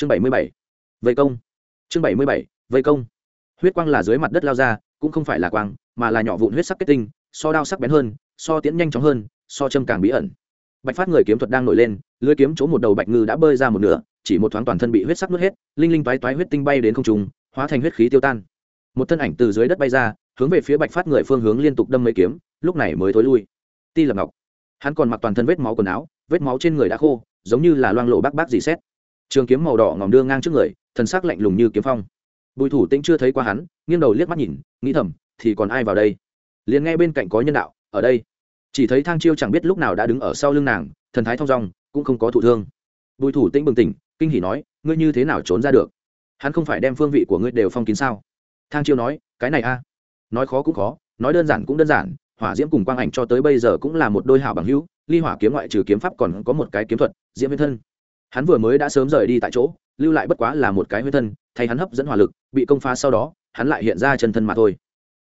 chương bảy mươi bảy. Vây công. Chương bảy mươi bảy, vây công. Huyết quang là dưới mặt đất lao ra, cũng không phải là quang, mà là nhỏ vụn huyết sắc kết tinh, so đao sắc bén hơn, so tiễn nhanh chóng hơn, so châm càng bí ẩn. Bạch phát người kiếm thuật đang nổi lên, lưới kiếm chỗ một đầu bạch ngư đã bơi ra một nửa, chỉ một thoáng toàn thân bị huyết sắc nuốt hết, linh linh toái toái huyết tinh bay đến không trung, hóa thành huyết khí tiêu tan. Một thân ảnh từ dưới đất bay ra, hướng về phía bạch phát người phương hướng liên tục đâm mấy kiếm, lúc này mới thối lui. Ti lập ngọc. Hắn còn mặc toàn thân vết máu quần áo, vết máu trên người đã khô, giống như là loang lộ bác bác dì xét trường kiếm màu đỏ ngòm đưa ngang trước người, thần sắc lạnh lùng như kiếm phong. Bùi thủ tĩnh chưa thấy qua hắn, nghiêng đầu liếc mắt nhìn, nghĩ thầm, thì còn ai vào đây? Liền nghe bên cạnh có nhân đạo, ở đây. Chỉ thấy thang chiêu chẳng biết lúc nào đã đứng ở sau lưng nàng, thần thái thong dong, cũng không có thụ thương. Bùi thủ tĩnh bừng tỉnh, kinh hỉ nói, ngươi như thế nào trốn ra được? Hắn không phải đem phương vị của ngươi đều phong kín sao? Thang chiêu nói, cái này a. Nói khó cũng khó, nói đơn giản cũng đơn giản, hỏa diễm cùng quang ảnh cho tới bây giờ cũng là một đôi hảo bằng hữu, ly hỏa kiếm ngoại trừ kiếm pháp còn có một cái kiếm thuật, diễm viên thân hắn vừa mới đã sớm rời đi tại chỗ, lưu lại bất quá là một cái huyễn thân, thay hắn hấp dẫn hỏa lực, bị công phá sau đó, hắn lại hiện ra chân thân mà thôi.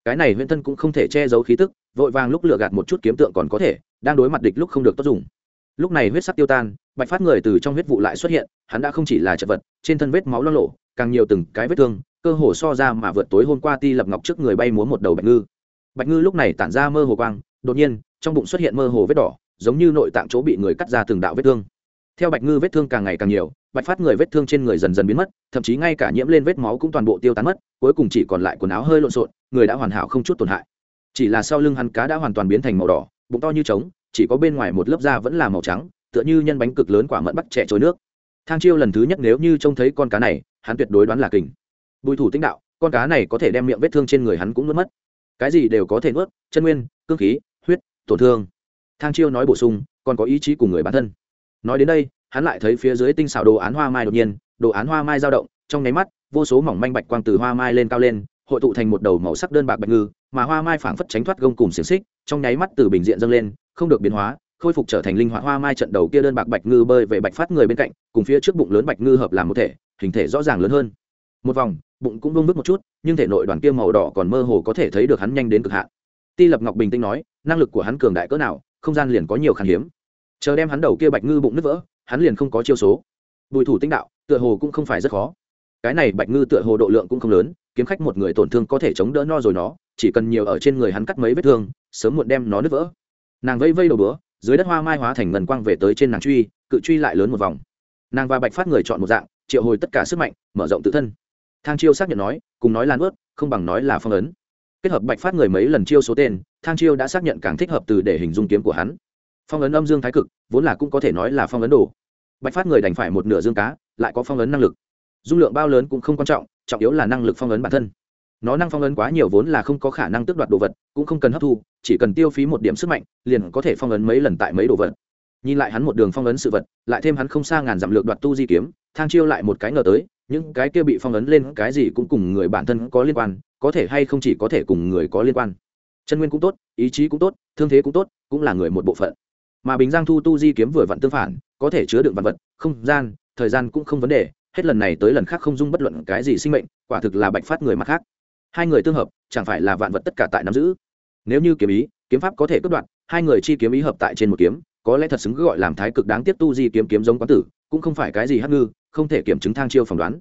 Cái này huyễn thân cũng không thể che giấu khí tức, vội vàng lúc lựa gạt một chút kiếm tượng còn có thể, đang đối mặt địch lúc không được tốt dùng. Lúc này huyết sắc tiêu tan, bạch phát người từ trong huyết vụ lại xuất hiện, hắn đã không chỉ là chật vật, trên thân vết máu lo lộ, càng nhiều từng cái vết thương, cơ hồ so ra mà vượt tối hôm qua ti lập ngọc trước người bay múa một đầu bạch ngư. Bạch ngư lúc này tản ra mơ hồ quang, đột nhiên, trong bụng xuất hiện mơ hồ vết đỏ, giống như nội tạng chỗ bị người cắt ra từng đạo vết thương theo bạch ngư vết thương càng ngày càng nhiều, bạch phát người vết thương trên người dần dần biến mất, thậm chí ngay cả nhiễm lên vết máu cũng toàn bộ tiêu tán mất, cuối cùng chỉ còn lại quần áo hơi lộn xộn, người đã hoàn hảo không chút tổn hại. Chỉ là sau lưng hắn cá đã hoàn toàn biến thành màu đỏ, bụng to như trống, chỉ có bên ngoài một lớp da vẫn là màu trắng, tựa như nhân bánh cực lớn quả mận bắt trẻ trôi nước. Thang chiêu lần thứ nhất nếu như trông thấy con cá này, hắn tuyệt đối đoán là kình. Bùi thủ tinh đạo, con cá này có thể đem miệng vết thương trên người hắn cũng nuốt mất. Cái gì đều có thể nuốt, chân nguyên, cương khí, huyết, tổn thương. Thang chiêu nói bổ sung, còn có ý chí của người bản thân nói đến đây, hắn lại thấy phía dưới tinh xảo đồ án hoa mai đột nhiên, đồ án hoa mai dao động, trong nháy mắt, vô số mỏng manh bạch quang từ hoa mai lên cao lên, hội tụ thành một đầu màu sắc đơn bạc bạch ngư, mà hoa mai phảng phất tránh thoát gông cùng xiềng xích, trong nháy mắt từ bình diện dâng lên, không được biến hóa, khôi phục trở thành linh hoạt hoa mai trận đầu kia đơn bạc bạch ngư bơi về bạch phát người bên cạnh, cùng phía trước bụng lớn bạch ngư hợp làm một thể, hình thể rõ ràng lớn hơn. Một vòng, bụng cũng vương vức một chút, nhưng thể nội đoàn kia màu đỏ còn mơ hồ có thể thấy được hắn nhanh đến cực hạn. Ti lập ngọc bình tĩnh nói, năng lực của hắn cường đại cỡ nào, không gian liền có nhiều khan hiếm chờ đem hắn đầu kia bạch ngư bụng nứt vỡ, hắn liền không có chiêu số. Bùi thủ tinh đạo, tựa hồ cũng không phải rất khó. Cái này bạch ngư tựa hồ độ lượng cũng không lớn, kiếm khách một người tổn thương có thể chống đỡ no rồi nó, chỉ cần nhiều ở trên người hắn cắt mấy vết thương, sớm muộn đem nó nứt vỡ. Nàng vây vây đầu bữa, dưới đất hoa mai hóa thành ngần quang về tới trên nàng truy, cự truy lại lớn một vòng. Nàng và bạch phát người chọn một dạng, triệu hồi tất cả sức mạnh, mở rộng tự thân. Thang chiêu xác nhận nói, cùng nói lan ướt không bằng nói là phong ấn. Kết hợp bạch phát người mấy lần chiêu số tên, thang chiêu đã xác nhận càng thích hợp từ để hình dung kiếm của hắn phong ấn âm dương thái cực, vốn là cũng có thể nói là phong ấn đồ. Bạch phát người đành phải một nửa dương cá, lại có phong ấn năng lực. Dung lượng bao lớn cũng không quan trọng trọng yếu là năng lực phong ấn bản thân. Nó năng phong ấn quá nhiều vốn là không có khả năng tước đoạt đồ vật, cũng không cần hấp thu, chỉ cần tiêu phí một điểm sức mạnh, liền có thể phong ấn mấy lần tại mấy đồ vật. Nhìn lại hắn một đường phong ấn sự vật, lại thêm hắn không xa ngàn dặm lược đoạt tu di kiếm, thang chiêu lại một cái ngờ tới, những cái kia bị phong ấn lên cái gì cũng cùng người bản thân có liên quan, có thể hay không chỉ có thể cùng người có liên quan. Chân nguyên cũng tốt, ý chí cũng tốt, thương thế cũng tốt, cũng là người một bộ phận mà bình giang thu tu di kiếm vừa vặn tương phản, có thể chứa đựng vật vật, không gian, thời gian cũng không vấn đề, hết lần này tới lần khác không dung bất luận cái gì sinh mệnh, quả thực là bạch phát người mặt khác. Hai người tương hợp, chẳng phải là vạn vật tất cả tại nắm giữ. Nếu như kiếm ý, kiếm pháp có thể cướp đoạn hai người chi kiếm ý hợp tại trên một kiếm, có lẽ thật xứng gọi làm thái cực đáng tiếp tu di kiếm kiếm giống quán tử, cũng không phải cái gì hắc ngư, không thể kiểm chứng thang chiêu phỏng đoán.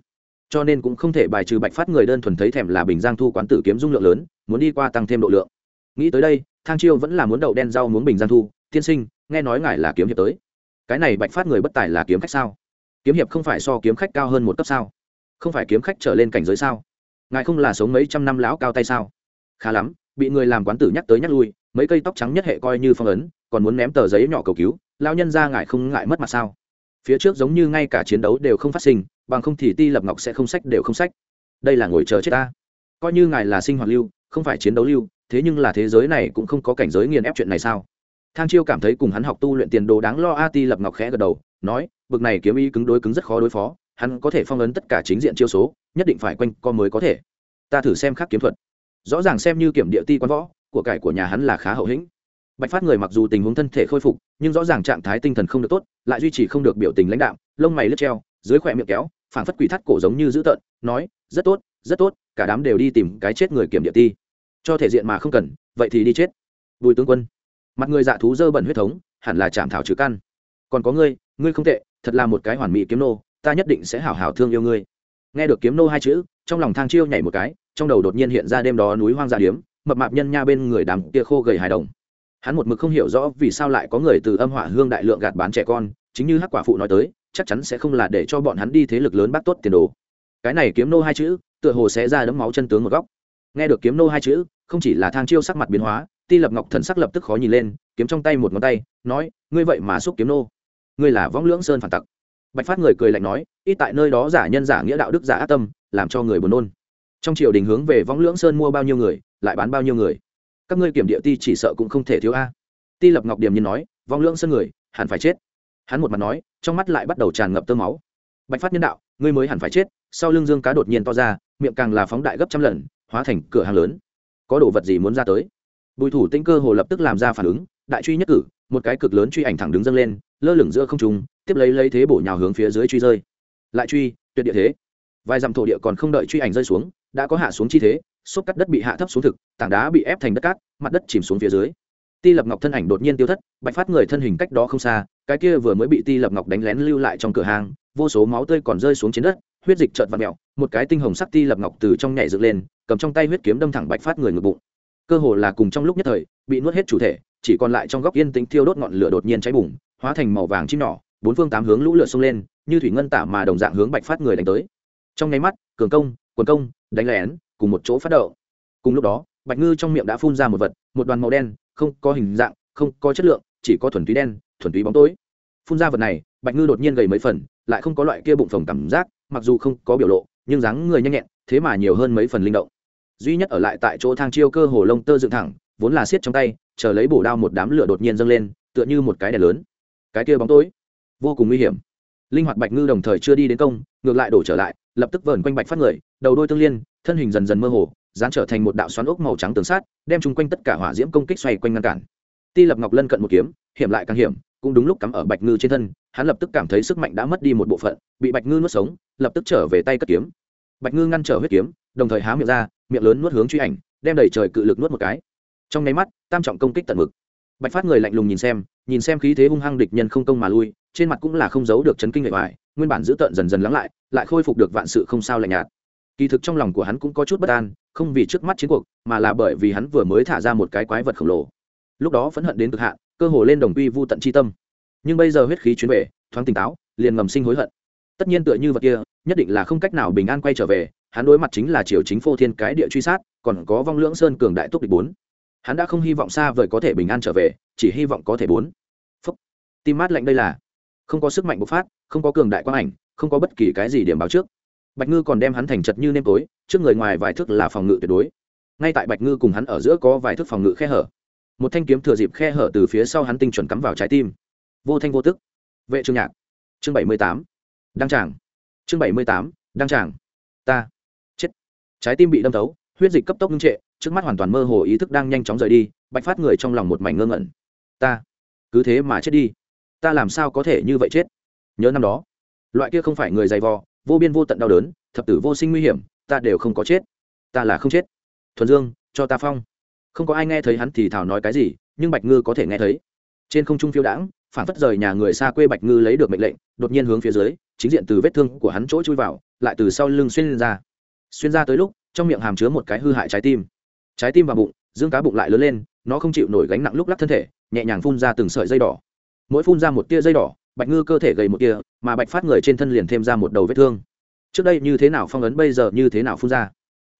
Cho nên cũng không thể bài trừ bạch phát người đơn thuần thấy thèm là bình giang thu quán tử kiếm dung lượng lớn, muốn đi qua tăng thêm độ lượng. Nghĩ tới đây, thang chiêu vẫn là muốn đậu đen rau muốn bình giang thu, tiên sinh nghe nói ngài là kiếm hiệp tới. Cái này bạch phát người bất tài là kiếm khách sao? Kiếm hiệp không phải so kiếm khách cao hơn một cấp sao? Không phải kiếm khách trở lên cảnh giới sao? Ngài không là sống mấy trăm năm lão cao tay sao? Khá lắm, bị người làm quán tử nhắc tới nhắc lui, mấy cây tóc trắng nhất hệ coi như phong ấn, còn muốn ném tờ giấy nhỏ cầu cứu lao nhân ra ngài không ngại mất mặt sao? Phía trước giống như ngay cả chiến đấu đều không phát sinh, bằng không thì ti lập ngọc sẽ không sách đều không sách. Đây là ngồi chờ chết ta. Coi như ngài là sinh hoạt lưu, không phải chiến đấu lưu, thế nhưng là thế giới này cũng không có cảnh giới nghiền ép chuyện này sao? Thang chiêu cảm thấy cùng hắn học tu luyện tiền đồ đáng lo a ti lập ngọc khẽ gật đầu, nói, bực này kiếm ý cứng đối cứng rất khó đối phó, hắn có thể phong ấn tất cả chính diện chiêu số, nhất định phải quanh co mới có thể. Ta thử xem khác kiếm thuật. Rõ ràng xem như kiểm địa ti quan võ, của cải của nhà hắn là khá hậu hĩnh. Bạch phát người mặc dù tình huống thân thể khôi phục, nhưng rõ ràng trạng thái tinh thần không được tốt, lại duy trì không được biểu tình lãnh đạo lông mày lướt treo, dưới khỏe miệng kéo, phảng phất quỷ thắt cổ giống như dữ tợn, nói, rất tốt rất tốt, cả đám đều đi tìm cái chết người kiểm địa ti. Cho thể diện mà không cần, vậy thì đi chết. Bùi tướng quân mặt người dạ thú dơ bẩn huyết thống, hẳn là chạm thảo trừ căn. Còn có ngươi ngươi không tệ, thật là một cái hoàn mỹ kiếm nô, ta nhất định sẽ hảo hảo thương yêu ngươi. Nghe được kiếm nô hai chữ, trong lòng thang chiêu nhảy một cái, trong đầu đột nhiên hiện ra đêm đó núi hoang gia điếm, mập mạp nhân nha bên người đàm kia khô gầy hài đồng. Hắn một mực không hiểu rõ vì sao lại có người từ âm hỏa hương đại lượng gạt bán trẻ con, chính như hắc quả phụ nói tới, chắc chắn sẽ không là để cho bọn hắn đi thế lực lớn bắt tốt tiền đồ. Cái này kiếm nô hai chữ, tựa hồ sẽ ra đấm máu chân tướng một góc. Nghe được kiếm nô hai chữ, không chỉ là thang chiêu sắc mặt biến hóa ti lập ngọc thần sắc lập tức khó nhìn lên, kiếm trong tay một ngón tay, nói, ngươi vậy mà xúc kiếm nô. Ngươi là võng lưỡng sơn phản tặc. Bạch phát người cười lạnh nói, ít tại nơi đó giả nhân giả nghĩa đạo đức giả ác tâm, làm cho người buồn nôn. Trong triều đình hướng về võng lưỡng sơn mua bao nhiêu người, lại bán bao nhiêu người. Các ngươi kiểm địa ti chỉ sợ cũng không thể thiếu a. Ti lập ngọc điềm nhiên nói, Võng lưỡng sơn người, hẳn phải chết. Hắn một mặt nói, trong mắt lại bắt đầu tràn ngập tơ máu. Bạch phát nhân đạo, ngươi mới hẳn phải chết. Sau lưng dương cá đột nhiên to ra, miệng càng là phóng đại gấp trăm lần, hóa thành cửa hàng lớn. Có đồ vật gì muốn ra tới? Bùi thủ tĩnh cơ hồ lập tức làm ra phản ứng, đại truy nhất cử, một cái cực lớn truy ảnh thẳng đứng dâng lên, lơ lửng giữa không trung, tiếp lấy lấy thế bổ nhào hướng phía dưới truy rơi. Lại truy, tuyệt địa thế. Vài dặm thổ địa còn không đợi truy ảnh rơi xuống, đã có hạ xuống chi thế, xốp cắt đất bị hạ thấp xuống thực, tảng đá bị ép thành đất cát, mặt đất chìm xuống phía dưới. Ti lập ngọc thân ảnh đột nhiên tiêu thất, bạch phát người thân hình cách đó không xa, cái kia vừa mới bị ti lập ngọc đánh lén lưu lại trong cửa hàng, vô số máu tươi còn rơi xuống trên đất, huyết dịch trợn và mẹo một cái tinh hồng sắc ti lập ngọc từ trong nhảy dựng lên, cầm trong tay huyết kiếm đâm thẳng bạch phát người ngực bụng cơ hồ là cùng trong lúc nhất thời, bị nuốt hết chủ thể, chỉ còn lại trong góc yên tĩnh thiêu đốt ngọn lửa đột nhiên cháy bùng, hóa thành màu vàng chim nhỏ, bốn phương tám hướng lũ lửa xông lên, như thủy ngân tả mà đồng dạng hướng bạch phát người đánh tới. Trong nháy mắt, cường công, quần công, đánh lén, cùng một chỗ phát đậu cùng lúc đó, bạch ngư trong miệng đã phun ra một vật, một đoàn màu đen, không có hình dạng, không có chất lượng, chỉ có thuần túy đen, thuần túy bóng tối. Phun ra vật này, bạch ngư đột nhiên gầy mấy phần, lại không có loại kia bụng phồng cảm giác, mặc dù không có biểu lộ, nhưng dáng người nhanh nhẹn, thế mà nhiều hơn mấy phần linh động duy nhất ở lại tại chỗ thang chiêu cơ hồ lông tơ dựng thẳng, vốn là siết trong tay, chờ lấy bổ đao một đám lửa đột nhiên dâng lên, tựa như một cái đèn lớn. Cái kia bóng tối, vô cùng nguy hiểm. Linh hoạt bạch ngư đồng thời chưa đi đến công, ngược lại đổ trở lại, lập tức vờn quanh bạch phát người, đầu đôi tương liên, thân hình dần dần mơ hồ, dán trở thành một đạo xoắn ốc màu trắng tường sát đem chung quanh tất cả hỏa diễm công kích xoay quanh ngăn cản. Ti lập ngọc lân cận một kiếm, hiểm lại càng hiểm, cũng đúng lúc cắm ở bạch ngư trên thân, hắn lập tức cảm thấy sức mạnh đã mất đi một bộ phận, bị bạch ngư nuốt sống, lập tức trở về tay cất kiếm. Bạch ngư ngăn trở huyết kiếm đồng thời há miệng ra, miệng lớn nuốt hướng truy ảnh, đem đẩy trời cự lực nuốt một cái. Trong nháy mắt, tam trọng công kích tận mực. Bạch phát người lạnh lùng nhìn xem nhìn xem khí thế hung hăng địch nhân không công mà lui, trên mặt cũng là không giấu được chấn kinh nghệ hoài nguyên bản giữ tợn dần dần lắng lại lại khôi phục được vạn sự không sao lạnh nhạt. Kỳ thực trong lòng của hắn cũng có chút bất an, không vì trước mắt chiến cuộc, mà là bởi vì hắn vừa mới thả ra một cái quái vật khổng lồ. Lúc đó phẫn hận đến cực hạn, cơ hồ lên đồng quy vu tận chi tâm. Nhưng bây giờ huyết khí chuyến về, thoáng tỉnh táo, liền ngầm sinh hối hận. Tất nhiên tựa như vật kia, nhất định là không cách nào bình an quay trở về hắn đối mặt chính là triều chính phô thiên cái địa truy sát, còn có vong lưỡng sơn cường đại túc địch bốn. Hắn đã không hy vọng xa vời có thể bình an trở về, chỉ hy vọng có thể bốn. Phúc. Tim mát lạnh đây là. Không có sức mạnh bộc phát, không có cường đại quang ảnh, không có bất kỳ cái gì điểm báo trước. Bạch ngư còn đem hắn thành chật như nêm tối, trước người ngoài vài thước là phòng ngự tuyệt đối. Ngay tại bạch ngư cùng hắn ở giữa có vài thước phòng ngự khe hở. Một thanh kiếm thừa dịp khe hở từ phía sau hắn tinh chuẩn cắm vào trái tim. Vô thanh vô tức. Vệ trương nhạc. Chương bảy mươi tám. Đăng tràng. Chương bảy mươi tám. Đăng tràng. Ta trái tim bị đâm thấu, huyết dịch cấp tốc ngưng trệ, trước mắt hoàn toàn mơ hồ ý thức đang nhanh chóng rời đi, bạch phát người trong lòng một mảnh ngơ ngẩn. Ta, cứ thế mà chết đi. Ta làm sao có thể như vậy chết? Nhớ năm đó, loại kia không phải người dày vò, vô biên vô tận đau đớn, thập tử vô sinh nguy hiểm, ta đều không có chết. Ta là không chết. Thuần dương, cho ta phong. Không có ai nghe thấy hắn thì thảo nói cái gì, nhưng bạch ngư có thể nghe thấy. Trên không trung phiêu đãng, phản phất rời nhà người xa quê bạch ngư lấy được mệnh lệnh, đột nhiên hướng phía dưới, chính diện từ vết thương của hắn chỗ chui vào, lại từ sau lưng xuyên ra xuyên ra tới lúc, trong miệng hàm chứa một cái hư hại trái tim. Trái tim và bụng, dương cá bụng lại lớn lên, nó không chịu nổi gánh nặng lúc lắc thân thể, nhẹ nhàng phun ra từng sợi dây đỏ. Mỗi phun ra một tia dây đỏ, bạch ngư cơ thể gầy một tia, mà bạch phát người trên thân liền thêm ra một đầu vết thương. Trước đây như thế nào phong ấn bây giờ như thế nào phun ra?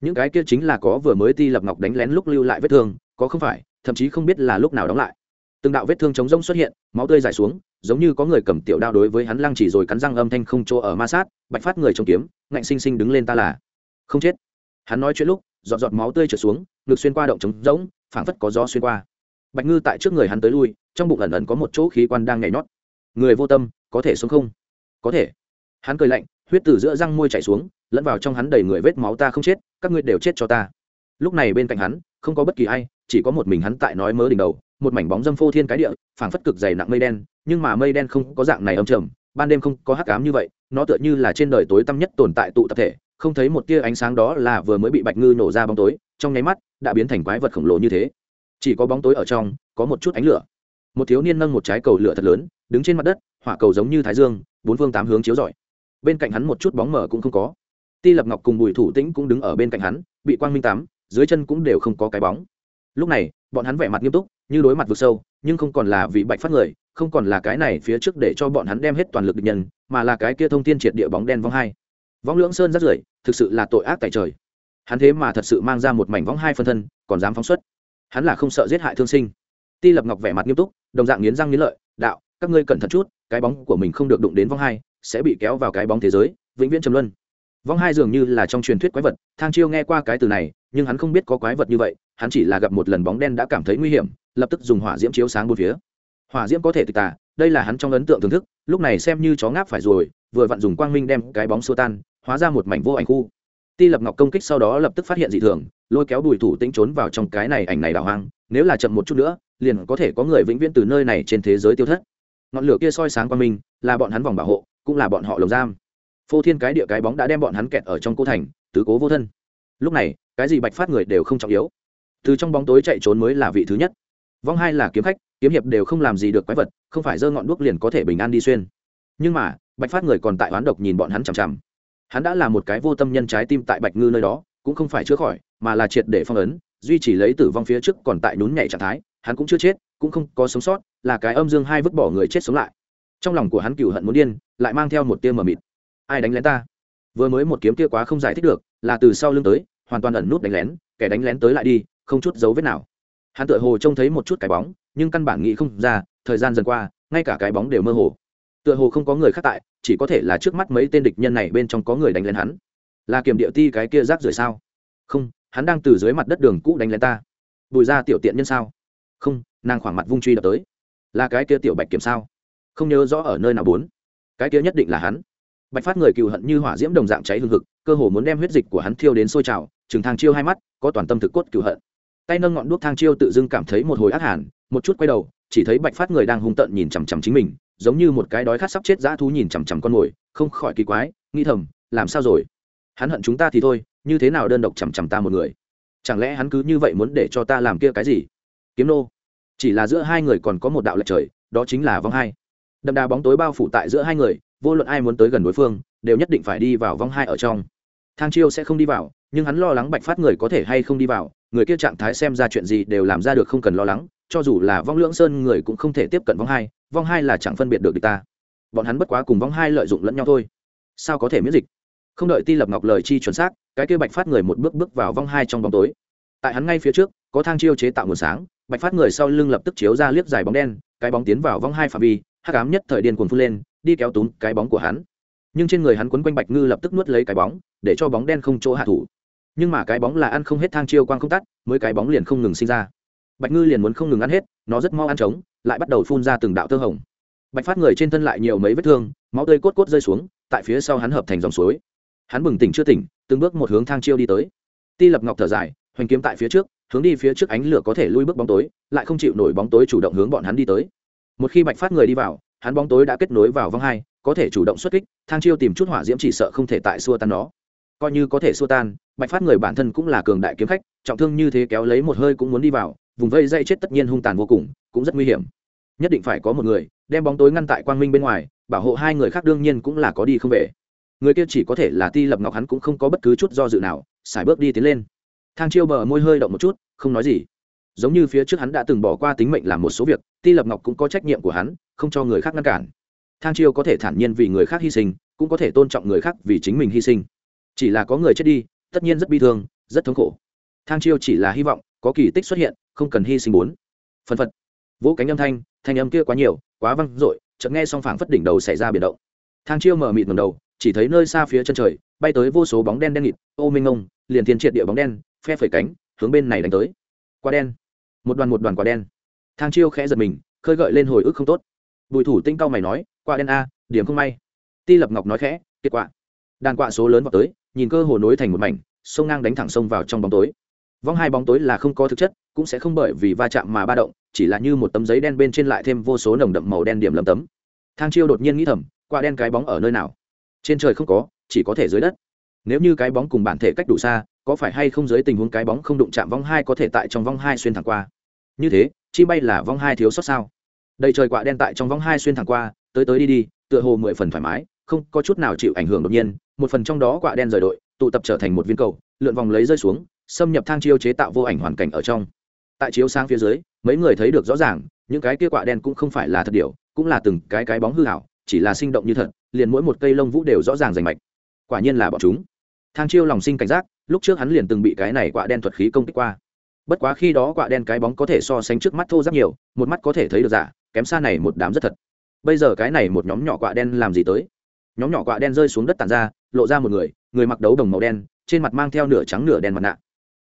Những cái kia chính là có vừa mới ti lập ngọc đánh lén lúc lưu lại vết thương, có không phải, thậm chí không biết là lúc nào đóng lại. Từng đạo vết thương chống rông xuất hiện, máu tươi dài xuống, giống như có người cầm tiểu đao đối với hắn lăng chỉ rồi cắn răng âm thanh không chỗ ở ma sát, bạch phát người trong kiếm, ngạnh sinh sinh đứng lên ta là không chết. Hắn nói chuyện lúc, giọt giọt máu tươi trở xuống, ngực xuyên qua động trống rỗng, phảng phất có gió xuyên qua. Bạch ngư tại trước người hắn tới lui, trong bụng ẩn ẩn có một chỗ khí quan đang nhảy nhót. Người vô tâm, có thể sống không? Có thể. Hắn cười lạnh, huyết từ giữa răng môi chảy xuống, lẫn vào trong hắn đầy người vết máu ta không chết, các ngươi đều chết cho ta. Lúc này bên cạnh hắn, không có bất kỳ ai, chỉ có một mình hắn tại nói mớ đỉnh đầu, một mảnh bóng dâm phô thiên cái địa, phảng phất cực dày nặng mây đen, nhưng mà mây đen không có dạng này âm trầm, ban đêm không có hắc ám như vậy, nó tựa như là trên đời tối tăm nhất tồn tại tụ tập thể không thấy một tia ánh sáng đó là vừa mới bị bạch ngư nổ ra bóng tối, trong nháy mắt, đã biến thành quái vật khổng lồ như thế. Chỉ có bóng tối ở trong, có một chút ánh lửa. Một thiếu niên nâng một trái cầu lửa thật lớn, đứng trên mặt đất, hỏa cầu giống như thái dương, bốn phương tám hướng chiếu rọi. Bên cạnh hắn một chút bóng mở cũng không có. Ti lập ngọc cùng bùi thủ tĩnh cũng đứng ở bên cạnh hắn, bị quang minh tắm dưới chân cũng đều không có cái bóng. Lúc này, bọn hắn vẻ mặt nghiêm túc, như đối mặt vực sâu, nhưng không còn là vị bạch phát người, không còn là cái này phía trước để cho bọn hắn đem hết toàn lực địch nhân, mà là cái kia thông tin triệt địa bóng đen vong hai. Vong lưỡng sơn rất rưởi thực sự là tội ác tại trời. Hắn thế mà thật sự mang ra một mảnh võng hai phân thân, còn dám phóng xuất. Hắn là không sợ giết hại thương sinh. Ti lập ngọc vẻ mặt nghiêm túc, đồng dạng nghiến răng nghiến lợi, đạo, các ngươi cẩn thận chút, cái bóng của mình không được đụng đến vong hai, sẽ bị kéo vào cái bóng thế giới, vĩnh viễn trầm luân. Vong hai dường như là trong truyền thuyết quái vật, thang chiêu nghe qua cái từ này, nhưng hắn không biết có quái vật như vậy, hắn chỉ là gặp một lần bóng đen đã cảm thấy nguy hiểm, lập tức dùng hỏa diễm chiếu sáng bốn phía. Hỏa diễm có thể tịch tà, đây là hắn trong ấn tượng thưởng thức, lúc này xem như chó ngáp phải rồi, vừa vặn dùng quang minh đem cái bóng xua tan hóa ra một mảnh vô ảnh khu. Ti lập ngọc công kích sau đó lập tức phát hiện dị thường, lôi kéo bùi thủ tĩnh trốn vào trong cái này ảnh này đảo hoang, nếu là chậm một chút nữa, liền có thể có người vĩnh viễn từ nơi này trên thế giới tiêu thất. Ngọn lửa kia soi sáng qua mình, là bọn hắn vòng bảo hộ, cũng là bọn họ lồng giam. Phô thiên cái địa cái bóng đã đem bọn hắn kẹt ở trong cô thành, tứ cố vô thân. Lúc này, cái gì bạch phát người đều không trọng yếu. Từ trong bóng tối chạy trốn mới là vị thứ nhất. Vong hai là kiếm khách, kiếm hiệp đều không làm gì được quái vật, không phải giơ ngọn đuốc liền có thể bình an đi xuyên. Nhưng mà, bạch phát người còn tại oán độc nhìn bọn hắn chằm chằm hắn đã là một cái vô tâm nhân trái tim tại bạch ngư nơi đó, cũng không phải chữa khỏi, mà là triệt để phong ấn, duy chỉ lấy tử vong phía trước còn tại nhún nhảy trạng thái, hắn cũng chưa chết, cũng không có sống sót, là cái âm dương hai vứt bỏ người chết sống lại. Trong lòng của hắn cựu hận muốn điên, lại mang theo một tia mờ mịt. Ai đánh lén ta? Vừa mới một kiếm kia quá không giải thích được, là từ sau lưng tới, hoàn toàn ẩn nút đánh lén, kẻ đánh lén tới lại đi, không chút dấu vết nào. Hắn tựa hồ trông thấy một chút cái bóng, nhưng căn bản nghĩ không ra, thời gian dần qua, ngay cả cái bóng đều mơ hồ. Tựa hồ không có người khác tại chỉ có thể là trước mắt mấy tên địch nhân này bên trong có người đánh lén hắn. Là kiềm địa ti cái kia rác rưởi sao? Không, hắn đang từ dưới mặt đất đường cũ đánh lén ta. Bùi ra tiểu tiện nhân sao? Không, nàng khoảng mặt vung truy đập tới. Là cái kia tiểu bạch kiểm sao? Không nhớ rõ ở nơi nào bốn. Cái kia nhất định là hắn. Bạch phát người cựu hận như hỏa diễm đồng dạng cháy hương thực cơ hồ muốn đem huyết dịch của hắn thiêu đến sôi trào chừng thang chiêu hai mắt, có toàn tâm thực cốt cựu hận. Tay nâng ngọn đuốc thang chiêu tự dưng cảm thấy một hồi ác hẳn một chút quay đầu, chỉ thấy bạch phát người đang hung tợn nhìn chằm chằm chính mình giống như một cái đói khát sắp chết dã thú nhìn chằm chằm con mồi, không khỏi kỳ quái, nghĩ thầm, làm sao rồi? Hắn hận chúng ta thì thôi, như thế nào đơn độc chằm chằm ta một người? Chẳng lẽ hắn cứ như vậy muốn để cho ta làm kia cái gì? Kiếm nô. Chỉ là giữa hai người còn có một đạo lệch trời, đó chính là vong hai. Đậm đà bóng tối bao phủ tại giữa hai người, vô luận ai muốn tới gần đối phương, đều nhất định phải đi vào vong hai ở trong. Thang chiêu sẽ không đi vào, nhưng hắn lo lắng bạch phát người có thể hay không đi vào, người kia trạng thái xem ra chuyện gì đều làm ra được không cần lo lắng cho dù là vong lưỡng sơn người cũng không thể tiếp cận vong hai vong hai là chẳng phân biệt được địch ta. Bọn hắn bất quá cùng vong hai lợi dụng lẫn nhau thôi. Sao có thể miễn dịch? Không đợi ti lập ngọc lời chi chuẩn xác, cái kia bạch phát người một bước bước vào vong hai trong bóng tối. Tại hắn ngay phía trước, có thang chiêu chế tạo nguồn sáng, bạch phát người sau lưng lập tức chiếu ra liếc dài bóng đen, cái bóng tiến vào vong hai phạm vi, hắc ám nhất thời điên cuồng phun lên, đi kéo túm cái bóng của hắn. Nhưng trên người hắn quấn quanh bạch ngư lập tức nuốt lấy cái bóng, để cho bóng đen không chỗ hạ thủ. Nhưng mà cái bóng là ăn không hết thang chiêu quang không tắt, mới cái bóng liền không ngừng sinh ra bạch ngư liền muốn không ngừng ăn hết, nó rất mau ăn trống, lại bắt đầu phun ra từng đạo tơ hồng. Bạch phát người trên thân lại nhiều mấy vết thương, máu tươi cốt cốt rơi xuống, tại phía sau hắn hợp thành dòng suối. Hắn bừng tỉnh chưa tỉnh, từng bước một hướng thang chiêu đi tới. Ti lập ngọc thở dài, hoành kiếm tại phía trước, hướng đi phía trước ánh lửa có thể lui bước bóng tối, lại không chịu nổi bóng tối chủ động hướng bọn hắn đi tới. Một khi bạch phát người đi vào, hắn bóng tối đã kết nối vào vòng hai, có thể chủ động xuất kích, thang chiêu tìm chút hỏa diễm chỉ sợ không thể tại xua tan nó. Coi như có thể xua tan, bạch phát người bản thân cũng là cường đại kiếm khách, trọng thương như thế kéo lấy một hơi cũng muốn đi vào vùng vây dây chết tất nhiên hung tàn vô cùng, cũng rất nguy hiểm. Nhất định phải có một người đem bóng tối ngăn tại quang minh bên ngoài, bảo hộ hai người khác đương nhiên cũng là có đi không về. Người kia chỉ có thể là ti lập ngọc hắn cũng không có bất cứ chút do dự nào, xài bước đi tiến lên. Thang chiêu bờ môi hơi động một chút, không nói gì. Giống như phía trước hắn đã từng bỏ qua tính mệnh làm một số việc, ti lập ngọc cũng có trách nhiệm của hắn, không cho người khác ngăn cản. Thang chiêu có thể thản nhiên vì người khác hy sinh, cũng có thể tôn trọng người khác vì chính mình hy sinh. Chỉ là có người chết đi, tất nhiên rất bi thương, rất thống khổ. Thang chiêu chỉ là hy vọng có kỳ tích xuất hiện không cần hy sinh bốn. Phân phật. Vỗ cánh âm thanh thanh âm kia quá nhiều, quá văng dội, chợt nghe xong phảng phất đỉnh đầu xảy ra biển động. Thang chiêu mở mịt ngầm đầu, chỉ thấy nơi xa phía chân trời, bay tới vô số bóng đen đen nghịt, ô minh ông, liền thiên triệt địa bóng đen, phe phẩy cánh, hướng bên này đánh tới. Quả đen. Một đoàn một đoàn quả đen. Thang chiêu khẽ giật mình, khơi gợi lên hồi ức không tốt. Bùi thủ tinh cao mày nói, quả đen a, điểm không may. Ti lập ngọc nói khẽ, kết quả. Đàn quạ số lớn vào tới, nhìn cơ hồ nối thành một mảnh, sông ngang đánh thẳng sông vào trong bóng tối vong hai bóng tối là không có thực chất, cũng sẽ không bởi vì va chạm mà ba động, chỉ là như một tấm giấy đen bên trên lại thêm vô số nồng đậm màu đen điểm lấm tấm. Thang chiêu đột nhiên nghĩ thầm, quả đen cái bóng ở nơi nào? Trên trời không có, chỉ có thể dưới đất. Nếu như cái bóng cùng bản thể cách đủ xa, có phải hay không dưới tình huống cái bóng không đụng chạm vong hai có thể tại trong vong hai xuyên thẳng qua? Như thế, chi bay là vong hai thiếu sót sao? Đầy trời quạ đen tại trong vong hai xuyên thẳng qua, tới tới đi đi, tựa hồ mười phần thoải mái, không có chút nào chịu ảnh hưởng đột nhiên, một phần trong đó quạ đen rời đội, tụ tập trở thành một viên cầu, lượn vòng lấy rơi xuống xâm nhập thang chiêu chế tạo vô ảnh hoàn cảnh ở trong. Tại chiếu sang phía dưới, mấy người thấy được rõ ràng, những cái kia quạ đen cũng không phải là thật điều, cũng là từng cái cái bóng hư hảo chỉ là sinh động như thật, liền mỗi một cây lông vũ đều rõ ràng rành mạch. Quả nhiên là bọn chúng. Thang chiêu lòng sinh cảnh giác, lúc trước hắn liền từng bị cái này quạ đen thuật khí công kích qua. Bất quá khi đó quạ đen cái bóng có thể so sánh trước mắt thô rất nhiều, một mắt có thể thấy được giả, kém xa này một đám rất thật. Bây giờ cái này một nhóm nhỏ quạ đen làm gì tới? Nhóm nhỏ quạ đen rơi xuống đất tàn ra, lộ ra một người người mặc đấu đồng màu đen, trên mặt mang theo nửa trắng nửa đen mặt nạ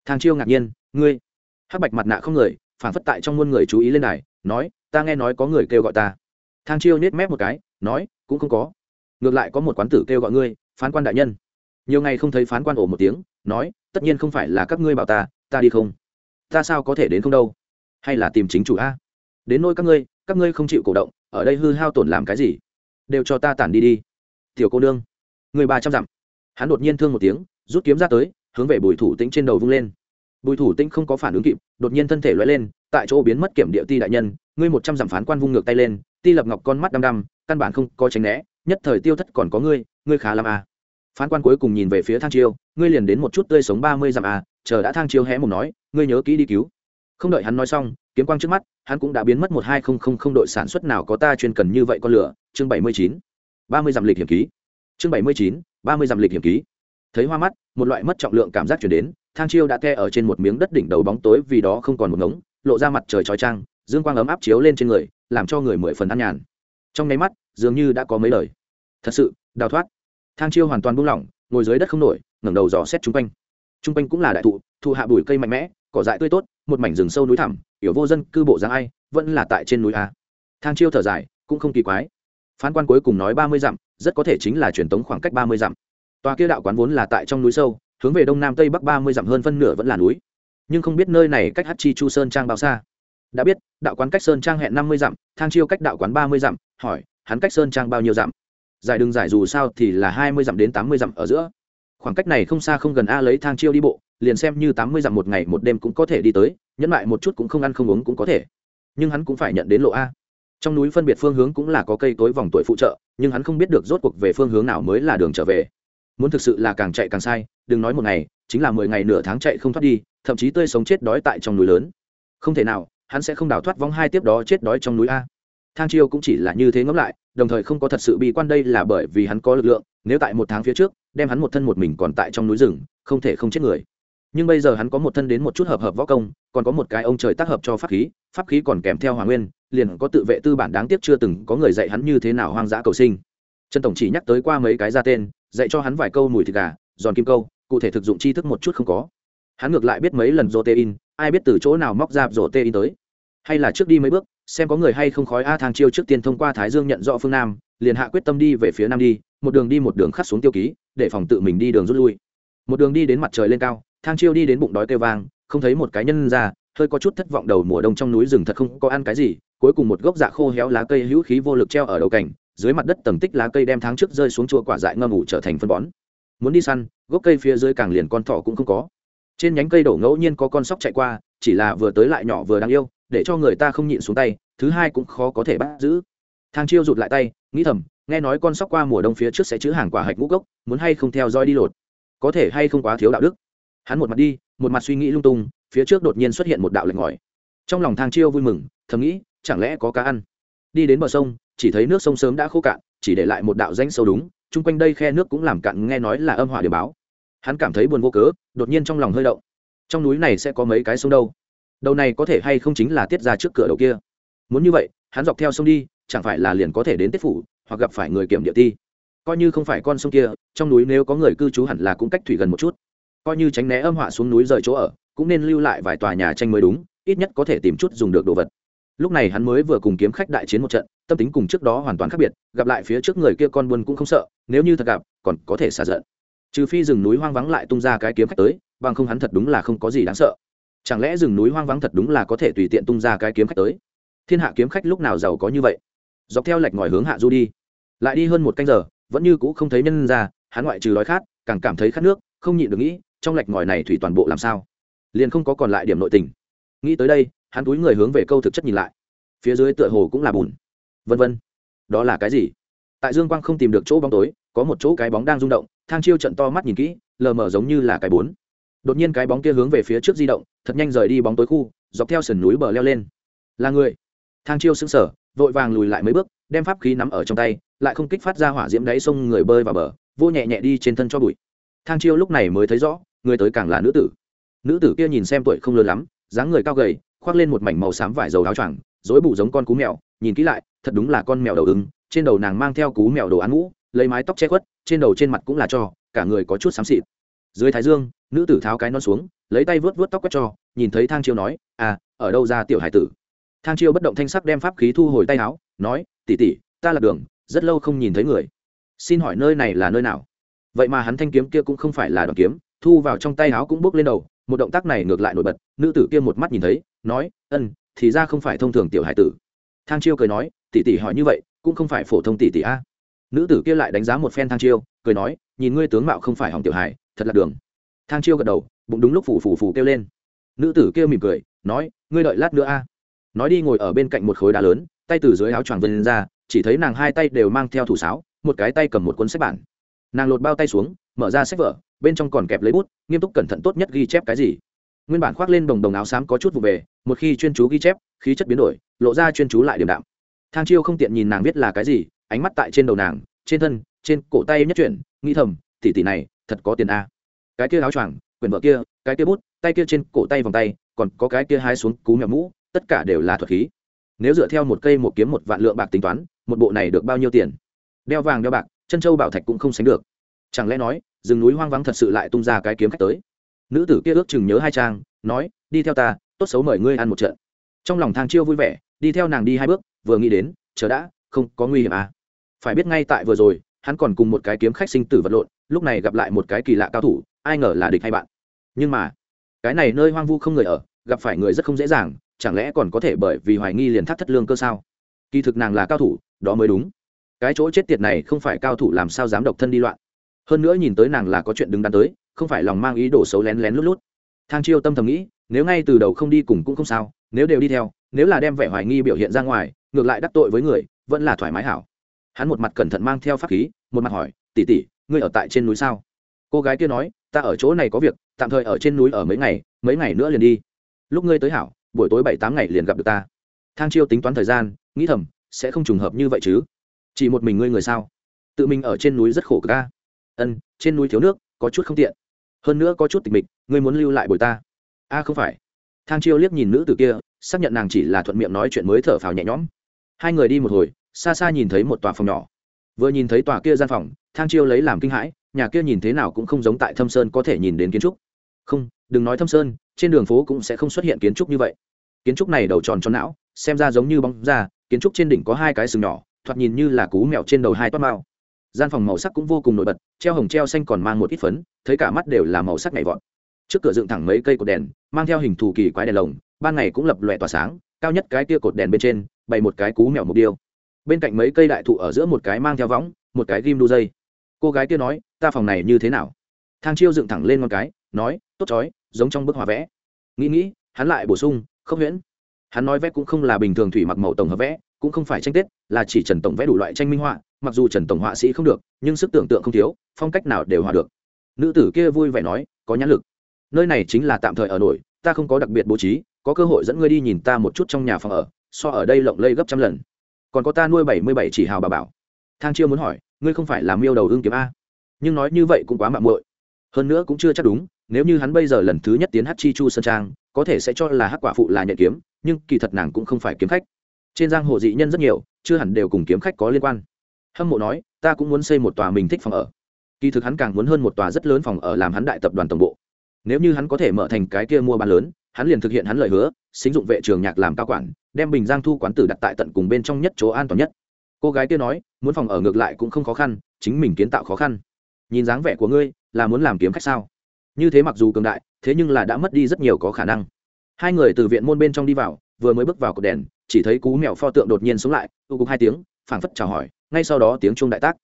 thang chiêu ngạc nhiên, ngươi? Hắc bạch mặt nạ không người, phản phất tại trong muôn người chú ý lên này nói, ta nghe nói có người kêu gọi ta. Thang chiêu nhếch mép một cái, nói, cũng không có. Ngược lại có một quán tử kêu gọi ngươi, phán quan đại nhân. Nhiều ngày không thấy phán quan ổ một tiếng, nói, tất nhiên không phải là các ngươi bảo ta ta đi không. Ta sao có thể đến không đâu? Hay là tìm chính chủ a? Đến nôi các ngươi các ngươi không chịu cổ động, ở đây hư hao tổn làm cái gì? Đều cho ta tản đi đi. Tiểu cô nương. Người ba trăm dặm. Hắn đột nhiên thương một tiếng, rút kiếm ra tới hướng về bùi thủ tĩnh trên đầu vung lên. Bùi thủ tĩnh không có phản ứng kịp, đột nhiên thân thể loay lên, tại chỗ biến mất kiểm địa ti đại nhân, ngươi một trăm dặm phán quan vung ngược tay lên, ti lập ngọc con mắt đăm đăm, căn bản không có tránh né, nhất thời tiêu thất còn có ngươi ngươi khá làm à. phán quan cuối cùng nhìn về phía thang chiêu, ngươi liền đến một chút tươi sống ba mươi dặm à chờ đã thang chiêu hé một nói, ngươi nhớ kỹ đi cứu. Không đợi hắn nói xong, kiếm quang trước mắt, hắn cũng đã biến mất một hai không không không đội sản xuất nào có ta chuyên cần như vậy con lửa. Chương bảy mươi chín, ba mươi dặm lịch hiểm ký. Chương bảy mươi chín, ba mươi dặm lịch hiểm ký thấy hoa mắt, một loại mất trọng lượng cảm giác chuyển đến, thang chiêu đã the ở trên một miếng đất đỉnh đầu bóng tối vì đó không còn một ngống, lộ ra mặt trời trói trang dương quang ấm áp chiếu lên trên người, làm cho người mười phần ăn nhàn. Trong nháy mắt, dường như đã có mấy lời. Thật sự, đào thoát. Thang chiêu hoàn toàn buông lỏng, ngồi dưới đất không nổi, ngẩng đầu dò xét chung quanh. Chung quanh cũng là đại thụ thụ hạ bụi cây mạnh mẽ, cỏ dại tươi tốt, một mảnh rừng sâu núi thẳm yểu vô dân, cư bộ giang ai, vẫn là tại trên núi a. Thang chiêu thở dài, cũng không kỳ quái. Phán quan cuối cùng nói ba mươi dặm, rất có thể chính là truyền tống khoảng cách ba mươi dặm tòa kia đạo quán vốn là tại trong núi sâu, hướng về đông nam tây bắc ba mươi dặm hơn phân nửa vẫn là núi. Nhưng không biết nơi này cách hát chi chu sơn trang bao xa. Đã biết, đạo quán cách sơn trang hẹn năm mươi dặm, thang chiêu cách đạo quán ba mươi dặm, hỏi, hắn cách sơn trang bao nhiêu dặm? Giải đường giải dù sao thì là hai mươi dặm đến tám mươi dặm ở giữa. Khoảng cách này không xa không gần a lấy thang chiêu đi bộ, liền xem như tám mươi dặm một ngày một đêm cũng có thể đi tới, nhẫn lại một chút cũng không ăn không uống cũng có thể. Nhưng hắn cũng phải nhận đến lộ a. Trong núi phân biệt phương hướng cũng là có cây tối vòng tuổi phụ trợ, nhưng hắn không biết được rốt cuộc về phương hướng nào mới là đường trở về muốn thực sự là càng chạy càng sai, đừng nói một ngày, chính là mười ngày nửa tháng chạy không thoát đi, thậm chí tươi sống chết đói tại trong núi lớn. Không thể nào, hắn sẽ không đào thoát vong hai tiếp đó chết đói trong núi a. Thang chiêu cũng chỉ là như thế ngẫm lại, đồng thời không có thật sự bi quan đây là bởi vì hắn có lực lượng, nếu tại một tháng phía trước, đem hắn một thân một mình còn tại trong núi rừng, không thể không chết người. Nhưng bây giờ hắn có một thân đến một chút hợp hợp võ công, còn có một cái ông trời tác hợp cho pháp khí pháp khí còn kèm theo hoàng nguyên, liền có tự vệ tư bản đáng tiếc chưa từng có người dạy hắn như thế nào hoang dã cầu sinh trần tổng chỉ nhắc tới qua mấy cái ra tên, dạy cho hắn vài câu mùi thịt gà, giòn kim câu, cụ thể thực dụng tri thức một chút không có. Hắn ngược lại biết mấy lần rô tê in ai biết từ chỗ nào móc ra rô tê in tới. Hay là trước đi mấy bước, xem có người hay không khói a thang chiêu trước tiên thông qua thái dương nhận rõ phương nam, liền hạ quyết tâm đi về phía nam đi, một đường đi một đường khắc xuống tiêu ký, để phòng tự mình đi đường rút lui. Một đường đi đến mặt trời lên cao, thang chiêu đi đến bụng đói kêu vang, không thấy một cái nhân ra, hơi có chút thất vọng đầu mùa đông trong núi rừng thật không có ăn cái gì, cuối cùng một gốc dạ khô héo lá cây hữu khí vô lực treo ở đầu cảnh dưới mặt đất tầng tích lá cây đem tháng trước rơi xuống chua quả dại ngâm ủ trở thành phân bón. Muốn đi săn, gốc cây phía dưới càng liền con thỏ cũng không có. Trên nhánh cây đổ ngẫu nhiên có con sóc chạy qua, chỉ là vừa tới lại nhỏ vừa đáng yêu, để cho người ta không nhịn xuống tay, thứ hai cũng khó có thể bắt giữ. Thang chiêu rụt lại tay, nghĩ thầm, nghe nói con sóc qua mùa đông phía trước sẽ chữ hàng quả hạch ngũ gốc, muốn hay không theo dõi đi lột? Có thể hay không quá thiếu đạo đức? Hắn một mặt đi, một mặt suy nghĩ lung tung, phía trước đột nhiên xuất hiện một đạo lệnh ngòi. Trong lòng thang chiêu vui mừng, thầm nghĩ, chẳng lẽ có cá ăn? Đi đến bờ sông chỉ thấy nước sông sớm đã khô cạn, chỉ để lại một đạo danh sâu đúng, chung quanh đây khe nước cũng làm cạn nghe nói là âm hỏa điều báo. Hắn cảm thấy buồn vô cớ, đột nhiên trong lòng hơi động. Trong núi này sẽ có mấy cái sông đâu? Đầu này có thể hay không chính là tiết ra trước cửa đầu kia? Muốn như vậy, hắn dọc theo sông đi, chẳng phải là liền có thể đến tiết phủ, hoặc gặp phải người kiểm địa ti? Coi như không phải con sông kia, trong núi nếu có người cư trú hẳn là cũng cách thủy gần một chút. Coi như tránh né âm họa xuống núi rời chỗ ở, cũng nên lưu lại vài tòa nhà tranh mới đúng, ít nhất có thể tìm chút dùng được đồ vật lúc này hắn mới vừa cùng kiếm khách đại chiến một trận, tâm tính cùng trước đó hoàn toàn khác biệt, gặp lại phía trước người kia con buôn cũng không sợ, nếu như thật gặp, còn có thể xả giận. Trừ phi rừng núi hoang vắng lại tung ra cái kiếm khách tới, bằng không hắn thật đúng là không có gì đáng sợ. Chẳng lẽ rừng núi hoang vắng thật đúng là có thể tùy tiện tung ra cái kiếm khách tới? Thiên hạ kiếm khách lúc nào giàu có như vậy? Dọc theo lệch ngòi hướng hạ du đi. Lại đi hơn một canh giờ, vẫn như cũ không thấy nhân ra, hắn ngoại trừ đói khát, càng cảm thấy khát nước, không nhịn được nghĩ, trong lệch ngòi này thủy toàn bộ làm sao? Liền không có còn lại điểm nội tình nghĩ tới đây, hắn túi người hướng về câu thực chất nhìn lại. Phía dưới tựa hồ cũng là bùn. Vân vân. Đó là cái gì? Tại dương quang không tìm được chỗ bóng tối, có một chỗ cái bóng đang rung động, thang chiêu trận to mắt nhìn kỹ, lờ mờ giống như là cái bốn. Đột nhiên cái bóng kia hướng về phía trước di động, thật nhanh rời đi bóng tối khu, dọc theo sườn núi bờ leo lên. Là người. Thang chiêu sững sờ, vội vàng lùi lại mấy bước, đem pháp khí nắm ở trong tay, lại không kích phát ra hỏa diễm đáy sông người bơi vào bờ, vô nhẹ nhẹ đi trên thân cho bụi. Thang chiêu lúc này mới thấy rõ, người tới càng là nữ tử. Nữ tử kia nhìn xem tuổi không lớn lắm dáng người cao gầy, khoác lên một mảnh màu xám vải dầu áo choàng dối bụ giống con cú mèo, nhìn kỹ lại, thật đúng là con mèo đầu ứng trên đầu nàng mang theo cú mèo đồ án mũ lấy mái tóc che khuất, trên đầu trên mặt cũng là cho, cả người có chút xám xịt. Dưới thái dương, nữ tử tháo cái non xuống, lấy tay vớt vớt tóc quét cho, nhìn thấy thang chiêu nói à ở đâu ra tiểu hải tử? Thang chiêu bất động thanh sắc đem pháp khí thu hồi tay áo, nói tỉ tỉ ta là đường, rất lâu không nhìn thấy người. Xin hỏi nơi này là nơi nào? Vậy mà hắn thanh kiếm kia cũng không phải là đoàn kiếm, thu vào trong tay áo cũng bước lên đầu một động tác này ngược lại nổi bật, nữ tử kia một mắt nhìn thấy, nói, ân, thì ra không phải thông thường tiểu hải tử. Thang chiêu cười nói, tỷ tỷ hỏi như vậy, cũng không phải phổ thông tỷ tỷ a. Nữ tử kia lại đánh giá một phen thang chiêu, cười nói, nhìn ngươi tướng mạo không phải hỏng tiểu hải thật là đường. Thang chiêu gật đầu, bụng đúng lúc phủ phủ phủ kêu lên. Nữ tử kia mỉm cười, nói, ngươi đợi lát nữa a. Nói đi ngồi ở bên cạnh một khối đá lớn, tay từ dưới áo choàng vân ra, chỉ thấy nàng hai tay đều mang theo thủ sáo, một cái tay cầm một cuốn sách bản nàng lột bao tay xuống, mở ra sách vở, bên trong còn kẹp lấy bút, nghiêm túc cẩn thận tốt nhất ghi chép cái gì. Nguyên bản khoác lên đồng đồng áo xám có chút vụ về, một khi chuyên chú ghi chép, khí chất biến đổi, lộ ra chuyên chú lại điểm đạm. Thang chiêu không tiện nhìn nàng viết là cái gì, ánh mắt tại trên đầu nàng, trên thân, trên cổ tay nhất chuyển, nghĩ thầm, tỷ tỷ này, thật có tiền a. Cái kia áo choàng, quyển vợ kia, cái kia bút, tay kia trên cổ tay vòng tay, còn có cái kia hai xuống cú mèo mũ, tất cả đều là thuật khí. Nếu dựa theo một cây một kiếm một vạn lượng bạc tính toán, một bộ này được bao nhiêu tiền? Đeo vàng đeo bạc chân châu bảo thạch cũng không sánh được. Chẳng lẽ nói, rừng núi hoang vắng thật sự lại tung ra cái kiếm khách tới? Nữ tử kia ước chừng nhớ hai trang, nói, đi theo ta, tốt xấu mời ngươi ăn một trận. Trong lòng thang chiêu vui vẻ, đi theo nàng đi hai bước, vừa nghĩ đến, chờ đã, không có nguy hiểm à. Phải biết ngay tại vừa rồi, hắn còn cùng một cái kiếm khách sinh tử vật lộn, lúc này gặp lại một cái kỳ lạ cao thủ, ai ngờ là địch hay bạn. Nhưng mà, cái này nơi hoang vu không người ở, gặp phải người rất không dễ dàng, chẳng lẽ còn có thể bởi vì hoài nghi liền thắt thất lương cơ sao? Kỳ thực nàng là cao thủ, đó mới đúng cái chỗ chết tiệt này không phải cao thủ làm sao dám độc thân đi loạn. Hơn nữa nhìn tới nàng là có chuyện đứng đắn tới, không phải lòng mang ý đồ xấu lén lén lút lút. Thang chiêu tâm thầm nghĩ, nếu ngay từ đầu không đi cùng cũng không sao, nếu đều đi theo, nếu là đem vẻ hoài nghi biểu hiện ra ngoài, ngược lại đắc tội với người, vẫn là thoải mái hảo. Hắn một mặt cẩn thận mang theo pháp khí, một mặt hỏi tỉ tỉ ngươi ở tại trên núi sao? Cô gái kia nói, ta ở chỗ này có việc, tạm thời ở trên núi ở mấy ngày mấy ngày nữa liền đi. Lúc ngươi tới hảo, buổi tối bảy tám ngày liền gặp được ta. Thang chiêu tính toán thời gian, nghĩ thầm, sẽ không trùng hợp như vậy chứ chỉ một mình ngươi người sao? Tự mình ở trên núi rất khổ ca ân, trên núi thiếu nước, có chút không tiện. Hơn nữa có chút tịch mịch, ngươi muốn lưu lại bồi ta. A, không phải. Thang chiêu liếc nhìn nữ từ kia, xác nhận nàng chỉ là thuận miệng nói chuyện mới thở phào nhẹ nhõm. Hai người đi một hồi, xa xa nhìn thấy một tòa phòng nhỏ. Vừa nhìn thấy tòa kia gian phòng, thang chiêu lấy làm kinh hãi, nhà kia nhìn thế nào cũng không giống tại thâm sơn có thể nhìn đến kiến trúc. Không, đừng nói thâm sơn, trên đường phố cũng sẽ không xuất hiện kiến trúc như vậy. Kiến trúc này đầu tròn tròn não, xem ra giống như bóng da, kiến trúc trên đỉnh có hai cái sừng nhỏ thoạt nhìn như là cú mèo trên đầu hai toát mao. Gian phòng màu sắc cũng vô cùng nổi bật, treo hồng treo xanh còn mang một ít phấn, thấy cả mắt đều là màu sắc nhảy vọt. Trước cửa dựng thẳng mấy cây cột đèn, mang theo hình thù kỳ quái đèn lồng, ban ngày cũng lập lòe tỏa sáng, cao nhất cái tia cột đèn bên trên, bày một cái cú mèo mục điêu bên cạnh mấy cây đại thụ ở giữa một cái mang theo võng, một cái ghim đu dây. Cô gái kia nói, ta phòng này như thế nào? Thang chiêu dựng thẳng lên con cái, nói, tốt chói, giống trong bức họa vẽ. Nghĩ nghĩ, hắn lại bổ sung, không huyễn. Hắn nói vẽ cũng không là bình thường thủy mặc màu tổng hợp vẽ cũng không phải tranh tết, là chỉ trần tổng vẽ đủ loại tranh minh họa, mặc dù trần tổng họa sĩ không được, nhưng sức tưởng tượng không thiếu, phong cách nào đều hòa được. Nữ tử kia vui vẻ nói, có nhãn lực. Nơi này chính là tạm thời ở nổi, ta không có đặc biệt bố trí, có cơ hội dẫn ngươi đi nhìn ta một chút trong nhà phòng ở, so ở đây lộng lây gấp trăm lần. Còn có ta nuôi bảy mươi bảy chỉ hào bà bảo. Thang chiêu muốn hỏi, ngươi không phải làm miêu đầu ương kiếm a? Nhưng nói như vậy cũng quá mạng muội. Hơn nữa cũng chưa chắc đúng, nếu như hắn bây giờ lần thứ nhất tiến hát chi chu sơn trang, có thể sẽ cho là hắc quả phụ là nhận kiếm, nhưng kỳ thật nàng cũng không phải kiếm khách trên giang hồ dị nhân rất nhiều, chưa hẳn đều cùng kiếm khách có liên quan. Hâm mộ nói, ta cũng muốn xây một tòa mình thích phòng ở. Kỳ thực hắn càng muốn hơn một tòa rất lớn phòng ở làm hắn đại tập đoàn tổng bộ. Nếu như hắn có thể mở thành cái kia mua bán lớn, hắn liền thực hiện hắn lời hứa, xính dụng vệ trường nhạc làm cao quản, đem bình giang thu quán tử đặt tại tận cùng bên trong nhất chỗ an toàn nhất. Cô gái kia nói, muốn phòng ở ngược lại cũng không khó khăn, chính mình kiến tạo khó khăn. Nhìn dáng vẻ của ngươi, là muốn làm kiếm khách sao? Như thế mặc dù cường đại, thế nhưng là đã mất đi rất nhiều có khả năng. Hai người từ viện môn bên trong đi vào, vừa mới bước vào cột đèn chỉ thấy cú mèo pho tượng đột nhiên sống lại tu cục hai tiếng, phảng phất chào hỏi, ngay sau đó tiếng chuông đại tác.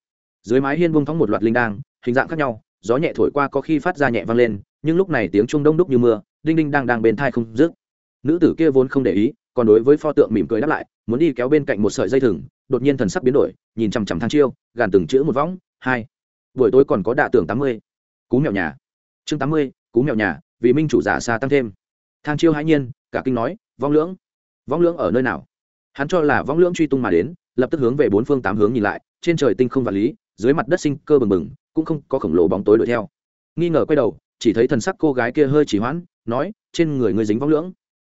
Dưới mái hiên bông thóng một loạt linh đang hình dạng khác nhau, gió nhẹ thổi qua có khi phát ra nhẹ vang lên, nhưng lúc này tiếng chuông đông đúc như mưa, đinh đinh đang đang bên thai không dứt. Nữ tử kia vốn không để ý, còn đối với pho tượng mỉm cười đáp lại, muốn đi kéo bên cạnh một sợi dây thừng, đột nhiên thần sắc biến đổi, nhìn chằm chằm thang chiêu, gàn từng chữ một võng, hai. Buổi tối còn có đạ tưởng tám mươi. Cú mèo nhà. Chương tám mươi, cú mèo nhà, vì minh chủ giả xa tăng thêm. Thang chiêu hãi nhiên, cả kinh nói, vong lưỡng vong lưỡng ở nơi nào? Hắn cho là vong lưỡng truy tung mà đến, lập tức hướng về bốn phương tám hướng nhìn lại, trên trời tinh không vật lý, dưới mặt đất sinh cơ bừng bừng, cũng không có khổng lồ bóng tối đuổi theo. Nghi ngờ quay đầu, chỉ thấy thần sắc cô gái kia hơi chỉ hoãn, nói, trên người ngươi dính vong lưỡng.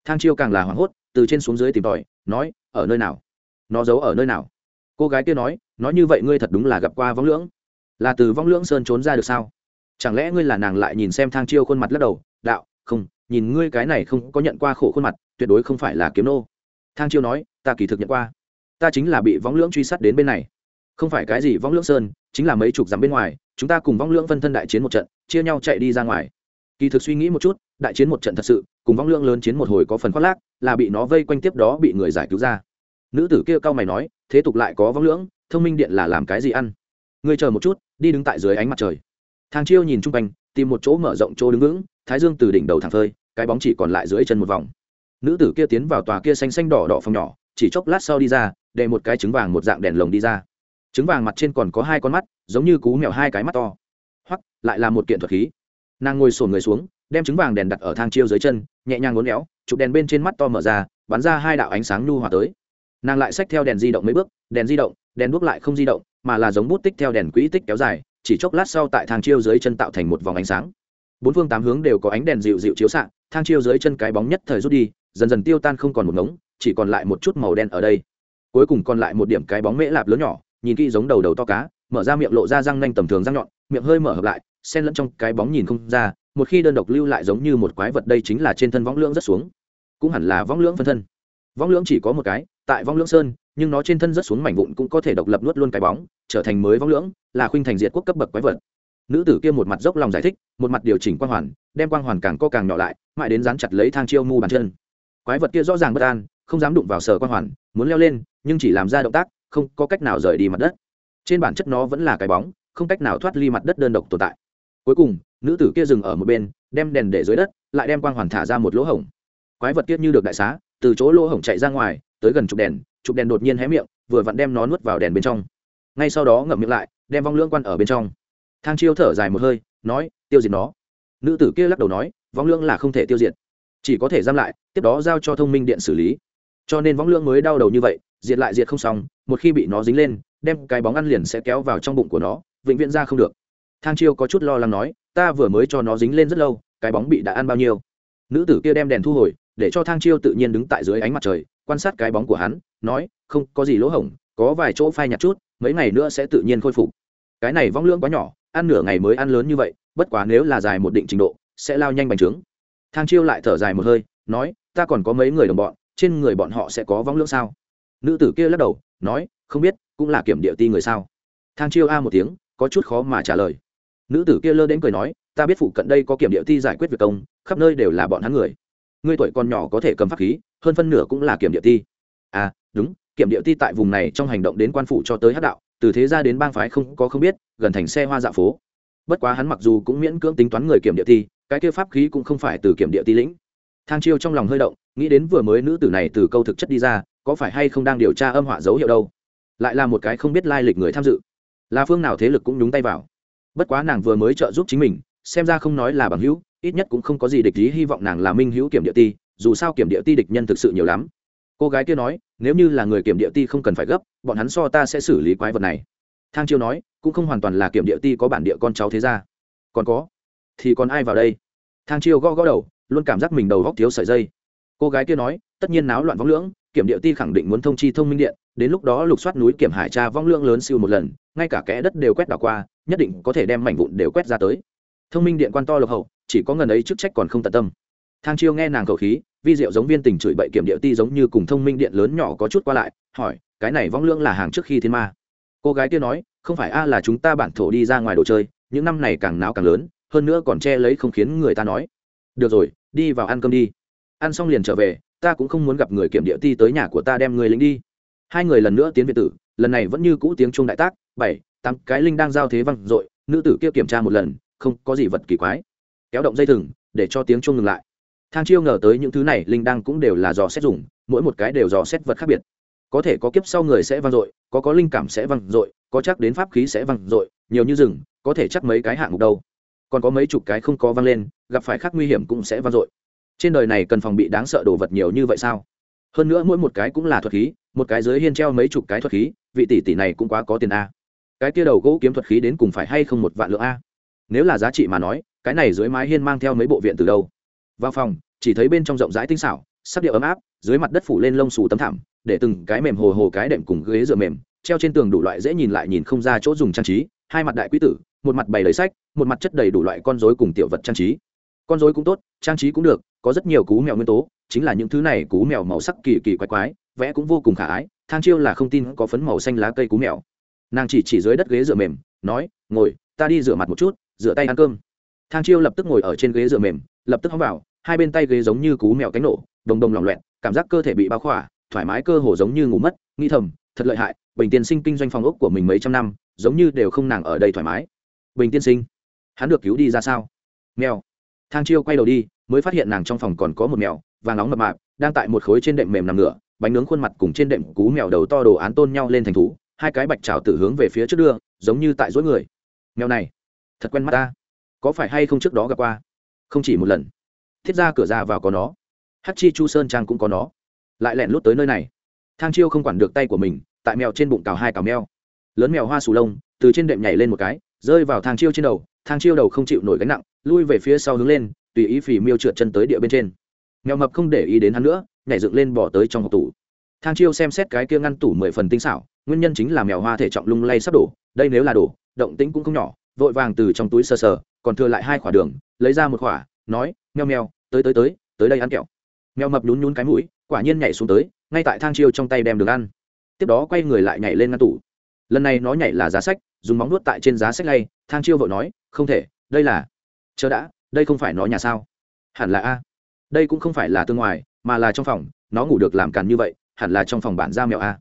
Thang chiêu càng là hoảng hốt, từ trên xuống dưới tìm tòi, nói, ở nơi nào? Nó giấu ở nơi nào? Cô gái kia nói nói như vậy ngươi thật đúng là gặp qua vong lưỡng. Là từ vong lưỡng sơn trốn ra được sao? Chẳng lẽ ngươi là nàng lại nhìn xem thang chiêu khuôn mặt lắc đầu, đạo, không, nhìn ngươi cái này không có nhận qua khổ khuôn mặt tuyệt đối không phải là kiếm nô. Thang chiêu nói, ta kỳ thực nhận qua. Ta chính là bị vong lưỡng truy sát đến bên này. Không phải cái gì vong lưỡng sơn, chính là mấy chục dặm bên ngoài, chúng ta cùng vong lưỡng phân thân đại chiến một trận, chia nhau chạy đi ra ngoài. Kỳ thực suy nghĩ một chút, đại chiến một trận thật sự, cùng vong lưỡng lớn chiến một hồi có phần khoác lác, là bị nó vây quanh tiếp đó bị người giải cứu ra. Nữ tử kia cao mày nói, thế tục lại có vong lưỡng, thông minh điện là làm cái gì ăn? Ngươi chờ một chút, đi đứng tại dưới ánh mặt trời. Thang chiêu nhìn chung quanh, tìm một chỗ mở rộng chỗ đứng vững, thái dương từ đỉnh đầu thẳng phơi, cái bóng chỉ còn lại dưới chân một vòng nữ tử kia tiến vào tòa kia xanh xanh đỏ đỏ phòng nhỏ, chỉ chốc lát sau đi ra, để một cái trứng vàng một dạng đèn lồng đi ra. Trứng vàng mặt trên còn có hai con mắt, giống như cú mèo hai cái mắt to. Hoặc lại là một kiện thuật khí. Nàng ngồi sổn người xuống, đem trứng vàng đèn đặt ở thang chiêu dưới chân, nhẹ nhàng ngốn éo, chụp đèn bên trên mắt to mở ra, bắn ra hai đạo ánh sáng nhu hòa tới. Nàng lại xách theo đèn di động mấy bước, đèn di động, đèn đuốc lại không di động, mà là giống bút tích theo đèn quỹ tích kéo dài, chỉ chốc lát sau tại thang chiêu dưới chân tạo thành một vòng ánh sáng. Bốn phương tám hướng đều có ánh đèn dịu dịu chiếu xạ, thang chiêu dưới chân cái bóng nhất thời rút đi dần dần tiêu tan không còn một ngống, chỉ còn lại một chút màu đen ở đây. Cuối cùng còn lại một điểm cái bóng mễ lạp lớn nhỏ, nhìn kỹ giống đầu đầu to cá, mở ra miệng lộ ra răng nanh tầm thường răng nhọn, miệng hơi mở hợp lại, xen lẫn trong cái bóng nhìn không ra, một khi đơn độc lưu lại giống như một quái vật đây chính là trên thân võng lưỡng rất xuống. Cũng hẳn là võng lưỡng phân thân. Võng lưỡng chỉ có một cái, tại võng lưỡng sơn, nhưng nó trên thân rất xuống mảnh vụn cũng có thể độc lập nuốt luôn cái bóng, trở thành mới võng lưỡng, là khuynh thành diệt quốc cấp bậc quái vật. Nữ tử kia một mặt dốc lòng giải thích, một mặt điều chỉnh quang hoàn, đem quang hoàn càng co càng nhỏ lại, mãi đến dán chặt lấy thang chiêu mu bàn chân quái vật kia rõ ràng bất an, không dám đụng vào sở quang hoàn, muốn leo lên, nhưng chỉ làm ra động tác, không có cách nào rời đi mặt đất. Trên bản chất nó vẫn là cái bóng, không cách nào thoát ly mặt đất đơn độc tồn tại. Cuối cùng, nữ tử kia dừng ở một bên, đem đèn để dưới đất, lại đem quang hoàn thả ra một lỗ hổng. Quái vật kia như được đại xá, từ chỗ lỗ hổng chạy ra ngoài, tới gần chụp đèn chụp đèn đột nhiên hé miệng, vừa vặn đem nó nuốt vào đèn bên trong. Ngay sau đó ngậm miệng lại, đem vong lưỡng quan ở bên trong. Thang chiêu thở dài một hơi, nói, tiêu diệt nó. Nữ tử kia lắc đầu nói, vong lưỡng là không thể tiêu diệt chỉ có thể giam lại, tiếp đó giao cho thông minh điện xử lý. Cho nên võng lưỡng mới đau đầu như vậy, diệt lại diệt không xong, một khi bị nó dính lên, đem cái bóng ăn liền sẽ kéo vào trong bụng của nó, vĩnh viễn ra không được. Thang chiêu có chút lo lắng nói, ta vừa mới cho nó dính lên rất lâu, cái bóng bị đã ăn bao nhiêu? Nữ tử kia đem đèn thu hồi, để cho thang chiêu tự nhiên đứng tại dưới ánh mặt trời, quan sát cái bóng của hắn, nói, không, có gì lỗ hổng, có vài chỗ phai nhạt chút, mấy ngày nữa sẽ tự nhiên khôi phục. Cái này vong lưỡng quá nhỏ, ăn nửa ngày mới ăn lớn như vậy, bất quá nếu là dài một định trình độ, sẽ lao nhanh bành trướng thang chiêu lại thở dài một hơi, nói, ta còn có mấy người đồng bọn, trên người bọn họ sẽ có vong lưỡng sao? Nữ tử kia lắc đầu, nói, không biết, cũng là kiểm địa ti người sao? Thang chiêu a một tiếng, có chút khó mà trả lời. Nữ tử kia lơ đến cười nói, ta biết phụ cận đây có kiểm địa ti giải quyết việc công, khắp nơi đều là bọn hắn người. Ngươi tuổi còn nhỏ có thể cầm pháp khí, hơn phân nửa cũng là kiểm địa ti. À đúng, kiểm địa ti tại vùng này trong hành động đến quan phụ cho tới hát đạo, từ thế ra đến bang phái không có không biết, gần thành xe hoa dạ phố. Bất quá hắn mặc dù cũng miễn cưỡng tính toán người kiểm địa ti cái kia pháp khí cũng không phải từ kiểm địa ti lĩnh. Thang chiêu trong lòng hơi động, nghĩ đến vừa mới nữ tử này từ câu thực chất đi ra, có phải hay không đang điều tra âm họa dấu hiệu đâu? Lại là một cái không biết lai lịch người tham dự. Là phương nào thế lực cũng nhúng tay vào. Bất quá nàng vừa mới trợ giúp chính mình, xem ra không nói là bằng hữu, ít nhất cũng không có gì địch ý, hy vọng nàng là minh hữu kiểm địa ti, dù sao kiểm địa ti địch nhân thực sự nhiều lắm. Cô gái kia nói, nếu như là người kiểm địa ti không cần phải gấp, bọn hắn so ta sẽ xử lý quái vật này. Thang chiêu nói, cũng không hoàn toàn là kiểm địa ti có bản địa con cháu thế ra còn có thì còn ai vào đây? Thang chiêu gõ gõ đầu, luôn cảm giác mình đầu góc thiếu sợi dây. Cô gái kia nói, tất nhiên náo loạn võng lưỡng, kiểm điệu ti khẳng định muốn thông chi thông minh điện, đến lúc đó lục soát núi kiểm hải tra vong lưỡng lớn siêu một lần, ngay cả kẽ đất đều quét đảo qua, nhất định có thể đem mảnh vụn đều quét ra tới. Thông minh điện quan to lộc hậu, chỉ có ngần ấy chức trách còn không tận tâm. Thang chiêu nghe nàng khẩu khí, vi diệu giống viên tình chửi bậy kiểm điệu ti giống như cùng thông minh điện lớn nhỏ có chút qua lại, hỏi, cái này vong lưỡng là hàng trước khi thiên ma? Cô gái kia nói, không phải a là chúng ta bản thổ đi ra ngoài đồ chơi, những năm này càng náo càng lớn hơn nữa còn che lấy không khiến người ta nói. Được rồi, đi vào ăn cơm đi. Ăn xong liền trở về, ta cũng không muốn gặp người kiểm địa ti tới nhà của ta đem người lính đi. Hai người lần nữa tiến về tử, lần này vẫn như cũ tiếng trung đại tác, bảy, tám, cái linh đang giao thế văng r ộ i nữ tử kia kiểm tra một lần, không có gì vật kỳ quái. Kéo động dây thừng, để cho tiếng trung ngừng lại. Thang chiêu ngờ tới những thứ này, linh đang cũng đều là dò xét dùng, mỗi một cái đều dò xét vật khác biệt. Có thể có kiếp sau người sẽ văng r ộ i có có linh cảm sẽ văng r ộ i có chắc đến pháp khí sẽ văng r ộ i nhiều như rừng, có thể chắc mấy cái hạng mục đâu còn có mấy chục cái không có văng lên, gặp phải khác nguy hiểm cũng sẽ vang dội. Trên đời này cần phòng bị đáng sợ đồ vật nhiều như vậy sao? Hơn nữa mỗi một cái cũng là thuật khí, một cái dưới hiên treo mấy chục cái thuật khí, vị tỷ tỷ này cũng quá có tiền a. Cái kia đầu gỗ kiếm thuật khí đến cùng phải hay không một vạn lượng a? Nếu là giá trị mà nói, cái này dưới mái hiên mang theo mấy bộ viện từ đâu? Vào phòng, chỉ thấy bên trong rộng rãi tinh xảo, sắc điệu ấm áp, dưới mặt đất phủ lên lông xù tấm thảm, để từng cái mềm hồ hồ cái đệm cùng ghế dựa mềm, treo trên tường đủ loại dễ nhìn lại nhìn không ra chỗ dùng trang trí, hai mặt đại quý tử một mặt bày lấy sách, một mặt chất đầy đủ loại con rối cùng tiểu vật trang trí. Con rối cũng tốt, trang trí cũng được, có rất nhiều cú mèo nguyên tố, chính là những thứ này cú mèo màu sắc kỳ kỳ quái quái, vẽ cũng vô cùng khả ái, thang chiêu là không tin có phấn màu xanh lá cây cú mèo. Nàng chỉ chỉ dưới đất ghế dựa mềm, nói, ngồi, ta đi rửa mặt một chút, rửa tay ăn cơm. Thang chiêu lập tức ngồi ở trên ghế dựa mềm, lập tức hóng vào, hai bên tay ghế giống như cú mèo cánh nổ, đồng đồng lỏng loẹn cảm giác cơ thể bị bao khỏa, thoải mái cơ hồ giống như ngủ mất, nghĩ thầm, thật lợi hại, bình tiền sinh kinh doanh phòng ốc của mình mấy trăm năm, giống như đều không nàng ở đây thoải mái bình tiên sinh. Hắn được cứu đi ra sao? Mèo. Thang chiêu quay đầu đi, mới phát hiện nàng trong phòng còn có một mèo, vàng nóng mập mạp, đang tại một khối trên đệm mềm nằm ngửa, bánh nướng khuôn mặt cùng trên đệm cú mèo đầu to đồ án tôn nhau lên thành thú, hai cái bạch trào tử hướng về phía trước đưa, giống như tại dối người. Mèo này, thật quen mắt ta. Có phải hay không trước đó gặp qua? Không chỉ một lần. Thiết ra cửa ra vào có nó. Hắc chi chu sơn trang cũng có nó. Lại lẹn lút tới nơi này. Thang chiêu không quản được tay của mình, tại mèo trên bụng cào hai cào mèo. Lớn mèo hoa sù lông, từ trên đệm nhảy lên một cái rơi vào thang chiêu trên đầu thang chiêu đầu không chịu nổi gánh nặng lui về phía sau hướng lên tùy ý phì miêu trượt chân tới địa bên trên. Mèo mập không để ý đến hắn nữa nhảy dựng lên bỏ tới trong hộp tủ. Thang chiêu xem xét cái kia ngăn tủ mười phần tinh xảo nguyên nhân chính là mèo hoa thể trọng lung lay sắp đổ đây nếu là đổ động tĩnh cũng không nhỏ vội vàng từ trong túi sờ sờ còn thừa lại hai quả đường lấy ra một quả, nói meo meo tới tới tới tới đây ăn kẹo. Mèo mập nhún nhún cái mũi quả nhiên nhảy xuống tới ngay tại thang chiêu trong tay đem đường ăn. Tiếp đó quay người lại nhảy lên ngăn tủ lần này nó nhảy là giá sách, dùng móng nuốt tại trên giá sách lay, thang chiêu vội nói, không thể, đây là chờ đã, đây không phải nó nhà sao? Hẳn là a. Đây cũng không phải là tương ngoài, mà là trong phòng, nó ngủ được làm càn như vậy, hẳn là trong phòng bản ra mèo a.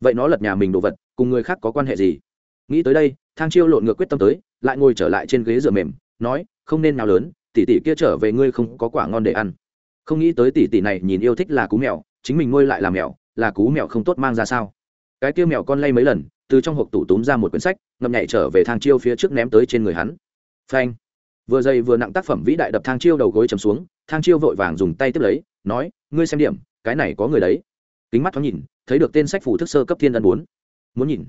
Vậy nó lật nhà mình đồ vật, cùng người khác có quan hệ gì? Nghĩ tới đây, thang chiêu lộn ngược quyết tâm tới, lại ngồi trở lại trên ghế dựa mềm, nói, không nên nào lớn, tỷ tỷ kia trở về ngươi không có quả ngon để ăn. Không nghĩ tới tỷ tỷ này nhìn yêu thích là cú mèo, chính mình nuôi lại là mèo, là cú mèo không tốt mang ra sao? Cái kia mèo con lay mấy lần từ trong hộp tủ túm ra một quyển sách, ngậm nhảy trở về thang chiêu phía trước ném tới trên người hắn. Phanh. Vừa dày vừa nặng tác phẩm vĩ đại đập thang chiêu đầu gối chầm xuống, thang chiêu vội vàng dùng tay tiếp lấy, nói, ngươi xem điểm, cái này có người đấy. Kính mắt thoáng nhìn, thấy được tên sách phủ thức sơ cấp thiên ân bốn. Muốn nhìn.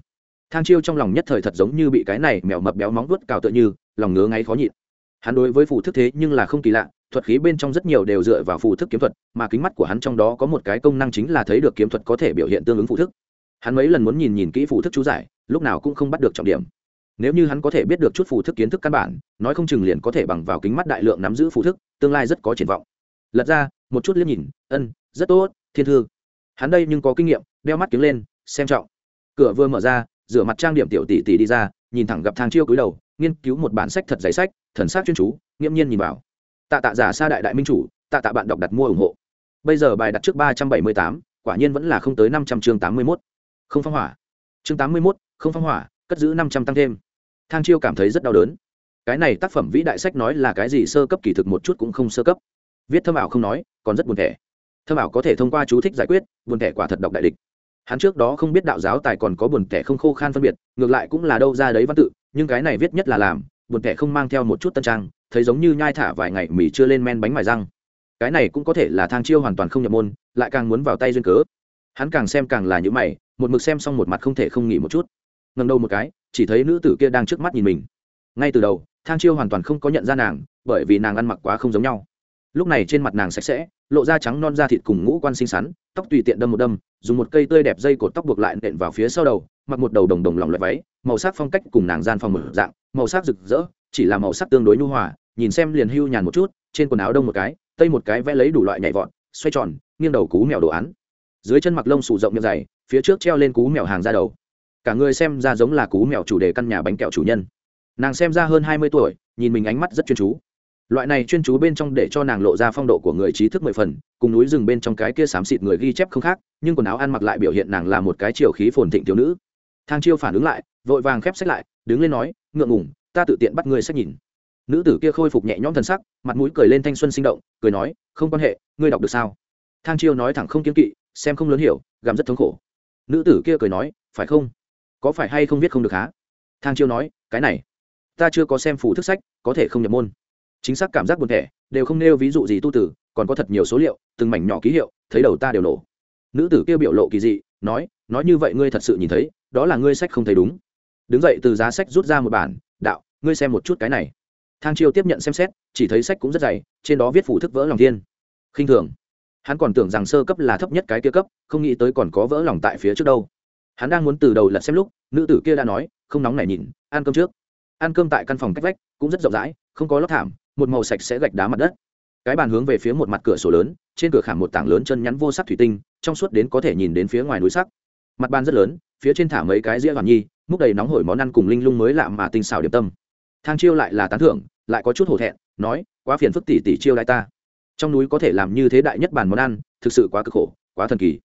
Thang chiêu trong lòng nhất thời thật giống như bị cái này mèo mập béo móng vuốt cào tựa như, lòng ngứa ngáy khó nhịn. Hắn đối với phủ thức thế nhưng là không kỳ lạ, thuật khí bên trong rất nhiều đều dựa vào phù thức kiếm thuật, mà kính mắt của hắn trong đó có một cái công năng chính là thấy được kiếm thuật có thể biểu hiện tương ứng phù thức hắn mấy lần muốn nhìn nhìn kỹ phù thức chú giải, lúc nào cũng không bắt được trọng điểm. Nếu như hắn có thể biết được chút phù thức kiến thức căn bản, nói không chừng liền có thể bằng vào kính mắt đại lượng nắm giữ phù thức, tương lai rất có triển vọng. Lật ra, một chút liếc nhìn, ân, rất tốt, thiên thư. Hắn đây nhưng có kinh nghiệm, đeo mắt kiếm lên, xem trọng. Cửa vừa mở ra, rửa mặt trang điểm tiểu tỷ tỷ đi ra, nhìn thẳng gặp thang chiêu cúi đầu, nghiên cứu một bản sách thật giấy sách, thần sắc chuyên chú, nghiễm nhiên nhìn vào. Tạ tạ giả sa đại đại minh chủ, tạ tạ bạn đọc đặt mua ủng hộ. Bây giờ bài đặt trước ba trăm bảy mươi tám, quả nhiên vẫn là không tới năm trăm chương tám mươi mốt không phong hỏa. Chương tám mươi mốt, không phong hỏa, cất giữ năm trăm tăng thêm. Thang chiêu cảm thấy rất đau đớn. Cái này tác phẩm vĩ đại sách nói là cái gì, sơ cấp kỳ thực một chút cũng không sơ cấp. Viết thâm ảo không nói, còn rất buồn thẻ. Thâm ảo có thể thông qua chú thích giải quyết, buồn thẻ quả thật đọc đại địch. Hắn trước đó không biết đạo giáo tài còn có buồn thẻ không khô khan phân biệt, ngược lại cũng là đâu ra đấy văn tự, nhưng cái này viết nhất là làm, buồn thẻ không mang theo một chút tân trang, thấy giống như nhai thả vài ngày mì chưa lên men bánh mài răng. Cái này cũng có thể là thang chiêu hoàn toàn không nhập môn, lại càng muốn vào tay duyên cớ hắn càng xem càng là những mày, một mực xem xong một mặt không thể không nghỉ một chút. Ngần đầu một cái, chỉ thấy nữ tử kia đang trước mắt nhìn mình. Ngay từ đầu, thang chiêu hoàn toàn không có nhận ra nàng, bởi vì nàng ăn mặc quá không giống nhau. Lúc này trên mặt nàng sạch sẽ, lộ da trắng non da thịt cùng ngũ quan xinh xắn, tóc tùy tiện đâm một đâm, dùng một cây tươi đẹp dây cột tóc buộc lại nện vào phía sau đầu, mặc một đầu đồng đồng lòng loại váy, màu sắc phong cách cùng nàng gian phòng mở dạng, màu sắc rực rỡ, chỉ là màu sắc tương đối nhu hòa, nhìn xem liền hưu nhàn một chút, trên quần áo đông một cái, tây một cái vẽ lấy đủ loại nhảy vọt, xoay tròn, nghiêng đầu cú mèo đồ án dưới chân mặc lông sù rộng miệng dày, phía trước treo lên cú mèo hàng ra đầu. Cả người xem ra giống là cú mèo chủ đề căn nhà bánh kẹo chủ nhân. Nàng xem ra hơn hai mươi tuổi, nhìn mình ánh mắt rất chuyên chú. Loại này chuyên chú bên trong để cho nàng lộ ra phong độ của người trí thức mười phần, cùng núi rừng bên trong cái kia xám xịt người ghi chép không khác, nhưng quần áo ăn mặc lại biểu hiện nàng là một cái chiều khí phồn thịnh thiếu nữ. Thang chiêu phản ứng lại, vội vàng khép sách lại, đứng lên nói, ngượng ngủng ta tự tiện bắt ngươi sách nhìn. Nữ tử kia khôi phục nhẹ nhõm thần sắc, mặt mũi cười lên thanh xuân sinh động, cười nói, không quan hệ, ngươi đọc được sao? Thang chiêu nói thẳng không kiếm kỵ xem không lớn hiểu, gặm rất thống khổ. Nữ tử kia cười nói, phải không? Có phải hay không viết không được há thang chiêu nói, cái này, ta chưa có xem phủ thức sách, có thể không nhập môn. Chính xác cảm giác buồn thẻ, đều không nêu ví dụ gì tu tử, còn có thật nhiều số liệu, từng mảnh nhỏ ký hiệu, thấy đầu ta đều nổ. Nữ tử kia biểu lộ kỳ dị, nói nói như vậy ngươi thật sự nhìn thấy, đó là ngươi sách không thấy đúng. Đứng dậy từ giá sách rút ra một bản, đạo, ngươi xem một chút cái này. Thang chiêu tiếp nhận xem xét, chỉ thấy sách cũng rất dày, trên đó viết phủ thức vỡ lòng thiên. Khinh thường hắn còn tưởng rằng sơ cấp là thấp nhất cái kia cấp, không nghĩ tới còn có vỡ lòng tại phía trước đâu. Hắn đang muốn từ đầu lật xem lúc, nữ tử kia đã nói, không nóng này nhìn, ăn cơm trước. Ăn cơm tại căn phòng cách vách, cũng rất rộng rãi, không có lót thảm, một màu sạch sẽ gạch đá mặt đất. Cái bàn hướng về phía một mặt cửa sổ lớn, trên cửa khảm một tảng lớn chân nhắn vô sắc thủy tinh, trong suốt đến có thể nhìn đến phía ngoài núi sắc. Mặt bàn rất lớn, phía trên thả mấy cái dĩa hoàn nhi, múc đầy nóng hổi món ăn cùng linh lung mới lạ mà tinh xảo điểm tâm. Thang chiêu lại là tán thưởng, lại có chút hổ thẹn, nói, quá phiền phức tỷ tỷ chiêu đại ta trong núi có thể làm như thế đại nhất bản món ăn, thực sự quá cực khổ, quá thần kỳ.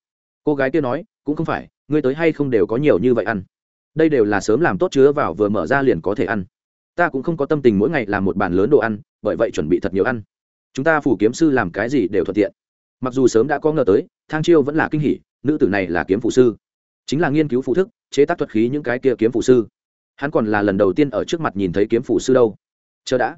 Cô gái kia nói, cũng không phải, ngươi tới hay không đều có nhiều như vậy ăn. Đây đều là sớm làm tốt chứa vào vừa mở ra liền có thể ăn. Ta cũng không có tâm tình mỗi ngày làm một bàn lớn đồ ăn, bởi vậy chuẩn bị thật nhiều ăn. Chúng ta phủ kiếm sư làm cái gì đều thuận tiện. Mặc dù sớm đã có ngờ tới, thang chiêu vẫn là kinh hỉ, nữ tử này là kiếm phụ sư. Chính là nghiên cứu phụ thức, chế tác thuật khí những cái kia kiếm phụ sư. Hắn còn là lần đầu tiên ở trước mặt nhìn thấy kiếm phụ sư đâu. Chờ đã.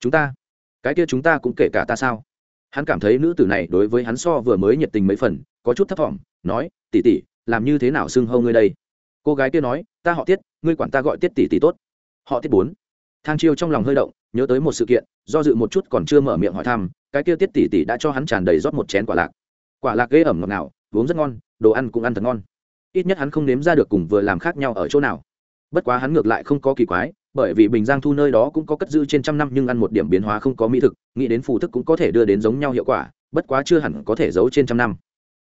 Chúng ta, cái kia chúng ta cũng kể cả ta sao? Hắn cảm thấy nữ tử này đối với hắn so vừa mới nhiệt tình mấy phần, có chút thấp t nói tỉ tỉ làm như thế nào xưng hâu ngươi đây? Cô gái kia nói, ta họ tiết, ngươi quản ta gọi tiết tỷ tỷ tốt. Họ tiết bốn. Thang chiêu trong lòng hơi động, nhớ tới một sự kiện, do dự một chút còn chưa mở miệng hỏi thăm, cái kia tiết tỷ tỷ đã cho hắn tràn đầy rót một chén quả lạc. Quả lạc ghê ẩm ngọt ngào, uống rất ngon, đồ ăn cũng ăn thật ngon. Ít nhất hắn không nếm ra được cùng vừa làm khác nhau ở chỗ nào. Bất quá hắn ngược lại không có kỳ quái bởi vì bình giang thu nơi đó cũng có cất giữ trên trăm năm nhưng ăn một điểm biến hóa không có mỹ thực, nghĩ đến phù thức cũng có thể đưa đến giống nhau hiệu quả, bất quá chưa hẳn có thể giấu trên trăm năm.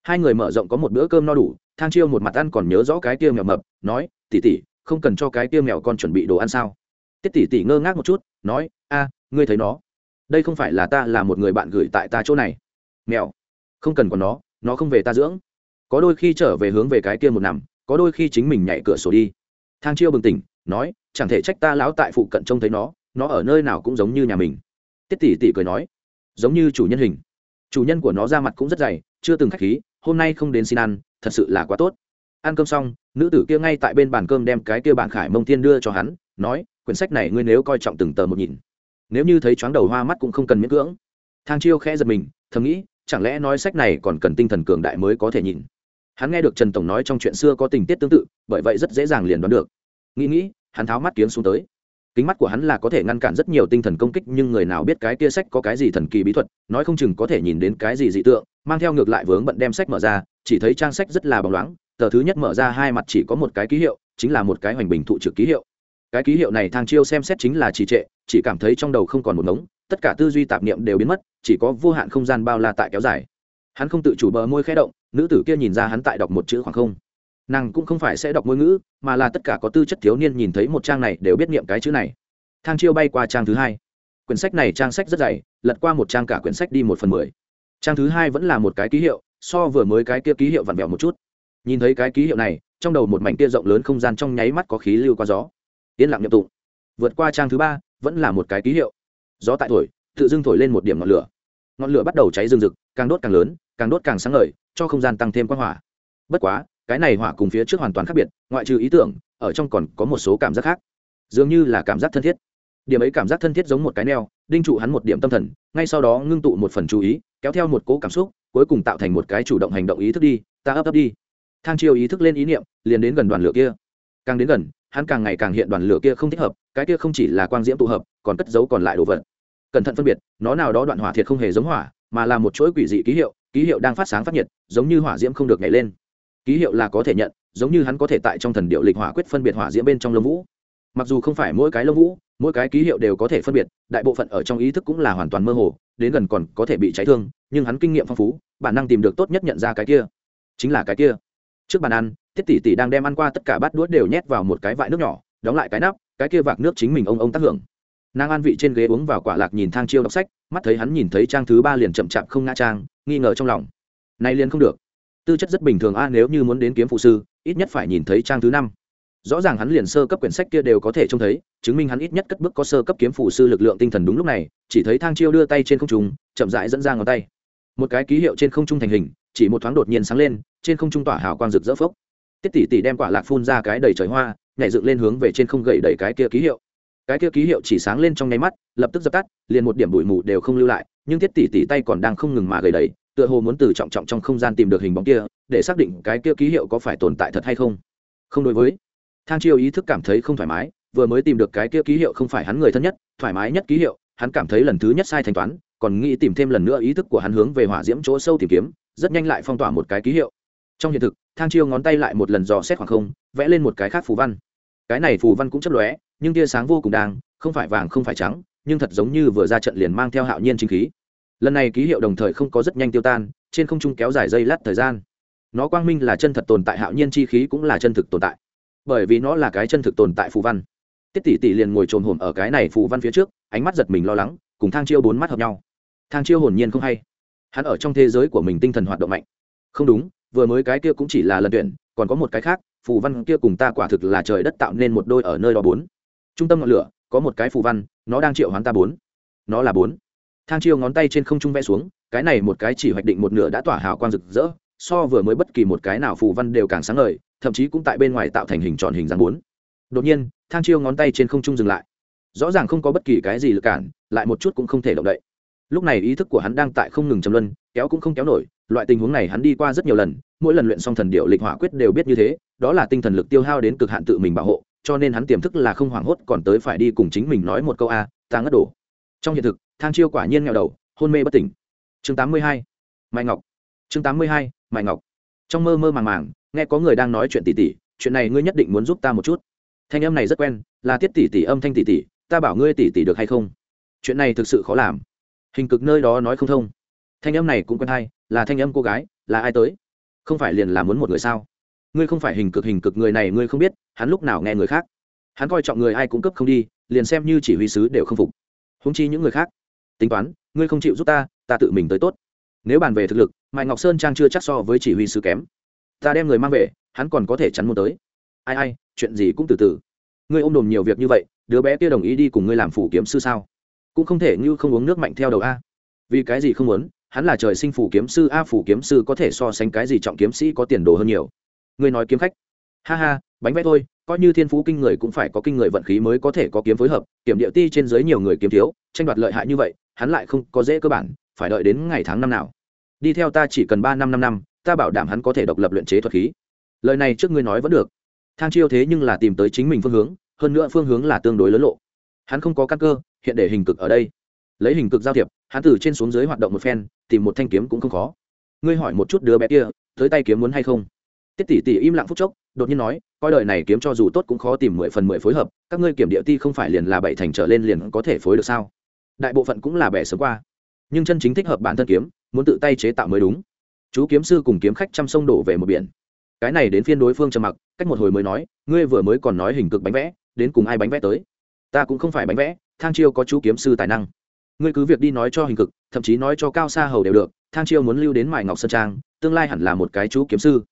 Hai người mở rộng có một bữa cơm no đủ, thang chiêu một mặt ăn còn nhớ rõ cái kia mèo mập, nói tỉ tỉ không cần cho cái kia mèo con chuẩn bị đồ ăn sao? Tiết tỷ tỷ ngơ ngác một chút, nói, a, ngươi thấy nó. Đây không phải là ta, là một người bạn gửi tại ta chỗ này. Mèo? Không cần còn nó nó không về ta dưỡng. Có đôi khi trở về hướng về cái kia một nằm, có đôi khi chính mình nhảy cửa sổ đi. Thang chiêu bừng tỉnh, nói chẳng thể trách ta lão tại phụ cận trông thấy nó nó ở nơi nào cũng giống như nhà mình. Tiết tỷ tỷ cười nói, giống như chủ nhân hình. Chủ nhân của nó ra mặt cũng rất dày, chưa từng khách khí, hôm nay không đến xin ăn, thật sự là quá tốt. Ăn cơm xong, nữ tử kia ngay tại bên bàn cơm đem cái kia bạn khải mông tiên đưa cho hắn, nói, quyển sách này ngươi nếu coi trọng từng tờ một nhìn. Nếu như thấy chóng đầu hoa mắt cũng không cần miễn cưỡng. Thang chiêu khẽ giật mình, thầm nghĩ, chẳng lẽ nói sách này còn cần tinh thần cường đại mới có thể nhìn? Hắn nghe được trần tổng nói trong chuyện xưa có tình tiết tương tự, bởi vậy rất dễ dàng liền đoán được. Nghĩ nghĩ hắn tháo mắt kiếm xuống tới. Kính mắt của hắn là có thể ngăn cản rất nhiều tinh thần công kích, nhưng người nào biết cái kia sách có cái gì thần kỳ bí thuật, nói không chừng có thể nhìn đến cái gì dị tượng, mang theo ngược lại vướng bận đem sách mở ra, chỉ thấy trang sách rất là bóng loáng, tờ thứ nhất mở ra hai mặt chỉ có một cái ký hiệu, chính là một cái hoành bình thụ trực ký hiệu. Cái ký hiệu này thang chiêu xem xét chính là trì trệ, chỉ cảm thấy trong đầu không còn một ngống, tất cả tư duy tạp niệm đều biến mất, chỉ có vô hạn không gian bao la tại kéo dài. Hắn không tự chủ bờ môi khẽ động, nữ tử kia nhìn ra hắn tại đọc một chữ khoảng không nàng cũng không phải sẽ đọc ngôn ngữ, mà là tất cả có tư chất thiếu niên nhìn thấy một trang này đều biết niệm cái chữ này. Thang chiêu bay qua trang thứ hai. Quyển sách này trang sách rất dày, lật qua một trang cả quyển sách đi một phần mười. Trang thứ hai vẫn là một cái ký hiệu, so vừa mới cái kia ký hiệu vặn vẹo một chút. Nhìn thấy cái ký hiệu này, trong đầu một mảnh kia rộng lớn không gian trong nháy mắt có khí lưu qua gió. Yên lặng nhập tụng. Vượt qua trang thứ ba, vẫn là một cái ký hiệu. Gió tại thổi, tự dưng thổi lên một điểm ngọn lửa. Ngọn lửa bắt đầu cháy rừng rực, càng đốt càng lớn, càng đốt càng sáng ngời, cho không gian tăng thêm quang hỏa. Bất quá cái này hỏa cùng phía trước hoàn toàn khác biệt, ngoại trừ ý tưởng, ở trong còn có một số cảm giác khác. Dường như là cảm giác thân thiết. Điểm ấy cảm giác thân thiết giống một cái neo, đinh trụ hắn một điểm tâm thần, ngay sau đó ngưng tụ một phần chú ý, kéo theo một cố cảm xúc, cuối cùng tạo thành một cái chủ động hành động ý thức đi, ta ấp ấp đi. Thang chiêu ý thức lên ý niệm, liền đến gần đoàn lửa kia. Càng đến gần, hắn càng ngày càng hiện đoàn lửa kia không thích hợp, cái kia không chỉ là quang diễm tụ hợp, còn cất giấu còn lại đồ vật. Cẩn thận phân biệt, nó nào đó đoạn hỏa thiệt không hề giống hỏa, mà là một chuỗi quỷ dị ký hiệu ký hiệu đang phát sáng phát nhiệt, giống như hỏa diễm không được nhảy lên ký hiệu là có thể nhận, giống như hắn có thể tại trong thần điệu lịch hỏa quyết phân biệt hỏa diễm bên trong lông vũ. Mặc dù không phải mỗi cái lông vũ, mỗi cái ký hiệu đều có thể phân biệt, đại bộ phận ở trong ý thức cũng là hoàn toàn mơ hồ, đến gần còn có thể bị cháy thương, nhưng hắn kinh nghiệm phong phú, bản năng tìm được tốt nhất nhận ra cái kia. Chính là cái kia. Trước bàn ăn tiết tỷ tỷ đang đem ăn qua tất cả bát đũa đều nhét vào một cái vại nước nhỏ, đóng lại cái nắp, cái kia vạc nước chính mình ông ông tác hưởng. Nàng an vị trên ghế uống vào quả lạc nhìn thang chiêu đọc sách, mắt thấy hắn nhìn thấy trang thứ ba liền chậm chạp không ngã trang, nghi ngờ trong lòng. Nay liền không được tư chất rất bình thường a, nếu như muốn đến kiếm phụ sư, ít nhất phải nhìn thấy trang thứ năm. Rõ ràng hắn liền sơ cấp quyển sách kia đều có thể trông thấy, chứng minh hắn ít nhất cất bước có sơ cấp kiếm phụ sư lực lượng tinh thần đúng lúc này, chỉ thấy thang chiêu đưa tay trên không trung, chậm rãi dẫn ra ngón tay. Một cái ký hiệu trên không trung thành hình, chỉ một thoáng đột nhiên sáng lên, trên không trung tỏa hào quang rực rỡ phốc. Tiết tỷ tỷ đem quả lạc phun ra cái đầy trời hoa, nhảy dựng lên hướng về trên không gậy đầy cái kia ký hiệu. Cái kia ký hiệu chỉ sáng lên trong nháy mắt, lập tức dập tắt, liền một điểm bụi mù đều không lưu lại, nhưng thiết tỷ tỷ tay còn đang không ngừng mà gầy đầy tựa hồ muốn từ trọng trọng trong không gian tìm được hình bóng kia, để xác định cái kia ký hiệu có phải tồn tại thật hay không. Không đối với. Thang chiêu ý thức cảm thấy không thoải mái, vừa mới tìm được cái kia ký hiệu không phải hắn người thân nhất, thoải mái nhất ký hiệu, hắn cảm thấy lần thứ nhất sai thanh toán, còn nghĩ tìm thêm lần nữa ý thức của hắn hướng về hỏa diễm chỗ sâu tìm kiếm, rất nhanh lại phong tỏa một cái ký hiệu. Trong hiện thực, thang chiêu ngón tay lại một lần dò xét khoảng không, vẽ lên một cái khác phù văn. Cái này phù văn cũng chấp lóe, nhưng tia sáng vô cùng đang, không phải vàng không phải trắng, nhưng thật giống như vừa ra trận liền mang theo hạo nhiên chính khí lần này ký hiệu đồng thời không có rất nhanh tiêu tan, trên không trung kéo dài dây lát thời gian. Nó quang minh là chân thật tồn tại, hạo nhiên chi khí cũng là chân thực tồn tại. Bởi vì nó là cái chân thực tồn tại phù văn. Tiết tỷ tỷ liền ngồi trồn hồn ở cái này phù văn phía trước, ánh mắt giật mình lo lắng, cùng thang chiêu bốn mắt hợp nhau. Thang chiêu hồn nhiên không hay. Hắn ở trong thế giới của mình tinh thần hoạt động mạnh. Không đúng, vừa mới cái kia cũng chỉ là lần tuyển, còn có một cái khác, phù văn kia cùng ta quả thực là trời đất tạo nên một đôi ở nơi đó bốn. Trung tâm ngọn lửa, có một cái phù văn, nó đang triệu hoán ta bốn. Nó là bốn thang chiêu ngón tay trên không trung vẽ xuống, cái này một cái chỉ hoạch định một nửa đã tỏa hào quang rực rỡ, so vừa mới bất kỳ một cái nào phù văn đều càng sáng ngời, thậm chí cũng tại bên ngoài tạo thành hình tròn hình dáng bốn. Đột nhiên, thang chiêu ngón tay trên không trung dừng lại. Rõ ràng không có bất kỳ cái gì lực cản, lại một chút cũng không thể động đậy. Lúc này ý thức của hắn đang tại không ngừng châm luân, kéo cũng không kéo nổi, loại tình huống này hắn đi qua rất nhiều lần, mỗi lần luyện xong thần điệu lịch hỏa quyết đều biết như thế, đó là tinh thần lực tiêu hao đến cực hạn tự mình bảo hộ, cho nên hắn tiềm thức là không hoảng hốt còn tới phải đi cùng chính mình nói một câu a, ta ngất đổ trong hiện thực, thang chiêu quả nhiên nghèo đầu, hôn mê bất tỉnh. Chương 82. mai ngọc. Chương 82. mai ngọc. Trong mơ mơ màng màng, nghe có người đang nói chuyện tỉ tỉ, chuyện này ngươi nhất định muốn giúp ta một chút. Thanh âm này rất quen, là tiết tỉ tỉ âm thanh tỉ tỉ, ta bảo ngươi tỉ tỉ được hay không? Chuyện này thực sự khó làm. Hình cực nơi đó nói không thông. Thanh âm này cũng quen hay, là thanh âm cô gái, là ai tới? Không phải liền là muốn một người sao? Ngươi không phải hình cực hình cực người này ngươi không biết, hắn lúc nào nghe người khác? Hắn coi trọng người ai cũng cấp không đi, liền xem như chỉ huy sứ đều không phục húng chi những người khác. Tính toán, ngươi không chịu giúp ta ta tự mình tới tốt. Nếu bàn về thực lực mai ngọc sơn trang chưa chắc so với chỉ huy sứ kém. Ta đem người mang về, hắn còn có thể chắn muốn tới. Ai ai, chuyện gì cũng từ từ. Ngươi ôm đồm nhiều việc như vậy, đứa bé kia đồng ý đi cùng ngươi làm phủ kiếm sư sao? Cũng không thể như không uống nước mạnh theo đầu a. Vì cái gì không muốn, hắn là trời sinh phủ kiếm sư, a phủ kiếm sư có thể so sánh cái gì trọng kiếm sĩ có tiền đồ hơn nhiều. Ngươi nói kiếm khách. Ha ha, bánh vẽ thôi coi như thiên phú kinh người cũng phải có kinh người vận khí mới có thể có kiếm phối hợp, kiểm địa ti trên dưới nhiều người kiếm thiếu, tranh đoạt lợi hại như vậy, hắn lại không có dễ cơ bản, phải đợi đến ngày tháng năm nào. Đi theo ta chỉ cần ba năm năm năm, ta bảo đảm hắn có thể độc lập luyện chế thuật khí. Lời này trước ngươi nói vẫn được. Thang chiêu thế nhưng là tìm tới chính mình phương hướng, hơn nữa phương hướng là tương đối lớn lộ. Hắn không có căn cơ, hiện để hình cực ở đây. Lấy hình cực giao thiệp, hắn từ trên xuống dưới hoạt động một phen, tìm một thanh kiếm cũng không khó. Ngươi hỏi một chút đứa bé kia, tới tay kiếm muốn hay không? Tiết tỷ tỷ im lặng phút chốc đột nhiên nói, coi đời này kiếm cho dù tốt cũng khó tìm mười phần mười phối hợp, các ngươi kiểm địa ti không phải liền là bảy thành trở lên liền có thể phối được sao? Đại bộ phận cũng là bẻ sớm qua. Nhưng chân chính thích hợp bản thân kiếm, muốn tự tay chế tạo mới đúng. Chú kiếm sư cùng kiếm khách trăm sông đổ về một biển. Cái này đến phiên đối phương trầm mặc, cách một hồi mới nói, ngươi vừa mới còn nói hình cực bánh vẽ, đến cùng ai bánh vẽ tới? Ta cũng không phải bánh vẽ, thang chiêu có chú kiếm sư tài năng. Ngươi cứ việc đi nói cho hình cực, thậm chí nói cho cao xa hầu đều được, thang chiêu muốn lưu đến mài ngọc sơn trang, tương lai hẳn là một cái chú kiếm sư.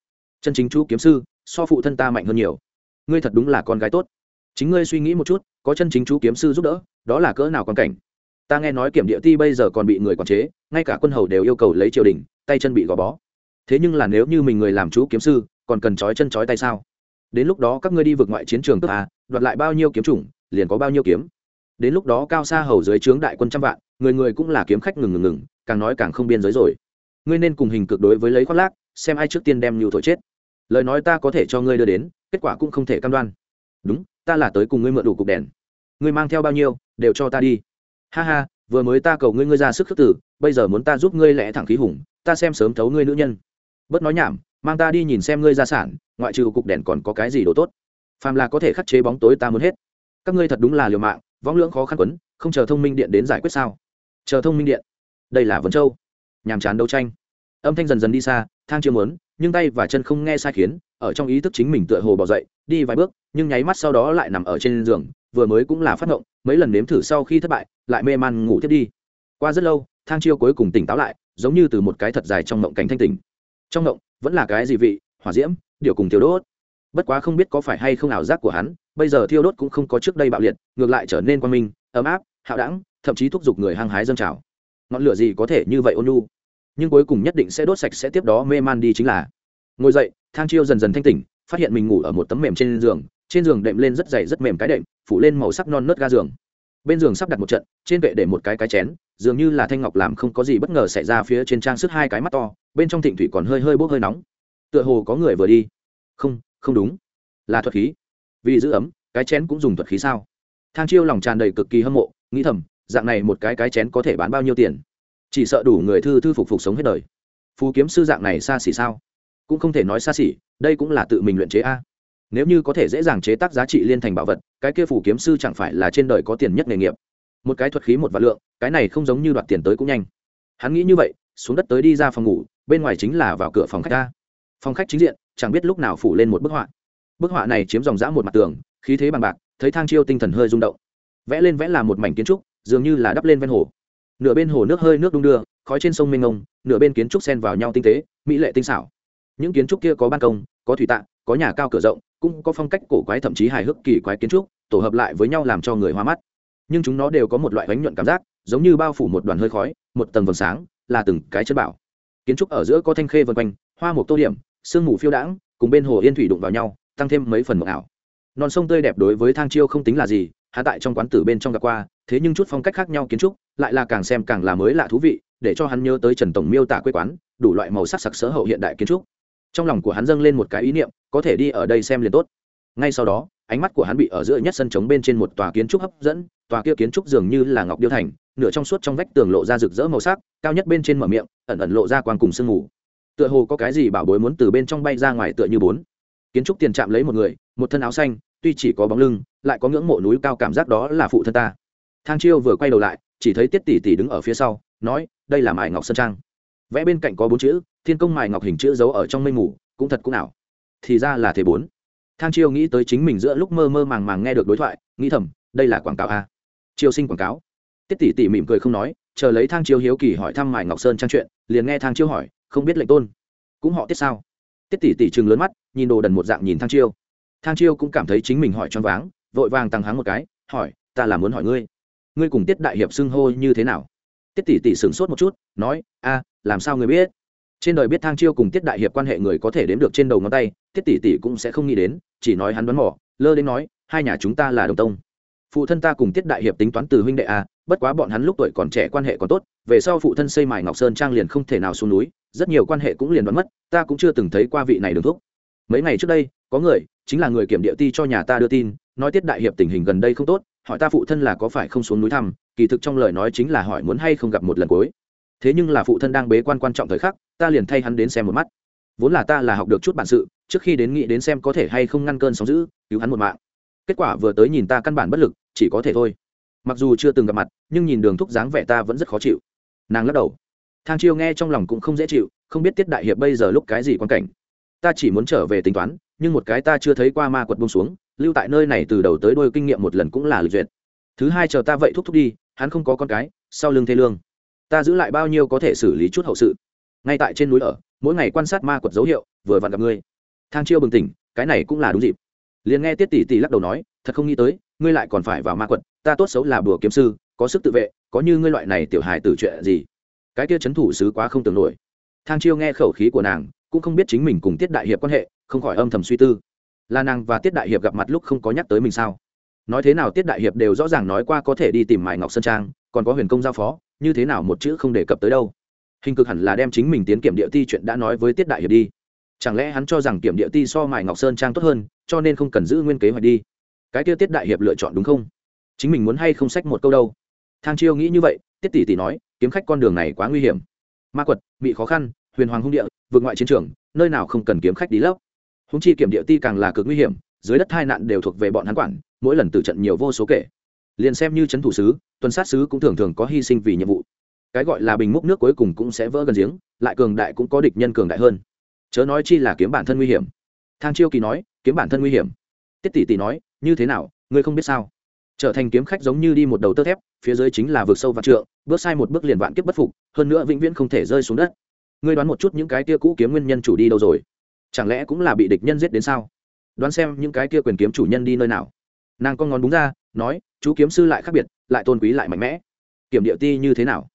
Chân chính chú kiếm sư so phụ thân ta mạnh hơn nhiều. Ngươi thật đúng là con gái tốt. Chính ngươi suy nghĩ một chút, có chân chính chú kiếm sư giúp đỡ, đó là cỡ nào quan cảnh. Ta nghe nói kiểm địa ti bây giờ còn bị người quản chế, ngay cả quân hầu đều yêu cầu lấy triều đình, tay chân bị gò bó. Thế nhưng là nếu như mình người làm chú kiếm sư, còn cần trói chân trói tay sao? Đến lúc đó các ngươi đi vượt ngoại chiến trường cấp a, đoạt lại bao nhiêu kiếm chủng, liền có bao nhiêu kiếm. Đến lúc đó cao xa hầu dưới trướng đại quân trăm vạn, người người cũng là kiếm khách ngừng ngừng ngừng, càng nói càng không biên giới rồi. Ngươi nên cùng hình cực đối với lấy khoác lác, xem ai trước tiên đem nhu thổi chết lời nói ta có thể cho ngươi đưa đến, kết quả cũng không thể cam đoan. Đúng, ta là tới cùng ngươi mượn đủ cục đèn. Ngươi mang theo bao nhiêu, đều cho ta đi. Ha ha, vừa mới ta cầu ngươi ngươi ra sức khước tử bây giờ muốn ta giúp ngươi lẽ thẳng khí hùng, ta xem sớm thấu ngươi nữ nhân. Bớt nói nhảm, mang ta đi nhìn xem ngươi gia sản, ngoại trừ cục đèn còn có cái gì đồ tốt. Phàm là có thể khắc chế bóng tối ta muốn hết. Các ngươi thật đúng là liều mạng, võng lưỡng khó khăn quấn, không chờ thông minh điện đến giải quyết sao? Chờ thông minh điện. Đây là vấn châu. Nhàm chán đấu tranh. Âm thanh dần dần đi xa, thang chưa muốn nhưng tay và chân không nghe sai khiến, ở trong ý thức chính mình tựa hồ bỏ dậy, đi vài bước, nhưng nháy mắt sau đó lại nằm ở trên giường, vừa mới cũng là phát ngộng, mấy lần nếm thử sau khi thất bại, lại mê man ngủ tiếp đi. Qua rất lâu, thang chiêu cuối cùng tỉnh táo lại, giống như từ một cái thật dài trong mộng cảnh thanh tỉnh. Trong mộng vẫn là cái gì vị, hỏa diễm điều cùng thiêu đốt. Bất quá không biết có phải hay không ảo giác của hắn, bây giờ thiêu đốt cũng không có trước đây bạo liệt, ngược lại trở nên quan minh, ấm áp, hạo đẳng, thậm chí thúc giục người hăng hái dâng trào. Ngọn lửa gì có thể như vậy ôn nhu? Nhưng cuối cùng nhất định sẽ đốt sạch sẽ tiếp đó mê man đi chính là. Ngồi dậy, thang chiêu dần dần thanh tỉnh, phát hiện mình ngủ ở một tấm mềm trên giường trên giường đệm lên rất dày rất mềm cái đệm, phủ lên màu sắc non nớt ga giường. Bên giường sắp đặt một trận, trên vệ để một cái cái chén, dường như là thanh ngọc làm không có gì bất ngờ xảy ra phía trên trang sức hai cái mắt to, bên trong thịnh thủy còn hơi hơi bốc hơi nóng. Tựa hồ có người vừa đi. Không không đúng. Là thuật khí. Vì giữ ấm, cái chén cũng dùng thuật khí sao? Thang chiêu lòng tràn đầy cực kỳ hâm mộ, nghĩ thầm, dạng này một cái cái chén có thể bán bao nhiêu tiền? Chỉ sợ đủ người thư thư phục phục sống hết đời. Phù kiếm sư dạng này xa xỉ sao? Cũng không thể nói xa xỉ, đây cũng là tự mình luyện chế a. Nếu như có thể dễ dàng chế tác giá trị liên thành bảo vật, cái kia phù kiếm sư chẳng phải là trên đời có tiền nhất nghề nghiệp. Một cái thuật khí một vạn lượng, cái này không giống như đoạt tiền tới cũng nhanh. Hắn nghĩ như vậy, xuống đất tới đi ra phòng ngủ, bên ngoài chính là vào cửa phòng khách ta phòng khách chính diện, chẳng biết lúc nào phủ lên một bức họa. Bức họa này chiếm dòng dã một mặt tường, khí thế bằng bạc, thấy thang chiêu tinh thần hơi rung động. Vẽ lên vẽ là một mảnh kiến trúc, dường như là đắp lên ven hồ nửa bên hồ nước hơi nước đung đưa, khói trên sông mênh ngông nửa bên kiến trúc xen vào nhau tinh tế, mỹ lệ tinh xảo. Những kiến trúc kia có ban công, có thủy tạ có nhà cao cửa rộng, cũng có phong cách cổ quái thậm chí hài hước kỳ quái kiến trúc, tổ hợp lại với nhau làm cho người hoa mắt. Nhưng chúng nó đều có một loại bánh nhuận cảm giác, giống như bao phủ một đoàn hơi khói, một tầng vầng sáng, là từng cái chân bảo. Kiến trúc ở giữa có thanh khê vân quanh, hoa một tô điểm, sương mù phiêu đãng, cùng bên hồ yên thủy đụng vào nhau, tăng thêm mấy phần mộng ảo. Non sông tươi đẹp đối với thang chiêu không tính là gì hạ tại trong quán tử bên trong gặp qua, thế nhưng chút phong cách khác nhau kiến trúc, lại là càng xem càng là mới lạ thú vị, để cho hắn nhớ tới trần tổng miêu tả quê quán, đủ loại màu sắc sặc sỡ hậu hiện đại kiến trúc. Trong lòng của hắn dâng lên một cái ý niệm, có thể đi ở đây xem liền tốt. Ngay sau đó, ánh mắt của hắn bị ở giữa nhất sân trống bên trên một tòa kiến trúc hấp dẫn, tòa kia kiến trúc dường như là ngọc điêu thành, nửa trong suốt trong vách tường lộ ra rực rỡ màu sắc, cao nhất bên trên mở miệng, ẩn ẩn lộ ra quang cùng sương mù. Tựa hồ có cái gì bảo bối muốn từ bên trong bay ra ngoài tựa như bốn. Kiến trúc tiền chạm lấy một người, một thân áo xanh tuy chỉ có bóng lưng, lại có ngưỡng mộ núi cao cảm giác đó là phụ thân ta. Thang chiêu vừa quay đầu lại, chỉ thấy tiết tỷ tỷ đứng ở phía sau, nói, đây là mài ngọc sơn trang. Vẽ bên cạnh có bốn chữ, thiên công mài ngọc hình chữ giấu ở trong mây mù, cũng thật cũng nào thì ra là thế bốn. Thang chiêu nghĩ tới chính mình giữa lúc mơ mơ màng màng nghe được đối thoại, nghĩ thầm, đây là quảng cáo a. Chiêu sinh quảng cáo. Tiết tỷ tỷ mỉm cười không nói, chờ lấy thang chiêu hiếu kỳ hỏi thăm mài ngọc sơn trang chuyện, liền nghe thang chiêu hỏi, không biết lệnh tôn, cũng họ tiết sao? Tiết tỷ tỷ chừng lớn mắt, nhìn đồ đần một dạng nhìn thang chiêu thang chiêu cũng cảm thấy chính mình hỏi choáng váng, vội vàng tăng háng một cái, hỏi, ta là muốn hỏi ngươi ngươi cùng tiết đại hiệp xưng hô như thế nào? Tiết tỷ tỷ sửng sốt một chút, nói, a, làm sao ngươi biết? Trên đời biết thang chiêu cùng tiết đại hiệp quan hệ người có thể đếm được trên đầu ngón tay, tiết tỷ tỷ cũng sẽ không nghĩ đến, chỉ nói hắn đoán mỏ lơ đến nói, hai nhà chúng ta là đồng tông. Phụ thân ta cùng tiết đại hiệp tính toán từ huynh đệ a, bất quá bọn hắn lúc tuổi còn trẻ quan hệ còn tốt, về sau phụ thân xây mài ngọc sơn trang liền không thể nào xuống núi, rất nhiều quan hệ cũng liền đoán mất, ta cũng chưa từng thấy qua vị này đường thúc. Mấy ngày trước đây có người, chính là người kiểm địa ti cho nhà ta đưa tin, nói tiết đại hiệp tình hình gần đây không tốt, hỏi ta phụ thân là có phải không xuống núi thăm, kỳ thực trong lời nói chính là hỏi muốn hay không gặp một lần cuối. Thế nhưng là phụ thân đang bế quan quan trọng thời khắc, ta liền thay hắn đến xem một mắt. Vốn là ta là học được chút bản sự, trước khi đến nghĩ đến xem có thể hay không ngăn cơn sóng giữ cứu hắn một mạng. Kết quả vừa tới nhìn ta căn bản bất lực, chỉ có thể thôi. Mặc dù chưa từng gặp mặt, nhưng nhìn đường thúc dáng vẻ ta vẫn rất khó chịu. Nàng lắc đầu. Thang chiêu nghe trong lòng cũng không dễ chịu, không biết tiết đại hiệp bây giờ lúc cái gì quan cảnh ta chỉ muốn trở về tính toán, nhưng một cái ta chưa thấy qua ma quật bông xuống, lưu tại nơi này từ đầu tới đôi kinh nghiệm một lần cũng là lịch duyệt. Thứ hai chờ ta vậy thúc thúc đi, hắn không có con cái, sau lưng thê lương. Ta giữ lại bao nhiêu có thể xử lý chút hậu sự. Ngay tại trên núi ở, mỗi ngày quan sát ma quật dấu hiệu, vừa vặn gặp ngươi. Thang chiêu bừng tỉnh, cái này cũng là đúng dịp. Liền nghe tiết tỷ tỷ lắc đầu nói, thật không nghĩ tới, ngươi lại còn phải vào ma quật, ta tốt xấu là bùa kiếm sư, có sức tự vệ, có như ngươi loại này tiểu hài tử chuyện gì? Cái kia chấn thủ sứ quá không tưởng nổi. Thang chiêu nghe khẩu khí của nàng cũng không biết chính mình cùng tiết đại hiệp quan hệ, không khỏi âm thầm suy tư. Là nàng và tiết đại hiệp gặp mặt lúc không có nhắc tới mình sao? Nói thế nào tiết đại hiệp đều rõ ràng nói qua có thể đi tìm mài ngọc sơn trang, còn có huyền công giao phó, như thế nào một chữ không đề cập tới đâu. Hình cực hẳn là đem chính mình tiến kiểm địa ti chuyện đã nói với tiết đại hiệp đi. Chẳng lẽ hắn cho rằng kiểm địa ti so mài ngọc sơn trang tốt hơn, cho nên không cần giữ nguyên kế hoạch đi? Cái kia tiết đại hiệp lựa chọn đúng không? Chính mình muốn hay không sách một câu đâu? Thang chiêu nghĩ như vậy, tiết tỷ tỷ nói, kiếm khách con đường này quá nguy hiểm. Ma quật bị khó khăn, huyền hoàng hung địa vượt ngoại chiến trường, nơi nào không cần kiếm khách đi lấp. Húng chi kiểm địa ti càng là cực nguy hiểm, dưới đất hai nạn đều thuộc về bọn hắn quản, mỗi lần tử trận nhiều vô số kể. Liền xem như c h ấ n thủ sứ, tuần sát sứ cũng thường thường có hy sinh vì nhiệm vụ. Cái gọi là bình múc nước cuối cùng cũng sẽ vỡ gần giếng, lại cường đại cũng có địch nhân cường đại hơn. Chớ nói chi là kiếm bản thân nguy hiểm. Thang chiêu kỳ nói, kiếm bản thân nguy hiểm. Tiết tỷ tỷ nói, như thế nào, ngươi không biết sao? Trở thành kiếm khách giống như đi một đầu tơ thép, phía dưới chính là vượt sâu vạn trượng, bước sai một bước liền vạn kiếp bất phục, hơn nữa vĩnh viễn không thể rơi xuống đất ngươi đoán một chút những cái tia cũ kiếm nguyên nhân chủ đi đâu rồi? Chẳng lẽ cũng là bị địch nhân giết đến sao? Đoán xem những cái kia quyền kiếm chủ nhân đi nơi nào. Nàng con ngón đúng ra, nói, chú kiếm sư lại khác biệt, lại tôn quý lại mạnh mẽ. Kiểm địa ti như thế nào?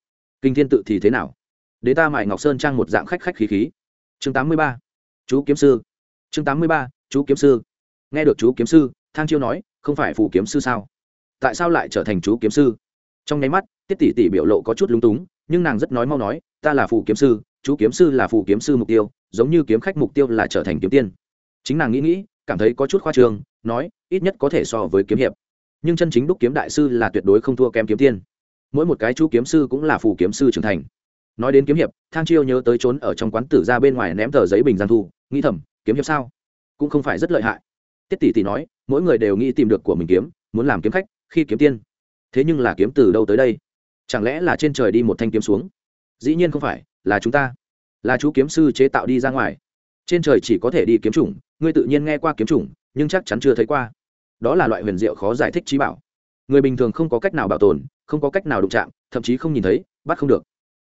Kinh thiên tự thì thế nào? Đế ta mải ngọc sơn trang một dạng khách khách khí khí. Chương tám mươi ba. Chú kiếm sư. Chương tám mươi ba, chú kiếm sư. Nghe được chú kiếm sư, thang chiêu nói, không phải phù kiếm sư sao? Tại sao lại trở thành chú kiếm sư? Trong nháy mắt, tiết tỷ tỷ biểu lộ có chút lúng túng, nhưng nàng rất nói mau nói, ta là phù kiếm sư chú kiếm sư là phù kiếm sư mục tiêu, giống như kiếm khách mục tiêu là trở thành kiếm tiên. Chính nàng nghĩ nghĩ, cảm thấy có chút khoa trương, nói, ít nhất có thể so với kiếm hiệp. Nhưng chân chính đúc kiếm đại sư là tuyệt đối không thua kém kiếm tiên. Mỗi một cái chú kiếm sư cũng là phù kiếm sư trưởng thành. Nói đến kiếm hiệp, thang chiêu nhớ tới trốn ở trong quán tử ra bên ngoài ném tờ giấy bình giang thu, nghĩ thầm, kiếm hiệp sao? Cũng không phải rất lợi hại. Tiết tỷ tỷ nói, mỗi người đều nghĩ tìm được của mình kiếm, muốn làm kiếm khách, khi kiếm tiên. Thế nhưng là kiếm từ đâu tới đây? Chẳng lẽ là trên trời đi một thanh kiếm xuống? Dĩ nhiên không phải là chúng ta. Là chú kiếm sư chế tạo đi ra ngoài. Trên trời chỉ có thể đi kiếm chủng, ngươi tự nhiên nghe qua kiếm chủng, nhưng chắc chắn chưa thấy qua. Đó là loại huyền diệu khó giải thích trí bảo. Người bình thường không có cách nào bảo tồn, không có cách nào đụng chạm, thậm chí không nhìn thấy, bắt không được.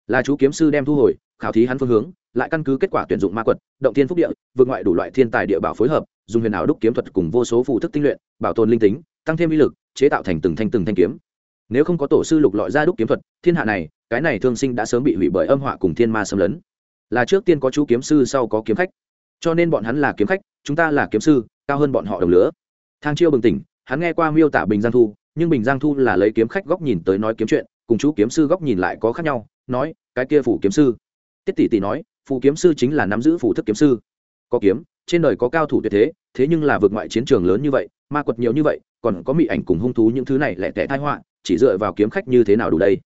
Là chú kiếm sư đem thu hồi, khảo thí hắn phương hướng, lại căn cứ kết quả tuyển dụng ma quật, động thiên phúc địa, vượt ngoại đủ loại thiên tài địa bảo phối hợp, dùng huyền ảo đúc kiếm thuật cùng vô số phụ thức tinh luyện, bảo tồn linh tính, tăng thêm uy lực, chế tạo thành từng thanh từng thanh kiếm. Nếu không có tổ sư lục lọi ra đúc kiếm thuật, thiên hạ này cái này thương sinh đã sớm bị hủy bởi âm họa cùng thiên ma xâm lấn. Là trước tiên có chú kiếm sư, sau có kiếm khách. Cho nên bọn hắn là kiếm khách, chúng ta là kiếm sư, cao hơn bọn họ đồng lứa. Thang chiêu bừng tỉnh, hắn nghe qua miêu tả bình giang thu, nhưng bình giang thu là lấy kiếm khách góc nhìn tới nói kiếm chuyện, cùng chú kiếm sư góc nhìn lại có khác nhau, nói, cái kia phủ kiếm sư. Tiết tỷ tỷ nói, phủ kiếm sư chính là nắm giữ phủ thức kiếm sư. Có kiếm, trên đời có cao thủ tuyệt thế thế nhưng là vượt ngoại chiến trường lớn như vậy, ma quật nhiều như vậy, còn có mị ảnh cùng hung thú những thứ này lẻ tẻ thai họa, chỉ dựa vào kiếm khách như thế nào đủ đây?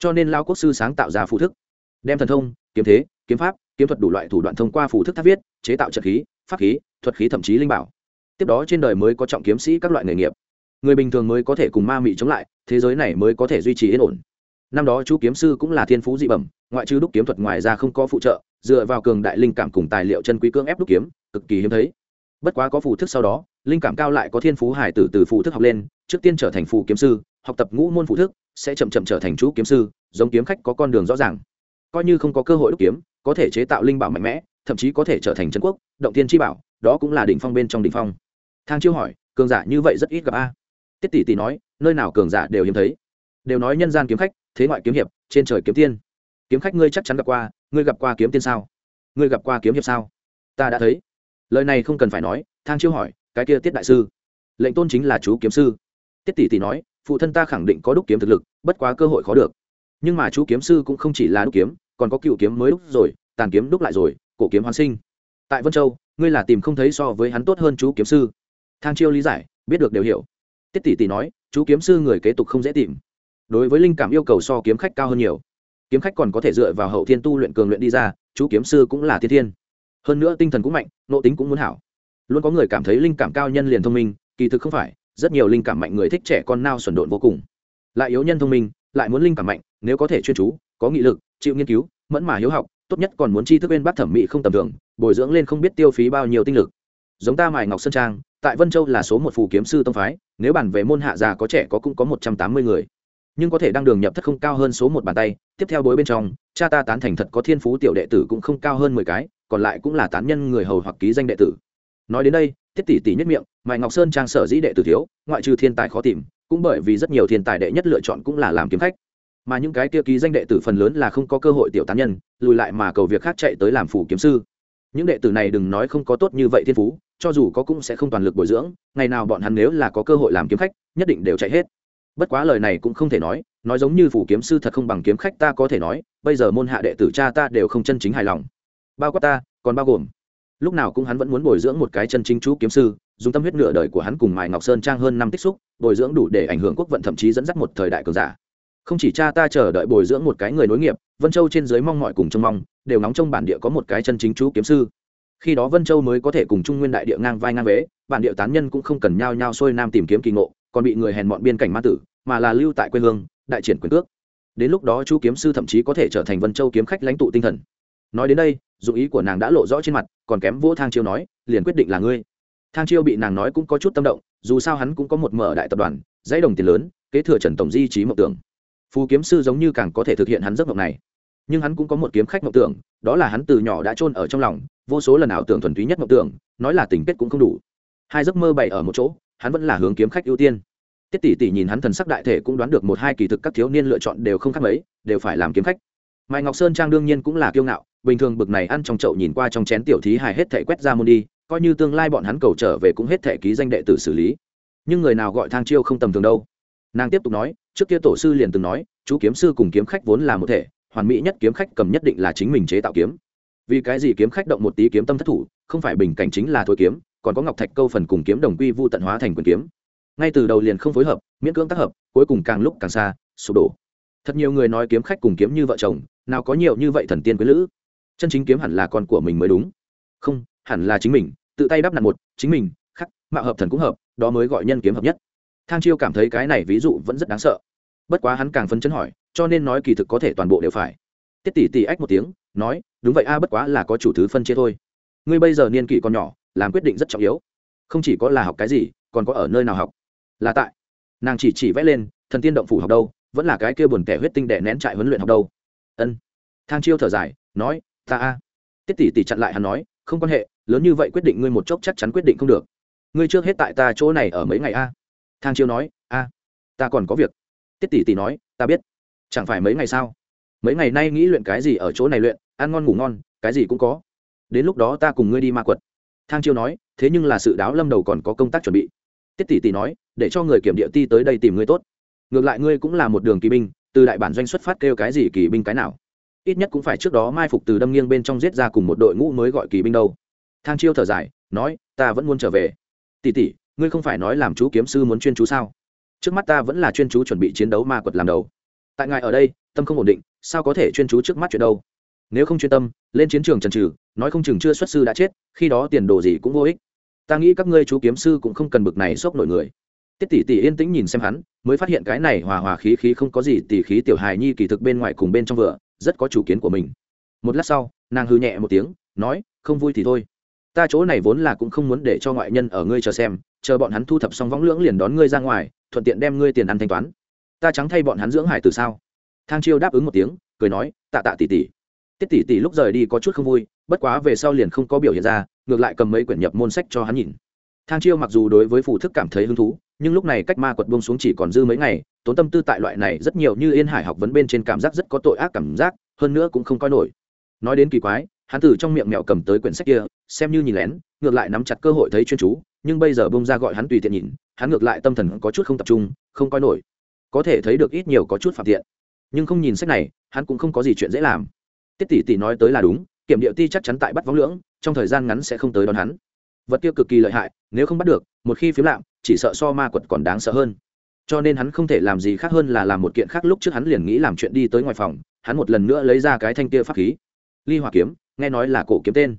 Cho nên lao quốc sư sáng tạo ra phụ thức. Đem thần thông, kiếm thế, kiếm pháp, kiếm thuật đủ loại thủ đoạn thông qua phụ thức tháp viết, chế tạo trận khí, pháp khí, thuật khí thậm chí linh bảo. Tiếp đó trên đời mới có trọng kiếm sĩ các loại nghề nghiệp. Người bình thường mới có thể cùng ma mị chống lại, thế giới này mới có thể duy trì yên ổn. Năm đó chú kiếm sư cũng là thiên phú dị bẩm, ngoại trừ đúc kiếm thuật ngoài ra không có phụ trợ, dựa vào cường đại linh cảm cùng tài liệu chân quý cưỡng ép đúc kiếm, cực kỳ hiếm thấy. Bất quá có phù thức sau đó, linh cảm cao lại có thiên phú hải tử từ phù thức học lên, trước tiên trở thành phù kiếm sư học tập ngũ môn phụ thức, sẽ chậm chậm trở thành chú kiếm sư, giống kiếm khách có con đường rõ ràng. Coi như không có cơ hội đúc kiếm, có thể chế tạo linh bảo mạnh mẽ, thậm chí có thể trở thành chân quốc, động tiên chi bảo, đó cũng là đỉnh phong bên trong đỉnh phong. Thang chiêu hỏi, cường giả như vậy rất ít gặp a? Tiết tỷ tỷ nói, nơi nào cường giả đều hiếm thấy. Đều nói nhân gian kiếm khách, thế ngoại kiếm hiệp, trên trời kiếm tiên. Kiếm khách ngươi chắc chắn gặp qua, ngươi gặp qua kiếm tiên sao? Ngươi gặp qua kiếm hiệp sao? Ta đã thấy. Lời này không cần phải nói, thang chiêu hỏi, cái kia tiết đại sư. Lệnh tôn chính là chú kiếm sư. Tiết tỷ tỷ nói phụ thân ta khẳng định có đúc kiếm thực lực, bất quá cơ hội khó được. Nhưng mà chú kiếm sư cũng không chỉ là đúc kiếm, còn có cựu kiếm mới đúc rồi, tàn kiếm đúc lại rồi, cổ kiếm hoàn sinh. Tại vân châu, ngươi là tìm không thấy so với hắn tốt hơn chú kiếm sư. Thang chiêu lý giải, biết được đều hiểu. Tiết tỷ tỷ nói, chú kiếm sư người kế tục không dễ tìm. Đối với linh cảm yêu cầu so kiếm khách cao hơn nhiều. Kiếm khách còn có thể dựa vào hậu thiên tu luyện cường luyện đi ra, chú kiếm sư cũng là thiên thiên. Hơn nữa tinh thần cũng mạnh nộ tính cũng muốn hảo. Luôn có người cảm thấy linh cảm cao nhân liền thông minh, kỳ thực không phải rất nhiều linh cảm mạnh người thích trẻ con nao xuẩn độn vô cùng. Lại yếu nhân thông minh, lại muốn linh cảm mạnh, nếu có thể chuyên chú, có nghị lực, chịu nghiên cứu, mẫn mà hiếu học, tốt nhất còn muốn chi thức bên bác thẩm mỹ không tầm thường, bồi dưỡng lên không biết tiêu phí bao nhiêu tinh lực. Giống ta mài ngọc sơn trang, tại vân châu là số một phù kiếm sư tông phái, nếu bản về môn hạ già có trẻ có cũng có một trăm tám mươi người. Nhưng có thể đăng đường nhập thất không cao hơn số một bàn tay, tiếp theo bối bên trong, cha ta tán thành thật có thiên phú tiểu đệ tử cũng không cao hơn mười cái, còn lại cũng là tán nhân người hầu hoặc ký danh đệ tử nói đến đây, tiết tỷ tỷ nhất miệng mài ngọc sơn trang sở dĩ đệ tử thiếu, ngoại trừ thiên tài khó tìm, cũng bởi vì rất nhiều thiên tài đệ nhất lựa chọn cũng là làm kiếm khách. Mà những cái kia ký danh đệ tử phần lớn là không có cơ hội tiểu tán nhân, lùi lại mà cầu việc khác chạy tới làm phủ kiếm sư. Những đệ tử này đừng nói không có tốt như vậy thiên phú, cho dù có cũng sẽ không toàn lực bồi dưỡng, ngày nào bọn hắn nếu là có cơ hội làm kiếm khách, nhất định đều chạy hết. Bất quá lời này cũng không thể nói nói giống như phủ kiếm sư thật không bằng kiếm khách ta có thể nói, bây giờ môn hạ đệ tử cha ta đều không chân chính hài lòng. Bao quát ta, còn bao gồm lúc nào cũng hắn vẫn muốn bồi dưỡng một cái chân chính chú kiếm sư, dùng tâm huyết nửa đời của hắn cùng mài ngọc sơn trang hơn năm tích xúc, bồi dưỡng đủ để ảnh hưởng quốc vận thậm chí dẫn dắt một thời đại cường giả. Không chỉ cha ta chờ đợi bồi dưỡng một cái người nối nghiệp, vân châu trên dưới mong mọi cùng trông mong, đều nóng trong bản địa có một cái chân chính chú kiếm sư. Khi đó vân châu mới có thể cùng trung nguyên đại địa ngang vai ngang vế, bản địa tán nhân cũng không cần nhao nhao xuôi nam tìm kiếm kỳ ngộ, còn bị người hèn mọn biên cảnh ma tử, mà là lưu tại quê hương, đại triển quyền cước. Đến lúc đó chú kiếm sư thậm chí có thể trở thành vân châu kiếm khách lãnh tụ tinh thần. Nói đến đây dụng ý của nàng đã lộ rõ trên mặt, còn kém vỗ thang chiêu nói, liền quyết định là ngươi. Thang chiêu bị nàng nói cũng có chút tâm động, dù sao hắn cũng có một mở đại tập đoàn, dãy đồng tiền lớn, kế thừa trần tổng di trí mộng tưởng. Phù kiếm sư giống như càng có thể thực hiện hắn giấc mộng này. Nhưng hắn cũng có một kiếm khách mộng tưởng, đó là hắn từ nhỏ đã chôn ở trong lòng, vô số lần ảo tưởng thuần túy nhất mộng tưởng, nói là tình kết cũng không đủ. Hai giấc mơ bày ở một chỗ, hắn vẫn là hướng kiếm khách ưu tiên. Tiết tỷ tỷ nhìn hắn thần sắc đại thể cũng đoán được một hai kỳ thực các thiếu niên lựa chọn đều không khác mấy, đều phải làm kiếm khách mai ngọc sơn trang đương nhiên cũng là kiêu ngạo, bình thường bực này ăn trong chậu nhìn qua trong chén tiểu thí hài hết thể quét ra môn đi, coi như tương lai bọn hắn cầu trở về cũng hết thể ký danh đệ tử xử lý. Nhưng người nào gọi thang chiêu không tầm thường đâu. Nàng tiếp tục nói, trước kia tổ sư liền từng nói, chú kiếm sư cùng kiếm khách vốn là một thể, hoàn mỹ nhất kiếm khách cầm nhất định là chính mình chế tạo kiếm. Vì cái gì kiếm khách động một tí kiếm tâm thất thủ, không phải bình cảnh chính là thối kiếm, còn có ngọc thạch câu phần cùng kiếm đồng quy vu tận hóa thành quyền kiếm. Ngay từ đầu liền không phối hợp, miễn cưỡng tác hợp, cuối cùng càng lúc càng xa, sụp đổ. Thật nhiều người nói kiếm khách cùng kiếm như vợ chồng nào có nhiều như vậy thần tiên quý lữ? Chân chính kiếm hẳn là con của mình mới đúng. Không, hẳn là chính mình, tự tay đắp nặn một, chính mình, khắc, mạo hợp thần cũng hợp, đó mới gọi nhân kiếm hợp nhất. Thang chiêu cảm thấy cái này ví dụ vẫn rất đáng sợ. Bất quá hắn càng phấn chấn hỏi, cho nên nói kỳ thực có thể toàn bộ đều phải. Tiết tỷ tỷ ách một tiếng, nói, đúng vậy a, bất quá là có chủ thứ phân chia thôi. Ngươi bây giờ niên kỷ còn nhỏ, làm quyết định rất trọng yếu. Không chỉ có là học cái gì, còn có ở nơi nào học? Là tại. Nàng chỉ chỉ vẽ lên, thần tiên động phủ học đâu, vẫn là cái kia buồn kẻ huyết tinh đệ nén trại huấn luyện học đâu ân thang chiêu thở dài nói ta a tiết tỷ tỷ chặn lại hắn nói không quan hệ lớn như vậy quyết định ngươi một chốc chắc chắn quyết định không được ngươi trước hết tại ta chỗ này ở mấy ngày a thang chiêu nói a ta còn có việc tiết tỷ tỷ nói ta biết chẳng phải mấy ngày sao mấy ngày nay nghĩ luyện cái gì ở chỗ này luyện ăn ngon ngủ ngon cái gì cũng có đến lúc đó ta cùng ngươi đi ma quật thang chiêu nói thế nhưng là sự đáo lâm đầu còn có công tác chuẩn bị tiết tỷ tỷ nói để cho người kiểm địa ti tới đây tìm ngươi tốt ngược lại ngươi cũng là một đường kỳ binh từ đại bản doanh xuất phát kêu cái gì kỳ binh cái nào? Ít nhất cũng phải trước đó mai phục từ đâm nghiêng bên trong giết ra cùng một đội ngũ mới gọi kỳ binh đâu. Thang chiêu thở dài, nói, ta vẫn muốn trở về. Tỷ tỷ, ngươi không phải nói làm chú kiếm sư muốn chuyên chú sao? Trước mắt ta vẫn là chuyên chú chuẩn bị chiến đấu ma quật làm đầu. Tại ngài ở đây, tâm không ổn định, sao có thể chuyên chú trước mắt chuyện đâu? Nếu không chuyên tâm, lên chiến trường trần trừ nói không chừng chưa xuất sư đã chết, khi đó tiền đồ gì cũng vô ích. Ta nghĩ các ngươi chú kiếm sư cũng không cần bực này sốc nổi người. Tiết tỷ tỷ yên tĩnh nhìn xem hắn mới phát hiện cái này hòa hòa khí khí không có gì tỷ khí tiểu hài nhi kỳ thực bên ngoài cùng bên trong vừa, rất có chủ kiến của mình. Một lát sau, nàng hư nhẹ một tiếng, nói, không vui thì thôi. Ta chỗ này vốn là cũng không muốn để cho ngoại nhân ở ngươi chờ xem, chờ bọn hắn thu thập xong võng lưỡng liền đón ngươi ra ngoài, thuận tiện đem ngươi tiền ăn thanh toán. Ta trắng thay bọn hắn dưỡng hải từ sao? Thang chiêu đáp ứng một tiếng, cười nói, tạ tạ tỷ tỷ. Tiết tỷ tỷ lúc rời đi có chút không vui, bất quá về sau liền không có biểu hiện ra, ngược lại cầm mấy quyển nhập môn sách cho hắn nhìn. Thang chiêu mặc dù đối với phụ thức cảm thấy hứng thú nhưng lúc này cách ma quật buông xuống chỉ còn dư mấy ngày, tốn tâm tư tại loại này rất nhiều như yên hải học vấn bên trên cảm giác rất có tội ác cảm giác, hơn nữa cũng không coi nổi. Nói đến kỳ quái, hắn từ trong miệng mẹo cầm tới quyển sách kia, xem như nhìn lén, ngược lại nắm chặt cơ hội thấy chuyên chú, nhưng bây giờ bông ra gọi hắn tùy tiện nhìn, hắn ngược lại tâm thần có chút không tập trung, không coi nổi. Có thể thấy được ít nhiều có chút phạm tiện. Nhưng không nhìn sách này, hắn cũng không có gì chuyện dễ làm. Tiết tỷ tỷ nói tới là đúng, kiểm địa ti chắc chắn tại bắt võng lưỡng, trong thời gian ngắn sẽ không tới đón hắn. Vật kia cực kỳ lợi hại, nếu không bắt được, một khi phiếm lạm chỉ sợ so ma quật còn đáng sợ hơn. Cho nên hắn không thể làm gì khác hơn là làm một kiện khác lúc trước hắn liền nghĩ làm chuyện đi tới ngoài phòng, hắn một lần nữa lấy ra cái thanh kia pháp khí. Ly hỏa kiếm, nghe nói là cổ kiếm tên.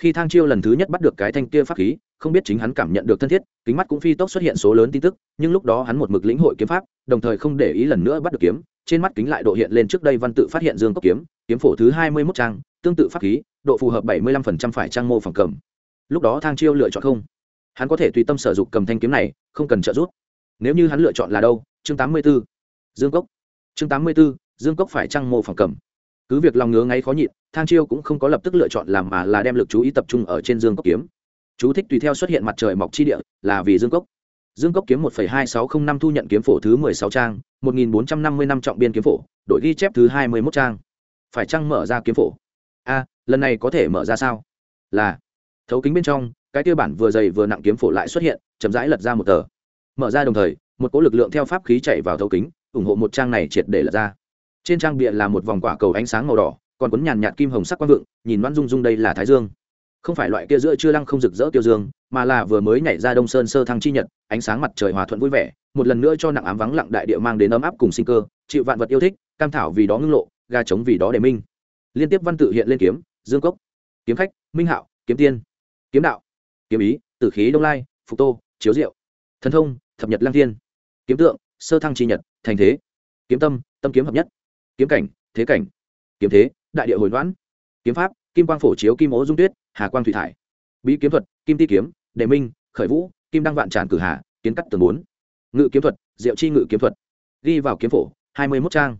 Khi thang chiêu lần thứ nhất bắt được cái thanh kia pháp khí, không biết chính hắn cảm nhận được thân thiết, kính mắt cũng phi tốc xuất hiện số lớn tin tức, nhưng lúc đó hắn một mực lĩnh hội kiếm pháp, đồng thời không để ý lần nữa bắt được kiếm, trên mắt kính lại độ hiện lên trước đây văn tự phát hiện dương cốc kiếm kiếm phổ thứ hai mươi mốt trang, tương tự pháp khí, độ phù hợp bảy mươi lăm phần trăm phải trang mô phẳng cầm. Lúc đó thang chiêu lựa chọn không hắn có thể tùy tâm sở dục cầm thanh kiếm này, không cần trợ giúp. Nếu như hắn lựa chọn là đâu? Chương tám mươi b ố dương cốc. Chương tám mươi b ố dương cốc phải trang mô phòng cầm? Cứ việc lòng ngứa ngáy khó nhịn, thang chiêu cũng không có lập tức lựa chọn làm mà là đem lực chú ý tập trung ở trên dương cốc kiếm. Chú thích tùy theo xuất hiện mặt trời mọc chi địa là vì dương cốc. Dương cốc kiếm một hai sáu không năm thu nhận kiếm phổ thứ mười sáu trang, một nghìn bốn trăm năm mươi năm trọng biên kiếm phổ đội ghi chép thứ hai mươi mốt trang. Phải chăng mở ra kiếm phổ? A, lần này có thể mở ra sao? Là, thấu kính bên trong cái tiêu bản vừa dày vừa nặng kiếm phổ lại xuất hiện, chậm rãi lật ra một tờ. Mở ra đồng thời, một cỗ lực lượng theo pháp khí chạy vào thấu kính, ủng hộ một trang này triệt để lật ra. Trên trang bìa là một vòng quả cầu ánh sáng màu đỏ, còn cuốn nhàn nhạt kim hồng sắc quang vượng, nhìn loan dung dung đây là thái dương. Không phải loại kia giữa chưa lăng không rực rỡ tiêu dương, mà là vừa mới nhảy ra đông sơn sơ thăng chi nhật, ánh sáng mặt trời hòa thuận vui vẻ, một lần nữa cho nặng ám vắng lặng đại địa mang đến ấm áp cùng sinh cơ, chịu vạn vật yêu thích, cam thảo vì đó ngưng lộ ga trống vì đó để minh. Liên tiếp văn tự hiện lên kiếm, dương cốc. Kiếm khách, minh hạo, kiếm tiên. Kiếm đạo kiếm ý, tử khí đông lai, phục tô, chiếu diệu. Thần thông, thập nhật lang thiên. Kiếm tượng, sơ thăng chi nhật, thành thế. Kiếm tâm tâm kiếm hợp nhất. Kiếm cảnh, thế cảnh. Kiếm thế, đại địa hồi đoán kiếm pháp, kim quang phổ chiếu kim ố dung tuyết, hà quang thủy thải. Bí kiếm thuật, kim ti kiếm đề minh, khởi vũ, kim đăng vạn tràn cử hà, kiến cắt tường bốn. Ngự kiếm thuật, diệu chi ngự kiếm thuật. Ghi vào kiếm phổ, hai mươi mốt trang.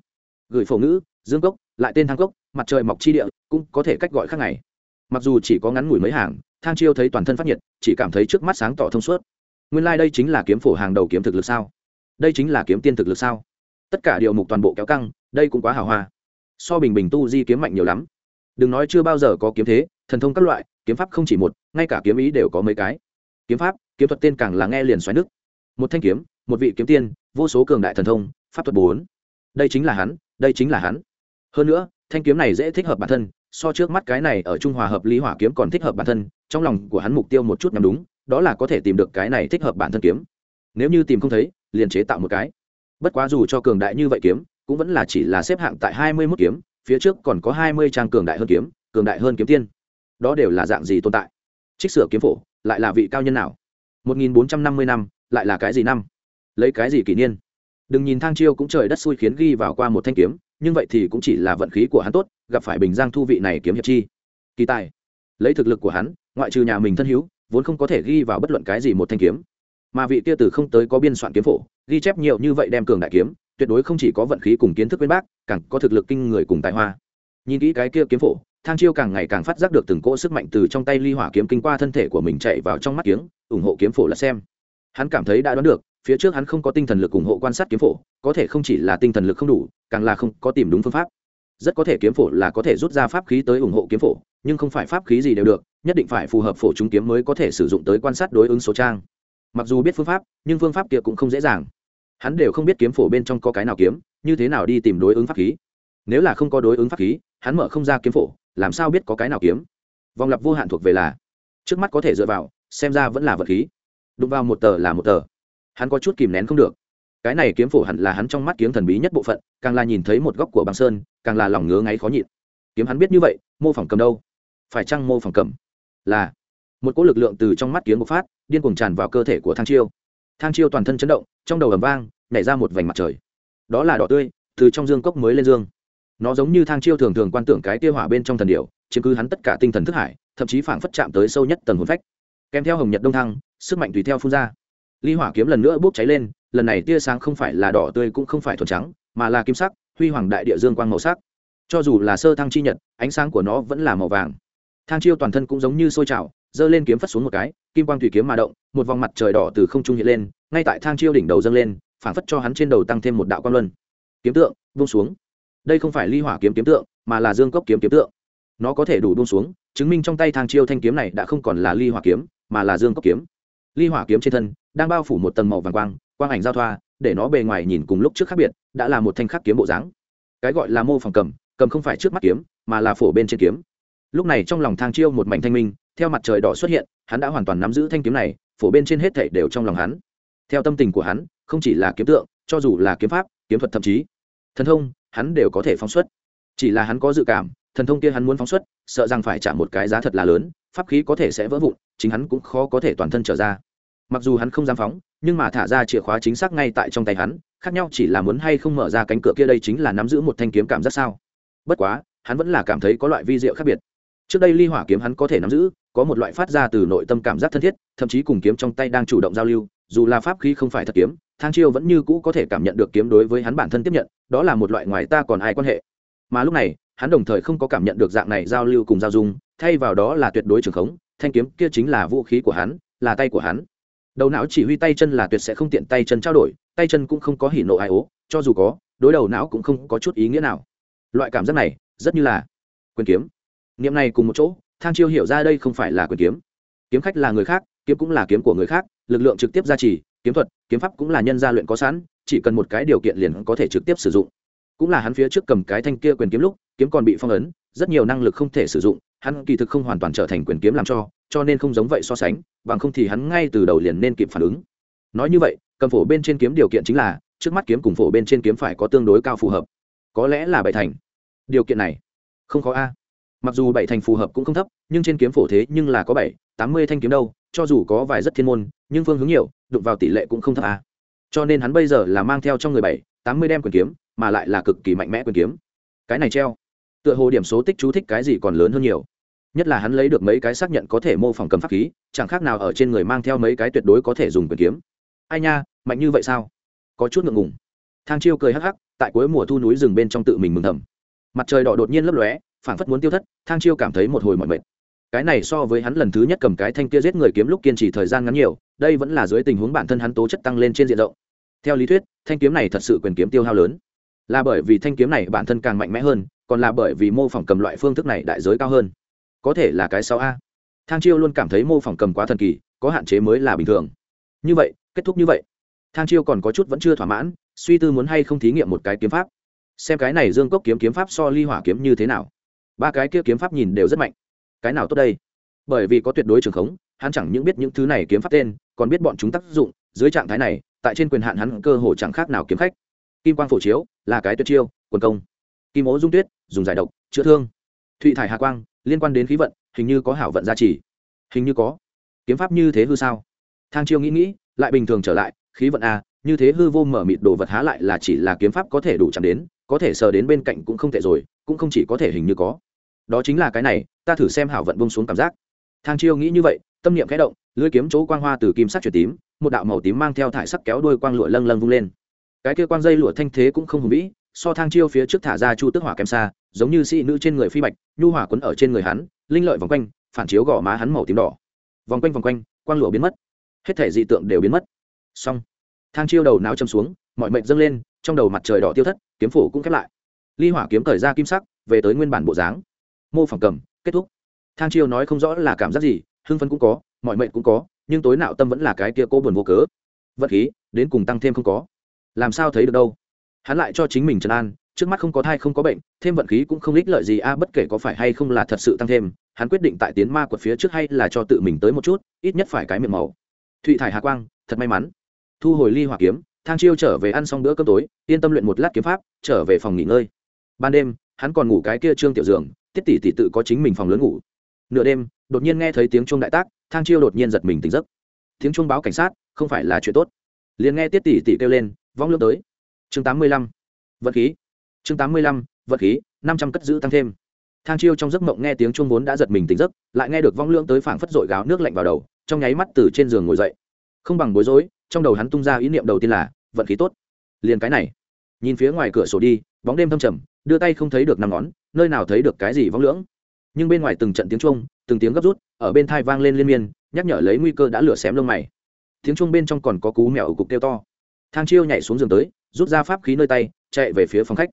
Gửi phổ ngữ, dương cốc, lại tên thang cốc, mặt trời mọc chi địa, cũng có thể cách gọi khác ngày. Mặc dù chỉ có ngắn ngủi mấy hàng thang chiêu thấy toàn thân phát nhiệt, chỉ cảm thấy trước mắt sáng tỏ thông suốt. Nguyên lai、like、đây chính là kiếm phổ hàng đầu kiếm thực lực sao? Đây chính là kiếm tiên thực lực sao? Tất cả điều mục toàn bộ kéo căng, đây cũng quá hào hoa. So bình bình tu di kiếm mạnh nhiều lắm. Đừng nói chưa bao giờ có kiếm thế, thần thông các loại, kiếm pháp không chỉ một, ngay cả kiếm ý đều có mấy cái. Kiếm pháp, kiếm thuật tên càng là nghe liền xoáy nước một thanh kiếm, một vị kiếm tiên, vô số cường đại thần thông, pháp thuật bốn. Đây chính là hắn, đây chính là hắn. Hơn nữa, thanh kiếm này dễ thích hợp bản thân, so trước mắt cái này ở trung hòa hợp lý hỏa kiếm còn thích hợp bản thân trong lòng của hắn mục tiêu một chút nhằm đúng, đó là có thể tìm được cái này thích hợp bản thân kiếm. Nếu như tìm không thấy, liền chế tạo một cái. Bất quá dù cho cường đại như vậy kiếm, cũng vẫn là chỉ là xếp hạng tại hai mươi mốt kiếm, phía trước còn có hai mươi trang cường đại hơn kiếm, cường đại hơn kiếm tiên. Đó đều là dạng gì tồn tại? Trích sửa kiếm phổ, lại là vị cao nhân nào? một nghìn bốn trăm năm mươi năm, lại là cái gì năm? Lấy cái gì kỷ niên? Đừng nhìn thang chiêu cũng trời đất xui khiến ghi vào qua một thanh kiếm, nhưng vậy thì cũng chỉ là vận khí của hắn tốt, gặp phải bình giang thu vị này kiếm hiệp chi. Kỳ tài. Lấy thực lực của hắn ngoại trừ nhà mình thân hữu, vốn không có thể ghi vào bất luận cái gì một thanh kiếm. Mà vị kia từ không tới có biên soạn kiếm phổ, ghi chép nhiều như vậy đem cường đại kiếm, tuyệt đối không chỉ có vận khí cùng kiến thức bên bác, càng có thực lực kinh người cùng tài hoa. Nhìn kỹ cái kia kiếm phổ, thang chiêu càng ngày càng phát giác được từng cỗ sức mạnh từ trong tay ly hỏa kiếm kinh qua thân thể của mình chạy vào trong mắt kiếng ủng hộ kiếm phổ là xem. Hắn cảm thấy đã đoán được, phía trước hắn không có tinh thần lực ủng hộ quan sát kiếm phổ, có thể không chỉ là tinh thần lực không đủ, càng là không có tìm đúng phương pháp. Rất có thể kiếm phổ là có thể rút ra pháp khí tới ủng hộ kiếm phổ nhưng không phải pháp khí gì đều được, nhất định phải phù hợp phổ chúng kiếm mới có thể sử dụng tới quan sát đối ứng số trang. Mặc dù biết phương pháp, nhưng phương pháp kia cũng không dễ dàng. Hắn đều không biết kiếm phổ bên trong có cái nào kiếm, như thế nào đi tìm đối ứng pháp khí. Nếu là không có đối ứng pháp khí, hắn mở không ra kiếm phổ, làm sao biết có cái nào kiếm? Vòng lặp vô hạn thuộc về là, trước mắt có thể dựa vào, xem ra vẫn là vật khí. Đụng vào một tờ là một tờ. Hắn có chút kìm nén không được. Cái này kiếm phổ hẳn là hắn trong mắt kiếm thần bí nhất bộ phận, càng là nhìn thấy một góc của băng sơn, càng là lòng ngứa ngáy khó nhịn. Kiếm hắn biết như vậy, mô phỏng cầm đâu? Phải chăng mô phỏng cầm là. Một cỗ lực lượng từ trong mắt kiếm bộc phát, điên cuồng tràn vào cơ thể của thang chiêu. Thang chiêu toàn thân chấn động, trong đầu ầm vang, nhảy ra một vành mặt trời. Đó là đỏ tươi, từ trong dương cốc mới lên dương. Nó giống như thang chiêu thường thường quan tưởng cái tiêu hỏa bên trong thần điệu chiếm cứ hắn tất cả tinh thần thức hải, thậm chí phảng phất chạm tới sâu nhất tầng hồn phách. Kèm theo hồng nhật đông thăng, sức mạnh tùy theo phun ra. Ly hỏa kiếm lần nữa bốc cháy lên, lần này tia sáng không phải là đỏ tươi cũng không phải thuần trắng, mà là kim sắc, huy hoàng đại địa dương quang màu sắc. Cho dù là sơ thăng chi nhật, ánh sáng của nó vẫn là màu vàng thang chiêu toàn thân cũng giống như sôi trào, giơ lên kiếm phất xuống một cái, kim quang thủy kiếm mà động, một vòng mặt trời đỏ từ không trung hiện lên, ngay tại thang chiêu đỉnh đầu dâng lên, phảng phất cho hắn trên đầu tăng thêm một đạo quang luân. Kiếm tượng, buông xuống. Đây không phải ly hỏa kiếm kiếm tượng, mà là dương cốc kiếm kiếm tượng. Nó có thể đủ buông xuống, chứng minh trong tay thang chiêu thanh kiếm này đã không còn là ly hỏa kiếm, mà là dương cốc kiếm. Ly hỏa kiếm trên thân đang bao phủ một tầng màu vàng quang quang ảnh giao thoa, để nó bề ngoài nhìn cùng lúc trước khác biệt, đã là một thanh khắc kiếm bộ dáng. Cái gọi là mô phỏng cầm cầm không phải trước mắt kiếm, mà là phổ bên trên kiếm lúc này trong lòng thang chiêu một mảnh thanh minh, theo mặt trời đỏ xuất hiện, hắn đã hoàn toàn nắm giữ thanh kiếm này, phổ bên trên hết thảy đều trong lòng hắn. Theo tâm tình của hắn, không chỉ là kiếm tượng, cho dù là kiếm pháp, kiếm thuật thậm chí, thần thông, hắn đều có thể phóng xuất. Chỉ là hắn có dự cảm, thần thông kia hắn muốn phóng xuất, sợ rằng phải trả một cái giá thật là lớn, pháp khí có thể sẽ vỡ vụn, chính hắn cũng khó có thể toàn thân trở ra. Mặc dù hắn không dám phóng, nhưng mà thả ra chìa khóa chính xác ngay tại trong tay hắn, khác nhau chỉ là muốn hay không mở ra cánh cửa kia đây chính là nắm giữ một thanh kiếm cảm giác sao. Bất quá, hắn vẫn là cảm thấy có loại vi diệu khác biệt trước đây ly hỏa kiếm hắn có thể nắm giữ, có một loại phát ra từ nội tâm cảm giác thân thiết, thậm chí cùng kiếm trong tay đang chủ động giao lưu, dù là pháp khí không phải thật kiếm, thang chiêu vẫn như cũ có thể cảm nhận được kiếm đối với hắn bản thân tiếp nhận, đó là một loại ngoài ta còn ai quan hệ. Mà lúc này, hắn đồng thời không có cảm nhận được dạng này giao lưu cùng giao dung, thay vào đó là tuyệt đối trường khống, thanh kiếm kia chính là vũ khí của hắn, là tay của hắn. Đầu não chỉ huy tay chân là tuyệt sẽ không tiện tay chân trao đổi, tay chân cũng không có hỉ nộ ai ố, cho dù có, đối đầu não cũng không có chút ý nghĩa nào. Loại cảm giác này, rất như là quyền kiếm niệm này cùng một chỗ, thang chiêu hiểu ra đây không phải là quyền kiếm. Kiếm khách là người khác, kiếm cũng là kiếm của người khác, lực lượng trực tiếp gia trì, kiếm thuật, kiếm pháp cũng là nhân gia luyện có sẵn, chỉ cần một cái điều kiện liền có thể trực tiếp sử dụng. Cũng là hắn phía trước cầm cái thanh kia quyền kiếm lúc, kiếm còn bị phong ấn, rất nhiều năng lực không thể sử dụng, hắn kỳ thực không hoàn toàn trở thành quyền kiếm làm cho cho nên không giống vậy so sánh, bằng không thì hắn ngay từ đầu liền nên kịp phản ứng. Nói như vậy, cầm phổ bên trên kiếm điều kiện chính là, trước mắt kiếm cùng phổ bên trên kiếm phải có tương đối cao phù hợp. Có lẽ là bảy thành. Điều kiện này, không khó a mặc dù bảy thành phù hợp cũng không thấp, nhưng trên kiếm phổ thế nhưng là có bảy, tám mươi thanh kiếm đâu, cho dù có vài rất thiên môn, nhưng phương hướng nhiều, đụng vào tỷ lệ cũng không thấp à? cho nên hắn bây giờ là mang theo trong người bảy, tám mươi đem quyền kiếm, mà lại là cực kỳ mạnh mẽ quyền kiếm. Cái này treo. Tựa hồ điểm số tích chú thích cái gì còn lớn hơn nhiều. Nhất là hắn lấy được mấy cái xác nhận có thể mô phỏng cầm pháp khí, chẳng khác nào ở trên người mang theo mấy cái tuyệt đối có thể dùng quyền kiếm. Ai nha, mạnh như vậy sao? Có chút ngượng ngùng. Thang chiêu cười hắc hắc, tại cuối mùa thu núi rừng bên trong tự mình mừng thầm. Mặt trời đỏ đột nhiên lấp lóe phản phất muốn tiêu thất, thang chiêu cảm thấy một hồi mọi mệt. Cái này so với hắn lần thứ nhất cầm cái thanh kia giết người kiếm lúc kiên trì thời gian ngắn nhiều, đây vẫn là dưới tình huống bản thân hắn tố chất tăng lên trên diện rộng. Theo lý thuyết, thanh kiếm này thật sự quyền kiếm tiêu hao lớn. Là bởi vì thanh kiếm này bản thân càng mạnh mẽ hơn, còn là bởi vì mô phỏng cầm loại phương thức này đại giới cao hơn. Có thể là cái sáu a. Thang chiêu luôn cảm thấy mô phỏng cầm quá thần kỳ, có hạn chế mới là bình thường. Như vậy, kết thúc như vậy. Thang chiêu còn có chút vẫn chưa thỏa mãn, suy tư muốn hay không thí nghiệm một cái kiếm pháp. Xem cái này dương cốc kiếm kiếm pháp so ly hỏa kiếm như thế nào ba cái kia kiếm pháp nhìn đều rất mạnh. Cái nào tốt đây? Bởi vì có tuyệt đối trường khống hắn chẳng những biết những thứ này kiếm pháp tên còn biết bọn chúng tác dụng dưới trạng thái này tại trên quyền hạn hắn cơ hồ chẳng khác nào kiếm khách. Kim quang phổ chiếu là cái tuyệt chiêu quần công. Kim ố dung tuyết dùng giải độc chữa thương. Thụy thải hà quang liên quan đến khí vận hình như có hảo vận gia trì. Hình như có. Kiếm pháp như thế hư sao? Thang chiêu nghĩ nghĩ lại bình thường trở lại khí vận a à, như thế hư vô mở mịt đồ vật há lại là chỉ là kiếm pháp có thể đủ chạm đến có thể sờ đến bên cạnh cũng không thể rồi cũng không chỉ có thể hình như có đó chính là cái này, ta thử xem hảo vận bông xuống cảm giác. Thang chiêu nghĩ như vậy, tâm niệm khẽ động, lưỡi kiếm chỗ quang hoa từ kim sắc chuyển tím, một đạo màu tím mang theo thải sắc kéo đuôi quang lụa lâng lâng vung lên. Cái kia quang dây lụa thanh thế cũng không hùng vĩ, so thang chiêu phía trước thả ra chu tức hỏa kém xa, giống như sĩ nữ trên người phi bạch, nhu hỏa quấn ở trên người hắn, linh lợi vòng quanh, phản chiếu gò má hắn màu tím đỏ. Vòng quanh vòng quanh, quang lụa biến mất. Hết thể dị tượng đều biến mất. Xong. Thang chiêu đầu não châm xuống, mọi mệnh dâng lên, trong đầu mặt trời đỏ tiêu thất, kiếm phủ cũng khép lại. Ly hỏa kiếm thời ra kim sắc, về tới nguyên bản bộ dáng mô phỏng cầm, kết thúc. Thang chiêu nói không rõ là cảm giác gì, hưng phấn cũng có, mọi mệnh cũng có, nhưng tối nạo tâm vẫn là cái kia cô buồn vô cớ. Vật khí, đến cùng tăng thêm không có. Làm sao thấy được đâu? Hắn lại cho chính mình trấn an, trước mắt không có thai không có bệnh, thêm vận khí cũng không ích lợi gì, a, bất kể có phải hay không là thật sự tăng thêm, hắn quyết định tại tiến ma quật phía trước hay là cho tự mình tới một chút, ít nhất phải cái miệng màu. Thụy thải hà quang, thật may mắn. Thu hồi ly hỏa kiếm, thang chiêu trở về ăn xong bữa cơm tối, yên tâm luyện một lát kiếm pháp, trở về phòng nghỉ ngơi. Ban đêm, hắn còn ngủ cái kia trương tiểu giường tiết tỷ tỷ tự có chính mình phòng lớn ngủ. Nửa đêm, đột nhiên nghe thấy tiếng chuông đại tác, thang chiêu đột nhiên giật mình tỉnh giấc. Tiếng chuông báo cảnh sát, không phải là chuyện tốt. Liền nghe tiết tỷ tỷ kêu lên, vong lương tới. Chương tám mươi lăm. Vật khí. Chương tám mươi lăm, vật khí, năm trăm cất giữ tăng thêm. Thang chiêu trong giấc mộng nghe tiếng chuông vốn đã giật mình tỉnh giấc, lại nghe được vong lưỡng tới phảng phất dội gáo nước lạnh vào đầu, trong nháy mắt từ trên giường ngồi dậy. Không bằng bối rối, trong đầu hắn tung ra ý niệm đầu tiên là vận khí tốt. Liền cái này. Nhìn phía ngoài cửa sổ đi, bóng đêm thâm trầm, đưa tay không thấy được năm ngón nơi nào thấy được cái gì vong lưỡng. Nhưng bên ngoài từng trận tiếng chuông, từng tiếng gấp rút, ở bên thai vang lên liên miên, nhắc nhở lấy nguy cơ đã lửa xém lông mày. Tiếng chuông bên trong còn có cú mèo ở cục kêu to. Thang chiêu nhảy xuống giường tới, rút ra pháp khí nơi tay, chạy về phía phòng khách.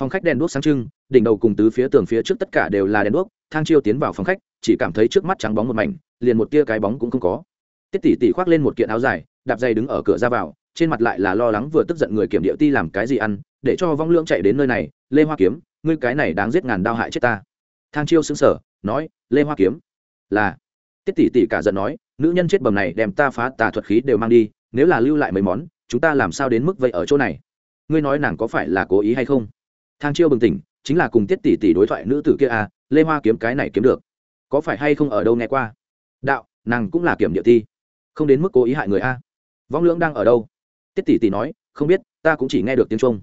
Phòng khách đèn đuốc sáng trưng, đỉnh đầu cùng tứ phía tường phía trước tất cả đều là đèn đuốc, thang chiêu tiến vào phòng khách, chỉ cảm thấy trước mắt trắng bóng một mảnh, liền một tia cái bóng cũng không có. Tiết tỷ tỷ khoác lên một kiện áo dài, đạp dây đứng ở cửa ra vào, trên mặt lại là lo lắng vừa tức giận người kiểm địa ti làm cái gì ăn, để cho vong lưỡng chạy đến nơi này, lê hoa kiếm ngươi cái này đáng giết ngàn đao hại chết ta. Thang chiêu xứng sở nói, lê hoa kiếm. Là. Tiết tỷ tỷ cả giận nói, nữ nhân chết bầm này đem ta phá, tà thuật khí đều mang đi, nếu là lưu lại mấy món, chúng ta làm sao đến mức vậy ở chỗ này? Ngươi nói nàng có phải là cố ý hay không? Thang chiêu bừng tỉnh, chính là cùng tiết tỷ tỷ đối thoại nữ tử kia à lê hoa kiếm cái này kiếm được. Có phải hay không ở đâu nghe qua? Đạo, nàng cũng là kiểm địa thi không đến mức cố ý hại người a. Vong lưỡng đang ở đâu? Tiết tỷ tỷ nói, không biết, ta cũng chỉ nghe được tiếng trung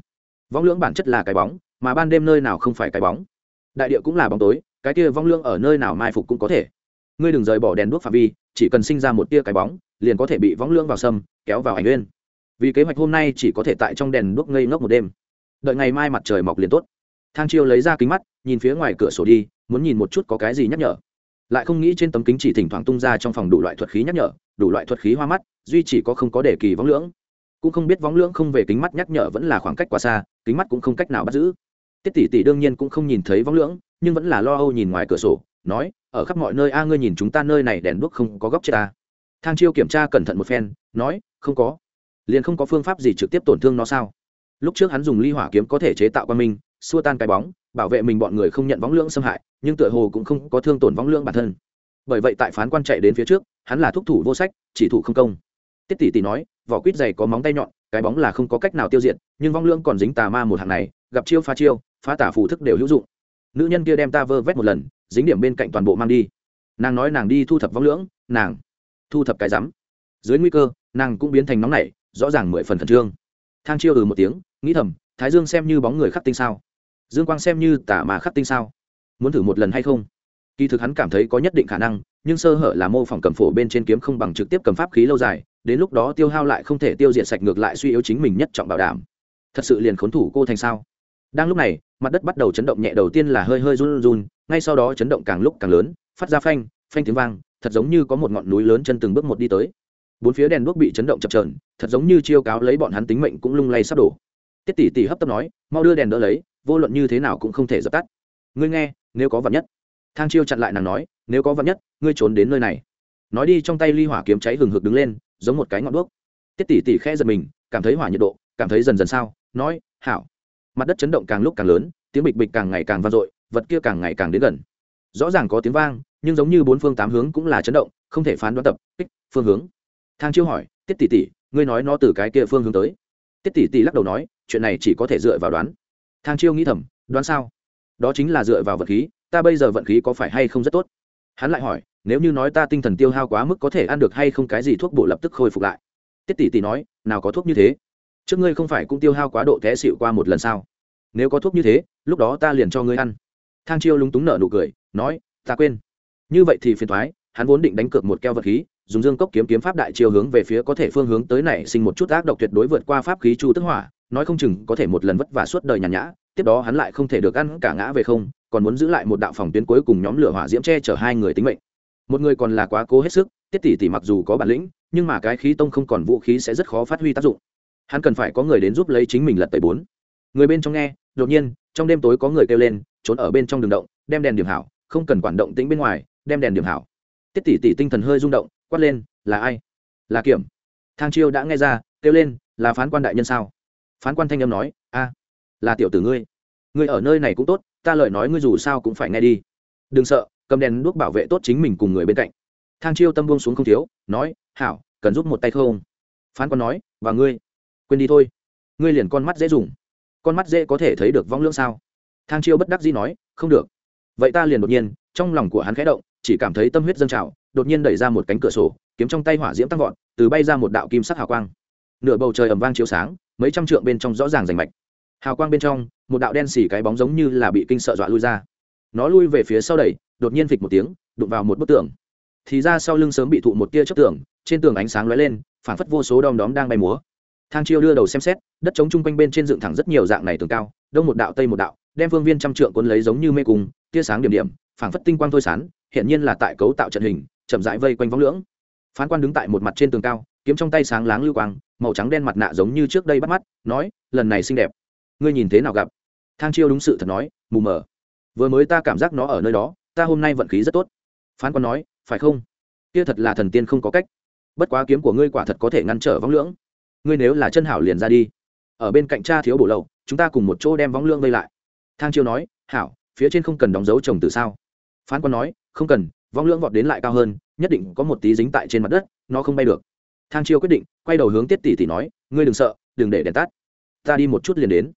vong lưỡng bản chất là cái bóng mà ban đêm nơi nào không phải cái bóng. Đại địa cũng là bóng tối, cái kia vong lưỡng ở nơi nào mai phục cũng có thể. Ngươi đừng rời bỏ đèn đuốc phạm vi, chỉ cần sinh ra một tia cái bóng, liền có thể bị vong lưỡng vào sâm, kéo vào ảnh nguyên. Vì kế hoạch hôm nay chỉ có thể tại trong đèn đuốc ngây ngốc một đêm. Đợi ngày mai mặt trời mọc liền tốt. Thang chiêu lấy ra kính mắt, nhìn phía ngoài cửa sổ đi, muốn nhìn một chút có cái gì nhắc nhở. Lại không nghĩ trên tấm kính chỉ thỉnh thoảng tung ra trong phòng đủ loại thuật khí nhắc nhở, đủ loại thuật khí hoa mắt, duy chỉ có không có để kỳ võng lưỡng. Cũng không biết võng lưỡng không về kính mắt nhắc nhở vẫn là khoảng cách quá xa, kính mắt cũng không cách nào bắt giữ tiết tỷ tỷ đương nhiên cũng không nhìn thấy võng lưỡng, nhưng vẫn là lo âu nhìn ngoài cửa sổ, nói, ở khắp mọi nơi a, ngươi nhìn chúng ta nơi này đèn đuốc không có góc chết ta. Thang chiêu kiểm tra cẩn thận một phen, nói, không có. Liền không có phương pháp gì trực tiếp tổn thương nó sao? Lúc trước hắn dùng ly hỏa kiếm có thể chế tạo qua mình xua tan cái bóng, bảo vệ mình bọn người không nhận võng lưỡng xâm hại, nhưng tựa hồ cũng không có thương tổn võng lưỡng bản thân. Bởi vậy tại phán quan chạy đến phía trước, hắn là thúc thủ vô sách, chỉ thủ không công. Tiết tỷ tỷ nói, vỏ quýt dày có móng tay nhọn, cái bóng là không có cách nào tiêu diệt, nhưng vong lưỡng còn dính tà ma một hạng này, gặp chiêu phá chiêu phá tả phù thức đều hữu dụng. Nữ nhân kia đem ta vơ vét một lần, dính điểm bên cạnh toàn bộ mang đi. Nàng nói nàng đi thu thập vong lưỡng, nàng thu thập cái rắm. Dưới nguy cơ, nàng cũng biến thành nóng nảy, rõ ràng mười phần khẩn trương. Thang chiêu ừ một tiếng, nghĩ thầm, thái dương xem như bóng người khắc tinh sao? Dương quang xem như tả mà khắc tinh sao? Muốn thử một lần hay không? Kỳ thực hắn cảm thấy có nhất định khả năng, nhưng sơ hở là mô phỏng cầm phổ bên trên kiếm không bằng trực tiếp cầm pháp khí lâu dài, đến lúc đó tiêu hao lại không thể tiêu diệt sạch ngược lại suy yếu chính mình nhất trọng bảo đảm. Thật sự liền khốn thủ cô thành sao? Đang lúc này, mặt đất bắt đầu chấn động nhẹ đầu tiên là hơi hơi run run, ngay sau đó chấn động càng lúc càng lớn, phát ra phanh phanh tiếng vang, thật giống như có một ngọn núi lớn chân từng bước một đi tới. Bốn phía đèn đuốc bị chấn động chập trờn thật giống như chiêu cáo lấy bọn hắn tính mệnh cũng lung lay sắp đổ. Tiết tỷ tỷ hấp tấp nói, mau đưa đèn đỡ lấy, vô luận như thế nào cũng không thể dập tắt. Ngươi nghe, nếu có vật nhất. Thang chiêu chặn lại nàng nói, nếu có vật nhất, ngươi trốn đến nơi này. Nói đi trong tay ly hỏa kiếm cháy hừng hực đứng lên, giống một cái ngọn đuốc. Tiết tỷ tỷ khẽ giật mình, cảm thấy hỏa nhiệt độ, cảm thấy dần dần sao, nói, hảo mặt đất chấn động càng lúc càng lớn, tiếng bịch bịch càng ngày càng vang dội, vật kia càng ngày càng đến gần. Rõ ràng có tiếng vang, nhưng giống như bốn phương tám hướng cũng là chấn động, không thể phán đoán tập, kích, phương hướng. Thang chiêu hỏi, tiết tỷ tỷ, ngươi nói nó từ cái kia phương hướng tới? Tiết tỷ tỷ lắc đầu nói, chuyện này chỉ có thể dựa vào đoán. Thang chiêu nghĩ thầm, đoán sao? Đó chính là dựa vào vật khí, ta bây giờ vận khí có phải hay không rất tốt? Hắn lại hỏi, nếu như nói ta tinh thần tiêu hao quá mức có thể ăn được hay không cái gì thuốc bổ lập tức khôi phục lại? Tiết tỷ tỷ nói, nào có thuốc như thế trước ngươi không phải cũng tiêu hao quá độ té xịu qua một lần sao? Nếu có thuốc như thế, lúc đó ta liền cho ngươi ăn. Thang chiêu lúng túng nở nụ cười, nói, ta quên. Như vậy thì phiền thoái hắn vốn định đánh cược một keo vật khí, dùng dương cốc kiếm kiếm pháp đại chiêu hướng về phía có thể phương hướng tới này sinh một chút ác độc tuyệt đối vượt qua pháp khí chu tức hỏa, nói không chừng có thể một lần vất vả suốt đời nhàn nhã, tiếp đó hắn lại không thể được ăn cả ngã về không, còn muốn giữ lại một đạo phòng tuyến cuối cùng nhóm lửa hỏa diễm che chở hai người tính mệnh. Một người còn là quá cố hết sức, tiết tỷ tỷ mặc dù có bản lĩnh, nhưng mà cái khí tông không còn vũ khí sẽ rất khó phát huy tác dụng hắn cần phải có người đến giúp lấy chính mình lật tẩy bốn. Người bên trong nghe, đột nhiên, trong đêm tối có người kêu lên, trốn ở bên trong đường động, đem đèn điểm hảo, không cần quản động tĩnh bên ngoài, đem đèn điểm hảo. Tiết tỷ tỷ tinh thần hơi rung động, quát lên, là ai? Là kiểm. Thang chiêu đã nghe ra, kêu lên, là phán quan đại nhân sao? Phán quan thanh âm nói, a, là tiểu tử ngươi. Ngươi ở nơi này cũng tốt, ta lời nói ngươi dù sao cũng phải nghe đi. Đừng sợ, cầm đèn đuốc bảo vệ tốt chính mình cùng người bên cạnh. Thang chiêu tâm buông xuống không thiếu, nói, hảo, cần giúp một tay không? Phán quan nói, và ngươi quên đi thôi. Ngươi liền con mắt dễ dùng. Con mắt dễ có thể thấy được vong lương sao? Thang chiêu bất đắc dĩ nói, không được. Vậy ta liền đột nhiên, trong lòng của hắn khẽ động, chỉ cảm thấy tâm huyết dâng trào, đột nhiên đẩy ra một cánh cửa sổ, kiếm trong tay hỏa diễm tăng vọt, từ bay ra một đạo kim sắc hào quang. Nửa bầu trời ầm vang chiếu sáng, mấy trăm trượng bên trong rõ ràng rành mạch. Hào quang bên trong, một đạo đen xỉ cái bóng giống như là bị kinh sợ dọa lui ra. Nó lui về phía sau đẩy, đột nhiên phịch một tiếng, đụng vào một bức tường. Thì ra sau lưng sớm bị thụ một tia chất tường, trên tường ánh sáng lóe lên phản phất vô số đom đóm đang bay múa thang chiêu đưa đầu xem xét, đất trống chung quanh bên trên dựng thẳng rất nhiều dạng này tường cao, đông một đạo, tây một đạo, đem phương viên trăm trượng cuốn lấy giống như mê cung, tia sáng điểm điểm, phảng phất tinh quang thôi sán hiện nhiên là tại cấu tạo trận hình, chậm rãi vây quanh võng lưỡng. Phán quan đứng tại một mặt trên tường cao, kiếm trong tay sáng láng lưu quang, màu trắng đen mặt nạ giống như trước đây bắt mắt, nói, lần này xinh đẹp. Ngươi nhìn thế nào gặp? Thang chiêu đúng sự thật nói, mù mờ. Vừa mới ta cảm giác nó ở nơi đó, ta hôm nay vận khí rất tốt. Phán quan nói, phải không? Kia thật là thần tiên không có cách. Bất quá kiếm của ngươi quả thật có thể ngăn trở võng lưỡng ngươi nếu là chân hảo liền ra đi. Ở bên cạnh cha thiếu bổ lậu, chúng ta cùng một chỗ đem võng lương vây lại. Thang chiêu nói, hảo, phía trên không cần đóng dấu chồng từ sao? Phán quan nói, không cần vong lưỡng vọt đến lại cao hơn, nhất định có một tí dính tại trên mặt đất, nó không bay được. Thang chiêu quyết định, quay đầu hướng tiết tỷ tỷ nói, ngươi đừng sợ, đừng để đèn tắt. Ta đi một chút liền đến.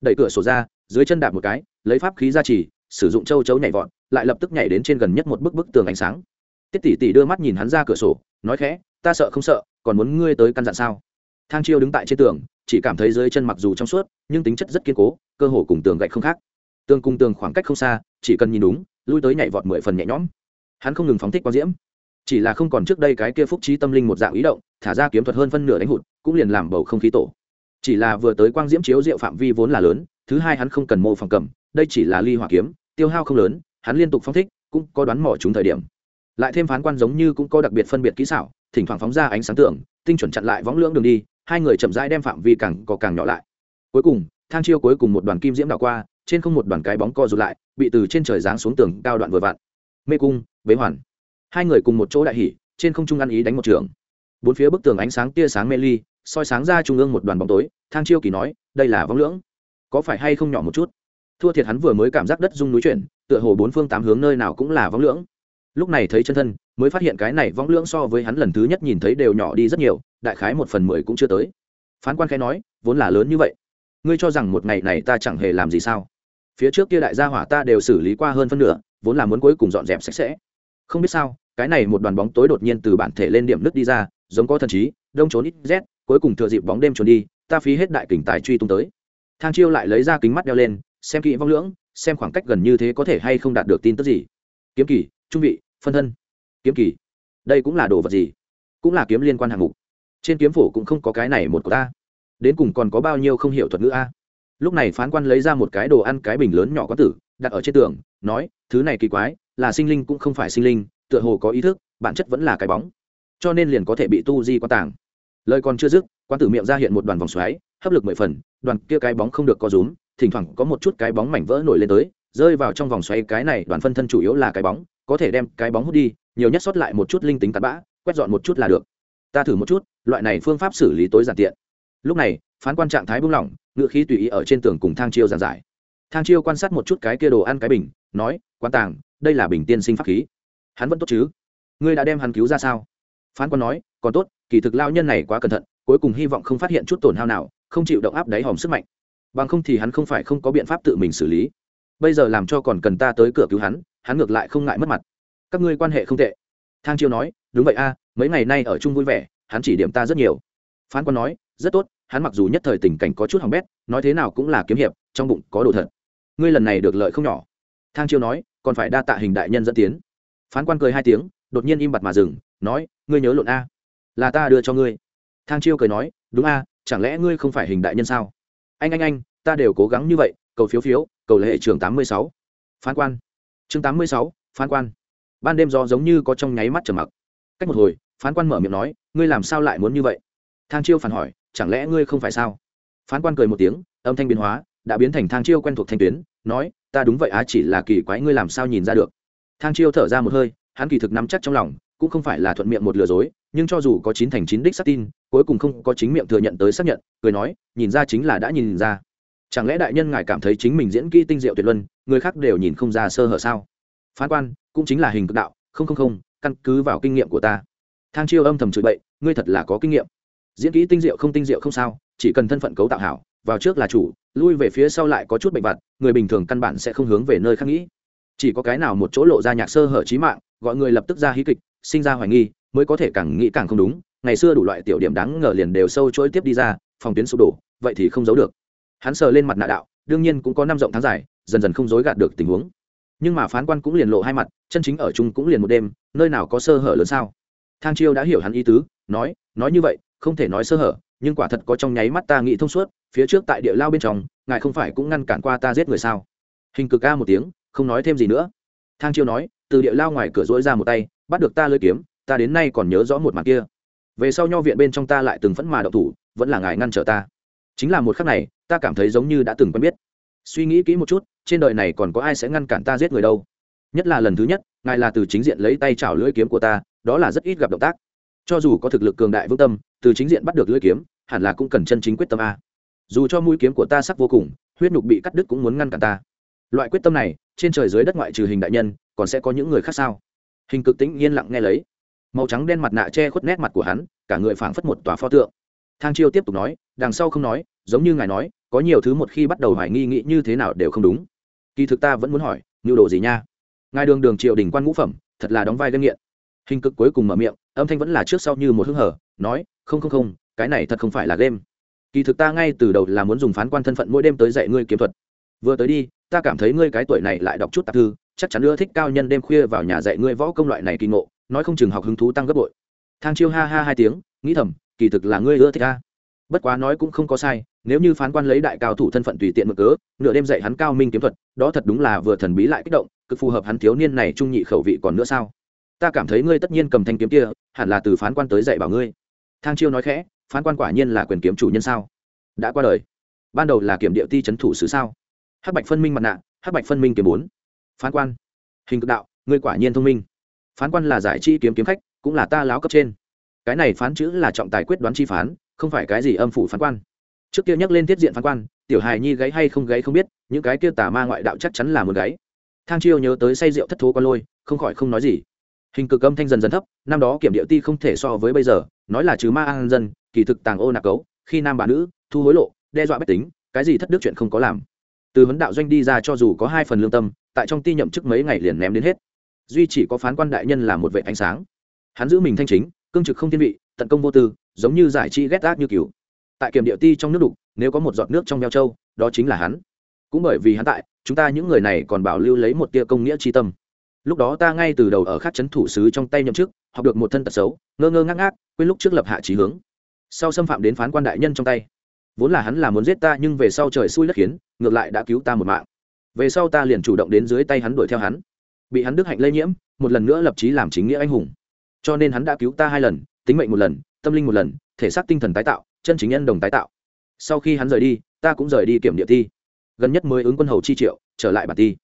Đẩy cửa sổ ra, dưới chân đạp một cái, lấy pháp khí ra trì sử dụng châu chấu nhảy vọt, lại lập tức nhảy đến trên gần nhất một bức bức tường ánh sáng. Tiết tỷ tỷ đưa mắt nhìn hắn ra cửa sổ, nói khẽ, ta sợ không sợ, còn muốn ngươi tới căn dặn sao? Thang chiêu đứng tại trên tường, chỉ cảm thấy dưới chân mặc dù trong suốt, nhưng tính chất rất kiên cố, cơ hồ cùng tường gạch không khác. Tường cùng tường khoảng cách không xa, chỉ cần nhìn đúng, lui tới nhảy vọt mười phần nhẹ nhõm. Hắn không ngừng phóng thích quang diễm. Chỉ là không còn trước đây cái kia phúc trí tâm linh một dạng ý động, thả ra kiếm thuật hơn phân nửa đánh hụt, cũng liền làm bầu không khí tổ. Chỉ là vừa tới quang diễm chiếu diệu phạm vi vốn là lớn, thứ hai hắn không cần mô phòng cầm, đây chỉ là ly hỏa kiếm, tiêu hao không lớn, hắn liên tục phóng thích, cũng có đoán mỏ chúng thời điểm. Lại thêm phán quan giống như cũng có đặc biệt phân biệt kỹ xảo, thỉnh thoảng phóng ra ánh sáng tưởng tinh chuẩn chặn lại võng lưỡng đường đi hai người chậm rãi đem phạm vi càng có càng nhỏ lại. Cuối cùng, thang chiêu cuối cùng một đoàn kim diễm đảo qua, trên không một đoàn cái bóng co rụt lại, bị từ trên trời giáng xuống tường cao đoạn vừa vặn. Mê cung, bế hoàn. Hai người cùng một chỗ đại hỉ, trên không trung ăn ý đánh một trường. Bốn phía bức tường ánh sáng tia sáng mê ly, soi sáng ra trung ương một đoàn bóng tối, thang chiêu kỳ nói, đây là vong lưỡng. Có phải hay không nhỏ một chút? Thua thiệt hắn vừa mới cảm giác đất rung núi chuyển, tựa hồ bốn phương tám hướng nơi nào cũng là vong lưỡng. Lúc này thấy chân thân, mới phát hiện cái này vong lưỡng so với hắn lần thứ nhất nhìn thấy đều nhỏ đi rất nhiều đại khái một phần mười cũng chưa tới. Phán quan khẽ nói, vốn là lớn như vậy. Ngươi cho rằng một ngày này ta chẳng hề làm gì sao? Phía trước kia đại gia hỏa ta đều xử lý qua hơn phân nửa, vốn là muốn cuối cùng dọn dẹp sạch sẽ. Không biết sao, cái này một đoàn bóng tối đột nhiên từ bản thể lên điểm nước đi ra, giống có thần trí, đông trốn ít rét, cuối cùng thừa dịp bóng đêm trốn đi, ta phí hết đại kình tài truy tung tới. Thang chiêu lại lấy ra kính mắt đeo lên, xem kỹ vong lưỡng, xem khoảng cách gần như thế có thể hay không đạt được tin tức gì. Kiếm kỳ, trung vị, phân thân. Kiếm kỳ, đây cũng là đồ vật gì? Cũng là kiếm liên quan hạng mục trên kiếm phổ cũng không có cái này một của ta đến cùng còn có bao nhiêu không hiểu thuật ngữ a. Lúc này phán quan lấy ra một cái đồ ăn cái bình lớn nhỏ có tử, đặt ở trên tường, nói, thứ này kỳ quái, là sinh linh cũng không phải sinh linh, tựa hồ có ý thức, bản chất vẫn là cái bóng. Cho nên liền có thể bị tu di quan tàng. Lời còn chưa dứt quan tử miệng ra hiện một đoàn vòng xoáy, hấp lực mười phần, đoàn kia cái bóng không được co rúm, thỉnh thoảng có một chút cái bóng mảnh vỡ nổi lên tới, rơi vào trong vòng xoáy cái này, đoàn phân thân chủ yếu là cái bóng, có thể đem cái bóng hút đi, nhiều nhất sót lại một chút linh tính tạt bã, quét dọn một chút là được ta thử một chút, loại này phương pháp xử lý tối giản tiện. Lúc này, phán quan trạng thái buông lỏng ngựa khí tùy ý ở trên tường cùng thang chiêu giảng giải. Thang chiêu quan sát một chút cái kia đồ ăn cái bình, nói, quan tàng, đây là bình tiên sinh pháp khí. Hắn vẫn tốt chứ? Ngươi đã đem hắn cứu ra sao? Phán quan nói, còn tốt, kỳ thực lao nhân này quá cẩn thận, cuối cùng hy vọng không phát hiện chút tổn hao nào, không chịu động áp đáy hòm sức mạnh. Bằng không thì hắn không phải không có biện pháp tự mình xử lý. Bây giờ làm cho còn cần ta tới cửa cứu hắn hắn ngược lại không ngại mất mặt. Các ngươi quan hệ không tệ. Thang chiêu nói, đúng vậy a mấy ngày nay ở chung vui vẻ, hắn chỉ điểm ta rất nhiều. Phán quan nói, rất tốt, hắn mặc dù nhất thời tình cảnh có chút hỏng bét, nói thế nào cũng là kiếm hiệp, trong bụng có đồ thật. Ngươi lần này được lợi không nhỏ. Thang chiêu nói, còn phải đa tạ hình đại nhân dẫn tiến. Phán quan cười hai tiếng, đột nhiên im bặt mà dừng, nói, ngươi nhớ lộn a. Là ta đưa cho ngươi. Thang chiêu cười nói, đúng a, chẳng lẽ ngươi không phải hình đại nhân sao? Anh anh anh, ta đều cố gắng như vậy, cầu phiếu phiếu, cầu lệ trường tám mươi sáu. Phán quan. Chương tám mươi sáu, phán quan. Ban đêm do giống như có trong nháy mắt trở mặc. Cách một hồi phán quan mở miệng nói, ngươi làm sao lại muốn như vậy? Thang chiêu phản hỏi, chẳng lẽ ngươi không phải sao? Phán quan cười một tiếng, âm thanh biến hóa, đã biến thành thang chiêu quen thuộc thanh tuyến, nói, ta đúng vậy á, chỉ là kỳ quái ngươi làm sao nhìn ra được. Thang chiêu thở ra một hơi, hắn kỳ thực nắm chắc trong lòng, cũng không phải là thuận miệng một lừa dối, nhưng cho dù có chín thành chín đích xác tin, cuối cùng không có chính miệng thừa nhận tới xác nhận, cười nói, nhìn ra chính là đã nhìn ra. Chẳng lẽ đại nhân ngài cảm thấy chính mình diễn kỹ tinh diệu tuyệt luân, người khác đều nhìn không ra sơ hở sao? Phán quan, cũng chính là hình cực đạo, không không không, căn cứ vào kinh nghiệm của ta thang chiêu âm thầm chửi bậy, ngươi thật là có kinh nghiệm. Diễn kỹ tinh diệu không tinh diệu không sao, chỉ cần thân phận cấu tạo hảo, vào trước là chủ, lui về phía sau lại có chút bệnh vặt, người bình thường căn bản sẽ không hướng về nơi khác nghĩ. Chỉ có cái nào một chỗ lộ ra nhạc sơ hở trí mạng, gọi người lập tức ra hí kịch, sinh ra hoài nghi, mới có thể càng nghĩ càng không đúng. Ngày xưa đủ loại tiểu điểm đáng ngờ liền đều sâu chối tiếp đi ra, phòng tuyến sụp đổ, vậy thì không giấu được. Hắn sờ lên mặt nạ đạo, đương nhiên cũng có năm rộng tháng dài, dần dần không dối gạt được tình huống. Nhưng mà phán quan cũng liền lộ hai mặt, chân chính ở chung cũng liền một đêm, nơi nào có sơ hở lớn sao? Thang chiêu đã hiểu hắn ý tứ, nói nói như vậy, không thể nói sơ hở, nhưng quả thật có trong nháy mắt ta nghĩ thông suốt, phía trước tại địa lao bên trong, ngài không phải cũng ngăn cản qua ta giết người sao? Hình cực ca một tiếng, không nói thêm gì nữa. Thang chiêu nói, từ địa lao ngoài cửa dỗi ra một tay, bắt được ta lưỡi kiếm, ta đến nay còn nhớ rõ một mặt kia. Về sau nho viện bên trong ta lại từng phẫn mà đậu thủ, vẫn là ngài ngăn trở ta. Chính là một khắc này, ta cảm thấy giống như đã từng quen biết. Suy nghĩ kỹ một chút, trên đời này còn có ai sẽ ngăn cản ta giết người đâu? Nhất là lần thứ nhất, ngài là từ chính diện lấy tay chảo lưỡi kiếm của ta đó là rất ít gặp động tác. Cho dù có thực lực cường đại vững tâm, từ chính diện bắt được lưỡi kiếm, hẳn là cũng cần chân chính quyết tâm a. Dù cho mũi kiếm của ta sắc vô cùng, huyết nhục bị cắt đứt cũng muốn ngăn cản ta. Loại quyết tâm này, trên trời dưới đất ngoại trừ hình đại nhân, còn sẽ có những người khác sao? Hình cực tĩnh yên lặng nghe lấy. Màu trắng đen mặt nạ che khuất nét mặt của hắn, cả người phảng phất một tòa pho tượng. Thang chiêu tiếp tục nói, đằng sau không nói, giống như ngài nói, có nhiều thứ một khi bắt đầu hoài nghi nghĩ như thế nào đều không đúng. Kỳ thực ta vẫn muốn hỏi, nhu đồ gì nha? Ngài đường đường triều đình quan ngũ phẩm, thật là đóng vai gây nghiện hình cực cuối cùng mở miệng, âm thanh vẫn là trước sau như một hưng hở, nói, không không không, cái này thật không phải là game. Kỳ thực ta ngay từ đầu là muốn dùng phán quan thân phận mỗi đêm tới dạy ngươi kiếm thuật. Vừa tới đi, ta cảm thấy ngươi cái tuổi này lại đọc chút tạp thư, chắc chắn ưa thích cao nhân đêm khuya vào nhà dạy ngươi võ công loại này kỳ ngộ, nói không chừng học hứng thú tăng gấp bội. Thang chiêu ha ha hai tiếng, nghĩ thầm, kỳ thực là ngươi ưa thích ta. Bất quá nói cũng không có sai, nếu như phán quan lấy đại cao thủ thân phận tùy tiện mực cớ, nửa đêm dạy hắn cao minh kiếm thuật, đó thật đúng là vừa thần bí lại kích động, cực phù hợp hắn thiếu niên này trung nhị khẩu vị còn nữa sao? Ta cảm thấy ngươi tất nhiên cầm thanh kiếm kia, hẳn là từ phán quan tới dạy bảo ngươi. Thang chiêu nói khẽ, phán quan quả nhiên là quyền kiếm chủ nhân sao? Đã qua đời. Ban đầu là kiểm địa ti c thủ sứ sao? Hắc bạch phân minh mặt nạ, hắc bạch phân minh kiếm bốn. Phán quan. Hình cực đạo, ngươi quả nhiên thông minh. Phán quan là giải chi kiếm kiếm khách, cũng là ta láo cấp trên. Cái này phán chữ là trọng tài quyết đoán chi phán, không phải cái gì âm phủ phán quan. Trước kia nhắc lên tiết diện phán quan, tiểu hài nhi gáy hay không gáy không biết, những cái kia tà ma ngoại đạo chắc chắn là một gáy. Thang chiêu nhớ tới say rượu thất thố con lôi, không khỏi không nói gì hình cực âm thanh dần dần thấp, năm đó kiểm địa ti không thể so với bây giờ, nói là trừ ma an dân, kỳ thực tàng ô nạc cấu, khi nam bà nữ, thu hối lộ, đe dọa bách tính, cái gì thất đức chuyện không có làm. Từ huấn đạo doanh đi ra cho dù có hai phần lương tâm, tại trong ti nhậm chức mấy ngày liền ném đến hết. Duy chỉ có phán quan đại nhân là một vệ ánh sáng. Hắn giữ mình thanh chính, cương trực không thiên vị, tận công vô tư, giống như giải trí ghét ác như cứu tại kiểm địa ti trong nước đục, nếu có một giọt nước trong veo châu, đó chính là hắn. Cũng bởi vì hắn tại, chúng ta những người này còn bảo lưu lấy một tia công nghĩa tri tâm lúc đó ta ngay từ đầu ở khắc chấn thủ sứ trong tay nhậm chức, học được một thân tật xấu, ngơ ngơ ngác ngác, quên lúc trước lập hạ trí hướng. Sau xâm phạm đến phán quan đại nhân trong tay. Vốn là hắn là muốn giết ta nhưng về sau trời xui đất khiến, ngược lại đã cứu ta một mạng. Về sau ta liền chủ động đến dưới tay hắn đuổi theo hắn. Bị hắn đức hạnh lây nhiễm, một lần nữa lập trí làm chính nghĩa anh hùng. Cho nên hắn đã cứu ta hai lần, tính mệnh một lần, tâm linh một lần, thể xác tinh thần tái tạo, chân chính nhân đồng tái tạo. Sau khi hắn rời đi, ta cũng rời đi kiểm địa thi. Gần nhất mới ứng quân hầu chi triệu, trở lại bản ti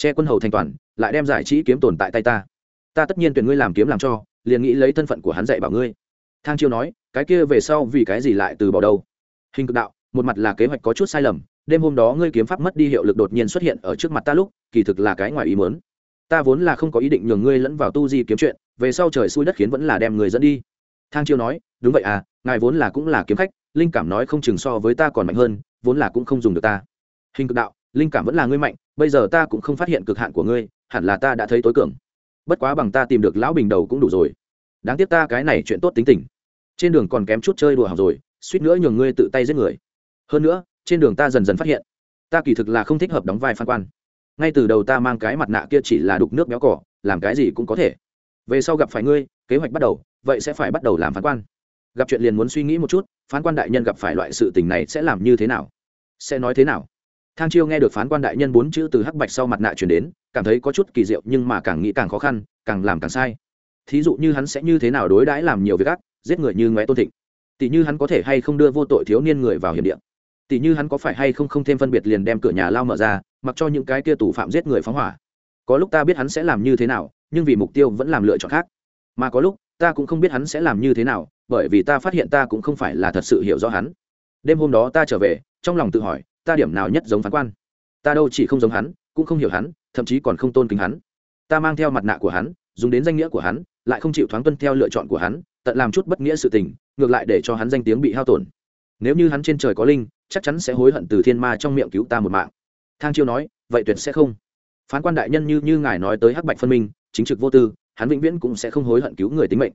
che quân hầu thành toàn, lại đem giải trí kiếm tồn tại tay ta. Ta tất nhiên tuyển ngươi làm kiếm làm cho, liền nghĩ lấy thân phận của hắn dạy bảo ngươi. Thang chiêu nói, cái kia về sau vì cái gì lại từ bỏ đâu? Hình cực đạo, một mặt là kế hoạch có chút sai lầm, đêm hôm đó ngươi kiếm pháp mất đi hiệu lực đột nhiên xuất hiện ở trước mặt ta lúc, kỳ thực là cái ngoài ý mớn ta vốn là không có ý định nhường ngươi lẫn vào tu di kiếm chuyện, về sau trời xui đất khiến vẫn là đem người dẫn đi. Thang chiêu nói, đúng vậy à ngài vốn là cũng là kiếm khách, linh cảm nói không chừng so với ta còn mạnh hơn, vốn là cũng không dùng được ta. Hình cực đạo linh cảm vẫn là ngươi mạnh, bây giờ ta cũng không phát hiện cực hạn của ngươi, hẳn là ta đã thấy tối cường. Bất quá bằng ta tìm được lão bình đầu cũng đủ rồi. Đáng tiếc ta cái này chuyện tốt tính tình. Trên đường còn kém chút chơi đùa học rồi, suýt nữa nhường ngươi tự tay giết người. Hơn nữa, trên đường ta dần dần phát hiện, ta kỳ thực là không thích hợp đóng vai phan quan. Ngay từ đầu ta mang cái mặt nạ kia chỉ là đục nước béo cỏ, làm cái gì cũng có thể. Về sau gặp phải ngươi, kế hoạch bắt đầu, vậy sẽ phải bắt đầu làm phán quan. Gặp chuyện liền muốn suy nghĩ một chút, phán quan đại nhân gặp phải loại sự tình này sẽ làm như thế nào? Sẽ nói thế nào? Thang chiêu nghe được phán quan đại nhân bốn chữ từ hắc bạch sau mặt nạ chuyển đến, cảm thấy có chút kỳ diệu, nhưng mà càng nghĩ càng khó khăn, càng làm càng sai. Thí dụ như hắn sẽ như thế nào đối đãi làm nhiều việc ác, giết người như ngoé tôn thịnh? Tỷ như hắn có thể hay không đưa vô tội thiếu niên người vào hiểm địa? Tỷ như hắn có phải hay không không thêm phân biệt liền đem cửa nhà lao mở ra, mặc cho những cái kia tù phạm giết người phóng hỏa? Có lúc ta biết hắn sẽ làm như thế nào, nhưng vì mục tiêu vẫn làm lựa chọn khác. Mà có lúc, ta cũng không biết hắn sẽ làm như thế nào, bởi vì ta phát hiện ta cũng không phải là thật sự hiểu rõ hắn. Đêm hôm đó ta trở về, trong lòng tự hỏi ta điểm nào nhất giống phán quan? Ta đâu chỉ không giống hắn, cũng không hiểu hắn, thậm chí còn không tôn kính hắn. Ta mang theo mặt nạ của hắn, dùng đến danh nghĩa của hắn, lại không chịu thoáng tuân theo lựa chọn của hắn, tận làm chút bất nghĩa sự tình, ngược lại để cho hắn danh tiếng bị hao tổn. Nếu như hắn trên trời có linh, chắc chắn sẽ hối hận từ thiên ma trong miệng cứu ta một mạng. Thang chiêu nói, vậy tuyệt sẽ không. Phán quan đại nhân như như ngài nói tới hắc bạch phân minh, chính trực vô tư, hắn vĩnh viễn cũng sẽ không hối hận cứu người tính mệnh.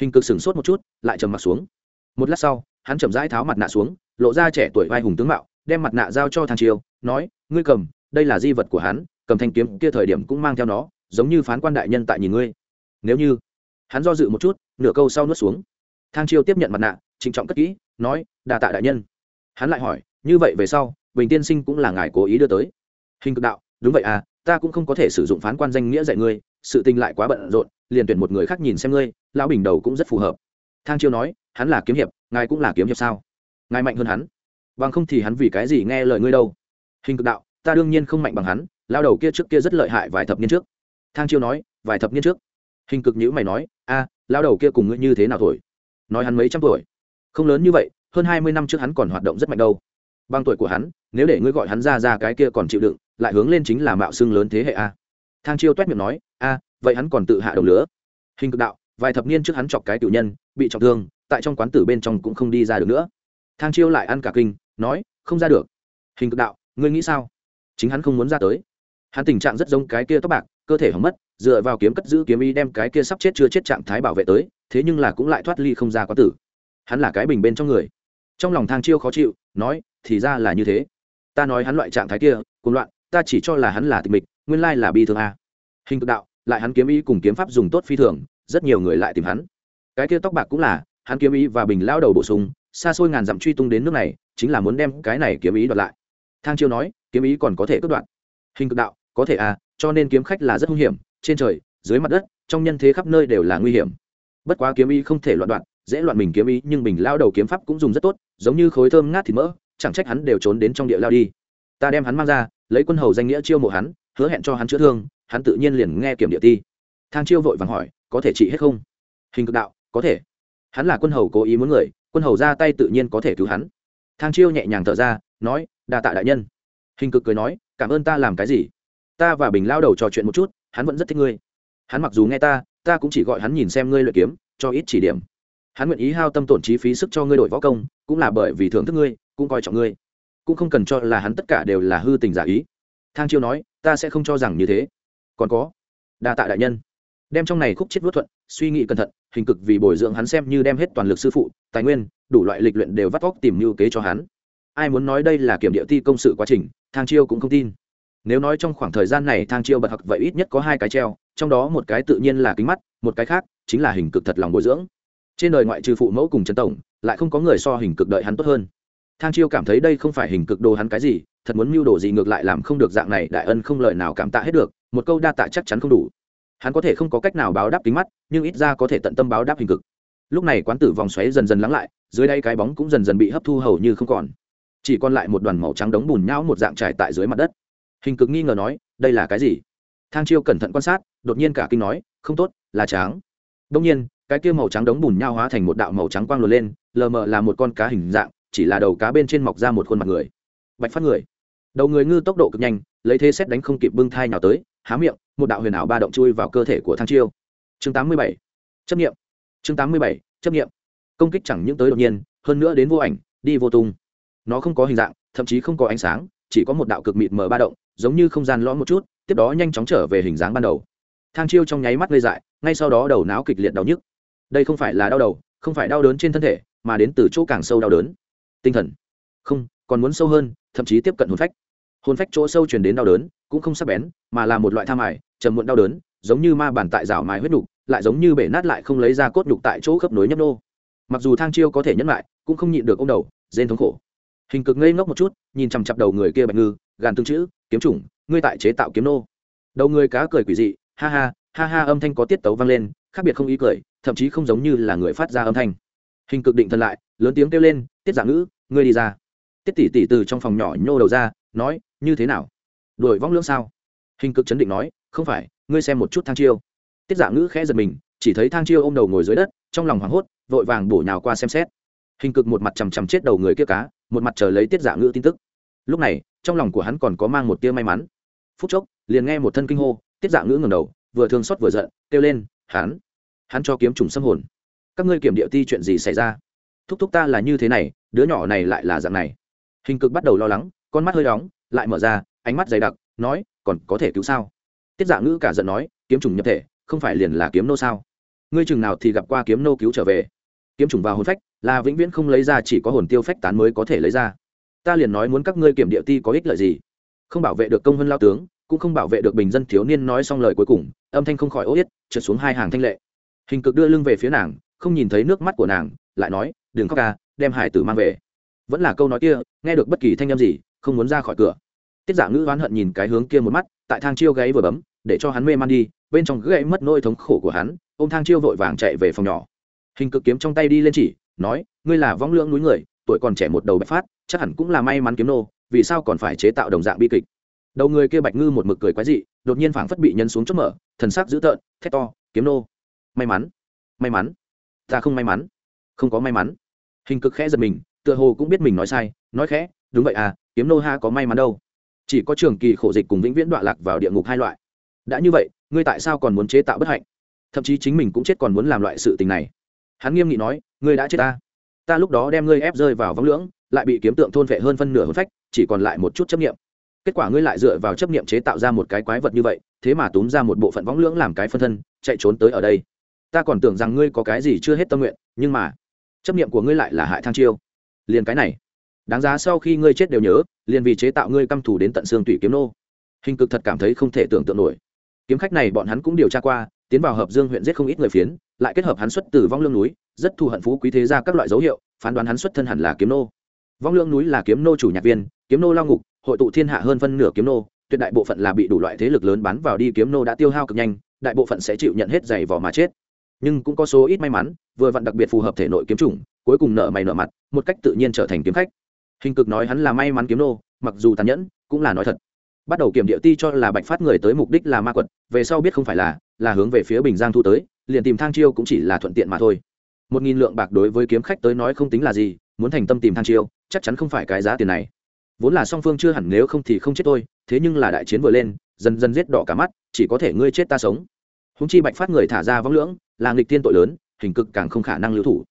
Hình cực sửng sốt một chút, lại trầm mặt xuống. Một lát sau, hắn chậm rãi tháo mặt nạ xuống, lộ ra trẻ tuổi vai hùng tướng mạo đem mặt nạ giao cho thang chiêu, nói, ngươi cầm, đây là di vật của hắn, cầm thanh kiếm kia thời điểm cũng mang theo nó, giống như phán quan đại nhân tại nhìn ngươi. Nếu như hắn do dự một chút, nửa câu sau nuốt xuống. Thang chiêu tiếp nhận mặt nạ, trịnh trọng cất kỹ, nói, đà tạ đại nhân. Hắn lại hỏi, như vậy về sau, bình tiên sinh cũng là ngài cố ý đưa tới? Hình cực đạo, đúng vậy à ta cũng không có thể sử dụng phán quan danh nghĩa dạy ngươi, sự tình lại quá bận rộn, liền tuyển một người khác nhìn xem ngươi, lão bình đầu cũng rất phù hợp. Thang chiêu nói, hắn là kiếm hiệp, ngài cũng là kiếm hiệp sao? Ngài mạnh hơn hắn bằng không thì hắn vì cái gì nghe lời ngươi đâu? Hình cực đạo, ta đương nhiên không mạnh bằng hắn, lao đầu kia trước kia rất lợi hại vài thập niên trước. Thang chiêu nói, vài thập niên trước. Hình cực nhữ mày nói, a, lao đầu kia cùng ngươi như thế nào tuổi nói hắn mấy trăm tuổi. Không lớn như vậy, hơn hai mươi năm trước hắn còn hoạt động rất mạnh đâu. Bằng tuổi của hắn, nếu để ngươi gọi hắn ra ra cái kia còn chịu đựng, lại hướng lên chính là mạo xưng lớn thế hệ a. Thang chiêu toét miệng nói, a, vậy hắn còn tự hạ đầu lứa hình cực đạo, vài thập niên trước hắn chọc cái tiểu nhân, bị trọng thương, tại trong quán tử bên trong cũng không đi ra được nữa. Thang chiêu lại ăn cả kinh nói, không ra được. Hình cực đạo, ngươi nghĩ sao? Chính hắn không muốn ra tới. Hắn tình trạng rất giống cái kia tóc bạc, cơ thể hỏng mất, dựa vào kiếm cất giữ kiếm y đem cái kia sắp chết chưa chết trạng thái bảo vệ tới, thế nhưng là cũng lại thoát ly không ra quá tử. Hắn là cái bình bên trong người. Trong lòng thang chiêu khó chịu, nói, thì ra là như thế. Ta nói hắn loại trạng thái kia cùng loạn, ta chỉ cho là hắn là tịch mịch, nguyên lai là bi thương a. Hình cực đạo, lại hắn kiếm ý cùng kiếm pháp dùng tốt phi thường, rất nhiều người lại tìm hắn. Cái kia tóc bạc cũng là, hắn kiếm ý và bình lao đầu bổ sung xa xôi ngàn dặm truy tung đến nước này, chính là muốn đem cái này kiếm ý đoạt lại. Thang chiêu nói, kiếm ý còn có thể cướp đoạt. Hình cực đạo, có thể à cho nên kiếm khách là rất hung hiểm, trên trời, dưới mặt đất, trong nhân thế khắp nơi đều là nguy hiểm. Bất quá kiếm ý không thể loạn đoạn dễ loạn mình kiếm ý, nhưng mình lao đầu kiếm pháp cũng dùng rất tốt, giống như khối thơm ngát thịt mỡ, chẳng trách hắn đều trốn đến trong địa lao đi. Ta đem hắn mang ra, lấy quân hầu danh nghĩa chiêu mộ hắn, hứa hẹn cho hắn chữa thương, hắn tự nhiên liền nghe kiểm địa ti. Thang chiêu vội vàng hỏi, có thể trị hết không? Hình cực đạo, có thể. Hắn là quân hầu cố ý muốn người quân hầu ra tay tự nhiên có thể cứu hắn. Thang chiêu nhẹ nhàng thở ra, nói, đa tạ đại nhân. Hình cực cười nói, cảm ơn ta làm cái gì? Ta và bình lao đầu trò chuyện một chút, hắn vẫn rất thích ngươi. Hắn mặc dù nghe ta ta cũng chỉ gọi hắn nhìn xem ngươi luyện kiếm, cho ít chỉ điểm. Hắn nguyện ý hao tâm tổn chi phí sức cho ngươi đổi võ công, cũng là bởi vì thưởng thức ngươi, cũng coi trọng ngươi. Cũng không cần cho là hắn tất cả đều là hư tình giả ý. Thang chiêu nói, ta sẽ không cho rằng như thế. Còn có, đa tạ đại nhân. Đem trong này khúc chết vớt thuận, suy nghĩ cẩn thận hình cực vì bồi dưỡng hắn xem như đem hết toàn lực sư phụ, tài nguyên, đủ loại lịch luyện đều vắt vóc tìm mưu kế cho hắn. Ai muốn nói đây là kiểm địa thi công sự quá trình, thang chiêu cũng không tin. Nếu nói trong khoảng thời gian này thang chiêu bật học vậy ít nhất có hai cái treo, trong đó một cái tự nhiên là kính mắt, một cái khác chính là hình cực thật lòng bồi dưỡng. Trên đời ngoại trừ phụ mẫu cùng trần tổng, lại không có người so hình cực đợi hắn tốt hơn. Thang chiêu cảm thấy đây không phải hình cực đồ hắn cái gì, thật muốn mưu đồ gì ngược lại làm không được dạng này, đại ân không lời nào cảm tạ hết được, một câu đa tạ chắc chắn không đủ hắn có thể không có cách nào báo đáp kính mắt, nhưng ít ra có thể tận tâm báo đáp hình cực. Lúc này quán tử vòng xoáy dần dần lắng lại, dưới đây cái bóng cũng dần dần bị hấp thu hầu như không còn. Chỉ còn lại một đoàn màu trắng đống bùn nhão một dạng trải tại dưới mặt đất. Hình cực nghi ngờ nói, đây là cái gì? Thang chiêu cẩn thận quan sát, đột nhiên cả kinh nói, không tốt, là tráng. Đông nhiên, cái kia màu trắng đống bùn nhão hóa thành một đạo màu trắng quang lùa lên, lờ mờ là một con cá hình dạng, chỉ là đầu cá bên trên mọc ra một khuôn mặt người. Bạch phát người. Đầu người ngư tốc độ cực nhanh, lấy thế xét đánh không kịp bưng thai nào tới há miệng, một đạo huyền ảo ba động chui vào cơ thể của thang chiêu. Chương tám mươi bảy, chấp nghiệm chương tám mươi bảy, chấp nghiệm công kích chẳng những tới đột nhiên, hơn nữa đến vô ảnh, đi vô tung. Nó không có hình dạng, thậm chí không có ánh sáng, chỉ có một đạo cực mịt mờ ba động, giống như không gian lõm một chút, tiếp đó nhanh chóng trở về hình dáng ban đầu. Thang chiêu trong nháy mắt gây dại, ngay sau đó đầu não kịch liệt đau nhức. Đây không phải là đau đầu, không phải đau đớn trên thân thể, mà đến từ chỗ càng sâu đau đớn. Tinh thần. Không, còn muốn sâu hơn, thậm chí tiếp cận hồn phách hồn phách chỗ sâu truyền đến đau đớn, cũng không sắc bén, mà là một loại tham ải, trầm muộn đau đớn, giống như ma bản tại rào mài huyết nhục, lại giống như bể nát lại không lấy ra cốt nhục tại chỗ khớp nối nhấp nô. Mặc dù thang chiêu có thể nhẫn lại, cũng không nhịn được ông đầu, rên thống khổ. Hình cực ngây ngốc một chút, nhìn chằm chặp đầu người kia bạch ngư, gàn tương chữ, kiếm chủng, ngươi tại chế tạo kiếm nô. Đầu người cá cười quỷ dị, ha ha ha ha, âm thanh có tiết tấu vang lên, khác biệt không ý cười, thậm chí không giống như là người phát ra âm thanh. Hình cực định thần lại, lớn tiếng kêu lên, tiết giả ngữ, ngươi đi ra tiết tỷ tỷ từ trong phòng nhỏ nhô đầu ra, nói, như thế nào? Đuổi vong lưỡng sao? Hình cực chấn định nói, không phải, ngươi xem một chút thang chiêu. Tiết giả ngữ khẽ giật mình, chỉ thấy thang chiêu ô m đầu ngồi dưới đất, trong lòng hoảng hốt, vội vàng bổ nhào qua xem xét. Hình cực một mặt chằm chằm chết đầu người kia cá, một mặt chờ lấy tiết giả ngữ tin tức. Lúc này, trong lòng của hắn còn có mang một tia may mắn. Phút chốc, liền nghe một thân kinh hô, tiết giả ngữ ngầm đầu, vừa thương xót vừa giận, kêu lên, hắn hắn cho kiếm trùng xâm hồn. Các ngươi kiểm địa ti chuyện gì xảy ra? Thúc thúc ta là như thế này, đứa nhỏ này lại là dạng này hình cực bắt đầu lo lắng, con mắt hơi đóng, lại mở ra, ánh mắt dày đặc, nói, còn có thể cứu sao? Tiết dạ ngữ cả giận nói, kiếm trùng nhập thể, không phải liền là kiếm nô sao? Ngươi chừng nào thì gặp qua kiếm nô cứu trở về? Kiếm trùng vào hồn phách, là vĩnh viễn không lấy ra, chỉ có hồn tiêu phách tán mới có thể lấy ra. Ta liền nói muốn các ngươi kiểm địa ti có ích lợi gì? Không bảo vệ được công hơn lao tướng, cũng không bảo vệ được bình dân thiếu niên nói xong lời cuối cùng, âm thanh không khỏi ô yết, trượt xuống hai hàng thanh lệ. Hình cực đưa lưng về phía nàng, không nhìn thấy nước mắt của nàng, lại nói, đừng khóc ca, đem hải tử mang về vẫn là câu nói kia, nghe được bất kỳ thanh âm gì, không muốn ra khỏi cửa. Tiết giả ngữ oán hận nhìn cái hướng kia một mắt, tại thang chiêu gáy vừa bấm, để cho hắn mê man đi, bên trong gãy mất nỗi thống khổ của hắn ô m thang chiêu vội vàng chạy về phòng nhỏ. Hình cực kiếm trong tay đi lên chỉ, nói, ngươi là vong lưỡng núi người, tuổi còn trẻ một đầu bạch phát, chắc hẳn cũng là may mắn kiếm nô, vì sao còn phải chế tạo đồng dạng bi kịch? Đầu người kia bạch ngư một mực cười quái dị, đột nhiên phảng phất bị nhân xuống chốt mở, thần sắc dữ tợn, thét to, kiếm nô, may mắn may mắn, ta không may mắn, không có may mắn. Hình cực khẽ giật mình tựa hồ cũng biết mình nói sai, nói khẽ, đúng vậy à kiếm nô ha có may mắn đâu. Chỉ có trường kỳ khổ dịch cùng vĩnh viễn đoạn lạc vào địa ngục hai loại. Đã như vậy, ngươi tại sao còn muốn chế tạo bất hạnh? Thậm chí chính mình cũng chết còn muốn làm loại sự tình này. Hắn nghiêm nghị nói, ngươi đã chết ta. Ta lúc đó đem ngươi ép rơi vào vong lưỡng, lại bị kiếm tượng thôn vệ hơn phân nửa hôn phách, chỉ còn lại một chút chấp nghiệm kết quả ngươi lại dựa vào chấp nghiệm chế tạo ra một cái quái vật như vậy, thế mà túm ra một bộ phận võng lưỡng làm cái phân thân, chạy trốn tới ở đây. Ta còn tưởng rằng ngươi có cái gì chưa hết tâm nguyện, nhưng mà chấp nghiệm của ngươi lại là hại thang chiêu liền cái này. Đáng giá sau khi ngươi chết đều nhớ, liền vì chế tạo ngươi căm thù đến tận xương tủy kiếm nô. Hình cực thật cảm thấy không thể tưởng tượng nổi. Kiếm khách này bọn hắn cũng điều tra qua, tiến vào hợp dương huyện giết không ít người phiến, lại kết hợp hắn xuất từ vong lương núi, rất thù hận phú quý thế ra các loại dấu hiệu, phán đoán hắn xuất thân hẳn là kiếm nô. Vong lương núi là kiếm nô chủ nhạc viên, kiếm nô lao ngục, hội tụ thiên hạ hơn phân nửa kiếm nô, tuyệt đại bộ phận là bị đủ loại thế lực lớn bán vào đi, kiếm nô đã tiêu hao cực nhanh, đại bộ phận sẽ chịu nhận hết giày vò mà chết nhưng cũng có số ít may mắn, vừa vặn đặc biệt phù hợp thể nội kiếm chủng, cuối cùng nợ mày nợ mặt, một cách tự nhiên trở thành kiếm khách. Hình cực nói hắn là may mắn kiếm nô, mặc dù tàn nhẫn, cũng là nói thật. Bắt đầu kiểm địa ti cho là bạch phát người tới mục đích là ma quật, về sau biết không phải là là hướng về phía bình giang thu tới, liền tìm thang chiêu cũng chỉ là thuận tiện mà thôi. Một nghìn lượng bạc đối với kiếm khách tới nói không tính là gì, muốn thành tâm tìm thang chiêu, chắc chắn không phải cái giá tiền này. Vốn là song phương chưa hẳn nếu không thì không chết tôi thế nhưng là đại chiến vừa lên, dần dần giết đỏ cả mắt, chỉ có thể ngươi chết ta sống húng chi bạch phát người thả ra vắng lưỡng, là nghịch tiên tội lớn, hình cực càng không khả năng lưu thủ.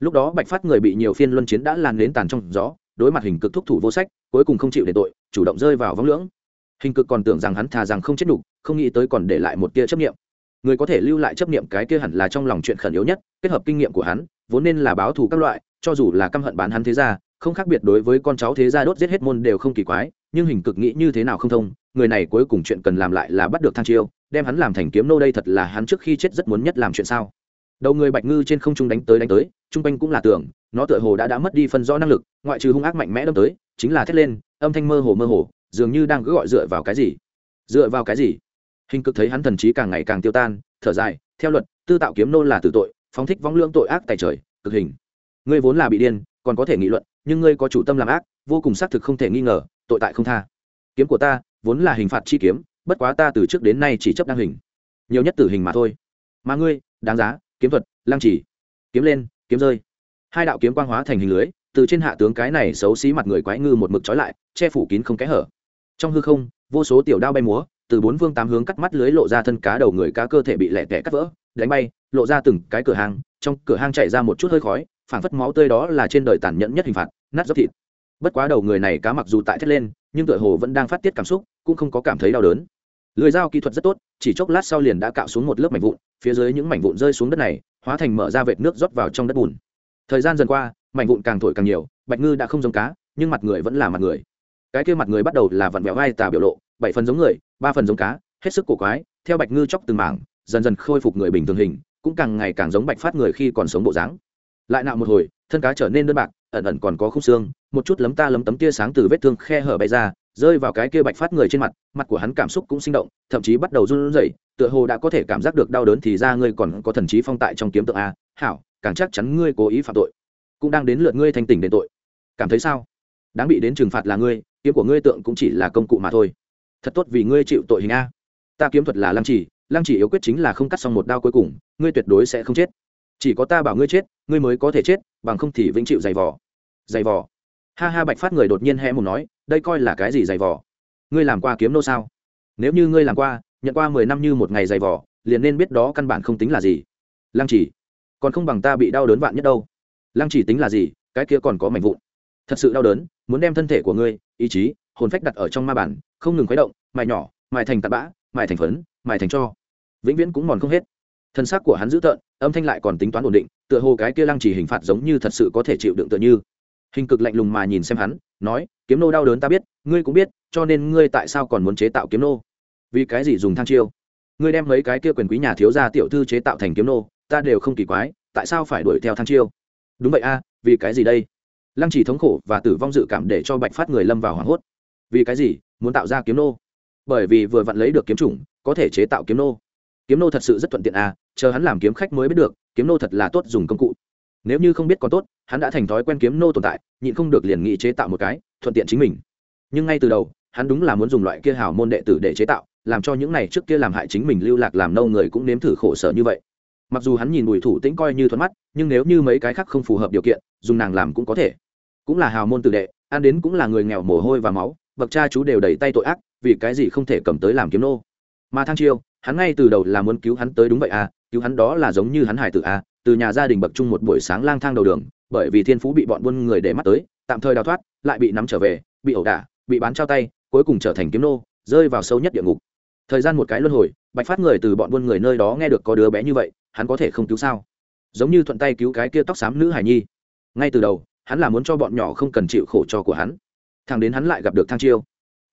Lúc đó bạch phát người bị nhiều phiên luân chiến đã lan đến tàn trong gió, đối mặt hình cực thúc thủ vô sách, cuối cùng không chịu để tội, chủ động rơi vào vắng lưỡng. Hình cực còn tưởng rằng hắn thà rằng không chết đủ không nghĩ tới còn để lại một tia chấp nghiệm người có thể lưu lại chấp nghiệm cái kia hẳn là trong lòng chuyện khẩn yếu nhất, kết hợp kinh nghiệm của hắn, vốn nên là báo thù các loại, cho dù là căm hận bán hắn thế gia, không khác biệt đối với con cháu thế gia đốt giết hết môn đều không kỳ quái, nhưng hình cực nghĩ như thế nào không thông, người này cuối cùng chuyện cần làm lại là bắt được thang chiêu đem hắn làm thành kiếm nô đây thật là hắn trước khi chết rất muốn nhất làm chuyện sao. Đầu người bạch ngư trên không trung đánh tới đánh tới, trung quanh cũng là tưởng nó tựa hồ đã đã mất đi phân rõ năng lực, ngoại trừ hung ác mạnh mẽ đâm tới, chính là thét lên, âm thanh mơ hồ mơ hồ, dường như đang cứ gọi dựa vào cái gì. Dựa vào cái gì? Hình cực thấy hắn thần trí càng ngày càng tiêu tan, thở dài, theo luật, tư tạo kiếm nô là tử tội, phóng thích vong lương tội ác tại trời, cực hình. Ngươi vốn là bị điên, còn có thể nghị luận, nhưng ngươi có chủ tâm làm ác, vô cùng xác thực không thể nghi ngờ, tội tại không tha. Kiếm của ta vốn là hình phạt chi kiếm bất quá ta từ trước đến nay chỉ chấp đăng hình. Nhiều nhất tử hình mà thôi. Mà ngươi, đáng giá, kiếm thuật lang chỉ kiếm lên, kiếm rơi. Hai đạo kiếm quang hóa thành hình lưới, từ trên hạ tướng cái này xấu xí mặt người quái ngư một mực trói lại, che phủ kín không kẽ hở. Trong hư không, vô số tiểu đao bay múa, từ bốn phương tám hướng cắt mắt lưới lộ ra thân cá đầu người cá cơ thể bị lẻ tẻ cắt vỡ, đánh bay, lộ ra từng cái cửa hàng trong cửa hàng chạy ra một chút hơi khói, phảng phất máu tươi đó là trên đời tàn nhẫn nhất hình phạt, nát dốc thịt. Bất quá đầu người này cá mặc dù tại thét lên, nhưng tựa hồ vẫn đang phát tiết cảm xúc, cũng không có cảm thấy đau đớn lưới dao kỹ thuật rất tốt, chỉ chốc lát sau liền đã cạo xuống một lớp mảnh vụn, phía dưới những mảnh vụn rơi xuống đất này, hóa thành mở ra vệt nước rót vào trong đất bùn. Thời gian dần qua, mảnh vụn càng thổi càng nhiều, bạch ngư đã không giống cá, nhưng mặt người vẫn là mặt người. Cái kia mặt người bắt đầu là vặn vẹo vai tà biểu lộ, bảy phần giống người, ba phần giống cá, hết sức cổ quái, theo bạch ngư chóc từng mảng, dần dần khôi phục người bình thường hình, cũng càng ngày càng giống bạch phát người khi còn sống bộ dáng. Lại nạo một hồi, thân cá trở nên đơn bạc, ẩn ẩn còn có khung xương, một chút lấm ta lấm tấm tia sáng từ vết thương khe hở bay ra rơi vào cái kia bạch phát người trên mặt mặt của hắn cảm xúc cũng sinh động, thậm chí bắt đầu run rẩy, tựa hồ đã có thể cảm giác được đau đớn thì ra ngươi còn có thần trí phong tại trong kiếm tượng a. Hảo, càng chắc chắn ngươi cố ý phạm tội, cũng đang đến lượt ngươi thành tỉnh đến tội. Cảm thấy sao? Đáng bị đến trừng phạt là ngươi, kiếm của ngươi tượng cũng chỉ là công cụ mà thôi. Thật tốt vì ngươi chịu tội hình a. Ta kiếm thuật là lăng chỉ lăng chỉ yếu quyết chính là không cắt xong một đao cuối cùng, ngươi tuyệt đối sẽ không chết. Chỉ có ta bảo ngươi chết, ngươi mới có thể chết, bằng không thì vĩnh chịu dày vò. Dày vò ha ha, bạch phát người đột nhiên hé một nói, đây coi là cái gì dày vò? Ngươi làm qua kiếm nô sao? Nếu như ngươi làm qua, nhận qua mười năm như một ngày dày vò, liền nên biết đó căn bản không tính là gì. Lăng chỉ, còn không bằng ta bị đau đớn vạn nhất đâu. Lăng chỉ tính là gì? Cái kia còn có mảnh vụn. Thật sự đau đớn, muốn đem thân thể của ngươi, ý chí, hồn phách đặt ở trong ma bản không ngừng khuấy động, mài nhỏ, mài thành tạt bã, mài thành phấn, mài thành cho. Vĩnh viễn cũng mòn không hết. Thân xác của hắn dữ tợn, âm thanh lại còn tính toán ổn định, tựa hồ cái kia lăng chỉ hình phạt giống như thật sự có thể chịu đựng tựa như hình cực lạnh lùng mà nhìn xem hắn, nói, kiếm nô đau đớn ta biết, ngươi cũng biết, cho nên ngươi tại sao còn muốn chế tạo kiếm nô? Vì cái gì dùng thang chiêu? Ngươi đem mấy cái kia quyền quý nhà thiếu gia tiểu thư chế tạo thành kiếm nô, ta đều không kỳ quái, tại sao phải đuổi theo thang chiêu? Đúng vậy a, vì cái gì đây? Lăng chỉ thống khổ và tử vong dự cảm để cho bạch phát người lâm vào hoảng hốt. Vì cái gì? Muốn tạo ra kiếm nô? Bởi vì vừa vặn lấy được kiếm chủng, có thể chế tạo kiếm nô. Kiếm nô thật sự rất thuận tiện à chờ hắn làm kiếm khách mới biết được, kiếm nô thật là tốt dùng công cụ nếu như không biết còn tốt, hắn đã thành thói quen kiếm nô tồn tại, nhịn không được liền nghị chế tạo một cái, thuận tiện chính mình. Nhưng ngay từ đầu, hắn đúng là muốn dùng loại kia hào môn đệ tử để chế tạo, làm cho những này trước kia làm hại chính mình lưu lạc làm nâu người cũng nếm thử khổ sở như vậy. Mặc dù hắn nhìn bùi thủ tĩnh coi như thuận mắt, nhưng nếu như mấy cái khác không phù hợp điều kiện, dùng nàng làm cũng có thể. Cũng là hào môn tử đệ, ăn đến cũng là người nghèo mồ hôi và máu, bậc cha chú đều đầy tay tội ác, vì cái gì không thể cầm tới làm kiếm nô. Mà thang chiêu, hắn ngay từ đầu là muốn cứu hắn tới đúng vậy à cứu hắn đó là giống như hắn hải tử à từ nhà gia đình bậc chung một buổi sáng lang thang đầu đường, bởi vì thiên phú bị bọn buôn người để mắt tới, tạm thời đào thoát, lại bị nắm trở về, bị ẩu đả, bị bán trao tay, cuối cùng trở thành kiếm nô, rơi vào sâu nhất địa ngục. Thời gian một cái luân hồi, bạch phát người từ bọn buôn người nơi đó nghe được có đứa bé như vậy, hắn có thể không cứu sao? Giống như thuận tay cứu cái kia tóc xám nữ hải nhi. Ngay từ đầu, hắn là muốn cho bọn nhỏ không cần chịu khổ cho của hắn. Thằng đến hắn lại gặp được thang chiêu,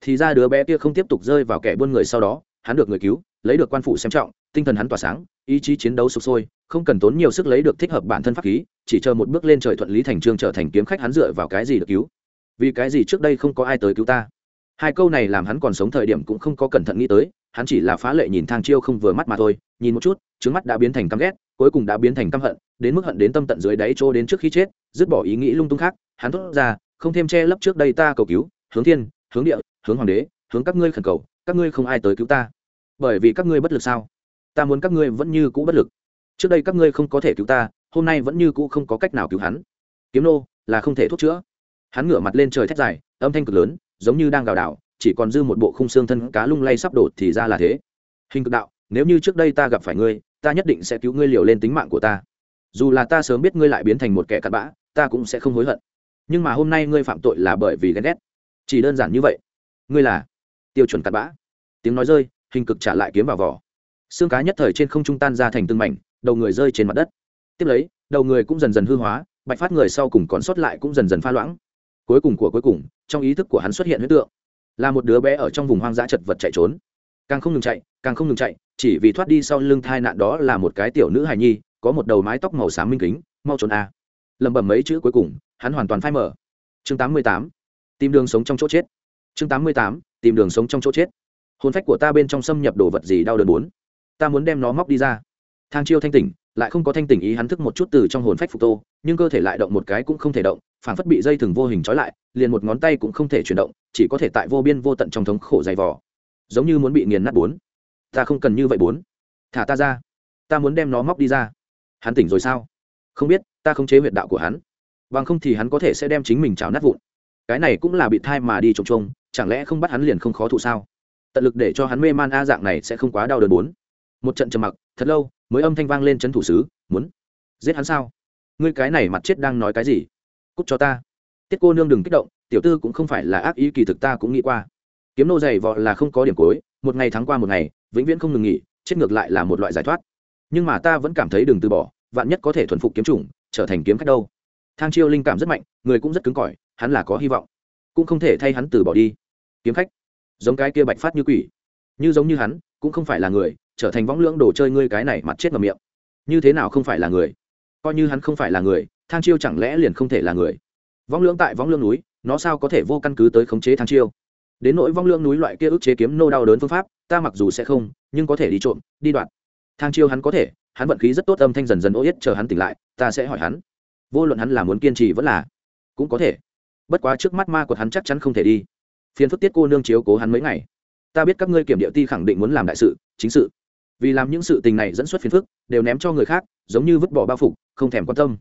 thì ra đứa bé kia không tiếp tục rơi vào kẻ buôn người sau đó, hắn được người cứu lấy được quan phụ xem trọng, tinh thần hắn tỏa sáng, ý chí chiến đấu sụp sôi, không cần tốn nhiều sức lấy được thích hợp bản thân pháp khí, chỉ chờ một bước lên trời thuận lý thành trương trở thành kiếm khách hắn dựa vào cái gì được cứu. Vì cái gì trước đây không có ai tới cứu ta? Hai câu này làm hắn còn sống thời điểm cũng không có cẩn thận nghĩ tới, hắn chỉ là phá lệ nhìn thang chiêu không vừa mắt mà thôi, nhìn một chút trứng mắt đã biến thành căm ghét, cuối cùng đã biến thành căm hận, đến mức hận đến tâm tận dưới đáy chỗ đến trước khi chết, dứt bỏ ý nghĩ lung tung khác, hắn thốt ra, không thêm che lấp trước đây ta cầu cứu, hướng thiên, hướng địa, hướng hoàng đế, hướng các ngươi khẩn cầu, các ngươi không ai tới cứu ta bởi vì các ngươi bất lực sao? Ta muốn các ngươi vẫn như cũ bất lực. Trước đây các ngươi không có thể cứu ta, hôm nay vẫn như cũ không có cách nào cứu hắn. Kiếm nô, là không thể thuốc chữa. Hắn ngửa mặt lên trời thét dài, âm thanh cực lớn, giống như đang gào đảo, chỉ còn dư một bộ khung xương thân cá lung lay sắp đổ thì ra là thế. Hình cực đạo, nếu như trước đây ta gặp phải ngươi, ta nhất định sẽ cứu ngươi liều lên tính mạng của ta. Dù là ta sớm biết ngươi lại biến thành một kẻ cặn bã, ta cũng sẽ không hối hận. Nhưng mà hôm nay ngươi phạm tội là bởi vì ghen ghét. Chỉ đơn giản như vậy. Ngươi là tiêu chuẩn cặn bã. Tiếng nói rơi hình cực trả lại kiếm vào vỏ xương cá nhất thời trên không trung tan ra thành từng mảnh, đầu người rơi trên mặt đất tiếp lấy, đầu người cũng dần dần hư hóa, bạch phát người sau cùng còn sót lại cũng dần dần pha loãng cuối cùng của cuối cùng, trong ý thức của hắn xuất hiện huyết tượng là một đứa bé ở trong vùng hoang dã chật vật chạy trốn càng không ngừng chạy, càng không ngừng chạy, chỉ vì thoát đi sau lưng thai nạn đó là một cái tiểu nữ hài nhi, có một đầu mái tóc màu xám minh kính, mau trốn a à. lẩm bẩm mấy chữ cuối cùng, hắn hoàn toàn phai mở chương 88. tìm đường sống trong chỗ chết chương 88. tìm đường sống trong chỗ chết hồn phách của ta bên trong xâm nhập đồ vật gì đau đớn bốn ta muốn đem nó móc đi ra. Thang chiêu thanh tỉnh, lại không có thanh tỉnh ý hắn thức một chút từ trong hồn phách phục tô, nhưng cơ thể lại động một cái cũng không thể động phản phất bị dây thừng vô hình trói lại, liền một ngón tay cũng không thể chuyển động, chỉ có thể tại vô biên vô tận trong thống khổ dày vò. Giống như muốn bị nghiền nát bốn. Ta không cần như vậy bốn. Thả ta ra. Ta muốn đem nó móc đi ra. Hắn tỉnh rồi sao? Không biết, ta không chế huyệt đạo của hắn. Bằng không thì hắn có thể sẽ đem chính mình chảo nát vụn. Cái này cũng là bị thai mà đi trồng trông, chẳng lẽ không bắt hắn liền không khó thụ sao? Tận lực để cho hắn mê man a dạng này sẽ không quá đau đớn bốn. Một trận trầm mặc, thật lâu, mới âm thanh vang lên c thủ sứ, muốn giết hắn sao? Ngươi cái này mặt chết đang nói cái gì? Cút cho ta. Tiết cô nương đừng kích động, tiểu tư cũng không phải là ác ý kỳ thực ta cũng nghĩ qua. Kiếm nô dày vọ là không có điểm cối một ngày thắng qua một ngày, vĩnh viễn không ngừng nghỉ, chết ngược lại là một loại giải thoát. Nhưng mà ta vẫn cảm thấy đừng từ bỏ, vạn nhất có thể thuần phục kiếm chủng, trở thành kiếm khách đâu. Thang chiêu linh cảm rất mạnh, người cũng rất cứng cỏi, hắn là có hy vọng, cũng không thể thay hắn từ bỏ đi. Kiếm khách giống cái kia bạch phát như quỷ. Như giống như hắn, cũng không phải là người, trở thành võng lưỡng đồ chơi ngươi cái này mặt chết ngầm miệng. Như thế nào không phải là người? Coi như hắn không phải là người, thang chiêu chẳng lẽ liền không thể là người? Võng lưỡng tại võng lưỡng núi, nó sao có thể vô căn cứ tới khống chế thang chiêu? Đến nỗi vong lương núi loại kia ức chế kiếm nô đau đớn phương pháp, ta mặc dù sẽ không, nhưng có thể đi trộm, đi đoạn thang chiêu hắn có thể, hắn vận khí rất tốt âm thanh dần dần ô yết chờ hắn tỉnh lại, ta sẽ hỏi hắn. Vô luận hắn là muốn kiên trì vẫn là, cũng có thể. Bất quá trước mắt ma của hắn chắc chắn không thể đi phiền phức tiết cô nương chiếu cố hắn mấy ngày. Ta biết các ngươi kiểm địa ti khẳng định muốn làm đại sự, chính sự. Vì làm những sự tình này dẫn xuất phiền phức, đều ném cho người khác, giống như vứt bỏ bao phục, không thèm quan tâm.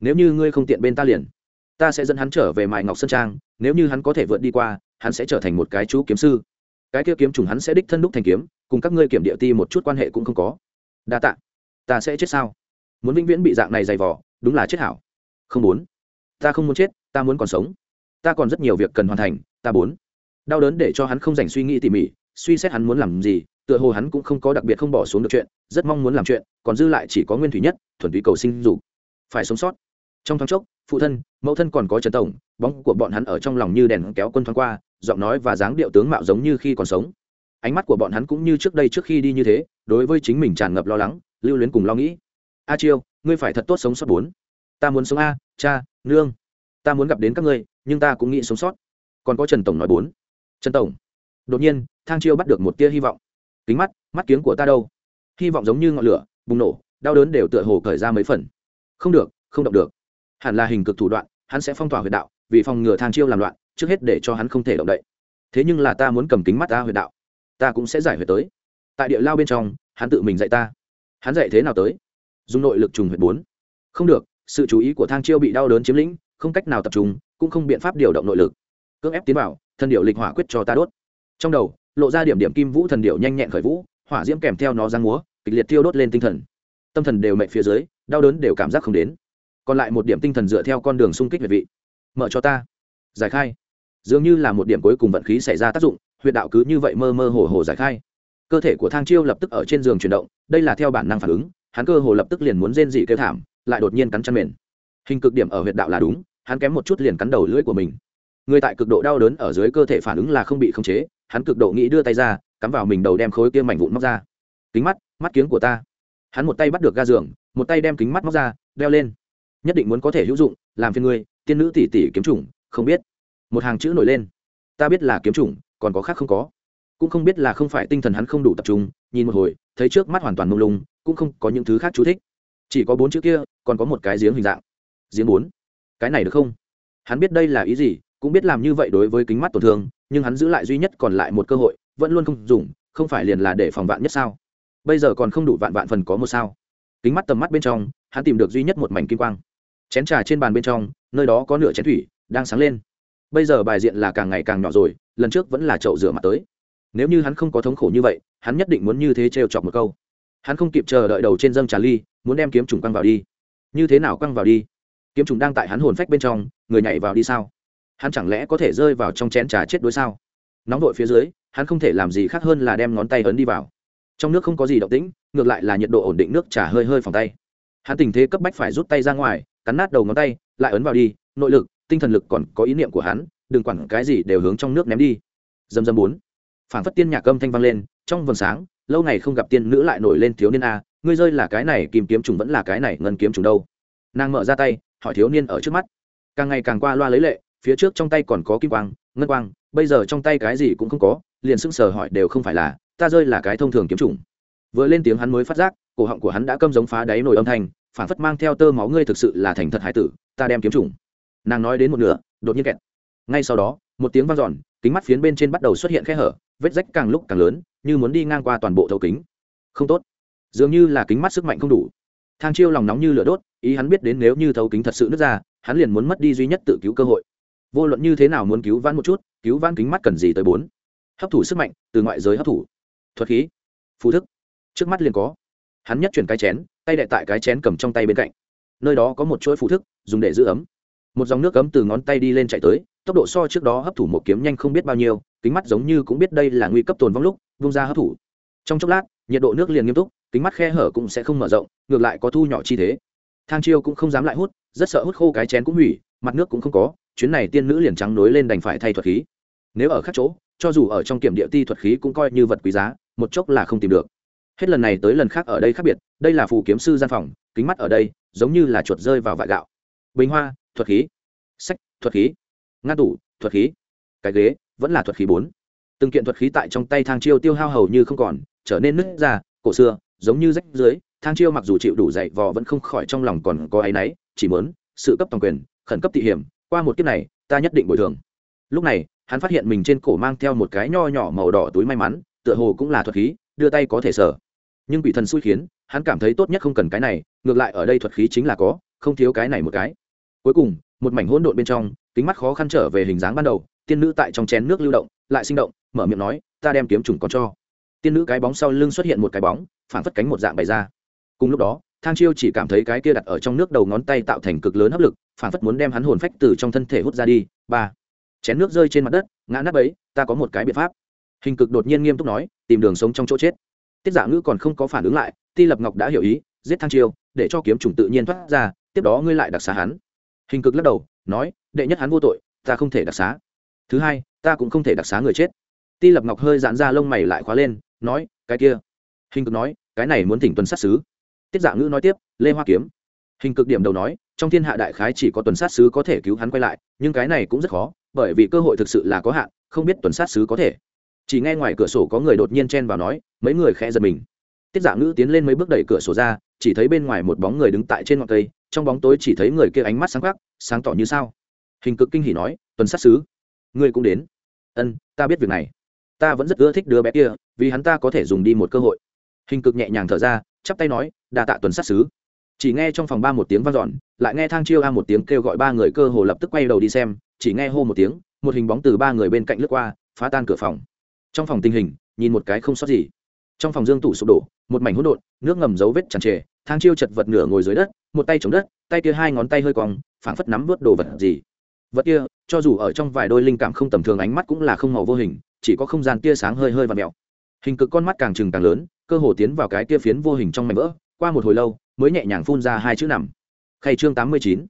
Nếu như ngươi không tiện bên ta liền, ta sẽ dẫn hắn trở về mại ngọc sơn trang, nếu như hắn có thể vượt đi qua, hắn sẽ trở thành một cái chú kiếm sư. Cái kia kiếm trùng hắn sẽ đích thân đúc thành kiếm, cùng các ngươi kiểm địa ti một chút quan hệ cũng không có. Đa tạ. Ta sẽ chết sao? Muốn vĩnh viễn bị dạng này dày vỏ đúng là chết hảo. Không muốn. Ta không muốn chết, ta muốn còn sống. Ta còn rất nhiều việc cần hoàn thành, ta muốn đau đớn để cho hắn không dành suy nghĩ tỉ mỉ, suy xét hắn muốn làm gì, tựa hồ hắn cũng không có đặc biệt không bỏ xuống được chuyện, rất mong muốn làm chuyện, còn dư lại chỉ có nguyên thủy nhất, thuần túy cầu sinh dục. Phải sống sót. Trong thoáng chốc, phụ thân, mẫu thân còn có trần tổng, bóng của bọn hắn ở trong lòng như đèn kéo quân thoáng qua, giọng nói và dáng điệu tướng mạo giống như khi còn sống. Ánh mắt của bọn hắn cũng như trước đây trước khi đi như thế, đối với chính mình tràn ngập lo lắng, lưu luyến cùng lo nghĩ. A chiêu, ngươi phải thật tốt sống sót bốn. Ta muốn sống a, cha, nương. Ta muốn gặp đến các ngươi, nhưng ta cũng nghĩ sống sót. Còn có trần tổng nói bốn trần tổng, đột nhiên, thang chiêu bắt được một tia hy vọng. Kính mắt mắt kiếng của ta đâu? Hy vọng giống như ngọn lửa, bùng nổ, đau đớn đều tựa hồ cởi ra mấy phần. Không được, không động được. Hẳn là hình cực thủ đoạn, hắn sẽ phong tỏa huyệt đạo, vì phòng ngừa thang chiêu làm loạn, trước hết để cho hắn không thể động đậy. Thế nhưng là ta muốn cầm kính mắt ta huyệt đạo. Ta cũng sẽ giải huyệt tới. Tại địa lao bên trong, hắn tự mình dạy ta. Hắn dạy thế nào tới? Dùng nội lực trùng huyệt bốn. Không được, sự chú ý của thang chiêu bị đau đớn chiếm lĩnh, không cách nào tập trung, cũng không biện pháp điều động nội lực. Cưỡng ép tiến vào thần điệu lịch hỏa quyết cho ta đốt. Trong đầu, lộ ra điểm điểm kim vũ thần điệu nhanh nhẹn khởi vũ, hỏa diễm kèm theo nó giang múa, kịch liệt tiêu đốt lên tinh thần. Tâm thần đều mệnh phía dưới, đau đớn đều cảm giác không đến. Còn lại một điểm tinh thần dựa theo con đường xung kích về vị. Mở cho ta. Giải khai. Dường như là một điểm cuối cùng vận khí xảy ra tác dụng, huyệt đạo cứ như vậy mơ mơ hồ hồ giải khai. Cơ thể của thang chiêu lập tức ở trên giường chuyển động, đây là theo bản năng phản ứng, hắn cơ hồ lập tức liền muốn rên dị kêu thảm, lại đột nhiên cắn chăn mềm. Hình cực điểm ở huyệt đạo là đúng, hắn kém một chút liền cắn đầu lưỡi của mình người tại cực độ đau đớn ở dưới cơ thể phản ứng là không bị khống chế, hắn cực độ nghĩ đưa tay ra, cắm vào mình đầu đem khối kia mảnh vụn móc ra. Kính mắt mắt kiếng của ta. Hắn một tay bắt được ga giường, một tay đem kính mắt móc ra, đeo lên. Nhất định muốn có thể hữu dụng, làm phiên ngươi, tiên nữ tỷ tỷ kiếm chủng, không biết. Một hàng chữ nổi lên. Ta biết là kiếm chủng, còn có khác không có. Cũng không biết là không phải tinh thần hắn không đủ tập trung, nhìn một hồi, thấy trước mắt hoàn toàn mông lung, cũng không có những thứ khác chú thích. Chỉ có bốn chữ kia, còn có một cái giếng hình dạng. Giếng bốn. Cái này được không? Hắn biết đây là ý gì cũng biết làm như vậy đối với kính mắt tổn thương, nhưng hắn giữ lại duy nhất còn lại một cơ hội, vẫn luôn không dùng, không phải liền là để phòng vạn nhất sao? Bây giờ còn không đủ vạn vạn phần có một sao. Kính mắt tầm mắt bên trong, hắn tìm được duy nhất một mảnh kim quang. Chén trà trên bàn bên trong, nơi đó có nửa chén thủy, đang sáng lên. Bây giờ bài diện là càng ngày càng nhỏ rồi, lần trước vẫn là chậu rửa mặt tới. Nếu như hắn không có thống khổ như vậy, hắn nhất định muốn như thế trêu chọc một câu. Hắn không kịp chờ đợi đầu trên dâng trà ly, muốn đem kiếm trùng quăng vào đi. Như thế nào quăng vào đi? Kiếm trùng đang tại hắn hồn phách bên trong, người nhảy vào đi sao? Hắn chẳng lẽ có thể rơi vào trong chén trà chết đối sao? Nóng vội phía dưới, hắn không thể làm gì khác hơn là đem ngón tay ấn đi vào. Trong nước không có gì động tĩnh, ngược lại là nhiệt độ ổn định nước trà hơi hơi phòng tay. Hắn tình thế cấp bách phải rút tay ra ngoài, cắn nát đầu ngón tay, lại ấn vào đi, nội lực, tinh thần lực còn có ý niệm của hắn, đừng quản cái gì đều hướng trong nước ném đi. Dầm dầm bốn. Phản phất tiên nhạc âm thanh vang lên, trong vầng sáng, lâu ngày không gặp tiên nữ lại nổi lên thiếu niên a, ngươi rơi là cái này kìm kiếm trùng vẫn là cái này, ngân kiếm trùng đâu? Nàng mở ra tay, hỏi thiếu niên ở trước mắt. Càng ngày càng qua loa lấy lệ phía trước trong tay còn có kim quang, ngân quang, bây giờ trong tay cái gì cũng không có, liền sững sờ hỏi đều không phải là, ta rơi là cái thông thường kiếm trùng vừa lên tiếng hắn mới phát giác, cổ họng của hắn đã câm giống phá đáy nổi âm thanh, phản phất mang theo tơ máu ngươi thực sự là thành thật hải tử, ta đem kiếm trùng nàng nói đến một nửa, đột nhiên kẹt. Ngay sau đó, một tiếng vang dọn, kính mắt phiến bên trên bắt đầu xuất hiện khe hở, vết rách càng lúc càng lớn, như muốn đi ngang qua toàn bộ thấu kính. Không tốt. Dường như là kính mắt sức mạnh không đủ. Thang chiêu lòng nóng như lửa đốt, ý hắn biết đến nếu như thấu kính thật sự nứt ra, hắn liền muốn mất đi duy nhất tự cứu cơ hội vô luận như thế nào muốn cứu vãn một chút, cứu vãn kính mắt cần gì tới bốn. Hấp thụ sức mạnh, từ ngoại giới hấp thụ. Thuật khí phú thức. Trước mắt liền có. Hắn nhất chuyển cái chén, tay đệ tại cái chén cầm trong tay bên cạnh. Nơi đó có một chuỗi phú thức, dùng để giữ ấm. Một dòng nước ấm từ ngón tay đi lên chạy tới, tốc độ so trước đó hấp thụ một kiếm nhanh không biết bao nhiêu, kính mắt giống như cũng biết đây là nguy cấp tồn vong lúc, vung ra hấp thụ. Trong chốc lát, nhiệt độ nước liền nghiêm túc, kính mắt khe hở cũng sẽ không mở rộng, ngược lại có thu nhỏ chi thế. Thang chiêu cũng không dám lại hút, rất sợ hút khô cái chén cũng hủy, mặt nước cũng không có chuyến này tiên nữ liền trắng nối lên đành phải thay thuật khí. Nếu ở khác chỗ, cho dù ở trong kiểm địa ti thuật khí cũng coi như vật quý giá, một chốc là không tìm được. Hết lần này tới lần khác ở đây khác biệt, đây là phù kiếm sư gian phòng, kính mắt ở đây, giống như là chuột rơi vào vại gạo. Bình hoa, thuật khí. Sách, thuật khí. Ngăn tủ, thuật khí. Cái ghế, vẫn là thuật khí bốn. Từng kiện thuật khí tại trong tay thang chiêu tiêu hao hầu như không còn, trở nên nứt ra, cổ xưa, giống như rách dưới, thang chiêu mặc dù chịu đủ dậy vò vẫn không khỏi trong lòng còn có áy náy, chỉ muốn, sự cấp toàn quyền, khẩn cấp thị hiểm qua một kiếp này, ta nhất định bồi thường. Lúc này, hắn phát hiện mình trên cổ mang theo một cái nho nhỏ màu đỏ túi may mắn, tựa hồ cũng là thuật khí, đưa tay có thể sở. Nhưng quỷ thần xui khiến, hắn cảm thấy tốt nhất không cần cái này, ngược lại ở đây thuật khí chính là có, không thiếu cái này một cái. Cuối cùng, một mảnh hỗn độn bên trong, kính mắt khó khăn trở về hình dáng ban đầu, tiên nữ tại trong chén nước lưu động, lại sinh động, mở miệng nói, ta đem kiếm trùng còn cho. Tiên nữ cái bóng sau lưng xuất hiện một cái bóng phản phất cánh một dạng bày ra. Cùng lúc đó thang chiêu chỉ cảm thấy cái kia đặt ở trong nước đầu ngón tay tạo thành cực lớn áp lực, phản phất muốn đem hắn hồn phách từ trong thân thể hút ra đi. Ba, chén nước rơi trên mặt đất, ngã nắp ấy ta có một cái biện pháp. Hình cực đột nhiên nghiêm túc nói, tìm đường sống trong chỗ chết. Tiết giả ngữ còn không có phản ứng lại, ti lập ngọc đã hiểu ý, giết thang chiêu, để cho kiếm trùng tự nhiên thoát ra, tiếp đó ngươi lại đặc xá hắn. Hình cực lắc đầu, nói, đệ nhất hắn vô tội, ta không thể đặc xá. Thứ hai, ta cũng không thể đặc xá người chết. Ti lập ngọc hơi giãn ra lông mày lại khóa lên, nói, cái kia. Hình cực nói, cái này muốn thỉnh tuần sát xứ tiết dạ ngữ nói tiếp, lê hoa kiếm. Hình cực điểm đầu nói, trong thiên hạ đại khái chỉ có tuần sát sứ có thể cứu hắn quay lại, nhưng cái này cũng rất khó, bởi vì cơ hội thực sự là có hạn, không biết tuần sát sứ có thể. Chỉ nghe ngoài cửa sổ có người đột nhiên chen vào nói, mấy người khẽ giật mình. Tiết dạ ngữ tiến lên mấy bước đẩy cửa sổ ra, chỉ thấy bên ngoài một bóng người đứng tại trên ngọn cây, trong bóng tối chỉ thấy người kia ánh mắt sáng khắc, sáng tỏ như sao. Hình cực kinh hỉ nói, tuần sát sứ, ngươi cũng đến. Ân, ta biết việc này. Ta vẫn rất ưa thích đứa bé kia, vì hắn ta có thể dùng đi một cơ hội. Hình cực nhẹ nhàng thở ra, chắp tay nói đa tạ tuần sát sứ. Chỉ nghe trong phòng ba một tiếng vang dọn, lại nghe thang chiêu a một tiếng kêu gọi ba người cơ hồ lập tức quay đầu đi xem, chỉ nghe hô một tiếng, một hình bóng từ ba người bên cạnh lướt qua, phá tan cửa phòng. Trong phòng tình hình, nhìn một cái không sót gì. Trong phòng dương tủ sụp đổ, một mảnh hỗn độn, nước ngầm dấu vết tràn trề, thang chiêu chật vật nửa ngồi dưới đất, một tay chống đất, tay kia hai ngón tay hơi cong, phảng phất nắm vớt đồ vật gì. Vật kia, cho dù ở trong vài đôi linh cảm không tầm thường ánh mắt cũng là không màu vô hình, chỉ có không gian tia sáng hơi hơi và mẹo hình cực con mắt càng trừng càng lớn, cơ hồ tiến vào cái tia phiến vô hình trong mảnh vỡ qua một hồi lâu, mới nhẹ nhàng phun ra hai chữ nằm. Khay chương tám mươi chín,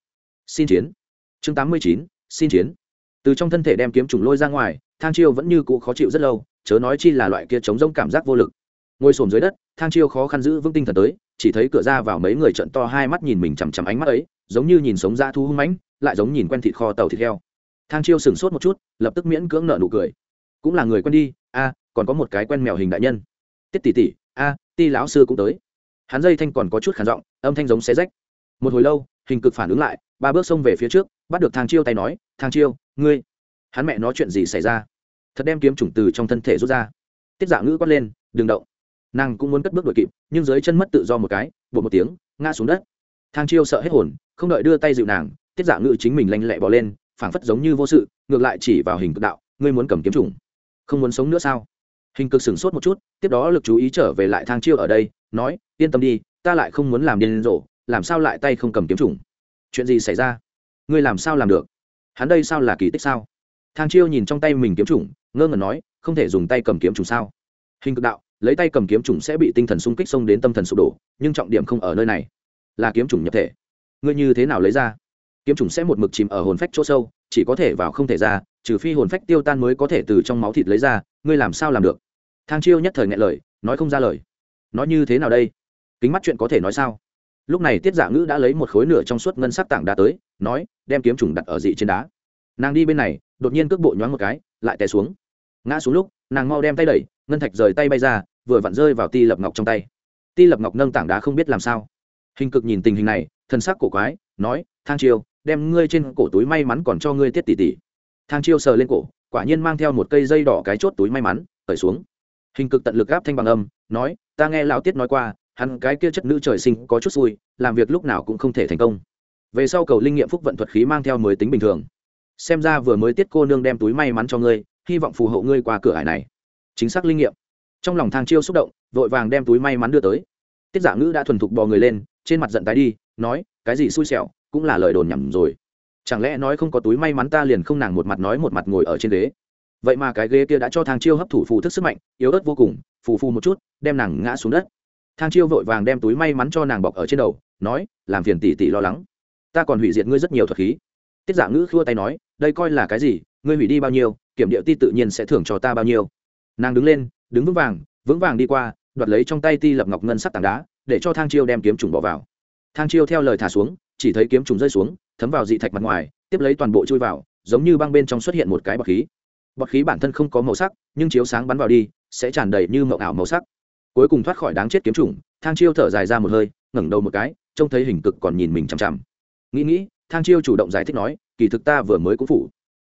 xin chiến. Chương tám mươi chín, xin chiến. Từ trong thân thể đem kiếm trùng lôi ra ngoài, thang chiêu vẫn như cũ khó chịu rất lâu, chớ nói chi là loại kia chống rông cảm giác vô lực. Ngồi xổm dưới đất, thang chiêu khó khăn giữ vững tinh thần tới, chỉ thấy cửa ra vào mấy người trận to hai mắt nhìn mình chằm chằm ánh mắt ấy, giống như nhìn sống da thu hung mãnh, lại giống nhìn quen thịt kho tàu thịt heo. Thang chiêu sửng sốt một chút, lập tức miễn cưỡng nợ nụ cười. Cũng là người quen đi, a, còn có một cái quen mèo hình đại nhân. Tiết tỷ tỷ, a, ti lão sư cũng tới hắn dây thanh còn có chút khản giọng, âm thanh giống xé rách. Một hồi lâu, hình cực phản ứng lại, ba bước xông về phía trước, bắt được thang chiêu tay nói, thang chiêu, ngươi, hắn mẹ nói chuyện gì xảy ra? Thật đem kiếm chủng từ trong thân thể rút ra. Tiết dạ ngữ quát lên, đừng động. Nàng cũng muốn cất bước đuổi kịp, nhưng dưới chân mất tự do một cái bột một tiếng, ngã xuống đất. Thang chiêu sợ hết hồn, không đợi đưa tay dịu nàng, tiết dạ ngữ chính mình lanh lẹ bỏ lên, phảng phất giống như vô sự, ngược lại chỉ vào hình cực đạo, ngươi muốn cầm kiếm chủng, không muốn sống nữa sao? Hình cực sửng sốt một chút, tiếp đó lực chú ý trở về lại thang chiêu ở đây nói, yên tâm đi, ta lại không muốn làm điên rồ, làm sao lại tay không cầm kiếm trùng chuyện gì xảy ra? Ngươi làm sao làm được? Hắn đây sao là kỳ tích sao? Thang chiêu nhìn trong tay mình kiếm trùng ngơ ngẩn nói, không thể dùng tay cầm kiếm trùng sao? Hình cực đạo, lấy tay cầm kiếm trùng sẽ bị tinh thần xung kích xông đến tâm thần sụp đổ, nhưng trọng điểm không ở nơi này. Là kiếm trùng nhập thể. Ngươi như thế nào lấy ra? Kiếm trùng sẽ một mực chìm ở hồn phách chỗ sâu, chỉ có thể vào không thể ra, trừ phi hồn phách tiêu tan mới có thể từ trong máu thịt lấy ra, ngươi làm sao làm được? Thang chiêu nhất thời ngại lời, nói không ra lời nói như thế nào đây? Kính mắt chuyện có thể nói sao? Lúc này tiết giả ngữ đã lấy một khối nửa trong suốt ngân sắc tảng đá tới, nói, đem kiếm trùng đặt ở dị trên đá. Nàng đi bên này, đột nhiên cước bộ nhoáng một cái, lại té xuống. Ngã xuống lúc, nàng mau đem tay đẩy, ngân thạch rời tay bay ra, vừa vặn rơi vào ti lập ngọc trong tay. Ti lập ngọc nâng tảng đá không biết làm sao. Hình cực nhìn tình hình này, thân sắc cổ quái, nói, thang chiêu đem ngươi trên cổ túi may mắn còn cho ngươi tiết tỷ tỷ. Thang chiêu sờ lên cổ, quả nhiên mang theo một cây dây đỏ cái chốt túi may mắn, cởi xuống hình cực tận lực gáp thanh bằng âm, nói, ta nghe lão tiết nói qua, hắn cái kia chất nữ trời sinh có chút xui, làm việc lúc nào cũng không thể thành công. Về sau cầu linh nghiệm phúc vận thuật khí mang theo mới tính bình thường. Xem ra vừa mới tiết cô nương đem túi may mắn cho ngươi, hy vọng phù hộ ngươi qua cửa hải này. Chính xác linh nghiệm. Trong lòng thang chiêu xúc động, vội vàng đem túi may mắn đưa tới. Tiết giả ngữ đã thuần thục bò người lên, trên mặt giận tái đi, nói, cái gì xui xẻo, cũng là lời đồn nhầm rồi. Chẳng lẽ nói không có túi may mắn ta liền không nàng một mặt nói một mặt ngồi ở trên đế? Vậy mà cái ghế kia đã cho thang chiêu hấp thủ phù thức sức mạnh, yếu ớt vô cùng, phù phù một chút, đem nàng ngã xuống đất. Thang chiêu vội vàng đem túi may mắn cho nàng bọc ở trên đầu, nói, làm phiền tỷ tỷ lo lắng. Ta còn hủy diệt ngươi rất nhiều thuật khí. Tiết giả ngữ khua tay nói, đây coi là cái gì? Ngươi hủy đi bao nhiêu, kiểm điệu ti tự nhiên sẽ thưởng cho ta bao nhiêu. Nàng đứng lên, đứng vững vàng vững vàng đi qua, đoạt lấy trong tay ti lập ngọc ngân sắc tảng đá, để cho thang chiêu đem kiếm trùng bỏ vào. Thang chiêu theo lời thả xuống, chỉ thấy kiếm trùng rơi xuống, thấm vào dị thạch mặt ngoài, tiếp lấy toàn bộ chui vào, giống như băng bên trong xuất hiện một cái bọc khí bọt khí bản thân không có màu sắc, nhưng chiếu sáng bắn vào đi, sẽ tràn đầy như mậu ảo màu sắc. Cuối cùng thoát khỏi đáng chết kiếm trùng thang chiêu thở dài ra một hơi, ngẩng đầu một cái, trông thấy hình cực còn nhìn mình chằm chằm. Nghĩ nghĩ, thang chiêu chủ động giải thích nói, kỳ thực ta vừa mới cũng phủ.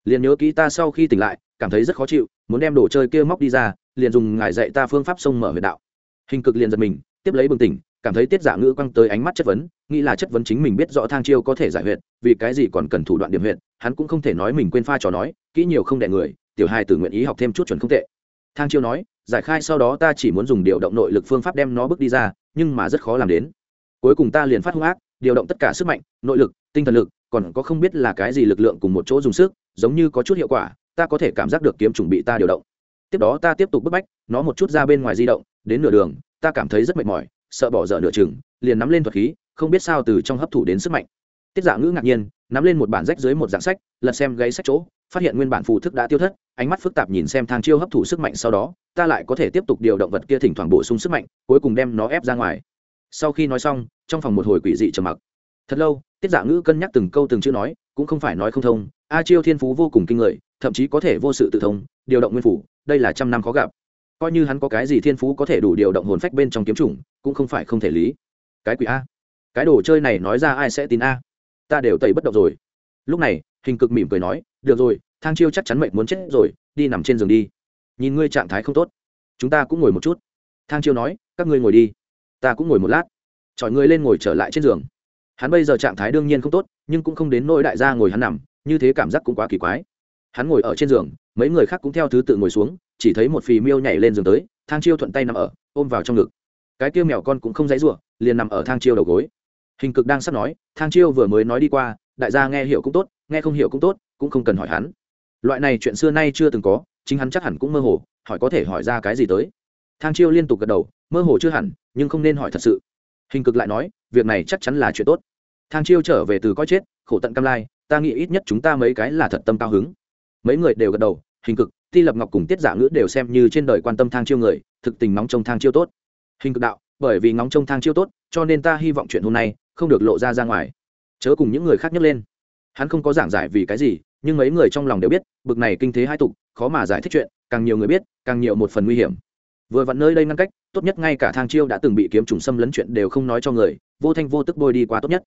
Liền nhớ kỹ ta sau khi tỉnh lại, cảm thấy rất khó chịu, muốn đem đồ chơi kia móc đi ra, liền dùng ngài dạy ta phương pháp sông mở huyệt đạo. Hình cực liền giật mình, tiếp lấy bừng tỉnh, cảm thấy tiết giả ngữ quăng tới ánh mắt chất vấn, nghĩ là chất vấn chính mình biết rõ thang chiêu có thể giải huyệt, vì cái gì còn cần thủ đoạn điểm huyệt, hắn cũng không thể nói mình quên pha trò nói, kỹ nhiều không đẻ người tiểu hai từ nguyện ý học thêm chút chuẩn không tệ. Thang chiêu nói, giải khai sau đó ta chỉ muốn dùng điều động nội lực phương pháp đem nó bước đi ra, nhưng mà rất khó làm đến. Cuối cùng ta liền phát hung ác, điều động tất cả sức mạnh, nội lực, tinh thần lực, còn có không biết là cái gì lực lượng cùng một chỗ dùng sức, giống như có chút hiệu quả, ta có thể cảm giác được kiếm chuẩn bị ta điều động. Tiếp đó ta tiếp tục bức bách, nó một chút ra bên ngoài di động, đến nửa đường, ta cảm thấy rất mệt mỏi, sợ bỏ dở nửa chừng, liền nắm lên thuật khí, không biết sao từ trong hấp thụ đến sức mạnh. Tiết giả ngữ ngạc nhiên, nắm lên một bản rách dưới một dạng sách, lật xem gáy sách chỗ phát hiện nguyên bản phù thức đã tiêu thất, ánh mắt phức tạp nhìn xem thang chiêu hấp thụ sức mạnh sau đó, ta lại có thể tiếp tục điều động vật kia thỉnh thoảng bổ sung sức mạnh, cuối cùng đem nó ép ra ngoài. Sau khi nói xong, trong phòng một hồi quỷ dị trầm mặc. Thật lâu, tiết giả ngữ cân nhắc từng câu từng chữ nói, cũng không phải nói không thông, a chiêu thiên phú vô cùng kinh người, thậm chí có thể vô sự tự thông, điều động nguyên phủ, đây là trăm năm khó gặp. Coi như hắn có cái gì thiên phú có thể đủ điều động hồn phách bên trong kiếm chủng, cũng không phải không thể lý. Cái quỷ a. Cái đồ chơi này nói ra ai sẽ tin a? Ta đều tẩy bất động rồi. Lúc này hình cực mỉm cười nói, được rồi, thang chiêu chắc chắn mệnh muốn chết rồi, đi nằm trên giường đi. Nhìn ngươi trạng thái không tốt, chúng ta cũng ngồi một chút. Thang chiêu nói, các ngươi ngồi đi, ta cũng ngồi một lát. Chọi ngươi lên ngồi trở lại trên giường. Hắn bây giờ trạng thái đương nhiên không tốt, nhưng cũng không đến nỗi đại gia ngồi hắn nằm, như thế cảm giác cũng quá kỳ quái. Hắn ngồi ở trên giường, mấy người khác cũng theo thứ tự ngồi xuống, chỉ thấy một phì miêu nhảy lên giường tới, thang chiêu thuận tay nằm ở, ôm vào trong ngực. Cái kia mèo con cũng không dãy ruộng liền nằm ở thang chiêu đầu gối. Hình cực đang sắp nói, thang chiêu vừa mới nói đi qua, đại gia nghe hiểu cũng tốt nghe không hiểu cũng tốt, cũng không cần hỏi hắn. Loại này chuyện xưa nay chưa từng có, chính hắn chắc hẳn cũng mơ hồ, hỏi có thể hỏi ra cái gì tới. Thang chiêu liên tục gật đầu, mơ hồ chưa hẳn, nhưng không nên hỏi thật sự. Hình cực lại nói, việc này chắc chắn là chuyện tốt. Thang chiêu trở về từ coi chết, khổ tận cam lai, ta nghĩ ít nhất chúng ta mấy cái là thật tâm cao hứng. Mấy người đều gật đầu, hình cực, ti lập ngọc cùng tiết giả ngữ đều xem như trên đời quan tâm thang chiêu người, thực tình nóng trông thang chiêu tốt. Hình cực đạo, bởi vì nóng trông thang chiêu tốt, cho nên ta hy vọng chuyện hôm nay không được lộ ra ra ngoài. Chớ cùng những người khác nhấc lên hắn không có giảng giải vì cái gì, nhưng mấy người trong lòng đều biết, bực này kinh thế hai tục, khó mà giải thích chuyện, càng nhiều người biết, càng nhiều một phần nguy hiểm. Vừa vặn nơi đây ngăn cách, tốt nhất ngay cả thang chiêu đã từng bị kiếm trùng xâm lấn chuyện đều không nói cho người, vô thanh vô tức bôi đi qua tốt nhất.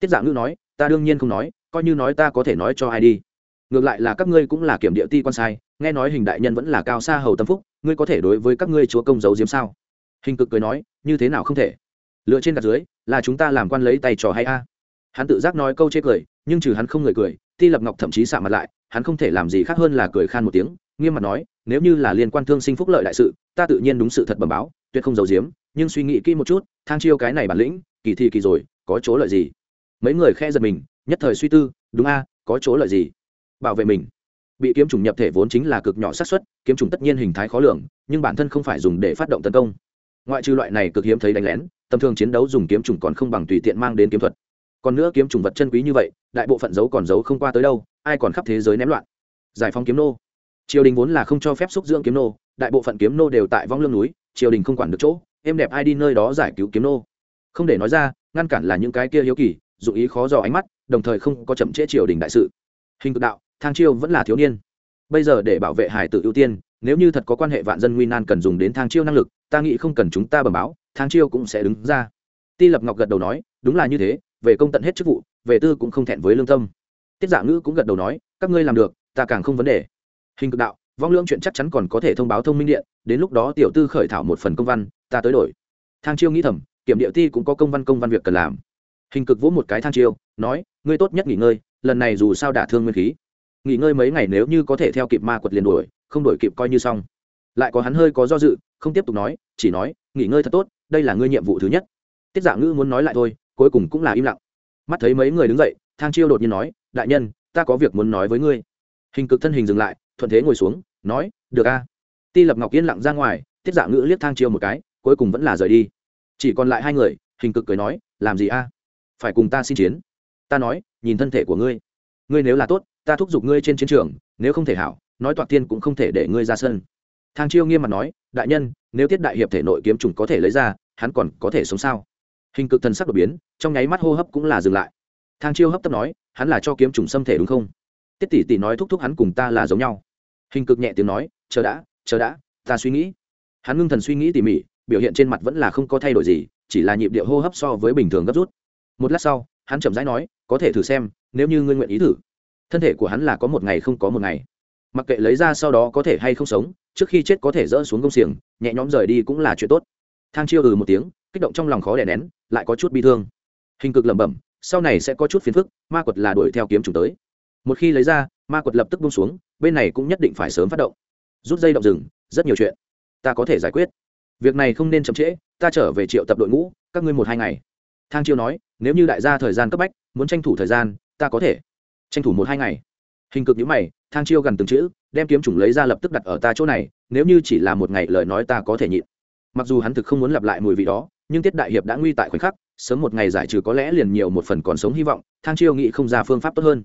Tiết dạng ngữ nói, ta đương nhiên không nói, coi như nói ta có thể nói cho ai đi. Ngược lại là các ngươi cũng là kiểm địa ti quan sai, nghe nói hình đại nhân vẫn là cao xa hầu tâm phúc, ngươi có thể đối với các ngươi chúa công giấu diếm sao? Hình cực cười nói, như thế nào không thể? Lựa trên gạt dưới, là chúng ta làm quan lấy tay trò hay a? Hắn tự giác nói câu chê cười, nhưng trừ hắn không người cười, ti lập ngọc thậm chí xạ mặt lại, hắn không thể làm gì khác hơn là cười khan một tiếng, nghiêm mặt nói, nếu như là liên quan thương sinh phúc lợi đại sự, ta tự nhiên đúng sự thật bẩm báo, tuyệt không giấu giếm, nhưng suy nghĩ kỹ một chút, thang chiêu cái này bản lĩnh, kỳ thi kỳ rồi, có chỗ lợi gì? Mấy người khe giật mình, nhất thời suy tư, đúng a, có chỗ lợi gì? Bảo vệ mình. Bị kiếm trùng nhập thể vốn chính là cực nhỏ xác suất, kiếm trùng tất nhiên hình thái khó lường, nhưng bản thân không phải dùng để phát động tấn công. Ngoại trừ loại này cực hiếm thấy đánh lén, tầm thường chiến đấu dùng kiếm trùng còn không bằng tùy tiện mang đến kiếm thuật còn nữa kiếm trùng vật chân quý như vậy, đại bộ phận giấu còn giấu không qua tới đâu, ai còn khắp thế giới ném loạn. Giải phóng kiếm nô. Triều đình vốn là không cho phép xúc dưỡng kiếm nô, đại bộ phận kiếm nô đều tại vong lương núi, triều đình không quản được chỗ, em đẹp ai đi nơi đó giải cứu kiếm nô. Không để nói ra, ngăn cản là những cái kia hiếu kỳ, dụng ý khó dò ánh mắt, đồng thời không có chậm trễ triều đình đại sự. Hình cực đạo, thang chiêu vẫn là thiếu niên. Bây giờ để bảo vệ hải tự ưu tiên, nếu như thật có quan hệ vạn dân nguy nan cần dùng đến thang chiêu năng lực, ta nghĩ không cần chúng ta bẩm báo, thang chiêu cũng sẽ đứng ra. Ti lập ngọc gật đầu nói, đúng là như thế về công tận hết chức vụ, về tư cũng không thẹn với lương tâm. Tiết giả ngữ cũng gật đầu nói, các ngươi làm được, ta càng không vấn đề. Hình cực đạo, vong lương chuyện chắc chắn còn có thể thông báo thông minh điện, đến lúc đó tiểu tư khởi thảo một phần công văn, ta tới đổi. Thang chiêu nghĩ thầm, kiểm địa ti cũng có công văn công văn việc cần làm. Hình cực vỗ một cái thang chiêu, nói, ngươi tốt nhất nghỉ ngơi, lần này dù sao đả thương nguyên khí. Nghỉ ngơi mấy ngày nếu như có thể theo kịp ma quật liền đuổi, không đuổi kịp coi như xong. Lại có hắn hơi có do dự, không tiếp tục nói, chỉ nói, nghỉ ngơi thật tốt, đây là ngươi nhiệm vụ thứ nhất. Tiết giả ngữ muốn nói lại thôi cuối cùng cũng là im lặng. Mắt thấy mấy người đứng dậy, thang chiêu đột nhiên nói, đại nhân, ta có việc muốn nói với ngươi. Hình cực thân hình dừng lại, thuận thế ngồi xuống, nói, được a. Ti lập ngọc yên lặng ra ngoài, tiết dạ ngữ liếc thang chiêu một cái, cuối cùng vẫn là rời đi. Chỉ còn lại hai người, hình cực cười nói, làm gì a? Phải cùng ta xin chiến. Ta nói, nhìn thân thể của ngươi. Ngươi nếu là tốt, ta thúc giục ngươi trên chiến trường, nếu không thể hảo, nói toạc tiên cũng không thể để ngươi ra sân. Thang chiêu nghiêm mặt nói, đại nhân, nếu tiết đại hiệp thể nội kiếm trùng có thể lấy ra, hắn còn có thể sống sao? Hình cực thần sắc đột biến, trong nháy mắt hô hấp cũng là dừng lại. Thang chiêu hấp tấp nói, hắn là cho kiếm trùng xâm thể đúng không? Tiết tỷ tỷ nói thúc thúc hắn cùng ta là giống nhau. Hình cực nhẹ tiếng nói, chờ đã chờ đã, ta suy nghĩ. Hắn ngưng thần suy nghĩ tỉ mỉ, biểu hiện trên mặt vẫn là không có thay đổi gì, chỉ là nhịp điệu hô hấp so với bình thường gấp rút. Một lát sau, hắn chậm rãi nói, có thể thử xem, nếu như ngươi nguyện ý thử. Thân thể của hắn là có một ngày không có một ngày. Mặc kệ lấy ra sau đó có thể hay không sống, trước khi chết có thể dỡ xuống công xiềng, nhẹ nhõm rời đi cũng là chuyện tốt. Thang chiêu ừ một tiếng kích động trong lòng khó đè nén, lại có chút bi thương. Hình cực lẩm bẩm, sau này sẽ có chút phiền phức, ma quật là đuổi theo kiếm chủ tới. Một khi lấy ra, ma quật lập tức bung xuống, bên này cũng nhất định phải sớm phát động. Rút dây động rừng, rất nhiều chuyện. Ta có thể giải quyết. Việc này không nên chậm trễ, ta trở về triệu tập đội ngũ, các ngươi một hai ngày. Thang chiêu nói, nếu như đại gia thời gian cấp bách, muốn tranh thủ thời gian, ta có thể. Tranh thủ một hai ngày. Hình cực nhữ mày, thang chiêu gần từng chữ, đem kiếm chủng lấy ra lập tức đặt ở ta chỗ này, nếu như chỉ là một ngày lời nói ta có thể nhịn mặc dù hắn thực không muốn lặp lại mùi vị đó, nhưng tiết đại hiệp đã nguy tại khoảnh khắc, sớm một ngày giải trừ có lẽ liền nhiều một phần còn sống hy vọng, thang chiêu nghĩ không ra phương pháp tốt hơn.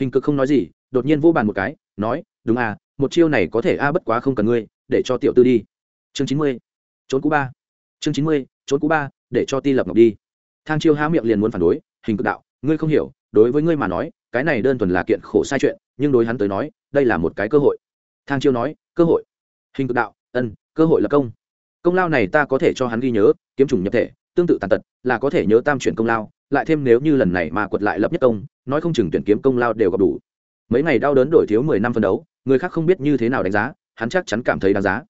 Hình cực không nói gì, đột nhiên vô bàn một cái, nói, đúng à một chiêu này có thể a, bất quá không cần ngươi, để cho tiểu tư đi. Chương chín mươi, trốn cú ba. Chương chín mươi, trốn cú ba, để cho ti lập ngọc đi. Thang chiêu há miệng liền muốn phản đối, hình cực đạo, ngươi không hiểu, đối với ngươi mà nói, cái này đơn thuần là kiện khổ sai chuyện, nhưng đối hắn tới nói, đây là một cái cơ hội. Thang chiêu nói, cơ hội. Hình cực đạo, ân, cơ hội là công công lao này ta có thể cho hắn ghi nhớ, kiếm chủng nhập thể, tương tự tàn tật, là có thể nhớ tam chuyển công lao, lại thêm nếu như lần này mà quật lại lập nhất công, nói không chừng tuyển kiếm công lao đều gặp đủ. Mấy ngày đau đớn đổi thiếu mười năm phân đấu, người khác không biết như thế nào đánh giá, hắn chắc chắn cảm thấy đáng giá.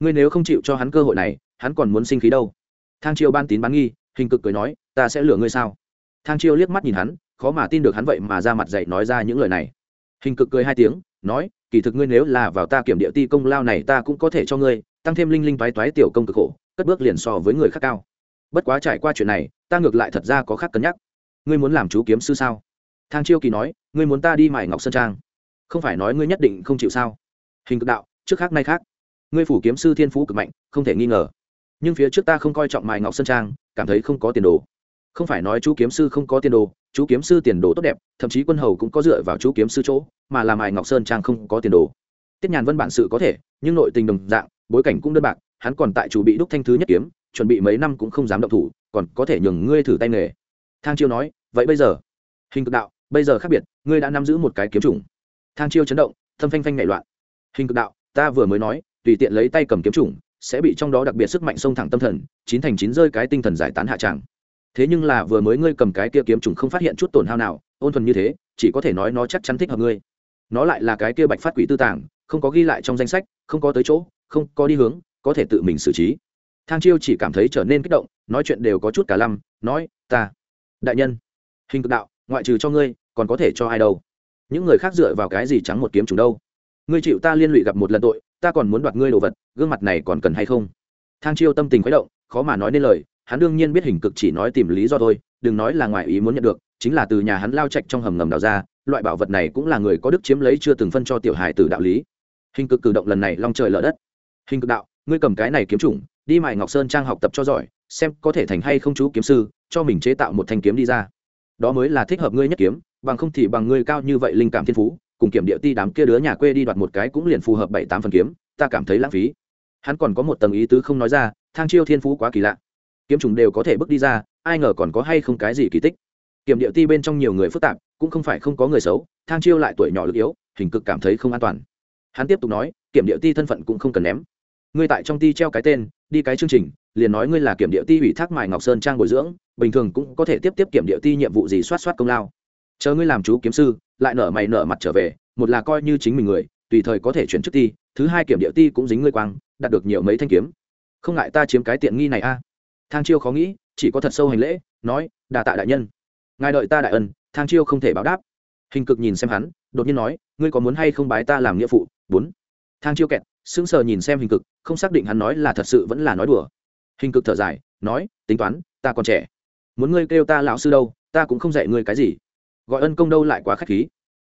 Ngươi nếu không chịu cho hắn cơ hội này, hắn còn muốn sinh khí đâu? Thang chiêu ban tín bán nghi, hình cực cười nói, ta sẽ lừa ngươi sao? Thang chiêu liếc mắt nhìn hắn, khó mà tin được hắn vậy mà ra mặt dạy nói ra những lời này. Hình cực cười hai tiếng, nói, kỳ thực ngươi nếu là vào ta kiểm địa ti công lao này ta cũng có thể cho ngươi tăng thêm linh linh toái toái tiểu công cực khổ, cất bước liền so với người khác cao. Bất quá trải qua chuyện này, ta ngược lại thật ra có khác cân nhắc. Ngươi muốn làm chú kiếm sư sao? Thang chiêu kỳ nói, ngươi muốn ta đi mải ngọc sơn trang. Không phải nói ngươi nhất định không chịu sao? Hình cực đạo, trước khác nay khác. Ngươi phủ kiếm sư thiên phú cực mạnh, không thể nghi ngờ. Nhưng phía trước ta không coi trọng mài ngọc sơn trang, cảm thấy không có tiền đồ. Không phải nói chú kiếm sư không có tiền đồ, chú kiếm sư tiền đồ tốt đẹp, thậm chí quân hầu cũng có dựa vào chú kiếm sư chỗ, mà làm mài ngọc sơn trang không có tiền đồ. Tiết nhàn vân bản sự có thể, nhưng nội tình đồng dạng bối cảnh cũng đơn bạc, hắn còn tại chủ bị đúc thanh thứ nhất kiếm, chuẩn bị mấy năm cũng không dám động thủ, còn có thể nhường ngươi thử tay nghề. Thang chiêu nói, vậy bây giờ? Hình cực đạo, bây giờ khác biệt, ngươi đã nắm giữ một cái kiếm chủng. Thang chiêu chấn động, thâm phanh phanh nhảy loạn. Hình cực đạo, ta vừa mới nói, tùy tiện lấy tay cầm kiếm chủng, sẽ bị trong đó đặc biệt sức mạnh xông thẳng tâm thần, chín thành chín rơi cái tinh thần giải tán hạ tràng thế nhưng là vừa mới ngươi cầm cái kia kiếm trùng không phát hiện chút tổn hao nào, ôn thuần như thế, chỉ có thể nói nó chắc chắn thích hợp ngươi. Nó lại là cái kia bạch phát quỷ tư tàng, không có ghi lại trong danh sách, không có tới chỗ không có đi hướng, có thể tự mình xử trí. Thang chiêu chỉ cảm thấy trở nên kích động, nói chuyện đều có chút cả lăm, nói, ta, đại nhân, hình cực đạo, ngoại trừ cho ngươi, còn có thể cho ai đâu? Những người khác dựa vào cái gì trắng một kiếm chúng đâu? Ngươi chịu ta liên lụy gặp một lần tội, ta còn muốn đoạt ngươi đồ vật, gương mặt này còn cần hay không? Thang chiêu tâm tình khuấy động, khó mà nói nên lời, hắn đương nhiên biết hình cực chỉ nói tìm lý do thôi, đừng nói là ngoài ý muốn nhận được, chính là từ nhà hắn lao chạch trong hầm ngầm đào ra, loại bảo vật này cũng là người có đức chiếm lấy chưa từng phân cho tiểu hài từ đạo lý. Hình cực cử động lần này long trời lở đất hình cực đạo, ngươi cầm cái này kiếm chủng, đi mài ngọc sơn trang học tập cho giỏi, xem có thể thành hay không chú kiếm sư, cho mình chế tạo một thanh kiếm đi ra. Đó mới là thích hợp ngươi nhất kiếm, bằng không thì bằng ngươi cao như vậy linh cảm thiên phú, cùng kiểm địa ti đám kia đứa nhà quê đi đoạt một cái cũng liền phù hợp bảy tám phần kiếm, ta cảm thấy lãng phí. Hắn còn có một tầng ý tứ không nói ra, thang chiêu thiên phú quá kỳ lạ. Kiếm trùng đều có thể bước đi ra, ai ngờ còn có hay không cái gì kỳ tích. Kiểm địa ti bên trong nhiều người phức tạp, cũng không phải không có người xấu, thang chiêu lại tuổi nhỏ lực yếu, hình cực cảm thấy không an toàn. Hắn tiếp tục nói, kiểm địa ti thân phận cũng không cần ném ngươi tại trong ti treo cái tên, đi cái chương trình, liền nói ngươi là kiểm địa ti ủy thác mài ngọc sơn trang bồi dưỡng, bình thường cũng có thể tiếp tiếp kiểm địa ti nhiệm vụ gì soát soát công lao. Chờ ngươi làm chú kiếm sư, lại nở mày nở mặt trở về, một là coi như chính mình người, tùy thời có thể chuyển chức ti, thứ hai kiểm địa ti cũng dính ngươi quang, đạt được nhiều mấy thanh kiếm. Không ngại ta chiếm cái tiện nghi này a. Thang chiêu khó nghĩ, chỉ có thật sâu hành lễ, nói, đà tạ đại nhân. Ngài đợi ta đại ân, thang chiêu không thể báo đáp. Hình cực nhìn xem hắn, đột nhiên nói, ngươi có muốn hay không bái ta làm nghĩa phụ? Bốn. Thang chiêu kẹt sững sờ nhìn xem hình cực, không xác định hắn nói là thật sự vẫn là nói đùa. Hình cực thở dài, nói, tính toán, ta còn trẻ. Muốn ngươi kêu ta lão sư đâu, ta cũng không dạy ngươi cái gì. Gọi ân công đâu lại quá k h á c h khí.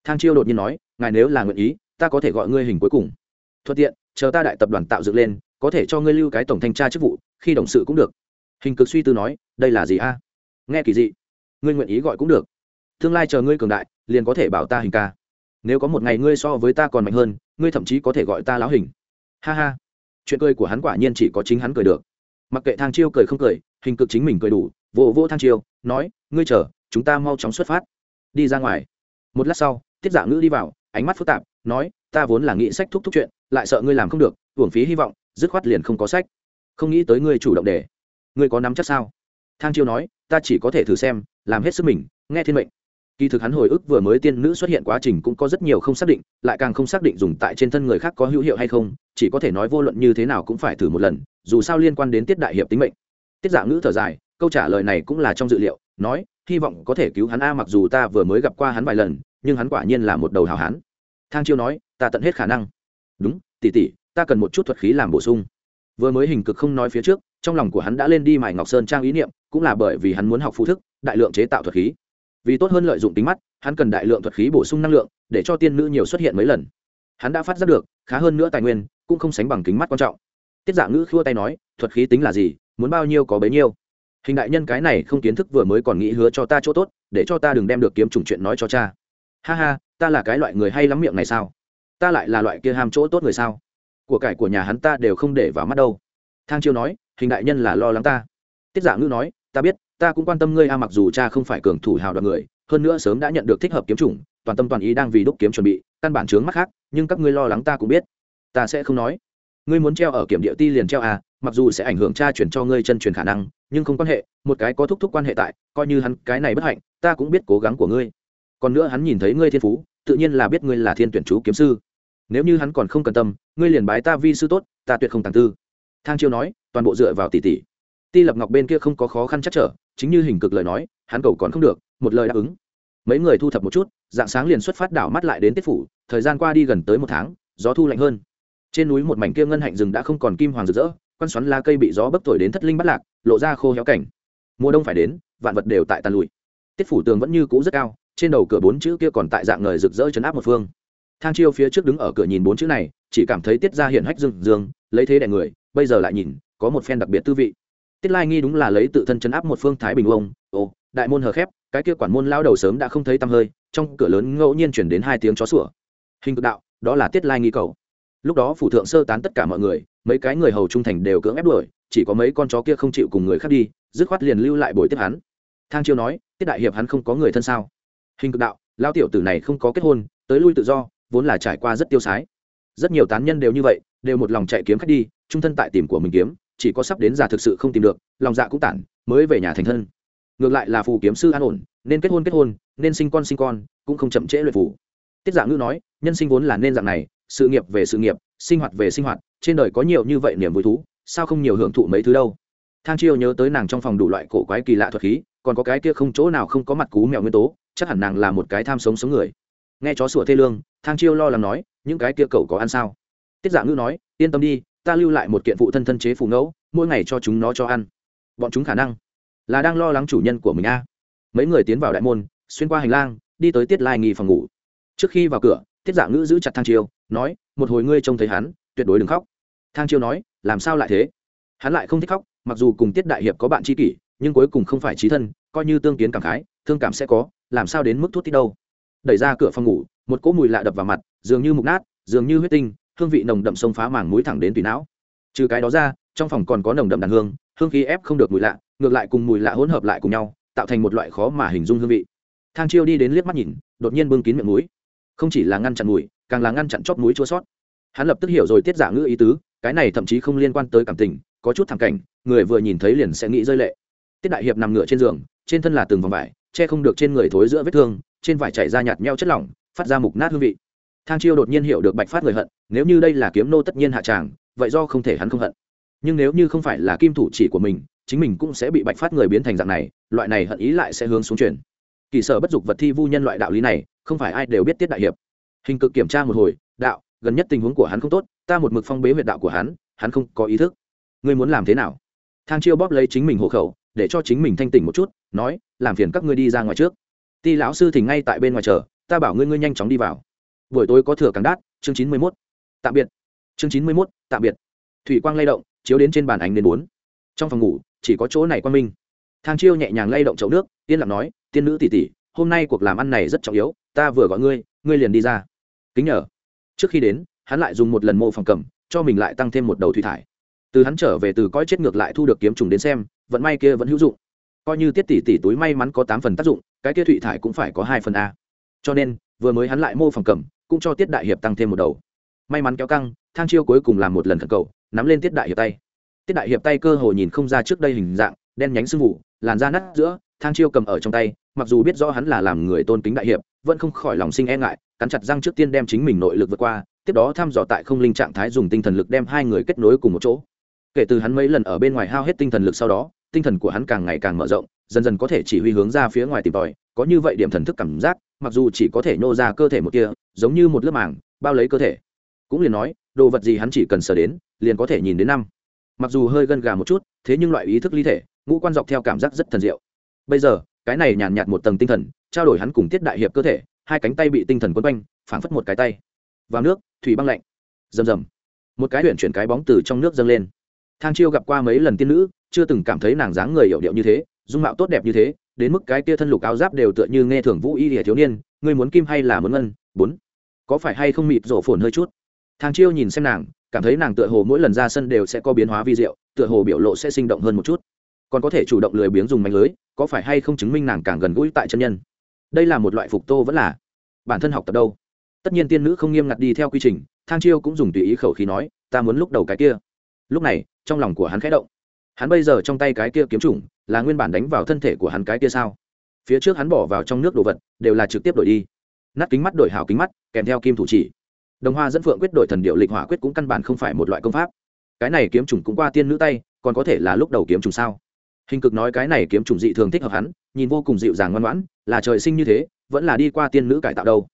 Thang chiêu đột nhiên nói, ngài nếu là nguyện ý, ta có thể gọi ngươi hình cuối cùng. Thuận tiện, chờ ta đại tập đoàn tạo dựng lên, có thể cho ngươi lưu cái tổng thanh tra chức vụ, khi đồng sự cũng được. Hình cực suy tư nói, đây là gì a? Nghe kỳ dị. Ngươi nguyện ý gọi cũng được. Tương lai chờ ngươi cường đại, liền có thể bảo ta hình ca. Nếu có một ngày ngươi so với ta còn mạnh hơn, ngươi thậm chí có thể gọi ta lão hình ha ha. Chuyện cười của hắn quả nhiên chỉ có chính hắn cười được. Mặc kệ thang chiêu cười không cười, hình cực chính mình cười đủ vỗ vỗ thang chiêu, nói, ngươi chờ, chúng ta mau chóng xuất phát. Đi ra ngoài. Một lát sau, tiết dạ ngữ đi vào, ánh mắt phức tạp, nói, ta vốn là nghĩ sách thúc thúc chuyện, lại sợ ngươi làm không được, hưởng phí hy vọng, dứt khoát liền không có sách. Không nghĩ tới ngươi chủ động để. Ngươi có nắm chắc sao? Thang chiêu nói, ta chỉ có thể thử xem, làm hết sức mình, nghe thiên mệnh kỳ thực hắn hồi ức vừa mới tiên nữ xuất hiện quá trình cũng có rất nhiều không xác định, lại càng không xác định dùng tại trên thân người khác có hữu hiệu hay không, chỉ có thể nói vô luận như thế nào cũng phải thử một lần, dù sao liên quan đến tiết đại hiệp tính mệnh. Tiết giả ngữ thở dài, câu trả lời này cũng là trong dự liệu, nói, hy vọng có thể cứu hắn a mặc dù ta vừa mới gặp qua hắn vài lần, nhưng hắn quả nhiên là một đầu hào hán. Thang chiêu nói, ta tận hết khả năng. Đúng tỉ tỉ ta cần một chút thuật khí làm bổ sung. Vừa mới hình cực không nói phía trước, trong lòng của hắn đã lên đi mài ngọc sơn trang ý niệm, cũng là bởi vì hắn muốn học phụ thức, đại lượng chế tạo thuật khí vì tốt hơn lợi dụng tính mắt, hắn cần đại lượng thuật khí bổ sung năng lượng để cho tiên nữ nhiều xuất hiện mấy lần. Hắn đã phát giác được, khá hơn nữa tài nguyên cũng không sánh bằng kính mắt quan trọng. Tiết dạng ngữ khua tay nói, thuật khí tính là gì, muốn bao nhiêu có bấy nhiêu. Hình đại nhân cái này không kiến thức vừa mới còn nghĩ hứa cho ta chỗ tốt, để cho ta đừng đem được kiếm trùng chuyện nói cho cha. Ha ha, ta là cái loại người hay lắm miệng này sao? Ta lại là loại kia ham chỗ tốt người sao? Của cải của nhà hắn ta đều không để vào mắt đâu. Thang chiêu nói, hình đại nhân là lo lắng ta. Tiết giả ngữ nói, ta biết ta cũng quan tâm ngươi, a, mặc dù cha không phải cường thủ hào đoàn người, hơn nữa sớm đã nhận được thích hợp kiếm chủng, toàn tâm toàn ý đang vì đúc kiếm chuẩn bị, căn bản chướng mắt khác, nhưng các ngươi lo lắng ta cũng biết. Ta sẽ không nói. Ngươi muốn treo ở kiểm địa ti liền treo à mặc dù sẽ ảnh hưởng cha chuyển cho ngươi chân truyền khả năng, nhưng không quan hệ, một cái có thúc thúc quan hệ tại, coi như hắn cái này bất hạnh, ta cũng biết cố gắng của ngươi. Còn nữa hắn nhìn thấy ngươi thiên phú, tự nhiên là biết ngươi là thiên tuyển chú kiếm sư. Nếu như hắn còn không cần tâm, ngươi liền bái ta vi sư tốt, ta tuyệt không tàng tư. Thang chiêu nói, toàn bộ dựa vào tỷ tỷ ti lập ngọc bên kia không có khó khăn chắc trở, chính như hình cực lời nói, hắn cầu còn không được, một lời đáp ứng. Mấy người thu thập một chút, dạng sáng liền xuất phát đảo mắt lại đến tiết phủ, thời gian qua đi gần tới một tháng, gió thu lạnh hơn. Trên núi một mảnh kia ngân hạnh rừng đã không còn kim hoàng rực rỡ, quan xoắn la cây bị gió bấc thổi đến thất linh bắt lạc, lộ ra khô héo cảnh. Mùa đông phải đến, vạn vật đều tại tàn lụi. Tiết phủ tường vẫn như cũ rất cao, trên đầu cửa bốn chữ kia còn tại dạng ngời rực rỡ chấn áp một phương. Thang chiêu phía trước đứng ở cửa nhìn bốn chữ này, chỉ cảm thấy tiết ra hiện hách dương dương lấy thế đẻ người, bây giờ lại nhìn, có một phen đặc biệt tư vị tiết lai nghi đúng là lấy tự thân chấn áp một phương thái bình ông. Ồ, đại môn hờ khép, cái kia quản môn lao đầu sớm đã không thấy tăm hơi, trong cửa lớn ngẫu nhiên chuyển đến hai tiếng chó sủa. Hình cực đạo, đó là tiết lai nghi cầu. Lúc đó phủ thượng sơ tán tất cả mọi người, mấy cái người hầu trung thành đều cưỡng ép đuổi, chỉ có mấy con chó kia không chịu cùng người khác đi, dứt khoát liền lưu lại buổi tiếp hắn. Thang chiêu nói, tiết đại hiệp hắn không có người thân sao? Hình cực đạo lao tiểu tử này không có kết hôn, tới lui tự do, vốn là trải qua rất tiêu sái. Rất nhiều tán nhân đều như vậy, đều một lòng chạy kiếm khách đi, trung thân tại tìm của mình kiếm chỉ có sắp đến già thực sự không tìm được, lòng dạ cũng tản, mới về nhà thành thân. Ngược lại là phù kiếm sư an ổn, nên kết hôn kết hôn, nên sinh con sinh con, cũng không chậm trễ luyện phù. Tiết dạng ngữ nói, nhân sinh vốn là nên dạng này, sự nghiệp về sự nghiệp, sinh hoạt về sinh hoạt, trên đời có nhiều như vậy niềm vui thú, sao không nhiều hưởng thụ mấy thứ đâu? Thang chiêu nhớ tới nàng trong phòng đủ loại cổ quái kỳ lạ thuật khí, còn có cái kia không chỗ nào không có mặt cú mèo nguyên tố, chắc hẳn nàng là một cái tham sống sống người. Nghe chó sủa thê lương, thang chiêu lo lắng nói, những cái kia cậu có ăn sao? Tiết dạ ngữ nói, yên tâm đi ta lưu lại một kiện phụ thân thân chế phụ ngẫu, mỗi ngày cho chúng nó cho ăn. Bọn chúng khả năng là đang lo lắng chủ nhân của mình a. Mấy người tiến vào đại môn, xuyên qua hành lang, đi tới tiết lai nghi phòng ngủ. Trước khi vào cửa, tiết giả ngữ giữ chặt thang chiêu, nói, một hồi ngươi trông thấy hắn, tuyệt đối đừng khóc. Thang chiêu nói, làm sao lại thế? Hắn lại không thích khóc, mặc dù cùng tiết đại hiệp có bạn tri kỷ, nhưng cuối cùng không phải trí thân, coi như tương kiến cảm khái, thương cảm sẽ có, làm sao đến mức thuốc tít đâu. Đẩy ra cửa phòng ngủ, một cỗ mùi lạ đập vào mặt, dường như mục nát, dường như huyết tinh hương vị nồng đậm sông phá màng mũi thẳng đến tùy não. Trừ cái đó ra, trong phòng còn có nồng đậm đàn hương hương khí ép không được mùi lạ, ngược lại cùng mùi lạ hỗn hợp lại cùng nhau, tạo thành một loại khó mà hình dung hương vị. Thang chiêu đi đến liếc mắt nhìn, đột nhiên bưng kín miệng mũi. Không chỉ là ngăn chặn mùi, càng là ngăn chặn chóp mũi chua sót. Hắn lập tức hiểu rồi tiết giả ngữ ý tứ, cái này thậm chí không liên quan tới cảm tình, có chút thẳng cảnh, người vừa nhìn thấy liền sẽ nghĩ rơi lệ. Tiết đại hiệp nằm ngửa trên giường, trên thân là từng vòng vải, che không được trên người thối giữa vết thương, trên vải chảy ra nhạt nhẽo chất lỏng, phát ra mục nát hương vị thang chiêu đột nhiên hiểu được bạch phát người hận, nếu như đây là kiếm nô tất nhiên hạ tràng, vậy do không thể hắn không hận. Nhưng nếu như không phải là kim thủ chỉ của mình, chính mình cũng sẽ bị bạch phát người biến thành dạng này, loại này hận ý lại sẽ hướng xuống chuyển. Kỳ sở bất dục vật thi vu nhân loại đạo lý này, không phải ai đều biết tiết đại hiệp. Hình cực kiểm tra một hồi, đạo, gần nhất tình huống của hắn không tốt, ta một mực phong bế huyệt đạo của hắn hắn không có ý thức. Ngươi muốn làm thế nào? Thang chiêu bóp lấy chính mình hộ khẩu, để cho chính mình thanh tỉnh một chút, nói, làm phiền các ngươi đi ra ngoài trước. Ti lão sư thì ngay tại bên ngoài chờ, ta bảo ngươi ngươi nhanh chóng đi vào buổi tối có thừa càng đát, chương chín mươi mốt, tạm biệt. Chương chín mươi mốt, tạm biệt. Thủy quang lay động, chiếu đến trên bàn ánh đến bốn. Trong phòng ngủ, chỉ có chỗ này quang minh. Thang chiêu nhẹ nhàng lay động chậu nước tiên lặng nói, tiên nữ tỷ tỷ, hôm nay cuộc làm ăn này rất trọng yếu, ta vừa gọi ngươi ngươi liền đi ra. Kính nhờ. Trước khi đến, hắn lại dùng một lần mô phòng cầm, cho mình lại tăng thêm một đầu thủy thải. Từ hắn trở về từ coi chết ngược lại thu được kiếm trùng đến xem, vận may kia vẫn hữu dụng. Coi như tiết tỷ tỷ túi may mắn có tám phần tác dụng, cái kia thủy thải cũng phải có hai phần a. Cho nên vừa mới hắn lại mô phỏng cầm, cũng cho tiết đại hiệp tăng thêm một đầu. May mắn kéo căng, thang chiêu cuối cùng làm một lần khẩn cầu, nắm lên tiết đại hiệp tay. Tiết đại hiệp tay cơ hồ nhìn không ra trước đây hình dạng, đen nhánh sưng vụ, làn da nát giữa, thang chiêu cầm ở trong tay, mặc dù biết rõ hắn là làm người tôn kính đại hiệp, vẫn không khỏi lòng sinh e ngại, cắn chặt răng trước tiên đem chính mình nội lực vượt qua, tiếp đó thăm dò tại không linh trạng thái dùng tinh thần lực đem hai người kết nối cùng một chỗ. Kể từ hắn mấy lần ở bên ngoài hao hết tinh thần lực sau đó, tinh thần của hắn càng ngày càng mở rộng, dần dần có thể chỉ huy hướng ra phía ngoài tìm tòi, có như vậy điểm thần thức cảm giác mặc dù chỉ có thể nô ra cơ thể một kia, giống như một lớp màng, bao lấy cơ thể. Cũng liền nói, đồ vật gì hắn chỉ cần sờ đến, liền có thể nhìn đến năm. Mặc dù hơi gân gà một chút, thế nhưng loại ý thức ly thể, ngũ quan dọc theo cảm giác rất thần diệu. Bây giờ, cái này nhàn nhạt một tầng tinh thần, trao đổi hắn cùng tiết đại hiệp cơ thể, hai cánh tay bị tinh thần quấn quanh, phảng phất một cái tay. Vào nước, thủy băng lạnh. Rầm rầm. Một cái huyện chuyển cái bóng từ trong nước dâng lên. Thang chiêu gặp qua mấy lần tiên nữ, chưa từng cảm thấy nàng dáng người hiểu điệu như thế, dung mạo tốt đẹp như thế đến mức cái kia thân lục áo giáp đều tựa như nghe thưởng vũ y lìa thiếu niên, ngươi muốn kim hay là muốn ngân? Bốn. Có phải hay không mịt rổ phồn hơi chút? Thang chiêu nhìn xem nàng, cảm thấy nàng tựa hồ mỗi lần ra sân đều sẽ có biến hóa vi diệu, tựa hồ biểu lộ sẽ sinh động hơn một chút. Còn có thể chủ động lười biếng dùng mạnh lưới, có phải hay không chứng minh nàng càng gần gũi tại chân nhân? Đây là một loại phục tô vẫn là. Bản thân học tập đâu? Tất nhiên tiên nữ không nghiêm ngặt đi theo quy trình, thang chiêu cũng dùng tùy ý khẩu khí nói, ta muốn lúc đầu cái kia. Lúc này, trong lòng của hắn khẽ động. Hắn bây giờ trong tay cái kia kiếm chủng là nguyên bản đánh vào thân thể của hắn cái kia sao? Phía trước hắn bỏ vào trong nước đồ vật, đều là trực tiếp đổi đi. Nát kính mắt đổi hào kính mắt, kèm theo kim thủ chỉ. Đồng hoa dẫn phượng quyết đổi thần điệu lịch hỏa quyết cũng căn bản không phải một loại công pháp. Cái này kiếm trùng cũng qua tiên nữ tay, còn có thể là lúc đầu kiếm trùng sao? Hình cực nói cái này kiếm trùng dị thường thích hợp hắn, nhìn vô cùng dịu dàng ngoan ngoãn, là trời sinh như thế, vẫn là đi qua tiên nữ cải tạo đâu.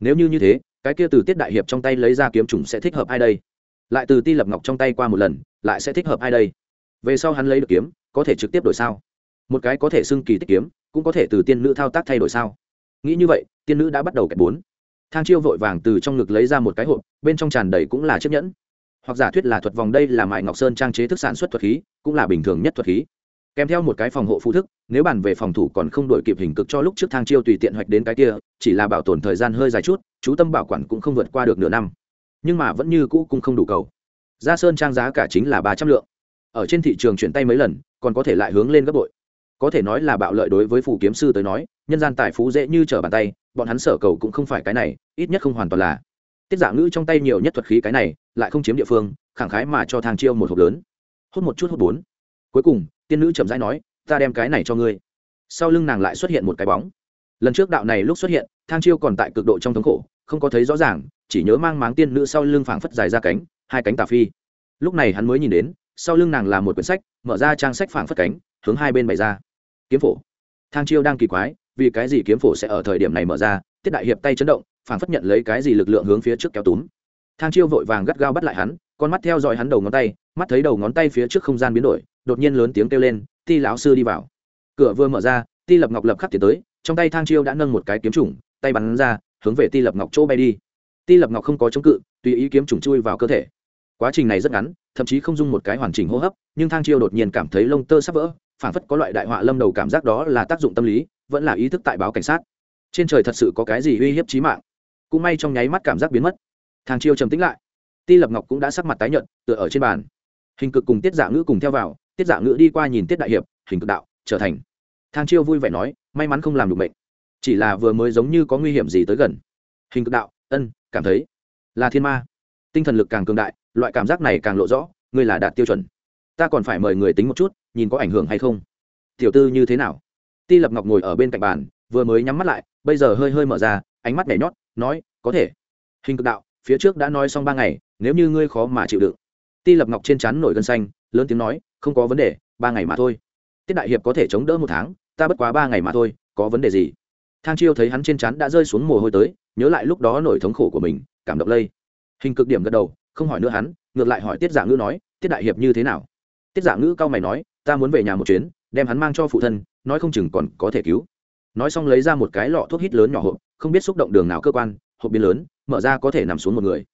Nếu như như thế, cái kia từ tiết đại hiệp trong tay lấy ra kiếm trùng sẽ thích hợp ai đây? Lại từ ti lập ngọc trong tay qua một lần, lại sẽ thích hợp ai đây? Về sau hắn lấy được kiếm có thể trực tiếp đổi sao? Một cái có thể xưng kỳ tích kiếm, cũng có thể từ tiên nữ thao tác thay đổi sao? Nghĩ như vậy, tiên nữ đã bắt đầu kẹp bốn. Thang chiêu vội vàng từ trong ngực lấy ra một cái hộp, bên trong tràn đầy cũng là chiếc nhẫn. Hoặc giả thuyết là thuật vòng đây là mại ngọc sơn trang chế thức sản xuất thuật khí, cũng là bình thường nhất thuật khí. Kèm theo một cái phòng hộ phụ thức, nếu bàn về phòng thủ còn không đổi kịp hình cực cho lúc trước thang chiêu tùy tiện hoạch đến cái kia, chỉ là bảo tồn thời gian hơi dài chút, chú tâm bảo quản cũng không vượt qua được nửa năm. Nhưng mà vẫn như cũ cũng không đủ cầu. Ra sơn trang giá cả chính là ba trăm lượng ở trên thị trường chuyển tay mấy lần, còn có thể lại hướng lên gấp bội. Có thể nói là bạo lợi đối với phù kiếm sư tới nói, nhân gian tài phú dễ như trở bàn tay, bọn hắn sở cầu cũng không phải cái này, ít nhất không hoàn toàn là. Tiết dạng ngữ trong tay nhiều nhất thuật khí cái này, lại không chiếm địa phương, khẳng khái mà cho thang chiêu một hộp lớn. Hút một chút hút bốn. Cuối cùng, tiên nữ chậm rãi nói, ta đem cái này cho ngươi. Sau lưng nàng lại xuất hiện một cái bóng. Lần trước đạo này lúc xuất hiện, thang chiêu còn tại cực độ trong thống khổ, không có thấy rõ ràng, chỉ nhớ mang máng tiên nữ sau lưng phảng phất dài ra cánh, hai cánh tà phi. Lúc này hắn mới nhìn đến sau lưng nàng là một quyển sách, mở ra trang sách phảng phất cánh, hướng hai bên bày ra. Kiếm phổ. Thang chiêu đang kỳ quái, vì cái gì kiếm phổ sẽ ở thời điểm này mở ra, tiết đại hiệp tay chấn động, phảng phất nhận lấy cái gì lực lượng hướng phía trước kéo túm. Thang chiêu vội vàng gắt gao bắt lại hắn, con mắt theo dõi hắn đầu ngón tay, mắt thấy đầu ngón tay phía trước không gian biến đổi, đột nhiên lớn tiếng kêu lên, ti lão sư đi vào. Cửa vừa mở ra, ti lập ngọc lập khắc tiến tới, trong tay thang chiêu đã nâng một cái kiếm trùng tay bắn ra, hướng về ti lập ngọc chỗ bay đi. Ti lập ngọc không có chống cự, tùy ý kiếm trùng chui vào cơ thể. Quá trình này rất ngắn thậm chí không dung một cái hoàn chỉnh hô hấp, nhưng thang chiêu đột nhiên cảm thấy lông tơ sắp vỡ, phản phất có loại đại họa lâm đầu cảm giác đó là tác dụng tâm lý, vẫn là ý thức tại báo cảnh sát. Trên trời thật sự có cái gì uy hiếp chí mạng? Cũng may trong nháy mắt cảm giác biến mất. Thang chiêu trầm tĩnh lại. Ti lập ngọc cũng đã sắc mặt tái nhợt, tựa ở trên bàn. Hình cực cùng tiết giả ngữ cùng theo vào, tiết giả ngữ đi qua nhìn tiết đại hiệp, hình cực đạo, trở thành. Thang chiêu vui vẻ nói, may mắn không làm được bệnh chỉ là vừa mới giống như có nguy hiểm gì tới gần. Hình cực đạo, ân, cảm thấy là thiên ma tinh thần lực càng cường đại, loại cảm giác này càng lộ rõ, ngươi là đạt tiêu chuẩn. Ta còn phải mời người tính một chút, nhìn có ảnh hưởng hay không. Tiểu tư như thế nào? Ti lập ngọc ngồi ở bên cạnh bàn, vừa mới nhắm mắt lại, bây giờ hơi hơi mở ra, ánh mắt nhảy nhót, nói, có thể. Hình cực đạo, phía trước đã nói xong ba ngày, nếu như ngươi khó mà chịu đựng. Ti lập ngọc trên chắn nổi gân xanh, lớn tiếng nói, không có vấn đề, ba ngày mà thôi. Tiết đại hiệp có thể chống đỡ một tháng, ta bất quá ba ngày mà thôi, có vấn đề gì? Thang chiêu thấy hắn trên chắn đã rơi xuống mồ hôi tới, nhớ lại lúc đó nổi thống khổ của mình, cảm động lây hình cực điểm gật đầu, không hỏi nữa hắn, ngược lại hỏi tiết giả ngữ nói, tiết đại hiệp như thế nào? Tiết giả ngữ cao mày nói, ta muốn về nhà một chuyến, đem hắn mang cho phụ thân, nói không chừng còn có thể cứu. Nói xong lấy ra một cái lọ thuốc hít lớn nhỏ hộp, không biết xúc động đường nào cơ quan, hộp biến lớn, mở ra có thể nằm xuống một người.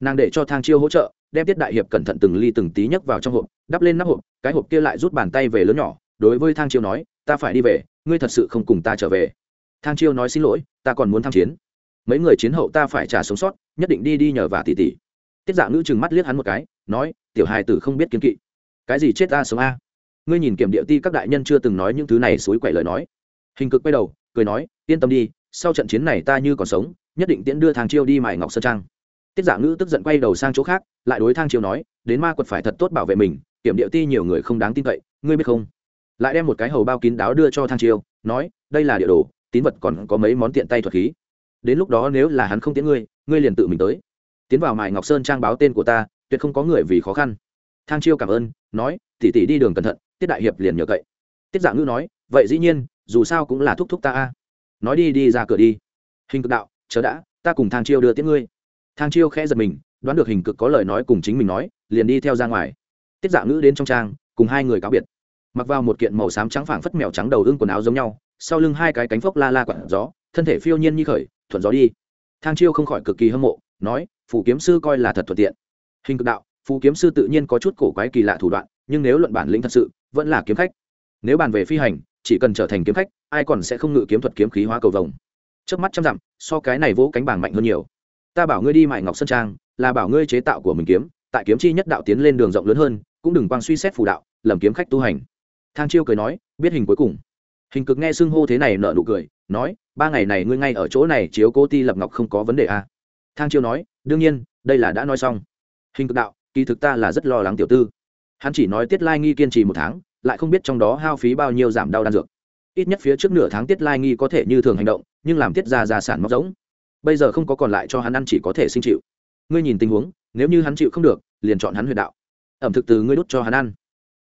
Nàng để cho thang chiêu hỗ trợ, đem tiết đại hiệp cẩn thận từng ly từng tí nhấc vào trong hộp, đắp lên nắp hộp, cái hộp kia lại rút bàn tay về lớn nhỏ, đối với thang chiêu nói, ta phải đi về, ngươi thật sự không cùng ta trở về. Thang chiêu nói xin lỗi, ta còn muốn tham chiến mấy người chiến hậu ta phải trả sống sót, nhất định đi đi nhờ và tỉ tỉ tiết dạng ngữ chừng mắt liếc hắn một cái, nói, tiểu hài tử không biết kiến kỵ. Cái gì chết ta sống a? Ngươi nhìn kiểm địa ti các đại nhân chưa từng nói những thứ này xối quậy lời nói. Hình cực quay đầu, cười nói, yên tâm đi, sau trận chiến này ta như còn sống, nhất định tiễn đưa thang chiêu đi mài ngọc sơn trang. Tiết giả ngữ tức giận quay đầu sang chỗ khác, lại đối thang chiêu nói, đến ma quật phải thật tốt bảo vệ mình, kiểm địa ti nhiều người không đáng tin cậy, ngươi biết không? Lại đem một cái hầu bao kín đáo đưa cho thang chiêu, nói, đây là địa đồ, tín vật còn có mấy món tiện tay thuật khí đến lúc đó nếu là hắn không tiễn ngươi ngươi liền tự mình tới. Tiến vào mài ngọc sơn trang báo tên của ta, tuyệt không có người vì khó khăn. Thang chiêu cảm ơn, nói tỉ tỉ đi đường cẩn thận, tiết đại hiệp liền nhờ cậy. Tiết dạng ngữ nói, vậy dĩ nhiên, dù sao cũng là thúc thúc ta a. Nói đi đi ra cửa đi. Hình cực đạo, chớ đã, ta cùng thang chiêu đưa tiễn ngươi. Thang chiêu khẽ giật mình, đoán được hình cực có lời nói cùng chính mình nói, liền đi theo ra ngoài. Tiết dạ ngữ đến trong trang, cùng hai người cáo biệt. Mặc vào một kiện màu xám trắng phảng phất mèo trắng đầu ưng quần áo giống nhau, sau lưng hai cái cánh phốc la la quặn gió, thân thể phiêu nhiên như khởi thuận gió đi. Thang chiêu không khỏi cực kỳ hâm mộ, nói phủ kiếm sư coi là thật thuận tiện. Hình cực đạo, phù kiếm sư tự nhiên có chút cổ quái kỳ lạ thủ đoạn, nhưng nếu luận bản lĩnh thật sự, vẫn là kiếm khách. Nếu bàn về phi hành, chỉ cần trở thành kiếm khách, ai còn sẽ không ngự kiếm thuật kiếm khí hóa cầu vồng. Trước mắt trăm dặm, so cái này vỗ cánh bảng mạnh hơn nhiều. Ta bảo ngươi đi mại ngọc sơn trang, là bảo ngươi chế tạo của mình kiếm, tại kiếm chi nhất đạo tiến lên đường rộng lớn hơn, cũng đừng quang suy xét phù đạo, lầm kiếm khách tu hành. Thang chiêu cười nói, biết hình cuối cùng. Hình cực nghe xưng hô thế này nợ nụ cười, nói ba ngày này ngươi ngay ở chỗ này chiếu cô ti lập ngọc không có vấn đề à. thang chiêu nói, đương nhiên, đây là đã nói xong. Hình cực đạo, kỳ thực ta là rất lo lắng tiểu tư. Hắn chỉ nói tiết lai nghi kiên trì một tháng, lại không biết trong đó hao phí bao nhiêu giảm đau đan dược. Ít nhất phía trước nửa tháng tiết lai nghi có thể như thường hành động, nhưng làm tiết ra gia sản móc giống. Bây giờ không có còn lại cho hắn ăn chỉ có thể sinh chịu. Ngươi nhìn tình huống, nếu như hắn chịu không được, liền chọn hắn huyệt đạo. Ẩm thực từ ngươi đút cho hắn ăn.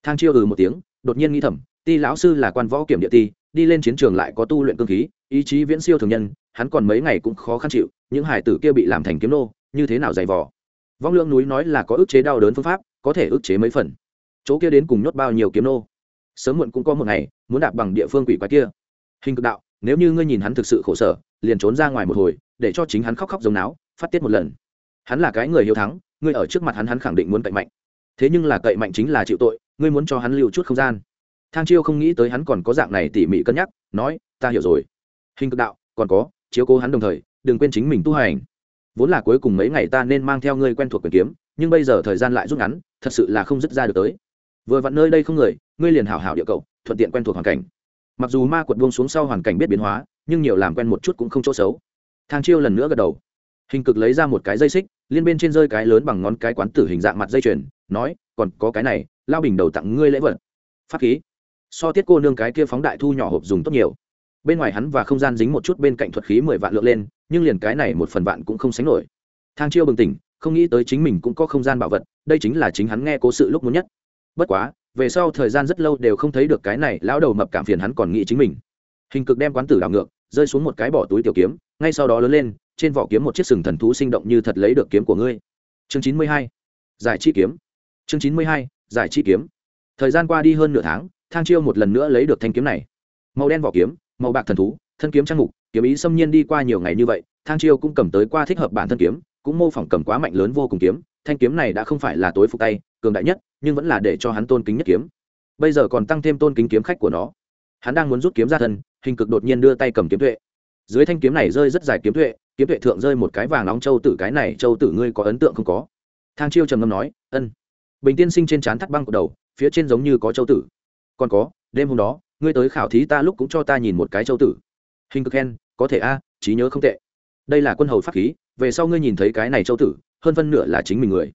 Thang chiêu ừ một tiếng, đột nhiên nghĩ thầm, ti lão sư là quan võ kiểm địa ti đi lên chiến trường lại có tu luyện cương khí, ý chí viễn siêu thường nhân, hắn còn mấy ngày cũng khó khăn chịu, những hải tử kia bị làm thành kiếm nô, như thế nào dày vò? Vong lương núi nói là có ức chế đau đớn phương pháp, có thể ức chế mấy phần. Chỗ kia đến cùng nhốt bao nhiêu kiếm nô? Sớm muộn cũng có một ngày, muốn đạp bằng địa phương quỷ quái kia. Hình cực đạo, nếu như ngươi nhìn hắn thực sự khổ sở, liền trốn ra ngoài một hồi, để cho chính hắn khóc khóc giống náo, phát tiết một lần. Hắn là cái người hiếu thắng, ngươi ở trước mặt hắn hắn khẳng định muốn cậy mạnh. Thế nhưng là cậy mạnh chính là chịu tội, ngươi muốn cho hắn lưu chút không gian thang chiêu không nghĩ tới hắn còn có dạng này tỉ mỉ cân nhắc, nói, ta hiểu rồi. Hình cực đạo, còn có, chiếu cố hắn đồng thời, đừng quên chính mình tu hành. Vốn là cuối cùng mấy ngày ta nên mang theo ngươi quen thuộc quyền kiếm, nhưng bây giờ thời gian lại rút ngắn, thật sự là không dứt ra được tới. Vừa vặn nơi đây không người, ngươi liền hảo hảo địa cậu thuận tiện quen thuộc hoàn cảnh. Mặc dù ma quật buông xuống sau hoàn cảnh biết biến hóa, nhưng nhiều làm quen một chút cũng không chỗ xấu. Thang chiêu lần nữa gật đầu. Hình cực lấy ra một cái dây xích, liên bên trên rơi cái lớn bằng ngón cái quán tử hình dạng mặt dây chuyền, nói, còn có cái này lao bình đầu tặng ngươi lễ vật. Pháp khí so tiết cô nương cái kia phóng đại thu nhỏ hộp dùng tốt nhiều. Bên ngoài hắn và không gian dính một chút bên cạnh thuật khí mười vạn lượng lên, nhưng liền cái này một phần vạn cũng không sánh nổi. Thang chiêu bừng tỉnh, không nghĩ tới chính mình cũng có không gian bảo vật, đây chính là chính hắn nghe cố sự lúc muốn nhất. Bất quá, về sau thời gian rất lâu đều không thấy được cái này, lão đầu mập cảm phiền hắn còn nghĩ chính mình. Hình cực đem quán tử đảo ngược, rơi xuống một cái bỏ túi tiểu kiếm, ngay sau đó lớn lên, trên vỏ kiếm một chiếc sừng thần thú sinh động như thật lấy được kiếm của ngươi. Chương chín mươi hai, giải chi kiếm. Chương chín mươi hai, giải chi kiếm. Thời gian qua đi hơn nửa tháng thang chiêu một lần nữa lấy được thanh kiếm này. Màu đen vỏ kiếm, màu bạc thần thú, thân kiếm trang mục, kiếm ý xâm nhiên đi qua nhiều ngày như vậy, thang chiêu cũng cầm tới qua thích hợp bản thân kiếm, cũng mô phỏng cầm quá mạnh lớn vô cùng kiếm, thanh kiếm này đã không phải là tối phục tay, cường đại nhất, nhưng vẫn là để cho hắn tôn kính nhất kiếm. Bây giờ còn tăng thêm tôn kính kiếm khách của nó. Hắn đang muốn rút kiếm ra thân, hình cực đột nhiên đưa tay cầm kiếm tuệ. Dưới thanh kiếm này rơi rất dài kiếm tuệ kiếm tuệ thượng rơi một cái vàng nóng châu tử, cái này châu tử ngươi có ấn tượng không có? Thang chiêu trầm ngâm nói, ân. Bình tiên sinh trên trán thắt băng của đầu, phía trên giống như có châu tử còn có, đêm hôm đó, ngươi tới khảo thí ta lúc cũng cho ta nhìn một cái châu tử. Hình cực khen, có thể a, trí nhớ không tệ. Đây là quân hầu pháp khí, về sau ngươi nhìn thấy cái này châu tử, hơn phân nửa là chính mình người.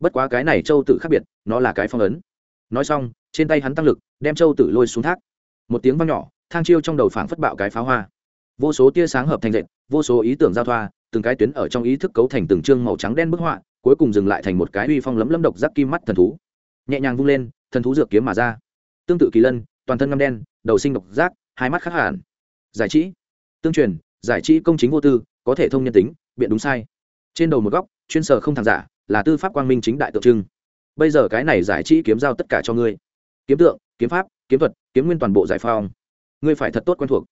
Bất quá cái này châu tử khác biệt, nó là cái phong ấn. Nói xong, trên tay hắn tăng lực, đem châu tử lôi xuống thác. Một tiếng vang nhỏ, thang chiêu trong đầu phảng phất bạo cái pháo hoa. Vô số tia sáng hợp thành dệt, vô số ý tưởng giao thoa, từng cái tuyến ở trong ý thức cấu thành từng chương màu trắng đen bức họa, cuối cùng dừng lại thành một cái uy phong lấm lấm độc giác kim mắt thần thú. Nhẹ nhàng vung lên, thần thú dược kiếm mà ra tương tự kỳ lân, toàn thân ngâm đen, đầu sinh độc giác, hai mắt khắc hẳn. Giải trí. Tương truyền, giải trí công chính vô tư, có thể thông nhân tính, biện đúng sai. Trên đầu một góc, chuyên sở không thằng giả, là tư pháp quang minh chính đại tượng trưng. Bây giờ cái này giải trí kiếm giao tất cả cho ngươi. Kiếm tượng, kiếm pháp, kiếm thuật, kiếm nguyên toàn bộ giải phong ngươi phải thật tốt quen thuộc.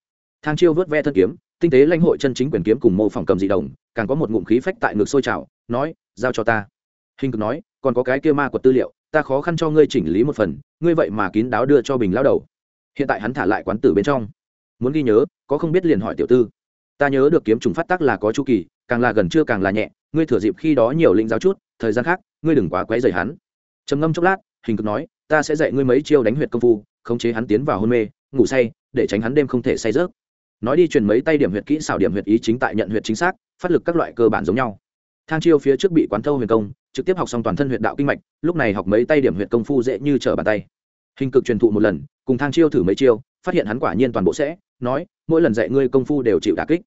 Thang chiêu vớt ve thân kiếm, tinh tế lãnh hội chân chính quyền kiếm cùng mô phỏng cầm dị đồng, càng có một ngụm khí phách tại ngực sôi trào, nói, giao cho ta. Hình cực nói, còn có cái kia ma quật tư liệu ta khó khăn cho ngươi chỉnh lý một phần, ngươi vậy mà kín đáo đưa cho bình lao đầu. Hiện tại hắn thả lại quán tử bên trong. Muốn ghi nhớ, có không biết liền hỏi tiểu tư. Ta nhớ được kiếm trùng phát tác là có chu kỳ, càng là gần chưa càng là nhẹ, ngươi thừa dịp khi đó nhiều lĩnh giáo chút, thời gian khác, ngươi đừng quá quấy rầy hắn. Trầm ngâm chốc lát, hình cực nói, ta sẽ dạy ngươi mấy chiêu đánh huyệt công phu, khống chế hắn tiến vào hôn mê, ngủ say, để tránh hắn đêm không thể say rớt nói đi truyền mấy tay điểm huyệt kỹ xảo điểm huyệt ý chính tại nhận huyệt chính xác, phát lực các loại cơ bản giống nhau. Thang chiêu phía trước bị quán thâu huyền công trực tiếp học xong toàn thân huyệt đạo kinh mạch, lúc này học mấy tay điểm huyệt công phu dễ như trở bàn tay. Hình cực truyền thụ một lần, cùng thang chiêu thử mấy chiêu, phát hiện hắn quả nhiên toàn bộ sẽ, nói, mỗi lần dạy ngươi công phu đều chịu đả kích.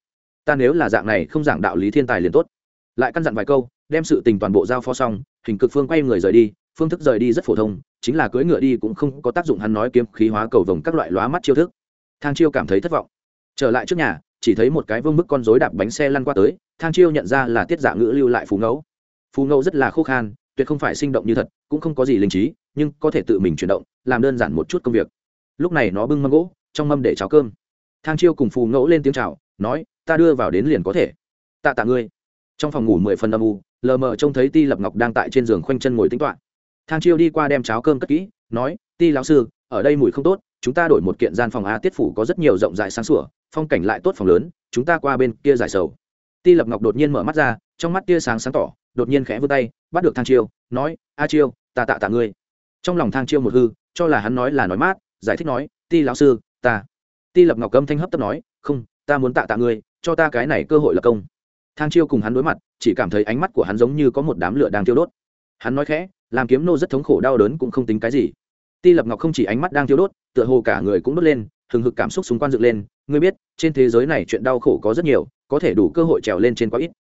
Ta nếu là dạng này không giảng đạo lý thiên tài liền tốt. Lại căn dặn vài câu, đem sự tình toàn bộ giao phó xong, hình cực phương quay người rời đi, phương thức rời đi rất phổ thông, chính là cưỡi ngựa đi cũng không có tác dụng hắn nói kiếm khí hóa cầu vồng các loại lóa mắt chiêu thức. Thang chiêu cảm thấy thất vọng. Trở lại trước nhà, chỉ thấy một cái vương bức con rối đạp bánh xe lăn qua tới, thang chiêu nhận ra là tiết dạ ngữ lưu lại phù ngẫu. Phù ngẫu rất là khô khan, tuyệt không phải sinh động như thật, cũng không có gì linh trí, nhưng có thể tự mình chuyển động, làm đơn giản một chút công việc. Lúc này nó bưng mâm gỗ, trong mâm để cháo cơm. Thang chiêu cùng phù ngẫu lên tiếng chào, nói, ta đưa vào đến liền có thể. Tạ tạ ngươi. Trong phòng ngủ mười phần âm u, lờ mờ trông thấy ti lập ngọc đang tại trên giường khoanh chân ngồi tính toạ thang chiêu đi qua đem cháo cơm cất kỹ, nói, ti lão sư, ở đây mùi không tốt, chúng ta đổi một kiện gian phòng a tiết phủ có rất nhiều rộng rãi sáng sủa, phong cảnh lại tốt phòng lớn, chúng ta qua bên kia giải sầu. Ti lập ngọc đột nhiên mở mắt ra, trong mắt tia sáng sáng tỏ đột nhiên khẽ vươn tay, bắt được thang chiêu, nói, a chiêu, ta tạ tạ ngươi. Trong lòng thang chiêu một hư, cho là hắn nói là nói mát, giải thích nói, ti lão sư, ta. Ti lập ngọc âm thanh hấp tấp nói, không, ta muốn tạ tạ ngươi, cho ta cái này cơ hội là công. Thang chiêu cùng hắn đối mặt, chỉ cảm thấy ánh mắt của hắn giống như có một đám lửa đang thiêu đốt. Hắn nói khẽ, làm kiếm nô rất thống khổ, đau đớn cũng không tính cái gì. Ti lập ngọc không chỉ ánh mắt đang thiêu đốt, tựa hồ cả người cũng đốt lên, hừng hực cảm xúc xung quanh dựng lên. Ngươi biết, trên thế giới này chuyện đau khổ có rất nhiều, có thể đủ cơ hội trèo lên trên quá ít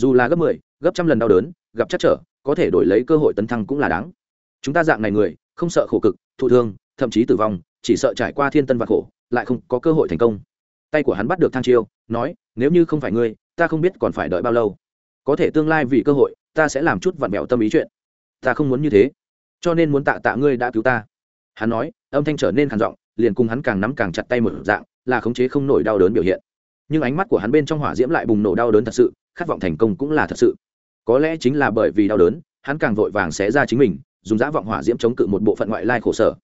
dù là gấp mười 10, gấp trăm lần đau đớn gặp chắc trở có thể đổi lấy cơ hội tấn thăng cũng là đáng. Chúng ta dạng này người không sợ khổ cực thụ thương thậm chí tử vong chỉ sợ trải qua thiên tân và khổ lại không có cơ hội thành công. Tay của hắn bắt được thang chiêu nói nếu như không phải ngươi ta không biết còn phải đợi bao lâu. Có thể tương lai vì cơ hội ta sẽ làm chút vặn vẹo tâm ý chuyện. Ta không muốn như thế. Cho nên muốn tạ tạ ngươi đã cứu ta. Hắn nói âm thanh trở nên khàn giọng liền cùng hắn càng nắm càng chặt tay một dạng là khống chế không nổi đau đớn biểu hiện. Nhưng ánh mắt của hắn bên trong hỏa diễm lại bùng nổ đau đớn thật sự khát vọng thành công cũng là thật sự. Có lẽ chính là bởi vì đau đớn, hắn càng vội vàng xé ra chính mình, dùng dã vọng hỏa diễm chống cự một bộ phận ngoại lai khổ sở.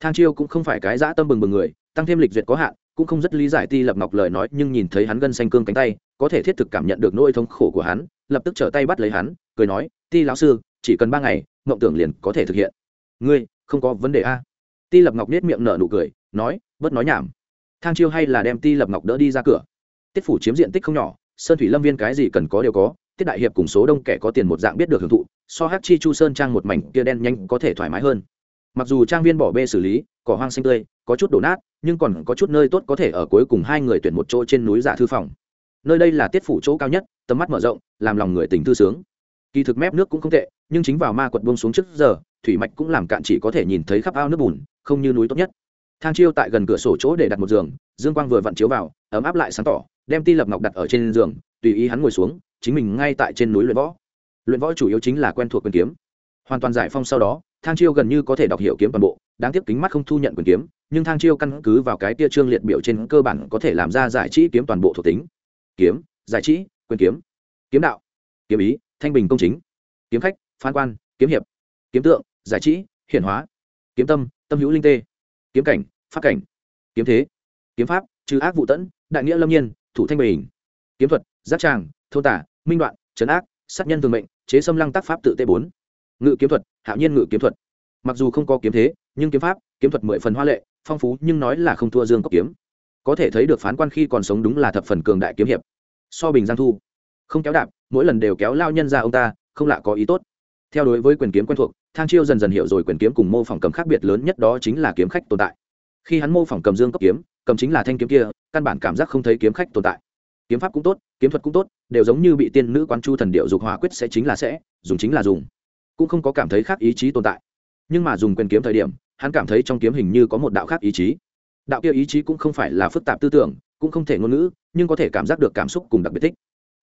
Thang chiêu cũng không phải cái dã tâm bừng bừng người, tăng thêm lịch duyệt có hạn, cũng không rất lý giải ti lập ngọc lời nói, nhưng nhìn thấy hắn gân xanh cương cánh tay, có thể thiết thực cảm nhận được nỗi thống khổ của hắn, lập tức trở tay bắt lấy hắn, cười nói, ti lão sư, chỉ cần ba ngày, mộng tưởng liền có thể thực hiện. Ngươi, không có vấn đề a. Ti lập ngọc nết miệng nở nụ cười, nói, bớt nói nhảm. Thang chiêu hay là đem ti lập ngọc đỡ đi ra cửa. Tiết phủ chiếm diện tích không nhỏ sơn thủy lâm viên cái gì cần có đều có, tiết đại hiệp cùng số đông kẻ có tiền một dạng biết được hưởng thụ, so hát chi chu sơn trang một mảnh kia đen nhanh có thể thoải mái hơn. Mặc dù trang viên bỏ bê xử lý, cỏ hoang xanh tươi, có chút đổ nát, nhưng còn có chút nơi tốt có thể ở cuối cùng hai người tuyển một chỗ trên núi giả thư phòng. Nơi đây là tiết phủ chỗ cao nhất, tầm mắt mở rộng, làm lòng người tình thư sướng. Kỳ thực mép nước cũng không tệ, nhưng chính vào ma quật bông xuống trước giờ, thủy mạch cũng làm cạn chỉ có thể nhìn thấy khắp ao nước bùn, không như núi tốt nhất. Thang chiêu tại gần cửa sổ chỗ để đặt một giường, dương quang vừa vặn chiếu vào, ấm áp lại sáng tỏ đem ti lập ngọc đặt ở trên giường, tùy ý hắn ngồi xuống, chính mình ngay tại trên núi luyện võ. Luyện võ chủ yếu chính là quen thuộc quyền kiếm. Hoàn toàn giải phong sau đó, thang chiêu gần như có thể đọc hiểu kiếm toàn bộ, đáng tiếc kính mắt không thu nhận quyền kiếm, nhưng thang chiêu căn cứ vào cái tia trương liệt biểu trên cơ bản có thể làm ra giải trí kiếm toàn bộ thuộc tính. Kiếm, giải trí, quyền kiếm. Kiếm đạo, kiếm ý, thanh bình công chính. Kiếm khách phan quan, kiếm hiệp. Kiếm tượng, giải trí, hiển hóa. Kiếm tâm tâm hữu linh tê. Kiếm cảnh, pháp cảnh. Kiếm thế, kiếm pháp, trừ ác vụ tẫn, đại nghĩa lâm nhiên thủ thanh bình. Kiếm thuật, giáp tràng thô tả, minh đoạn, trấn ác, sát nhân thường mệnh, chế xâm lăng tác pháp tự t bốn. Ngự kiếm thuật, hạo nhiên ngự kiếm thuật. Mặc dù không có kiếm thế, nhưng kiếm pháp, kiếm thuật mười phần hoa lệ, phong phú, nhưng nói là không thua dương cốc kiếm. Có thể thấy được phán quan khi còn sống đúng là thập phần cường đại kiếm hiệp. So bình giang thu, không kéo đạp, mỗi lần đều kéo lao nhân ra ông ta, không lạ có ý tốt. Theo đối với quyền kiếm quen thuộc, thang chiêu dần dần hiểu rồi quyền kiếm cùng mô phỏng cầm khác biệt lớn nhất đó chính là kiếm khách tồn tại khi hắn mô phỏng cầm dương cấp kiếm, cầm chính là thanh kiếm kia, căn bản cảm giác không thấy kiếm khách tồn tại. Kiếm pháp cũng tốt, kiếm thuật cũng tốt, đều giống như bị tiên nữ quan chu thần điệu dục hỏa quyết sẽ chính là sẽ, dùng chính là dùng. Cũng không có cảm thấy khác ý chí tồn tại. Nhưng mà dùng quyền kiếm thời điểm, hắn cảm thấy trong kiếm hình như có một đạo khác ý chí. Đạo kia ý chí cũng không phải là phức tạp tư tưởng, cũng không thể ngôn ngữ, nhưng có thể cảm giác được cảm xúc cùng đặc biệt thích.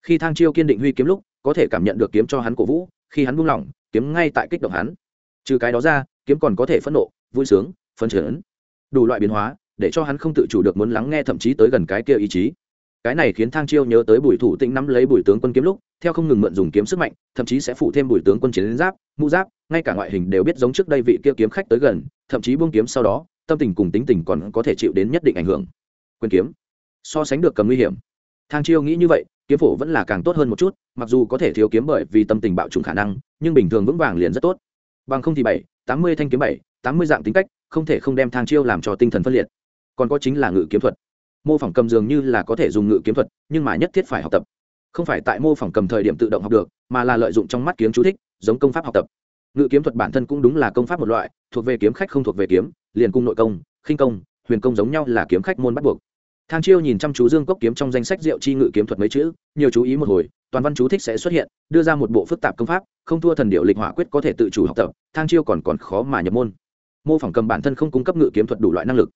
Khi thang chiêu kiên định huy kiếm lúc, có thể cảm nhận được kiếm cho hắn cổ vũ, khi hắn buông lỏng, kiếm ngay tại kích động hắn. Trừ cái đó ra, kiếm còn có thể phẫn nộ, vui sướng, phấn chấn đủ loại biến hóa, để cho hắn không tự chủ được muốn lắng nghe thậm chí tới gần cái kia ý chí. Cái này khiến thang chiêu nhớ tới bùi thủ tĩnh nắm lấy bùi tướng quân kiếm lúc, theo không ngừng mượn dùng kiếm sức mạnh, thậm chí sẽ phụ thêm bùi tướng quân chiến giáp, mũ giáp, ngay cả ngoại hình đều biết giống trước đây vị kia kiếm khách tới gần, thậm chí buông kiếm sau đó, tâm tình cùng tính tình còn có thể chịu đến nhất định ảnh hưởng. Quyền kiếm. So sánh được cầm nguy hiểm. Thang chiêu nghĩ như vậy, kiếm phổ vẫn là càng tốt hơn một chút, mặc dù có thể thiếu kiếm bởi vì tâm tình bạo trùng khả năng, nhưng bình thường vững vàng liền rất tốt. Bằng không thì bảy, tám mươi thanh kiếm bảy, tám mươi dạng tính cách không thể không đem thang chiêu làm cho tinh thần phân liệt. Còn có chính là ngự kiếm thuật. Mô phỏng cầm dường như là có thể dùng ngự kiếm thuật, nhưng mà nhất thiết phải học tập. Không phải tại mô phỏng cầm thời điểm tự động học được, mà là lợi dụng trong mắt kiếm chú thích, giống công pháp học tập. Ngự kiếm thuật bản thân cũng đúng là công pháp một loại, thuộc về kiếm khách không thuộc về kiếm, liền cung nội công, khinh công, huyền công giống nhau là kiếm khách môn bắt buộc. Thang chiêu nhìn chăm chú dương cốc kiếm trong danh sách diệu chi ngự kiếm thuật mấy chữ, nhiều chú ý một hồi, toàn văn chú thích sẽ xuất hiện, đưa ra một bộ phức tạp công pháp, không thua thần điệu lịch hỏa quyết có thể tự chủ học tập, thang chiêu còn còn khó mà nhập môn mô phỏng cầm bản thân không cung cấp ngự kiếm thuật đủ loại năng lực.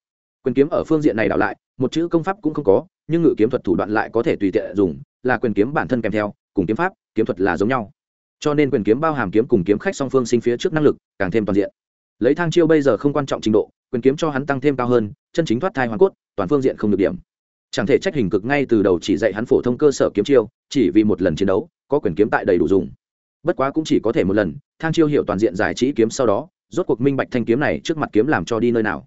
Quyền kiếm ở phương diện này đảo lại, một chữ công pháp cũng không có, nhưng ngự kiếm thuật thủ đoạn lại có thể tùy tiện dùng, là quyền kiếm bản thân kèm theo, cùng kiếm pháp, kiếm thuật là giống nhau. Cho nên quyền kiếm bao hàm kiếm cùng kiếm khách song phương sinh phía trước năng lực, càng thêm toàn diện. Lấy thang chiêu bây giờ không quan trọng trình độ, quyền kiếm cho hắn tăng thêm cao hơn, chân chính thoát thai hoàn cốt, toàn phương diện không được điểm. Chẳng thể trách hình cực ngay từ đầu chỉ dạy hắn phổ thông cơ sở kiếm chiêu, chỉ vì một lần chiến đấu, có quyền kiếm tại đầy đủ dùng. Bất quá cũng chỉ có thể một lần, thang chiêu hiểu toàn diện giải trí kiếm sau đó rốt cuộc minh bạch thanh kiếm này trước mặt kiếm làm cho đi nơi nào.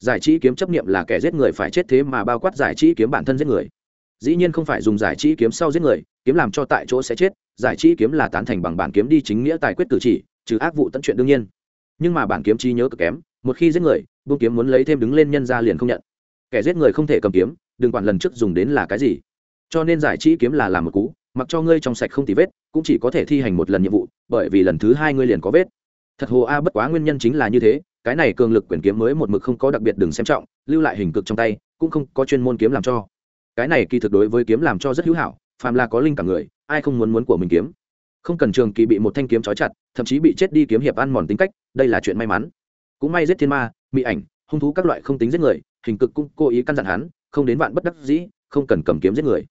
Giải trí kiếm chấp niệm là kẻ giết người phải chết thế mà bao quát giải trí kiếm bản thân giết người. Dĩ nhiên không phải dùng giải trí kiếm sau giết người, kiếm làm cho tại chỗ sẽ chết, giải trí kiếm là tán thành bằng bản kiếm đi chính nghĩa tài quyết cử chỉ, trừ ác vụ tận chuyện đương nhiên. Nhưng mà bản kiếm trí nhớ cực kém, một khi giết người buông kiếm muốn lấy thêm đứng lên nhân ra liền không nhận. Kẻ giết người không thể cầm kiếm, đừng quản lần trước dùng đến là cái gì. Cho nên giải trí kiếm là làm một cú, mặc cho ngươi trong sạch không tì vết, cũng chỉ có thể thi hành một lần nhiệm vụ, bởi vì lần thứ hai ngươi liền có vết thật hồ a bất quá nguyên nhân chính là như thế, cái này cường lực quyển kiếm mới một mực không có đặc biệt đừng xem trọng, lưu lại hình cực trong tay, cũng không có chuyên môn kiếm làm cho. Cái này kỳ thực đối với kiếm làm cho rất hữu hảo, phàm là có linh cả người, ai không muốn muốn của mình kiếm. Không cần trường kỳ bị một thanh kiếm trói chặt, thậm chí bị chết đi kiếm hiệp ăn mòn tính cách, đây là chuyện may mắn. Cũng may giết thiên ma mỹ ảnh, hung thú các loại không tính giết người, hình cực cũng cố ý căn dặn hắn, không đến vạn bất đắc dĩ, không cần cầm kiếm giết người.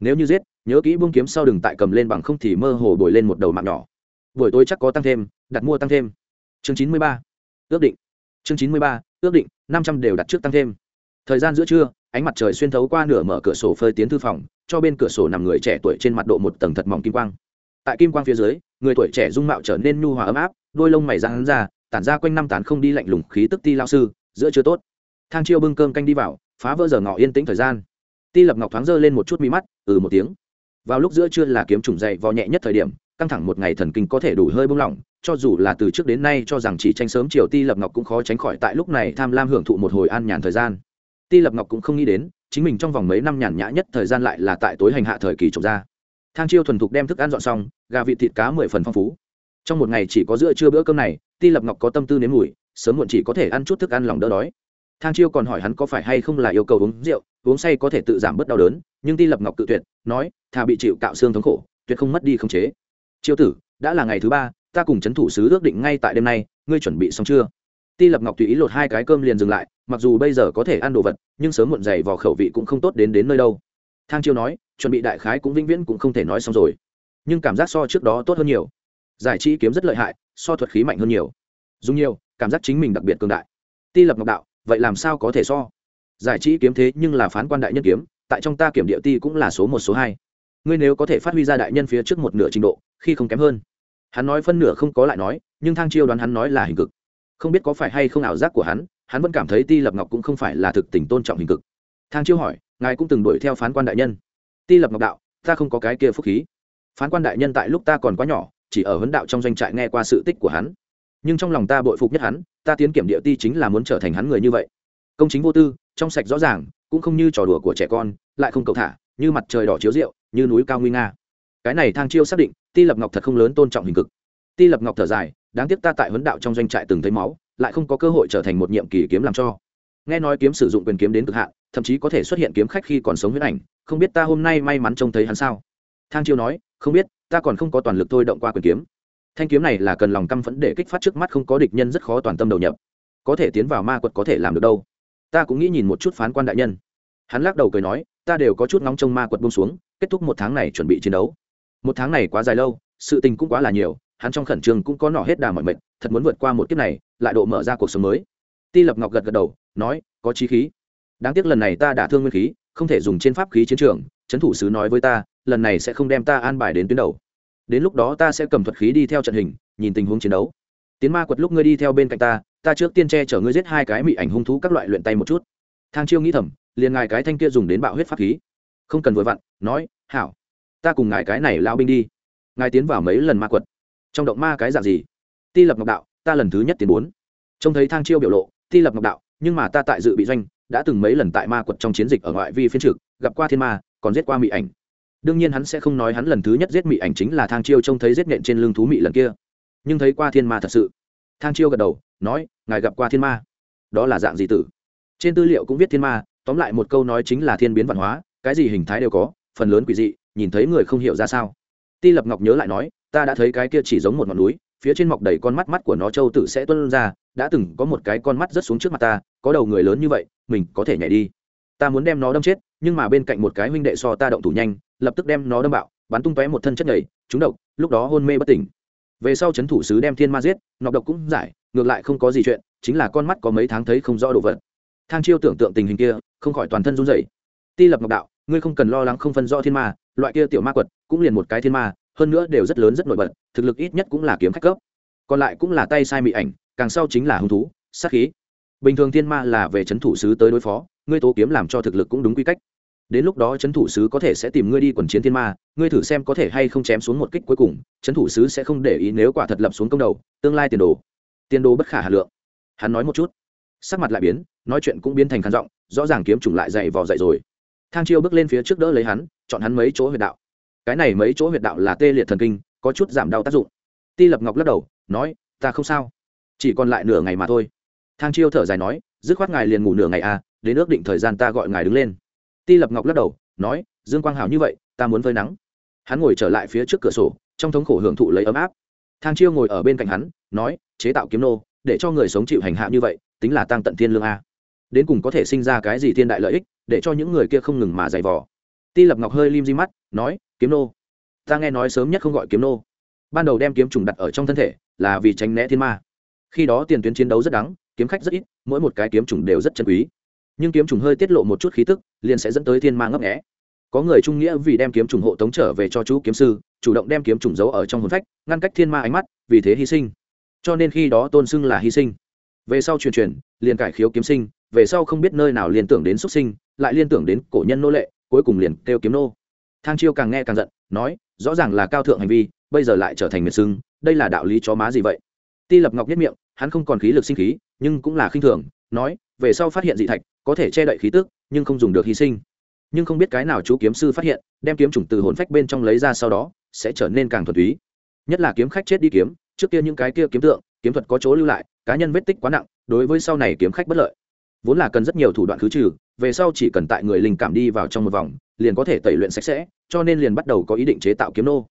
Nếu như giết, nhớ kỹ buông kiếm sau đừng tại cầm lên bằng không thì mơ hồ bồi lên một đầu mạng nhỏ. Buổi tối chắc có tăng thêm đặt mua tăng thêm. Chương chín mươi ba, ước định. Chương chín mươi ba, ước định, năm trăm đều đặt trước tăng thêm. Thời gian giữa trưa, ánh mặt trời xuyên thấu qua nửa mở cửa sổ phơi tiến thư phòng, cho bên cửa sổ nằm người trẻ tuổi trên mặt độ một tầng thật mỏng kim quang. Tại kim quang phía dưới, người tuổi trẻ dung mạo trở nên nhu hòa ấm áp, đôi lông mày răng ra, tản ra quanh năm tán không đi lạnh lùng khí tức ti lao sư, giữa chưa tốt. Thang chiêu bưng cơm canh đi vào, phá vỡ giờ ngọ yên tĩnh thời gian. Ti lập ngọc thoáng dơ lên một chút mi mắt ừ một tiếng. Vào lúc giữa trưa là kiếm trùng dậy vò nhẹ nhất thời điểm căng thẳng một ngày thần kinh có thể đủ hơi bông lỏng, cho dù là từ trước đến nay cho rằng chỉ tranh sớm chiều ti lập ngọc cũng khó tránh khỏi tại lúc này tham lam hưởng thụ một hồi an nhàn thời gian. Ti lập ngọc cũng không nghĩ đến, chính mình trong vòng mấy năm nhàn nhã nhất thời gian lại là tại tối hành hạ thời kỳ trồng ra. Thang chiêu thuần thục đem thức ăn dọn xong, gà vịt thịt cá mười phần phong phú. Trong một ngày chỉ có giữa trưa bữa cơm này, ti lập ngọc có tâm tư nếm mùi, sớm muộn chỉ có thể ăn chút thức ăn lòng đỡ đói. Thang chiêu còn hỏi hắn có phải hay không là yêu cầu uống rượu, uống say có thể tự giảm bớt đau đớn, nhưng ti lập ngọc tự tuyệt, nói, thà bị chịu cạo xương thống khổ, tuyệt không mất đi không chế chiêu tử, đã là ngày thứ ba, ta cùng c h ấ n thủ sứ ước định ngay tại đêm nay, ngươi chuẩn bị xong chưa? Ti lập ngọc tùy ý lột hai cái cơm liền dừng lại, mặc dù bây giờ có thể ăn đồ vật, nhưng sớm muộn dày vào khẩu vị cũng không tốt đến đến nơi đâu. Thang chiêu nói, chuẩn bị đại khái cũng vĩnh viễn cũng không thể nói xong rồi. Nhưng cảm giác so trước đó tốt hơn nhiều. Giải trí kiếm rất lợi hại, so thuật khí mạnh hơn nhiều. Dùng nhiều, cảm giác chính mình đặc biệt cường đại. Ti lập ngọc đạo, vậy làm sao có thể so? Giải trí kiếm thế nhưng là phán quan đại nhân kiếm, tại trong ta kiểm địa ti cũng là số một, số hai ngươi nếu có thể phát huy ra đại nhân phía trước một nửa trình độ, khi không kém hơn. Hắn nói phân nửa không có lại nói, nhưng thang chiêu đoán hắn nói là hình cực. Không biết có phải hay không ảo giác của hắn hắn vẫn cảm thấy ti lập ngọc cũng không phải là thực tình tôn trọng hình cực. Thang chiêu hỏi, ngài cũng từng đuổi theo phán quan đại nhân? Ti lập ngọc đạo, ta không có cái kia phúc khí. Phán quan đại nhân tại lúc ta còn quá nhỏ, chỉ ở huấn đạo trong doanh trại nghe qua sự tích của hắn. Nhưng trong lòng ta bội phục nhất hắn, ta tiến kiểm địa ti chính là muốn trở thành hắn người như vậy. Công chính vô tư, trong sạch rõ ràng, cũng không như trò đùa của trẻ con, lại không cầu thả như mặt trời đỏ chiếu rượu, như núi cao nguy nga. Cái này thang chiêu xác định, ti lập ngọc thật không lớn tôn trọng hình cực. Ti lập ngọc thở dài, đáng tiếc ta tại huấn đạo trong doanh trại từng thấy máu, lại không có cơ hội trở thành một nhiệm kỳ kiếm làm cho. Nghe nói kiếm sử dụng quyền kiếm đến cực hạn, thậm chí có thể xuất hiện kiếm khách khi còn sống huyết ảnh, không biết ta hôm nay may mắn trông thấy hắn sao? Thang chiêu nói, không biết, ta còn không có toàn lực thôi động qua quyền kiếm. Thanh kiếm này là cần lòng căm phẫn để kích phát trước mắt không có địch nhân rất khó toàn tâm đầu nhập. Có thể tiến vào ma quật có thể làm được đâu. Ta cũng nghĩ nhìn một chút phán quan đại nhân hắn lắc đầu cười nói, ta đều có chút nóng trong ma quật bông xuống, kết thúc một tháng này chuẩn bị chiến đấu. Một tháng này quá dài lâu, sự tình cũng quá là nhiều, hắn trong khẩn trương cũng có nỏ hết đà mọi mệnh, thật muốn vượt qua một kiếp này, lại độ mở ra cuộc sống mới. Ti lập ngọc gật gật đầu, nói, có trí khí. Đáng tiếc lần này ta đã thương nguyên khí, không thể dùng trên pháp khí chiến trường trấn thủ sứ nói với ta, lần này sẽ không đem ta an bài đến tuyến đầu. Đến lúc đó ta sẽ cầm thuật khí đi theo trận hình, nhìn tình huống chiến đấu. Tiến ma quật lúc ngươi đi theo bên cạnh ta ta trước tiên che chở ngươi giết hai cái mị ảnh hung thú các loại luyện tay một chút. Thang chiêu nghĩ thầm liền ngài cái thanh kia dùng đến bạo huyết pháp khí. Không cần vội vặn, nói, hảo, ta cùng ngài cái này lao binh đi. Ngài tiến vào mấy lần ma quật. Trong động ma cái dạng gì? Ti lập ngọc đạo, ta lần thứ nhất tiến bốn. Trông thấy thang chiêu biểu lộ, ti lập ngọc đạo, nhưng mà ta tại dự bị doanh, đã từng mấy lần tại ma quật trong chiến dịch ở ngoại vi phiên trực, gặp qua thiên ma, còn giết qua mỹ ảnh. Đương nhiên hắn sẽ không nói hắn lần thứ nhất giết mỹ ảnh chính là thang chiêu trông thấy giết nện trên lưng thú mỹ lần kia. Nhưng thấy qua thiên ma thật sự. Thang chiêu gật đầu, nói, ngài gặp qua thiên ma? Đó là dạng gì tử? Trên tư liệu cũng viết thiên ma tóm lại một câu nói chính là thiên biến văn hóa, cái gì hình thái đều có, phần lớn quỷ dị, nhìn thấy người không hiểu ra sao. Ti lập ngọc nhớ lại nói, ta đã thấy cái kia chỉ giống một ngọn núi, phía trên mọc đầy con mắt mắt của nó châu tử sẽ tuân ra, đã từng có một cái con mắt rớt xuống trước mặt ta, có đầu người lớn như vậy, mình có thể nhảy đi. Ta muốn đem nó đâm chết, nhưng mà bên cạnh một cái huynh đệ so ta động thủ nhanh, lập tức đem nó đâm bạo, bắn tung tóe một thân chất nhảy trúng độc, lúc đó hôn mê bất tỉnh. Về sau c h ấ n thủ sứ đem thiên ma giết, nọc độc cũng giải, ngược lại không có gì chuyện, chính là con mắt có mấy tháng thấy không rõ đồ vật thang chiêu tưởng tượng tình hình kia, không khỏi toàn thân run rẩy. Ti lập ngọc đạo, ngươi không cần lo lắng không phân rõ thiên ma, loại kia tiểu ma quật cũng liền một cái thiên ma, hơn nữa đều rất lớn rất nổi bật, thực lực ít nhất cũng là kiếm khách cấp. Còn lại cũng là tay sai mị ảnh, càng sau chính là hung thú, sát khí. Bình thường thiên ma là về c h ấ n thủ sứ tới đối phó, ngươi tố kiếm làm cho thực lực cũng đúng quy cách. Đến lúc đó c h ấ n thủ sứ có thể sẽ tìm ngươi đi quần chiến thiên ma, ngươi thử xem có thể hay không chém xuống một kích cuối cùng c h ấ n thủ sứ sẽ không để ý nếu quả thật lập xuống công đầu, tương lai tiền đồ. Tiền đồ bất khả hà lượng. Hắn nói một chút. Sắc mặt lại biến nói chuyện cũng biến thành khán giọng, rõ ràng kiếm trùng lại dày vò dậy rồi. Thang chiêu bước lên phía trước đỡ lấy hắn, chọn hắn mấy chỗ huyệt đạo. Cái này mấy chỗ huyệt đạo là tê liệt thần kinh, có chút giảm đau tác dụng. Ti lập ngọc lắc đầu, nói, ta không sao, chỉ còn lại nửa ngày mà thôi. Thang chiêu thở dài nói, dứt khoát ngài liền ngủ nửa ngày à đến ước định thời gian ta gọi ngài đứng lên. Ti lập ngọc lắc đầu, nói, dương quang hảo như vậy, ta muốn phơi nắng. Hắn ngồi trở lại phía trước cửa sổ, trong thống khổ hưởng thụ lấy ấm áp. Thang chiêu ngồi ở bên cạnh hắn, nói, chế tạo kiếm nô, để cho người sống chịu hành hạ như vậy, tính là tăng tận thiên lương a đến cùng có thể sinh ra cái gì thiên đại lợi ích, để cho những người kia không ngừng mà giày vò. Ti lập ngọc hơi lim di mắt, nói, kiếm nô, ta nghe nói sớm nhất không gọi kiếm nô. Ban đầu đem kiếm trùng đặt ở trong thân thể, là vì tránh né thiên ma. Khi đó tiền tuyến chiến đấu rất đắng, kiếm khách rất ít, mỗi một cái kiếm trùng đều rất chân quý. Nhưng kiếm trùng hơi tiết lộ một chút khí tức, liền sẽ dẫn tới thiên ma ngấp nghẽ có người trung nghĩa vì đem kiếm trùng hộ tống trở về cho chú kiếm sư, chủ động đem kiếm trùng giấu ở trong hồn phách, ngăn cách thiên ma ánh mắt, vì thế hy sinh. Cho nên khi đó tôn xưng là hy sinh. Về sau truyền truyền, liền cải khiếu kiếm sinh về sau không biết nơi nào liên tưởng đến xuất sinh, lại liên tưởng đến cổ nhân nô lệ, cuối cùng liền kêu kiếm nô. Thang chiêu càng nghe càng giận, nói, rõ ràng là cao thượng hành vi, bây giờ lại trở thành miệt sưng, đây là đạo lý chó má gì vậy? Ti lập ngọc nhất miệng, hắn không còn khí lực sinh khí, nhưng cũng là khinh thường, nói, về sau phát hiện dị thạch, có thể che đậy khí tức, nhưng không dùng được hy sinh. Nhưng không biết cái nào chú kiếm sư phát hiện, đem kiếm chủng từ hồn phách bên trong lấy ra sau đó, sẽ trở nên càng thuần túy. Nhất là kiếm khách chết đi kiếm, trước kia những cái kia kiếm tượng, kiếm thuật có chỗ lưu lại, cá nhân vết tích quá nặng, đối với sau này kiếm khách bất lợi vốn là cần rất nhiều thủ đoạn khứ trừ, về sau chỉ cần tại người linh cảm đi vào trong một vòng, liền có thể tẩy luyện sạch sẽ, cho nên liền bắt đầu có ý định chế tạo kiếm nô.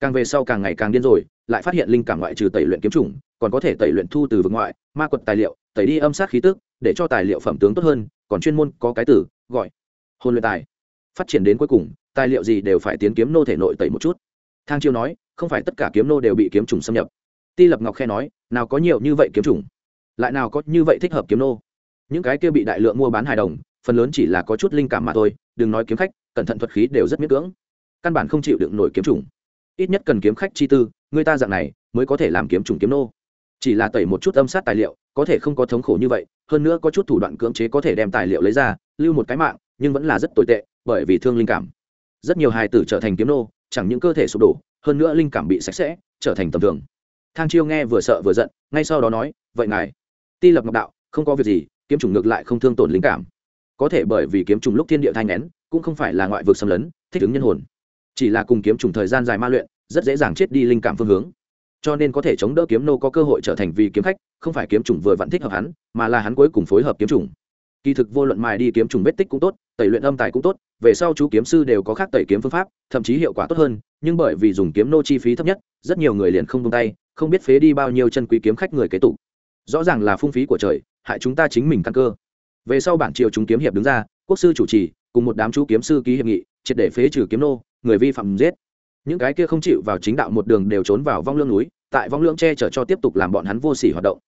Càng về sau càng ngày càng điên rồi, lại phát hiện linh cảm ngoại trừ tẩy luyện kiếm chủng, còn có thể tẩy luyện thu từ vực ngoại, ma quật tài liệu, tẩy đi âm sát khí tức, để cho tài liệu phẩm tướng tốt hơn, còn chuyên môn có cái từ gọi hôn luyện tài. Phát triển đến cuối cùng, tài liệu gì đều phải tiến kiếm nô thể nội tẩy một chút. Thang chiêu nói, không phải tất cả kiếm nô đều bị kiếm trùng xâm nhập. Ti lập ngọc khe nói, nào có nhiều như vậy kiếm trùng lại nào có như vậy thích hợp kiếm nô? Những cái kia bị đại lượng mua bán hài đồng, phần lớn chỉ là có chút linh cảm mà thôi, đừng nói kiếm khách, cẩn thận thuật khí đều rất miễn cưỡng. Căn bản không chịu đựng nổi kiếm trùng ít nhất cần kiếm khách chi tư, người ta dạng này mới có thể làm kiếm trùng kiếm nô. Chỉ là tẩy một chút âm sát tài liệu, có thể không có thống khổ như vậy, hơn nữa có chút thủ đoạn cưỡng chế có thể đem tài liệu lấy ra, lưu một cái mạng, nhưng vẫn là rất tồi tệ, bởi vì thương linh cảm. Rất nhiều hài tử trở thành kiếm nô, chẳng những cơ thể sụp đổ, hơn nữa linh cảm bị sạch sẽ, trở thành tầm thường. Thang chiêu nghe vừa sợ vừa giận, ngay sau đó nói, vậy ngài, ti lập ngọc đạo, không có việc gì kiếm trùng ngược lại không thương tổn linh cảm. Có thể bởi vì kiếm trùng lúc thiên địa thanh nén cũng không phải là ngoại vực xâm lấn, thích ứng nhân hồn. Chỉ là cùng kiếm trùng thời gian dài ma luyện, rất dễ dàng chết đi linh cảm phương hướng. Cho nên có thể chống đỡ kiếm nô có cơ hội trở thành vì kiếm khách, không phải kiếm trùng vừa vặn thích hợp hắn, mà là hắn cuối cùng phối hợp kiếm trùng kỳ thực vô luận mài đi kiếm trùng vết tích cũng tốt, tẩy luyện âm tài cũng tốt, về sau chú kiếm sư đều có khác tẩy kiếm phương pháp, thậm chí hiệu quả tốt hơn, nhưng bởi vì dùng kiếm nô chi phí thấp nhất, rất nhiều người liền không tung tay, không biết phế đi bao nhiêu chân quý kiếm khách người kế tụ rõ ràng là phung phí của trời hại chúng ta chính mình căn cơ. Về sau bản triều chúng kiếm hiệp đứng ra, quốc sư chủ trì, cùng một đám chú kiếm sư ký hiệp nghị, triệt để phế trừ kiếm nô, người vi phạm giết. Những cái kia không chịu vào chính đạo một đường đều trốn vào vong lương núi, tại vong lương che chở cho tiếp tục làm bọn hắn vô sỉ hoạt động.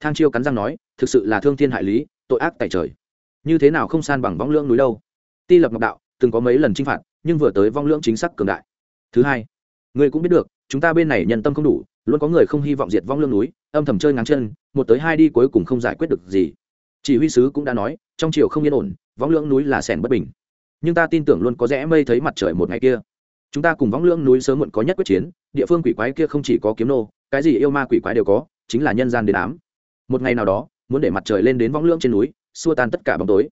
Thang chiêu cắn răng nói, thực sự là thương thiên hại lý, tội ác tại trời. Như thế nào không san bằng vong lương núi đâu? Ti lập ngọc đạo, từng có mấy lần chinh phạt, nhưng vừa tới vong lương chính xác cường đại. Thứ hai người cũng biết được, chúng ta bên này nhân tâm không đủ luôn có người không hy vọng diệt vong lương núi, âm thầm chơi ngáng chân, một tới hai đi cuối cùng không giải quyết được gì. Chỉ huy sứ cũng đã nói, trong chiều không yên ổn, vong lương núi là sẻn bất bình. Nhưng ta tin tưởng luôn có rẽ mây thấy mặt trời một ngày kia. Chúng ta cùng võng lưỡng núi sớm muộn có nhất quyết chiến, địa phương quỷ quái kia không chỉ có kiếm nô, cái gì yêu ma quỷ quái đều có, chính là nhân gian đến ám. Một ngày nào đó, muốn để mặt trời lên đến võng lưỡng trên núi, xua tan tất cả bóng tối.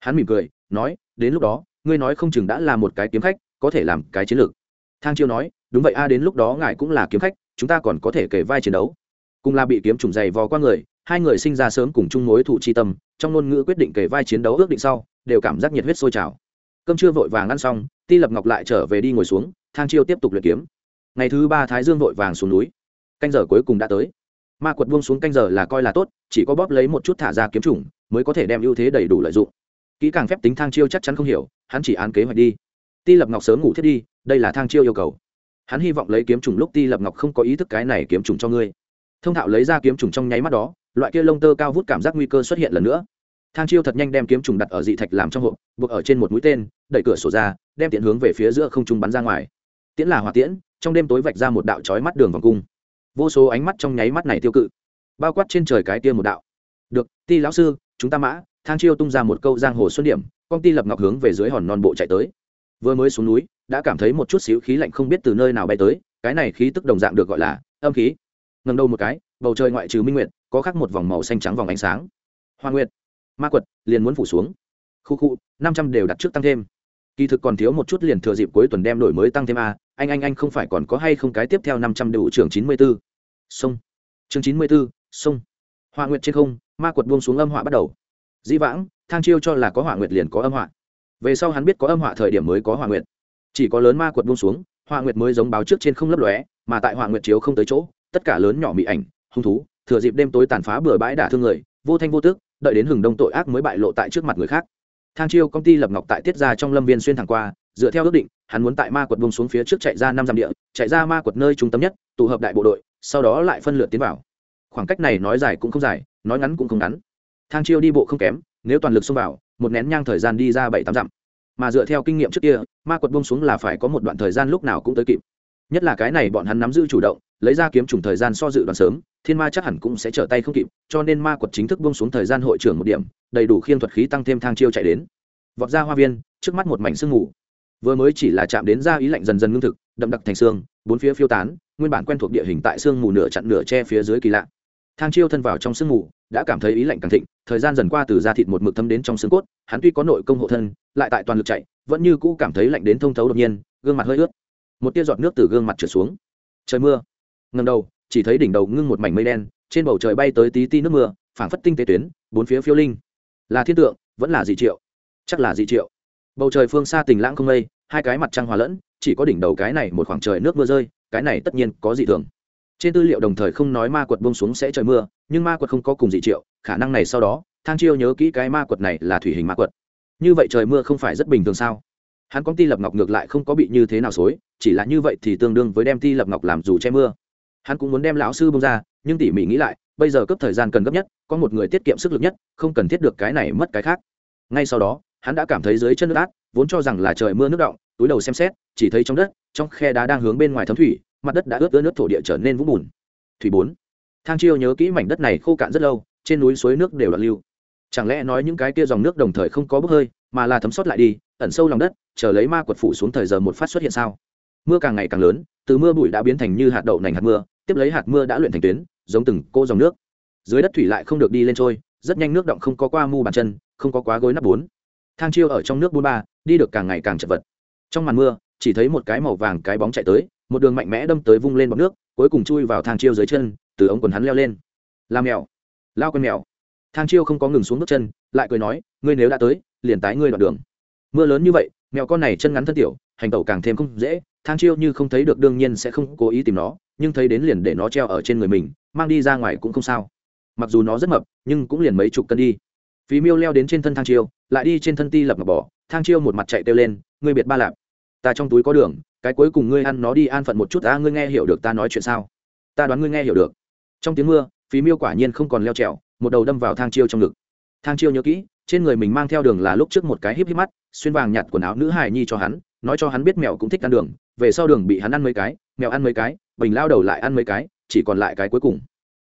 Hắn mỉm cười, nói, đến lúc đó, ngươi nói không chừng đã là một cái kiếm khách, có thể làm cái chiến lược. Thang chiêu nói, đúng vậy a, đến lúc đó ngài cũng là kiếm khách chúng ta còn có thể kể vai chiến đấu. Cùng là bị kiếm trùng dày vò qua người, hai người sinh ra sớm cùng chung mối thụ chi tâm, trong ngôn ngữ quyết định kể vai chiến đấu ước định sau, đều cảm giác nhiệt huyết sôi trào. Cơm trưa vội vàng ăn xong, ti lập ngọc lại trở về đi ngồi xuống, thang chiêu tiếp tục luyện kiếm. Ngày thứ ba thái dương vội vàng xuống núi. Canh giờ cuối cùng đã tới. Ma quật buông xuống canh giờ là coi là tốt, chỉ có bóp lấy một chút thả ra kiếm chủng mới có thể đem ưu thế đầy đủ lợi dụng. Kỹ càng phép tính thang chiêu chắc chắn không hiểu, hắn chỉ án kế hoạch đi. Ti lập ngọc sớm ngủ thiết đi, đây là thang chiêu yêu cầu hắn hy vọng lấy kiếm trùng lúc ti lập ngọc không có ý thức cái này kiếm trùng cho ngươi. Thông thạo lấy ra kiếm trùng trong nháy mắt đó, loại kia lông tơ cao vút cảm giác nguy cơ xuất hiện lần nữa. Thang chiêu thật nhanh đem kiếm trùng đặt ở dị thạch làm trong hộp, buộc ở trên một mũi tên, đẩy cửa sổ ra, đem tiện hướng về phía giữa không trung bắn ra ngoài. Tiễn là hỏa tiễn, trong đêm tối vạch ra một đạo trói mắt đường vòng cung. Vô số ánh mắt trong nháy mắt này tiêu cự, bao quát trên trời cái tia một đạo. Được, ti lão sư, chúng ta mã, thang chiêu tung ra một câu giang hồ xuân điểm, con ti lập ngọc hướng về dưới hòn non bộ chạy tới. Vừa mới xuống núi đã cảm thấy một chút xíu khí lạnh không biết từ nơi nào bay tới, cái này khí tức đồng dạng được gọi là âm khí. Ngần đầu một cái, bầu trời ngoại trừ minh nguyệt, có khắc một vòng màu xanh trắng vòng ánh sáng. Hoa nguyệt, ma quật, liền muốn phủ xuống. Khu khu, năm trăm đều đặt trước tăng thêm. Kỳ thực còn thiếu một chút liền thừa dịp cuối tuần đem đổi mới tăng thêm a, anh anh anh không phải còn có hay không cái tiếp theo năm trăm đều trường chín mươi b ố sông. Chương chín mươi b ố sông. Hoa nguyệt trên không, ma quật buông xuống âm họa bắt đầu. Dĩ vãng, thang chiêu cho là có hỏa nguyệt liền có âm họa. Về sau hắn biết có âm họa thời điểm mới có hỏa nguyệt chỉ có lớn ma quật buông xuống, hoa nguyệt mới giống báo trước trên không lấp lóe, mà tại hoa nguyệt chiếu không tới chỗ, tất cả lớn nhỏ mị ảnh, hung thú, thừa dịp đêm tối tàn phá bừa bãi đả thương người, vô thanh vô tước đợi đến hừng đông tội ác mới bại lộ tại trước mặt người khác. Thang chiêu công ty lập ngọc tại tiết ra trong lâm viên xuyên thẳng qua, dựa theo ước định, hắn muốn tại ma quật buông xuống phía trước chạy ra năm dặm địa, chạy ra ma quật nơi trung tâm nhất, tụ hợp đại bộ đội, sau đó lại phân lượt tiến vào. Khoảng cách này nói dài cũng không dài, nói ngắn cũng không ngắn. Thang chiêu đi bộ không kém, nếu toàn lực xông vào, một nén nhang thời gian đi ra bảy tám dặm mà dựa theo kinh nghiệm trước kia, ma quật bông xuống là phải có một đoạn thời gian lúc nào cũng tới kịp. Nhất là cái này bọn hắn nắm giữ chủ động, lấy ra kiếm trùng thời gian so dự đoán sớm, thiên ma chắc hẳn cũng sẽ trở tay không kịp, cho nên ma quật chính thức bông xuống thời gian hội trưởng một điểm, đầy đủ khiên thuật khí tăng thêm thang chiêu chạy đến. Vọt ra hoa viên, trước mắt một mảnh sương mù. Vừa mới chỉ là chạm đến ra ý lạnh dần dần ngưng thực, đậm đặc thành xương, bốn phía phiêu tán, nguyên bản quen thuộc địa hình tại sương mù nửa chặn nửa che phía dưới kỳ lạ thang chiêu thân vào trong sương mù, đã cảm thấy ý lạnh càng thịnh, thời gian dần qua từ da thịt một mực thấm đến trong xương cốt, hắn tuy có nội công hộ thân, lại tại toàn lực chạy, vẫn như cũ cảm thấy lạnh đến thông thấu đột nhiên, gương mặt hơi ướt. Một tia giọt nước từ gương mặt chảy xuống. Trời mưa. Ngầm đầu, chỉ thấy đỉnh đầu ngưng một mảnh mây đen, trên bầu trời bay tới tí ti nước mưa, phảng phất tinh tế tuyến, bốn phía phiêu linh. Là thiên tượng, vẫn là dị triệu. Chắc là dị triệu. Bầu trời phương xa tình lãng không mây hai cái mặt trăng hòa lẫn, chỉ có đỉnh đầu cái này một khoảng trời nước mưa rơi, cái này tất nhiên có dị thường trên tư liệu đồng thời không nói ma quật bông xuống sẽ trời mưa, nhưng ma quật không có cùng dị triệu, khả năng này sau đó, thang chiêu nhớ kỹ cái ma quật này là thủy hình ma quật. Như vậy trời mưa không phải rất bình thường sao? Hắn công ty lập ngọc ngược lại không có bị như thế nào xối, chỉ là như vậy thì tương đương với đem ti lập ngọc làm dù che mưa. Hắn cũng muốn đem lão sư bông ra, nhưng tỉ mỉ nghĩ lại, bây giờ cấp thời gian cần gấp nhất, có một người tiết kiệm sức lực nhất, không cần thiết được cái này mất cái khác. Ngay sau đó, hắn đã cảm thấy dưới chân nước át, vốn cho rằng là trời mưa nước động, túi đầu xem xét, chỉ thấy trong đất, trong khe đá đang hướng bên ngoài thấm thủy mặt đất đã ướt ướt nước thổ địa trở nên vũng bùn. Thủy bốn. Thang chiêu nhớ kỹ mảnh đất này khô cạn rất lâu, trên núi suối nước đều là lưu. Chẳng lẽ nói những cái kia dòng nước đồng thời không có bốc hơi, mà là thấm sót lại đi, ẩn sâu lòng đất, chờ lấy ma quật phủ xuống thời giờ một phát xuất hiện sao? Mưa càng ngày càng lớn, từ mưa bụi đã biến thành như hạt đậu nành hạt mưa, tiếp lấy hạt mưa đã luyện thành tuyến, giống từng cô dòng nước. Dưới đất thủy lại không được đi lên trôi, rất nhanh nước động không có qua mu bàn chân, không có quá gối nắp bốn. Thang chiêu ở trong nước bốn ba, đi được càng ngày càng chật vật. Trong màn mưa, chỉ thấy một cái màu vàng cái bóng chạy tới một đường mạnh mẽ đâm tới vung lên bọc nước, cuối cùng chui vào thang chiêu dưới chân, từ ống quần hắn leo lên. Làm mèo. Lao con mèo. Thang chiêu không có ngừng xuống bước chân, lại cười nói, ngươi nếu đã tới, liền tái ngươi đoạn đường. Mưa lớn như vậy, mèo con này chân ngắn thân tiểu, hành tẩu càng thêm không dễ, thang chiêu như không thấy được đương nhiên sẽ không cố ý tìm nó, nhưng thấy đến liền để nó treo ở trên người mình, mang đi ra ngoài cũng không sao. Mặc dù nó rất mập, nhưng cũng liền mấy chục cân đi. Phí miêu leo đến trên thân thang chiêu, lại đi trên thân ti lập ngọc bỏ thang chiêu một mặt chạy kêu lên, ngươi biệt ba lạp ta trong túi có đường, cái cuối cùng ngươi ăn nó đi, an phận một chút, ta, ngươi nghe hiểu được ta nói chuyện sao? Ta đoán ngươi nghe hiểu được. Trong tiếng mưa, phí miêu quả nhiên không còn leo trèo, một đầu đâm vào thang chiêu trong ngực. Thang chiêu nhớ kỹ, trên người mình mang theo đường là lúc trước một cái híp híp mắt, xuyên vàng nhặt quần áo nữ hài nhi cho hắn, nói cho hắn biết mèo cũng thích ăn đường, về sau đường bị hắn ăn mấy cái, mèo ăn mấy cái, bình lao đầu lại ăn mấy cái, chỉ còn lại cái cuối cùng.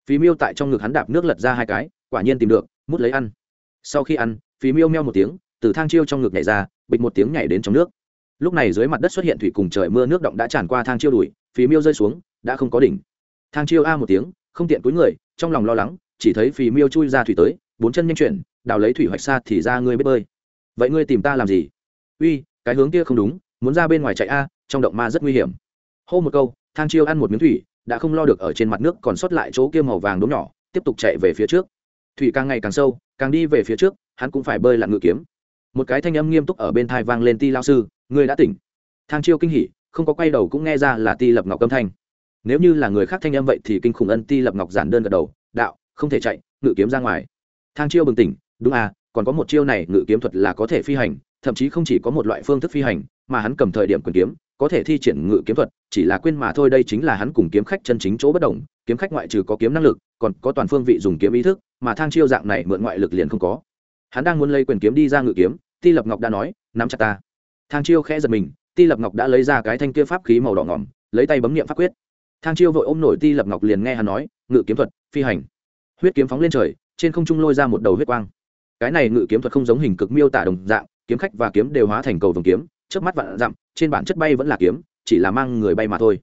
Phí miêu tại trong ngực hắn đạp nước lật ra hai cái, quả nhiên tìm được, mút lấy ăn. Sau khi ăn, phí miêu meo một tiếng, từ thang chiêu trong ngực nhảy ra, bịch một tiếng nhảy đến trong nước lúc này dưới mặt đất xuất hiện thủy cùng trời mưa nước động đã tràn qua thang chiêu đùi, phí miêu rơi xuống, đã không có đỉnh. Thang chiêu a một tiếng, không tiện túi người, trong lòng lo lắng, chỉ thấy phí miêu chui ra thủy tới, bốn chân nhanh chuyển, đào lấy thủy hoạch xa thì ra ngươi biết bơi. Vậy ngươi tìm ta làm gì? Uy, cái hướng kia không đúng, muốn ra bên ngoài chạy a, trong động ma rất nguy hiểm. Hô một câu, thang chiêu ăn một miếng thủy, đã không lo được ở trên mặt nước còn sót lại chỗ kia màu vàng đốm nhỏ, tiếp tục chạy về phía trước. Thủy càng ngày càng sâu, càng đi về phía trước, hắn cũng phải bơi lặn ngự kiếm một cái thanh âm nghiêm túc ở bên thai vang lên ti lao sư, ngươi đã tỉnh. Thang chiêu kinh hỉ, không có quay đầu cũng nghe ra là ti lập ngọc âm thanh. Nếu như là người khác thanh âm vậy thì kinh khủng ân ti lập ngọc giản đơn gật đầu, đạo, không thể chạy, ngự kiếm ra ngoài. Thang chiêu bừng tỉnh, đúng à còn có một chiêu này, ngự kiếm thuật là có thể phi hành, thậm chí không chỉ có một loại phương thức phi hành, mà hắn cầm thời điểm quyền kiếm, có thể thi triển ngự kiếm thuật, chỉ là quên mà thôi đây chính là hắn cùng kiếm khách chân chính chỗ bất đồng, kiếm khách ngoại trừ có kiếm năng lực, còn có toàn phương vị dùng kiếm ý thức, mà thang chiêu dạng này mượn ngoại lực liền không có. Hắn đang muốn lấy quyền kiếm đi ra ngự kiếm ti lập ngọc đã nói, nắm chặt ta. Thang chiêu khẽ giật mình, ti lập ngọc đã lấy ra cái thanh kia pháp khí màu đỏ ngỏm, lấy tay bấm nghiệm pháp quyết. Thang chiêu vội ôm nổi ti lập ngọc liền nghe hắn nói, ngự kiếm thuật, phi hành. Huyết kiếm phóng lên trời, trên không trung lôi ra một đầu huyết quang. Cái này ngự kiếm thuật không giống hình cực miêu tả đồng dạng, kiếm khách và kiếm đều hóa thành cầu vồng kiếm trước mắt vạn dặm, trên bản chất bay vẫn là kiếm, chỉ là mang người bay mà thôi.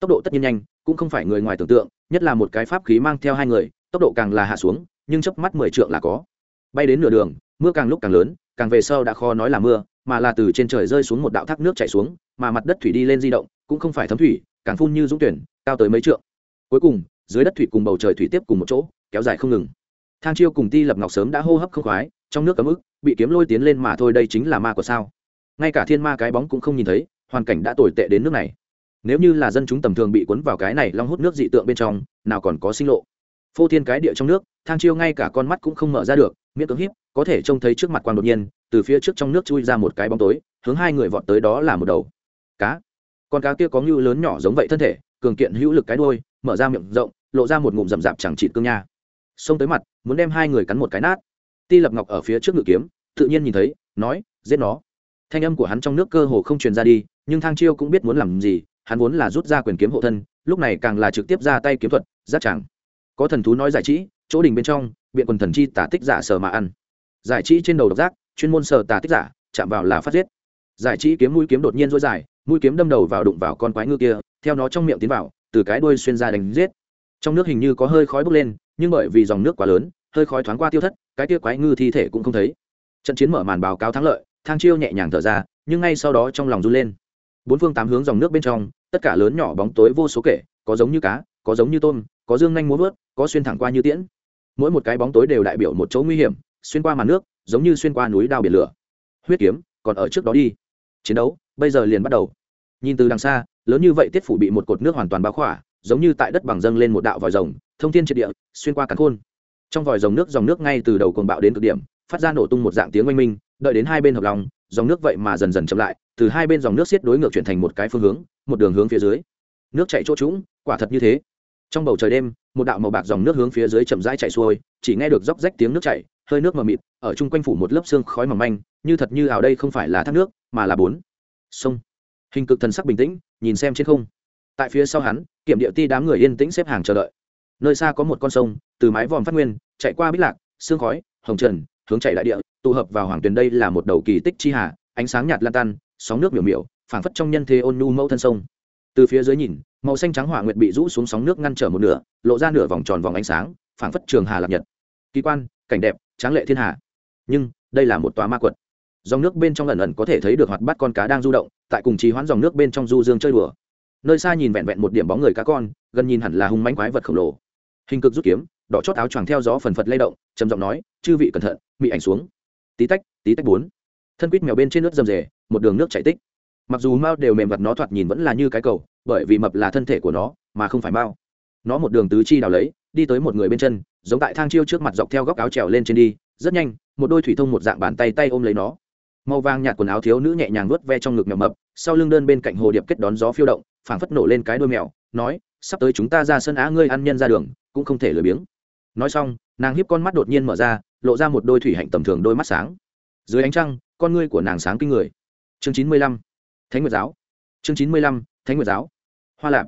Tốc độ tất nhiên nhanh, cũng không phải người ngoài tưởng tượng, nhất là một cái pháp khí mang theo hai người, tốc độ càng là hạ xuống, nhưng chớp mắt mười trượng là có. Bay đến nửa đường, mưa càng lúc càng lớn càng về sau đã khó nói là mưa, mà là từ trên trời rơi xuống một đạo thác nước chảy xuống, mà mặt đất thủy đi lên di động, cũng không phải thấm thủy, càng phun như dũng tuyển, cao tới mấy trượng. Cuối cùng, dưới đất thủy cùng bầu trời thủy tiếp cùng một chỗ, kéo dài không ngừng. Thang chiêu cùng ti lập ngọc sớm đã hô hấp không khoái, trong nước cấm ức, bị kiếm lôi tiến lên mà thôi, đây chính là ma của sao. Ngay cả thiên ma cái bóng cũng không nhìn thấy, hoàn cảnh đã tồi tệ đến nước này. Nếu như là dân chúng tầm thường bị cuốn vào cái này long hút nước dị tượng bên trong, nào còn có sinh lộ phô thiên cái địa trong nước, thang chiêu ngay cả con mắt cũng không mở ra được, miễn cưỡng hiếp có thể trông thấy trước mặt quang đột nhiên, từ phía trước trong nước chui ra một cái bóng tối, hướng hai người vọt tới đó là một đầu cá. Con cá kia có ngưu lớn nhỏ giống vậy thân thể, cường kiện hữu lực cái đuôi, mở ra miệng rộng, lộ ra một ngụm rậm rạp chẳng chịt cương nha. Xông tới mặt, muốn đem hai người cắn một cái nát. Ti lập ngọc ở phía trước ngự kiếm, tự nhiên nhìn thấy, nói, giết nó. Thanh âm của hắn trong nước cơ hồ không truyền ra đi, nhưng thang chiêu cũng biết muốn làm gì, hắn muốn là rút ra quyền kiếm hộ thân, lúc này càng là trực tiếp ra tay kiếm thuật, giáp chẳng có thần thú nói giải trí, chỗ đình bên trong, biện quần thần chi tả tích giả sờ mà ăn. Giải trí trên đầu độc giác, chuyên môn sờ tả tích giả, chạm vào là phát giết. Giải trí kiếm mũi kiếm đột nhiên rối dài, mũi kiếm đâm đầu vào đụng vào con quái ngư kia, theo nó trong miệng tiến vào, từ cái đuôi xuyên ra đánh giết. Trong nước hình như có hơi khói bốc lên, nhưng bởi vì dòng nước quá lớn, hơi khói thoáng qua tiêu thất, cái kia quái ngư thi thể cũng không thấy. Trận chiến mở màn báo cáo thắng lợi, thang chiêu nhẹ nhàng thở ra, nhưng ngay sau đó trong lòng run lên. Bốn phương tám hướng dòng nước bên trong, tất cả lớn nhỏ bóng tối vô số kể, có giống như cá, có giống như tôm có dương nhanh muốn vớt, có xuyên thẳng qua như tiễn. Mỗi một cái bóng tối đều đại biểu một chỗ nguy hiểm, xuyên qua màn nước, giống như xuyên qua núi đao biển lửa. Huyết kiếm, còn ở trước đó đi. Chiến đấu, bây giờ liền bắt đầu. Nhìn từ đằng xa, lớn như vậy tiết phủ bị một cột nước hoàn toàn bao khỏa, giống như tại đất bằng dâng lên một đạo vòi rồng, thông thiên triệt địa, xuyên qua cắn khôn. Trong vòi rồng nước dòng nước ngay từ đầu cuồng bạo đến cực điểm, phát ra nổ tung một dạng tiếng oanh minh, đợi đến hai bên hợp lòng, dòng nước vậy mà dần dần chậm lại, từ hai bên dòng nước xiết đối ngược chuyển thành một cái phương hướng, một đường hướng phía dưới. Nước chạy chỗ trũng, quả thật như thế trong bầu trời đêm, một đạo màu bạc dòng nước hướng phía dưới chậm rãi chạy xuôi, chỉ nghe được róc rách tiếng nước chảy, hơi nước mờ mịt, ở chung quanh phủ một lớp xương khói mỏng manh, như thật như ảo đây không phải là thác nước, mà là bốn. Sông. Hình cực thần sắc bình tĩnh, nhìn xem trên không. Tại phía sau hắn, kiểm địa ti đám người yên tĩnh xếp hàng chờ đợi. Nơi xa có một con sông, từ mái vòm phát nguyên, chạy qua bích lạc, xương khói, hồng trần, hướng chạy đại địa, tụ hợp vào hoàng tuyền đây là một đầu kỳ tích chi hà, ánh sáng nhạt lan tan, sóng nước miểu miểu, phảng phất trong nhân thế ôn nhu mẫu thân sông từ phía dưới nhìn, màu xanh trắng hỏa nguyệt bị rũ xuống sóng nước ngăn trở một nửa, lộ ra nửa vòng tròn vòng ánh sáng, phảng phất trường hà lạc nhật. Kỳ quan, cảnh đẹp, tráng lệ thiên hà. Nhưng, đây là một tòa ma quật. Dòng nước bên trong lần lần có thể thấy được hoạt bát con cá đang du động, tại cùng trì hoãn dòng nước bên trong du dương chơi đùa. Nơi xa nhìn vẹn vẹn một điểm bóng người cá con, gần nhìn hẳn là hung mánh quái vật khổng lồ. Hình cực rút kiếm, đỏ chót áo choàng theo gió phần phật lay động, trầm giọng nói, chư vị cẩn thận bị ảnh xuống. Tí tách tí tách bốn. Thân quýt mèo bên trên nước rầm rề, một đường nước chảy tích mặc dù mao đều mềm vật nó thoạt nhìn vẫn là như cái cầu, bởi vì mập là thân thể của nó, mà không phải mao. Nó một đường tứ chi đào lấy, đi tới một người bên chân, giống tại thang chiêu trước mặt dọc theo góc áo trèo lên trên đi, rất nhanh, một đôi thủy thông một dạng bàn tay tay ôm lấy nó. Màu vàng nhạt quần áo thiếu nữ nhẹ nhàng nuốt ve trong ngực mèo mập, sau lưng đơn bên cạnh hồ điệp kết đón gió phiêu động, phảng phất nổ lên cái đôi mèo, nói, sắp tới chúng ta ra sân á, ngươi ăn nhân ra đường, cũng không thể lười biếng. Nói xong, nàng hiếp con mắt đột nhiên mở ra, lộ ra một đôi thủy hạnh tầm thường đôi mắt sáng. Dưới ánh trăng, con ngươi của nàng sáng kinh người. Chương chín mươi lăm thánh nguyệt giáo. Chương chín mươi lăm, thánh nguyệt giáo. Hoa lạp.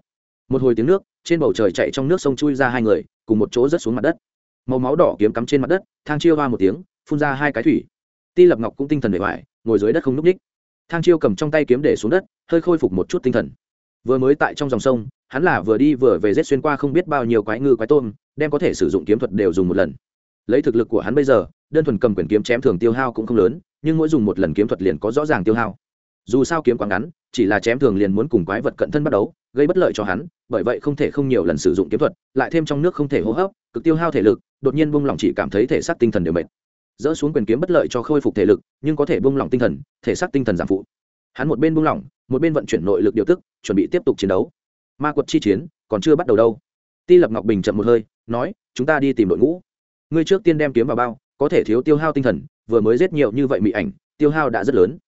Một hồi tiếng nước, trên bầu trời chạy trong nước sông chui ra hai người, cùng một chỗ rớt xuống mặt đất. Màu máu đỏ kiếm cắm trên mặt đất, thang chiêu hoa một tiếng, phun ra hai cái thủy. Ti lập ngọc cũng tinh thần bề ngoài ngồi dưới đất không n ú c ních. Thang chiêu cầm trong tay kiếm để xuống đất, hơi khôi phục một chút tinh thần. Vừa mới tại trong dòng sông, hắn là vừa đi vừa về rết xuyên qua không biết bao nhiêu quái ngư quái tôm, đem có thể sử dụng kiếm thuật đều dùng một lần. Lấy thực lực của hắn bây giờ, đơn thuần cầm quyển kiếm chém thường tiêu hao cũng không lớn, nhưng mỗi dùng một lần kiếm thuật liền có rõ ràng tiêu hao dù sao kiếm quá ngắn, chỉ là chém thường liền muốn cùng quái vật cận thân bắt đấu, gây bất lợi cho hắn, bởi vậy không thể không nhiều lần sử dụng kiếm thuật, lại thêm trong nước không thể hô hấp, cực tiêu hao thể lực, đột nhiên buông lỏng chỉ cảm thấy thể xác tinh thần đều mệt. Dỡ xuống quyền kiếm bất lợi cho khôi phục thể lực, nhưng có thể buông lỏng tinh thần, thể xác tinh thần giảm phụ. Hắn một bên buông lỏng, một bên vận chuyển nội lực điều tức, chuẩn bị tiếp tục chiến đấu. Ma quật chi chiến, còn chưa bắt đầu đâu. Ti lập ngọc bình chậm một hơi, nói, chúng ta đi tìm đội ngũ. Ngươi trước tiên đem kiếm vào bao, có thể thiếu tiêu hao tinh thần, vừa mới giết nhiều như vậy mỹ ảnh, tiêu hao đã rất lớn.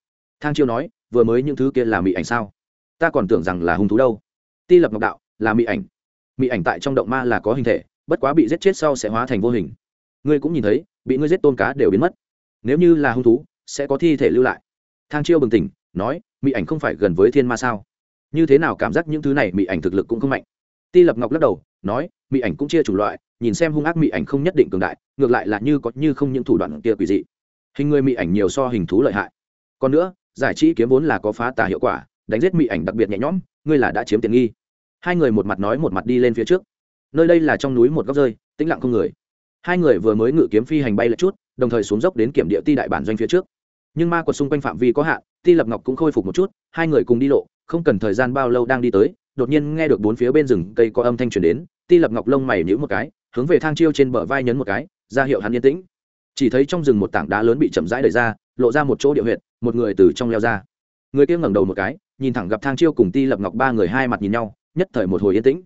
Thang chiêu nói vừa mới những thứ kia là mỹ ảnh sao? Ta còn tưởng rằng là hung thú đâu. Ti lập ngọc đạo, là mỹ ảnh. Mỹ ảnh tại trong động ma là có hình thể, bất quá bị giết chết sau sẽ hóa thành vô hình. Ngươi cũng nhìn thấy, bị ngươi giết tôm cá đều biến mất. Nếu như là hung thú, sẽ có thi thể lưu lại. Thang chiêu bừng tỉnh, nói mỹ ảnh không phải gần với thiên ma sao? Như thế nào cảm giác những thứ này mỹ ảnh thực lực cũng không mạnh? Ti lập ngọc lắc đầu, nói mỹ ảnh cũng chia chủng loại, nhìn xem hung ác mỹ ảnh không nhất định cường đại, ngược lại là như có như không những thủ đoạn kia quỷ dị. Hình người mỹ ảnh nhiều so hình thú lợi hại. Còn nữa giải trí kiếm vốn là có phá tà hiệu quả, đánh giết mỹ ảnh đặc biệt nhẹ nhõm, ngươi là đã chiếm tiện nghi. Hai người một mặt nói một mặt đi lên phía trước. Nơi đây là trong núi một góc rơi, tĩnh lặng không người. Hai người vừa mới ngự kiếm phi hành bay lại chút, đồng thời xuống dốc đến kiểm địa ti đại bản doanh phía trước. Nhưng ma quật xung quanh phạm vi có hạn, ti lập ngọc cũng khôi phục một chút, hai người cùng đi lộ, không cần thời gian bao lâu đang đi tới, đột nhiên nghe được bốn phía bên rừng cây có âm thanh truyền đến, ti lập ngọc lông mày nhíu một cái, hướng về thang chiêu trên bờ vai nhấn một cái, ra hiệu hắn yên tĩnh. Chỉ thấy trong rừng một tảng đá lớn bị chậm rãi đẩy ra, lộ ra một chỗ địa huyệt một người từ trong leo ra. Người kia ngẩng đầu một cái, nhìn thẳng gặp thang chiêu cùng ti lập ngọc ba người hai mặt nhìn nhau, nhất thời một hồi yên tĩnh.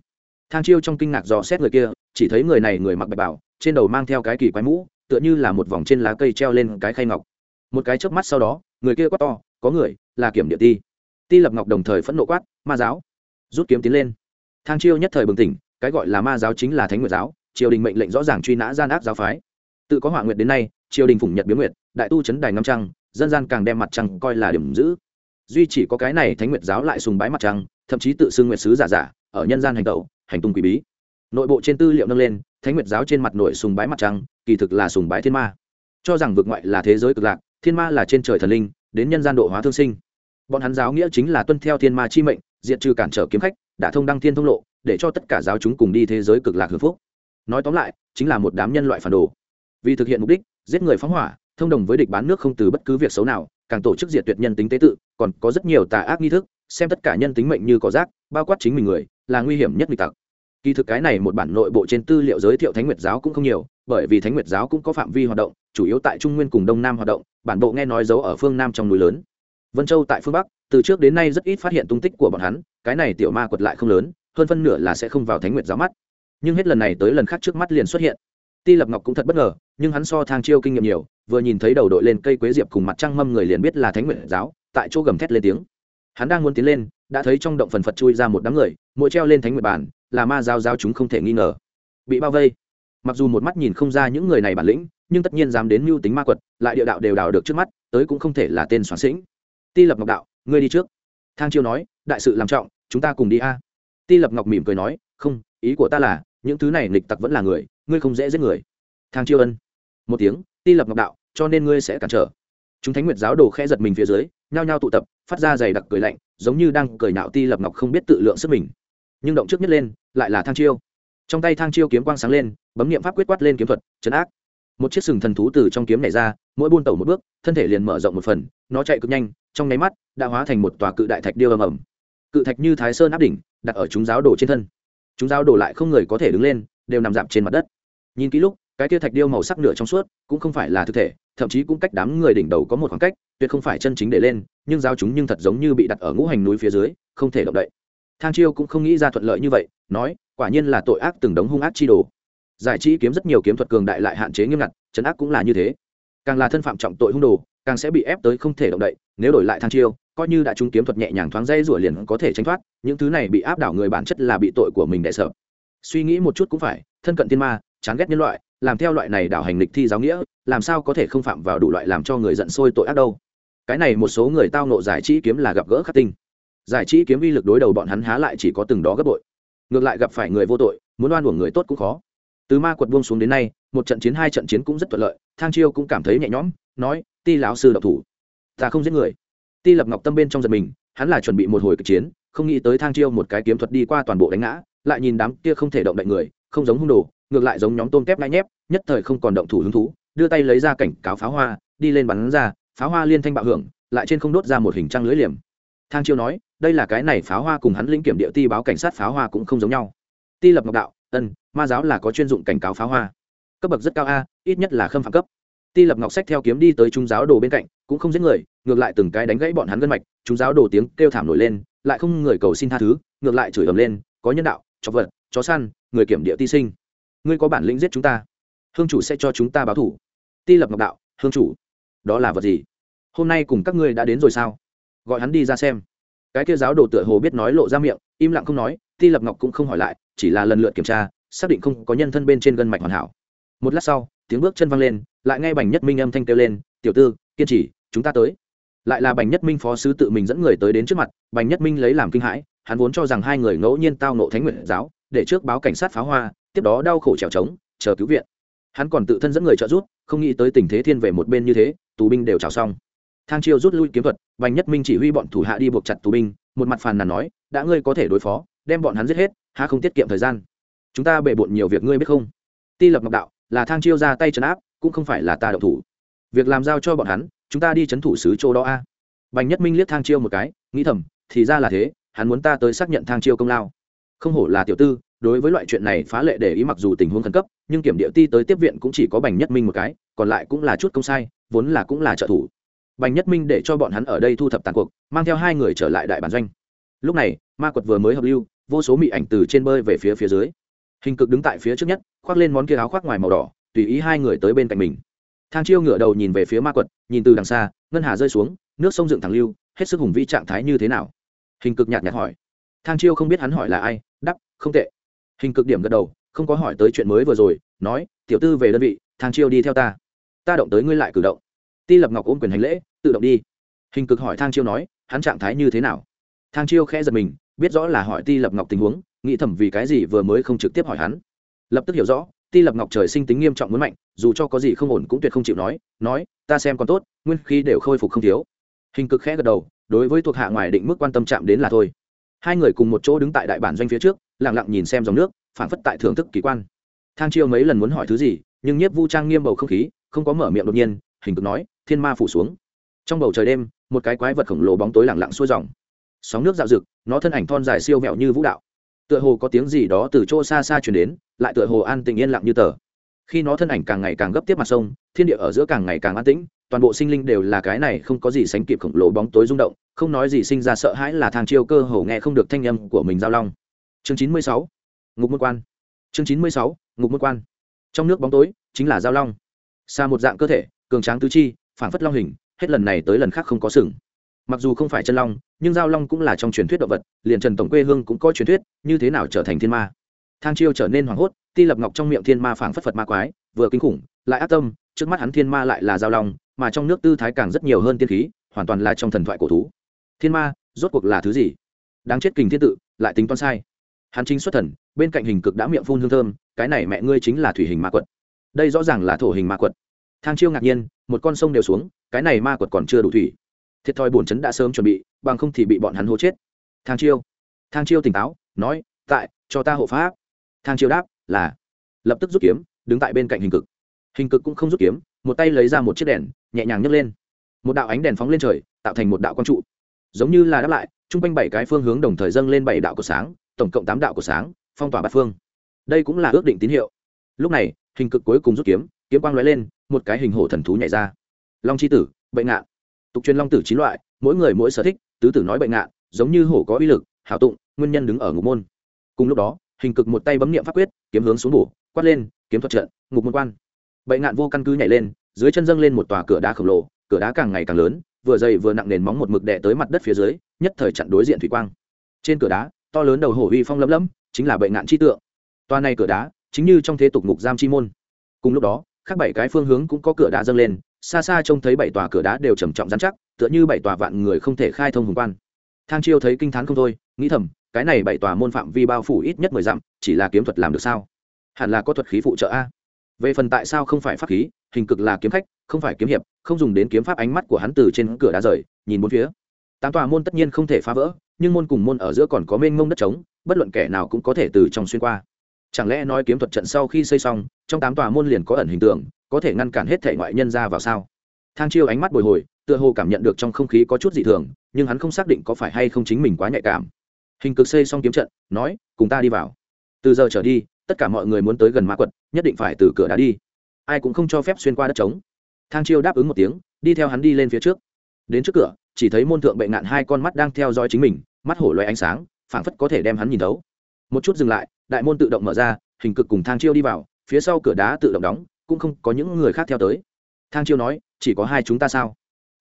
Thang chiêu trong kinh ngạc dò xét người kia, chỉ thấy người này người mặc bạch bảo, trên đầu mang theo cái kỳ quái mũ, tựa như là một vòng trên lá cây treo lên cái khay ngọc. Một cái chớp mắt sau đó, người kia quát to, có người, là kiểm địa ti. Ti lập ngọc đồng thời phẫn nộ quát, ma giáo! Rút kiếm tiến lên. Thang chiêu nhất thời bừng tỉnh, cái gọi là ma giáo chính là thánh nguyệt giáo, triều đình mệnh lệnh rõ ràng truy nã gian ác giáo phái. Tự có hỏa nguyệt đến nay, triều đình phủng nhật biếm nguyệt, đại tu chấn đài ngâm trăng dân gian càng đem mặt trăng coi là điểm giữ. Duy chỉ có cái này thánh nguyệt giáo lại sùng bái mặt trăng, thậm chí tự xưng nguyệt sứ giả giả, ở nhân gian hành tẩu, hành tung quỷ bí. Nội bộ trên tư liệu nâng lên, thánh nguyệt giáo trên mặt nội sùng bái mặt trăng, kỳ thực là sùng bái thiên ma. Cho rằng vực ngoại là thế giới cực lạc, thiên ma là trên trời thần linh, đến nhân gian độ hóa thương sinh. Bọn hắn giáo nghĩa chính là tuân theo thiên ma chi mệnh diện trừ cản trở kiếm khách đã thông đăng thiên thông lộ, để cho tất cả giáo chúng cùng đi thế giới cực lạc hưởng phúc. Nói tóm lại, chính là một đám nhân loại phản đồ. Vì thực hiện mục đích, giết người phóng hỏa thông đồng với địch bán nước không từ bất cứ việc xấu nào, càng tổ chức diệt tuyệt nhân tính tế tự, còn có rất nhiều tà ác nghi thức, xem tất cả nhân tính mệnh như cỏ rác, bao quát chính mình người, là nguy hiểm nhất nghịch tặc. Kỳ thực cái này một bản nội bộ trên tư liệu giới thiệu thánh nguyệt giáo cũng không nhiều, bởi vì thánh nguyệt giáo cũng có phạm vi hoạt động, chủ yếu tại trung nguyên cùng đông nam hoạt động, bản bộ nghe nói giấu ở phương nam trong núi lớn. Vân châu tại phương bắc, từ trước đến nay rất ít phát hiện tung tích của bọn hắn, cái này tiểu ma quật lại không lớn, hơn phân nửa là sẽ không vào thánh nguyệt giáo mắt. Nhưng hết lần này tới lần khác trước mắt liền xuất hiện ti lập ngọc cũng thật bất ngờ, nhưng hắn so thang chiêu kinh nghiệm nhiều, vừa nhìn thấy đầu đội lên cây quế diệp cùng mặt trăng mâm người liền biết là thánh nguyện giáo, tại chỗ gầm thét lên tiếng. Hắn đang muốn tiến lên, đã thấy trong động phần phật chui ra một đám người, mỗi treo lên thánh nguyện bản là ma giáo giáo chúng không thể nghi ngờ. Bị bao vây. Mặc dù một mắt nhìn không ra những người này bản lĩnh, nhưng tất nhiên dám đến mưu tính ma quật, lại địa đạo đều đào được trước mắt, tới cũng không thể là tên soạn sĩnh. Ti lập ngọc đạo, ngươi đi trước. Thang chiêu nói, đại sự làm trọng, chúng ta cùng đi a. Ti lập ngọc mỉm cười nói, không, ý của ta là những thứ này nghịch tặc vẫn là người, ngươi không dễ giết người. Thang chiêu ân. Một tiếng, ti lập ngọc đạo, cho nên ngươi sẽ cản trở. Chúng thánh nguyệt giáo đồ khẽ giật mình phía dưới, nhao nhao tụ tập, phát ra dày đặc cười lạnh, giống như đang cười nạo ti lập ngọc không biết tự lượng sức mình. Nhưng động trước nhất lên, lại là thang chiêu. Trong tay thang chiêu kiếm quang sáng lên, bấm nghiệm pháp quyết quát lên kiếm thuật chấn ác. Một chiếc sừng thần thú từ trong kiếm này ra, mỗi buôn tẩu một bước, thân thể liền mở rộng một phần, nó chạy cực nhanh, trong nháy mắt, đã hóa thành một tòa cự đại thạch điêu ầm ầm. Cự thạch như thái sơn áp đỉnh, đặt ở chúng giáo đồ trên thân chúng giao đổ lại không người có thể đứng lên, đều nằm dạp trên mặt đất. Nhìn kỹ lúc, cái tia thạch điêu màu sắc nửa trong suốt, cũng không phải là thực thể, thậm chí cũng cách đám người đỉnh đầu có một khoảng cách, tuyệt không phải chân chính để lên, nhưng giao chúng nhưng thật giống như bị đặt ở ngũ hành núi phía dưới, không thể động đậy. Thang chiêu cũng không nghĩ ra thuận lợi như vậy, nói, quả nhiên là tội ác từng đống hung ác chi đồ. Giải trí kiếm rất nhiều kiếm thuật cường đại lại hạn chế nghiêm ngặt chấn áp cũng là như thế. Càng là thân phạm trọng tội hung đồ, càng sẽ bị ép tới không thể động đậy, nếu đổi lại thang chiêu coi như đã trúng kiếm thuật nhẹ nhàng thoáng dây rủa liền có thể tránh thoát, những thứ này bị áp đảo người bản chất là bị tội của mình đệ sợ. Suy nghĩ một chút cũng phải, thân cận thiên ma, chán ghét nhân loại, làm theo loại này đảo hành lịch thi giáo nghĩa, làm sao có thể không phạm vào đủ loại làm cho người giận sôi tội ác đâu. Cái này một số người tao nộ giải trí kiếm là gặp gỡ khắc tinh. Giải trí kiếm vi lực đối đầu bọn hắn há lại chỉ có từng đó gấp bội. Ngược lại gặp phải người vô tội, muốn oan uổng người tốt cũng khó. Từ ma quật buông xuống đến nay, một trận chiến hai trận chiến cũng rất thuận lợi, thang chiêu cũng cảm thấy nhẹ nhõm, nói, ti lão sư độc thủ, ta không giết người ti lập ngọc tâm bên trong giật mình, hắn là chuẩn bị một hồi kịch chiến, không nghĩ tới thang chiêu một cái kiếm thuật đi qua toàn bộ đánh ngã, lại nhìn đám kia không thể động đậy người, không giống hung đồ, ngược lại giống nhóm tôm tép ngay nhép, nhất thời không còn động thủ hứng thú, đưa tay lấy ra cảnh cáo pháo hoa, đi lên bắn ra, pháo hoa liên thanh bạo hưởng, lại trên không đốt ra một hình trăng lưới liềm. Thang chiêu nói, đây là cái này pháo hoa cùng hắn lĩnh kiểm địa ti báo cảnh sát pháo hoa cũng không giống nhau. Ti lập ngọc đạo ân ma giáo là có chuyên dụng cảnh cáo pháo hoa. Cấp bậc rất cao a, ít nhất là khâm phạm cấp ti lập ngọc sách theo kiếm đi tới trung giáo đồ bên cạnh, cũng không giết người, ngược lại từng cái đánh gãy bọn hắn gân mạch trung giáo đồ tiếng kêu thảm nổi lên, lại không người cầu xin tha thứ, ngược lại chửi ầm lên, có nhân đạo chó vật, chó săn, người kiểm địa ti sinh. Ngươi có bản lĩnh giết chúng ta, hương chủ sẽ cho chúng ta báo thủ. Ti lập ngọc đạo, hương chủ, đó là vật gì? Hôm nay cùng các ngươi đã đến rồi sao? Gọi hắn đi ra xem. Cái kia giáo đồ tựa hồ biết nói lộ ra miệng, im lặng không nói, ti lập ngọc cũng không hỏi lại, chỉ là lần lượt kiểm tra, xác định không có nhân thân bên trên gân mạch hoàn hảo một lát sau, tiếng bước chân văng lên, lại nghe bành nhất minh âm thanh kêu lên, tiểu tư, kiên trì, chúng ta tới. Lại là bành nhất minh phó sứ tự mình dẫn người tới đến trước mặt, bành nhất minh lấy làm kinh hãi, hắn vốn cho rằng hai người ngẫu nhiên tao nộ thánh nguyện giáo, để trước báo cảnh sát pháo hoa, tiếp đó đau khổ trèo trống, chờ cứu viện. Hắn còn tự thân dẫn người trợ giúp, không nghĩ tới tình thế thiên về một bên như thế, tù binh đều trào xong. Thang chiêu rút lui kiếm thuật, bành nhất minh chỉ huy bọn thủ hạ đi buộc chặt tù binh, một mặt phàn nàn nói, đã ngươi có thể đối phó, đem bọn hắn giết hết, há không tiết kiệm thời gian? Chúng ta bề bộn nhiều việc ngươi biết không? Ti lập ngọc đạo là thang chiêu ra tay trấn áp, cũng không phải là ta đậu thủ. Việc làm giao cho bọn hắn, chúng ta đi trấn thủ sứ chỗ đó a. Bành nhất minh liếc thang chiêu một cái, nghĩ thầm, thì ra là thế, hắn muốn ta tới xác nhận thang chiêu công lao. Không hổ là tiểu tư, đối với loại chuyện này phá lệ để ý mặc dù tình huống khẩn cấp, nhưng kiểm địa ti tới tiếp viện cũng chỉ có bành nhất minh một cái, còn lại cũng là chút công sai, vốn là cũng là trợ thủ. Bành nhất minh để cho bọn hắn ở đây thu thập tàn cuộc, mang theo hai người trở lại đại bản doanh. Lúc này, ma quật vừa mới hợp lưu, vô số mị ảnh từ trên bơi về phía phía dưới hình cực đứng tại phía trước nhất, khoác lên món kia áo khoác ngoài màu đỏ, tùy ý hai người tới bên cạnh mình. Thang chiêu ngửa đầu nhìn về phía ma quật, nhìn từ đằng xa, ngân hà rơi xuống, nước sông dựng thẳng lưu, hết sức hùng vĩ trạng thái như thế nào? Hình cực nhạt nhạt hỏi. Thang chiêu không biết hắn hỏi là ai đắp không tệ. Hình cực điểm gật đầu, không có hỏi tới chuyện mới vừa rồi, nói, tiểu tư về đơn vị, thang chiêu đi theo ta. Ta động tới ngươi lại cử động. Ti lập ngọc ôm quyền hành lễ, tự động đi. Hình cực hỏi thang chiêu nói, hắn trạng thái như thế nào? Thang chiêu khẽ giật mình, biết rõ là hỏi ti lập ngọc tình huống nghĩ thầm vì cái gì vừa mới không trực tiếp hỏi hắn. Lập tức hiểu rõ, ti lập ngọc trời sinh tính nghiêm trọng muốn mạnh, dù cho có gì không ổn cũng tuyệt không chịu nói nói, ta xem còn tốt, nguyên khí đều khôi phục không thiếu. Hình cực khẽ gật đầu, đối với thuộc hạ ngoài định mức quan tâm chạm đến là thôi. Hai người cùng một chỗ đứng tại đại bản doanh phía trước lẳng lặng nhìn xem dòng nước phản phất tại thưởng thức kỳ quan. Thang chiêu mấy lần muốn hỏi thứ gì, nhưng nhiếp vu trang nghiêm bầu không khí, không có mở miệng đột nhiên, hình cực nói, thiên ma phủ xuống. Trong bầu trời đêm, một cái quái vật khổng lồ bóng tối lẳng lặng xuôi dòng. Sóng nước dạo rực, nó thân ảnh thon dài siêu vẹo như vũ đạo tựa hồ có tiếng gì đó từ chỗ xa xa chuyển đến, lại tựa hồ an tình yên lặng như tờ. Khi nó thân ảnh càng ngày càng gấp tiếp mặt sông, thiên địa ở giữa càng ngày càng an tĩnh, toàn bộ sinh linh đều là cái này không có gì sánh kịp khổng lồ bóng tối rung động, không nói gì sinh ra sợ hãi là thang chiêu cơ hồ nghe không được thanh âm của mình giao long. Chương chín mươi sáu, ngục môn quan. Chương chín mươi sáu, ngục môn quan. Trong nước bóng tối, chính là giao long. Xa một dạng cơ thể, cường tráng tứ chi phản phất long hình, hết lần này tới lần khác không có sừng mặc dù không phải chân long, nhưng giao long cũng là trong truyền thuyết động vật, liền trần tổng quê hương cũng có truyền thuyết, như thế nào trở thành thiên ma. Thang chiêu trở nên hoảng hốt, ti lập ngọc trong miệng thiên ma phảng phất phật ma quái, vừa kinh khủng, lại ác tâm, trước mắt hắn thiên ma lại là giao long, mà trong nước tư thái càng rất nhiều hơn tiên khí, hoàn toàn là trong thần thoại cổ thú. Thiên ma, rốt cuộc là thứ gì? Đáng chết kình thiên tự, lại tính toán sai. Hắn chính xuất thần, bên cạnh hình cực đã miệng phun hương thơm, cái này mẹ ngươi chính là thủy hình ma quật. Đây rõ ràng là thổ hình ma quật. Thang chiêu ngạc nhiên, một con sông đều xuống, cái này ma quật còn chưa đủ thủy thiệt thòi bổn chấn đã sớm chuẩn bị, bằng không thì bị bọn hắn hố chết. Thang chiêu thang chiêu tỉnh táo, nói, tại, cho ta hộ pháp. Thang chiêu đáp, là. Lập tức rút kiếm, đứng tại bên cạnh hình cực. Hình cực cũng không rút kiếm, một tay lấy ra một chiếc đèn, nhẹ nhàng nhấc lên. Một đạo ánh đèn phóng lên trời, tạo thành một đạo quang trụ. Giống như là đáp lại, chung quanh bảy cái phương hướng đồng thời dâng lên bảy đạo của sáng, tổng cộng tám đạo của sáng, phong tỏa bát phương. Đây cũng là ước định tín hiệu. Lúc này, hình cực cuối cùng rút kiếm kiếm quang lóe lên, một cái hình hổ thần thú nhảy ra. Long c h i tử, bệnh ngạn tục truyền long tử chín loại, mỗi người mỗi sở thích, tứ tử nói bệnh ngạn giống như hổ có uy lực, hảo tụng, nguyên nhân đứng ở ngục môn. Cùng lúc đó, hình cực một tay bấm niệm pháp quyết, kiếm hướng xuống bổ, quát lên, kiếm thuật trận, ngục môn quan. Bệnh ngạn vô căn cứ nhảy lên, dưới chân dâng lên một tòa cửa đá khổng lồ, cửa đá càng ngày càng lớn, vừa dày vừa nặng nền móng một mực đè tới mặt đất phía dưới, nhất thời chặn đối diện thủy quang. Trên cửa đá, to lớn đầu hổ uy phong lấm lấm, chính là bệnh ngạn chi tượng. Toa này cửa đá, chính như trong thế tục ngục giam chi môn. Cùng lúc đó, khác bảy cái phương hướng cũng có cửa đá dâng lên xa xa trông thấy bảy tòa cửa đá đều trầm trọng dán chắc, tựa như bảy tòa vạn người không thể khai thông hùng quan. Thang chiêu thấy kinh t h á n không thôi, nghĩ thầm, cái này bảy tòa môn phạm vi bao phủ ít nhất mười dặm, chỉ là kiếm thuật làm được sao? Hẳn là có thuật khí phụ trợ a. Về phần tại sao không phải pháp khí, hình cực là kiếm khách, không phải kiếm hiệp, không dùng đến kiếm pháp ánh mắt của hắn từ trên cửa đá rời, nhìn bốn phía. Tám tòa môn tất nhiên không thể phá vỡ, nhưng môn cùng môn ở giữa còn có mênh mông đất trống, bất luận kẻ nào cũng có thể từ trong xuyên qua. Chẳng lẽ nói kiếm thuật trận sau khi xây xong, trong tám tòa môn liền có ẩn hình tượng có thể ngăn cản hết thể ngoại nhân ra vào sao? Thang chiêu ánh mắt bồi hồi, tựa hồ cảm nhận được trong không khí có chút dị thường, nhưng hắn không xác định có phải hay không chính mình quá nhạy cảm. Hình cực xây xong kiếm trận, nói, cùng ta đi vào. Từ giờ trở đi, tất cả mọi người muốn tới gần ma quật, nhất định phải từ cửa đá đi. Ai cũng không cho phép xuyên qua đất trống. Thang chiêu đáp ứng một tiếng, đi theo hắn đi lên phía trước. Đến trước cửa, chỉ thấy môn thượng bệ ngạn hai con mắt đang theo dõi chính mình, mắt hổ loay ánh sáng, phảng phất có thể đem hắn nhìn thấu. Một chút dừng lại, đại môn tự động mở ra, hình cực cùng thang chiêu đi vào, phía sau cửa đá tự động đóng cũng không có những người khác theo tới. Thang chiêu nói, chỉ có hai chúng ta sao?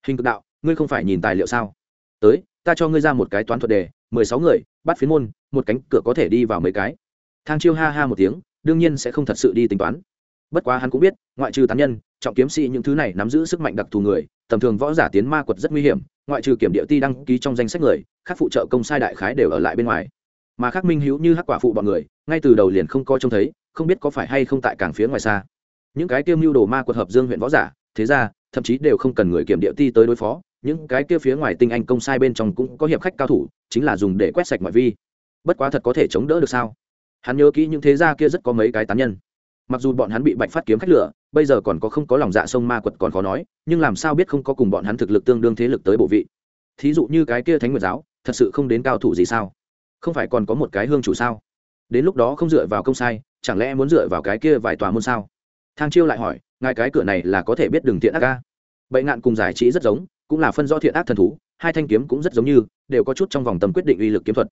Hình cực đạo, ngươi không phải nhìn tài liệu sao? Tới, ta cho ngươi ra một cái toán thuật đề, mười sáu người, bắt phiến môn, một cánh cửa có thể đi vào mấy cái. Thang chiêu ha ha một tiếng, đương nhiên sẽ không thật sự đi tính toán. Bất quá hắn cũng biết, ngoại trừ tán nhân, trọng kiếm sĩ những thứ này nắm giữ sức mạnh đặc thù người, tầm thường võ giả tiến ma quật rất nguy hiểm, ngoại trừ kiểm địa ti đăng ký trong danh sách người khác phụ trợ công sai đại khái đều ở lại bên ngoài. Mà khác minh hữu như hắc quả phụ bọn người, ngay từ đầu liền không coi trông thấy, không biết có phải hay không tại cảng phía ngoài xa những cái kia mưu đồ ma quật hợp dương huyện võ giả, thế ra, thậm chí đều không cần người kiểm địa ti tới đối phó. Những cái kia phía ngoài tinh anh công sai bên trong cũng có hiệp khách cao thủ, chính là dùng để quét sạch mọi vi. Bất quá thật có thể chống đỡ được sao? Hắn nhớ kỹ những thế gia kia rất có mấy cái tán nhân. Mặc dù bọn hắn bị bạch phát kiếm khách lửa, bây giờ còn có không có lòng dạ sông ma quật còn khó nói, nhưng làm sao biết không có cùng bọn hắn thực lực tương đương thế lực tới bộ vị. Thí dụ như cái kia thánh nguyệt giáo, thật sự không đến cao thủ gì sao? Không phải còn có một cái hương chủ sao? Đến lúc đó không dựa vào công sai, chẳng lẽ muốn dựa vào cái kia vài tòa môn sao? Thang chiêu lại hỏi, ngài cái cửa này là có thể biết đường thiện ác ca bệnh nạn cùng giải trí rất giống, cũng là phân do thiện ác thần thú, hai thanh kiếm cũng rất giống như, đều có chút trong vòng tầm quyết định uy lực kiếm thuật.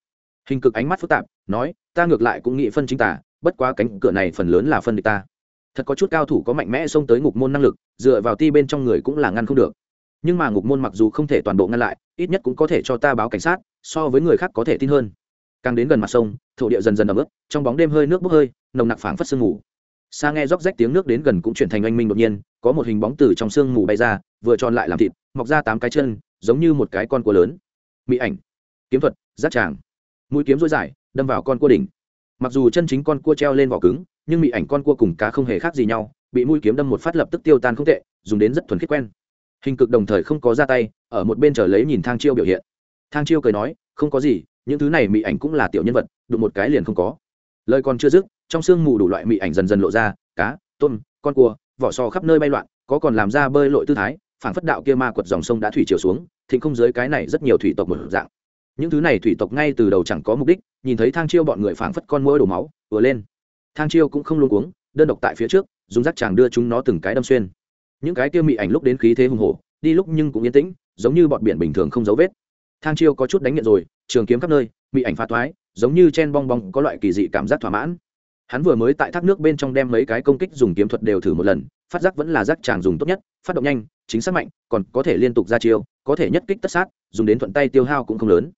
Hình cực ánh mắt phức tạp, nói, ta ngược lại cũng nghĩ phân chính tả bất quá cánh cửa này phần lớn là phân địch ta. Thật có chút cao thủ có mạnh mẽ xông tới ngục môn năng lực, dựa vào ti bên trong người cũng là ngăn không được. Nhưng mà ngục môn mặc dù không thể toàn bộ ngăn lại, ít nhất cũng có thể cho ta báo cảnh sát, so với người khác có thể tin hơn. Càng đến gần mặt sông, thổ địa dần dần ấm ướt, trong bóng đêm hơi nước bốc hơi, nồng nặc phảng phất sương mù xa nghe róc rách tiếng nước đến gần cũng chuyển thành oanh minh đột nhiên, có một hình bóng từ trong sương mù bay ra, vừa tròn lại làm thịt, mọc ra tám cái chân, giống như một cái con cua lớn. Mỹ ảnh. Kiếm thuật giác tràng. Mũi kiếm dối dài, đâm vào con cua đỉnh. Mặc dù chân chính con cua treo lên vỏ cứng, nhưng mỹ ảnh con cua cùng cá không hề khác gì nhau, bị mũi kiếm đâm một phát lập tức tiêu tan không tệ, dùng đến rất thuần khiết quen. Hình cực đồng thời không có ra tay, ở một bên chờ lấy nhìn thang chiêu biểu hiện. Thang chiêu cười nói, không có gì, những thứ này mỹ ảnh cũng là tiểu nhân vật, đụng một cái liền không có. Lời còn chưa dứt trong sương mù đủ loại mị ảnh dần dần lộ ra, cá, tôm, con cua, vỏ sò khắp nơi bay loạn, có còn làm ra bơi lội tư thái phản phất đạo kia ma quật dòng sông đã thủy chiều xuống, thịnh không dưới cái này rất nhiều thủy tộc một dạng. Những thứ này thủy tộc ngay từ đầu chẳng có mục đích, nhìn thấy thang chiêu bọn người phảng phất con mũi đổ máu vừa lên. Thang chiêu cũng không luôn cuống, đơn độc tại phía trước, dùng rác chàng đưa chúng nó từng cái đâm xuyên. Những cái kia mị ảnh lúc đến khí thế hùng hổ, đi lúc nhưng cũng yên tĩnh, giống như bọn biển bình thường không dấu vết. Thang chiêu có chút đánh nhận rồi, trường kiếm khắp nơi, mị ảnh phá thoái, giống như chen bong bong, có loại kỳ dị cảm giác thỏa mãn hắn vừa mới tại thác nước bên trong đem mấy cái công kích dùng kiếm thuật đều thử một lần, phát giác vẫn là giác tràng dùng tốt nhất, phát động nhanh, chính xác mạnh, còn có thể liên tục ra chiêu, có thể nhất kích tất sát, dùng đến thuận tay tiêu hao cũng không lớn.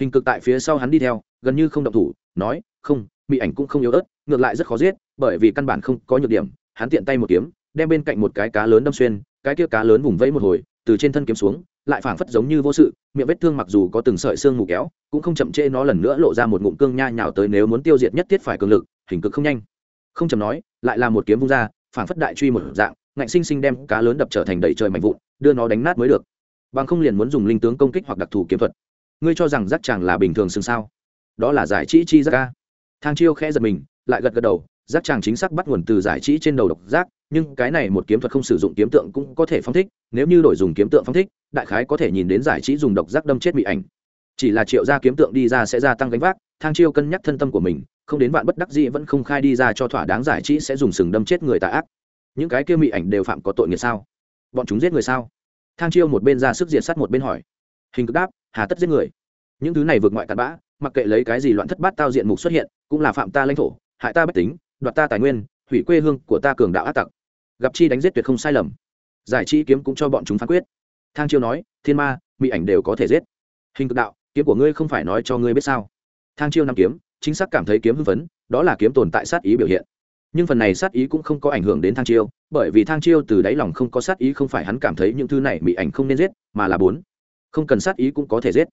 Hình cực tại phía sau hắn đi theo, gần như không động thủ, nói, không bị ảnh cũng không yếu ớt, ngược lại rất khó giết, bởi vì căn bản không có nhược điểm. Hắn tiện tay một kiếm, đem bên cạnh một cái cá lớn đâm xuyên, cái kia cá lớn vùng vẫy một hồi, từ trên thân kiếm xuống lại phảng phất giống như vô sự, miệng vết thương mặc dù có từng sợi xương mù kéo, cũng không chậm trễ nó lần nữa lộ ra một ngụm cương nha nhào tới nếu muốn tiêu diệt nhất thiết phải cường lực, hình cực không nhanh. Không chậm nói, lại là một kiếm vung ra, phảng phất đại truy một dạng, ngạnh sinh sinh đem cá lớn đập trở thành đầy trời mạnh vụn, đưa nó đánh nát mới được. Bằng không liền muốn dùng linh tướng công kích hoặc đặc thù kiếm thuật. Ngươi cho rằng giác chàng là bình thường xương sao? Đó là giải trí chi giác ca thang chiêu khẽ giật mình, lại gật gật đầu giác chàng chính xác bắt nguồn từ giải trí trên đầu độc giác nhưng cái này một kiếm thuật không sử dụng kiếm tượng cũng có thể phong thích, nếu như đổi dùng kiếm tượng phong thích, đại khái có thể nhìn đến giải trí dùng độc giác đâm chết bị ảnh. Chỉ là triệu gia kiếm tượng đi ra sẽ gia tăng gánh vác, thang chiêu cân nhắc thân tâm của mình, không đến vạn bất đắc dĩ vẫn không khai đi ra cho thỏa đáng giải trí sẽ dùng sừng đâm chết người tà ác. Những cái kia bị ảnh đều phạm có tội nghiệp sao? Bọn chúng giết người sao? Thang chiêu một bên ra sức diệt sát một bên hỏi. Hình cực đáp, hà tất giết người. Những thứ này vượt ngoại cặn bã, mặc kệ lấy cái gì loạn thất bát tao diện mục xuất hiện, cũng là phạm ta lãnh thổ, hại ta bách tính, đoạt ta tài nguyên, hủy quê hương của ta cường đạo ác tặc gặp chi đánh giết tuyệt không sai lầm. Giải chi kiếm cũng cho bọn chúng phán quyết. Thang chiêu nói, thiên ma, mỹ ảnh đều có thể giết. Hình cực đạo, kiếm của ngươi không phải nói cho ngươi biết sao? Thang chiêu năm kiếm, chính xác cảm thấy kiếm hưng phấn, đó là kiếm tồn tại sát ý biểu hiện. Nhưng phần này sát ý cũng không có ảnh hưởng đến thang chiêu, bởi vì thang chiêu từ đáy lòng không có sát ý không phải hắn cảm thấy những thứ này mỹ ảnh không nên giết, mà là bốn. Không cần sát ý cũng có thể giết.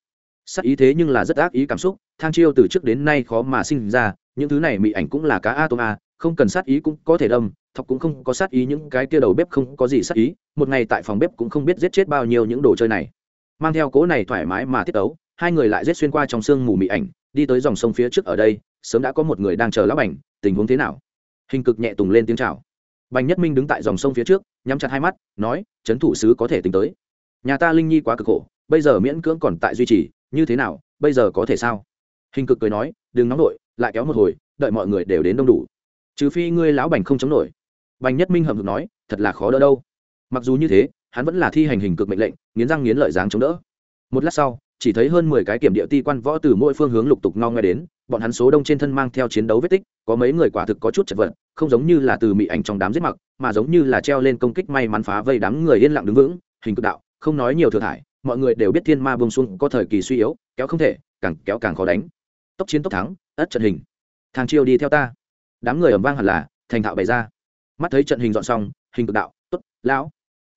Sát ý thế nhưng là rất ác ý cảm xúc, thang chiêu từ trước đến nay khó mà sinh ra, những thứ này mỹ ảnh cũng là cá a tôm a, không cần sát ý cũng có thể đâm thọc cũng không có sát ý, những cái kia đầu bếp không có gì sát ý, một ngày tại phòng bếp cũng không biết giết chết bao nhiêu những đồ chơi này. Mang theo cố này thoải mái mà thiết ấu, hai người lại giết xuyên qua trong sương mù mị ảnh, đi tới dòng sông phía trước ở đây, sớm đã có một người đang chờ lão bành, tình huống thế nào? Hình cực nhẹ tùng lên tiếng chào. Bành nhất minh đứng tại dòng sông phía trước, nhắm chặt hai mắt, nói, trấn thủ sứ có thể tính tới. Nhà ta linh nhi quá cực khổ, bây giờ miễn cưỡng còn tại duy trì, như thế nào, bây giờ có thể sao? Hình cực cười nói, đừng nóng nổi, lại kéo một hồi, đợi mọi người đều đến đông đủ. Trừ phi ngươi lão bành không chống nổi bành nhất minh hậm hực nói, thật là khó đỡ đâu. Mặc dù như thế, hắn vẫn là thi hành hình cực mệnh lệnh, nghiến răng nghiến lợi dáng chống đỡ. Một lát sau, chỉ thấy hơn mười cái kiểm địa ti quan võ từ mỗi phương hướng lục tục ngao nghe đến, bọn hắn số đông trên thân mang theo chiến đấu vết tích, có mấy người quả thực có chút chật vật, không giống như là từ mị ảnh trong đám giết mặc, mà giống như là treo lên công kích may mắn phá vây đám người yên lặng đứng vững, hình cực đạo, không nói nhiều thừa thải, mọi người đều biết thiên ma bông xuông có thời kỳ suy yếu, kéo không thể, càng kéo càng khó đánh. Tốc chiến tốc thắng, ất trận hình. Thang chiêu đi theo ta. Đám người ẩm vang hẳn là, thành thạo bày ra mắt thấy trận hình dọn xong, hình cực đạo t ố t lão.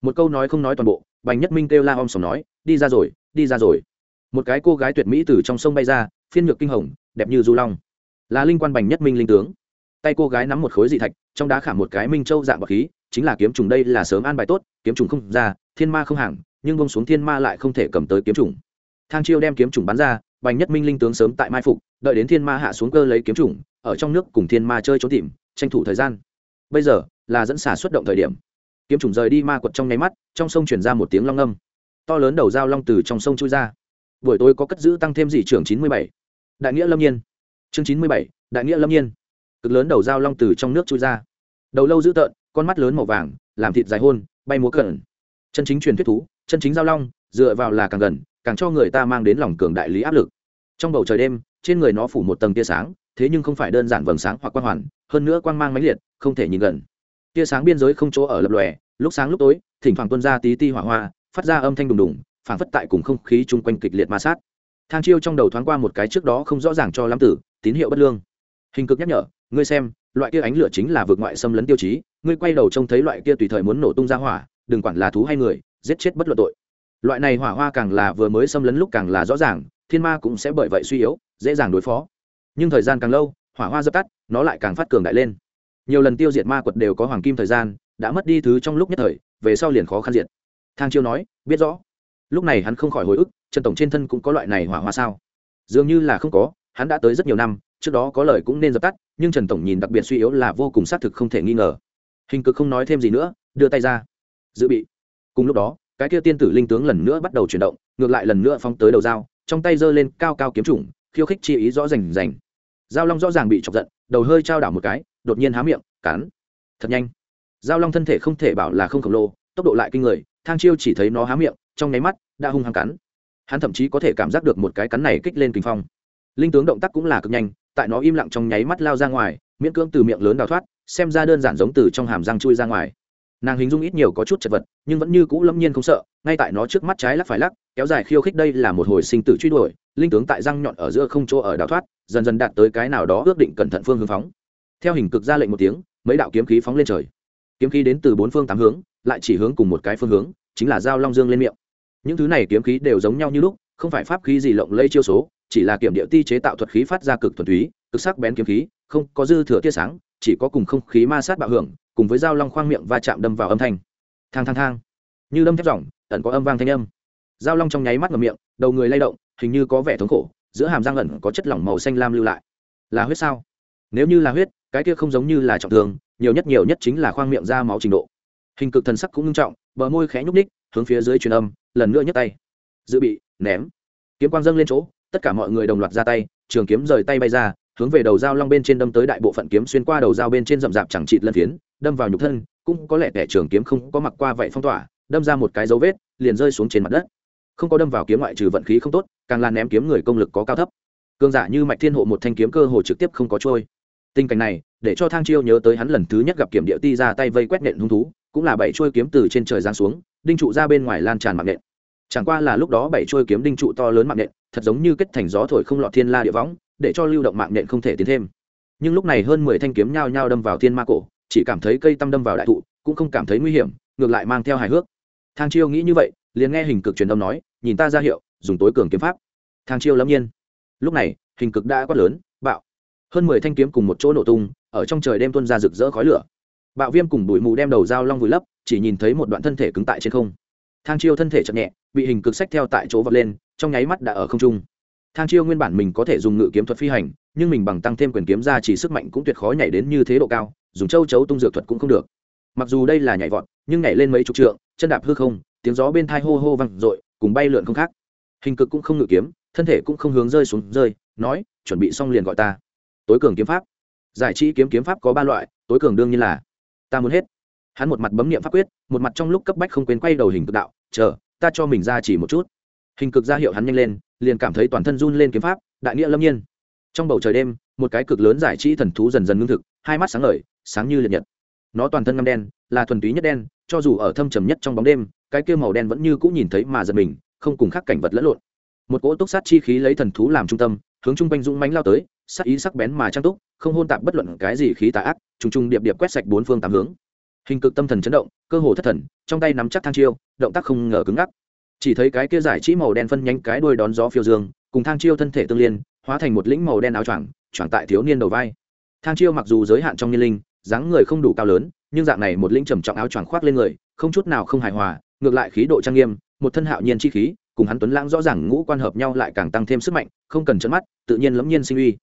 Một câu nói không nói toàn bộ, bành nhất minh kêu la om sòng nói, đi ra rồi, đi ra rồi. Một cái cô gái tuyệt mỹ từ trong sông bay ra, phiên nhược kinh hồng, đẹp như du long. Là linh quan bành nhất minh linh tướng. Tay cô gái nắm một khối dị thạch, trong đá khảm một cái minh châu dạng bậc khí, chính là kiếm trùng đây là sớm an bài tốt, kiếm trùng không ra, thiên ma không hàng, nhưng bông xuống thiên ma lại không thể cầm tới kiếm trùng. Thang chiêu đem kiếm trùng bắn ra, bành nhất minh linh tướng sớm tại mai phục, đợi đến thiên ma hạ xuống cơ lấy kiếm trùng, ở trong nước cùng thiên ma chơi trốn tìm, tranh thủ thời gian bây giờ là dẫn xả xuất động thời điểm. Kiếm trùng rời đi ma quật trong nháy mắt, trong sông chuyển ra một tiếng long âm. To lớn đầu dao long từ trong sông chui ra. Buổi tối có cất giữ tăng thêm dị trưởng chín mươi bảy. Đại nghĩa lâm nhiên. Chương chín mươi bảy, đại nghĩa lâm nhiên. Cực lớn đầu dao long từ trong nước chui ra. Đầu lâu dữ tợn, con mắt lớn màu vàng, làm thịt dài hôn, bay múa cẩn. Chân chính truyền thuyết thú, chân chính giao long, dựa vào là càng gần, càng cho người ta mang đến lòng cường đại lý áp lực. Trong bầu trời đêm, trên người nó phủ một tầng tia sáng, thế nhưng không phải đơn giản vầng sáng hoặc quang hoàn hơn nữa quang mang mãnh liệt, không thể nhìn gần. Tia sáng biên giới không chỗ ở lập lòe, lúc sáng lúc tối, thỉnh thoảng tuân ra tí ti hỏa hoa, phát ra âm thanh đùng đùng, phảng phất tại cùng không khí chung quanh kịch liệt ma sát. Thang chiêu trong đầu thoáng qua một cái trước đó không rõ ràng cho lắm tử, tín hiệu bất lương. Hình cực nhắc nhở, ngươi xem, loại kia ánh lửa chính là vượt ngoại xâm lấn tiêu chí, ngươi quay đầu trông thấy loại kia tùy thời muốn nổ tung ra hỏa, đừng quản là thú hay người, giết chết bất luận tội. Loại này hỏa hoa càng là vừa mới xâm lấn lúc càng là rõ ràng, thiên ma cũng sẽ bởi vậy suy yếu, dễ dàng đối phó. Nhưng thời gian càng lâu hỏa hoa dập tắt, nó lại càng phát cường đại lên. Nhiều lần tiêu diệt ma quật đều có hoàng kim thời gian, đã mất đi thứ trong lúc nhất thời, về sau liền khó khăn diệt. Thang chiêu nói, biết rõ. Lúc này hắn không khỏi hồi ức, trần tổng trên thân cũng có loại này hỏa hoa sao? Dường như là không có, hắn đã tới rất nhiều năm, trước đó có lời cũng nên dập tắt, nhưng trần tổng nhìn đặc biệt suy yếu là vô cùng xác thực không thể nghi ngờ. Hình cực không nói thêm gì nữa, đưa tay ra. Dự bị. Cùng lúc đó, cái kia tiên tử linh tướng lần nữa bắt đầu chuyển động, ngược lại lần nữa phóng tới đầu dao, trong tay giơ lên cao cao kiếm chủng, khiêu khích chi ý rõ rành rành giao long rõ ràng bị chọc giận, đầu hơi trao đảo một cái, đột nhiên há miệng, cắn. Thật nhanh. Giao long thân thể không thể bảo là không khổng lồ, tốc độ lại kinh người, thang chiêu chỉ thấy nó há miệng, trong nháy mắt, đã hung hăng cắn. Hắn thậm chí có thể cảm giác được một cái cắn này kích lên kinh phong. Linh tướng động tác cũng là cực nhanh, tại nó im lặng trong nháy mắt lao ra ngoài, miễn cưỡng từ miệng lớn đào thoát, xem ra đơn giản giống từ trong hàm răng chui ra ngoài. Nàng hình dung ít nhiều có chút chật vật, nhưng vẫn như cũ lâm nhiên không sợ, ngay tại nó trước mắt trái lắc phải lắc, kéo dài khiêu khích đây là một hồi sinh tử truy đuổi linh tướng tại răng nhọn ở giữa không chỗ ở đào thoát, dần dần đạt tới cái nào đó ước định cẩn thận phương hướng phóng. Theo hình cực ra lệnh một tiếng, mấy đạo kiếm khí phóng lên trời. Kiếm khí đến từ bốn phương tám hướng, lại chỉ hướng cùng một cái phương hướng, chính là dao long dương lên miệng. Những thứ này kiếm khí đều giống nhau như lúc, không phải pháp khí gì lộng lây chiêu số, chỉ là kiểm địa ti chế tạo thuật khí phát ra cực thuần túy, cực sắc bén kiếm khí, không có dư thừa tia sáng, chỉ có cùng không khí ma sát bạo hưởng, cùng với dao long khoang miệng va chạm đâm vào âm thanh. Thang thang thang. Như đâm thép dòng, ẩn có âm vang thanh âm. Dao long trong nháy mắt ngầm miệng, đầu người lay động hình như có vẻ thống khổ, giữa hàm răng ẩn có chất lỏng màu xanh lam lưu lại. Là huyết sao? Nếu như là huyết, cái kia không giống như là trọng thương, nhiều nhất nhiều nhất chính là khoang miệng ra máu trình độ. Hình cực thần sắc cũng nghiêm trọng, bờ môi khẽ nhúc ních hướng phía dưới truyền âm, lần nữa nhấc tay. Dự bị, ném. Kiếm quang dâng lên chỗ, tất cả mọi người đồng loạt ra tay, trường kiếm rời tay bay ra, hướng về đầu dao long bên trên đâm tới đại bộ phận kiếm xuyên qua đầu dao bên trên rậm rạp chẳng chịt lân phiến, đâm vào nhục thân, cũng có lẽ kẻ trường kiếm không có mặc qua vậy phong tỏa, đâm ra một cái dấu vết, liền rơi xuống trên mặt đất không có đâm vào kiếm ngoại trừ vận khí không tốt, càng là ném kiếm người công lực có cao thấp. Cương giả như mạch thiên hộ một thanh kiếm cơ hồ trực tiếp không có trôi. Tình cảnh này, để cho thang chiêu nhớ tới hắn lần thứ nhất gặp kiểm địa ti ra tay vây quét nện hung thú, cũng là bảy trôi kiếm từ trên trời giáng xuống, đinh trụ ra bên ngoài lan tràn mạng nện. Chẳng qua là lúc đó bảy trôi kiếm đinh trụ to lớn mạng nện, thật giống như kết thành gió thổi không lọt thiên la địa võng, để cho lưu động mạng nện không thể tiến thêm. Nhưng lúc này hơn mười thanh kiếm nhao nhao đâm vào thiên ma cổ, chỉ cảm thấy cây tăm đâm vào đại thụ, cũng không cảm thấy nguy hiểm, ngược lại mang theo hài hước. Thang chiêu nghĩ như vậy liền nghe hình cực truyền âm nói, nhìn ta ra hiệu, dùng tối cường kiếm pháp. Thang chiêu lâm nhiên. Lúc này, hình cực đã quát lớn, bạo. Hơn mười thanh kiếm cùng một chỗ nổ tung, ở trong trời đêm tuôn ra rực rỡ khói lửa. Bạo viêm cùng bụi mù đem đầu dao long vùi lấp, chỉ nhìn thấy một đoạn thân thể cứng tại trên không. Thang chiêu thân thể chậm nhẹ, bị hình cực sách theo tại chỗ vọt lên, trong nháy mắt đã ở không trung. Thang chiêu nguyên bản mình có thể dùng ngự kiếm thuật phi hành, nhưng mình bằng tăng thêm quyền kiếm ra chỉ sức mạnh cũng tuyệt khó nhảy đến như thế độ cao, dùng châu chấu tung dược thuật cũng không được. Mặc dù đây là nhảy vọt, nhưng nhảy lên mấy chục trượng, chân đạp hư không tiếng gió bên thai hô hô văng r ộ i cùng bay lượn không khác. Hình cực cũng không ngự kiếm, thân thể cũng không hướng rơi xuống rơi, nói, chuẩn bị xong liền gọi ta. Tối cường kiếm pháp. Giải trí kiếm kiếm pháp có ba loại, tối cường đương nhiên là ta muốn hết. Hắn một mặt bấm nghiệm pháp quyết, một mặt trong lúc cấp bách không quên quay đầu hình cực đạo, chờ, ta cho mình ra chỉ một chút. Hình cực ra hiệu hắn nhanh lên, liền cảm thấy toàn thân run lên kiếm pháp, đại nghĩa lâm nhiên. Trong bầu trời đêm, một cái cực lớn giải trí thần thú dần dần ngưng thực, hai mắt sáng ngời, sáng như liệt nhật. Nó toàn thân ngâm đen, là thuần túy nhất đen, cho dù ở thâm trầm nhất trong bóng đêm cái kia màu đen vẫn như cũng nhìn thấy mà giật mình, không cùng khác cảnh vật lẫn lộn. Một cỗ túc sát chi khí lấy thần thú làm trung tâm, hướng chung quanh dũng mánh lao tới, sắc ý sắc bén mà trang túc, không hôn tạp bất luận cái gì khí tà ác, trùng trùng điệp điệp quét sạch bốn phương tám hướng. Hình cực tâm thần chấn động, cơ hồ thất thần, trong tay nắm chắc thang chiêu, động tác không ngờ cứng ngắc. Chỉ thấy cái kia giải chỉ màu đen phân nhánh cái đuôi đón gió phiêu dương, cùng thang chiêu thân thể tương liên, hóa thành một lĩnh màu đen áo choàng choàng tại thiếu niên đầu vai. Thang chiêu mặc dù giới hạn trong niên linh, dáng người không đủ cao lớn, nhưng dạng này một lĩnh trầm trọng áo choàng khoác lên người, không chút nào không hài hòa ngược lại khí độ trang nghiêm, một thân hạo nhiên chi khí, cùng hắn tuấn lãng rõ ràng ngũ quan hợp nhau lại càng tăng thêm sức mạnh, không cần chấn mắt, tự nhiên lẫm nhiên sinh uy.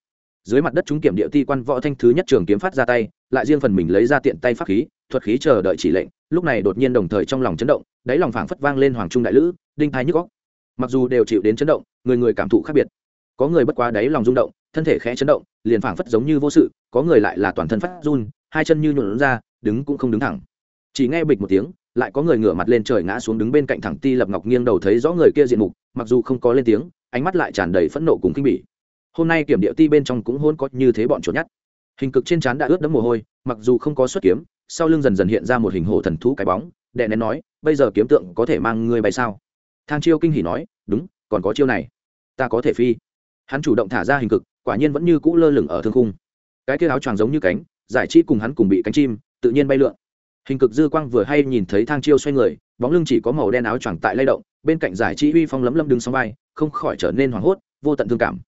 Dưới mặt đất chúng kiểm địa ti quan võ thanh thứ nhất trường kiếm phát ra tay, lại riêng phần mình lấy ra tiện tay pháp khí, thuật khí chờ đợi chỉ lệnh, lúc này đột nhiên đồng thời trong lòng chấn động, đáy lòng phảng phất vang lên hoàng trung đại lữ, đinh thái nhức góc mặc dù đều chịu đến chấn động, người người cảm thụ khác biệt. Có người bất quá đáy lòng rung động, thân thể khẽ chấn động, liền phảng phất giống như vô sự, có người lại là toàn thân phát run, hai chân như nhuộn ra, đứng cũng không đứng thẳng. Chỉ nghe bịch một tiếng lại có người ngửa mặt lên trời ngã xuống đứng bên cạnh thẳng ti lập ngọc nghiêng đầu thấy rõ người kia diện mục, mặc dù không có lên tiếng, ánh mắt lại tràn đầy phẫn nộ cùng kinh bỉ. Hôm nay kiểm địa ti bên trong cũng hôn có như thế bọn chuột nhát hình cực trên trán đã ướt đẫm mồ hôi, mặc dù không có xuất kiếm, sau lưng dần dần hiện ra một hình hổ thần thú cái bóng, đệ nén nói, bây giờ kiếm tượng có thể mang người bay sao? Thang chiêu kinh hỉ nói, đúng, còn có chiêu này. Ta có thể phi. Hắn chủ động thả ra hình cực, quả nhiên vẫn như cũ lơ lửng ở thương khung. Cái kia áo choàng giống như cánh, giải trí cùng hắn cùng bị cánh chim, tự nhiên bay lượn hình cực dư quang vừa hay nhìn thấy thang chiêu xoay người, bóng lưng chỉ có màu đen áo choàng tại lay động, bên cạnh giải trí uy phong lấm lâm đứng sóng vai, không khỏi trở nên hoảng hốt, vô tận thương cảm.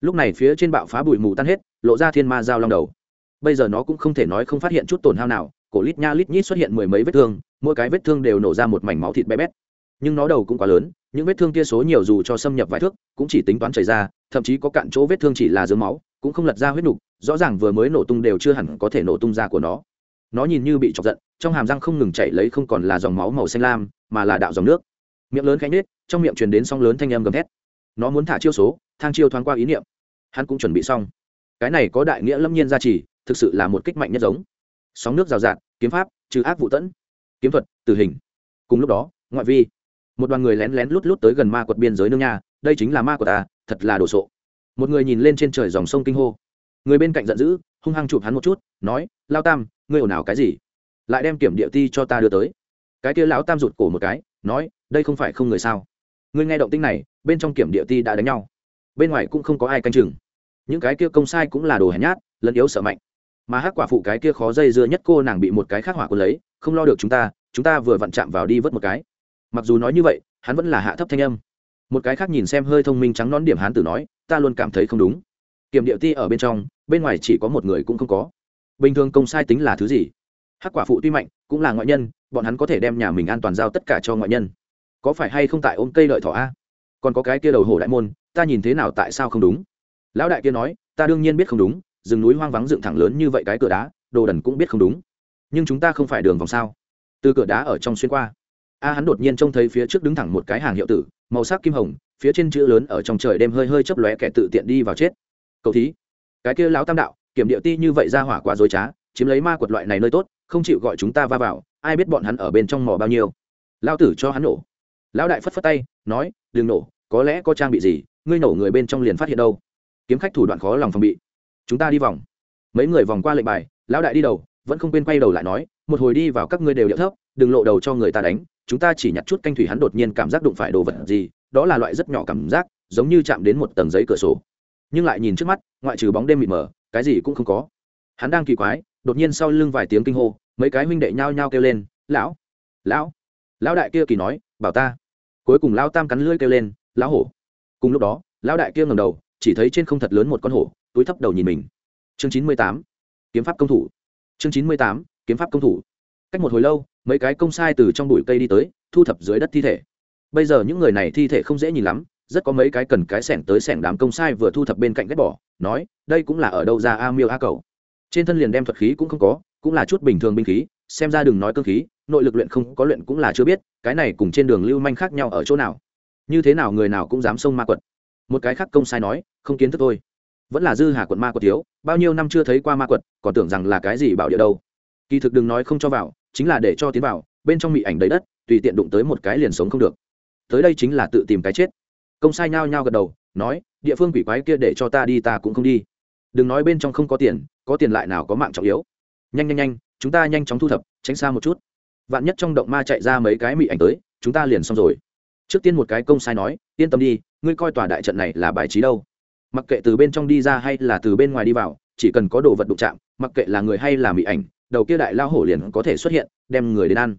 Lúc này phía trên bạo phá bụi mù tan hết, lộ ra thiên ma dao long đầu. Bây giờ nó cũng không thể nói không phát hiện chút tổn hao nào, cổ lít nha lít nhít xuất hiện mười mấy vết thương, mỗi cái vết thương đều nổ ra một mảnh máu thịt bé bét. Nhưng nó đầu cũng quá lớn, những vết thương kia số nhiều dù cho xâm nhập vài thước, cũng chỉ tính toán chảy ra, thậm chí có cạn chỗ vết thương chỉ là dưới máu, cũng không lật ra huyết nục, rõ ràng vừa mới nổ tung đều chưa hẳn có thể nổ tung ra của nó nó nhìn như bị chọc giận trong hàm răng không ngừng chảy lấy không còn là dòng máu màu xanh lam mà là đạo dòng nước. Miệng lớn khẽ nết trong miệng truyền đến song lớn thanh âm gầm thét. Nó muốn thả chiêu số thang chiêu thoáng qua ý niệm. Hắn cũng chuẩn bị xong. Cái này có đại nghĩa lâm nhiên gia trì thực sự là một kích mạnh nhất giống. Sóng nước rào rạt kiếm pháp trừ ác vụ tẫn kiếm thuật tử hình. Cùng lúc đó ngoại vi một đoàn người lén lén lút lút tới gần ma quật biên giới nương nhà, đây chính là ma quật à thật là đồ sộ. Một người nhìn lên trên trời dòng sông kinh hô. Người bên cạnh giận dữ hung hăng chụp hắn một chút, nói, lao tam, ngươi ồn ào cái gì? Lại đem kiểm địa ti cho ta đưa tới. Cái kia lão tam rụt cổ một cái, nói, đây không phải không người sao? Ngươi nghe động tinh này, bên trong kiểm địa ti đã đánh nhau. Bên ngoài cũng không có ai canh chừng. Những cái kia công sai cũng là đồ hèn nhát, lẫn yếu sợ mạnh. Mà hát quả phụ cái kia khó dây dưa nhất cô nàng bị một cái khác hỏa quân lấy, không lo được chúng ta chúng ta vừa vặn chạm vào đi vớt một cái. Mặc dù nói như vậy, hắn vẫn là hạ thấp thanh âm. Một cái khác nhìn xem hơi thông minh trắng nón điểm hắn tử nói, ta luôn cảm thấy không đúng. Kiểm địa ti ở bên trong bên ngoài chỉ có một người cũng không có. Bình thường công sai tính là thứ gì? Hắc quả phụ tuy mạnh, cũng là ngoại nhân, bọn hắn có thể đem nhà mình an toàn giao tất cả cho ngoại nhân. Có phải hay không tại ôm cây lợi thỏ a? Còn có cái kia đầu hổ đại môn, ta nhìn thế nào tại sao không đúng? Lão đại kia nói, ta đương nhiên biết không đúng, rừng núi hoang vắng dựng thẳng lớn như vậy cái cửa đá, đồ đần cũng biết không đúng. Nhưng chúng ta không phải đường vòng sao? Từ cửa đá ở trong xuyên qua. A hắn đột nhiên trông thấy phía trước đứng thẳng một cái hàng hiệu tử, màu sắc kim hồng, phía trên chữ lớn ở trong trời đêm hơi hơi chấp lóe kẻ tự tiện đi vào chết. Cầu thí cái kia lão tam đạo, kiểm địa ti như vậy ra hỏa quá dối trá, chiếm lấy ma quật loại này nơi tốt, không chịu gọi chúng ta va vào, ai biết bọn hắn ở bên trong mỏ bao nhiêu. Lao tử cho hắn nổ. Lão đại phất phất tay, nói, đừng nổ, có lẽ có trang bị gì, ngươi nổ người bên trong liền phát hiện đâu. Kiếm khách thủ đoạn khó lòng phòng bị. Chúng ta đi vòng. Mấy người vòng qua lệnh bài, lão đại đi đầu, vẫn không quên quay đầu lại nói, một hồi đi vào các ngươi đều điệu thấp, đừng lộ đầu cho người ta đánh, chúng ta chỉ nhặt chút canh thủy hắn đột nhiên cảm giác đụng phải đồ vật gì, đó là loại rất nhỏ cảm giác, giống như chạm đến một tầng giấy cửa sổ nhưng lại nhìn trước mắt, ngoại trừ bóng đêm mịt mờ, cái gì cũng không có. Hắn đang kỳ quái, đột nhiên sau lưng vài tiếng kinh hô, mấy cái huynh đệ nhao nhao kêu lên, lão lão. Lão đại kia kỳ nói, bảo ta. Cuối cùng lão tam cắn lưỡi kêu lên, lão hổ. Cùng lúc đó, lão đại kia ngầm đầu, chỉ thấy trên không thật lớn một con hổ, túi thấp đầu nhìn mình. Chương chín mươi tám, kiếm pháp công thủ. Chương chín mươi tám, kiếm pháp công thủ. Cách một hồi lâu, mấy cái công sai từ trong bụi cây đi tới, thu thập dưới đất thi thể. Bây giờ những người này thi thể không dễ nhìn lắm rất có mấy cái cần cái sẻng tới sẻng đám công sai vừa thu thập bên cạnh ghét bỏ, nói, đây cũng là ở đâu ra a miêu a cầu? Trên thân liền đem thuật khí cũng không có, cũng là chút bình thường binh khí, xem ra đừng nói cơ khí, nội lực luyện không có luyện cũng là chưa biết, cái này cùng trên đường lưu manh khác nhau ở chỗ nào. Như thế nào người nào cũng dám xông ma quật. Một cái khác công sai nói, không kiến thức thôi. Vẫn là dư hà quận ma quật thiếu, bao nhiêu năm chưa thấy qua ma quật, còn tưởng rằng là cái gì bảo địa đâu. Kỳ thực đừng nói không cho vào, chính là để cho tiến vào, bên trong mị ảnh đầy đất, tùy tiện đụng tới một cái liền sống không được. Tới đây chính là tự tìm cái chết công sai nhao nhao gật đầu, nói, địa phương quỷ quái kia để cho ta đi, ta cũng không đi. Đừng nói bên trong không có tiền có tiền lại nào có mạng trọng yếu. Nhanh nhanh nhanh, chúng ta nhanh chóng thu thập, tránh xa một chút. Vạn nhất trong động ma chạy ra mấy cái mị ảnh tới, chúng ta liền xong rồi. Trước tiên một cái công sai nói, yên tâm đi, ngươi coi tòa đại trận này là bài trí đâu. Mặc kệ từ bên trong đi ra hay là từ bên ngoài đi vào, chỉ cần có đồ vật đụng chạm, mặc kệ là người hay là mị ảnh, đầu kia đại lao hổ liền có thể xuất hiện, đem người đến ăn.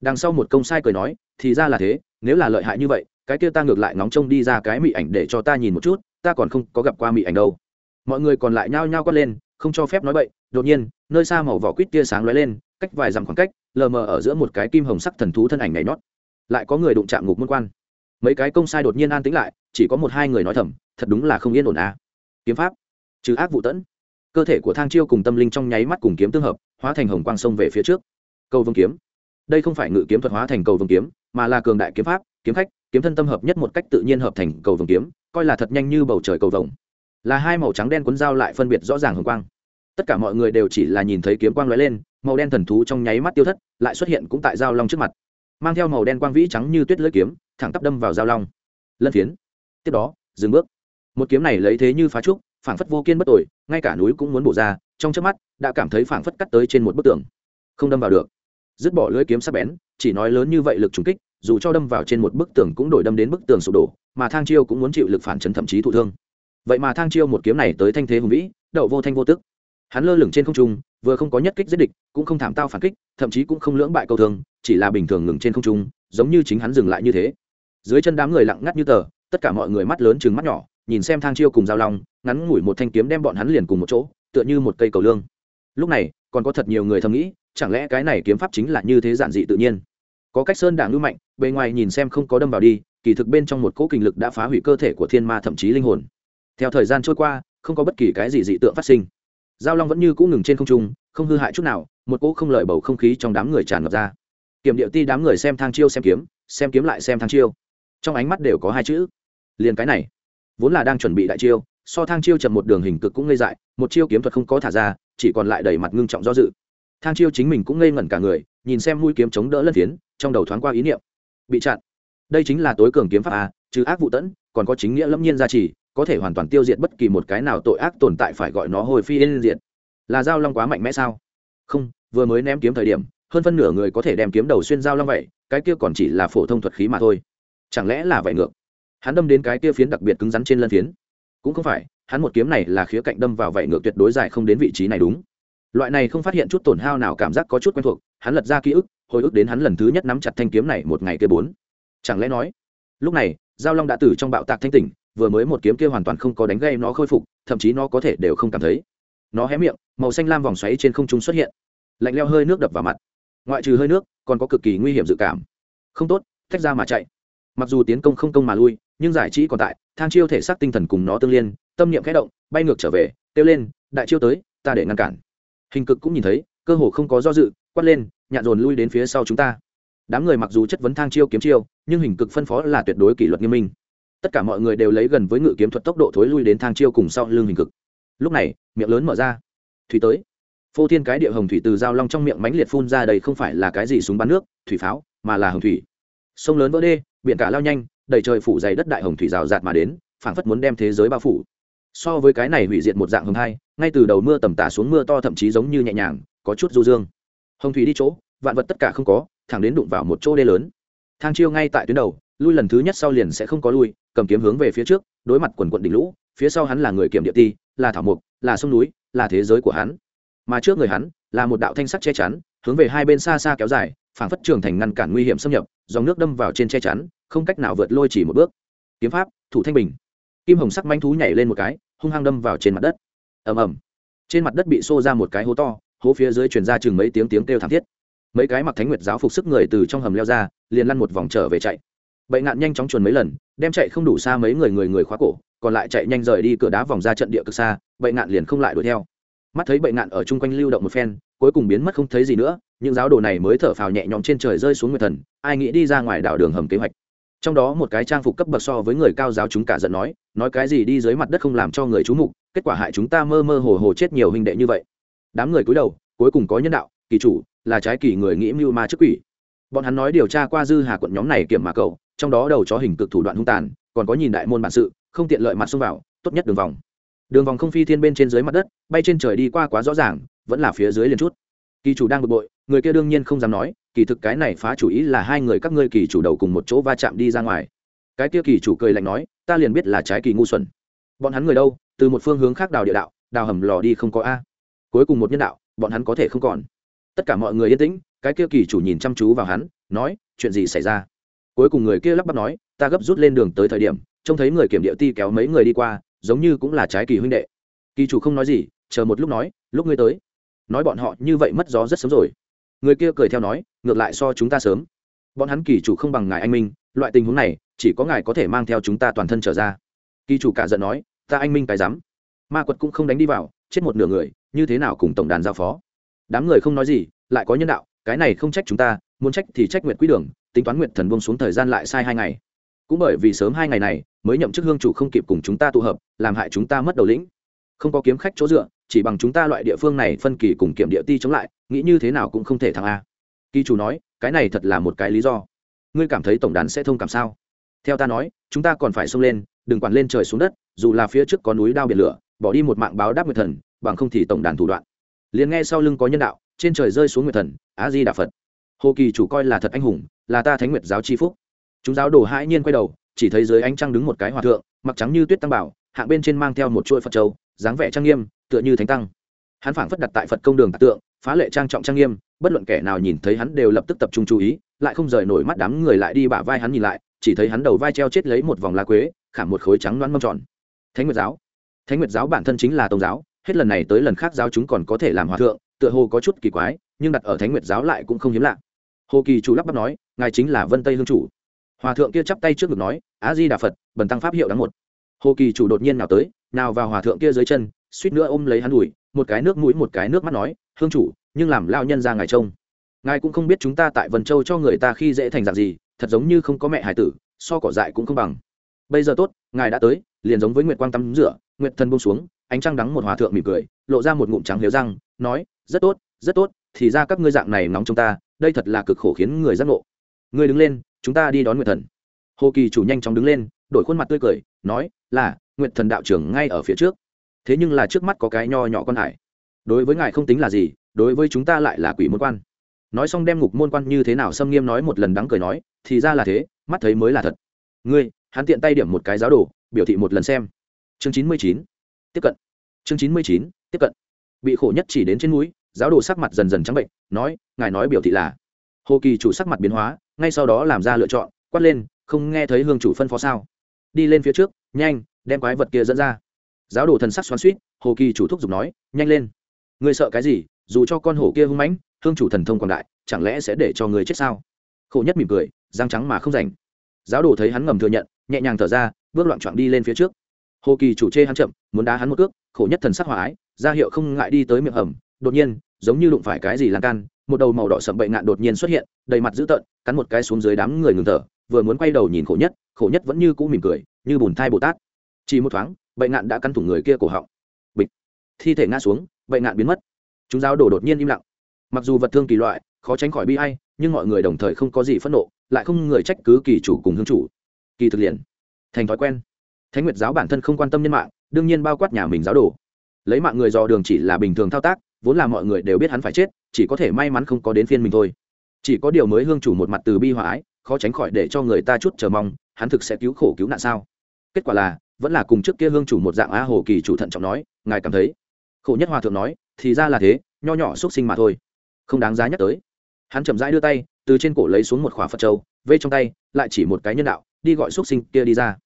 Đằng sau một công sai cười nói, thì ra là thế, nếu là lợi hại như vậy cái kia ta ngược lại ngóng trông đi ra cái mị ảnh để cho ta nhìn một chút, ta còn không có gặp qua mị ảnh đâu. Mọi người còn lại nhao nhao quát lên, không cho phép nói bậy, đột nhiên, nơi xa màu vỏ quýt tia sáng lóe lên, cách vài dặm khoảng cách, lờ mờ ở giữa một cái kim hồng sắc thần thú thân ảnh nhảy nhót. Lại có người đụng chạm ngục môn quan. Mấy cái công sai đột nhiên an tĩnh lại, chỉ có một hai người nói thầm, thật đúng là không yên ổn à. kiếm pháp. Trừ ác vụ tẫn. Cơ thể của thang chiêu cùng tâm linh trong nháy mắt cùng kiếm tương hợp, hóa thành hồng quang sông về phía trước. Cầu vương kiếm. Đây không phải ngự kiếm thuật hóa thành cầu vương kiếm, mà là cường đại kiếm pháp, kiếm khách kiếm thân tâm hợp nhất một cách tự nhiên hợp thành cầu vồng kiếm, coi là thật nhanh như bầu trời cầu vồng. Là hai màu trắng đen cuốn dao lại phân biệt rõ ràng hồng quang. Tất cả mọi người đều chỉ là nhìn thấy kiếm quang lóe lên, màu đen thần thú trong nháy mắt tiêu thất, lại xuất hiện cũng tại dao long trước mặt. Mang theo màu đen quang vĩ trắng như tuyết lưỡi kiếm, thẳng tắp đâm vào dao long. Lân phiến. Tiếp đó, dừng bước. Một kiếm này lấy thế như phá trúc, phảng phất vô kiên bất tội, ngay cả núi cũng muốn bổ ra, trong trước mắt, đã cảm thấy phảng phất cắt tới trên một bức tường. Không đâm vào được. Dứt bỏ lưỡi kiếm sắc bén, chỉ nói lớn như vậy lực trùng kích dù cho đâm vào trên một bức tường cũng đổi đâm đến bức tường sụp đổ, mà thang chiêu cũng muốn chịu lực phản chấn thậm chí thụ thương. Vậy mà thang chiêu một kiếm này tới thanh thế hùng vĩ, đậu vô thanh vô tức. Hắn lơ lửng trên không trung, vừa không có nhất kích giết địch, cũng không thảm tao phản kích, thậm chí cũng không lưỡng bại câu thương, chỉ là bình thường ngừng trên không trung, giống như chính hắn dừng lại như thế. Dưới chân đám người lặng ngắt như tờ, tất cả mọi người mắt lớn chừng mắt nhỏ, nhìn xem thang chiêu cùng giao long, ngắn ngủi một thanh kiếm đem bọn hắn liền cùng một chỗ, tựa như một cây cầu lương. Lúc này, còn có thật nhiều người thầm nghĩ, chẳng lẽ cái này kiếm pháp chính là như thế giản dị tự nhiên? Có cách sơn đảng lưu mạnh, bề ngoài nhìn xem không có đâm vào đi, kỳ thực bên trong một cỗ kinh lực đã phá hủy cơ thể của thiên ma thậm chí linh hồn. Theo thời gian trôi qua, không có bất kỳ cái gì dị tượng phát sinh. Giao long vẫn như cũ ngừng trên không trung, không hư hại chút nào, một cỗ không lợi bầu không khí trong đám người tràn ngập ra. Kiểm điệu ti đám người xem thang chiêu xem kiếm xem kiếm lại xem thang chiêu. Trong ánh mắt đều có hai chữ, liền cái này. Vốn là đang chuẩn bị đại chiêu, so thang chiêu chậm một đường hình cực cũng ngây dại, một chiêu kiếm thuật không có thả ra, chỉ còn lại đầy mặt ngưng trọng do dự. Thang chiêu chính mình cũng ngây ngẩn cả người, nhìn xem mũi kiếm chống đỡ lân tiến trong đầu thoáng qua ý niệm. Bị chặn. Đây chính là tối cường kiếm pháp a trừ ác vụ tẫn, còn có chính nghĩa lâm nhiên gia trì, có thể hoàn toàn tiêu diệt bất kỳ một cái nào tội ác tồn tại phải gọi nó hồi phi yên diệt. Là dao long quá mạnh mẽ sao? Không, vừa mới ném kiếm thời điểm, hơn phân nửa người có thể đem kiếm đầu xuyên dao long vậy, cái kia còn chỉ là phổ thông thuật khí mà thôi. Chẳng lẽ là vậy ngược? Hắn đâm đến cái kia phiến đặc biệt cứng rắn trên lân phiến. Cũng không phải, hắn một kiếm này là khía cạnh đâm vào vậy ngược tuyệt đối dài không đến vị trí này đúng loại này không phát hiện chút tổn hao nào cảm giác có chút quen thuộc, hắn lật ra ký ức, hồi ức đến hắn lần thứ nhất nắm chặt thanh kiếm này một ngày kia bốn. Chẳng lẽ nói, lúc này, giao long đã từ trong bạo tạc thanh tỉnh, vừa mới một kiếm kia hoàn toàn không có đánh gây nó khôi phục, thậm chí nó có thể đều không cảm thấy. Nó hé miệng, màu xanh lam vòng xoáy trên không trung xuất hiện. Lạnh leo hơi nước đập vào mặt. Ngoại trừ hơi nước, còn có cực kỳ nguy hiểm dự cảm. Không tốt tách ra mà chạy. Mặc dù tiến công không công mà lui, nhưng giải trí còn tại, thang chiêu thể xác tinh thần cùng nó tương liên, tâm niệm khẽ động, bay ngược trở về, kêu lên, đại chiêu tới, ta để ngăn cản hình cực cũng nhìn thấy, cơ hồ không có do dự, quát lên, nhạn dồn lui đến phía sau chúng ta. Đám người mặc dù chất vấn thang chiêu kiếm chiêu, nhưng hình cực phân phó là tuyệt đối kỷ luật nghiêm minh. Tất cả mọi người đều lấy gần với ngự kiếm thuật tốc độ thối lui đến thang chiêu cùng sau lưng hình cực. Lúc này, miệng lớn mở ra. Thủy tới. Phô thiên cái địa hồng thủy từ dao long trong miệng mánh liệt phun ra đây không phải là cái gì súng bắn nước, thủy pháo, mà là hồng thủy. Sông lớn vỡ đê, biển cả lao nhanh, đầy trời phủ dày đất đại hồng thủy rào rạt mà đến, phảng phất muốn đem thế giới bao phủ so với cái này hủy diệt một dạng hồng hai, ngay từ đầu mưa tầm tả xuống mưa to thậm chí giống như nhẹ nhàng, có chút du dương. Hồng thủy đi chỗ, vạn vật tất cả không có, thẳng đến đụng vào một chỗ đê lớn. Thang chiêu ngay tại tuyến đầu, lui lần thứ nhất sau liền sẽ không có lui, cầm kiếm hướng về phía trước, đối mặt quần quận đỉnh lũ, phía sau hắn là người kiểm địa ti, là thảo mục là sông núi, là thế giới của hắn. Mà trước người hắn, là một đạo thanh sắc che chắn, hướng về hai bên xa xa kéo dài, phảng phất trường thành ngăn cản nguy hiểm xâm nhập, dòng nước đâm vào trên che chắn, không cách nào vượt lôi chỉ một bước. Kiếm pháp, thủ thanh bình. Kim hồng sắc manh thú nhảy lên một cái hung hăng đâm vào trên mặt đất. Ầm ầm. Trên mặt đất bị xô ra một cái hố to, hố phía dưới truyền ra chừng mấy tiếng tiếng kêu thảm thiết. Mấy cái mặc thánh nguyệt giáo phục sức người từ trong hầm leo ra, liền lăn một vòng trở về chạy. Bệnh nạn nhanh chóng chuồn mấy lần, đem chạy không đủ xa mấy người người người khóa cổ, còn lại chạy nhanh rời đi cửa đá vòng ra trận địa cực xa bệnh nạn liền không lại đuổi theo. Mắt thấy bệnh nạn ở chung quanh lưu động một phen, cuối cùng biến mất không thấy gì nữa, những giáo đồ này mới thở phào nhẹ nhõm trên trời rơi xuống người thần, ai nghĩ đi ra ngoài đảo đường hầm kế hoạch trong đó một cái trang phục cấp bậc so với người cao giáo chúng cả giận nói nói cái gì đi dưới mặt đất không làm cho người chú mục, kết quả hại chúng ta mơ mơ hồ hồ chết nhiều huynh đệ như vậy. Đám người cúi đầu, cuối cùng có nhân đạo, kỳ chủ, là trái kỳ người nghĩ mưu ma trước quỷ. Bọn hắn nói điều tra qua dư hà quận nhóm này kiểm mà cầu trong đó đầu chó hình cực thủ đoạn hung tàn, còn có nhìn đại môn bản sự, không tiện lợi mặt xông vào, tốt nhất đường vòng. Đường vòng không phi thiên bên trên dưới mặt đất, bay trên trời đi qua quá rõ ràng, vẫn là phía dưới liền chút kỳ chủ đang bực bội, người kia đương nhiên không dám nói, kỳ thực cái này phá chủ ý là hai người các ngươi kỳ chủ đầu cùng một chỗ va chạm đi ra ngoài. Cái kia kỳ chủ cười lạnh nói, ta liền biết là trái kỳ ngu xuẩn. Bọn hắn người đâu, từ một phương hướng khác đào địa đạo, đào hầm lò đi không có a. Cuối cùng một nhân đạo, bọn hắn có thể không còn. Tất cả mọi người yên tĩnh, cái kia kỳ chủ nhìn chăm chú vào hắn, nói, chuyện gì xảy ra? Cuối cùng người kia lắp bắp nói, ta gấp rút lên đường tới thời điểm, trông thấy người kiểm địa ti kéo mấy người đi qua, giống như cũng là trái kỳ huynh đệ. Kỳ chủ không nói gì, chờ một lúc nói, lúc ngươi tới nói bọn họ như vậy mất gió rất sớm rồi. Người kia cười theo nói, ngược lại so chúng ta sớm. Bọn hắn kỳ chủ không bằng ngài anh minh, loại tình huống này, chỉ có ngài có thể mang theo chúng ta toàn thân trở ra. Kỳ chủ cả giận nói, ta anh minh cái dám ma quật cũng không đánh đi vào, chết một nửa người, như thế nào cùng tổng đàn giao phó? Đám người không nói gì, lại có nhân đạo, cái này không trách chúng ta, muốn trách thì trách nguyện quý đường, tính toán nguyện thần buông xuống thời gian lại sai hai ngày. Cũng bởi vì sớm hai ngày này, mới nhậm chức hương chủ không kịp cùng chúng ta tụ hợp, làm hại chúng ta mất đầu lĩnh. Không có kiếm khách chỗ dựa chỉ bằng chúng ta loại địa phương này phân kỳ cùng kiểm địa ti chống lại, nghĩ như thế nào cũng không thể thắng a. Kỳ chủ nói, cái này thật là một cái lý do. Ngươi cảm thấy tổng đàn sẽ thông cảm sao? Theo ta nói, chúng ta còn phải xông lên, đừng quản lên trời xuống đất, dù là phía trước có núi đao biển lửa, bỏ đi một mạng báo đáp nguyệt thần, bằng không thì tổng đàn thủ đoạn. Liền nghe sau lưng có nhân đạo, trên trời rơi xuống nguyệt thần á di đà phật hồ kỳ chủ coi là thật anh hùng, là ta thánh nguyệt giáo chi phúc. Chúng giáo đồ hãi nhiên quay đầu, chỉ thấy dưới ánh trăng đứng một cái hòa thượng, mặc trắng như tuyết tăng bảo hạng bên trên mang theo một chuỗi phật châu, dáng vẻ trang nghiêm, tựa như thánh tăng. Hắn phảng phất đặt tại phật công đường tạc tượng, phá lệ trang trọng trang nghiêm, bất luận kẻ nào nhìn thấy hắn đều lập tức tập trung chú ý, lại không rời nổi mắt đám người lại đi bả vai hắn nhìn lại, chỉ thấy hắn đầu vai treo chết lấy một vòng lá quế khảm một khối trắng loãng mâm tròn. Thánh nguyệt giáo. Thánh nguyệt giáo bản thân chính là tôn giáo, hết lần này tới lần khác giáo chúng còn có thể làm hòa thượng, tựa hồ có chút kỳ quái, nhưng đặt ở thánh nguyệt giáo lại cũng không hiếm lạ. Hồ kỳ chủ lắp bắp nói, ngài chính là vân tây hương chủ. Hòa thượng kia chắp tay trước ngực nói á di đà phật, bần tăng pháp hiệu đáng một hồ kỳ chủ đột nhiên nào tới, nào vào hòa thượng kia dưới chân, suýt nữa ôm lấy hắn đùi, một cái nước mũi, một cái nước mắt nói, hương chủ, nhưng làm lao nhân ra ngài trông. Ngài cũng không biết chúng ta tại vân châu cho người ta khi dễ thành dạng gì, thật giống như không có mẹ hải tử, so cỏ dại cũng không bằng. Bây giờ tốt, ngài đã tới, liền giống với nguyệt quang tắm rửa, nguyệt thân bông xuống, ánh trăng đắng một hòa thượng mỉm cười, lộ ra một ngụm trắng liếu răng, nói, rất tốt rất tốt, thì ra các ngươi dạng này nóng trong ta, đây thật là cực khổ khiến người giác ngộ. Ngươi đứng lên, chúng ta đi đón nguyệt thần. Hồ kỳ chủ nhanh chóng đứng lên, đổi khuôn mặt tươi cười, nói là, nguyệt thần đạo trưởng ngay ở phía trước. Thế nhưng là trước mắt có cái nho nhỏ con hải. Đối với ngài không tính là gì, đối với chúng ta lại là quỷ môn quan. Nói xong đem ngục môn quan như thế nào xâm nghiêm nói một lần đắng cười nói, thì ra là thế, mắt thấy mới là thật. Ngươi, hắn tiện tay điểm một cái giáo đồ, biểu thị một lần xem. Chương chín mươi chín, tiếp cận. Chương chín mươi chín, tiếp cận. Bị khổ nhất chỉ đến trên núi, giáo đồ sắc mặt dần dần trắng bệnh, nói, ngài nói biểu thị là. Hồ kỳ chủ sắc mặt biến hóa, ngay sau đó làm ra lựa chọn, quát lên, không nghe thấy hương chủ phân phó sao? Đi lên phía trước nhanh, đem quái vật kia dẫn ra. Giáo đồ thần sắc xoắn suýt hồ kỳ chủ thúc giục nói, nhanh lên. Người sợ cái gì? Dù cho con hổ kia hung mãnh, hương chủ thần thông quảng đại, chẳng lẽ sẽ để cho người chết sao? Khổ nhất mỉm cười, răng trắng mà không rảnh. Giáo đồ thấy hắn ngầm thừa nhận, nhẹ nhàng thở ra, bước loạn choạng đi lên phía trước. Hồ kỳ chủ chê hắn chậm, muốn đá hắn một cước, khổ nhất thần sắc hòa ái, ra hiệu không ngại đi tới miệng hầm. Đột nhiên, giống như đụng phải cái gì lan can, một đầu màu đỏ sậm bệnh ngạn đột nhiên xuất hiện, đầy mặt dữ tợn, cắn một cái xuống dưới đám người ngừng thở vừa muốn quay đầu nhìn khổ nhất khổ nhất vẫn như cũ mỉm cười, như bùn thai bồ tát. Chỉ một thoáng, bệnh nạn đã căn thủng người kia cổ họng. Bịch. Thi thể ngã xuống, bệnh nạn biến mất. Chúng giáo đổ đột nhiên im lặng. Mặc dù vật thương kỳ loại, khó tránh khỏi bi hay nhưng mọi người đồng thời không có gì phẫn nộ, lại không người trách cứ kỳ chủ cùng hương chủ. Kỳ thực liền, thành thói quen. Thánh nguyệt giáo bản thân không quan tâm nhân mạng, đương nhiên bao quát nhà mình giáo đồ. Lấy mạng người dò đường chỉ là bình thường thao tác, vốn là mọi người đều biết hắn phải chết, chỉ có thể may mắn không có đến phiên mình thôi. Chỉ có điều mới hương chủ một mặt từ bi hòa ái khó tránh khỏi để cho người ta chút chờ mong, hắn thực sẽ cứu khổ cứu nạn sao? Kết quả là, vẫn là cùng trước kia hương chủ một dạng a hồ kỳ chủ thận trọng nói, ngài cảm thấy? Khổ nhất hòa thượng nói, thì ra là thế, nho nhỏ xúc sinh mà thôi. Không đáng giá nhắc tới. Hắn chậm rãi đưa tay, từ trên cổ lấy xuống một khỏa phật trâu vây trong tay, lại chỉ một cái nhân đạo, đi gọi xúc sinh kia đi ra.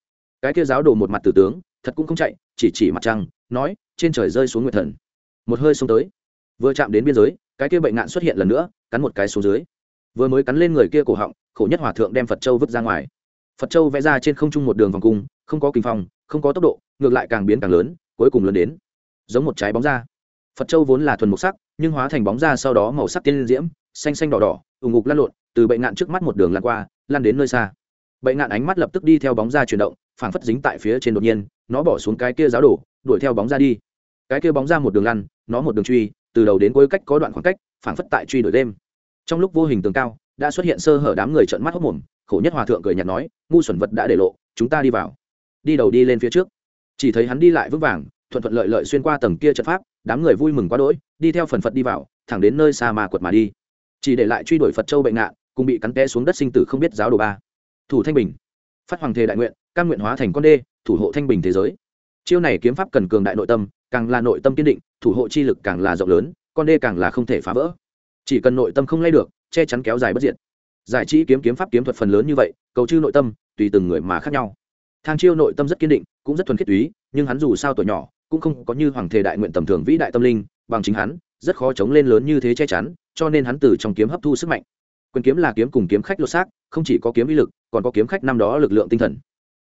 Cái kia giáo đồ một mặt tử tướng, thật cũng không chạy, chỉ chỉ mặt trăng, nói, trên trời rơi xuống nguyệt thần. Một hơi xuống tới. Vừa chạm đến biên giới, cái kia bệnh nạn xuất hiện lần nữa, cắn một cái xuống dưới. Vừa mới cắn lên người kia cổ họng khổ nhất hòa thượng đem phật châu vứt ra ngoài. Phật châu vẽ ra trên không trung một đường vòng cung, không có kinh phong, không có tốc độ, ngược lại càng biến càng lớn, cuối cùng lớn đến giống một trái bóng da. Phật châu vốn là thuần mục sắc, nhưng hóa thành bóng da sau đó màu sắc tiên diễm, xanh xanh đỏ đỏ ủng ngục lăn lộn, từ bệnh nạn trước mắt một đường lăn qua, lăn đến nơi xa. Bệnh nạn ánh mắt lập tức đi theo bóng da chuyển động, phảng phất dính tại phía trên đột nhiên, nó bỏ xuống cái kia giáo đổ đuổi theo bóng ra đi. Cái kia bóng ra một đường lăn, nó một đường truy, từ đầu đến cuối cách có đoạn khoảng cách, phảng phất tại truy đuổi đêm. Trong lúc vô hình tường cao đã xuất hiện sơ hở đám người trợn mắt hốc mồm, khổ nhất hòa thượng cười nhạt nói, ngu xuẩn vật đã để lộ, chúng ta đi vào. Đi đầu đi lên phía trước. Chỉ thấy hắn đi lại vững vàng, thuận thuận lợi lợi xuyên qua tầng kia trận pháp, đám người vui mừng quá đỗi, đi theo phần phật đi vào, thẳng đến nơi xa mà quật mà đi. Chỉ để lại truy đuổi phật châu bệnh nạn cùng bị cắn té xuống đất sinh tử không biết giáo đồ ba. Thủ thanh bình. Phát hoàng thề đại nguyện căn nguyện hóa thành con đê, thủ hộ thanh bình thế giới. Chiêu này kiếm pháp cần cường đại nội tâm, càng là nội tâm kiên định, thủ hộ chi lực càng là rộng lớn, con đê càng là không thể phá vỡ. Chỉ cần nội tâm không lay được che chắn kéo dài bất diệt. Giải trí kiếm kiếm pháp kiếm thuật phần lớn như vậy, cầu chư nội tâm, tùy từng người mà khác nhau. Thang chiêu nội tâm rất kiên định, cũng rất thuần khiết túy, nhưng hắn dù sao tuổi nhỏ, cũng không có như hoàng thể đại nguyện tầm thường vĩ đại tâm linh, bằng chính hắn, rất khó chống lên lớn như thế che chắn, cho nên hắn từ trong kiếm hấp thu sức mạnh. Quyền kiếm là kiếm cùng kiếm khách lột xác, không chỉ có kiếm uy lực, còn có kiếm khách năm đó lực lượng tinh thần.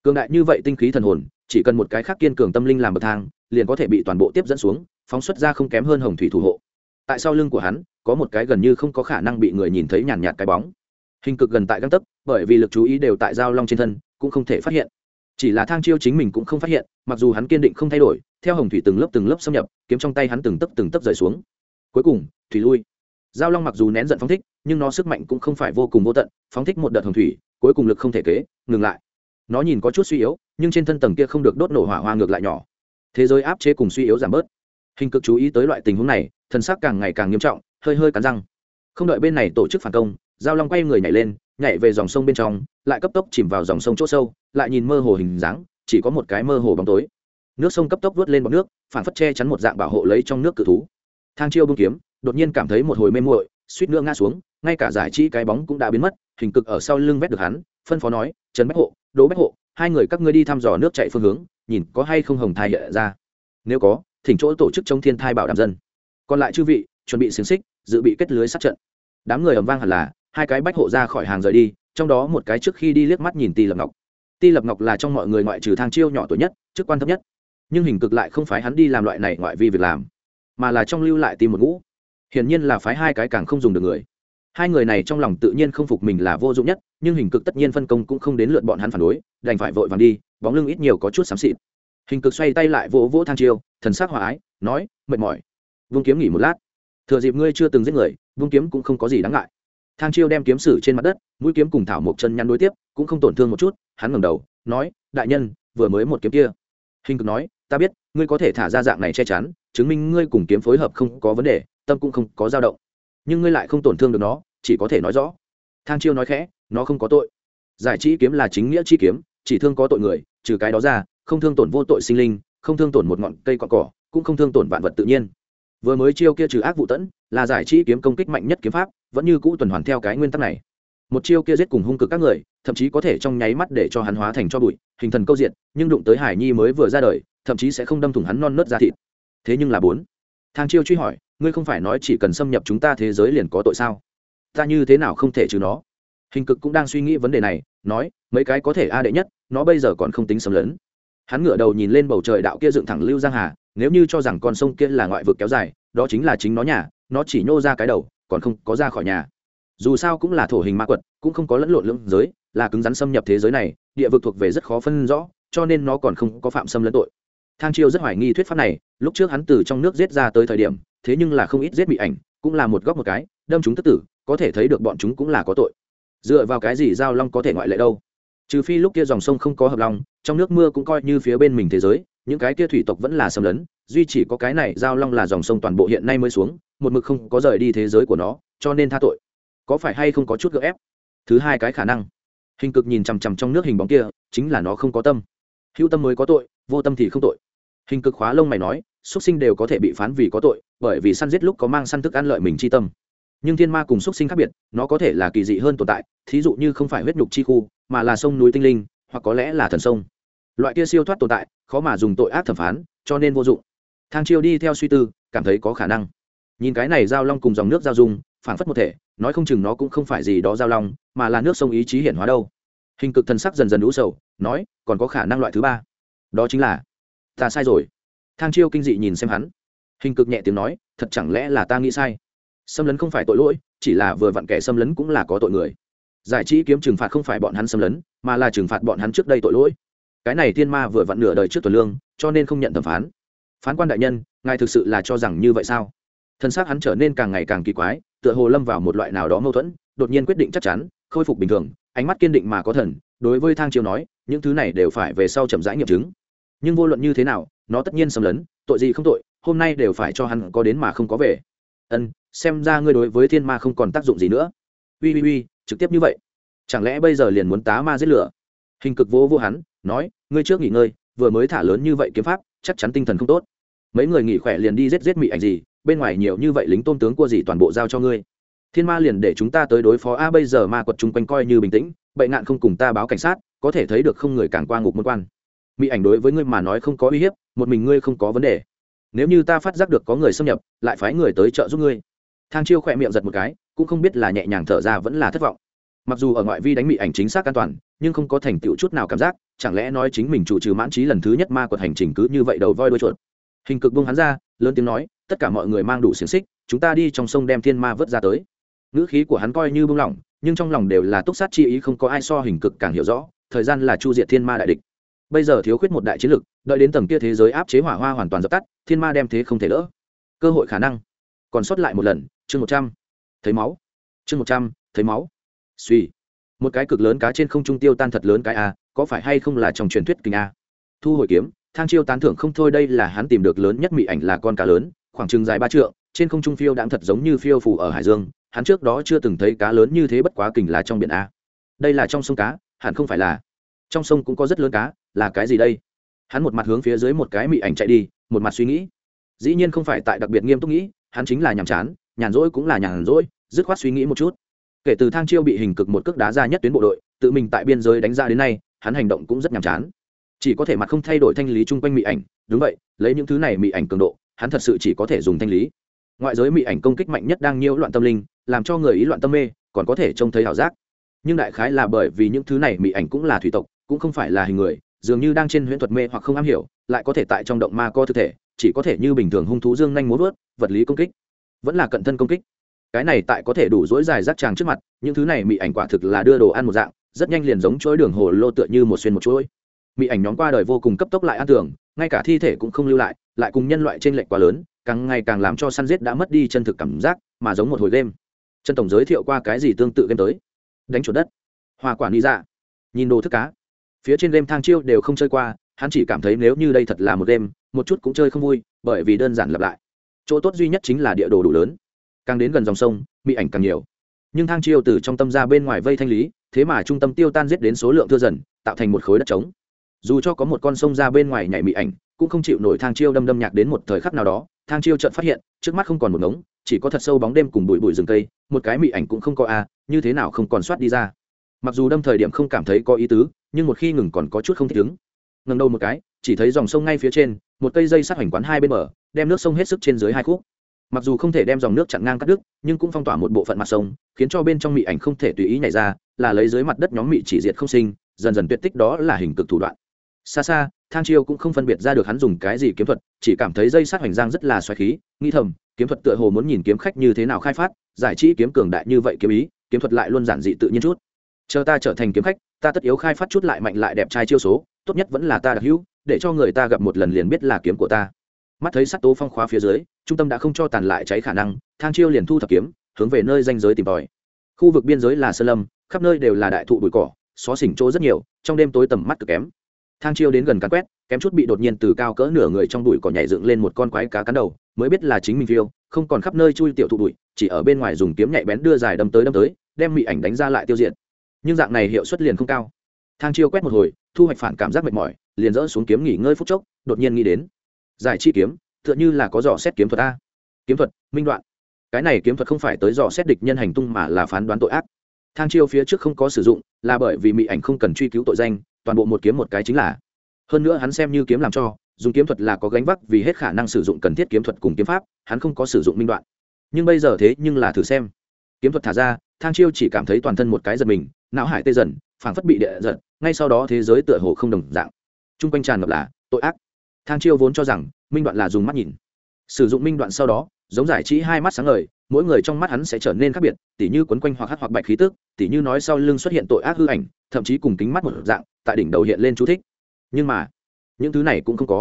Cường đại như vậy tinh khí thần hồn, chỉ cần một cái khác kiên cường tâm linh làm bậc thang, liền có thể bị toàn bộ tiếp dẫn xuống, phóng xuất ra không kém hơn hồng thủy thủ hộ tại sau lưng của hắn, có một cái gần như không có khả năng bị người nhìn thấy nhàn nhạt cái bóng. Hình cực gần tại găng tấc, bởi vì lực chú ý đều tại giao long trên thân, cũng không thể phát hiện. Chỉ là thang chiêu chính mình cũng không phát hiện, mặc dù hắn kiên định không thay đổi, theo hồng thủy từng lớp từng lớp xâm nhập, kiếm trong tay hắn từng tấp từng tấp rời xuống. Cuối cùng, thủy lui. Giao long mặc dù nén giận phóng thích, nhưng nó sức mạnh cũng không phải vô cùng vô tận, phóng thích một đợt hồng thủy, cuối cùng lực không thể kế, ngừng lại. Nó nhìn có chút suy yếu, nhưng trên thân tầng kia không được đốt nổ hỏa hoa ngược lại nhỏ. Thế giới áp chế cùng suy yếu giảm bớt hình cực chú ý tới loại tình huống này thân xác càng ngày càng nghiêm trọng, hơi hơi cắn răng. Không đợi bên này tổ chức phản công, giao long quay người nhảy lên, nhảy về dòng sông bên trong, lại cấp tốc chìm vào dòng sông chỗ sâu, lại nhìn mơ hồ hình dáng, chỉ có một cái mơ hồ bóng tối. Nước sông cấp tốc vớt lên bọc nước, phản phất che chắn một dạng bảo hộ lấy trong nước cự thú. Thang chiêu bưng kiếm, đột nhiên cảm thấy một hồi mê muội, suýt nữa ngã xuống, ngay cả giải trí cái bóng cũng đã biến mất, hình cực ở sau lưng vét được hắn, phân phó nói, trần bách hộ, đỗ bách hộ, hai người các ngươi đi thăm dò nước chạy phương hướng, nhìn có hay không hồng thai hiện ra. Nếu có thỉnh chỗ tổ chức chống thiên thai bảo đảm dân. Còn lại chư vị, chuẩn bị xiềng xích, dự bị kết lưới sát trận. Đám người ầm vang hẳn là, hai cái bách hộ ra khỏi hàng rời đi, trong đó một cái trước khi đi liếc mắt nhìn ti lập ngọc. Ti lập ngọc là trong mọi người ngoại trừ thang chiêu nhỏ tuổi nhất, chức quan thấp nhất. Nhưng hình cực lại không phái hắn đi làm loại này ngoại vi việc làm, mà là trong lưu lại tìm một ngũ. Hiển nhiên là phái hai cái càng không dùng được người. Hai người này trong lòng tự nhiên không phục mình là vô dụng nhất, nhưng hình cực tất nhiên phân công cũng không đến lượt bọn hắn phản đối, đành phải vội vàng đi, bóng lưng ít nhiều có chút xám xịt hình cực xoay tay lại vỗ vỗ thang chiêu, thần sắc hòa ái, nói, mệt mỏi. Vương kiếm nghỉ một lát. Thừa dịp ngươi chưa từng giết người, vương kiếm cũng không có gì đáng ngại. Thang chiêu đem kiếm sử trên mặt đất, mũi kiếm cùng thảo một chân nhăn đối tiếp, cũng không tổn thương một chút, hắn ngẩng đầu, nói, đại nhân, vừa mới một kiếm kia. Hình cực nói, ta biết, ngươi có thể thả ra dạng này che chắn, chứng minh ngươi cùng kiếm phối hợp không có vấn đề, tâm cũng không có dao động. Nhưng ngươi lại không tổn thương được nó, chỉ có thể nói rõ. Thang chiêu nói khẽ, nó không có tội. Giải trí kiếm là chính nghĩa chi kiếm, chỉ thương có tội người, trừ cái đó ra không thương tổn vô tội sinh linh, không thương tổn một ngọn cây cọn cỏ, cũng không thương tổn vạn vật tự nhiên. Vừa mới chiêu kia trừ ác vụ tẫn, là giải trí kiếm công kích mạnh nhất kiếm pháp, vẫn như cũ tuần hoàn theo cái nguyên tắc này. Một chiêu kia giết cùng hung cực các người, thậm chí có thể trong nháy mắt để cho hắn hóa thành cho bụi, hình thần câu diện nhưng đụng tới hải nhi mới vừa ra đời, thậm chí sẽ không đâm thủng hắn non nớt ra thịt. Thế nhưng là bốn. Thang chiêu truy hỏi, ngươi không phải nói chỉ cần xâm nhập chúng ta thế giới liền có tội sao? Ta như thế nào không thể trừ nó? Hình cực cũng đang suy nghĩ vấn đề này, nói, mấy cái có thể a đệ nhất, nó bây giờ còn không tính xâm lấn hắn ngửa đầu nhìn lên bầu trời đạo kia dựng thẳng lưu giang hà, nếu như cho rằng con sông kia là ngoại vực kéo dài, đó chính là chính nó nhà, nó chỉ nhô ra cái đầu, còn không có ra khỏi nhà. Dù sao cũng là thổ hình ma quật, cũng không có lẫn lộn lưỡng giới, là cứng rắn xâm nhập thế giới này, địa vực thuộc về rất khó phân rõ, cho nên nó còn không có phạm xâm lẫn tội. Thang chiêu rất hoài nghi thuyết pháp này, lúc trước hắn từ trong nước giết ra tới thời điểm, thế nhưng là không ít giết bị ảnh, cũng là một góc một cái, đâm chúng tức tử, có thể thấy được bọn chúng cũng là có tội. Dựa vào cái gì giao long có thể ngoại lệ đâu? Trừ phi lúc kia dòng sông không có hợp long trong nước mưa cũng coi như phía bên mình thế giới, những cái kia thủy tộc vẫn là xâm lấn, duy chỉ có cái này giao long là dòng sông toàn bộ hiện nay mới xuống, một mực không có rời đi thế giới của nó, cho nên tha tội. Có phải hay không có chút gượng ép? Thứ hai cái khả năng. Hình cực nhìn chằm chằm trong nước hình bóng kia, chính là nó không có tâm. Hữu tâm mới có tội, vô tâm thì không tội. Hình cực khóa lông mày nói xuất sinh đều có thể bị phán vì có tội, bởi vì săn giết lúc có mang săn thức ăn lợi mình chi tâm nhưng thiên ma cùng xuất sinh khác biệt, nó có thể là kỳ dị hơn tồn tại, thí dụ như không phải huyết nhục chi khu, mà là sông núi tinh linh, hoặc có lẽ là thần sông. Loại kia siêu thoát tồn tại, khó mà dùng tội ác thẩm phán, cho nên vô dụng. Thang chiêu đi theo suy tư, cảm thấy có khả năng. Nhìn cái này giao long cùng dòng nước giao dung phản phất một thể, nói không chừng nó cũng không phải gì đó giao long, mà là nước sông ý chí hiển hóa đâu. Hình cực thần sắc dần dần đủ sầu, nói, còn có khả năng loại thứ ba. Đó chính là, ta sai rồi. Thang chiêu kinh dị nhìn xem hắn. Hình cực nhẹ tiếng nói, thật chẳng lẽ là ta nghĩ sai? Xâm lấn không phải tội lỗi, chỉ là vừa vặn kẻ xâm lấn cũng là có tội người. Giải trí kiếm trừng phạt không phải bọn hắn xâm lấn, mà là trừng phạt bọn hắn trước đây tội lỗi. Cái này thiên ma vừa vặn nửa đời trước tuần lương, cho nên không nhận thẩm phán. Phán quan đại nhân, ngài thực sự là cho rằng như vậy sao? Thân xác hắn trở nên càng ngày càng kỳ quái, tựa hồ lâm vào một loại nào đó mâu thuẫn, đột nhiên quyết định chắc chắn, khôi phục bình thường, ánh mắt kiên định mà có thần, đối với thang chiêu nói, những thứ này đều phải về sau chậm rãi nghiệm chứng. Nhưng vô luận như thế nào, nó tất nhiên xâm lấn, tội gì không tội, hôm nay đều phải cho hắn có đến mà không có về. Ân xem ra ngươi đối với thiên ma không còn tác dụng gì nữa. Ui ui ui trực tiếp như vậy. Chẳng lẽ bây giờ liền muốn tá ma giết lửa? Hình cực vô vô hắn, nói, ngươi trước nghỉ ngơi, vừa mới thả lớn như vậy kiếm pháp, chắc chắn tinh thần không tốt. Mấy người nghỉ khỏe liền đi giết giết mị ảnh gì, bên ngoài nhiều như vậy lính tôn tướng cua gì toàn bộ giao cho ngươi. Thiên ma liền để chúng ta tới đối phó a, bây giờ ma quật chung quanh coi như bình tĩnh bậy nạn không cùng ta báo cảnh sát, có thể thấy được không người càng qua ngục môn quan. Mỹ ảnh đối với ngươi mà nói không có uy hiếp, một mình ngươi không có vấn đề. Nếu như ta phát giác được có người xâm nhập, lại phái người tới trợ giúp ngươi thang chiêu khỏe miệng giật một cái, cũng không biết là nhẹ nhàng thở ra vẫn là thất vọng. Mặc dù ở ngoại vi đánh mỹ ảnh chính xác an toàn, nhưng không có thành tựu chút nào cảm giác, chẳng lẽ nói chính mình chủ trừ mãn trí lần thứ nhất ma quật hành trình cứ như vậy đầu voi đuôi chuột? Hình cực buông hắn ra, lớn tiếng nói, tất cả mọi người mang đủ xiềng xích, chúng ta đi trong sông đem thiên ma vớt ra tới. Ngữ khí của hắn coi như buông lỏng, nhưng trong lòng đều là túc sát chi ý không có ai so hình cực càng hiểu rõ, thời gian là chu diệt thiên ma đại địch. Bây giờ thiếu khuyết một đại chiến lực đợi đến tầng kia thế giới áp chế hỏa hoa hoàn toàn dập tắt, thiên ma đem thế không thể đỡ. Cơ hội khả năng còn sót lại một lần, chương một trăm, thấy máu. Chương một trăm, thấy máu. Suy một cái cực lớn cá trên không trung tiêu tan thật lớn cái a, có phải hay không là trong truyền thuyết kinh a? Thu hồi kiếm, thang chiêu tán thưởng không thôi đây là hắn tìm được lớn nhất mỹ ảnh là con cá lớn, khoảng chừng dài ba trượng, trên không trung phiêu đãng thật giống như phiêu phủ ở hải dương, hắn trước đó chưa từng thấy cá lớn như thế bất quá kình là trong biển a. Đây là trong sông cá, hẳn không phải là. Trong sông cũng có rất lớn cá, là cái gì đây? Hắn một mặt hướng phía dưới một cái mị ảnh chạy đi, một mặt suy nghĩ. Dĩ nhiên không phải tại đặc biệt nghiêm túc nghĩ hắn chính là nhàm chán, nhàn rỗi cũng là nhàn rỗi, dứt khoát suy nghĩ một chút. Kể từ thang chiêu bị hình cực một cước đá ra nhất tuyến bộ đội, tự mình tại biên giới đánh ra đến nay, hắn hành động cũng rất nhàm chán. Chỉ có thể mặt không thay đổi thanh lý chung quanh mị ảnh, đúng vậy, lấy những thứ này mị ảnh cường độ, hắn thật sự chỉ có thể dùng thanh lý. Ngoại giới mị ảnh công kích mạnh nhất đang nhiễu loạn tâm linh, làm cho người ý loạn tâm mê, còn có thể trông thấy ảo giác. Nhưng đại khái là bởi vì những thứ này mị ảnh cũng là thủy tộc, cũng không phải là hình người, dường như đang trên huyễn thuật mê hoặc không am hiểu, lại có thể tại trong động ma co thực thể chỉ có thể như bình thường hung thú dương nhanh muốn vớt, vật lý công kích, vẫn là cận thân công kích. Cái này tại có thể đủ dối dài rác tràng trước mặt, những thứ này mị ảnh quả thực là đưa đồ ăn một dạng, rất nhanh liền giống chuỗi đường hồ lô tựa như một xuyên một chuỗi. Mị ảnh nhóm qua đời vô cùng cấp tốc lại an tưởng, ngay cả thi thể cũng không lưu lại lại cùng nhân loại trên lệnh quá lớn, càng ngày càng làm cho săn giết đã mất đi chân thực cảm giác, mà giống một hồi game. Chân tổng giới thiệu qua cái gì tương tự game tới? Đánh chuột đất. Hoa quả ni dạ. Nhìn đồ thức cá. Phía trên game thang chiêu đều không chơi qua hắn chỉ cảm thấy nếu như đây thật là một đêm, một chút cũng chơi không vui bởi vì đơn giản lặp lại. Chỗ tốt duy nhất chính là địa đồ đủ lớn. Càng đến gần dòng sông bị ảnh càng nhiều. Nhưng thang chiêu từ trong tâm ra bên ngoài vây thanh lý thế mà trung tâm tiêu tan giết đến số lượng thưa dần tạo thành một khối đất trống. Dù cho có một con sông ra bên ngoài nhảy mị ảnh cũng không chịu nổi thang chiêu đâm đâm nhạc đến một thời khắc nào đó thang chiêu chợt phát hiện trước mắt không còn một ngống chỉ có thật sâu bóng đêm cùng bụi bụi rừng cây một cái mị ảnh cũng không có a như thế nào không còn soát đi ra. Mặc dù đâm thời điểm không cảm thấy có ý tứ nhưng một khi ngừng còn có chút không thích ứng ngần đầu một cái, chỉ thấy dòng sông ngay phía trên, một cây dây sát hoành quán hai bên bờ, đem nước sông hết sức trên dưới hai khúc. Mặc dù không thể đem dòng nước chặn ngang cắt đứt, nhưng cũng phong tỏa một bộ phận mặt sông, khiến cho bên trong mị ảnh không thể tùy ý nhảy ra, là lấy dưới mặt đất nhóm mị chỉ diệt không sinh, dần dần tuyệt tích đó là hình cực thủ đoạn. Xa xa, thang chiêu cũng không phân biệt ra được hắn dùng cái gì kiếm thuật, chỉ cảm thấy dây sát hoành giang rất là xoáy khí nghi thầm, kiếm thuật tựa hồ muốn nhìn kiếm khách như thế nào khai phát, giải trí kiếm cường đại như vậy kiếm ý, kiếm thuật lại luôn giản dị tự nhiên chút chờ ta trở thành kiếm khách, ta tất yếu khai phát chút lại mạnh lại đẹp trai chiêu số, tốt nhất vẫn là ta đặc hữu, để cho người ta gặp một lần liền biết là kiếm của ta. Mắt thấy sắc tố phong khóa phía dưới, trung tâm đã không cho tàn lại cháy khả năng, thang chiêu liền thu thập kiếm, hướng về nơi danh giới tìm tòi. Khu vực biên giới là sơn lâm, khắp nơi đều là đại thụ bụi cỏ, xó xỉnh chỗ rất nhiều, trong đêm tối tầm mắt cực kém. Thang chiêu đến gần cắn quét, kém chút bị đột nhiên từ cao cỡ nửa người trong bụi cỏ nhảy dựng lên một con quái cá cắn đầu, mới biết là chính mình phiêu, không còn khắp nơi chui tiểu thụ bụi, chỉ ở bên ngoài dùng kiếm nhạy bén đưa dài đâm tới đâm tới, đem mị ảnh đánh ra lại tiêu diệt nhưng dạng này hiệu suất liền không cao. Thang chiêu quét một hồi, thu hoạch phản cảm giác mệt mỏi, liền dỡ xuống kiếm nghỉ ngơi phút chốc, đột nhiên nghĩ đến, giải chi kiếm, tựa như là có dò xét kiếm thuật a. Kiếm thuật, minh đoạn. Cái này kiếm thuật không phải tới dò xét địch nhân hành tung mà là phán đoán tội ác. Thang chiêu phía trước không có sử dụng, là bởi vì mỹ ảnh không cần truy cứu tội danh, toàn bộ một kiếm một cái chính là. Hơn nữa hắn xem như kiếm làm cho, dùng kiếm thuật là có gánh vác vì hết khả năng sử dụng cần thiết kiếm thuật cùng kiếm pháp, hắn không có sử dụng minh đoạn. Nhưng bây giờ thế nhưng là thử xem. Kiếm thuật thả ra, thang chiêu chỉ cảm thấy toàn thân một cái giật mình não hải tê dần, phảng phất bị địa giật, ngay sau đó thế giới tựa hồ không đồng dạng. T r u n g quanh tràn ngập là tội ác. Thang chiêu vốn cho rằng, minh đoạn là dùng mắt nhìn. Sử dụng minh đoạn sau đó, giống giải trí hai mắt sáng ngời, mỗi người trong mắt hắn sẽ trở nên khác biệt, tỉ như quấn quanh hoặc hát hoặc bạch khí tức, tỉ như nói sau lưng xuất hiện tội ác hư ảnh, thậm chí cùng kính mắt một dạng, tại đỉnh đầu hiện lên chú thích. Nhưng mà, những thứ này cũng không có.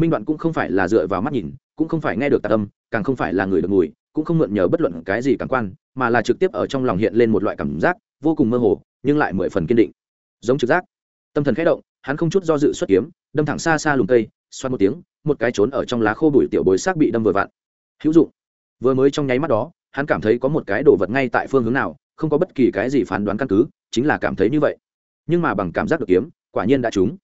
Minh đoạn cũng không phải là dựa vào mắt nhìn, cũng không phải nghe được tạ âm, càng không phải là người được mùi cũng không mượn nhờ bất luận cái gì cảm quan, mà là trực tiếp ở trong lòng hiện lên một loại cảm giác vô cùng mơ hồ, nhưng lại mười phần kiên định. Giống trực giác. Tâm thần khẽ động, hắn không chút do dự xuất kiếm, đâm thẳng xa xa lùm cây xoan một tiếng, một cái trốn ở trong lá khô bụi tiểu bối xác bị đâm vừa vặn. Hữu dụng. Vừa mới trong nháy mắt đó, hắn cảm thấy có một cái đồ vật ngay tại phương hướng nào, không có bất kỳ cái gì phán đoán căn cứ, chính là cảm thấy như vậy. Nhưng mà bằng cảm giác được kiếm, quả nhiên đã trúng.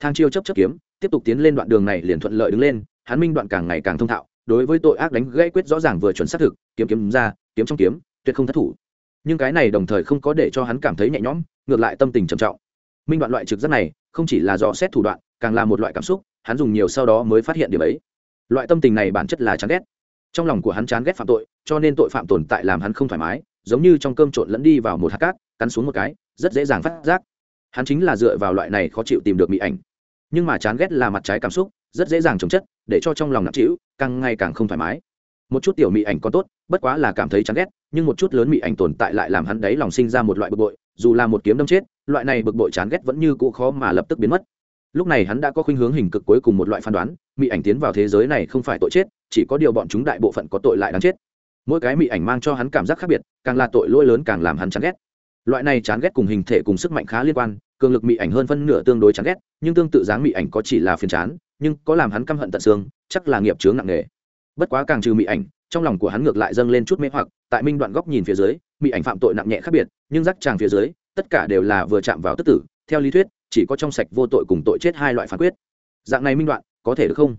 Thang chiêu chấp chấp kiếm, tiếp tục tiến lên đoạn đường này liền thuận lợi đứng lên, hắn minh đoạn càng ngày càng thông thạo, đối với tội ác đánh gãy quyết rõ ràng vừa chuẩn xác thực, kiếm kiếm ra, kiếm trong kiếm, tuyệt không thất thủ nhưng cái này đồng thời không có để cho hắn cảm thấy nhẹ nhõm, ngược lại tâm tình trầm trọng. Minh đoạn loại trực giác này, không chỉ là dò xét thủ đoạn, càng là một loại cảm xúc, hắn dùng nhiều sau đó mới phát hiện điểm ấy. Loại tâm tình này bản chất là chán ghét. Trong lòng của hắn chán ghét phạm tội, cho nên tội phạm tồn tại làm hắn không thoải mái, giống như trong cơm trộn lẫn đi vào một hạt cát, cắn xuống một cái, rất dễ dàng phát giác. Hắn chính là dựa vào loại này khó chịu tìm được mỹ ảnh. Nhưng mà chán ghét là mặt trái cảm xúc, rất dễ dàng trồng chất, để cho trong lòng nặng trĩu, càng ngày càng không thoải mái một chút tiểu mị ảnh còn tốt, bất quá là cảm thấy chán ghét, nhưng một chút lớn mị ảnh tồn tại lại làm hắn đấy lòng sinh ra một loại bực bội, dù là một kiếm đâm chết, loại này bực bội chán ghét vẫn như cũ khó mà lập tức biến mất. Lúc này hắn đã có khuynh hướng hình cực cuối cùng một loại phán đoán, mị ảnh tiến vào thế giới này không phải tội chết, chỉ có điều bọn chúng đại bộ phận có tội lại đáng chết. Mỗi cái mị ảnh mang cho hắn cảm giác khác biệt, càng là tội lỗi lớn càng làm hắn chán ghét. Loại này chán ghét cùng hình thể cùng sức mạnh khá liên quan, cường lực mị ảnh hơn phân nửa tương đối chán ghét, nhưng tương tự dáng mị ảnh có chỉ là phiền chán, nhưng có làm hắn căm hận tận xương, chắc là nghiệp chướng nặng nề bất quá càng trừ mỹ ảnh, trong lòng của hắn ngược lại dâng lên chút mê hoặc, tại minh đoạn góc nhìn phía dưới mỹ ảnh phạm tội nặng nhẹ khác biệt, nhưng rắc tràng phía dưới, tất cả đều là vừa chạm vào tức tử, theo lý thuyết, chỉ có trong sạch vô tội cùng tội chết hai loại phán quyết. Dạng này minh đoạn, có thể được không?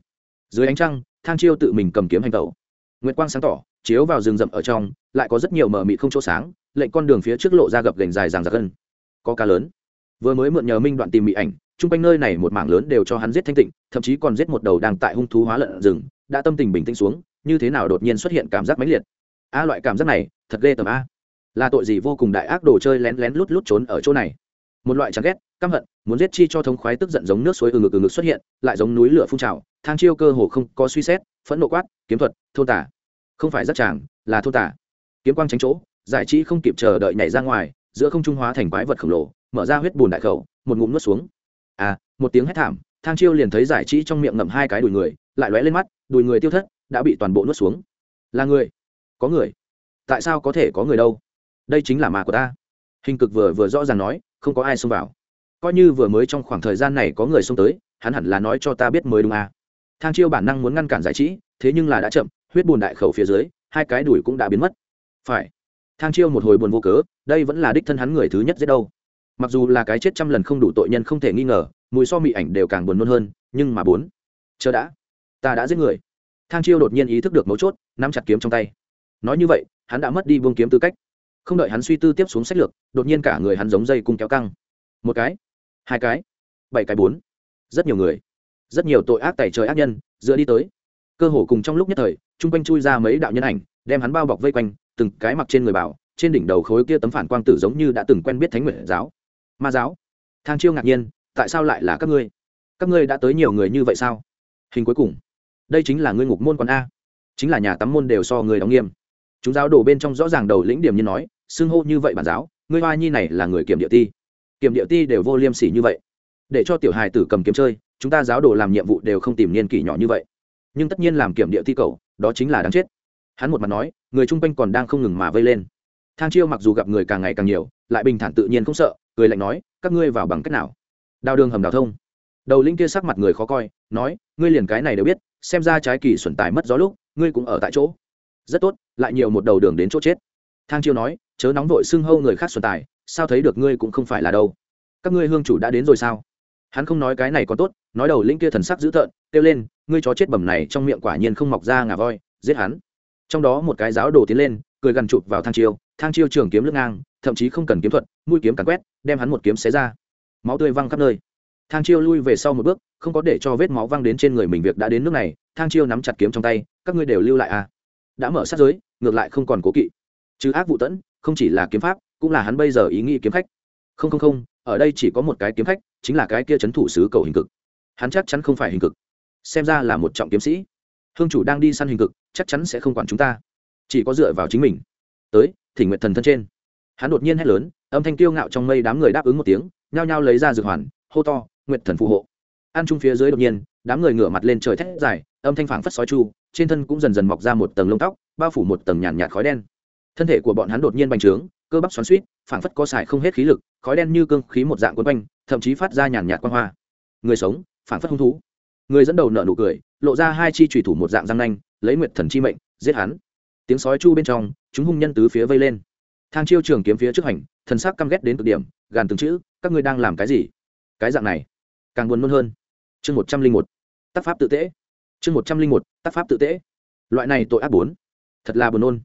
Dưới ánh trăng, thang chiêu tự mình cầm kiếm hành tẩu. Nguyệt quang sáng tỏ, chiếu vào rừng rậm ở trong, lại có rất nhiều mờ mịt không chỗ sáng, lệnh con đường phía trước lộ ra gập gành dài ràng giặc gân có cá lớn. Vừa mới mượn nhờ minh đoạn tìm mỹ ảnh, chung quanh nơi này một mảng lớn đều cho hắn giết thanh tịnh, thậm chí còn giết một đầu đang tại hung thú hóa lợn rừng đã tâm tình bình tĩnh xuống, như thế nào đột nhiên xuất hiện cảm giác mãnh liệt? A, loại cảm giác này, thật ghê tởm a. Là tội gì vô cùng đại ác đồ chơi lén lén lút lút trốn ở chỗ này? Một loại chán ghét, căm hận, muốn giết chi cho thống khoái tức giận giống nước suối ừ ngực ừ ngực xuất hiện, lại giống núi lửa phun trào, thang chiêu cơ hồ không có suy xét, phẫn nộ quát, kiếm thuật, thôn tả không phải rất chàng, là thôn tả kiếm quang tránh chỗ, giải trí không kịp chờ đợi nhảy ra ngoài, giữa không trung hóa thành quái vật khổng lồ, mở ra huyết bùn đại khẩu, một ngụm nuốt xuống. À một tiếng hét thảm, thang chiêu liền thấy giải trí trong miệng ngậm hai cái đùi người lại lóe lên mắt, đùi người tiêu thất, đã bị toàn bộ nuốt xuống. Là người? Có người. Tại sao có thể có người đâu? Đây chính là mà của ta. Hình cực vừa vừa rõ ràng nói, không có ai xông vào. Coi như vừa mới trong khoảng thời gian này có người xông tới, hắn hẳn là nói cho ta biết mới đúng à. thang chiêu bản năng muốn ngăn cản giải trí, thế nhưng là đã chậm, huyết bùn đại khẩu phía dưới, hai cái đùi cũng đã biến mất. Phải. Thang chiêu một hồi buồn vô cớ, đây vẫn là đích thân hắn người thứ nhất giết đâu. Mặc dù là cái chết trăm lần không đủ tội nhân không thể nghi ngờ, mùi so mị ảnh đều càng buồn nôn hơn, nhưng mà bốn. Chờ đã ta đã giết người. Thang chiêu đột nhiên ý thức được mấu chốt, nắm chặt kiếm trong tay. Nói như vậy, hắn đã mất đi buông kiếm tư cách. Không đợi hắn suy tư tiếp xuống sách lược, đột nhiên cả người hắn giống dây cung kéo căng. Một cái, hai cái, bảy cái bốn. Rất nhiều người, rất nhiều tội ác tẩy trời ác nhân, dựa đi tới. Cơ hồ cùng trong lúc nhất thời, chung quanh chui ra mấy đạo nhân ảnh, đem hắn bao bọc vây quanh, từng cái mặc trên người bảo, trên đỉnh đầu khối kia tấm phản quang tử giống như đã từng quen biết thánh nguyện giáo. Ma giáo. Thang chiêu ngạc nhiên, tại sao lại là các ngươi? Các ngươi đã tới nhiều người như vậy sao? Hình cuối cùng đây chính là ngươi ngục môn quán a. Chính là nhà tắm môn đều so người đóng nghiêm. Chúng giáo đổ bên trong rõ ràng đầu lĩnh điểm như nói, xưng hô như vậy bản giáo, ngươi hoa nhi này là người kiểm địa ti. Kiểm địa ti đều vô liêm sỉ như vậy. Để cho tiểu hài tử cầm kiếm chơi, chúng ta giáo đồ làm nhiệm vụ đều không tìm niên kỷ nhỏ như vậy. Nhưng tất nhiên làm kiểm địa ti cầu đó chính là đáng chết. Hắn một mặt nói, người chung quanh còn đang không ngừng mà vây lên. Thang chiêu mặc dù gặp người càng ngày càng nhiều, lại bình thản tự nhiên không sợ, cười lạnh nói, các ngươi vào bằng cách nào? Đào đường hầm đào thông. Đầu linh kia sắc mặt người khó coi, nói, ngươi liền cái này đều biết xem ra trái kỳ xuẩn tài mất gió lúc, ngươi cũng ở tại chỗ. Rất tốt, lại nhiều một đầu đường đến chỗ chết. Thang chiêu nói, chớ nóng vội xưng hâu người khác xuẩn tài, sao thấy được ngươi cũng không phải là đâu. Các ngươi hương chủ đã đến rồi sao? Hắn không nói cái này còn tốt, nói đầu linh kia thần sắc dữ tợn, kêu lên, ngươi chó chết bầm này, trong miệng quả nhiên không mọc ra ngà voi, giết hắn. Trong đó một cái giáo đồ tiến lên, cười gần chụp vào thang chiêu. Thang chiêu trường kiếm lưng ngang, thậm chí không cần kiếm thuật, mũi kiếm càn quét, đem hắn một kiếm xé ra. Máu tươi văng khắp nơi. Thang chiêu lui về sau một bước không có để cho vết máu văng đến trên người mình việc đã đến nước này, thang chiêu nắm chặt kiếm trong tay, các ngươi đều lưu lại à. Đã mở sát giới, ngược lại không còn cố kỵ. Chứ ác vụ tẫn, không chỉ là kiếm pháp, cũng là hắn bây giờ ý nghĩ kiếm khách. Không không không, ở đây chỉ có một cái kiếm khách, chính là cái kia c h ấ n thủ sứ cầu hình cực. Hắn chắc chắn không phải hình cực. Xem ra là một trọng kiếm sĩ. Hương chủ đang đi săn hình cực, chắc chắn sẽ không quản chúng ta. Chỉ có dựa vào chính mình. Tới, thỉnh nguyện thần thân trên. Hắn đột nhiên hét lớn, âm thanh tiêu ngạo trong mây đám người đáp ứng một tiếng, nhao nhao lấy ra dược hoàn, hô to nguyện thần phù hộ ăn trung phía dưới đột nhiên, đám người ngửa mặt lên trời thét dài, âm thanh phảng phất sói chu, trên thân cũng dần dần mọc ra một tầng lông tóc, bao phủ một tầng nhàn nhạt khói đen. Thân thể của bọn hắn đột nhiên bành trướng, cơ bắp xoắn suýt phảng phất có xài không hết khí lực, khói đen như cương khí một dạng quấn quanh, thậm chí phát ra nhàn nhạt quang hoa. Người sống, phảng phất hung thú. Người dẫn đầu nợ nụ cười, lộ ra hai chi trùy thủ một dạng răng nanh, lấy nguyệt thần chi mệnh, giết hắn. Tiếng sói chu bên trong, chúng hung nhân tứ phía vây lên. Thang chiêu trường kiếm phía trước hành, thần sắc căm ghét đến cực điểm, gàn từng chữ, các ngươi đang làm cái gì? Cái dạng này, càng buồn nôn hơn chương một trăm linh một, tác pháp tự tễ chương một trăm linh một, tác pháp tự tễ loại này tội ác bốn. Thật là buồn nôn.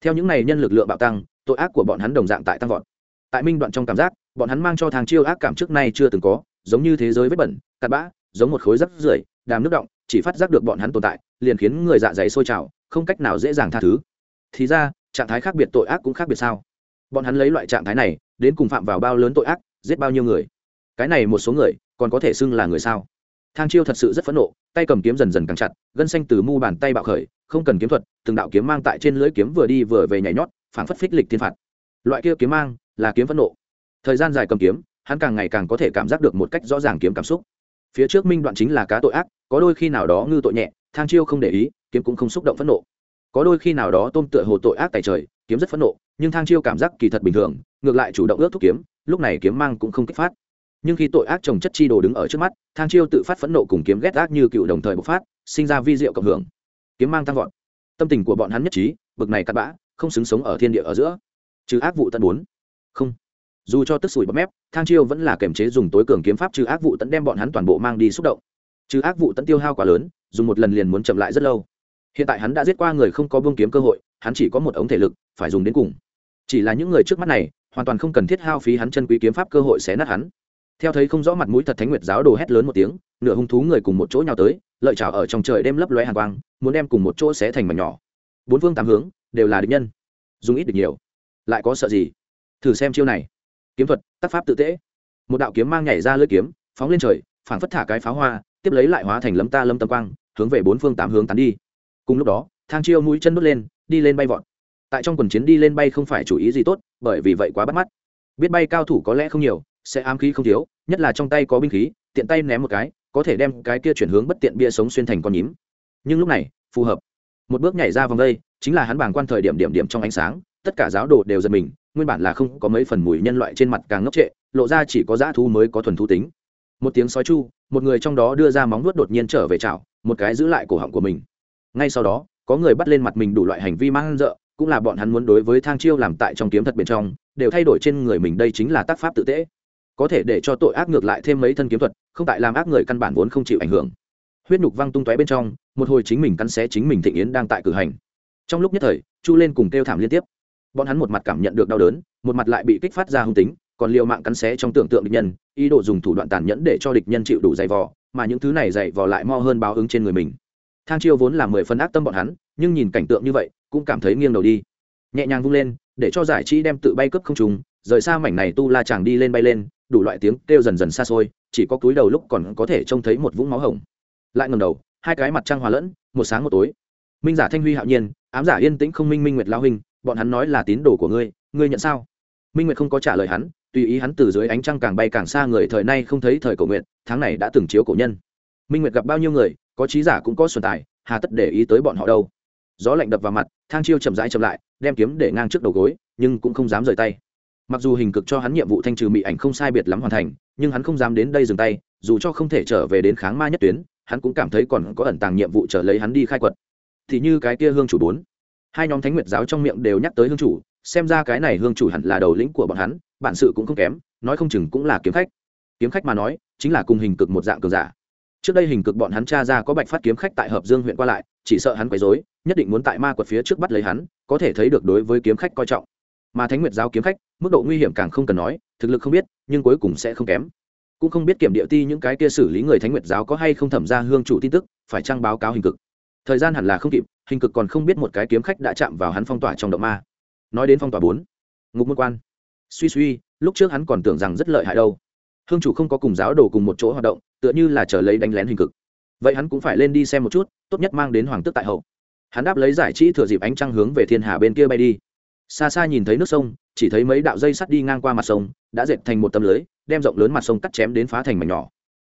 Theo những này nhân lực lượng bạo tăng, tội ác của bọn hắn đồng dạng tại tăng vọt. Tại minh đoạn trong cảm giác, bọn hắn mang cho thang chiêu ác cảm trước nay chưa từng có, giống như thế giới vết bẩn, cặn bã, giống một khối rắc rưởi, đàm nước động, chỉ phát giác được bọn hắn tồn tại, liền khiến người dạ dày sôi trào, không cách nào dễ dàng tha thứ. Thì ra, trạng thái khác biệt tội ác cũng khác biệt sao? Bọn hắn lấy loại trạng thái này, đến cùng phạm vào bao lớn tội ác, giết bao nhiêu người? Cái này một số người, còn có thể xưng là người sao? Thang chiêu thật sự rất phẫn nộ, tay cầm kiếm dần dần càng chặt, gân xanh từ mu bàn tay bạo khởi, không cần kiếm thuật, từng đạo kiếm mang tại trên lưỡi kiếm vừa đi vừa về nhảy nhót, phảng phất phích lịch thiên phạt. Loại kia kiếm mang là kiếm phẫn nộ. Thời gian dài cầm kiếm, hắn càng ngày càng có thể cảm giác được một cách rõ ràng kiếm cảm xúc. Phía trước minh đoạn chính là cá tội ác, có đôi khi nào đó ngư tội nhẹ, thang chiêu không để ý, kiếm cũng không xúc động phẫn nộ. Có đôi khi nào đó tôm tựa hồ tội ác tày trời, kiếm rất phẫn nộ, nhưng thang chiêu cảm giác kỳ thật bình thường, ngược lại chủ động ước thúc kiếm, lúc này kiếm mang cũng không kích phát nhưng khi tội ác trồng chất chi đồ đứng ở trước mắt, thang chiêu tự phát phẫn nộ cùng kiếm ghét ác như cựu đồng thời bộc phát, sinh ra vi diệu cộng hưởng. Kiếm mang tăng vọt. Tâm tình của bọn hắn nhất trí, bực này cắt bã, không xứng sống ở thiên địa ở giữa. Trừ ác vụ tận bốn. Không. Dù cho tức sủi bấm mép, thang chiêu vẫn là kềm chế dùng tối cường kiếm pháp trừ ác vụ tận đem bọn hắn toàn bộ mang đi xúc động. Trừ ác vụ tận tiêu hao quá lớn, dùng một lần liền muốn chậm lại rất lâu. Hiện tại hắn đã giết qua người không có buông kiếm cơ hội, hắn chỉ có một ống thể lực, phải dùng đến cùng. Chỉ là những người trước mắt này, hoàn toàn không cần thiết hao phí hắn chân quý kiếm pháp cơ hội sẽ nát hắn theo thấy không rõ mặt mũi thật thánh nguyệt giáo đồ hét lớn một tiếng, nửa hung thú người cùng một chỗ nhào tới, lợi trào ở trong trời đêm lấp lóe hàng quang, muốn đem cùng một chỗ xé thành mảnh nhỏ. Bốn phương tám hướng đều là địch nhân. Dùng ít được nhiều. Lại có sợ gì? Thử xem chiêu này. Kiếm thuật, tác pháp tự tễ một đạo kiếm mang nhảy ra lưỡi kiếm, phóng lên trời, phảng phất thả cái pháo hoa, tiếp lấy lại hóa thành lấm ta lâm tâm quang, hướng về bốn phương tám hướng tán đi. Cùng lúc đó, thang chiêu mũi chân đốt lên, đi lên bay vọt. Tại trong quần chiến đi lên bay không phải chủ ý gì tốt, bởi vì vậy quá bắt mắt. Biết bay cao thủ có lẽ không nhiều sẽ ám khí không thiếu, nhất là trong tay có binh khí, tiện tay ném một cái, có thể đem cái kia chuyển hướng bất tiện bia sống xuyên thành con nhím. Nhưng lúc này, phù hợp. Một bước nhảy ra vòng đây, chính là hắn bàng quan thời điểm điểm điểm trong ánh sáng, tất cả giáo đồ đều giật mình, nguyên bản là không có mấy phần mùi nhân loại trên mặt càng ngốc trệ, lộ ra chỉ có dã thu mới có thuần thú tính. Một tiếng sói chu, một người trong đó đưa ra móng nuốt đột nhiên trở về chảo, một cái giữ lại cổ họng của mình. Ngay sau đó, có người bắt lên mặt mình đủ loại hành vi mang rợ cũng là bọn hắn muốn đối với thang chiêu làm tại trong kiếm thật bên trong, đều thay đổi trên người mình, đây chính là tác pháp tự tễ có thể để cho tội ác ngược lại thêm mấy thân kiếm thuật, không tại làm ác người căn bản vốn không chịu ảnh hưởng. Huyết nhục văng tung tóe bên trong, một hồi chính mình cắn xé chính mình thịnh yến đang tại cử hành. Trong lúc nhất thời, chu lên cùng kêu thảm liên tiếp. Bọn hắn một mặt cảm nhận được đau đớn, một mặt lại bị kích phát ra hung tính, còn liều mạng cắn xé trong tưởng tượng địch nhân, ý đồ dùng thủ đoạn tàn nhẫn để cho địch nhân chịu đủ dày vò, mà những thứ này dày vò lại mo hơn báo ứng trên người mình. Thang chiêu vốn là mười phân ác tâm bọn hắn, nhưng nhìn cảnh tượng như vậy, cũng cảm thấy nghiêng đầu đi. Nhẹ nhàng vung lên, để cho giải trí đem tự bay cướp không trùng, rời xa mảnh này tu la chàng đi lên bay lên đủ loại tiếng kêu dần dần xa xôi, chỉ có túi đầu lúc còn có thể trông thấy một vũng máu hồng. Lại ngầm đầu, hai cái mặt trăng hòa lẫn, một sáng một tối. Minh giả thanh huy hạo nhiên, ám giả yên tĩnh không minh minh nguyệt lao huynh, bọn hắn nói là tín đồ của ngươi ngươi nhận sao? Minh nguyệt không có trả lời hắn, tùy ý hắn từ dưới ánh trăng càng bay càng xa người thời nay không thấy thời cổ nguyện tháng này đã từng chiếu cổ nhân. Minh nguyệt gặp bao nhiêu người, có trí giả cũng có xuân tài, hà tất để ý tới bọn họ đâu. Gió lạnh đập vào mặt, thang chiêu chậm rãi chậm lại, đem kiếm để ngang trước đầu gối, nhưng cũng không dám rời tay mặc dù hình cực cho hắn nhiệm vụ thanh trừ mị ảnh không sai biệt lắm hoàn thành, nhưng hắn không dám đến đây dừng tay, dù cho không thể trở về đến kháng ma nhất tuyến, hắn cũng cảm thấy còn có ẩn tàng nhiệm vụ trở lấy hắn đi khai quật. Thì như cái kia hương chủ bốn, hai nhóm thánh nguyệt giáo trong miệng đều nhắc tới hương chủ, xem ra cái này hương chủ hẳn là đầu lĩnh của bọn hắn, bản sự cũng không kém, nói không chừng cũng là kiếm khách. Kiếm khách mà nói, chính là cùng hình cực một dạng cường giả. Trước đây hình cực bọn hắn tra ra có bạch phát kiếm khách tại hợp dương huyện qua lại, chỉ sợ hắn quấy dối nhất định muốn tại ma quật phía trước bắt lấy hắn, có thể thấy được đối với kiếm khách coi trọng mà thánh nguyệt giáo kiếm khách, mức độ nguy hiểm càng không cần nói, thực lực không biết, nhưng cuối cùng sẽ không kém. Cũng không biết kiểm địa ti những cái kia xử lý người thánh nguyệt giáo có hay không thẩm ra hương chủ tin tức, phải trang báo cáo hình cực. Thời gian hẳn là không kịp, hình cực còn không biết một cái kiếm khách đã chạm vào hắn phong tỏa trong động ma. Nói đến phong tỏa bốn, ngục môn quan. Suy suy, lúc trước hắn còn tưởng rằng rất lợi hại đâu. Hương chủ không có cùng giáo đồ cùng một chỗ hoạt động, tựa như là chờ lấy đánh lén hình cực. Vậy hắn cũng phải lên đi xem một chút, tốt nhất mang đến hoàng tước tại hậu. Hắn đáp lấy giải trí thừa dịp ánh trăng hướng về thiên hà bên kia bay đi xa xa nhìn thấy nước sông, chỉ thấy mấy đạo dây sắt đi ngang qua mặt sông, đã dệt thành một tấm lưới, đem rộng lớn mặt sông cắt chém đến phá thành mảnh nhỏ.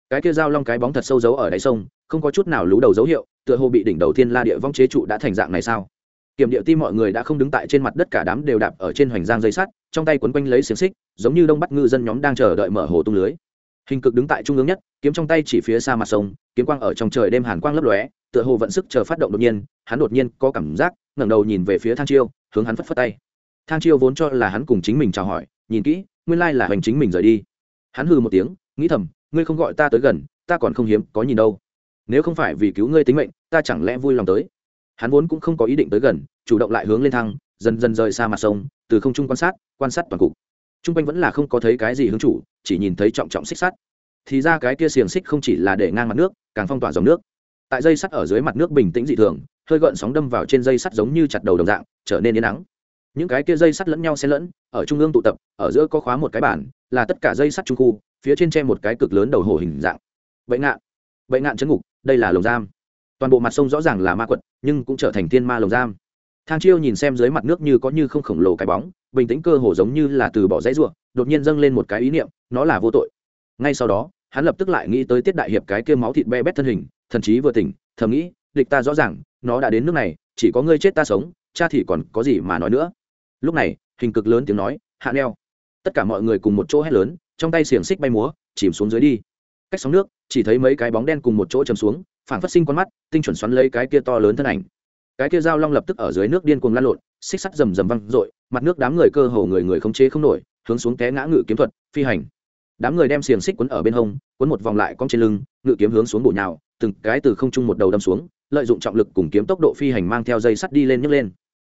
Cái kia dao long cái bóng thật sâu giấu ở đáy sông, không có chút nào lú đầu dấu hiệu, tựa hồ bị đỉnh đầu thiên la địa vong chế trụ đã thành dạng này sao? Kiểm địa ti mọi người đã không đứng tại trên mặt đất cả đám đều đạp ở trên hoành giang dây sắt, trong tay quấn quanh lấy xiềng xích, giống như đông bắt ngư dân nhóm đang chờ đợi mở hồ tung lưới. Hình cực đứng tại trung ương nhất, kiếm trong tay chỉ phía xa mặt sông, kiếm quang ở trong trời đêm hàn quang lấp lóe, tựa hồ vận sức chờ phát động đột nhiên, hắn đột nhiên có cảm giác, ngẩng đầu nhìn về phía thang chiêu hướng hắn phất phất tay. Thang chiêu vốn cho là hắn cùng chính mình chào hỏi, nhìn kỹ, nguyên lai là hành chính mình rời đi. Hắn hừ một tiếng, nghĩ thầm, ngươi không gọi ta tới gần, ta còn không hiếm có nhìn đâu. Nếu không phải vì cứu ngươi tính mệnh, ta chẳng lẽ vui lòng tới? Hắn vốn cũng không có ý định tới gần, chủ động lại hướng lên thang, dần dần rời xa mặt sông, từ không trung quan sát quan sát toàn cục. T r u n g quanh vẫn là không có thấy cái gì hướng chủ, chỉ nhìn thấy trọng trọng xích sắt. Thì ra cái kia xiềng xích không chỉ là để ngang mặt nước, càng phong tỏa dòng nước tại dây sắt ở dưới mặt nước bình tĩnh dị thường, hơi gợn sóng đâm vào trên dây sắt giống như chặt đầu đồng dạng, trở nên yên nắng. Những cái kia dây sắt lẫn nhau xen lẫn, ở trung ương tụ tập, ở giữa có khóa một cái bản là tất cả dây sắt trung khu, phía trên tre một cái cực lớn đầu hổ hình dạng. Bệnh ngạn bệnh ngạn chấn ngục, đây là lồng giam. Toàn bộ mặt sông rõ ràng là ma quật, nhưng cũng trở thành thiên ma lồng giam. Thang chiêu nhìn xem dưới mặt nước như có như không khổng lồ cái bóng, bình tĩnh cơ hồ giống như là từ bỏ dãy ruộng đột nhiên dâng lên một cái ý niệm, nó là vô tội. Ngay sau đó, hắn lập tức lại nghĩ tới tiết đại hiệp cái kia máu thịt be bét thân hình thần chí vừa tỉnh, thầm nghĩ, địch ta rõ ràng, nó đã đến nước này, chỉ có ngươi chết ta sống, cha thì còn có gì mà nói nữa. Lúc này, hình cực lớn tiếng nói, hạ neo. Tất cả mọi người cùng một chỗ hét lớn, trong tay xiềng xích bay múa, chìm xuống dưới đi. Cách sóng nước, chỉ thấy mấy cái bóng đen cùng một chỗ chầm xuống phản phát sinh con mắt, tinh chuẩn xoắn lấy cái kia to lớn thân ảnh. Cái kia dao long lập tức ở dưới nước điên cuồng lan lộn, xích sắt rầm rầm văng r mặt nước đám người cơ hồ người người không chế không nổi, hướng xuống té ngã ngự kiếm thuật, phi hành. Đám người đem xiềng xích quấn ở bên hông, quấn một vòng lại cong trên lưng, ngự kiếm hướng xuống bổ nhào từng cái từ không trung một đầu đâm xuống, lợi dụng trọng lực cùng kiếm tốc độ phi hành mang theo dây sắt đi lên nhấc lên.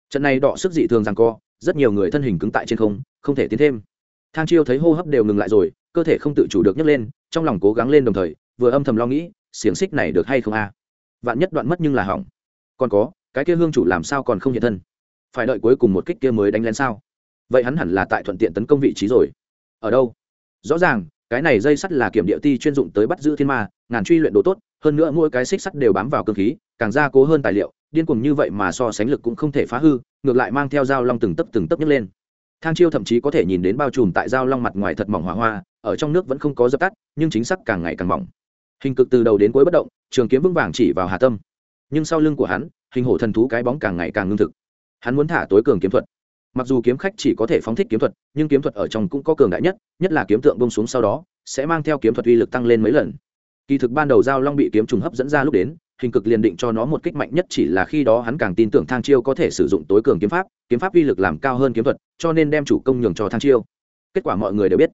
Trận này đọ sức dị thường rằng co, rất nhiều người thân hình cứng tại trên không không thể tiến thêm. Thang chiêu thấy hô hấp đều ngừng lại rồi, cơ thể không tự chủ được nhấc lên, trong lòng cố gắng lên đồng thời, vừa âm thầm lo nghĩ, xiềng xích này được hay không a? Vạn nhất đoạn mất nhưng là hỏng. Còn có, cái kia hương chủ làm sao còn không hiện thân? Phải đợi cuối cùng một kích kia mới đánh lén sao? Vậy hắn hẳn là tại thuận tiện tấn công vị trí rồi. Ở đâu? Rõ ràng, cái này dây sắt là kiểm địa ti chuyên dụng tới bắt giữ thiên ma, ngàn truy luyện đồ tốt hơn nữa mỗi cái xích sắt đều bám vào cơ khí, càng gia cố hơn tài liệu, điên cuồng như vậy mà so sánh lực cũng không thể phá hư, ngược lại mang theo dao long từng tấc từng tấc nhấc lên. Thang chiêu thậm chí có thể nhìn đến bao trùm tại dao long mặt ngoài thật mỏng hỏa hoa, ở trong nước vẫn không có dập tắt, nhưng chính xác càng ngày càng mỏng. Hình cực từ đầu đến cuối bất động, trường kiếm vững vàng chỉ vào hà tâm. Nhưng sau lưng của hắn, hình hổ thần thú cái bóng càng ngày càng ngưng thực. Hắn muốn thả tối cường kiếm thuật. Mặc dù kiếm khách chỉ có thể phóng thích kiếm thuật, nhưng kiếm thuật ở trong cũng có cường đại nhất nhất là kiếm tượng bông xuống sau đó, sẽ mang theo kiếm thuật uy lực tăng lên mấy lần kỳ thực ban đầu giao long bị kiếm trùng hấp dẫn ra lúc đến, hình cực liền định cho nó một kích mạnh nhất chỉ là khi đó hắn càng tin tưởng thang chiêu có thể sử dụng tối cường kiếm pháp kiếm pháp uy lực làm cao hơn kiếm thuật, cho nên đem chủ công nhường cho thang chiêu. Kết quả mọi người đều biết,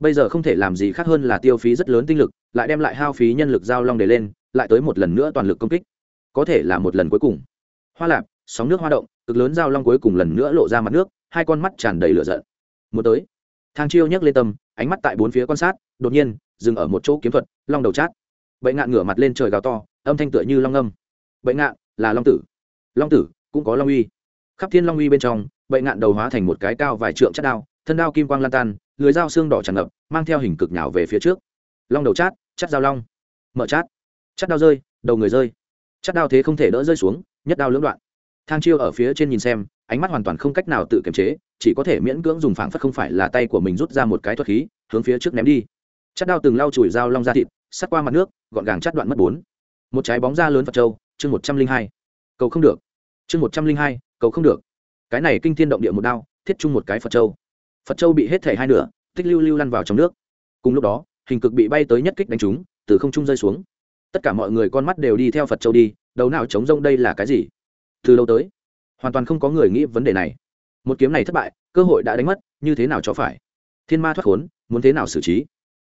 bây giờ không thể làm gì khác hơn là tiêu phí rất lớn tinh lực, lại đem lại hao phí nhân lực giao long để lên, lại tới một lần nữa toàn lực công kích. Có thể là một lần cuối cùng. Hoa lạp, sóng nước hoa động, cực lớn giao long cuối cùng lần nữa lộ ra mặt nước, hai con mắt tràn đầy lửa giận. Muốn tới thang chiêu nhấc lên tâm, ánh mắt tại bốn phía quan sát, đột nhiên, dừng ở một chỗ kiếm thuật, long đầu chát. Bệnh ngạn ngửa mặt lên trời gào to, âm thanh tựa như long âm bệnh ngạn, là long tử. Long tử, cũng có long uy. Khắp thiên long uy bên trong bệnh ngạn đầu hóa thành một cái cao vài trượng chất đao, thân đao kim quang lan tan, lưới dao xương đỏ tràn ngập, mang theo hình cực nhào về phía trước. Long đầu chát chát dao long. Mở chát. Chát đao rơi, đầu người rơi. Chát đao thế không thể đỡ rơi xuống, nhất đao lưỡng đoạn. Thang chiêu ở phía trên nhìn xem, ánh mắt hoàn toàn không cách nào tự kiềm chế chỉ có thể miễn cưỡng dùng phảng phất không phải là tay của mình rút ra một cái thuật khí, hướng phía trước ném đi. Chát đao từng lau chùi dao long ra thịt, sắt qua mặt nước, gọn gàng chát đoạn mất bốn. Một trái bóng da lớn phật châu, chương một trăm linh hai. Cầu không được. Chương một trăm linh hai, cầu không được. Cái này kinh thiên động địa một đao, thiết chung một cái phật châu. Phật châu bị hết thể hai nửa, tích lưu lưu lăn vào trong nước. Cùng lúc đó, hình cực bị bay tới nhất kích đánh trúng, từ không trung rơi xuống. Tất cả mọi người con mắt đều đi theo phật châu đi, đầu nào chống rông đây là cái gì? Từ lâu tới, hoàn toàn không có người nghĩ vấn đề này một kiếm này thất bại, cơ hội đã đánh mất, như thế nào cho phải? Thiên ma thoát khốn, muốn thế nào xử trí?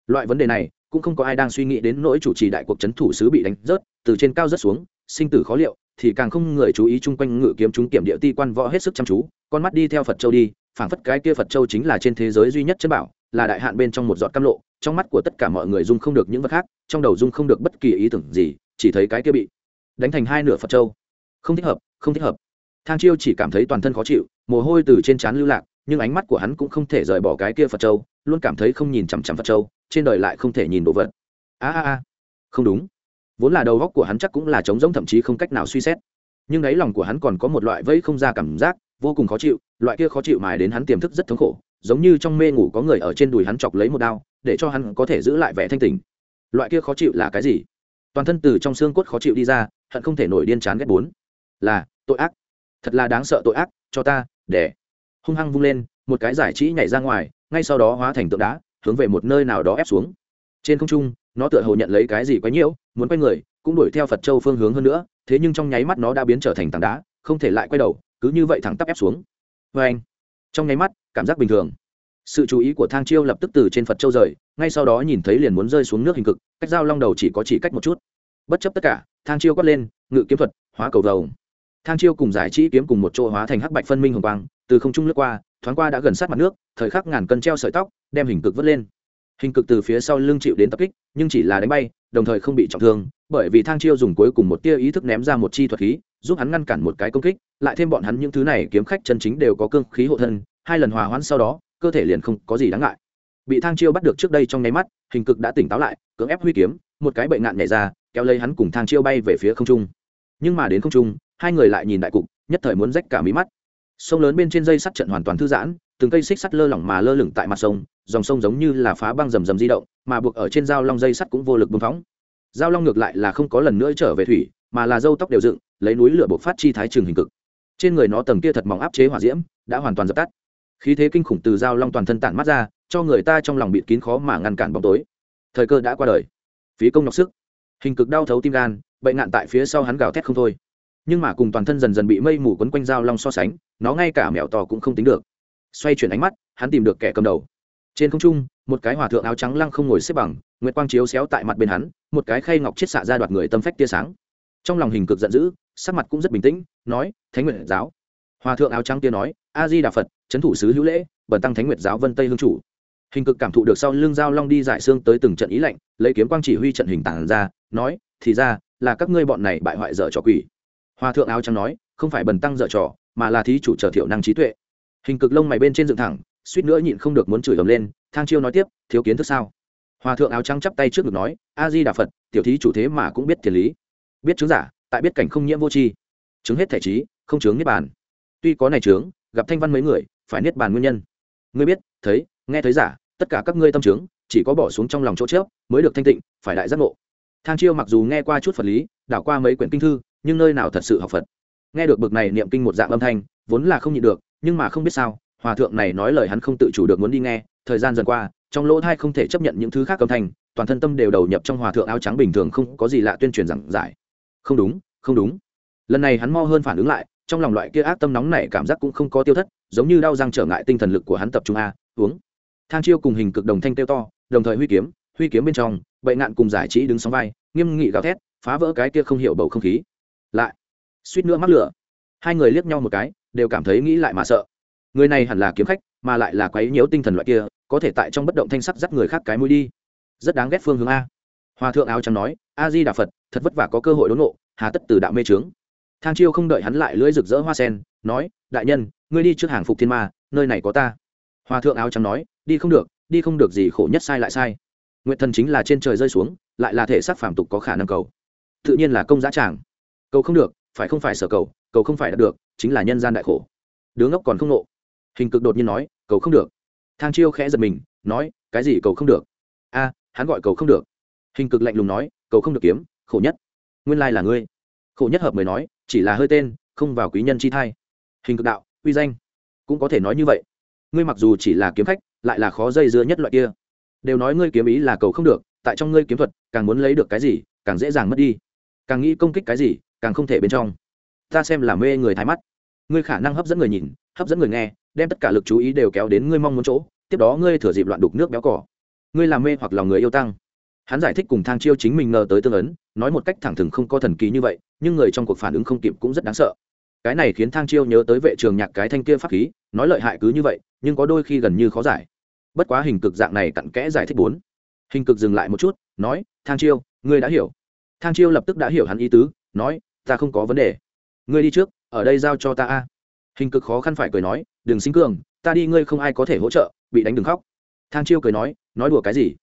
Loại vấn đề này, cũng không có ai đang suy nghĩ đến nỗi chủ trì đại cuộc c h ấ n thủ sứ bị đánh rớt, từ trên cao rớt xuống, sinh tử khó liệu, thì càng không người chú ý chung quanh ngự kiếm chúng kiểm địa ti quan võ hết sức chăm chú, con mắt đi theo phật châu đi, phảng phất cái kia phật châu chính là trên thế giới duy nhất chân bảo, là đại hạn bên trong một giọt cam lộ, trong mắt của tất cả mọi người dung không được những vật khác, trong đầu dung không được bất kỳ ý tưởng gì, chỉ thấy cái kia bị đánh thành hai nửa phật châu. Không thích hợp, không thích hợp thang chiêu chỉ cảm thấy toàn thân khó chịu, mồ hôi từ trên trán lưu lạc, nhưng ánh mắt của hắn cũng không thể rời bỏ cái kia phật châu, luôn cảm thấy không nhìn chằm chằm phật châu, trên đời lại không thể nhìn đồ vật. A a a. Không đúng. Vốn là đầu góc của hắn chắc cũng là trống rỗng, thậm chí không cách nào suy xét. Nhưng đáy lòng của hắn còn có một loại vẫy không ra cảm giác, vô cùng khó chịu, loại kia khó chịu mài đến hắn tiềm thức rất thống khổ, giống như trong mê ngủ có người ở trên đùi hắn chọc lấy một đao, để cho hắn có thể giữ lại vẻ thanh tình loại kia khó chịu là cái gì? Toàn thân từ trong xương cốt khó chịu đi ra, hận không thể nổi điên chán ghét bốn. Là tội ác thật là đáng sợ tội ác, cho ta, để. Hung hăng vung lên, một cái giải trí nhảy ra ngoài, ngay sau đó hóa thành tượng đá, hướng về một nơi nào đó ép xuống. Trên không trung, nó tựa hồ nhận lấy cái gì quấy nhiễu, muốn quay người, cũng đuổi theo phật châu phương hướng hơn nữa, thế nhưng trong nháy mắt nó đã biến trở thành tảng đá, không thể lại quay đầu, cứ như vậy thẳng tắp ép xuống. Vê anh, trong nháy mắt, cảm giác bình thường. Sự chú ý của thang chiêu lập tức từ trên phật châu rời, ngay sau đó nhìn thấy liền muốn rơi xuống nước hình cực, cách dao long đầu chỉ có chỉ cách một chút. Bất chấp tất cả, thang chiêu quát lên, ngự kiếm thuật, hóa cầu vồng thang chiêu cùng giải trí kiếm cùng một chỗ hóa thành hắc bạch phân minh hồng quang, từ không trung lướt qua, thoáng qua đã gần sát mặt nước, thời khắc ngàn cân treo sợi tóc, đem hình cực vớt lên. Hình cực từ phía sau lưng chịu đến tập kích, nhưng chỉ là đánh bay, đồng thời không bị trọng thương, bởi vì thang chiêu dùng cuối cùng một tia ý thức ném ra một chi thuật khí, giúp hắn ngăn cản một cái công kích, lại thêm bọn hắn những thứ này kiếm khách chân chính đều có cương khí hộ thân, hai lần hòa hoãn sau đó, cơ thể liền không có gì đáng ngại. Bị thang chiêu bắt được trước đây trong nháy mắt, hình cực đã tỉnh táo lại, cưỡng ép huy kiếm, một cái bệ ngạn nhảy ra, kéo lấy hắn cùng thang chiêu bay về phía không trung. Nhưng mà đến không trung hai người lại nhìn đại cục, nhất thời muốn rách cả mí mắt. Sông lớn bên trên dây sắt trận hoàn toàn thư giãn, từng cây xích sắt lơ lỏng mà lơ lửng tại mặt sông, dòng sông giống như là phá băng rầm rầm di động, mà buộc ở trên dao long dây sắt cũng vô lực bưng phóng. Dao long ngược lại là không có lần nữa trở về thủy, mà là dâu tóc đều dựng, lấy núi lửa bộc phát chi thái trường hình cực. Trên người nó tầng kia thật mỏng áp chế hỏa diễm, đã hoàn toàn dập tắt. Khí thế kinh khủng từ dao long toàn thân tản mắt ra, cho người ta trong lòng bịt kín khó mà ngăn cản bóng tối. Thời cơ đã qua đời. Phí công nhọc sức. Hình cực đau thấu tim gan, bệnh nạn tại phía sau hắn gào thét không thôi nhưng mà cùng toàn thân dần dần bị mây mù quấn quanh dao long so sánh, nó ngay cả mèo to cũng không tính được. Xoay chuyển ánh mắt, hắn tìm được kẻ cầm đầu. Trên không trung, một cái hòa thượng áo trắng lăng không ngồi xếp bằng, nguyệt quang chiếu xéo tại mặt bên hắn, một cái khay ngọc chiết xạ ra đoạt người tâm phách tia sáng. Trong lòng hình cực giận dữ, sắc mặt cũng rất bình tĩnh, nói, thánh nguyện giáo. Hòa thượng áo trắng tia nói, a di đà phật trấn thủ sứ hữu lễ bẩn tăng thánh nguyệt giáo vân tây hương chủ. Hình cực cảm thụ được sau lưng dao long đi giải xương tới từng trận ý lạnh, lấy kiếm quang chỉ huy trận hình tản ra, nói, thì ra, là các ngươi bọn này bại hoại dở trò quỷ hòa thượng áo trắng nói không phải bần tăng dở trò mà là thí chủ trở thiểu năng trí tuệ. Hình cực lông mày bên trên dựng thẳng suýt nữa nhịn không được muốn chửi ầm lên thang chiêu nói tiếp thiếu kiến thức sao? Hòa thượng áo trắng chắp tay trước ngực nói a di đà phật tiểu thí chủ thế mà cũng biết thiền lý. Biết chứng giả tại biết cảnh không nhiễm vô tri. Chứng hết thể trí không chướng niết bàn. Tuy có này chướng gặp thanh văn mấy người phải niết bàn nguyên nhân. Ngươi biết thấy nghe thấy giả tất cả các ngươi tâm chứng, chỉ có bỏ xuống trong lòng chỗ trước mới được thanh tịnh phải đại giác ngộ. Thang chiêu mặc dù nghe qua chút phật lý đảo qua mấy quyển kinh thư nhưng nơi nào thật sự học phật. Nghe được bực này niệm kinh một dạng âm thanh, vốn là không nhịn được, nhưng mà không biết sao, hòa thượng này nói lời hắn không tự chủ được muốn đi nghe, thời gian dần qua, trong lỗ thai không thể chấp nhận những thứ khác âm thanh, toàn thân tâm đều đầu nhập trong hòa thượng áo trắng bình thường không có gì lạ tuyên truyền giảng giải. Không đúng không đúng. Lần này hắn mo hơn phản ứng lại, trong lòng loại kia ác tâm nóng này cảm giác cũng không có tiêu thất, giống như đau răng trở ngại tinh thần lực của hắn tập trung a, uống. Thang chiêu cùng hình cực đồng thanh tiêu to, đồng thời huy kiếm huy kiếm bên trong bậy ngạn cùng giải trí đứng sóng vai, nghiêm nghị gào thét, phá vỡ cái kia không hiểu bầu không khí lại. Suýt nữa mắc lửa. Hai người liếc nhau một cái, đều cảm thấy nghĩ lại mà sợ. Người này hẳn là kiếm khách, mà lại là quấy nhiễu tinh thần loại kia, có thể tại trong bất động thanh sắc dắt người khác cái mũi đi. Rất đáng ghét phương hướng a. Hòa thượng áo trắng nói a di đà phật, thật vất vả có cơ hội đốn nộ hà tất từ đạo mê trướng thang chiêu không đợi hắn lại lưỡi rực rỡ hoa sen, nói, đại nhân, ngươi đi trước hàng phục thiên ma, nơi này có ta. Hòa thượng áo trắng nói, đi không được, đi không được gì khổ nhất sai lại sai. Nguyện thần chính là trên trời rơi xuống, lại là thể xác phàm tục có khả năng cầu. Tự nhiên là công giá tràng cầu không được, phải không phải sở cầu cầu không phải đạt được, chính là nhân gian đại khổ. Đứa ngốc còn không nộ hình cực đột nhiên nói, cầu không được. Thang chiêu khẽ giật mình, nói, cái gì cầu không được? A, hắn gọi cầu không được. Hình cực lạnh lùng nói, cầu không được kiếm, khổ nhất. Nguyên lai là ngươi. Khổ nhất hợp mới nói, chỉ là hơi tên, không vào quý nhân chi thai. Hình cực đạo, uy danh. Cũng có thể nói như vậy. Ngươi mặc dù chỉ là kiếm khách, lại là khó dây dưa nhất loại kia. Đều nói ngươi kiếm ý là cầu không được, tại trong ngươi kiếm thuật, càng muốn lấy được cái gì, càng dễ dàng mất đi. Càng nghĩ công kích cái gì càng không thể bên trong. Ta xem là mê người thái mắt. Ngươi khả năng hấp dẫn người nhìn, hấp dẫn người nghe, đem tất cả lực chú ý đều kéo đến ngươi mong muốn chỗ, tiếp đó ngươi thừa dịp loạn đục nước béo cỏ. Ngươi làm mê hoặc lòng người yêu tăng. Hắn giải thích cùng thang chiêu chính mình ngờ tới tương ấn, nói một cách thẳng thừng không có thần kỳ như vậy, nhưng người trong cuộc phản ứng không kịp cũng rất đáng sợ. Cái này khiến thang chiêu nhớ tới vệ trường nhạc cái thanh kia pháp khí, nói lợi hại cứ như vậy, nhưng có đôi khi gần như khó giải. Bất quá hình cực dạng này cặn kẽ giải thích bốn. Hình cực dừng lại một chút, nói, thang chiêu, ngươi đã hiểu. Thang chiêu lập tức đã hiểu hắn ý tứ, nói ta không có vấn đề. Ngươi đi trước, ở đây giao cho ta a. Hình cực khó khăn phải cười nói, đừng sinh cường, ta đi, ngươi không ai có thể hỗ trợ, bị đánh đừng khóc. Thang chiêu cười nói nói đùa cái gì?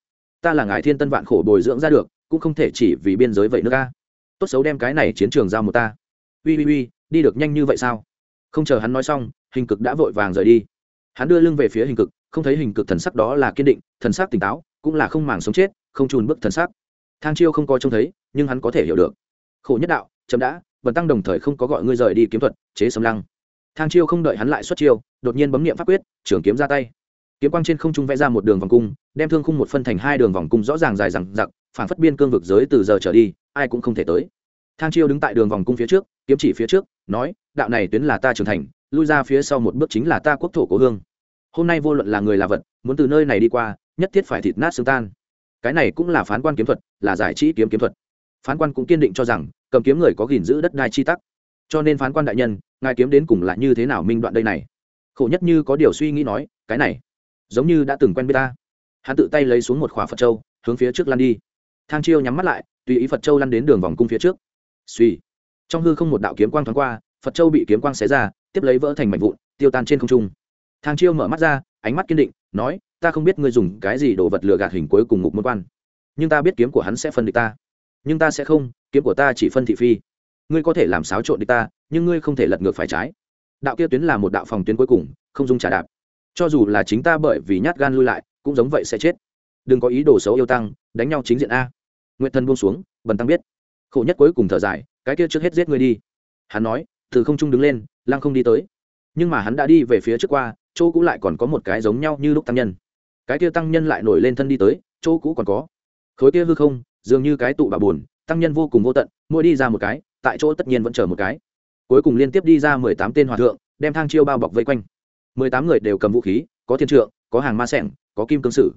Ta là ngài thiên tân vạn khổ bồi dưỡng ra được, cũng không thể chỉ vì biên giới vậy nữa ca tốt xấu đem cái này chiến trường giao một ta. Ui ui ui đi được nhanh như vậy sao? Không chờ hắn nói xong, hình cực đã vội vàng rời đi. Hắn đưa lưng về phía hình cực, không thấy hình cực thần sắc đó là kiên định, thần sắc tỉnh táo, cũng là không màng sống chết, không trùn bức thần sắc. Thang chiêu không có trông thấy, nhưng hắn có thể hiểu được. Khổ nhất đạo chấm đã bần tăng đồng thời không có gọi ngươi rời đi kiếm thuật, chế sấm lăng. Thang chiêu không đợi hắn lại xuất chiêu, đột nhiên bấm nghiệm pháp quyết trưởng kiếm ra tay. Kiếm quang trên không trung vẽ ra một đường vòng cung, đem thương khung một phân thành hai đường vòng cung rõ ràng dài rằng giặc phản phất biên cương vực giới từ giờ trở đi, ai cũng không thể tới. Thang chiêu đứng tại đường vòng cung phía trước, kiếm chỉ phía trước, nói, đạo này tuyến là ta trưởng thành, lui ra phía sau một bước chính là ta quốc thổ cố hương. Hôm nay vô luận là người là vật, muốn từ nơi này đi qua, nhất thiết phải thịt nát xương tan. Cái này cũng là phán quan kiếm thuật, là giải trí kiếm kiếm thuật. Phán quan cũng kiên định cho rằng cầm kiếm người có gìn giữ đất đai chi tắc. Cho nên phán quan đại nhân, ngài kiếm đến cùng là như thế nào minh đoạn đây này? Khổ nhất như có điều suy nghĩ nói, cái này, giống như đã từng quen biết ta. Hắn tự tay lấy xuống một khóa phật châu, hướng phía trước lăn đi. Thang chiêu nhắm mắt lại, tùy ý phật châu lăn đến đường vòng cung phía trước. Suy trong hư không một đạo kiếm quang thoáng qua, phật châu bị kiếm quang xé ra, tiếp lấy vỡ thành mảnh vụn, tiêu tan trên không trung. Thang chiêu mở mắt ra, ánh mắt kiên định, nói, ta không biết ngươi dùng cái gì đồ vật lừa gạt hình cuối cùng ngục môn quan, nhưng ta biết kiếm của hắn sẽ phân địch ta nhưng ta sẽ không, kiếm của ta chỉ phân thị phi. Ngươi có thể làm xáo trộn đi ta, nhưng ngươi không thể lật ngược phải trái. Đạo kia tuyến là một đạo phòng tuyến cuối cùng, không dung trả đạp. Cho dù là chính ta bởi vì nhát gan lui lại, cũng giống vậy sẽ chết. Đừng có ý đồ xấu yêu tăng, đánh nhau chính diện a. Nguyện thân buông xuống, bần tăng biết. Khổ nhất cuối cùng thở dài, cái kia trước hết giết ngươi đi. Hắn nói, từ không trung đứng lên, lăng không đi tới. Nhưng mà hắn đã đi về phía trước qua, chỗ cũ lại còn có một cái giống nhau như lúc tăng nhân. Cái kia tăng nhân lại nổi lên thân đi tới, chỗ cũ còn có. Khối kia hư không dường như cái tụ bà buồn, tăng nhân vô cùng vô tận, mỗi đi ra một cái, tại chỗ tất nhiên vẫn chờ một cái. Cuối cùng liên tiếp đi ra mười tám tên hòa thượng, đem thang chiêu bao bọc vây quanh. Mười tám người đều cầm vũ khí, có thiên trượng, có hàng ma sẻng, có kim cương sử.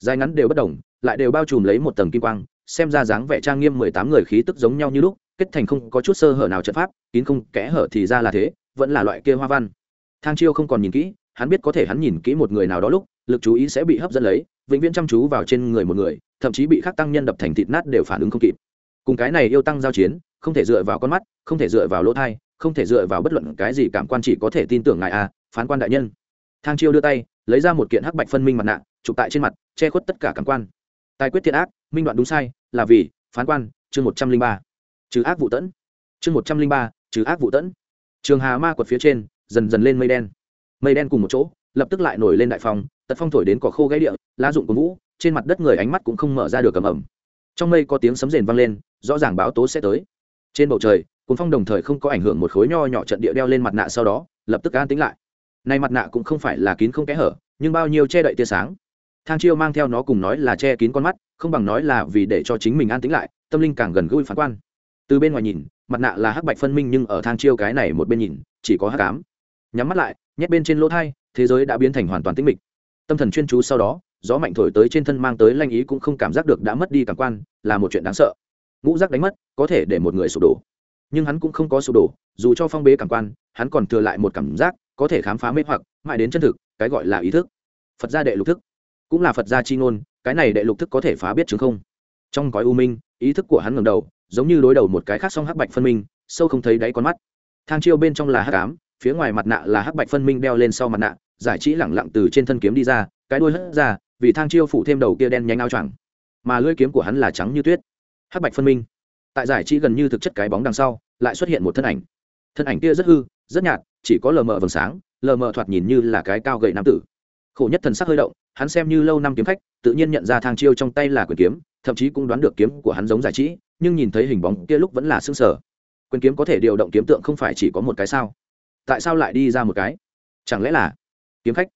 Dài ngắn đều bất đồng lại đều bao trùm lấy một tầng kim quang, xem ra dáng vẻ trang nghiêm mười tám người khí tức giống nhau như lúc, kết thành không có chút sơ hở nào trận pháp, kín không kẽ hở thì ra là thế, vẫn là loại kia hoa văn. Thang chiêu không còn nhìn kỹ, hắn biết có thể hắn nhìn kỹ một người nào đó lúc, lực chú ý sẽ bị hấp dẫn lấy, vĩnh viễn chăm chú vào trên người một người thậm chí bị khắc tăng nhân đập thành thịt nát đều phản ứng không kịp. Cùng cái này yêu tăng giao chiến, không thể dựa vào con mắt, không thể dựa vào lỗ thai, không thể dựa vào bất luận cái gì cảm quan chỉ có thể tin tưởng ngài a phán quan đại nhân. Thang chiêu đưa tay, lấy ra một kiện hắc bạch phân minh mặt nạ, chụp tại trên mặt, che khuất tất cả cảm quan. Tài quyết thiện ác, minh đoạn đúng sai, là vì, phán quan, chương một trăm linh ba. Trừ ác vụ tẫn. Chương một trăm linh ba, trừ ác vụ tẫn. Trường hà ma quật phía trên, dần dần lên mây đen. Mây đen cùng một chỗ, lập tức lại nổi lên đại phong, tật phong thổi đến cỏ khô gãy địa, lá dụng của vũ trên mặt đất người ánh mắt cũng không mở ra được cầm ẩm trong mây có tiếng sấm rền vang lên, rõ ràng báo tố sẽ tới. Trên bầu trời cuốn phong đồng thời không có ảnh hưởng một khối nho nhỏ trận địa đeo lên mặt nạ sau đó, lập tức an tính lại. Nay mặt nạ cũng không phải là kín không kẽ hở, nhưng bao nhiêu che đậy tia sáng. Thang chiêu mang theo nó cùng nói là che kín con mắt, không bằng nói là vì để cho chính mình an tĩnh lại, tâm linh càng gần gũi phán quan. Từ bên ngoài nhìn, mặt nạ là hắc bạch phân minh nhưng ở thang chiêu cái này một bên nhìn, chỉ có hắc ám. Nhắm mắt lại, nhét bên trên lỗ thai, thế giới đã biến thành hoàn toàn tĩnh mịch. Tâm thần chuyên chú sau đó gió mạnh thổi tới trên thân mang tới lanh ý cũng không cảm giác được đã mất đi cảm quan, là một chuyện đáng sợ. Ngũ giác đánh mất, có thể để một người sụp đổ. Nhưng hắn cũng không có sụp đổ, dù cho phong bế cảm quan, hắn còn thừa lại một cảm giác, có thể khám phá mê hoặc, mãi đến chân thực, cái gọi là ý thức. Phật gia đệ lục thức, cũng là phật gia chi ngôn, cái này đệ lục thức có thể phá biết chứng không? Trong gói u minh, ý thức của hắn ngầm đầu, giống như đối đầu một cái khác song hắc bạch phân minh, sâu không thấy đáy con mắt. Thang chiêu bên trong là hắc ám, phía ngoài mặt nạ là hắc bạch phân minh đeo lên sau mặt nạ, giải trí lẳng lặng từ trên thân kiếm đi ra, cái đuôi hất ra vì thang chiêu phủ thêm đầu kia đen nhánh áo choàng. Mà lưỡi kiếm của hắn là trắng như tuyết. Hắc bạch phân minh. Tại giải trí gần như thực chất cái bóng đằng sau, lại xuất hiện một thân ảnh. Thân ảnh kia rất hư, rất nhạt, chỉ có lờ mờ vầng sáng, lờ mờ thoạt nhìn như là cái cao gậy nam tử. Khổ nhất thần sắc hơi động, hắn xem như lâu năm kiếm khách, tự nhiên nhận ra thang chiêu trong tay là quyền kiếm, thậm chí cũng đoán được kiếm của hắn giống giải trí, nhưng nhìn thấy hình bóng kia lúc vẫn là xương sở quyền kiếm có thể điều động kiếm tượng không phải chỉ có một cái sao? Tại sao lại đi ra một cái? Chẳng lẽ là kiếm khách?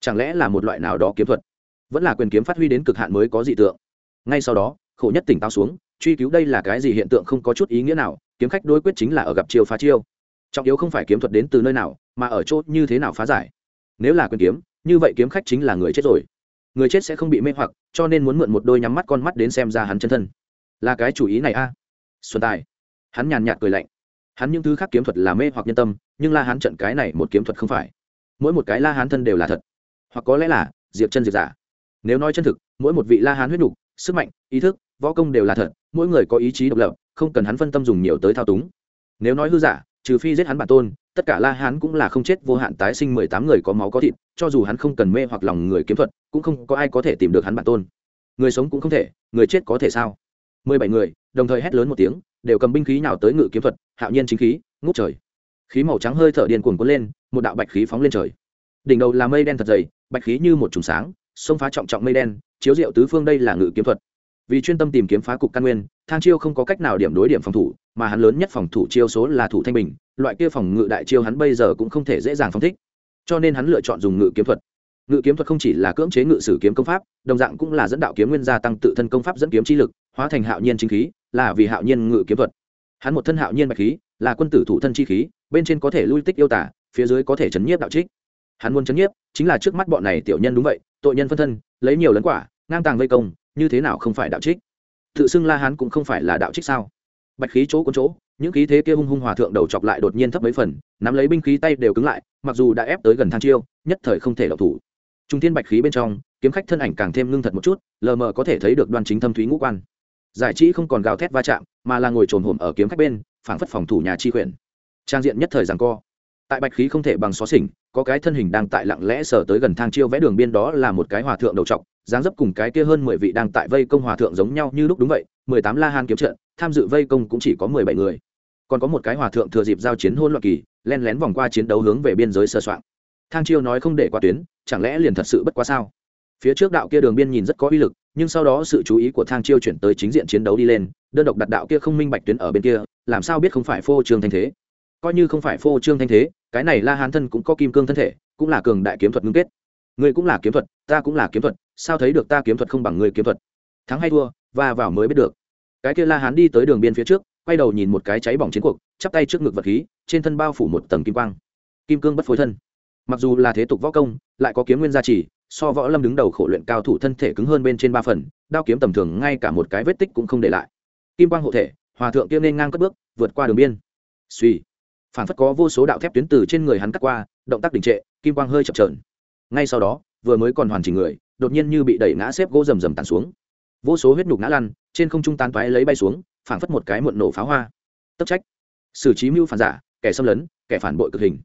Chẳng lẽ là một loại nào đó kiếm thuật? Vẫn là quyền kiếm phát huy đến cực hạn mới có dị tượng. Ngay sau đó, khổ nhất tỉnh táo xuống, truy cứu đây là cái gì hiện tượng không có chút ý nghĩa nào, kiếm khách đối quyết chính là ở gặp chiêu phá chiêu. Trọng yếu không phải kiếm thuật đến từ nơi nào, mà ở chỗ như thế nào phá giải. Nếu là quyền kiếm, như vậy kiếm khách chính là người chết rồi. Người chết sẽ không bị mê hoặc, cho nên muốn mượn một đôi nhắm mắt con mắt đến xem ra hắn chân thân. Là cái chủ ý này a. À? xuân tài. Hắn nhàn nhạt cười lạnh. Hắn những thứ khác kiếm thuật là mê hoặc nhân tâm, nhưng la hắn trận cái này một kiếm thuật không phải. Mỗi một cái la hắn thân đều là thật. Hoặc có lẽ là, diệp chân diệp giả nếu nói chân thực, mỗi một vị la hán huyết đủ sức mạnh, ý thức, võ công đều là thật, mỗi người có ý chí độc lập, không cần hắn phân tâm dùng nhiều tới thao túng. Nếu nói hư giả, trừ phi giết hắn bản tôn, tất cả la hán cũng là không chết, vô hạn tái sinh mười tám người có máu có thịt, cho dù hắn không cần mê hoặc lòng người kiếm thuật, cũng không có ai có thể tìm được hắn bản tôn. Người sống cũng không thể, người chết có thể sao? Mười bảy người, đồng thời hét lớn một tiếng, đều cầm binh khí nào tới ngự kiếm thuật, hạo nhiên chính khí, ngút trời. Khí màu trắng hơi thở điên cuồng cuốn lên, một đạo bạch khí phóng lên trời. Đỉnh đầu là mây đen thật dày, bạch khí như một chùm sáng xông phá trọng trọng mây đen, chiếu diệu tứ phương đây là ngự kiếm thuật. Vì chuyên tâm tìm kiếm phá cục căn nguyên, thang chiêu không có cách nào điểm đối điểm phòng thủ, mà hắn lớn nhất phòng thủ chiêu số là thủ thanh bình, loại kia phòng ngự đại chiêu hắn bây giờ cũng không thể dễ dàng phong thích. Cho nên hắn lựa chọn dùng ngự kiếm thuật. Ngự kiếm thuật không chỉ là cưỡng chế ngự sử kiếm công pháp, đồng dạng cũng là dẫn đạo kiếm nguyên gia tăng tự thân công pháp dẫn kiếm chi lực, hóa thành hạo nhiên chính khí, là vì hạo nhiên ngự kiếm thuật. Hắn một thân hạo nhiên bạch khí, là quân tử thủ thân chi khí, bên trên có thể lui tích yêu tả, phía dưới có thể chấn nhiếp đạo trích hắn muốn chấn nhiếp, chính là trước mắt bọn này tiểu nhân đúng vậy, tội nhân phân thân, lấy nhiều lấn quả, ngang tàng vây công, như thế nào không phải đạo trích? Tự xưng la hán cũng không phải là đạo trích sao? Bạch khí chỗ có chỗ, những khí thế kia hung hung hòa thượng đầu chọc lại đột nhiên thấp mấy phần, nắm lấy binh khí tay đều cứng lại, mặc dù đã ép tới gần thang chiêu, nhất thời không thể đọc thủ. Trung thiên bạch khí bên trong, kiếm khách thân ảnh càng thêm ngưng thật một chút, lờ mờ có thể thấy được đoan chính thâm thúy ngũ quan. Giải trí không còn gào thét va chạm, mà là ngồi trồn hổm ở kiếm khách bên, phảng phất phòng thủ nhà chi quyển trang diện nhất thời rằng co tại bạch khí không thể bằng xó xỉnh, có cái thân hình đang tại lặng lẽ sờ tới gần thang chiêu vẽ đường biên đó là một cái hòa thượng đầu trọc, dáng dấp cùng cái kia hơn mười vị đang tại vây công hòa thượng giống nhau như lúc đúng vậy, mười tám la han kiếm trận, tham dự vây công cũng chỉ có mười bảy người. Còn có một cái hòa thượng thừa dịp giao chiến hôn loạn kỳ, len lén vòng qua chiến đấu hướng về biên giới sơ soạn thang chiêu nói không để qua tuyến, chẳng lẽ liền thật sự bất quá sao? Phía trước đạo kia đường biên nhìn rất có uy lực, nhưng sau đó sự chú ý của thang chiêu chuyển tới chính diện chiến đấu đi lên, đơn độc đặt đạo kia không minh bạch tuyến ở bên kia, làm sao biết không phải phô trương thanh thế? Coi như không phải phô trương thanh thế, cái này la hán thân cũng có kim cương thân thể, cũng là cường đại kiếm thuật ngưng kết. Ngươi cũng là kiếm thuật, ta cũng là kiếm thuật, sao thấy được ta kiếm thuật không bằng ngươi kiếm thuật? Thắng hay thua và vào mới biết được. Cái kia la hán đi tới đường biên phía trước, quay đầu nhìn một cái cháy bỏng chiến cuộc, chắp tay trước ngực vật khí, trên thân bao phủ một tầng kim quang. Kim cương bất phối thân. Mặc dù là thế tục võ công, lại có kiếm nguyên gia trì, so võ lâm đứng đầu khổ luyện cao thủ thân thể cứng hơn bên trên ba phần, đao kiếm tầm thường ngay cả một cái vết tích cũng không để lại. Kim quang hộ thể, hòa thượng kia nên ngang cất bước, vượt qua đường biên. Suy phản phất có vô số đạo thép tuyến từ trên người hắn cắt qua, động tác đình trệ, kim quang hơi chập trờn ngay sau đó, vừa mới còn hoàn chỉnh người, đột nhiên như bị đẩy ngã xếp gỗ rầm rầm tàn xuống. Vô số huyết nhục ngã lăn, trên không trung tán toái lấy bay xuống, phảng phất một cái muộn nổ pháo hoa. Tấp trách. Xử trí mưu phản giả, kẻ xâm lấn, kẻ phản bội cực hình.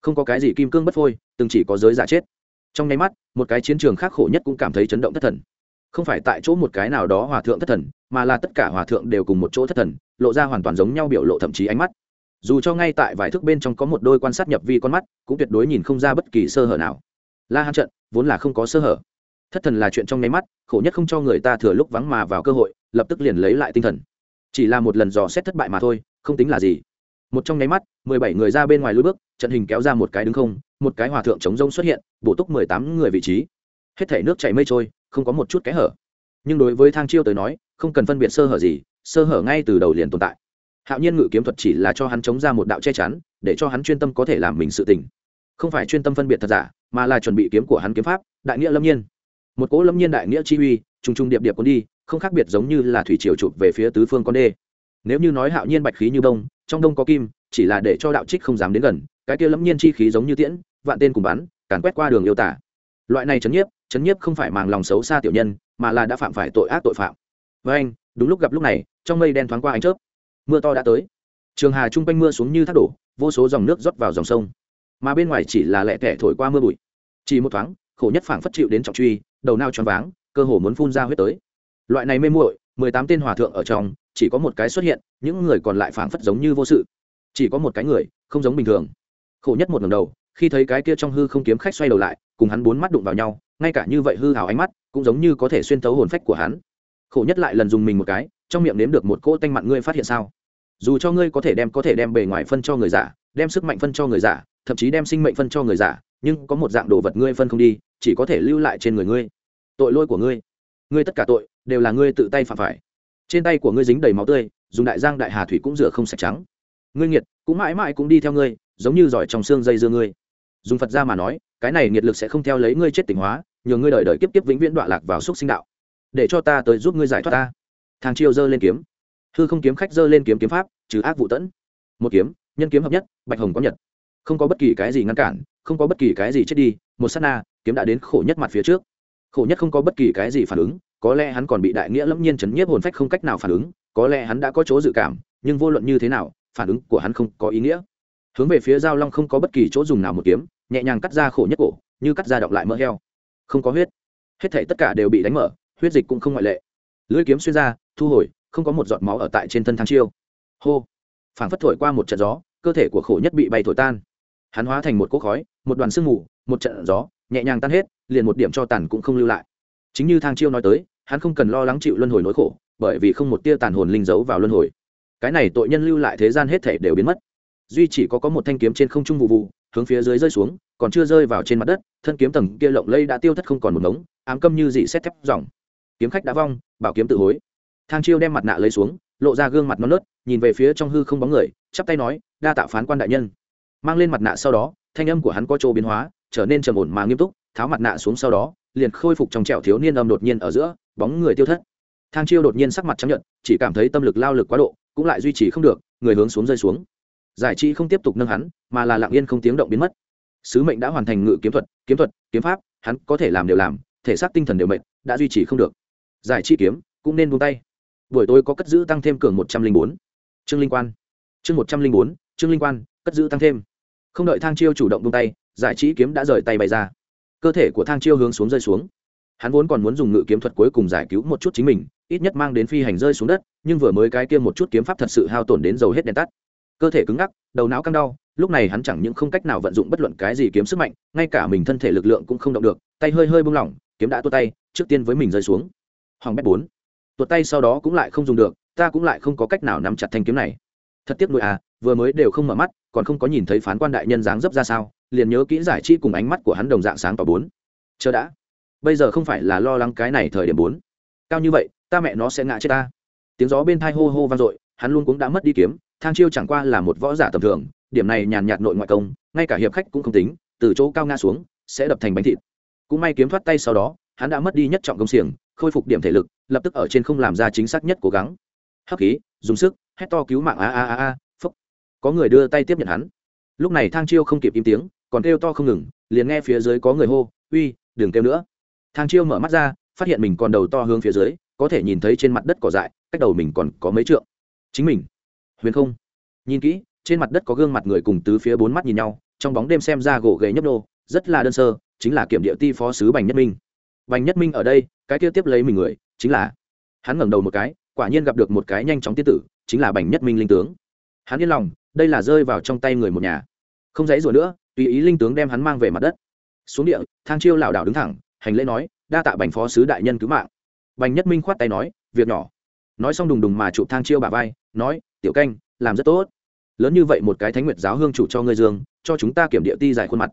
Không có cái gì kim cương bất phôi, từng chỉ có giới giả chết. Trong nháy mắt, một cái chiến trường khác khổ nhất cũng cảm thấy chấn động thất thần. Không phải tại chỗ một cái nào đó hòa thượng thất thần, mà là tất cả hòa thượng đều cùng một chỗ thất thần, lộ ra hoàn toàn giống nhau biểu lộ thậm chí ánh mắt dù cho ngay tại vài thước bên trong có một đôi quan sát nhập vi con mắt, cũng tuyệt đối nhìn không ra bất kỳ sơ hở nào. La hán trận, vốn là không có sơ hở. Thất thần là chuyện trong nháy mắt, khổ nhất không cho người ta thừa lúc vắng mà vào cơ hội, lập tức liền lấy lại tinh thần. Chỉ là một lần dò xét thất bại mà thôi, không tính là gì. Một trong nháy mắt, mười bảy người ra bên ngoài lối bước, trận hình kéo ra một cái đứng không, một cái hòa thượng chống rông xuất hiện, bổ túc mười tám người vị trí. Hết thể nước chảy mây trôi, không có một chút kẽ hở. Nhưng đối với thang chiêu tới nói, không cần phân biệt sơ hở gì, sơ hở ngay từ đầu liền tồn tại hạo nhiên ngự kiếm thuật chỉ là cho hắn chống ra một đạo che chắn, để cho hắn chuyên tâm có thể làm mình sự tình. Không phải chuyên tâm phân biệt thật giả, mà là chuẩn bị kiếm của hắn kiếm pháp, đại nghĩa lâm nhiên. Một cỗ lâm nhiên đại nghĩa chi uy, trùng trùng điệp điệp cuốn đi, không khác biệt giống như là thủy triều chụp về phía tứ phương con đê. Nếu như nói hạo nhiên bạch khí như đông trong đông có kim, chỉ là để cho đạo trích không dám đến gần, cái kia lâm nhiên chi khí giống như tiễn, vạn tên cùng bắn, càn quét qua đường yêu tả. Loại này chấn nhiếp chấn nhiếp không phải màng lòng xấu xa tiểu nhân, mà là đã phạm phải tội ác tội phạm. Với anh, đúng lúc gặp lúc này, trong mây đen thoáng qua ánh chớp mưa to đã tới. Trường hà chung quanh mưa xuống như thác đổ, vô số dòng nước rót vào dòng sông. Mà bên ngoài chỉ là lẹ tẻ thổi qua mưa bụi. Chỉ một thoáng, khổ nhất phảng phất chịu đến trọng truy, đầu nao choáng váng, cơ hồ muốn phun ra huyết tới. Loại này mê muội, mười tám tên hòa thượng ở trong, chỉ có một cái xuất hiện, những người còn lại phảng phất giống như vô sự. Chỉ có một cái người, không giống bình thường. Khổ nhất một lần đầu, khi thấy cái kia trong hư không kiếm khách xoay đầu lại, cùng hắn bốn mắt đụng vào nhau, ngay cả như vậy hư hào ánh mắt, cũng giống như có thể xuyên tấu hồn phách của hắn. Khổ nhất lại lần dùng mình một cái trong miệng nếm được một cỗ tanh mặn ngươi phát hiện sao? Dù cho ngươi có thể đem, có thể đem bề ngoài phân cho người giả, đem sức mạnh phân cho người giả, thậm chí đem sinh mệnh phân cho người giả, nhưng có một dạng đồ vật ngươi phân không đi, chỉ có thể lưu lại trên người ngươi. Tội lỗi của ngươi. Ngươi tất cả tội đều là ngươi tự tay phạm phải. Trên tay của ngươi dính đầy máu tươi, dùng đại giang đại hà thủy cũng rửa không sạch trắng. Ngươi nghiệt, cũng mãi mãi cũng đi theo ngươi, giống như giỏi trong xương dây dưa ngươi. Dùng phật ra mà nói, cái này nghiệt lực sẽ không theo lấy ngươi chết tỉnh hóa, nhờ ngươi đời đời kiếp kiếp vĩnh viễn đọa lạc vào xúc sinh đạo. Để cho ta tới giúp ngươi giải thoát ta thang chiêu giơ lên kiếm. Hư không kiếm khách giơ lên kiếm kiếm pháp, trừ ác vụ tẫn. Một kiếm, nhân kiếm hợp nhất, bạch hồng có nhật. Không có bất kỳ cái gì ngăn cản, không có bất kỳ cái gì chết đi, một s á t na, kiếm đã đến khổ nhất mặt phía trước. Khổ nhất không có bất kỳ cái gì phản ứng, có lẽ hắn còn bị đại nghĩa lẫm nhiên chấn nhiếp hồn phách không cách nào phản ứng, có lẽ hắn đã có chỗ dự cảm, nhưng vô luận như thế nào, phản ứng của hắn không có ý nghĩa. Hướng về phía giao long không có bất kỳ chỗ dùng nào một kiếm, nhẹ nhàng cắt ra khổ nhất cổ, như cắt ra độc lại mỡ heo. Không có huyết. Hết thể tất cả đều bị đánh mở, huyết dịch cũng không ngoại lệ. Lưỡi kiếm xuyên ra thu hồi, không có một giọt máu ở tại trên thân thang chiêu. Hô! Phảng phất thổi qua một trận gió, cơ thể của khổ nhất bị bay thổi tan. Hắn hóa thành một cỗ khói, một đoàn sương mù, một trận gió, nhẹ nhàng tan hết, liền một điểm cho tàn cũng không lưu lại. Chính như thang chiêu nói tới, hắn không cần lo lắng chịu luân hồi nỗi khổ, bởi vì không một tia tàn hồn linh giấu vào luân hồi. Cái này tội nhân lưu lại thế gian hết thể đều biến mất. Duy chỉ có có một thanh kiếm trên không trung vụ vụ, hướng phía dưới rơi xuống, còn chưa rơi vào trên mặt đất, thân kiếm tầng kia lộng lây đã tiêu thất không còn một ngống, ám câm như dị xét thép dòng. Kiếm khách đã vong, bảo kiếm tự hối thang chiêu đem mặt nạ lấy xuống, lộ ra gương mặt non nớt, nhìn về phía trong hư không bóng người, chắp tay nói, đa tạo phán quan đại nhân. Mang lên mặt nạ sau đó, thanh âm của hắn có chỗ biến hóa, trở nên trầm ổn mà nghiêm túc, tháo mặt nạ xuống sau đó, liền khôi phục trong trẻo thiếu niên âm đột nhiên ở giữa, bóng người tiêu thất. Thang chiêu đột nhiên sắc mặt chấp nhận chỉ cảm thấy tâm lực lao lực quá độ, cũng lại duy trì không được, người hướng xuống rơi xuống. Giải trí không tiếp tục nâng hắn, mà là lặng yên không tiếng động biến mất. Sứ mệnh đã hoàn thành ngự kiếm thuật kiếm thuật, kiếm pháp, hắn có thể làm đều làm, thể xác tinh thần đều mệnh đã duy trì không được. Giải Chi kiếm, cũng nên buông tay buổi tối có cất giữ tăng thêm cường một trăm linh bốn. Chương linh quan. Chương một trăm linh bốn chương linh quan, cất giữ tăng thêm. Không đợi thang chiêu chủ động buông tay, giải trí kiếm đã rời tay bay ra. Cơ thể của thang chiêu hướng xuống rơi xuống. Hắn vốn còn muốn dùng ngự kiếm thuật cuối cùng giải cứu một chút chính mình, ít nhất mang đến phi hành rơi xuống đất, nhưng vừa mới cái kia một chút kiếm pháp thật sự hao tổn đến dầu hết đèn tắt. Cơ thể cứng ngắc, đầu não căng đau, lúc này hắn chẳng những không cách nào vận dụng bất luận cái gì kiếm sức mạnh, ngay cả mình thân thể lực lượng cũng không động được, tay hơi hơi buông lỏng, kiếm đã tua tay, trước tiên với mình rơi xuống. Hoàng bét bốn tuột tay sau đó cũng lại không dùng được, ta cũng lại không có cách nào nắm chặt thanh kiếm này. Thật tiếc nuôi à vừa mới đều không mở mắt, còn không có nhìn thấy phán quan đại nhân dáng dấp ra sao, liền nhớ kỹ giải chi cùng ánh mắt của hắn đồng dạng sáng tỏ bốn. Chờ đã. Bây giờ không phải là lo lắng cái này thời điểm bốn. Cao như vậy, ta mẹ nó sẽ ngã chết ta. Tiếng gió bên thai hô hô vang dội, hắn luôn cũng đã mất đi kiếm, thang chiêu chẳng qua là một võ giả tầm thường, điểm này nhàn nhạt nội ngoại công, ngay cả hiệp khách cũng không tính, từ chỗ cao ngã xuống, sẽ đập thành bánh thịt. Cũng may kiếm thoát tay sau đó, hắn đã mất đi nhất trọng công xiềng, khôi phục điểm thể lực lập tức ở trên không làm ra chính xác nhất cố gắng. Hấp khí, dùng sức, hét to cứu mạng, a a a a phúc có người đưa tay tiếp nhận hắn. Lúc này thang chiêu không kịp im tiếng, còn kêu to không ngừng, liền nghe phía dưới có người hô, uy, đừng kêu nữa. Thang chiêu mở mắt ra, phát hiện mình còn đầu to hướng phía dưới, có thể nhìn thấy trên mặt đất cỏ dại, cách đầu mình còn có mấy trượng. Chính mình. Huyền không. Nhìn kỹ, trên mặt đất có gương mặt người cùng tứ phía bốn mắt nhìn nhau, trong bóng đêm xem ra gỗ ghế nhấp nô, rất là đơn sơ, chính là kiểm địa ti phó sứ bành nhất minh. Bành nhất minh ở đây, cái kia tiếp lấy mình người chính là hắn ngẩng đầu một cái, quả nhiên gặp được một cái nhanh chóng tiết tử, chính là bành nhất minh linh tướng. Hắn yên lòng, đây là rơi vào trong tay người một nhà. Không dãy rủa nữa, tùy ý linh tướng đem hắn mang về mặt đất. Xuống địa, thang chiêu lảo đảo đứng thẳng, hành lễ nói, đa tạ bành phó sứ đại nhân cứu mạng. Bành nhất minh khoát tay nói, việc nhỏ. Nói xong đùng đùng mà chụp thang chiêu bà vai, nói, tiểu canh, làm rất tốt. Lớn như vậy một cái thánh nguyệt giáo hương chủ cho ngươi dương, cho chúng ta kiểm địa ti giải khuôn mặt.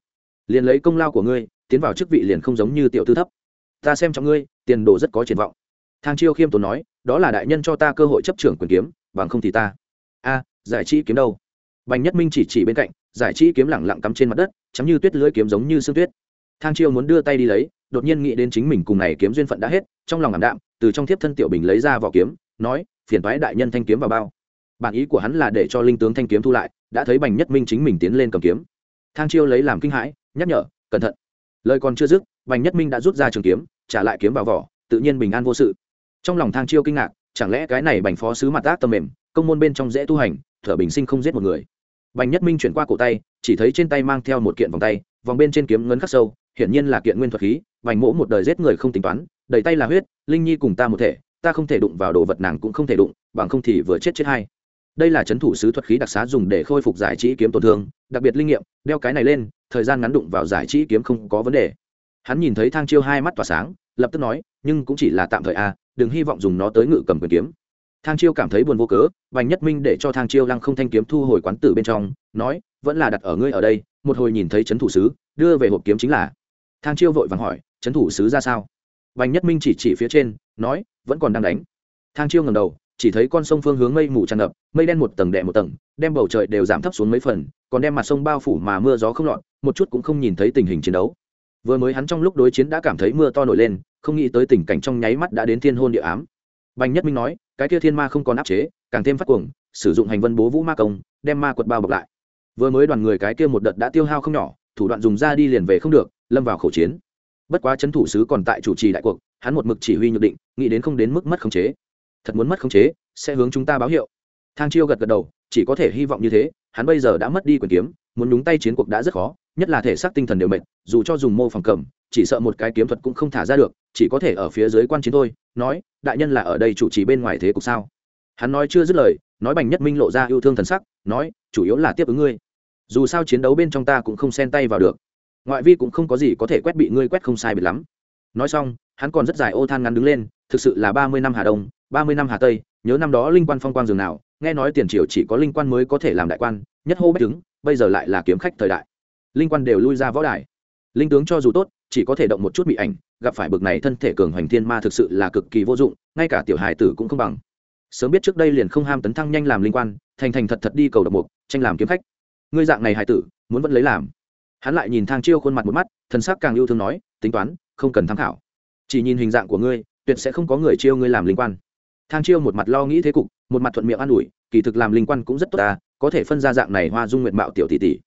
Liền lấy công lao của ngươi, tiến vào chức vị liền không giống như tiểu tư thấp. Ta xem trong ngươi, tiền đồ rất có triển vọng thang chiêu khiêm tốn nói, đó là đại nhân cho ta cơ hội chấp trưởng quyền kiếm, bằng không thì ta. A, giải trí kiếm đâu? Bành nhất minh chỉ chỉ bên cạnh, giải trí kiếm lẳng lặng cắm trên mặt đất chắm như tuyết lưỡi kiếm giống như sương tuyết. Thang chiêu muốn đưa tay đi lấy, đột nhiên nghĩ đến chính mình cùng này kiếm duyên phận đã hết, trong lòng ảm đạm, từ trong thiếp thân tiểu bình lấy ra vỏ kiếm, nói, phiền thoái đại nhân thanh kiếm vào bao. Bản ý của hắn là để cho linh tướng thanh kiếm thu lại, đã thấy bành nhất minh chính mình tiến lên cầm kiếm. Thang chiêu lấy làm kinh hãi, nhắc nhở, cẩn thận. Lời còn chưa dứt, bành nhất minh đã rút ra trường kiếm, trả lại kiếm vào vỏ, tự nhiên bình an vô sự trong lòng thang chiêu kinh ngạc chẳng lẽ cái này bành phó sứ mặt tác tâm mềm công môn bên trong dễ tu hành thở bình sinh không giết một người. Bành nhất minh chuyển qua cổ tay chỉ thấy trên tay mang theo một kiện vòng tay vòng bên trên kiếm ngấn khắc sâu hiển nhiên là kiện nguyên thuật khí bành mỗ một đời giết người không tính toán đầy tay là huyết linh nhi cùng ta một thể ta không thể đụng vào đồ vật nàng cũng không thể đụng bằng không thì vừa chết chết hay. Đây là chấn thủ sứ thuật khí đặc xá dùng để khôi phục giải trí kiếm tổn thương đặc biệt linh nghiệm đeo cái này lên thời gian ngắn đụng vào giải trí kiếm không có vấn đề. Hắn nhìn thấy thang chiêu hai mắt tỏa sáng lập tức nói nhưng cũng chỉ là tạm thời a à, đừng hy vọng dùng nó tới ngự cầm quyền kiếm. Thang chiêu cảm thấy buồn vô cớ vành nhất minh để cho thang chiêu lăng không thanh kiếm thu hồi quán tử bên trong, nói, vẫn là đặt ở ngươi ở đây, một hồi nhìn thấy trấn thủ sứ, đưa về hộp kiếm chính là. Thang chiêu vội vàng hỏi trấn thủ sứ ra sao? Bành nhất minh chỉ chỉ phía trên, nói, vẫn còn đang đánh. Thang chiêu ngầm đầu, chỉ thấy con sông phương hướng mây mù tràn ngập, mây đen một tầng đè một tầng, đem bầu trời đều giảm thấp xuống mấy phần, còn đem mặt sông bao phủ mà mưa gió không lọt, một chút cũng không nhìn thấy tình hình chiến đấu. Vừa mới hắn trong lúc đối chiến đã cảm thấy mưa to nổi lên không nghĩ tới tình cảnh trong nháy mắt đã đến thiên hôn địa ám. Bành nhất minh nói, cái kia thiên ma không còn áp chế, càng thêm phát cuồng, sử dụng hành vân bố vũ ma công, đem ma quật bao bọc lại. Vừa mới đoàn người cái kia một đợt đã tiêu hao không nhỏ, thủ đoạn dùng ra đi liền về không được, lâm vào khẩu chiến. Bất quá chấn thủ sứ còn tại chủ trì đại cuộc, hắn một mực chỉ huy nhược định, nghĩ đến không đến mức mất khống chế. Thật muốn mất khống chế, sẽ hướng chúng ta báo hiệu. Thang chiêu gật gật đầu, chỉ có thể hy vọng như thế, hắn bây giờ đã mất đi quyền kiếm, muốn nhúng tay chiến cuộc đã rất khó nhất là thể xác tinh thần đều mệt, dù cho dùng mô phòng cầm, chỉ sợ một cái kiếm thuật cũng không thả ra được, chỉ có thể ở phía dưới quan chiến thôi, nói, đại nhân là ở đây chủ trì bên ngoài thế cục sao? Hắn nói chưa dứt lời, nói bành nhất minh lộ ra yêu thương thần sắc, nói, chủ yếu là tiếp ứng ngươi. Dù sao chiến đấu bên trong ta cũng không xen tay vào được. Ngoại vi cũng không có gì có thể quét bị ngươi quét không sai biệt lắm. Nói xong, hắn còn rất dài ô than ngắn đứng lên, thực sự là ba mươi năm hà đông, ba mươi năm hà tây, nhớ năm đó linh quan phong quang dường nào, nghe nói tiền triều chỉ có linh quan mới có thể làm đại quan, nhất hô bách đứng, bây giờ lại là kiếm khách thời đại linh quan đều lui ra võ đài. Linh tướng cho dù tốt, chỉ có thể động một chút bị ảnh, gặp phải bực này thân thể cường hoành thiên ma thực sự là cực kỳ vô dụng, ngay cả tiểu hài tử cũng không bằng. Sớm biết trước đây liền không ham tấn thăng nhanh làm linh quan, thành thành thật thật đi cầu độc mục, tranh làm kiếm khách. Ngươi dạng này hài tử, muốn vẫn lấy làm. Hắn lại nhìn thang chiêu khuôn mặt một mắt, thần sắc càng yêu thương nói, tính toán, không cần tham khảo. Chỉ nhìn hình dạng của ngươi, tuyệt sẽ không có người chiêu ngươi làm linh quan. Thang chiêu một mặt lo nghĩ thế cục, một mặt thuận miệng an ủi, kỳ thực làm linh quan cũng rất tốt ta có thể phân ra dạng này hoa dung nguyện mạo tiểu tỷ tỷ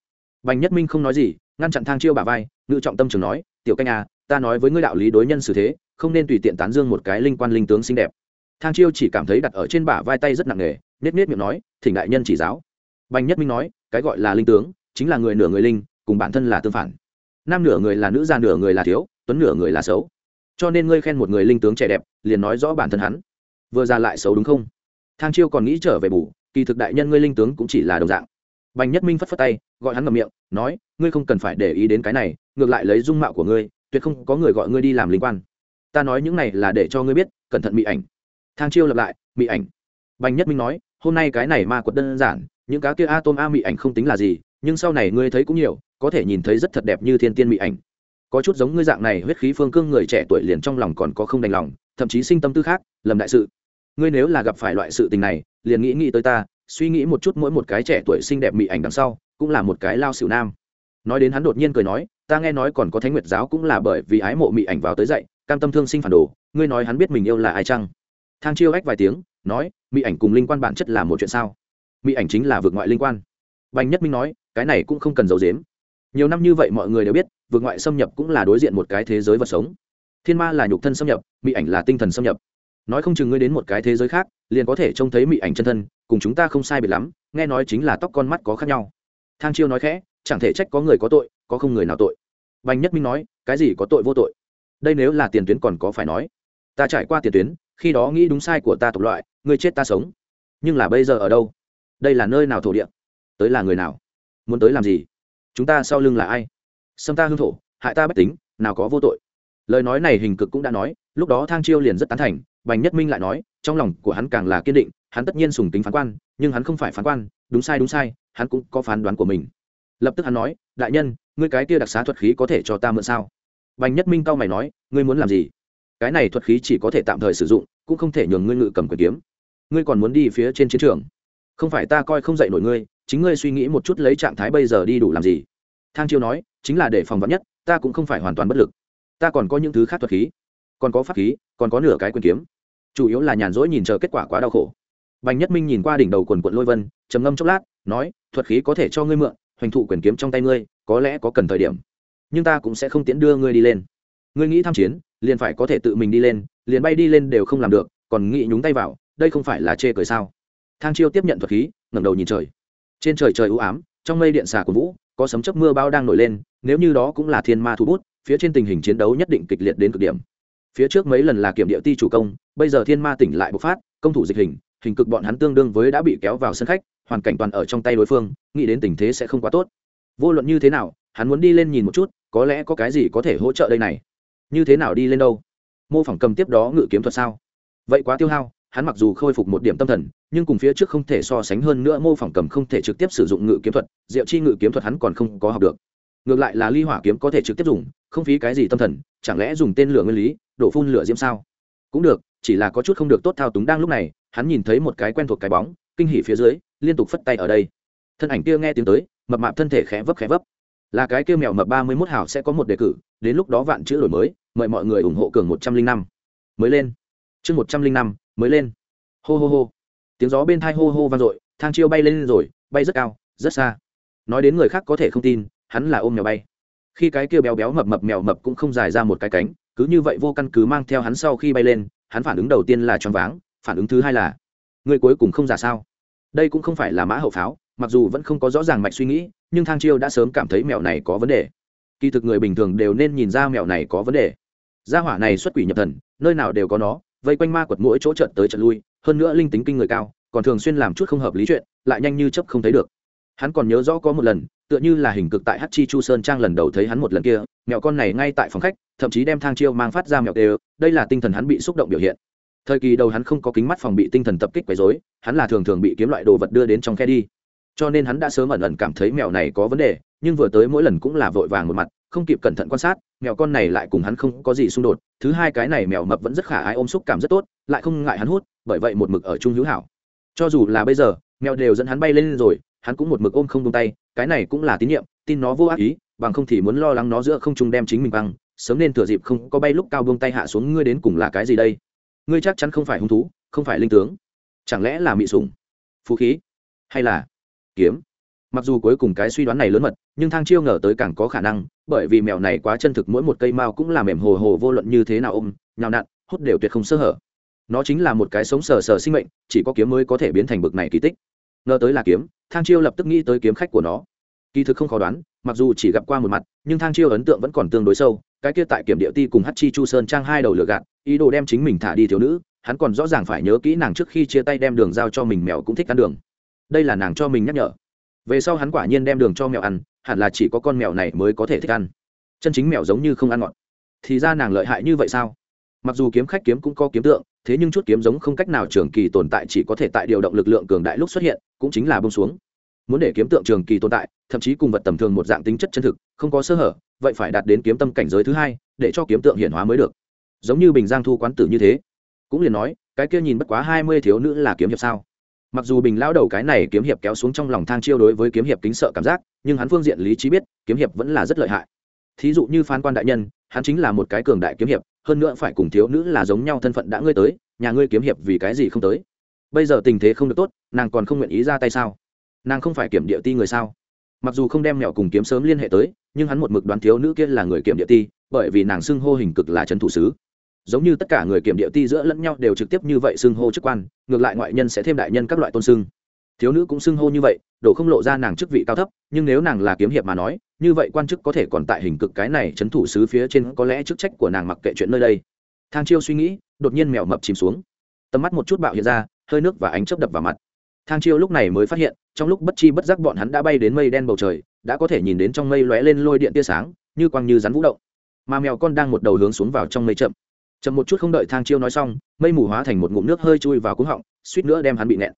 bành nhất minh không nói gì, ngăn chặn thang chiêu bà vai, ngự trọng tâm trường nói, tiểu canh à ta nói với ngươi đạo lý đối nhân xử thế, không nên tùy tiện tán dương một cái linh quan linh tướng xinh đẹp. Thang chiêu chỉ cảm thấy đặt ở trên bả vai tay rất nặng nề nết nết miệng nói, thỉnh đại nhân chỉ giáo. Bành nhất minh nói, cái gọi là linh tướng, chính là người nửa người linh, cùng bản thân là tương phản. Nam nửa người là nữ, già nửa người là thiếu, tuấn nửa người là xấu. Cho nên ngươi khen một người linh tướng trẻ đẹp, liền nói rõ bản thân hắn. Vừa ra lại xấu đúng không? Thang chiêu còn nghĩ trở về bù, kỳ thực đại nhân ngươi linh tướng cũng chỉ là đồng dạng bành nhất minh phất phất tay, gọi hắn ngậm miệng, nói, ngươi không cần phải để ý đến cái này, ngược lại lấy dung mạo của ngươi, tuyệt không có người gọi ngươi đi làm linh quan. Ta nói những này là để cho ngươi biết, cẩn thận bị ảnh. Thang chiêu lặp lại bị ảnh. Bành nhất minh nói, hôm nay cái này ma quật đơn giản, những cá kia a tôm a mỹ ảnh không tính là gì, nhưng sau này ngươi thấy cũng nhiều, có thể nhìn thấy rất thật đẹp như thiên tiên mỹ ảnh. Có chút giống ngươi dạng này huyết khí phương cương người trẻ tuổi liền trong lòng còn có không đành lòng, thậm chí sinh tâm tư khác, lầm đại sự. Ngươi nếu là gặp phải loại sự tình này, liền nghĩ nghĩ tới ta suy nghĩ một chút mỗi một cái trẻ tuổi xinh đẹp mỹ ảnh đằng sau, cũng là một cái lao xỉu nam. Nói đến hắn đột nhiên cười nói, ta nghe nói còn có thánh nguyệt giáo cũng là bởi vì ái mộ mỹ ảnh vào tới dậy cam tâm thương sinh phản đồ, ngươi nói hắn biết mình yêu là ai chăng? Thang chiêu ách vài tiếng, nói mỹ ảnh cùng linh quan bản chất là một chuyện sao? Mỹ ảnh chính là vượt ngoại linh quan. Bành nhất minh nói, cái này cũng không cần giấu dếm nhiều năm như vậy mọi người đều biết vượt ngoại xâm nhập cũng là đối diện một cái thế giới vật sống. Thiên ma là nhục thân xâm nhập mỹ ảnh là tinh thần xâm nhập nói không chừng ngươi đến một cái thế giới khác, liền có thể trông thấy mị ảnh chân thân, cùng chúng ta không sai biệt lắm, nghe nói chính là tóc con mắt có khác nhau. Thang chiêu nói khẽ, chẳng thể trách có người có tội, có không người nào tội. Bành nhất minh nói, cái gì có tội vô tội? Đây nếu là tiền tuyến còn có phải nói. Ta trải qua tiền tuyến, khi đó nghĩ đúng sai của ta tộc loại, ngươi chết ta sống. Nhưng là bây giờ ở đâu? Đây là nơi nào thổ địa? Tới là người nào? Muốn tới làm gì? Chúng ta sau lưng là ai? Xâm ta hương thổ, hại ta bất tính, nào có vô tội. Lời nói này hình cực cũng đã nói, lúc đó thang chiêu liền rất tán thành bành nhất minh lại nói, trong lòng của hắn càng là kiên định, hắn tất nhiên sùng tính phán quan, nhưng hắn không phải phán quan, đúng sai đúng sai, hắn cũng có phán đoán của mình. Lập tức hắn nói, đại nhân, ngươi cái kia đặc xá thuật khí có thể cho ta mượn sao? Bành nhất minh cao mày nói, ngươi muốn làm gì? Cái này thuật khí chỉ có thể tạm thời sử dụng, cũng không thể nhường ngươi ngự cầm quyền kiếm. Ngươi còn muốn đi phía trên chiến trường? Không phải ta coi không dạy nổi ngươi, chính ngươi suy nghĩ một chút lấy trạng thái bây giờ đi đủ làm gì? Thang chiêu nói, chính là để phòng vắn nhất, ta cũng không phải hoàn toàn bất lực. Ta còn có những thứ khác thuật khí còn có pháp khí, còn có nửa cái quyền kiếm. Chủ yếu là nhàn rỗi nhìn chờ kết quả quá đau khổ. Bành nhất minh nhìn qua đỉnh đầu quần quận lôi vân, trầm ngâm chốc lát, nói, thuật khí có thể cho ngươi mượn, hoành thụ quyền kiếm trong tay ngươi, có lẽ có cần thời điểm. Nhưng ta cũng sẽ không tiễn đưa ngươi đi lên. Ngươi nghĩ tham chiến, liền phải có thể tự mình đi lên, liền bay đi lên đều không làm được, còn nghĩ nhúng tay vào, đây không phải là chê cười sao? Thang chiêu tiếp nhận thuật khí, ngẩng đầu nhìn trời. Trên trời trời ưu ám, trong mây điện xà của vũ, có sấm chớp mưa bao đang nổi lên, nếu như đó cũng là thiên ma thu bút, phía trên tình hình chiến đấu nhất định kịch liệt đến cực điểm phía trước mấy lần là kiểm địa ti chủ công, bây giờ thiên ma tỉnh lại bộc phát, công thủ dịch hình hình cực bọn hắn tương đương với đã bị kéo vào sân khách, hoàn cảnh toàn ở trong tay đối phương, nghĩ đến tình thế sẽ không quá tốt. Vô luận như thế nào, hắn muốn đi lên nhìn một chút, có lẽ có cái gì có thể hỗ trợ đây này. Như thế nào đi lên đâu? Mô phỏng cầm tiếp đó ngự kiếm thuật sao? Vậy quá tiêu hao, hắn mặc dù khôi phục một điểm tâm thần, nhưng cùng phía trước không thể so sánh hơn nữa, mô phỏng cầm không thể trực tiếp sử dụng ngự kiếm thuật, diệu chi ngự kiếm thuật hắn còn không có học được ngược lại là ly hỏa kiếm có thể trực tiếp dùng, không phí cái gì tâm thần, chẳng lẽ dùng tên lửa nguyên lý, đổ phun lửa diễm sao? Cũng được, chỉ là có chút không được tốt thao túng đang lúc này, hắn nhìn thấy một cái quen thuộc cái bóng, kinh hỉ phía dưới, liên tục phất tay ở đây. Thân ảnh kia nghe tiếng tới, mập mạp thân thể khẽ vấp khẽ vấp. Là cái kia mèo mập ba mươi mốt hảo sẽ có một đề cử, đến lúc đó vạn chữ đổi mới, mời mọi người ủng hộ cường một trăm linh năm. Mới lên. Chương một trăm linh năm, mới lên. Hô hô hô. Tiếng gió bên thai hô hô vang dội, thang chiêu bay lên rồi, bay rất cao, rất xa. Nói đến người khác có thể không tin hắn là ôm mèo bay. Khi cái kia béo béo mập mập mèo mập cũng không dài ra một cái cánh, cứ như vậy vô căn cứ mang theo hắn sau khi bay lên, hắn phản ứng đầu tiên là choáng váng, phản ứng thứ hai là người cuối cùng không giả sao? Đây cũng không phải là mã hậu pháo, mặc dù vẫn không có rõ ràng mạch suy nghĩ, nhưng thang chiêu đã sớm cảm thấy mèo này có vấn đề. Kỳ thực người bình thường đều nên nhìn ra mèo này có vấn đề. Gia hỏa này xuất quỷ nhập thần, nơi nào đều có nó, vây quanh ma quật mỗi chỗ trận tới trận lui, hơn nữa linh tính kinh người cao, còn thường xuyên làm chút không hợp lý chuyện, lại nhanh như chấp không thấy được. Hắn còn nhớ rõ có một lần tựa như là hình cực tại hát chi chu sơn trang lần đầu thấy hắn một lần kia, mèo con này ngay tại phòng khách, thậm chí đem thang chiêu mang phát ra mèo đều đây là tinh thần hắn bị xúc động biểu hiện. Thời kỳ đầu hắn không có kính mắt phòng bị tinh thần tập kích quấy dối hắn là thường thường bị kiếm loại đồ vật đưa đến trong khe đi. Cho nên hắn đã sớm ẩn ẩn cảm thấy mèo này có vấn đề, nhưng vừa tới mỗi lần cũng là vội vàng một mặt, không kịp cẩn thận quan sát, mèo con này lại cùng hắn không có gì xung đột, thứ hai cái này mèo mập vẫn rất khả ai ôm xúc cảm rất tốt, lại không ngại hắn hút, bởi vậy một mực ở chung hữu hảo. Cho dù là bây giờ, mèo đều dẫn hắn bay lên rồi, hắn cũng một mực ôm không tung tay cái này cũng là tín nhiệm, tin nó vô ác ý, bằng không thì muốn lo lắng nó giữa không trung đem chính mình băng sớm nên thừa dịp không có bay lúc cao buông tay hạ xuống ngươi đến cùng là cái gì đây? Ngươi chắc chắn không phải hung thú, không phải linh tướng. Chẳng lẽ là mị sủng, phú khí, hay là kiếm? Mặc dù cuối cùng cái suy đoán này lớn mật, nhưng thang chiêu ngờ tới càng có khả năng, bởi vì mèo này quá chân thực mỗi một cây mao cũng là mềm hồ hồ vô luận như thế nào ôm, nhào nặn, hút đều tuyệt không sơ hở. Nó chính là một cái sống sờ sờ sinh mệnh, chỉ có kiếm mới có thể biến thành bực này kỳ tích ngờ tới là kiếm, thang chiêu lập tức nghĩ tới kiếm khách của nó. Kỳ thực không khó đoán, mặc dù chỉ gặp qua một mặt, nhưng thang chiêu ấn tượng vẫn còn tương đối sâu, cái kia tại kiểm địa ti cùng hát chi chu sơn trang hai đầu lửa gạt, ý đồ đem chính mình thả đi thiếu nữ, hắn còn rõ ràng phải nhớ kỹ nàng trước khi chia tay đem đường giao cho mình mèo cũng thích ăn đường. Đây là nàng cho mình nhắc nhở. Về sau hắn quả nhiên đem đường cho mèo ăn, hẳn là chỉ có con mèo này mới có thể thích ăn. Chân chính mèo giống như không ăn ngọt. Thì ra nàng lợi hại như vậy sao? Mặc dù kiếm khách kiếm cũng có kiếm tượng thế nhưng chút kiếm giống không cách nào trường kỳ tồn tại, chỉ có thể tại điều động lực lượng cường đại lúc xuất hiện, cũng chính là bông xuống. Muốn để kiếm tượng trường kỳ tồn tại, thậm chí cùng vật tầm thường một dạng tính chất chân thực, không có sơ hở, vậy phải đạt đến kiếm tâm cảnh giới thứ hai, để cho kiếm tượng hiển hóa mới được. Giống như bình giang thu quán tử như thế, cũng liền nói, cái kia nhìn bất quá hai mươi thiếu nữ là kiếm hiệp sao? Mặc dù bình lão đầu cái này kiếm hiệp kéo xuống trong lòng thang chiêu đối với kiếm hiệp kính sợ cảm giác, nhưng hắn phương diện lý trí biết, kiếm hiệp vẫn là rất lợi hại. Thí dụ như phan quan đại nhân, hắn chính là một cái cường đại kiếm hiệp hơn nữa phải cùng thiếu nữ là giống nhau thân phận đã ngươi tới, nhà ngươi kiếm hiệp vì cái gì không tới? Bây giờ tình thế không được tốt, nàng còn không nguyện ý ra tay sao? Nàng không phải kiểm địa ti người sao? Mặc dù không đem mẹo cùng kiếm sớm liên hệ tới, nhưng hắn một mực đoán thiếu nữ kia là người kiểm địa ti, bởi vì nàng xưng hô hình cực là trấn thủ sứ. Giống như tất cả người kiểm địa ti giữa lẫn nhau đều trực tiếp như vậy xưng hô chức quan, ngược lại ngoại nhân sẽ thêm đại nhân các loại tôn xưng thiếu nữ cũng xưng hô như vậy, đồ không lộ ra nàng chức vị cao thấp, nhưng nếu nàng là kiếm hiệp mà nói, như vậy quan chức có thể còn tại hình cực cái này chấn thủ sứ phía trên, có lẽ chức trách của nàng mặc kệ chuyện nơi đây. Thang chiêu suy nghĩ, đột nhiên mèo mập chìm xuống. Tầm mắt một chút bạo hiện ra, hơi nước và ánh chớp đập vào mặt. Thang chiêu lúc này mới phát hiện, trong lúc bất chi bất giác bọn hắn đã bay đến mây đen bầu trời, đã có thể nhìn đến trong mây lóe lên lôi điện tia sáng, như quang như rắn vũ động. Mà mèo con đang một đầu hướng xuống vào trong mây chậm. Chậm một chút không đợi thang chiêu nói xong, mây mù hóa thành một ngụm nước hơi chui vào cúng họng, suýt nữa đem hắn bị nẹn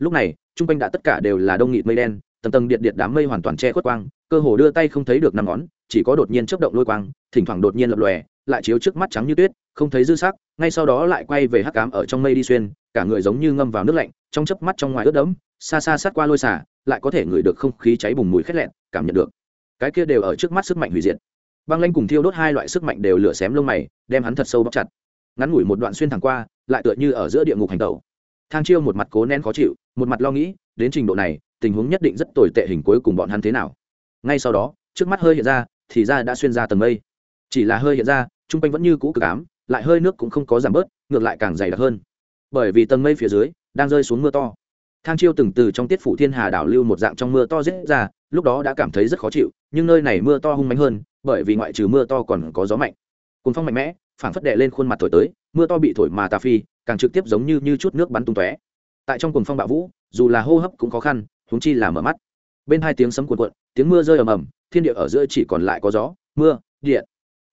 lúc này, chung quanh đã tất cả đều là đông nghịt mây đen, tầng tầng điện điện đám mây hoàn toàn che khuất quang, cơ hồ đưa tay không thấy được năm ngón, chỉ có đột nhiên chớp động lôi quang, thỉnh thoảng đột nhiên lập lòe, lại chiếu trước mắt trắng như tuyết, không thấy dư sắc, ngay sau đó lại quay về hắc cám ở trong mây đi xuyên, cả người giống như ngâm vào nước lạnh, trong chớp mắt trong ngoài ướt đẫm, xa xa sát qua lôi xả lại có thể ngửi được không khí cháy bùng mùi khét lẹn, cảm nhận được. Cái kia đều ở trước mắt sức mạnh hủy diệt. Băng lanh cùng thiêu đốt hai loại sức mạnh đều lửa xém lông mày, đem hắn thật sâu bóc chặt. Ngắn ngủi một đoạn xuyên thẳng qua, lại tựa như ở giữa địa ngục hành tẩu thang chiêu một mặt cố nén khó chịu, một mặt lo nghĩ, đến trình độ này, tình huống nhất định rất tồi tệ hình cuối cùng bọn hắn thế nào. Ngay sau đó, trước mắt hơi hiện ra, thì ra đã xuyên ra tầng mây. Chỉ là hơi hiện ra t r u n g quanh vẫn như cũ cực ám, lại hơi nước cũng không có giảm bớt, ngược lại càng dày đặc hơn. Bởi vì tầng mây phía dưới, đang rơi xuống mưa to. Thang chiêu từng từ trong tiết phủ thiên hà đảo lưu một dạng trong mưa to rết ra, lúc đó đã cảm thấy rất khó chịu, nhưng nơi này mưa to hung mạnh hơn, bởi vì ngoại trừ mưa to còn có gió mạnh. Cùng phong mạnh mẽ, phảng phất đệ lên khuôn mặt thổi tới, mưa to bị thổi mà tà phi càng trực tiếp giống như, như chút nước bắn tung tóe. Tại trong cuồng phong bạo vũ dù là hô hấp cũng khó khăn huống chi là mở mắt. Bên hai tiếng sấm cuộn cuộn tiếng mưa rơi ầm ầm thiên địa ở giữa chỉ còn lại có gió mưa điện.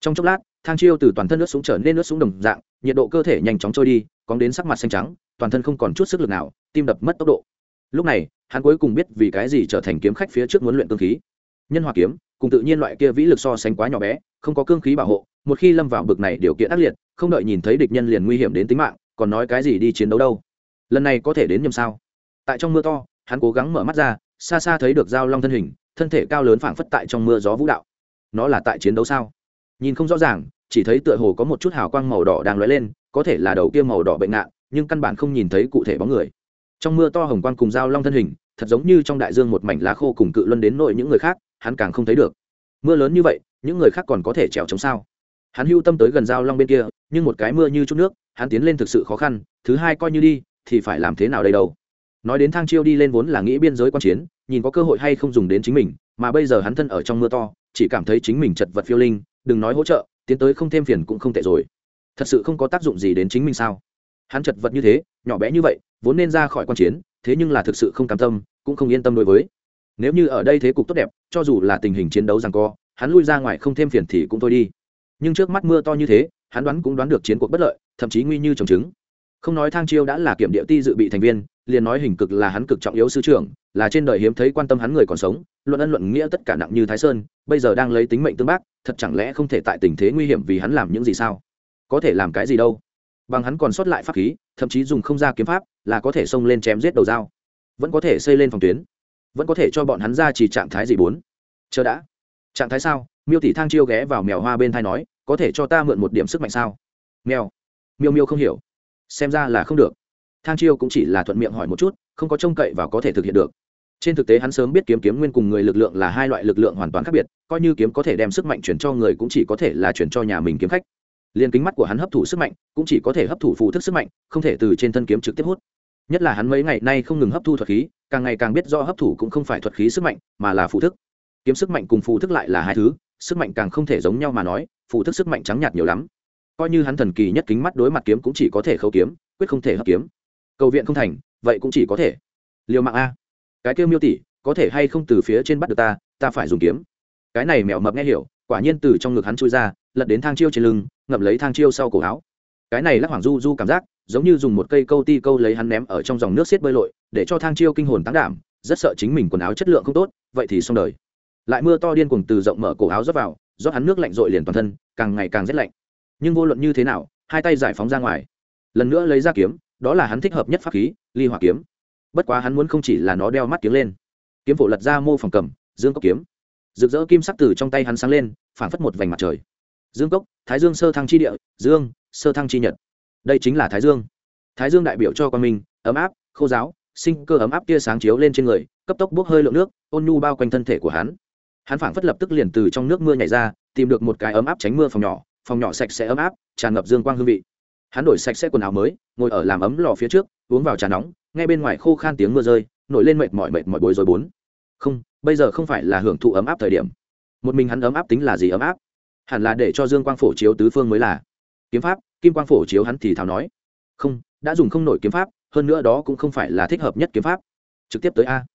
Trong chốc lát thang chiêu từ toàn thân nước súng trở nên nước súng đồng dạng nhiệt độ cơ thể nhanh chóng trôi đi cóng đến sắc mặt xanh trắng toàn thân không còn chút sức lực nào tim đập mất tốc độ. Lúc này hắn cuối cùng biết vì cái gì trở thành kiếm khách phía trước muốn luyện cương khí. Nhân hòa kiếm cùng tự nhiên loại kia vĩ lực so sánh quá nhỏ bé không có cương khí bảo hộ một khi lâm vào bực này điều kiện ác liệt không đợi nhìn thấy địch nhân liền nguy hiểm đến tính mạng còn nói cái gì đi chiến đấu đâu? Lần này có thể đến nhầm sao? Tại trong mưa to, hắn cố gắng mở mắt ra, xa xa thấy được dao long thân hình, thân thể cao lớn phảng phất tại trong mưa gió vũ đạo. Nó là tại chiến đấu sao? Nhìn không rõ ràng, chỉ thấy tựa hồ có một chút hào quang màu đỏ đang lóe lên, có thể là đầu kia màu đỏ bệnh nạn nhưng căn bản không nhìn thấy cụ thể bóng người. Trong mưa to hồng quang cùng dao long thân hình, thật giống như trong đại dương một mảnh lá khô cùng cự luân đến nội những người khác, hắn càng không thấy được. Mưa lớn như vậy, những người khác còn có thể trèo chống sao? Hắn hưu tâm tới gần dao long bên kia, nhưng một cái mưa như chút nước hắn tiến lên thực sự khó khăn, thứ hai coi như đi, thì phải làm thế nào đây đâu? Nói đến thang chiêu đi lên vốn là nghĩ biên giới quan chiến, nhìn có cơ hội hay không dùng đến chính mình, mà bây giờ hắn thân ở trong mưa to, chỉ cảm thấy chính mình chật vật phiêu linh, đừng nói hỗ trợ, tiến tới không thêm phiền cũng không tệ rồi. Thật sự không có tác dụng gì đến chính mình sao? Hắn chật vật như thế, nhỏ bé như vậy, vốn nên ra khỏi quan chiến, thế nhưng là thực sự không cam tâm, cũng không yên tâm đối với. Nếu như ở đây thế cục tốt đẹp, cho dù là tình hình chiến đấu rằng co, hắn lui ra ngoài không thêm phiền thì cũng thôi đi. Nhưng trước mắt mưa to như thế, hắn đoán cũng đoán được chiến cuộc bất lợi thậm chí nguy như trồng trứng. Không nói thang chiêu đã là kiểm địa ti dự bị thành viên, liền nói hình cực là hắn cực trọng yếu sư trưởng, là trên đời hiếm thấy quan tâm hắn người còn sống, luận ân luận nghĩa tất cả nặng như thái sơn, bây giờ đang lấy tính mệnh tương bác, thật chẳng lẽ không thể tại tình thế nguy hiểm vì hắn làm những gì sao? Có thể làm cái gì đâu? Bằng hắn còn sót lại pháp khí, thậm chí dùng không ra kiếm pháp, là có thể xông lên chém giết đầu dao. Vẫn có thể xây lên phòng tuyến. Vẫn có thể cho bọn hắn ra chỉ trạng thái gì bốn? Chờ đã. Trạng thái sao? Miêu tỷ thang chiêu ghé vào mèo hoa bên thai nói, có thể cho ta mượn một điểm sức mạnh sao? Mèo miêu miêu không hiểu. Xem ra là không được. Thang chiêu cũng chỉ là thuận miệng hỏi một chút, không có trông cậy và có thể thực hiện được. Trên thực tế hắn sớm biết kiếm kiếm nguyên cùng người lực lượng là hai loại lực lượng hoàn toàn khác biệt, coi như kiếm có thể đem sức mạnh chuyển cho người cũng chỉ có thể là chuyển cho nhà mình kiếm khách. Liền kính mắt của hắn hấp thụ sức mạnh, cũng chỉ có thể hấp thụ phụ thức sức mạnh, không thể từ trên thân kiếm trực tiếp hút. Nhất là hắn mấy ngày nay không ngừng hấp thu thuật khí, càng ngày càng biết do hấp thụ cũng không phải thuật khí sức mạnh, mà là phụ thức. Kiếm sức mạnh cùng phụ thức lại là hai thứ, sức mạnh càng không thể giống nhau mà nói phụ thức sức mạnh trắng nhạt nhiều lắm coi như hắn thần kỳ nhất kính mắt đối mặt kiếm cũng chỉ có thể khâu kiếm, quyết không thể hấp kiếm. Cầu viện không thành, vậy cũng chỉ có thể liều mạng a. Cái kêu miêu tỷ có thể hay không từ phía trên bắt được ta ta phải dùng kiếm. Cái này mèo mập nghe hiểu, quả nhiên từ trong ngực hắn chui ra, lật đến thang chiêu trên lưng, ngậm lấy thang chiêu sau cổ áo. Cái này lắc hoàng du du cảm giác, giống như dùng một cây câu ti câu lấy hắn ném ở trong dòng nước xiết bơi lội, để cho thang chiêu kinh hồn tán đảm, rất sợ chính mình quần áo chất lượng không tốt, vậy thì xong đời. Lại mưa to điên cuồng từ rộng mở cổ áo rót vào, rót hắn nước lạnh rội liền toàn thân, càng ngày càng rét lạnh nhưng vô luận như thế nào, hai tay giải phóng ra ngoài. Lần nữa lấy ra kiếm, đó là hắn thích hợp nhất pháp khí, ly hỏa kiếm. Bất quá hắn muốn không chỉ là nó đeo mắt kiếm lên. Kiếm phổ lật ra mô phòng cầm, dương cốc kiếm. Rực rỡ kim sắc từ trong tay hắn sáng lên, phảng phất một vành mặt trời. Dương cốc, thái dương sơ thăng chi địa, dương, sơ thăng chi nhật. Đây chính là thái dương. Thái dương đại biểu cho con minh, ấm áp, khô giáo, sinh cơ ấm áp tia sáng chiếu lên trên người, cấp tốc bốc hơi lượng nước, ôn nhu bao quanh thân thể của hắn. Hắn phảng phất lập tức liền từ trong nước mưa nhảy ra, tìm được một cái ấm áp tránh mưa phòng nhỏ phòng nhỏ sạch sẽ ấm áp, tràn ngập dương quang hương vị. Hắn đổi sạch sẽ quần áo mới, ngồi ở làm ấm lò phía trước, uống vào trà nóng ngay bên ngoài khô khan tiếng mưa rơi, nổi lên mệt mỏi mệt mỏi bối rối bốn. Không, bây giờ không phải là hưởng thụ ấm áp thời điểm. Một mình hắn ấm áp tính là gì ấm áp? Hẳn là để cho dương quang phổ chiếu tứ phương mới là. Kiếm pháp, kim quang phổ chiếu hắn thì thào nói. Không, đã dùng không nổi kiếm pháp, hơn nữa đó cũng không phải là thích hợp nhất kiếm pháp. Trực tiếp tới a.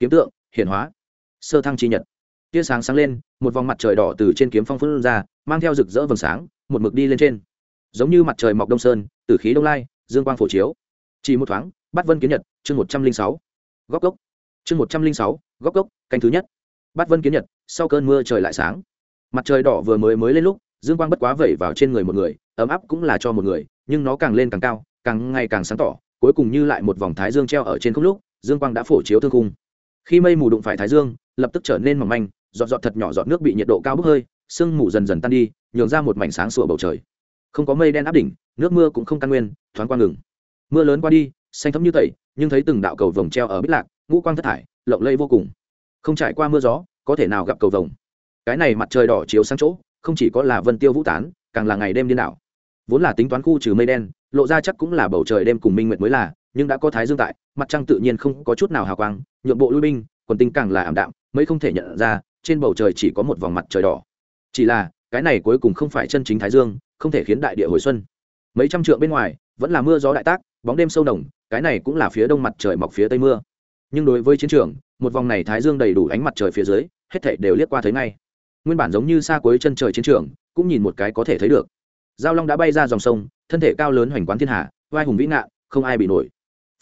Kiếm tượng, hiển hóa. Sơ thăng chi nhật tia sáng sáng lên, một vòng mặt trời đỏ từ trên kiếm phong phân ra, mang theo rực rỡ vầng sáng, một mực đi lên trên. Giống như mặt trời mọc đông sơn, từ khí đông lai, dương quang phổ chiếu. Chỉ một thoáng bắt vân kiến nhật, chương một trăm linh sáu. Góc gốc. Chương một trăm linh sáu, góc gốc, canh thứ nhất. Bắt vân kiến nhật, sau cơn mưa trời lại sáng. Mặt trời đỏ vừa mới mới lên lúc, dương quang bất quá vẩy vào trên người một người, ấm áp cũng là cho một người, nhưng nó càng lên càng cao, càng ngày càng sáng tỏ, cuối cùng như lại một vòng thái dương treo ở trên khúc lúc, dương quang đã phổ chiếu thương khung. khi mây mù đụng phải thái dương, lập tức trở nên mỏng manh giọt giọt thật nhỏ giọt nước bị nhiệt độ cao bốc hơi, sương mù dần dần tan đi, nhường ra một mảnh sáng sủa bầu trời. Không có mây đen áp đỉnh, nước mưa cũng không căn nguyên, thoáng qua ngừng. Mưa lớn qua đi, xanh thấm như tẩy, nhưng thấy từng đạo cầu vồng treo ở bích lạc, ngũ quang thất thải, lộng lẫy vô cùng. Không trải qua mưa gió, có thể nào gặp cầu vồng. Cái này mặt trời đỏ chiếu sáng chỗ, không chỉ có là vân tiêu vũ tán, càng là ngày đêm điên đảo. Vốn là tính toán khu trừ mây đen, lộ ra chắc cũng là bầu trời đêm cùng minh nguyệt mới là, nhưng đã có thái dương tại, mặt trăng tự nhiên không có chút nào hào quang, nhượng bộ lui binh, quần tinh càng là ảm đạm mới không thể nhận ra trên bầu trời chỉ có một vòng mặt trời đỏ. Chỉ là, cái này cuối cùng không phải chân chính thái dương, không thể khiến đại địa hồi xuân. Mấy trăm trượng bên ngoài, vẫn là mưa gió đại tác, bóng đêm sâu nồng, cái này cũng là phía đông mặt trời mọc phía tây mưa. Nhưng đối với chiến trường, một vòng này thái dương đầy đủ ánh mặt trời phía dưới, hết thảy đều liếc qua thấy ngay. Nguyên bản giống như xa cuối chân trời chiến trường, cũng nhìn một cái có thể thấy được. Giao long đã bay ra dòng sông, thân thể cao lớn hoành quán thiên hạ, vai hùng vĩ ngạn không ai bị nổi.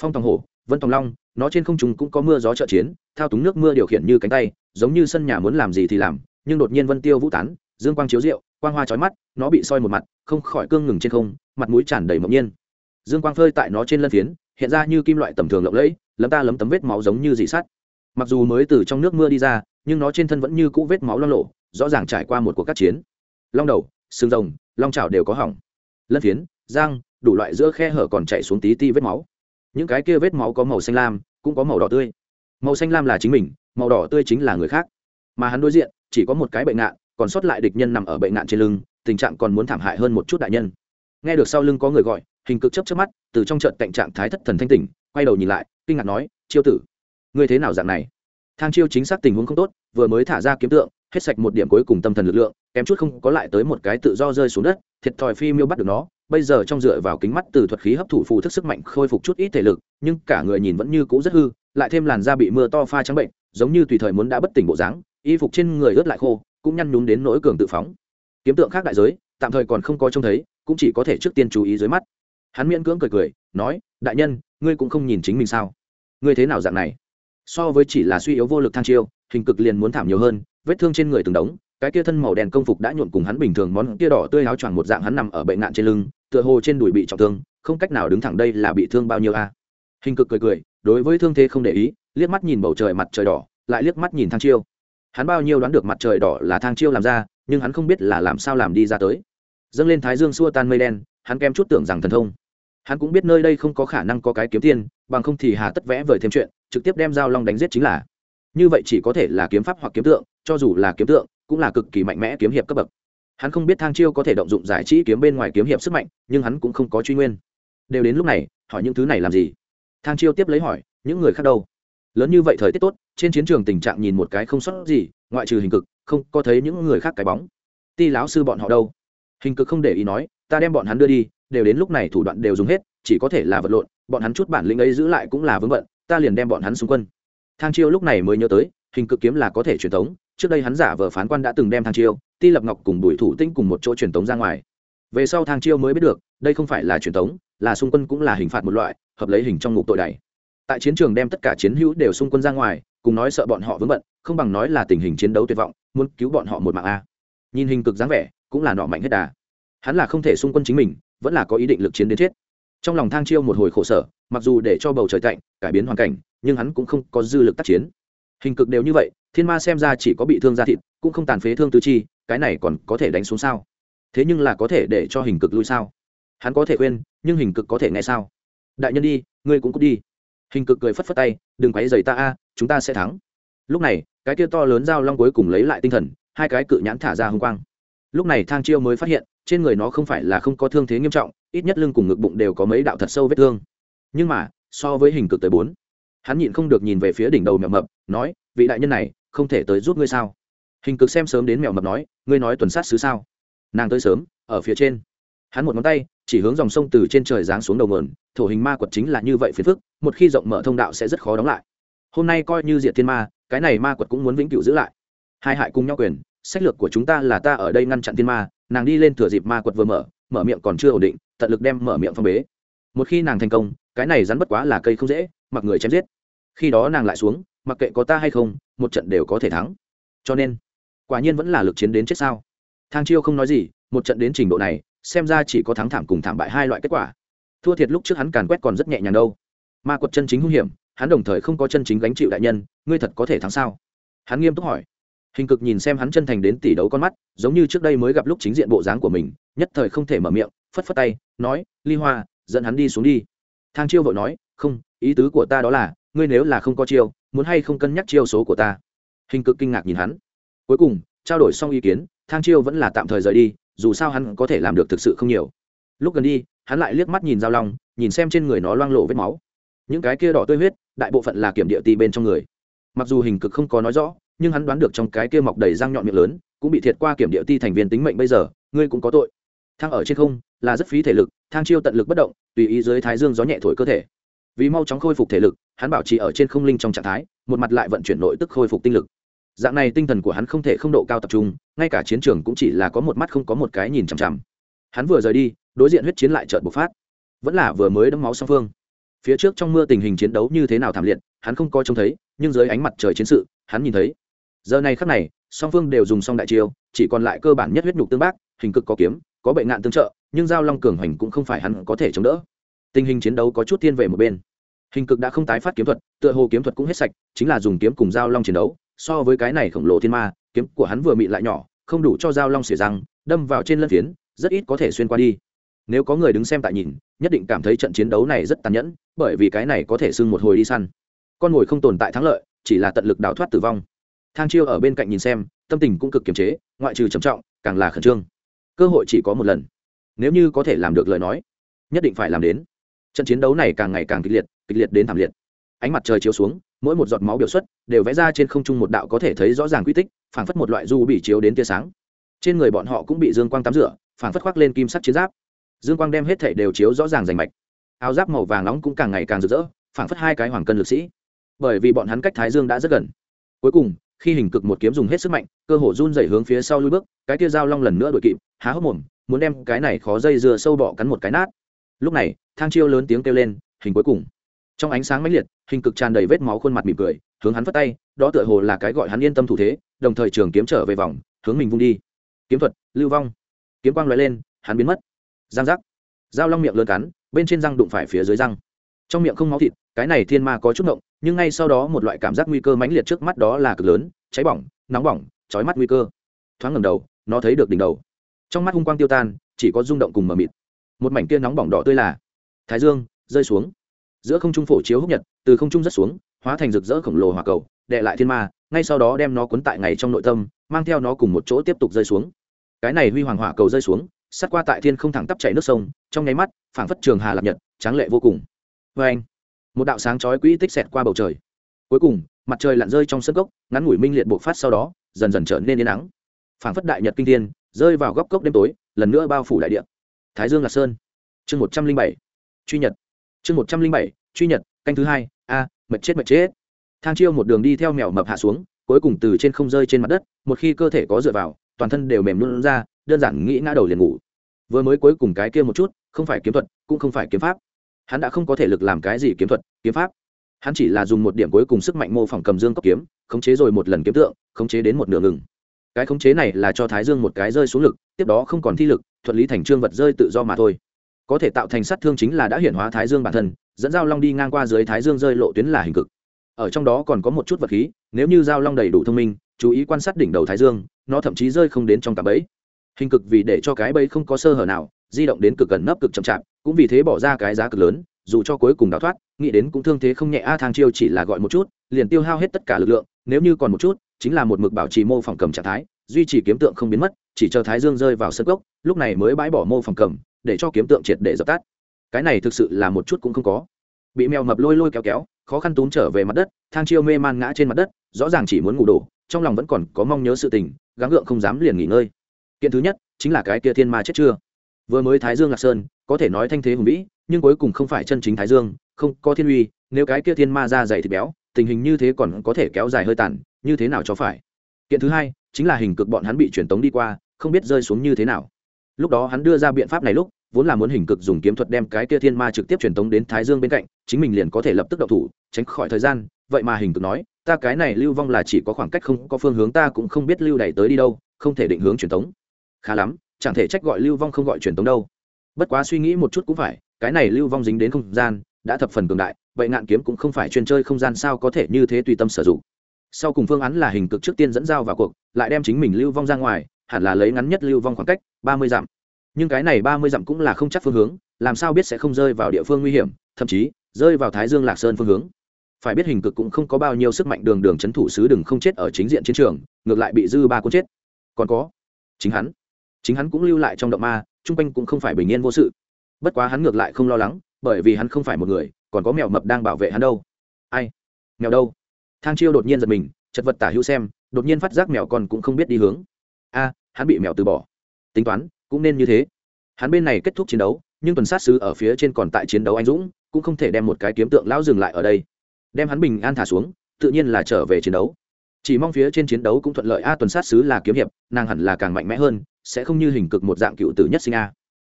Phong tòng hổ, vân tòng long, nó trên không trung cũng có mưa gió trợ chiến, thao túng nước mưa điều khiển như cánh tay giống như sân nhà muốn làm gì thì làm, nhưng đột nhiên vân tiêu vũ tán, dương quang chiếu rượu, quang hoa trói mắt, nó bị soi một mặt, không khỏi cương ngừng trên không, mặt mũi tràn đầy mộng nhiên. Dương quang phơi tại nó trên lân phiến, hiện ra như kim loại tầm thường lộng lẫy, lấm ta lấm tấm vết máu giống như dị sắt. Mặc dù mới từ trong nước mưa đi ra, nhưng nó trên thân vẫn như cũ vết máu lo lộ rõ ràng trải qua một cuộc các chiến. Long đầu xương rồng, long trào đều có hỏng. Lân phiến giang đủ loại giữa khe hở còn chạy xuống tí ti vết máu. Những cái kia vết máu có màu xanh lam, cũng có màu đỏ tươi. Màu xanh lam là chính mình màu đỏ tươi chính là người khác. Mà hắn đối diện, chỉ có một cái bệnh nạn còn sót lại địch nhân nằm ở bệnh nạn trên lưng, tình trạng còn muốn thảm hại hơn một chút đại nhân. Nghe được sau lưng có người gọi, hình cực chấp chấp mắt, từ trong trận cạnh trạng thái thất thần thanh tỉnh, quay đầu nhìn lại, kinh ngạc nói, chiêu tử, ngươi thế nào dạng này? Thang chiêu chính xác tình huống không tốt, vừa mới thả ra kiếm tượng, hết sạch một điểm cuối cùng tâm thần lực lượng, kém chút không có lại tới một cái tự do rơi xuống đất, thiệt thòi phi miêu bắt được nó, bây giờ trong dựa vào kính mắt từ thuật khí hấp thụ phù thức sức mạnh khôi phục chút ít thể lực, nhưng cả người nhìn vẫn như cũ rất hư, lại thêm làn da bị mưa to pha trắng bệnh giống như tùy thời muốn đã bất tỉnh bộ dáng, y phục trên người ướt lại khô, cũng nhăn nhúm đến nỗi cường tự phóng. Kiếm tượng khác đại giới, tạm thời còn không có trông thấy, cũng chỉ có thể trước tiên chú ý dưới mắt. Hắn miễn cưỡng cười cười, nói, đại nhân, ngươi cũng không nhìn chính mình sao? Ngươi thế nào dạng này? So với chỉ là suy yếu vô lực thang chiêu, hình cực liền muốn thảm nhiều hơn, vết thương trên người từng đống, cái kia thân màu đen công phục đã nhuộn cùng hắn bình thường món kia đỏ tươi áo choàng một dạng hắn nằm ở bệnh nạn trên lưng, tựa hồ trên đùi bị trọng thương, không cách nào đứng thẳng đây là bị thương bao nhiêu a. Hình cực cười cười, đối với thương thế không để ý liếc mắt nhìn bầu trời mặt trời đỏ, lại liếc mắt nhìn thang chiêu. Hắn bao nhiêu đoán được mặt trời đỏ là thang chiêu làm ra, nhưng hắn không biết là làm sao làm đi ra tới. Dâng lên thái dương xua tan mây đen, hắn kém chút tưởng rằng thần thông. Hắn cũng biết nơi đây không có khả năng có cái kiếm tiền bằng không thì hà tất vẽ vời thêm chuyện, trực tiếp đem dao long đánh giết chính là. Như vậy chỉ có thể là kiếm pháp hoặc kiếm tượng, cho dù là kiếm tượng, cũng là cực kỳ mạnh mẽ kiếm hiệp cấp bậc. Hắn không biết thang chiêu có thể động dụng giải trí kiếm bên ngoài kiếm hiệp sức mạnh, nhưng hắn cũng không có truy nguyên. Đều đến lúc này, hỏi những thứ này làm gì? Thang chiêu tiếp lấy hỏi, những người khác đâu? Lớn như vậy thời tiết tốt, trên chiến trường tình trạng nhìn một cái không sót gì, ngoại trừ hình cực, không có thấy những người khác cái bóng. Ti lão sư bọn họ đâu? Hình cực không để ý nói, ta đem bọn hắn đưa đi, đều đến lúc này thủ đoạn đều dùng hết, chỉ có thể là vật lộn, bọn hắn chút bản lĩnh ấy giữ lại cũng là vướng bận, ta liền đem bọn hắn xung quân. Thang chiêu lúc này mới nhớ tới, hình cực kiếm là có thể truyền thống trước đây hắn giả vờ phán quan đã từng đem thang chiêu, ti lập ngọc cùng bùi thủ tinh cùng một chỗ truyền thống ra ngoài. Về sau thang chiêu mới biết được, đây không phải là truyền thống là xung quân cũng là hình phạt một loại, hợp lấy hình trong ngục tội đày tại chiến trường đem tất cả chiến hữu đều xung quân ra ngoài, cùng nói sợ bọn họ vướng bận, không bằng nói là tình hình chiến đấu tuyệt vọng, muốn cứu bọn họ một mạng a. Nhìn hình cực dáng vẻ, cũng là nọ mạnh hết đà. Hắn là không thể xung quân chính mình, vẫn là có ý định lực chiến đến chết. Trong lòng thang chiêu một hồi khổ sở, mặc dù để cho bầu trời tạnh, cải biến hoàn cảnh, nhưng hắn cũng không có dư lực tác chiến. Hình cực đều như vậy, thiên ma xem ra chỉ có bị thương da thịt, cũng không tàn phế thương tứ chi, cái này còn có thể đánh xuống sao? Thế nhưng là có thể để cho hình cực lui sao? Hắn có thể khuyên, nhưng hình cực có thể nghe sao? Đại nhân đi, ngươi cũng cút đi hình cực cười phất phất tay, đừng quấy dày ta a, chúng ta sẽ thắng. Lúc này, cái kia to lớn dao long cuối cùng lấy lại tinh thần, hai cái cự nhãn thả ra h ư n g quang. Lúc này thang chiêu mới phát hiện, trên người nó không phải là không có thương thế nghiêm trọng, ít nhất lưng cùng ngực bụng đều có mấy đạo thật sâu vết thương. Nhưng mà, so với hình cực tới bốn, hắn nhịn không được nhìn về phía đỉnh đầu mèo mập, nói, vị đại nhân này, không thể tới giúp ngươi sao? Hình cực xem sớm đến mèo mập nói, ngươi nói tuần sát xứ sao? Nàng tới sớm, ở phía trên hắn một ngón tay, chỉ hướng dòng sông từ trên trời giáng xuống đầu mườn thổ hình ma quật chính là như vậy phiền phức, một khi rộng mở thông đạo sẽ rất khó đóng lại. Hôm nay coi như diệt thiên ma, cái này ma quật cũng muốn vĩnh cửu giữ lại. Hai hại cùng nhau quyền, sách lược của chúng ta là ta ở đây ngăn chặn thiên ma, nàng đi lên thừa dịp ma quật vừa mở mở miệng còn chưa ổn định, tận lực đem mở miệng phong bế. Một khi nàng thành công, cái này rắn bất quá là cây không dễ, mặc người chém giết. Khi đó nàng lại xuống, mặc kệ có ta hay không, một trận đều có thể thắng. Cho nên, quả nhiên vẫn là lực chiến đến chết sao? Thang chiêu không nói gì, một trận đến trình độ này xem ra chỉ có thắng thảm cùng thảm bại hai loại kết quả. Thua thiệt lúc trước hắn càn quét còn rất nhẹ nhàng đâu. Ma quật chân chính hung hiểm, hắn đồng thời không có chân chính gánh chịu đại nhân, ngươi thật có thể thắng sao? Hắn nghiêm túc hỏi. Hình cực nhìn xem hắn chân thành đến tỷ đấu con mắt, giống như trước đây mới gặp lúc chính diện bộ dáng của mình, nhất thời không thể mở miệng, phất phất tay, nói, ly hoa, dẫn hắn đi xuống đi. Thang chiêu vội nói, không, ý tứ của ta đó là, ngươi nếu là không có chiêu, muốn hay không cân nhắc chiêu số của ta? Hình cực kinh ngạc nhìn hắn. Cuối cùng, trao đổi xong ý kiến, thang chiêu vẫn là tạm thời rời đi dù sao hắn có thể làm được thực sự không nhiều. Lúc gần đi, hắn lại liếc mắt nhìn giao long, nhìn xem trên người nó loang lộ vết máu. Những cái kia đỏ tươi huyết, đại bộ phận là kiểm địa ti bên trong người. Mặc dù hình cực không có nói rõ, nhưng hắn đoán được trong cái kia mọc đầy răng nhọn miệng lớn, cũng bị thiệt qua kiểm địa ti thành viên tính mệnh bây giờ, ngươi cũng có tội. Thang ở trên không, là rất phí thể lực, thang chiêu tận lực bất động, tùy ý dưới thái dương gió nhẹ thổi cơ thể. Vì mau chóng khôi phục thể lực, hắn bảo trì ở trên không linh trong trạng thái, một mặt lại vận chuyển nội tức khôi phục tinh lực dạng này tinh thần của hắn không thể không độ cao tập trung, ngay cả chiến trường cũng chỉ là có một mắt không có một cái nhìn chằm chằm. Hắn vừa rời đi, đối diện huyết chiến lại chợt bộc phát. Vẫn là vừa mới đấm máu song phương. Phía trước trong mưa tình hình chiến đấu như thế nào thảm liệt, hắn không coi trông thấy, nhưng dưới ánh mặt trời chiến sự, hắn nhìn thấy. Giờ này khắc này, song phương đều dùng xong đại chiêu, chỉ còn lại cơ bản nhất huyết nhục tương bác, hình cực có kiếm, có bệnh nạn tương trợ, nhưng giao long cường hoành cũng không phải hắn có thể chống đỡ. Tình hình chiến đấu có chút thiên về một bên. Hình cực đã không tái phát kiếm thuật, tựa hồ kiếm thuật cũng hết sạch, chính là dùng kiếm cùng giao long chiến đấu so với cái này khổng lồ thiên ma, kiếm của hắn vừa mịn lại nhỏ, không đủ cho dao long xỉa răng, đâm vào trên lân phiến, rất ít có thể xuyên qua đi. Nếu có người đứng xem tại nhìn, nhất định cảm thấy trận chiến đấu này rất tàn nhẫn, bởi vì cái này có thể sưng một hồi đi săn. Con ngồi không tồn tại thắng lợi, chỉ là tận lực đào thoát tử vong. Thang chiêu ở bên cạnh nhìn xem, tâm tình cũng cực kiềm chế, ngoại trừ trầm trọng, càng là khẩn trương. Cơ hội chỉ có một lần. Nếu như có thể làm được lời nói, nhất định phải làm đến. Trận chiến đấu này càng ngày càng kịch liệt kịch liệt đến thảm liệt ánh mặt trời chiếu xuống, mỗi một giọt máu biểu xuất đều vẽ ra trên không trung một đạo có thể thấy rõ ràng quy tích, phảng phất một loại du bị chiếu đến tia sáng. Trên người bọn họ cũng bị dương quang tắm rửa, phảng phất khoác lên kim sắt chiến giáp. Dương quang đem hết thể đều chiếu rõ ràng rành mạch. Áo giáp màu vàng nóng cũng càng ngày càng rực rỡ, phảng phất hai cái hoàng cân lực sĩ. Bởi vì bọn hắn cách thái dương đã rất gần. Cuối cùng, khi hình cực một kiếm dùng hết sức mạnh, cơ hồ run dày hướng phía sau lui bước, cái tia dao long lần nữa đuổi kịp, há hốc mồm, muốn đem cái này khó dây dưa sâu bọ cắn một cái nát. Lúc này, thang chiêu lớn tiếng kêu lên, hình cuối cùng trong ánh sáng mãnh liệt, hình cực tràn đầy vết máu khuôn mặt mỉm cười, hướng hắn phất tay, đó tựa hồ là cái gọi hắn yên tâm thủ thế, đồng thời trường kiếm trở về vòng, hướng mình vung đi. Kiếm thuật, lưu vong. Kiếm quang loại lên, hắn biến mất. Giang giác. Dao long miệng lớn cắn, bên trên răng đụng phải phía dưới răng. Trong miệng không máu thịt, cái này thiên ma có chút động nhưng ngay sau đó một loại cảm giác nguy cơ mãnh liệt trước mắt đó là cực lớn, cháy bỏng, nóng bỏng trói mắt nguy cơ. Thoáng ngầm đầu, nó thấy được đỉnh đầu. Trong mắt hung quang tiêu tan, chỉ có rung động cùng mờ mịt. Một mảnh kia nóng bỏng đỏ tươi là thái dương, rơi xuống giữa không trung phổ chiếu húc nhật, từ không trung rất xuống, hóa thành rực rỡ khổng lồ hỏa cầu, đệ lại thiên ma, ngay sau đó đem nó cuốn tại ngày trong nội tâm, mang theo nó cùng một chỗ tiếp tục rơi xuống. Cái này huy hoàng hỏa cầu rơi xuống sát qua tại thiên không thẳng tắp chảy nước sông, trong nháy mắt, phảng phất trường hà lập nhật, tráng lệ vô cùng. Vê anh, một đạo sáng chói quỹ tích xẹt qua bầu trời. Cuối cùng, mặt trời lặn rơi trong sân gốc, ngắn ngủi minh liệt bộc phát sau đó, dần dần trở nên yên nắng. Phảng phất đại nhật kinh thiên, rơi vào góc cốc đêm tối, lần nữa bao phủ đại địa. Thái dương lạc sơn, chương một trăm linh bảy, truy nhật chương một trăm linh bảy, truy nhật, canh thứ hai, a, mệt chết mệt chết. Thang chiêu một đường đi theo mèo mập hạ xuống, cuối cùng từ trên không rơi trên mặt đất, một khi cơ thể có dựa vào, toàn thân đều mềm luôn ra, đơn giản nghĩ ngã đầu liền ngủ. Vừa mới cuối cùng cái kia một chút, không phải kiếm thuật, cũng không phải kiếm pháp. Hắn đã không có thể lực làm cái gì kiếm thuật, kiếm pháp. Hắn chỉ là dùng một điểm cuối cùng sức mạnh mô phỏng cầm dương cốc kiếm, khống chế rồi một lần kiếm tượng, khống chế đến một nửa ngừng. Cái khống chế này là cho thái dương một cái rơi xuống lực, tiếp đó không còn thi lực, thuận lý thành trương vật rơi tự do mà thôi có thể tạo thành sát thương chính là đã hiển hóa thái dương bản thân, dẫn Giao long đi ngang qua dưới thái dương rơi lộ tuyến là hình cực. Ở trong đó còn có một chút vật khí, nếu như Giao long đầy đủ thông minh, chú ý quan sát đỉnh đầu thái dương, nó thậm chí rơi không đến trong cả bẫy. Hình cực vì để cho cái bẫy không có sơ hở nào, di động đến cực gần nấp cực chậm chạp, cũng vì thế bỏ ra cái giá cực lớn, dù cho cuối cùng đào thoát, nghĩ đến cũng thương thế không nhẹ, a thang chiêu chỉ là gọi một chút, liền tiêu hao hết tất cả lực lượng, nếu như còn một chút, chính là một mực bảo trì mô phỏng cầm trạng thái, duy trì kiếm tượng không biến mất, chỉ chờ thái dương rơi vào sân gốc lúc này mới bãi bỏ mô phỏng cầm để cho kiếm tượng triệt để dập tắt. Cái này thực sự là một chút cũng không có. Bị mèo mập lôi lôi kéo kéo, khó khăn túm trở về mặt đất, thang chiêu mê man ngã trên mặt đất, rõ ràng chỉ muốn ngủ đổ, trong lòng vẫn còn có mong nhớ sự tình, gắng gượng không dám liền nghỉ ngơi. Kiện thứ nhất, chính là cái kia thiên ma chết chưa? Vừa mới thái dương lạc sơn, có thể nói thanh thế hùng vĩ, nhưng cuối cùng không phải chân chính thái dương, không có thiên uy, nếu cái kia thiên ma ra dày thịt béo, tình hình như thế còn có thể kéo dài hơi tàn, như thế nào cho phải? Kiện thứ hai, chính là hình cực bọn hắn bị truyền tống đi qua, không biết rơi xuống như thế nào lúc đó hắn đưa ra biện pháp này lúc, vốn là muốn hình cực dùng kiếm thuật đem cái kia thiên ma trực tiếp truyền tống đến thái dương bên cạnh, chính mình liền có thể lập tức đậu thủ, tránh khỏi thời gian. Vậy mà hình cực nói, ta cái này lưu vong là chỉ có khoảng cách không có phương hướng, ta cũng không biết lưu đẩy tới đi đâu, không thể định hướng truyền tống. Khá lắm, chẳng thể trách gọi lưu vong không gọi truyền tống đâu. Bất quá suy nghĩ một chút cũng phải, cái này lưu vong dính đến không gian, đã thập phần cường đại, vậy ngạn kiếm cũng không phải chuyên chơi không gian sao có thể như thế tùy tâm sử dụng. Sau cùng phương án là hình cực trước tiên dẫn dao vào cuộc, lại đem chính mình lưu vong ra ngoài hẳn là lấy ngắn nhất lưu vong khoảng cách, ba mươi dặm. Nhưng cái này ba mươi dặm cũng là không chắc phương hướng, làm sao biết sẽ không rơi vào địa phương nguy hiểm, thậm chí, rơi vào thái dương lạc sơn phương hướng. Phải biết hình cực cũng không có bao nhiêu sức mạnh đường đường c h ấ n thủ sứ đừng không chết ở chính diện chiến trường, ngược lại bị dư ba cuốn chết. Còn có, chính hắn chính hắn cũng lưu lại trong động ma, chung quanh cũng không phải bình yên vô sự. Bất quá hắn ngược lại không lo lắng, bởi vì hắn không phải một người, còn có mèo mập đang bảo vệ hắn đâu. Ai? Mèo đâu? Thang chiêu đột nhiên giật mình, chật vật tả hữu xem, đột nhiên phát giác mèo còn cũng không biết đi hướng. A hắn bị mèo từ bỏ. Tính toán, cũng nên như thế. Hắn bên này kết thúc chiến đấu, nhưng tuần sát sứ ở phía trên còn tại chiến đấu anh dũng, cũng không thể đem một cái kiếm tượng lão dừng lại ở đây. Đem hắn bình an thả xuống, tự nhiên là trở về chiến đấu. Chỉ mong phía trên chiến đấu cũng thuận lợi. A, tuần sát sứ là kiếm hiệp, nàng hẳn là càng mạnh mẽ hơn, sẽ không như hình cực một dạng cựu tử nhất sinh a.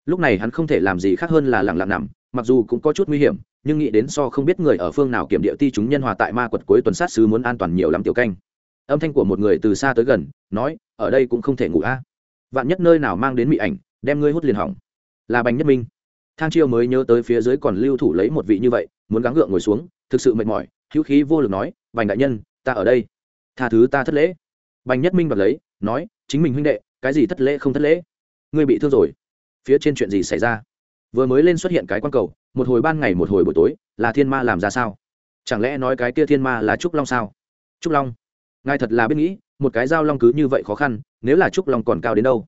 Lúc này hắn không thể làm gì khác hơn là lặng lặng nằm, mặc dù cũng có chút nguy hiểm, nhưng nghĩ đến so không biết người ở phương nào kiểm địa ti chúng nhân hòa tại ma quật cuối tuần sát sứ muốn an toàn nhiều lắm tiểu canh âm thanh của một người từ xa tới gần, nói, ở đây cũng không thể ngủ a. Vạn nhất nơi nào mang đến mị ảnh, đem ngươi hút liền hỏng. Là bành nhất minh. Thang chiêu mới nhớ tới phía dưới còn lưu thủ lấy một vị như vậy, muốn gắng gượng ngồi xuống, thực sự mệt mỏi, hữu khí vô lực nói, bành đại nhân, ta ở đây. Tha thứ ta thất lễ. Bành nhất minh bật lấy, nói, chính mình huynh đệ, cái gì thất lễ không thất lễ? Ngươi bị thương rồi. Phía trên chuyện gì xảy ra? Vừa mới lên xuất hiện cái quan cầu, một hồi ban ngày một hồi buổi tối, là thiên ma làm ra sao? Chẳng lẽ nói cái kia thiên ma là trúc long sao? Trúc long ngài thật là biết nghĩ, một cái dao long cứ như vậy khó khăn, nếu là trúc long còn cao đến đâu?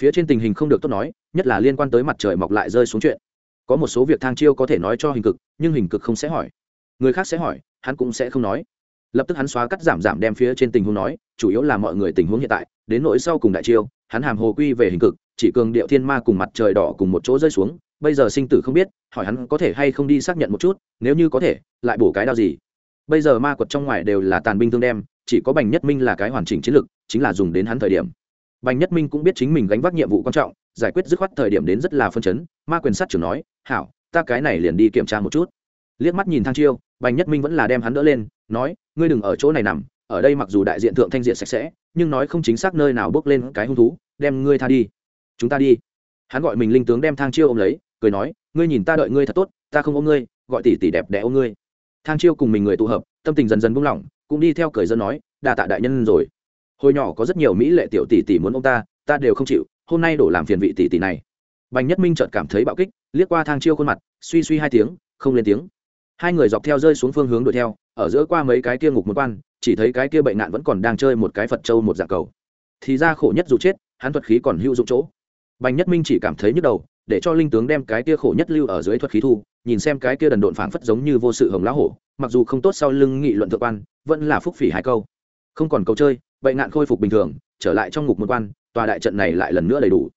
Phía trên tình hình không được tốt nói, nhất là liên quan tới mặt trời mọc lại rơi xuống chuyện. Có một số việc thang chiêu có thể nói cho hình cực, nhưng hình cực không sẽ hỏi. Người khác sẽ hỏi, hắn cũng sẽ không nói. Lập tức hắn xóa cắt giảm giảm đem phía trên tình huống nói, chủ yếu là mọi người tình huống hiện tại, đến nỗi sau cùng đại chiêu, hắn hàm hồ quy về hình cực, chỉ cường điệu thiên ma cùng mặt trời đỏ cùng một chỗ rơi xuống, bây giờ sinh tử không biết, hỏi hắn có thể hay không đi xác nhận một chút, nếu như có thể, lại bổ cái đao gì? Bây giờ ma quật trong ngoài đều là tàn binh thương đem chỉ có bành nhất minh là cái hoàn chỉnh chiến lược, chính là dùng đến hắn thời điểm. Bành nhất minh cũng biết chính mình gánh vác nhiệm vụ quan trọng, giải quyết dứt khoát thời điểm đến rất là phân chấn, ma quyền sát trưởng nói, hảo, ta cái này liền đi kiểm tra một chút. Liếc mắt nhìn thang chiêu, bành nhất minh vẫn là đem hắn đỡ lên, nói, ngươi đừng ở chỗ này nằm, ở đây mặc dù đại diện thượng thanh diện sạch sẽ, nhưng nói không chính xác nơi nào bước lên cái hung thú, đem ngươi tha đi. Chúng ta đi. Hắn gọi mình linh tướng đem thang chiêu ôm lấy, cười nói, ngươi nhìn ta đợi ngươi thật tốt, ta không ôm ngươi, gọi tỷ tỷ đẹp đẽ ôm ngươi. Thang chiêu cùng mình người tụ hợp, tâm tình dần dần buông lỏng cũng đi theo cười dân nói đà tạ đại nhân rồi. Hồi nhỏ có rất nhiều mỹ lệ tiểu tỷ tỷ muốn ông ta ta đều không chịu, hôm nay đổ làm phiền vị tỷ tỷ này. Bành nhất minh chợt cảm thấy bạo kích, liếc qua thang chiêu khuôn mặt, suy suy hai tiếng, không lên tiếng. Hai người dọc theo rơi xuống phương hướng đuổi theo, ở giữa qua mấy cái kia ngục một quan, chỉ thấy cái kia bệnh nạn vẫn còn đang chơi một cái phật trâu một dạng cầu. Thì ra khổ nhất dù chết, hắn thuật khí còn hữu dụng chỗ. Bành nhất minh chỉ cảm thấy nhức đầu, để cho linh tướng đem cái kia khổ nhất lưu ở dưới thuật khí thu nhìn xem cái kia đần độn phảng phất giống như vô sự hồng lá hổ, mặc dù không tốt sau lưng nghị luận thượng quan, vẫn là phúc phỉ hai câu. Không còn câu chơi vậy nạn khôi phục bình thường, trở lại trong ngục một quan, tòa đại trận này lại lần nữa đầy đủ.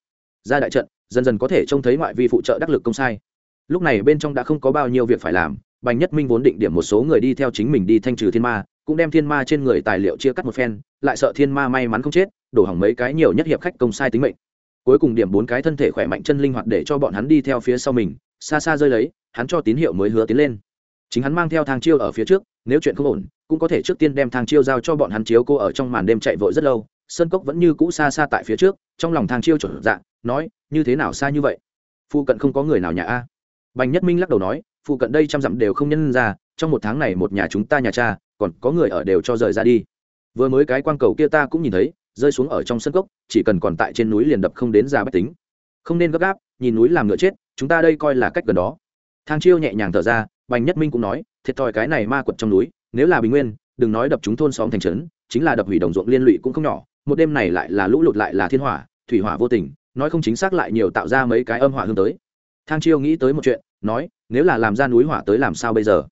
Ra đại trận, dần dần có thể trông thấy ngoại vi phụ trợ đắc lực công sai. Lúc này bên trong đã không có bao nhiêu việc phải làm, bành nhất minh vốn định điểm một số người đi theo chính mình đi thanh trừ thiên ma, cũng đem thiên ma trên người tài liệu chia cắt một phen, lại sợ thiên ma may mắn không chết, đổ hỏng mấy cái nhiều nhất hiệp khách công sai tính mệnh. Cuối cùng điểm bốn cái thân thể khỏe mạnh chân linh hoạt để cho bọn hắn đi theo phía sau mình xa xa rơi lấy, hắn cho tín hiệu mới hứa tiến lên. Chính hắn mang theo thang chiêu ở phía trước, nếu chuyện không ổn, cũng có thể trước tiên đem thang chiêu giao cho bọn hắn chiếu cô ở trong màn đêm chạy vội rất lâu. Sơn cốc vẫn như cũ xa xa tại phía trước, trong lòng thang chiêu chuẩn dạng nói, như thế nào xa như vậy? Phụ cận không có người nào nhà a? Bành nhất minh lắc đầu nói phụ cận đây trăm dặm đều không nhân ra, trong một tháng này một nhà chúng ta nhà cha, còn có người ở đều cho rời ra đi. Vừa mới cái quang cầu kia ta cũng nhìn thấy, rơi xuống ở trong sân cốc, chỉ cần còn tại trên núi liền đập không đến ra bách tính. Không nên gấp gáp nhìn núi làm ngựa chết, chúng ta đây coi là cách gần đó. Thang chiêu nhẹ nhàng thở ra, bành nhất minh cũng nói, thiệt thòi cái này ma quật trong núi, nếu là bình nguyên, đừng nói đập chúng thôn xóm thành trấn, chính là đập hủy đồng ruộng liên lụy cũng không nhỏ, một đêm này lại là lũ lụt lại là thiên hỏa, thủy hỏa vô tình, nói không chính xác lại nhiều tạo ra mấy cái âm hỏa hướng tới. Thang chiêu nghĩ tới một chuyện, nói, nếu là làm ra núi hỏa tới làm sao bây giờ?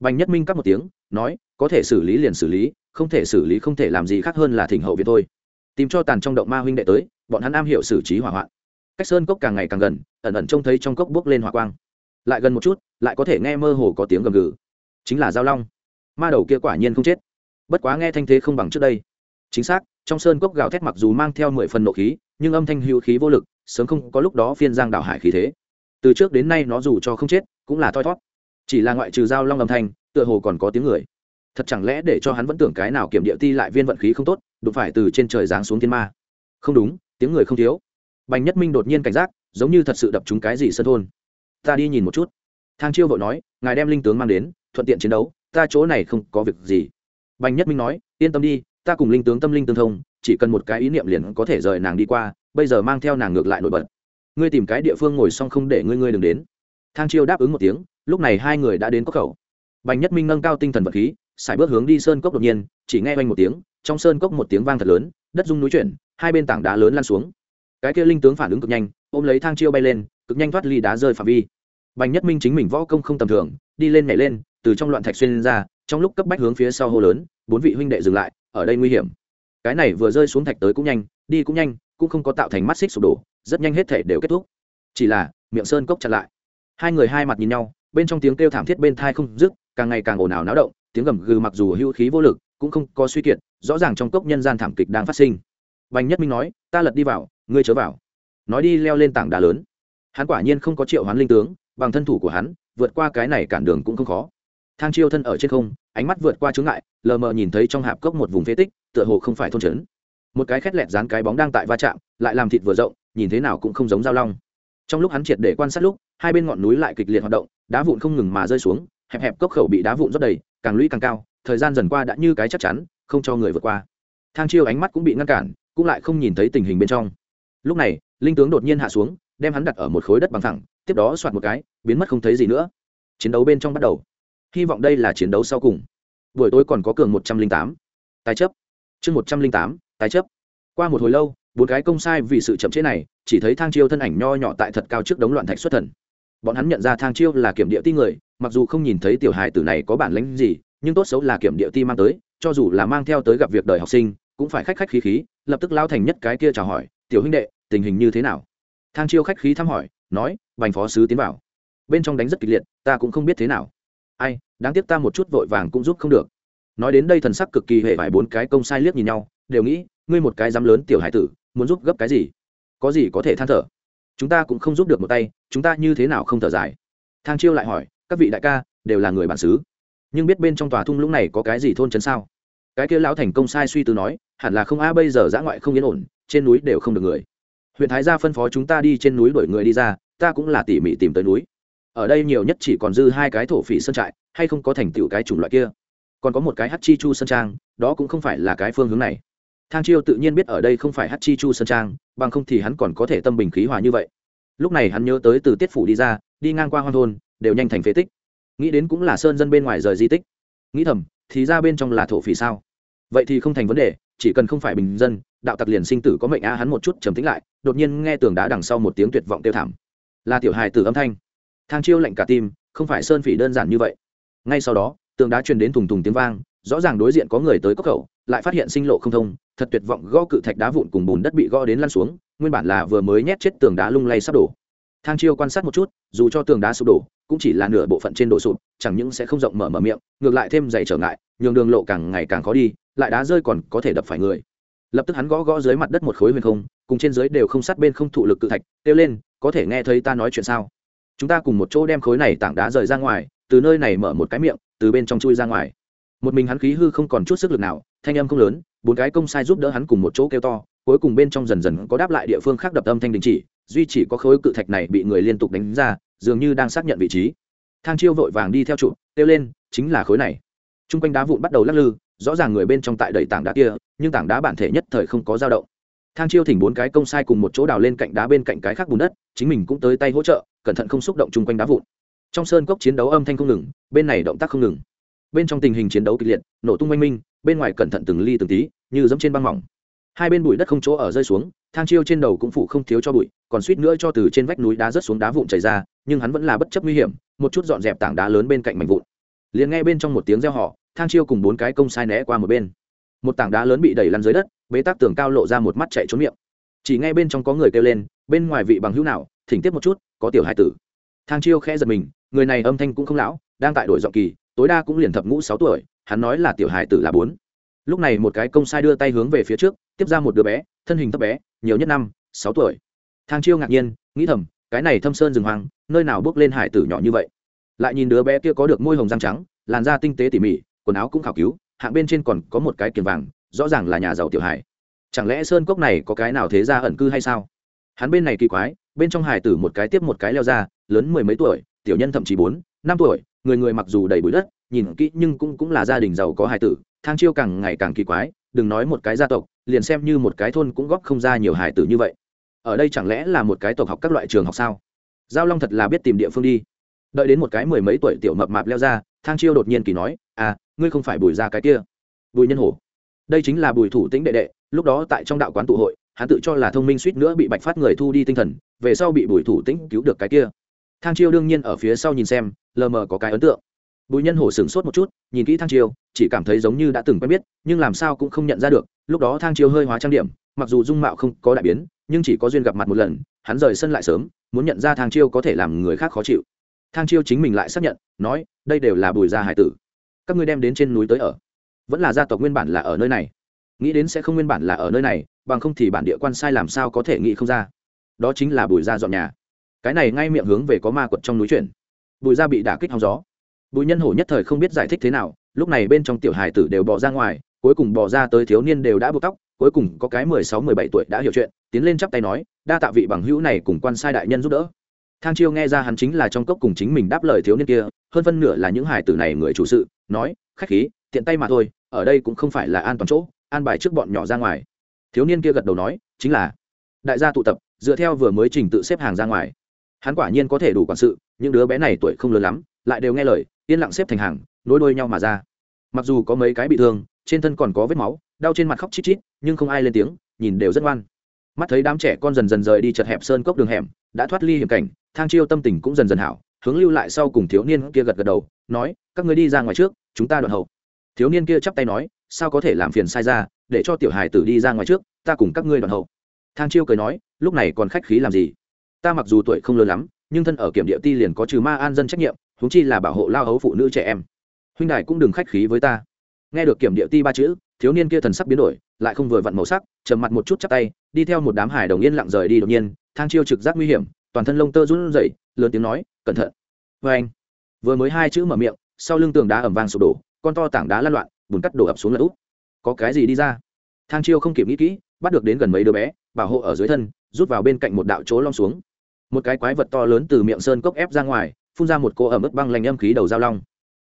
Bành nhất minh cắt một tiếng, nói, có thể xử lý liền xử lý, không thể xử lý không thể làm gì khác hơn là thỉnh hậu viện thôi. Tìm cho tàn trong động ma huynh đệ tới, bọn hắn am hiểu xử trí hỏa hoạn cách sơn cốc càng ngày càng gần, ẩn ẩn trông thấy trong cốc bước lên hỏa quang. Lại gần một chút, lại có thể nghe mơ hồ có tiếng gầm gừ. Chính là giao long. Ma đầu kia quả nhiên không chết. Bất quá nghe thanh thế không bằng trước đây. Chính xác, trong sơn cốc gào thét mặc dù mang theo mười phần nộ khí, nhưng âm thanh hữu khí vô lực, sớm không có lúc đó phiên giang đảo hải khí thế. Từ trước đến nay nó dù cho không chết, cũng là thoi thót. Chỉ là ngoại trừ giao long âm thanh, tựa hồ còn có tiếng người. Thật chẳng lẽ để cho hắn vẫn tưởng cái nào kiểm địa ti lại viên vận khí không tốt, đụng phải từ trên trời giáng xuống thiên ma. Không đúng, tiếng người không thiếu bành nhất minh đột nhiên cảnh giác, giống như thật sự đập chúng cái gì sân thôn. Ta đi nhìn một chút. Thang chiêu vội nói, ngài đem linh tướng mang đến, thuận tiện chiến đấu, ta chỗ này không có việc gì. Bành nhất minh nói, yên tâm đi, ta cùng linh tướng tâm linh tương thông, chỉ cần một cái ý niệm liền có thể rời nàng đi qua, bây giờ mang theo nàng ngược lại nổi bật. Ngươi tìm cái địa phương ngồi xong không để ngươi ngươi đừng đến. Thang chiêu đáp ứng một tiếng, lúc này hai người đã đến cốc khẩu. Bành nhất minh nâng cao tinh thần vật khí xài bước hướng đi sơn cốc đột nhiên, chỉ nghe oanh một tiếng, trong sơn cốc một tiếng vang thật lớn, đất rung núi chuyển, hai bên tảng đá lớn lan xuống cái kia linh tướng phản ứng cực nhanh, ôm lấy thang chiêu bay lên, cực nhanh thoát ly đá rơi phạm vi. Bành nhất minh chính mình võ công không tầm thường, đi lên nhảy lên, từ trong loạn thạch xuyên ra, trong lúc cấp bách hướng phía sau hô lớn, bốn vị huynh đệ dừng lại, ở đây nguy hiểm. Cái này vừa rơi xuống thạch tới cũng nhanh, đi cũng nhanh, cũng không có tạo thành mắt xích sụp đổ, rất nhanh hết thể đều kết thúc. Chỉ là, miệng sơn cốc chặn lại. Hai người hai mặt nhìn nhau, bên trong tiếng kêu thảm thiết bên thai không dứt, càng ngày càng ồn ào náo động, tiếng gầm gừ mặc dù hữu khí vô lực, cũng không có suy kiệt, rõ ràng trong cốc nhân gian thảm kịch đang phát sinh. Bành nhất minh nói, ta lật đi vào ngươi chớ vào. Nói đi leo lên tảng đá lớn. Hắn quả nhiên không có triệu hoán linh tướng, bằng thân thủ của hắn, vượt qua cái này cản đường cũng không khó. Thang chiêu thân ở trên không, ánh mắt vượt qua chướng ngại, lờ mờ nhìn thấy trong hạp cốc một vùng phế tích, tựa hồ không phải thôn trấn. Một cái khét lẹt dán cái bóng đang tại va chạm, lại làm thịt vừa rộng, nhìn thế nào cũng không giống dao long. Trong lúc hắn triệt để quan sát lúc, hai bên ngọn núi lại kịch liệt hoạt động, đá vụn không ngừng mà rơi xuống, hẹp hẹp cốc khẩu bị đá vụn rót đầy, càng lũy càng cao, thời gian dần qua đã như cái chắc chắn, không cho người vượt qua. Thang chiêu ánh mắt cũng bị ngăn cản, cũng lại không nhìn thấy tình hình bên trong lúc này, linh tướng đột nhiên hạ xuống, đem hắn đặt ở một khối đất bằng thẳng, tiếp đó soạt một cái, biến mất không thấy gì nữa. Chiến đấu bên trong bắt đầu. Hy vọng đây là chiến đấu sau cùng. Buổi tối còn có cường một trăm linh tám. Tái chấp. Chương một trăm linh tám tái chấp. Qua một hồi lâu, bốn cái công sai vì sự chậm chế này, chỉ thấy thang chiêu thân ảnh nho nhỏ tại thật cao trước đống loạn thạch xuất thần. Bọn hắn nhận ra thang chiêu là kiểm địa ti người, mặc dù không nhìn thấy tiểu hài tử này có bản lĩnh gì, nhưng tốt xấu là kiểm địa ti mang tới, cho dù là mang theo tới gặp việc đời học sinh, cũng phải khách khách khí khí, lập tức lao thành nhất cái kia chào hỏi tiểu huynh đệ, tình hình như thế nào? Thang chiêu khách khí thăm hỏi, nói, bành phó sứ tiến vào. Bên trong đánh rất kịch liệt, ta cũng không biết thế nào. Ai, đáng tiếc ta một chút vội vàng cũng giúp không được. Nói đến đây thần sắc cực kỳ hệ vải bốn cái công sai liếc nhìn nhau, đều nghĩ, ngươi một cái dám lớn tiểu hải tử, muốn giúp gấp cái gì? Có gì có thể than thở? Chúng ta cũng không giúp được một tay, chúng ta như thế nào không thở dài? Thang chiêu lại hỏi, các vị đại ca, đều là người bản xứ. Nhưng biết bên trong tòa thung lũng này có cái gì thôn trấn sao? Cái kia lão thành công sai suy tư nói, hẳn là không a, bây giờ giã ngoại không yên ổn trên núi đều không được người. Huyện thái gia phân phó chúng ta đi trên núi đuổi người đi ra, ta cũng là tỉ mỉ tìm tới núi. Ở đây nhiều nhất chỉ còn dư hai cái thổ phỉ sơn trại, hay không có thành tựu cái chủng loại kia. Còn có một cái hát chi chu sơn trang, đó cũng không phải là cái phương hướng này. Thang chiêu tự nhiên biết ở đây không phải hát chi chu sơn trang, bằng không thì hắn còn có thể tâm bình khí hòa như vậy. Lúc này hắn nhớ tới từ tiết phủ đi ra, đi ngang qua hoang thôn, đều nhanh thành phế tích. Nghĩ đến cũng là sơn dân bên ngoài rời di tích. Nghĩ thầm, thì ra bên trong là thổ phỉ sao? Vậy thì không thành vấn đề, chỉ cần không phải bình dân, đạo tặc liền sinh tử có mệnh a hắn một chút trầm tính lại, đột nhiên nghe tường đá đằng sau một tiếng tuyệt vọng tiêu thảm. Là tiểu hài tử âm thanh. Thang chiêu lạnh cả tim, không phải sơn phỉ đơn giản như vậy. Ngay sau đó, tường đá truyền đến thùng thùng tiếng vang, rõ ràng đối diện có người tới cốc khẩu, lại phát hiện sinh lộ không thông, thật tuyệt vọng gõ cự thạch đá vụn cùng bùn đất bị gõ đến lăn xuống, nguyên bản là vừa mới nhét chết tường đá lung lay sắp đổ. Thang chiêu quan sát một chút, dù cho tường đá sụp đổ, cũng chỉ là nửa bộ phận trên đổ sụp, chẳng những sẽ không rộng mở mở miệng, ngược lại thêm dày trở ngại, nhường đường lộ càng ngày càng khó đi lại đá rơi còn có thể đập phải người. Lập tức hắn gõ gõ dưới mặt đất một khối huyền không, cùng trên dưới đều không sát bên không thụ lực cự thạch, kêu lên, có thể nghe thấy ta nói chuyện sao? Chúng ta cùng một chỗ đem khối này tảng đá rời ra ngoài, từ nơi này mở một cái miệng, từ bên trong chui ra ngoài. Một mình hắn khí hư không còn chút sức lực nào, thanh âm không lớn, bốn cái công sai giúp đỡ hắn cùng một chỗ kêu to, cuối cùng bên trong dần dần có đáp lại địa phương khác đập âm thanh đình chỉ, duy chỉ có khối cự thạch này bị người liên tục đánh ra, dường như đang xác nhận vị trí. Thang chiêu vội vàng đi theo trụ, kêu lên, chính là khối này. T r u n g quanh đá vụn bắt đầu lắc lư rõ ràng người bên trong tại đẩy tảng đá kia, nhưng tảng đá bản thể nhất thời không có dao động. Thang chiêu thỉnh bốn cái công sai cùng một chỗ đào lên cạnh đá bên cạnh cái khác bùn đất, chính mình cũng tới tay hỗ trợ, cẩn thận không xúc động chung quanh đá vụn. Trong sơn cốc chiến đấu âm thanh không ngừng, bên này động tác không ngừng. Bên trong tình hình chiến đấu kịch liệt, nổ tung oanh minh, bên ngoài cẩn thận từng ly từng tí, như dẫm trên băng mỏng. Hai bên bụi đất không chỗ ở rơi xuống, thang chiêu trên đầu cũng phủ không thiếu cho bụi, còn suýt nữa cho từ trên vách núi đá rớt xuống đá vụn chảy ra, nhưng hắn vẫn là bất chấp nguy hiểm, một chút dọn dẹp tảng đá lớn bên cạnh mảnh vụn. Liền nghe bên trong một tiếng reo họ thang chiêu cùng bốn cái công sai né qua một bên. Một tảng đá lớn bị đẩy lăn dưới đất, bế tắc tường cao lộ ra một mắt chạy trốn miệng. Chỉ nghe bên trong có người kêu lên, bên ngoài vị bằng hữu nào, thỉnh tiếp một chút, có tiểu hải tử. Thang chiêu khẽ giật mình, người này âm thanh cũng không lão, đang tại đổi giọng kỳ, tối đa cũng liền thập ngũ sáu tuổi, hắn nói là tiểu hải tử là bốn. Lúc này một cái công sai đưa tay hướng về phía trước, tiếp ra một đứa bé, thân hình thấp bé, nhiều nhất năm, sáu tuổi. Thang chiêu ngạc nhiên, nghĩ thầm, cái này thâm sơn rừng hoang, nơi nào bước lên hải tử nhỏ như vậy? Lại nhìn đứa bé kia có được môi hồng răng trắng, làn da tinh tế tỉ mỉ quần áo cũng khảo cứu, hạng bên trên còn có một cái kiềm vàng, rõ ràng là nhà giàu tiểu hải chẳng lẽ sơn cốc này có cái nào thế ra ẩn cư hay sao? Hắn bên này kỳ quái, bên trong hải tử một cái tiếp một cái leo ra, lớn mười mấy tuổi, tiểu nhân thậm chí bốn, năm tuổi, người người mặc dù đầy bụi đất, nhìn kỹ nhưng cũng cũng là gia đình giàu có hải tử, thang chiêu càng ngày càng kỳ quái, đừng nói một cái gia tộc, liền xem như một cái thôn cũng góp không ra nhiều hải tử như vậy. Ở đây chẳng lẽ là một cái tộc học các loại trường học sao? Giao long thật là biết tìm địa phương đi. Đợi đến một cái mười mấy tuổi tiểu mập mạp leo ra, thang chiêu đột nhiên kỳ nói à ngươi không phải bùi ra cái kia. Bùi nhân hổ. Đây chính là bùi thủ tĩnh đệ đệ, lúc đó tại trong đạo quán tụ hội, hắn tự cho là thông minh suýt nữa bị bạch phát người thu đi tinh thần, về sau bị bùi thủ tĩnh cứu được cái kia. Thang chiêu đương nhiên ở phía sau nhìn xem, lờ mờ có cái ấn tượng. Bùi nhân hổ sửng sốt một chút, nhìn kỹ thang chiêu, chỉ cảm thấy giống như đã từng quen biết, nhưng làm sao cũng không nhận ra được, lúc đó thang chiêu hơi hóa trang điểm, mặc dù dung mạo không có đại biến, nhưng chỉ có duyên gặp mặt một lần, hắn rời sân lại sớm, muốn nhận ra thang chiêu có thể làm người khác khó chịu. Thang chiêu chính mình lại xác nhận, nói, đây đều là bùi gia hải tử các ngươi đem đến trên núi tới ở. Vẫn là gia tộc nguyên bản là ở nơi này. Nghĩ đến sẽ không nguyên bản là ở nơi này, bằng không thì bản địa quan sai làm sao có thể nghĩ không ra. Đó chính là bùi gia dọn nhà. Cái này ngay miệng hướng về có ma quật trong núi chuyển. Bùi gia bị đả kích hóng gió. Bùi nhân hổ nhất thời không biết giải thích thế nào, lúc này bên trong tiểu hài tử đều bỏ ra ngoài, cuối cùng bỏ ra tới thiếu niên đều đã buộc tóc, cuối cùng có cái mười sáu mười bảy tuổi đã hiểu chuyện, tiến lên chắp tay nói, đa tạ vị bằng hữu này cùng quan sai đại nhân giúp đỡ thang chiêu nghe ra hắn chính là trong cốc cùng chính mình đáp lời thiếu niên kia, hơn phân nửa là những hải tử này người chủ sự, nói, khách khí, tiện tay mà thôi, ở đây cũng không phải là an toàn chỗ, an bài trước bọn nhỏ ra ngoài. Thiếu niên kia gật đầu nói, chính là. Đại gia tụ tập, dựa theo vừa mới trình tự xếp hàng ra ngoài. Hắn quả nhiên có thể đủ quản sự, những đứa bé này tuổi không lớn lắm, lại đều nghe lời, yên lặng xếp thành hàng, nối đuôi nhau mà ra. Mặc dù có mấy cái bị thương, trên thân còn có vết máu, đau trên mặt khóc chít chít, nhưng không ai lên tiếng, nhìn đều rất ngoan. Mắt thấy đám trẻ con dần dần rời đi chật hẹp sơn cốc đường hẻm, đã thoát ly hiểm cảnh thang chiêu tâm tình cũng dần dần hảo, hướng lưu lại sau cùng thiếu niên kia gật gật đầu, nói, các người đi ra ngoài trước, chúng ta đoạn hậu. Thiếu niên kia chắp tay nói, sao có thể làm phiền sai ra, để cho tiểu hài tử đi ra ngoài trước, ta cùng các ngươi đoạn hậu. Thang chiêu cười nói, lúc này còn khách khí làm gì? Ta mặc dù tuổi không lớn lắm, nhưng thân ở kiểm địa ti liền có trừ ma an dân trách nhiệm húng chi là bảo hộ lao hấu phụ nữ trẻ em. Huynh đại cũng đừng khách khí với ta. Nghe được kiểm địa ti ba chữ, thiếu niên kia thần sắc biến đổi, lại không vừa vặn màu sắc, trầm mặt một chút chắp tay, đi theo một đám hải đồng yên lặng rời đi đột nhiên, thang chiêu trực giác nguy hiểm toàn thân lông tơ run rẩy, lớn tiếng nói, cẩn thận. Vê anh, vừa mới hai chữ mở miệng, sau lưng tường đá ẩm vang sụp đổ, con to tảng đá lan loạn, bùn cắt đổ ập xuống lật úp. Có cái gì đi ra? Thang chiêu không kịp nghĩ kỹ, bắt được đến gần mấy đứa bé, bảo hộ ở dưới thân, rút vào bên cạnh một đạo chỗ long xuống. Một cái quái vật to lớn từ miệng sơn cốc ép ra ngoài, phun ra một cô ẩm ướt băng lành âm khí đầu giao long.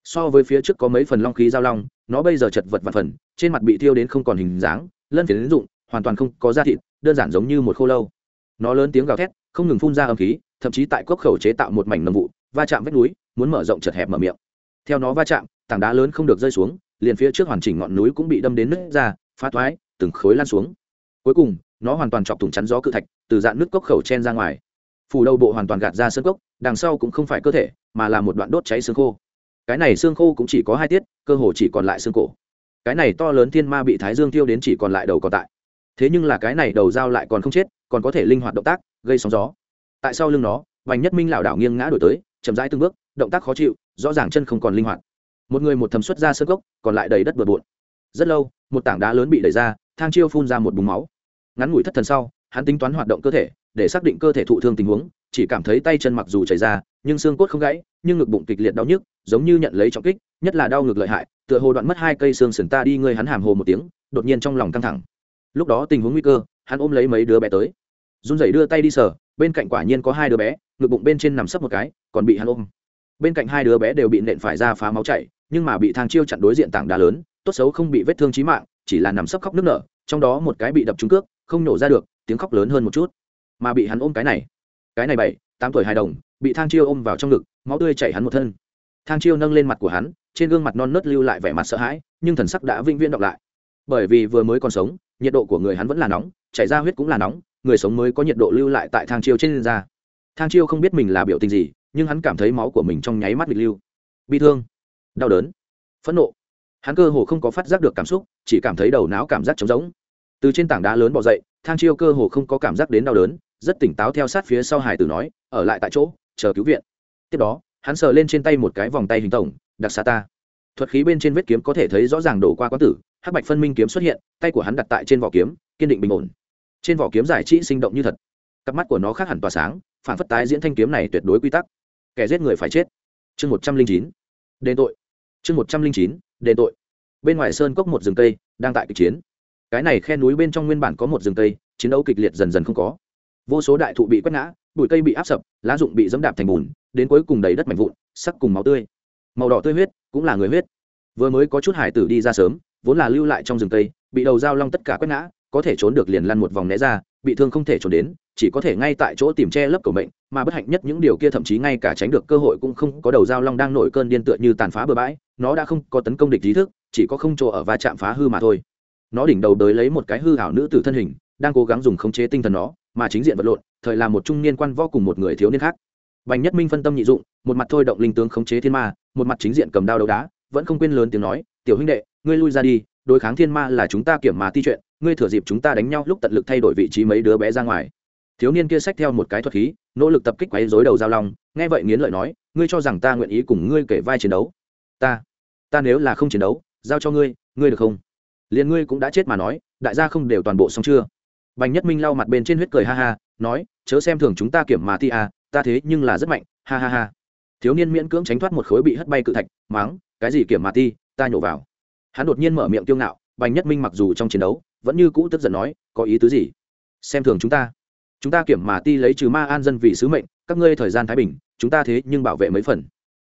So với phía trước có mấy phần long khí giao long, nó bây giờ chật vật vật phần, trên mặt bị thiêu đến không còn hình dáng, lân phiến dụng, hoàn toàn không có da thịt, đơn giản giống như một khô lâu. Nó lớn tiếng gào thét không ngừng phun ra âm khí, thậm chí tại cốc khẩu chế tạo một mảnh nầm vụ, va chạm vách núi, muốn mở rộng chật hẹp mở miệng. Theo nó va chạm, tảng đá lớn không được rơi xuống, liền phía trước hoàn chỉnh ngọn núi cũng bị đâm đến nứt ra, phá thoái, từng khối lan xuống. Cuối cùng, nó hoàn toàn chọc thủng chắn gió cự thạch, từ dạng nước cốc khẩu chen ra ngoài. Phủ đầu bộ hoàn toàn gạt ra xương cốc, đằng sau cũng không phải cơ thể, mà là một đoạn đốt cháy xương khô. Cái này xương khô cũng chỉ có hai tiết, cơ hồ chỉ còn lại xương cổ. Cái này to lớn thiên ma bị thái dương tiêu đến chỉ còn lại đầu còn tại. Thế nhưng là cái này đầu dao lại còn không chết, còn có thể linh hoạt động tác gây sóng gió. Tại sau lưng nó, vành nhất minh lảo đảo nghiêng ngã đổi tới, chậm rãi từng bước, động tác khó chịu, rõ ràng chân không còn linh hoạt. Một người một thầm xuất ra sơ cốc, còn lại đầy đất bừa bộn. Rất lâu, một tảng đá lớn bị đẩy ra, thang chiêu phun ra một búng máu. Ngắn ngủi thất thần sau, hắn tính toán hoạt động cơ thể, để xác định cơ thể thụ thương tình huống, chỉ cảm thấy tay chân mặc dù chảy ra, nhưng xương cốt không gãy, nhưng ngực bụng kịch liệt đau nhức, giống như nhận lấy trọng kích, nhất là đau ngực lợi hại, tựa hồ đoạn mất hai cây xương sườn ta đi, ngươi hắn hàm hồ một tiếng, đột nhiên trong lòng căng thẳng. Lúc đó tình huống nguy cơ, hắn ôm lấy mấy đứa bé tới run rẩy đưa tay đi sờ, bên cạnh quả nhiên có hai đứa bé, ngực bụng bên trên nằm sấp một cái, còn bị hắn ôm. Bên cạnh hai đứa bé đều bị nện phải ra phá máu chảy, nhưng mà bị thang chiêu chặn đối diện tảng đá lớn, tốt xấu không bị vết thương chí mạng, chỉ là nằm sấp khóc nức nở, trong đó một cái bị đập trúng cước, không nổ ra được, tiếng khóc lớn hơn một chút. Mà bị hắn ôm cái này cái này bảy, tám tuổi hài đồng, bị thang chiêu ôm vào trong ngực, máu tươi chảy hắn một thân. Thang chiêu nâng lên mặt của hắn, trên gương mặt non nớt lưu lại vẻ mặt sợ hãi, nhưng thần sắc đã vĩnh viễn đọc lại. Bởi vì vừa mới còn sống, nhiệt độ của người hắn vẫn là nóng, chảy ra huyết cũng là nóng người sống mới có nhiệt độ lưu lại tại thang chiêu trên da. Thang chiêu không biết mình là biểu tình gì, nhưng hắn cảm thấy máu của mình trong nháy mắt bị lưu. Bi thương. Đau đớn. Phẫn nộ. Hắn cơ hồ không có phát giác được cảm xúc, chỉ cảm thấy đầu não cảm giác trống rỗng. Từ trên tảng đá lớn bỏ dậy, thang chiêu cơ hồ không có cảm giác đến đau đớn, rất tỉnh táo theo sát phía sau hải tử nói, ở lại tại chỗ, chờ cứu viện. Tiếp đó, hắn sờ lên trên tay một cái vòng tay hình tổng, đặc xa ta. Thuật khí bên trên vết kiếm có thể thấy rõ ràng đổ qua quán tử, hắc bạch phân minh kiếm xuất hiện, tay của hắn đặt tại trên vỏ kiếm, kiên định bình ổn trên vỏ kiếm giải trí sinh động như thật. Cặp mắt của nó khác hẳn tỏa sáng, phản phất tái diễn thanh kiếm này tuyệt đối quy tắc. Kẻ giết người phải chết. Chương một trăm linh chín. Đền tội. Chương một trăm linh chín, đền tội. Bên ngoài sơn cốc một rừng cây đang tại kịch chiến. Cái này khe núi bên trong nguyên bản có một rừng cây, chiến đấu kịch liệt dần dần không có. Vô số đại thụ bị quét ngã, bụi cây bị áp sập, lá rụng bị dẫm đạp thành bùn, đến cuối cùng đầy đất mạnh vụn, sắc cùng máu tươi. Màu đỏ tươi huyết cũng là người huyết. Vừa mới có chút hải tử đi ra sớm, vốn là lưu lại trong rừng cây, bị đầu dao long tất cả quét ngã có thể trốn được liền lăn một vòng né ra, bị thương không thể trốn đến, chỉ có thể ngay tại chỗ tìm che lấp cầu mệnh, mà bất hạnh nhất những điều kia thậm chí ngay cả tránh được cơ hội cũng không có đầu dao long đang nổi cơn điên tựa như tàn phá bừa bãi, nó đã không có tấn công địch trí thức, chỉ có không chỗ ở va chạm phá hư mà thôi. Nó đỉnh đầu đới lấy một cái hư hảo nữ tử thân hình, đang cố gắng dùng khống chế tinh thần nó, mà chính diện vật lộn, thời là một trung niên quan võ cùng một người thiếu niên khác. Bành nhất minh phân tâm nhị dụng, một mặt thôi động linh tướng khống chế thiên ma, một mặt chính diện cầm đao đấu đá, vẫn không quên lớn tiếng nói, tiểu huynh đệ, ngươi lui ra đi, đối kháng thiên ma là chúng ta kiểm mà ti chuyện ngươi thừa dịp chúng ta đánh nhau lúc tận lực thay đổi vị trí mấy đứa bé ra ngoài. Thiếu niên kia xách theo một cái thuật khí, nỗ lực tập kích quấy dối đầu giao long, nghe vậy nghiến lợi nói, ngươi cho rằng ta nguyện ý cùng ngươi kể vai chiến đấu? Ta ta nếu là không chiến đấu, giao cho ngươi ngươi được không? Liền ngươi cũng đã chết mà nói, đại gia không đều toàn bộ xong chưa? Bành nhất minh lau mặt bên trên huyết cười ha ha, nói, chớ xem thường chúng ta kiểm mà ti à ta thế nhưng là rất mạnh, ha ha ha. Thiếu niên miễn cưỡng tránh thoát một khối bị hất bay cự thạch máng cái gì kiểm mà ti ta nhổ vào. Hắn đột nhiên mở miệng tiêu ngạo bành nhất minh mặc dù trong chiến đấu, vẫn như cũ tức giận nói, có ý tứ gì? Xem thường chúng ta. Chúng ta kiểm mà ti lấy trừ ma an dân vì sứ mệnh, các ngươi thời gian thái bình, chúng ta thế nhưng bảo vệ mấy phần.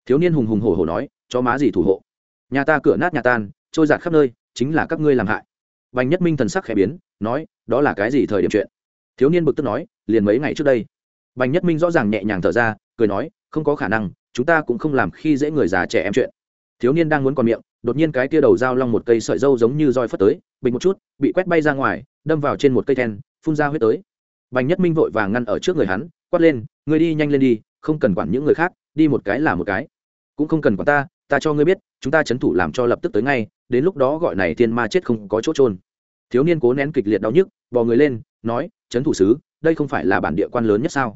Thiếu niên hùng hùng hổ hổ nói, cho má gì thủ hộ? Nhà ta cửa nát nhà tan, trôi giạt khắp nơi, chính là các ngươi làm hại. Bành nhất minh thần sắc khẽ biến, nói, đó là cái gì thời điểm chuyện? Thiếu niên bực tức nói, liền mấy ngày trước đây. Bành nhất minh rõ ràng nhẹ nhàng thở ra, cười nói, không có khả năng, chúng ta cũng không làm khi dễ người già trẻ em chuyện. Thiếu niên đang muốn còn miệng đột nhiên cái tia đầu dao long một cây sợi dâu giống như roi phất tới, bình một chút, bị quét bay ra ngoài, đâm vào trên một cây then, phun ra huyết tới. Bành nhất minh vội vàng ngăn ở trước người hắn, quát lên, ngươi đi nhanh lên đi, không cần quản những người khác, đi một cái là một cái. Cũng không cần quản ta ta cho ngươi biết, chúng ta c h ấ n thủ làm cho lập tức tới ngay, đến lúc đó gọi này thiên ma chết không có chỗ trôn thiếu niên cố nén kịch liệt đau nhức, bò người lên, nói c h ấ n thủ sứ, đây không phải là bản địa quan lớn nhất sao?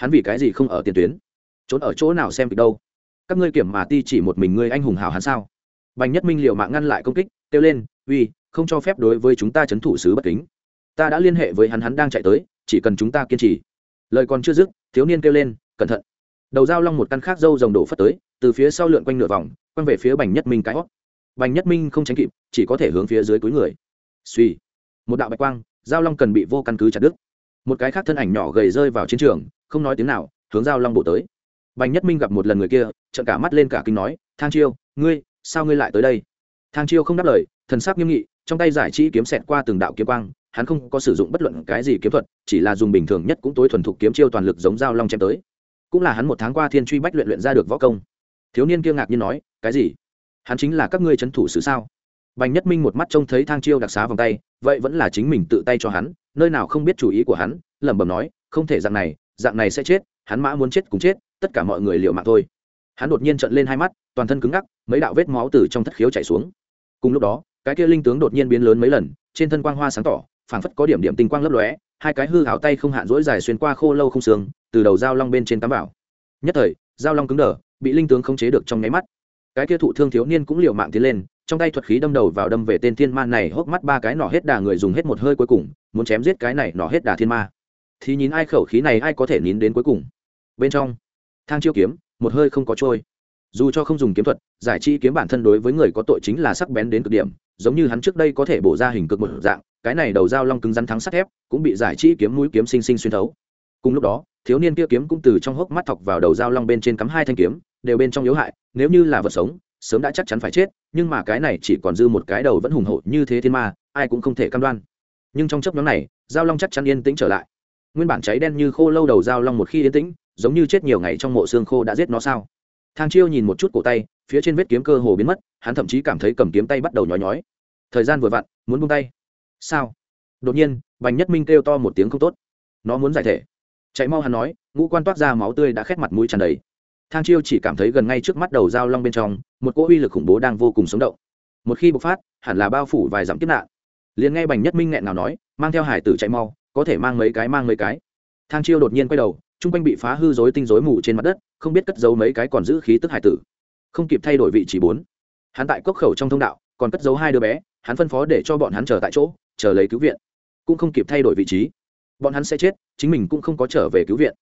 Hắn vì cái gì không ở tiền tuyến? Trốn ở chỗ nào xem kịch đâu? Các ngươi kiểm mà ti chỉ một mình ngươi anh hùng hào hắn sao? Bành nhất minh liều mạng ngăn lại công kích, kêu lên, uy, không cho phép đối với chúng ta c h ấ n thủ sứ bất kính. Ta đã liên hệ với hắn hắn đang chạy tới, chỉ cần chúng ta kiên trì. Lời còn chưa dứt, thiếu niên kêu lên, cẩn thận. Đầu dao long một căn khác dâu rồng đổ phất tới, từ phía sau lượn quanh nửa vòng quanh về phía bành nhất minh cái hót. Bành nhất minh không tránh kịp, chỉ có thể hướng phía dưới túi người. Suy một đạo bạch quang, dao long cần bị vô căn cứ chặt đứt. Một cái khác thân ảnh nhỏ gầy rơi vào chiến trường, không nói tiếng nào, hướng dao long bổ tới. Bành nhất minh gặp một lần người kia trận cả mắt lên cả kinh nói, thang chiêu, ngươi sao ngươi lại tới đây? Thang chiêu không đáp lời, thần sắc nghiêm nghị, trong tay giải trí kiếm xẹt qua từng đạo kiếm quang, hắn không có sử dụng bất luận cái gì kiếm thuật, chỉ là dùng bình thường nhất cũng tối thuần thục kiếm chiêu toàn lực giống dao long chém tới. Cũng là hắn một tháng qua thiên truy bách luyện luyện ra được võ công. Thiếu niên kia ngạc nhiên nói, cái gì? Hắn chính là các ngươi trấn thủ sứ sao? Bành nhất minh một mắt trông thấy thang chiêu đặc xá vòng tay, vậy vẫn là chính mình tự tay cho hắn, nơi nào không biết chủ ý của hắn? Lẩm bẩm nói, không thể dạng này dạng này sẽ chết, hắn mã muốn chết cũng chết, tất cả mọi người liệu mạng thôi hắn đột nhiên trợn lên hai mắt toàn thân cứng ngắc mấy đạo vết máu từ trong thất khiếu chảy xuống. Cùng lúc đó cái kia linh tướng đột nhiên biến lớn mấy lần trên thân quang hoa sáng tỏ phảng phất có điểm điểm tinh quang lấp lóe hai cái hư hảo tay không hạn rỗi dài xuyên qua khô lâu không xương, từ đầu dao long bên trên cắm vào. Nhất thời dao long cứng đờ bị linh tướng khống chế được trong nháy mắt. Cái kia thụ thương thiếu niên cũng liều mạng tiến lên trong tay thuật khí đâm đầu vào đâm về tên thiên ma này hốc mắt ba cái nỏ hết đà người dùng hết một hơi cuối cùng muốn chém giết cái này nỏ hết đà thiên ma. Thì nhìn ai khẩu khí này ai có thể nín đến cuối cùng. Bên trong thang chiêu kiếm một hơi không có trôi. Dù cho không dùng kiếm thuật, giải chi kiếm bản thân đối với người có tội chính là sắc bén đến cực điểm, giống như hắn trước đây có thể bổ ra hình cực một dạng, cái này đầu dao long cứng rắn thắng sắt thép, cũng bị giải chi kiếm mũi kiếm sinh sinh xuyên thấu. Cùng lúc đó, thiếu niên kia kiếm cũng từ trong hốc mắt thọc vào đầu dao long bên trên cắm hai thanh kiếm, đều bên trong yếu hại, nếu như là vật sống, sớm đã chắc chắn phải chết, nhưng mà cái này chỉ còn dư một cái đầu vẫn hùng hổ như thế thiên ma, ai cũng không thể cam đoan. Nhưng trong chấp nhóm này, dao long chắc chắn yên tĩnh trở lại. Nguyên bản cháy đen như khô lâu đầu dao long một khi yên tĩnh giống như chết nhiều ngày trong mộ xương khô đã giết nó sao? Thang chiêu nhìn một chút cổ tay, phía trên vết kiếm cơ hồ biến mất, hắn thậm chí cảm thấy cầm kiếm tay bắt đầu nhói nhói. Thời gian vừa vặn, muốn buông tay. Sao? Đột nhiên, bành nhất minh kêu to một tiếng không tốt. Nó muốn giải thể. Chạy mau hắn nói, ngũ quan toát ra máu tươi đã khét mặt mũi tràn đầy. Thang chiêu chỉ cảm thấy gần ngay trước mắt đầu dao long bên trong, một cỗ uy lực khủng bố đang vô cùng sống động. Một khi bộc phát, hẳn là bao phủ vài dặm kiếp nạn. Liền nghe bành nhất minh nghẹn nào nói, mang theo hải tử chạy mau, có thể mang mấy cái, mang mấy cái. Thang chiêu đột nhiên quay đầu chung quanh bị phá hư dối tinh dối mù trên mặt đất, không biết cất giấu mấy cái còn giữ khí tức hải tử. Không kịp thay đổi vị trí bốn. Hắn tại cốc khẩu trong thông đạo, còn cất giấu hai đứa bé, hắn phân phó để cho bọn hắn chờ tại chỗ, chờ lấy cứu viện. Cũng không kịp thay đổi vị trí, bọn hắn sẽ chết, chính mình cũng không có trở về cứu viện.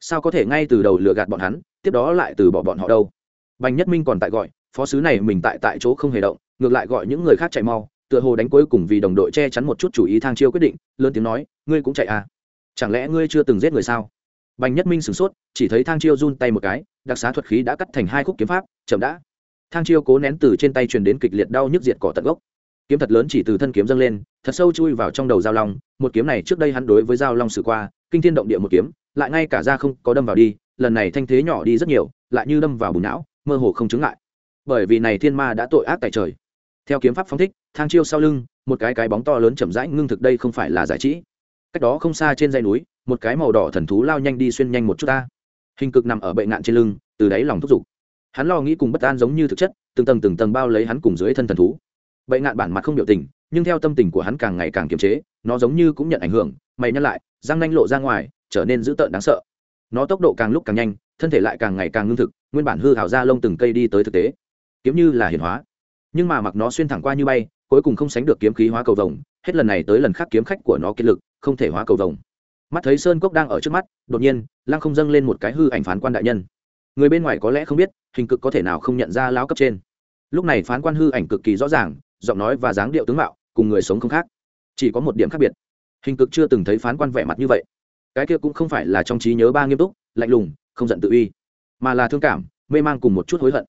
Sao có thể ngay từ đầu lừa gạt bọn hắn, tiếp đó lại từ bỏ bọn họ đâu? Bành nhất minh còn tại gọi, phó sứ này mình tại tại chỗ không hề động, ngược lại gọi những người khác chạy mau, tựa hồ đánh cuối cùng vì đồng đội che chắn một chút chủ ý thang chiêu quyết định, lớn tiếng nói, ngươi cũng chạy à? Chẳng lẽ ngươi chưa từng giết người sao? Bành nhất minh sửng sốt, chỉ thấy thang chiêu run tay một cái, đặc xá thuật khí đã cắt thành hai khúc kiếm pháp, chậm đã. Thang chiêu cố nén từ trên tay truyền đến kịch liệt đau nhức diệt cỏ tận gốc. Kiếm thật lớn chỉ từ thân kiếm dâng lên, thật sâu chui vào trong đầu giao long, một kiếm này trước đây hắn đối với giao long sử qua, kinh thiên động địa một kiếm, lại ngay cả ra không có đâm vào đi, lần này thanh thế nhỏ đi rất nhiều, lại như đâm vào bùn não, mơ hồ không chứng lại bởi vì này thiên ma đã tội ác tại trời. Theo kiếm pháp phóng thích, thang chiêu sau lưng, một cái cái bóng to lớn chậm rãi, ngưng thực đây không phải là giải trí. Cách đó không xa trên dãy núi một cái màu đỏ thần thú lao nhanh đi xuyên nhanh một chút ta. Hình cực nằm ở bệnh ngạn trên lưng, từ đáy lòng thúc giục. Hắn lo nghĩ cùng bất an giống như thực chất, từng tầng từng tầng bao lấy hắn cùng dưới thân thần thú. Bệnh ngạn bản mặt không biểu tình, nhưng theo tâm tình của hắn càng ngày càng kiềm chế, nó giống như cũng nhận ảnh hưởng, mày nhăn lại, răng nanh lộ ra ngoài, trở nên dữ tợn đáng sợ. Nó tốc độ càng lúc càng nhanh, thân thể lại càng ngày càng ngưng thực, nguyên bản hư hảo ra lông từng cây đi tới thực tế. Kiếm như là hiển hóa. Nhưng mà mặc nó xuyên thẳng qua như bay, cuối cùng không sánh được kiếm khí hóa cầu vồng, hết lần này tới lần khác kiếm khách của nó kiệt lực, không thể hóa cầu vồng mắt thấy sơn cốc đang ở trước mắt, đột nhiên, lăng không dâng lên một cái hư ảnh phán quan đại nhân. Người bên ngoài có lẽ không biết, hình cực có thể nào không nhận ra lão cấp trên. Lúc này phán quan hư ảnh cực kỳ rõ ràng, giọng nói và dáng điệu tướng mạo, cùng người sống không khác. Chỉ có một điểm khác biệt. Hình cực chưa từng thấy phán quan vẻ mặt như vậy. Cái kia cũng không phải là trong trí nhớ ba nghiêm túc, lạnh lùng, không giận tự uy, mà là thương cảm, mê mang cùng một chút hối hận.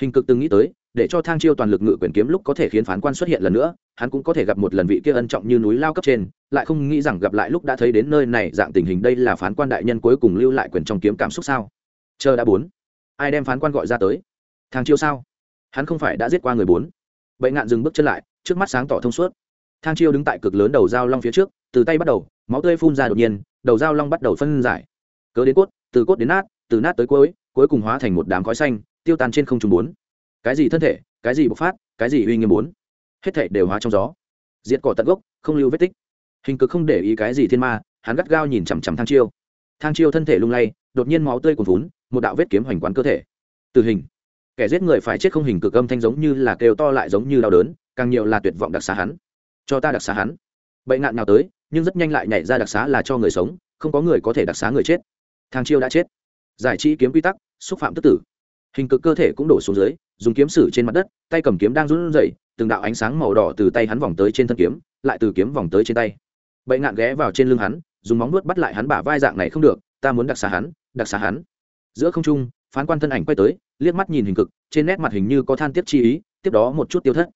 Hình cực từng nghĩ tới để cho thang chiêu toàn lực ngự quyền kiếm lúc có thể khiến phán quan xuất hiện lần nữa, hắn cũng có thể gặp một lần vị kia ân trọng như núi lao cấp trên, lại không nghĩ rằng gặp lại lúc đã thấy đến nơi này, dạng tình hình đây là phán quan đại nhân cuối cùng lưu lại quyền trong kiếm cảm xúc sao? Chờ đã bốn. Ai đem phán quan gọi ra tới? Thang chiêu sao? Hắn không phải đã giết qua người bốn. Bệ ngạn dừng bước chân lại, trước mắt sáng tỏ thông suốt. Thang chiêu đứng tại cực lớn đầu dao long phía trước, từ tay bắt đầu, máu tươi phun ra đột nhiên, đầu dao long bắt đầu phân giải. Cớ đến cốt, từ cốt đến nát, từ nát tới cuối cuối cùng hóa thành một đám khói xanh, tiêu tan trên không trung bốn cái gì thân thể, cái gì bộc phát, cái gì uy nghiêm bốn. Hết thể đều hóa trong gió. Diệt cỏ tận gốc, không lưu vết tích. Hình cực không để ý cái gì thiên ma, hắn gắt gao nhìn chằm chằm thang chiêu. Thang chiêu thân thể lung lay, đột nhiên máu tươi cuồn vún một đạo vết kiếm hoành quán cơ thể. Tử hình. Kẻ giết người phải chết không hình cực âm thanh giống như là kêu to lại giống như đau đớn, càng nhiều là tuyệt vọng đặc xá hắn. Cho ta đặc xá hắn. Bệnh nạn nào tới, nhưng rất nhanh lại nhảy ra đặc xá là cho người sống, không có người có thể đặc xá người chết. Thang chiêu đã chết. Giải trí kiếm quy tắc, xúc phạm tức tử. Hình cực cơ thể cũng đổ xuống dưới dùng kiếm sử trên mặt đất, tay cầm kiếm đang run rẩy, từng đạo ánh sáng màu đỏ từ tay hắn vòng tới trên thân kiếm, lại từ kiếm vòng tới trên tay. Bậy ngạn ghé vào trên lưng hắn, dùng móng nuốt bắt lại hắn bả vai dạng này không được, ta muốn đặc xá hắn, đặc xá hắn. Giữa không trung, phán quan thân ảnh quay tới, liếc mắt nhìn hình cực, trên nét mặt hình như có than tiếp chi ý, tiếp đó một chút tiêu thất.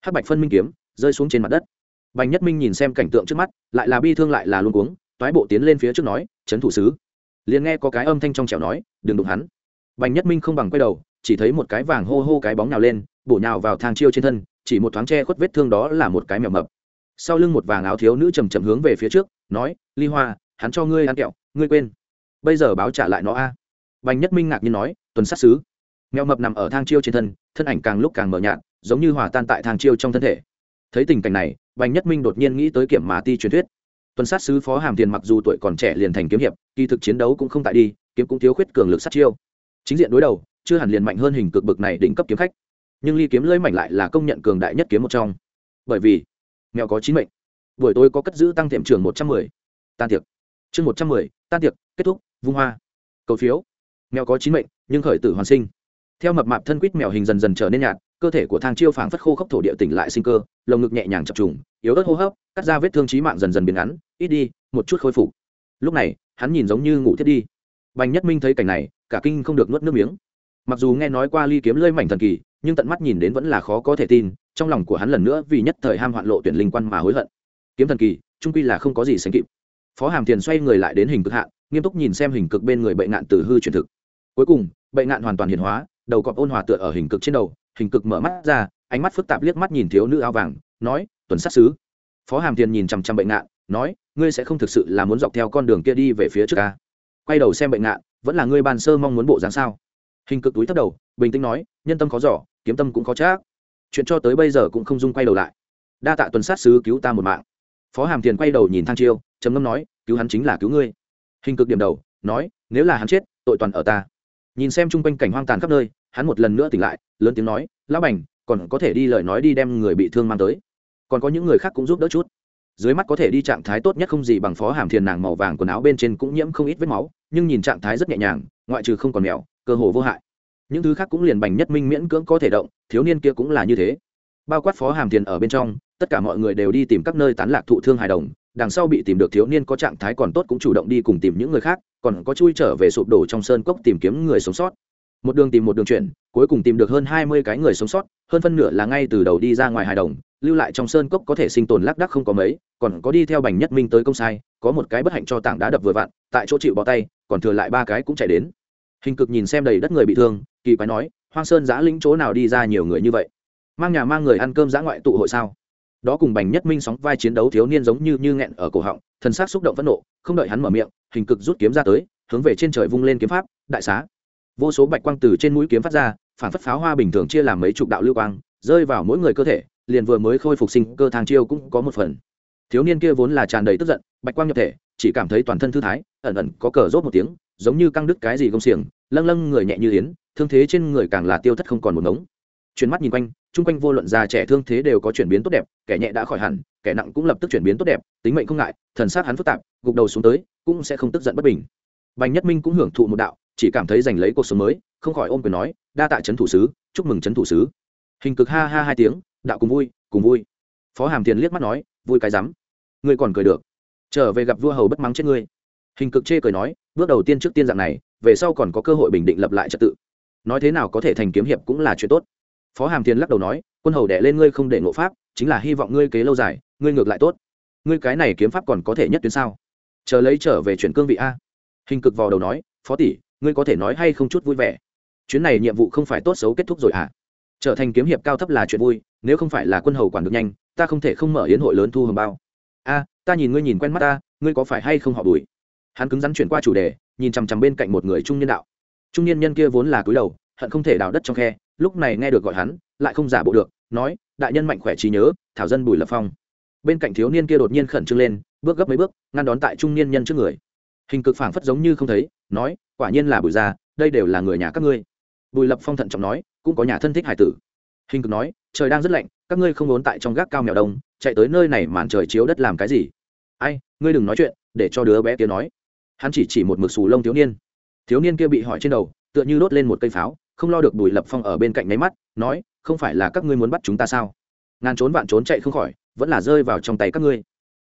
Hắc bạch phân minh kiếm, rơi xuống trên mặt đất. Bành nhất minh nhìn xem cảnh tượng trước mắt, lại là bi thương lại là luôn cuống, toái bộ tiến lên phía trước nói trấn thủ sứ. Liền nghe có cái âm thanh trong trẻo nói, đừng đụng hắn. Bành nhất minh không bằng quay đầu chỉ thấy một cái vàng hô hô cái bóng nào lên, bổ nhào vào thang chiêu trên thân, chỉ một thoáng che khuất vết thương đó là một cái mèo mập. Sau lưng một vàng áo thiếu nữ chầm chậm hướng về phía trước, nói, ly hoa, hắn cho ngươi ăn kẹo, ngươi quên. Bây giờ báo trả lại nó a. Bành nhất minh ngạc nhiên nói, tuần sát xứ mèo mập nằm ở thang chiêu trên thân thân ảnh càng lúc càng mờ nhạt, giống như hòa tan tại thang chiêu trong thân thể. Thấy tình cảnh này, bành nhất minh đột nhiên nghĩ tới kiểm mà ti truyền thuyết. Tuần sát sứ phó hàm tiền mặc dù tuổi còn trẻ liền thành kiếm hiệp, kỳ thực chiến đấu cũng không tại đi, kiếm cũng thiếu khuyết cường lực sát chiêu. Chính diện đối đầu chưa hẳn liền mạnh hơn hình cực bực này đỉnh cấp kiếm khách. Nhưng ly kiếm lưỡi mảnh lại là công nhận cường đại nhất kiếm một trong. Bởi vì, mèo có chín mệnh. Buổi tối có cất giữ tăng tiệm trường một trăm mười. Tan tiệc. Chương một trăm mười, tan tiệc, kết thúc, vung hoa. Cầu phiếu. Mèo có chín mệnh, nhưng khởi tử hoàn sinh. Theo mập mạp thân quýt mèo hình dần dần trở nên nhạt, cơ thể của thang chiêu phảng phất khô khốc thổ địa tỉnh lại sinh cơ, lồng ngực nhẹ nhàng chập trùng, yếu ớt hô hấp, cắt ra vết thương trí mạng dần dần biến ngắn, ít đi, một chút khôi phục. Lúc này, hắn nhìn giống như ngủ thiết đi. Bành nhất minh thấy cảnh này, cả kinh không được nuốt nước miếng mặc dù nghe nói qua ly kiếm lơi mảnh thần kỳ, nhưng tận mắt nhìn đến vẫn là khó có thể tin, trong lòng của hắn lần nữa vì nhất thời ham hoạn lộ tuyển linh quan mà hối hận. Kiếm thần kỳ, trung quy là không có gì sánh kịp. Phó hàm tiền xoay người lại đến hình cực hạn nghiêm túc nhìn xem hình cực bên người bệnh nạn từ hư truyền thực. Cuối cùng bệnh nạn hoàn toàn hiền hóa, đầu cọp ôn hòa tựa ở hình cực trên đầu, hình cực mở mắt ra, ánh mắt phức tạp liếc mắt nhìn thiếu nữ áo vàng, nói, tuần sát xứ phó hàm tiền nhìn chằm chằm bệnh nạn nói, ngươi sẽ không thực sự là muốn dọc theo con đường kia đi về phía trước ca quay đầu xem bệnh nạn vẫn là ngươi bàn sơ mong muốn bộ dáng sao? Hình cực túi thấp đầu, bình tĩnh nói, nhân tâm khó giỏ kiếm tâm cũng khó chắc chuyện cho tới bây giờ cũng không dung quay đầu lại. Đa tạ tuần sát sứ cứu ta một mạng. Phó hàm Thiền quay đầu nhìn thang chiêu, trầm ngâm nói, cứu hắn chính là cứu ngươi. Hình cực điểm đầu, nói, nếu là hắn chết, tội toàn ở ta. Nhìn xem chung quanh cảnh hoang tàn khắp nơi, hắn một lần nữa tỉnh lại, lớn tiếng nói, lão bành, còn có thể đi lời nói đi đem người bị thương mang tới. Còn có những người khác cũng giúp đỡ chút. Dưới mắt có thể đi trạng thái tốt nhất không gì bằng phó hàm thiền nàng màu vàng quần áo bên trên cũng nhiễm không ít vết máu, nhưng nhìn trạng thái rất nhẹ nhàng, ngoại trừ không còn mèo cơ hồ vô hại. Những thứ khác cũng liền bành nhất minh miễn cưỡng có thể động, thiếu niên kia cũng là như thế. Bao quát phó hàm thiền ở bên trong, tất cả mọi người đều đi tìm các nơi tán lạc thụ thương hài đồng, đằng sau bị tìm được thiếu niên có trạng thái còn tốt cũng chủ động đi cùng tìm những người khác, còn có chui trở về sụp đổ trong sơn cốc tìm kiếm người sống sót. Một đường tìm một đường chuyển, cuối cùng tìm được hơn hai mươi cái người sống sót, hơn phân nửa là ngay từ đầu đi ra ngoài hài đồng, lưu lại trong sơn cốc có thể sinh tồn lác đác không có mấy, còn có đi theo bành nhất minh tới công sai, có một cái bất hạnh cho tảng đá đập vừa vặn, tại chỗ chịu bỏ tay, còn thừa lại ba cái cũng chạy đến hình cực nhìn xem đầy đất người bị thương, kỳ quái nói, hoang sơn giã lĩnh chỗ nào đi ra nhiều người như vậy? Mang nhà mang người ăn cơm giã ngoại tụ hội sao? Đó cùng bành nhất minh sóng vai chiến đấu thiếu niên giống như như nghẹn ở cổ họng, thần sắc xúc động phẫn nộ, không đợi hắn mở miệng, hình cực rút kiếm ra tới, hướng về trên trời vung lên kiếm pháp, đại xá. Vô số bạch quang từ trên mũi kiếm phát ra, phản phất pháo hoa bình thường chia làm mấy chục đạo lưu quang, rơi vào mỗi người cơ thể, liền vừa mới khôi phục sinh cơ thang chiêu cũng có một phần. Thiếu niên kia vốn là tràn đầy tức giận, bạch quang nhập thể, chỉ cảm thấy toàn thân thư thái, ẩn ẩn có cờ rốt một tiếng giống như căng đứt cái gì gông xiềng, lâng lâng người nhẹ như yến, thương thế trên người càng là tiêu thất không còn một ngống. Chuyển mắt nhìn quanh, chung quanh vô luận già trẻ thương thế đều có chuyển biến tốt đẹp, kẻ nhẹ đã khỏi hẳn, kẻ nặng cũng lập tức chuyển biến tốt đẹp, tính mệnh không ngại, thần sát hắn phức tạp, gục đầu xuống tới, cũng sẽ không tức giận bất bình. Bành nhất minh cũng hưởng thụ một đạo, chỉ cảm thấy giành lấy cuộc sống mới, không khỏi ôm quyền nói, đa tạ trấn thủ sứ, chúc mừng trấn thủ sứ. Hình cực ha ha hai tiếng, đạo cùng vui cùng vui. Phó hàm tiền liếc mắt nói, vui cái rắm, ngươi còn cười được. Trở về gặp vua hầu bất mắng chết ngươi hình cực chê cười nói, bước đầu tiên trước tiên dạng này, về sau còn có cơ hội bình định lập lại trật tự. Nói thế nào có thể thành kiếm hiệp cũng là chuyện tốt. Phó hàm thiên lắc đầu nói, quân hầu đẻ lên ngươi không để ngộ pháp, chính là hy vọng ngươi kế lâu dài, ngươi ngược lại tốt. Ngươi cái này kiếm pháp còn có thể nhất tuyến sao? Chờ lấy trở về chuyển cương vị a. Hình cực vào đầu nói, phó tỷ, ngươi có thể nói hay không chút vui vẻ? Chuyến này nhiệm vụ không phải tốt xấu kết thúc rồi à? Trở thành kiếm hiệp cao thấp là chuyện vui, nếu không phải là quân hầu quản được nhanh, ta không thể không mở yến hội lớn thu hồng bao. A, ta nhìn ngươi nhìn quen mắt ta, ngươi có phải hay không họ bùi hắn cứng rắn chuyển qua chủ đề, nhìn chằm chằm bên cạnh một người trung niên đạo. Trung niên nhân kia vốn là cúi đầu, hận không thể đào đất trong khe, lúc này nghe được gọi hắn, lại không giả bộ được, nói, đại nhân mạnh khỏe trí nhớ, thảo dân bùi lập phong. Bên cạnh thiếu niên kia đột nhiên khẩn trương lên, bước gấp mấy bước, ngăn đón tại trung niên nhân trước người. Hình cực phảng phất giống như không thấy, nói, quả nhiên là bùi gia, đây đều là người nhà các ngươi. Bùi lập phong thận trọng nói, cũng có nhà thân thích hải tử. Hình cực nói, trời đang rất lạnh, các ngươi không ốn tại trong gác cao mèo đông, chạy tới nơi này màn trời chiếu đất làm cái gì? Ai, ngươi đừng nói chuyện, để cho đứa bé kia nói hắn chỉ chỉ một mực sù lông thiếu niên. Thiếu niên kia bị hỏi trên đầu, tựa như đốt lên một cây pháo, không lo được bùi lập phong ở bên cạnh nháy mắt, nói, không phải là các ngươi muốn bắt chúng ta sao? Ngàn trốn vạn trốn chạy không khỏi, vẫn là rơi vào trong tay các ngươi.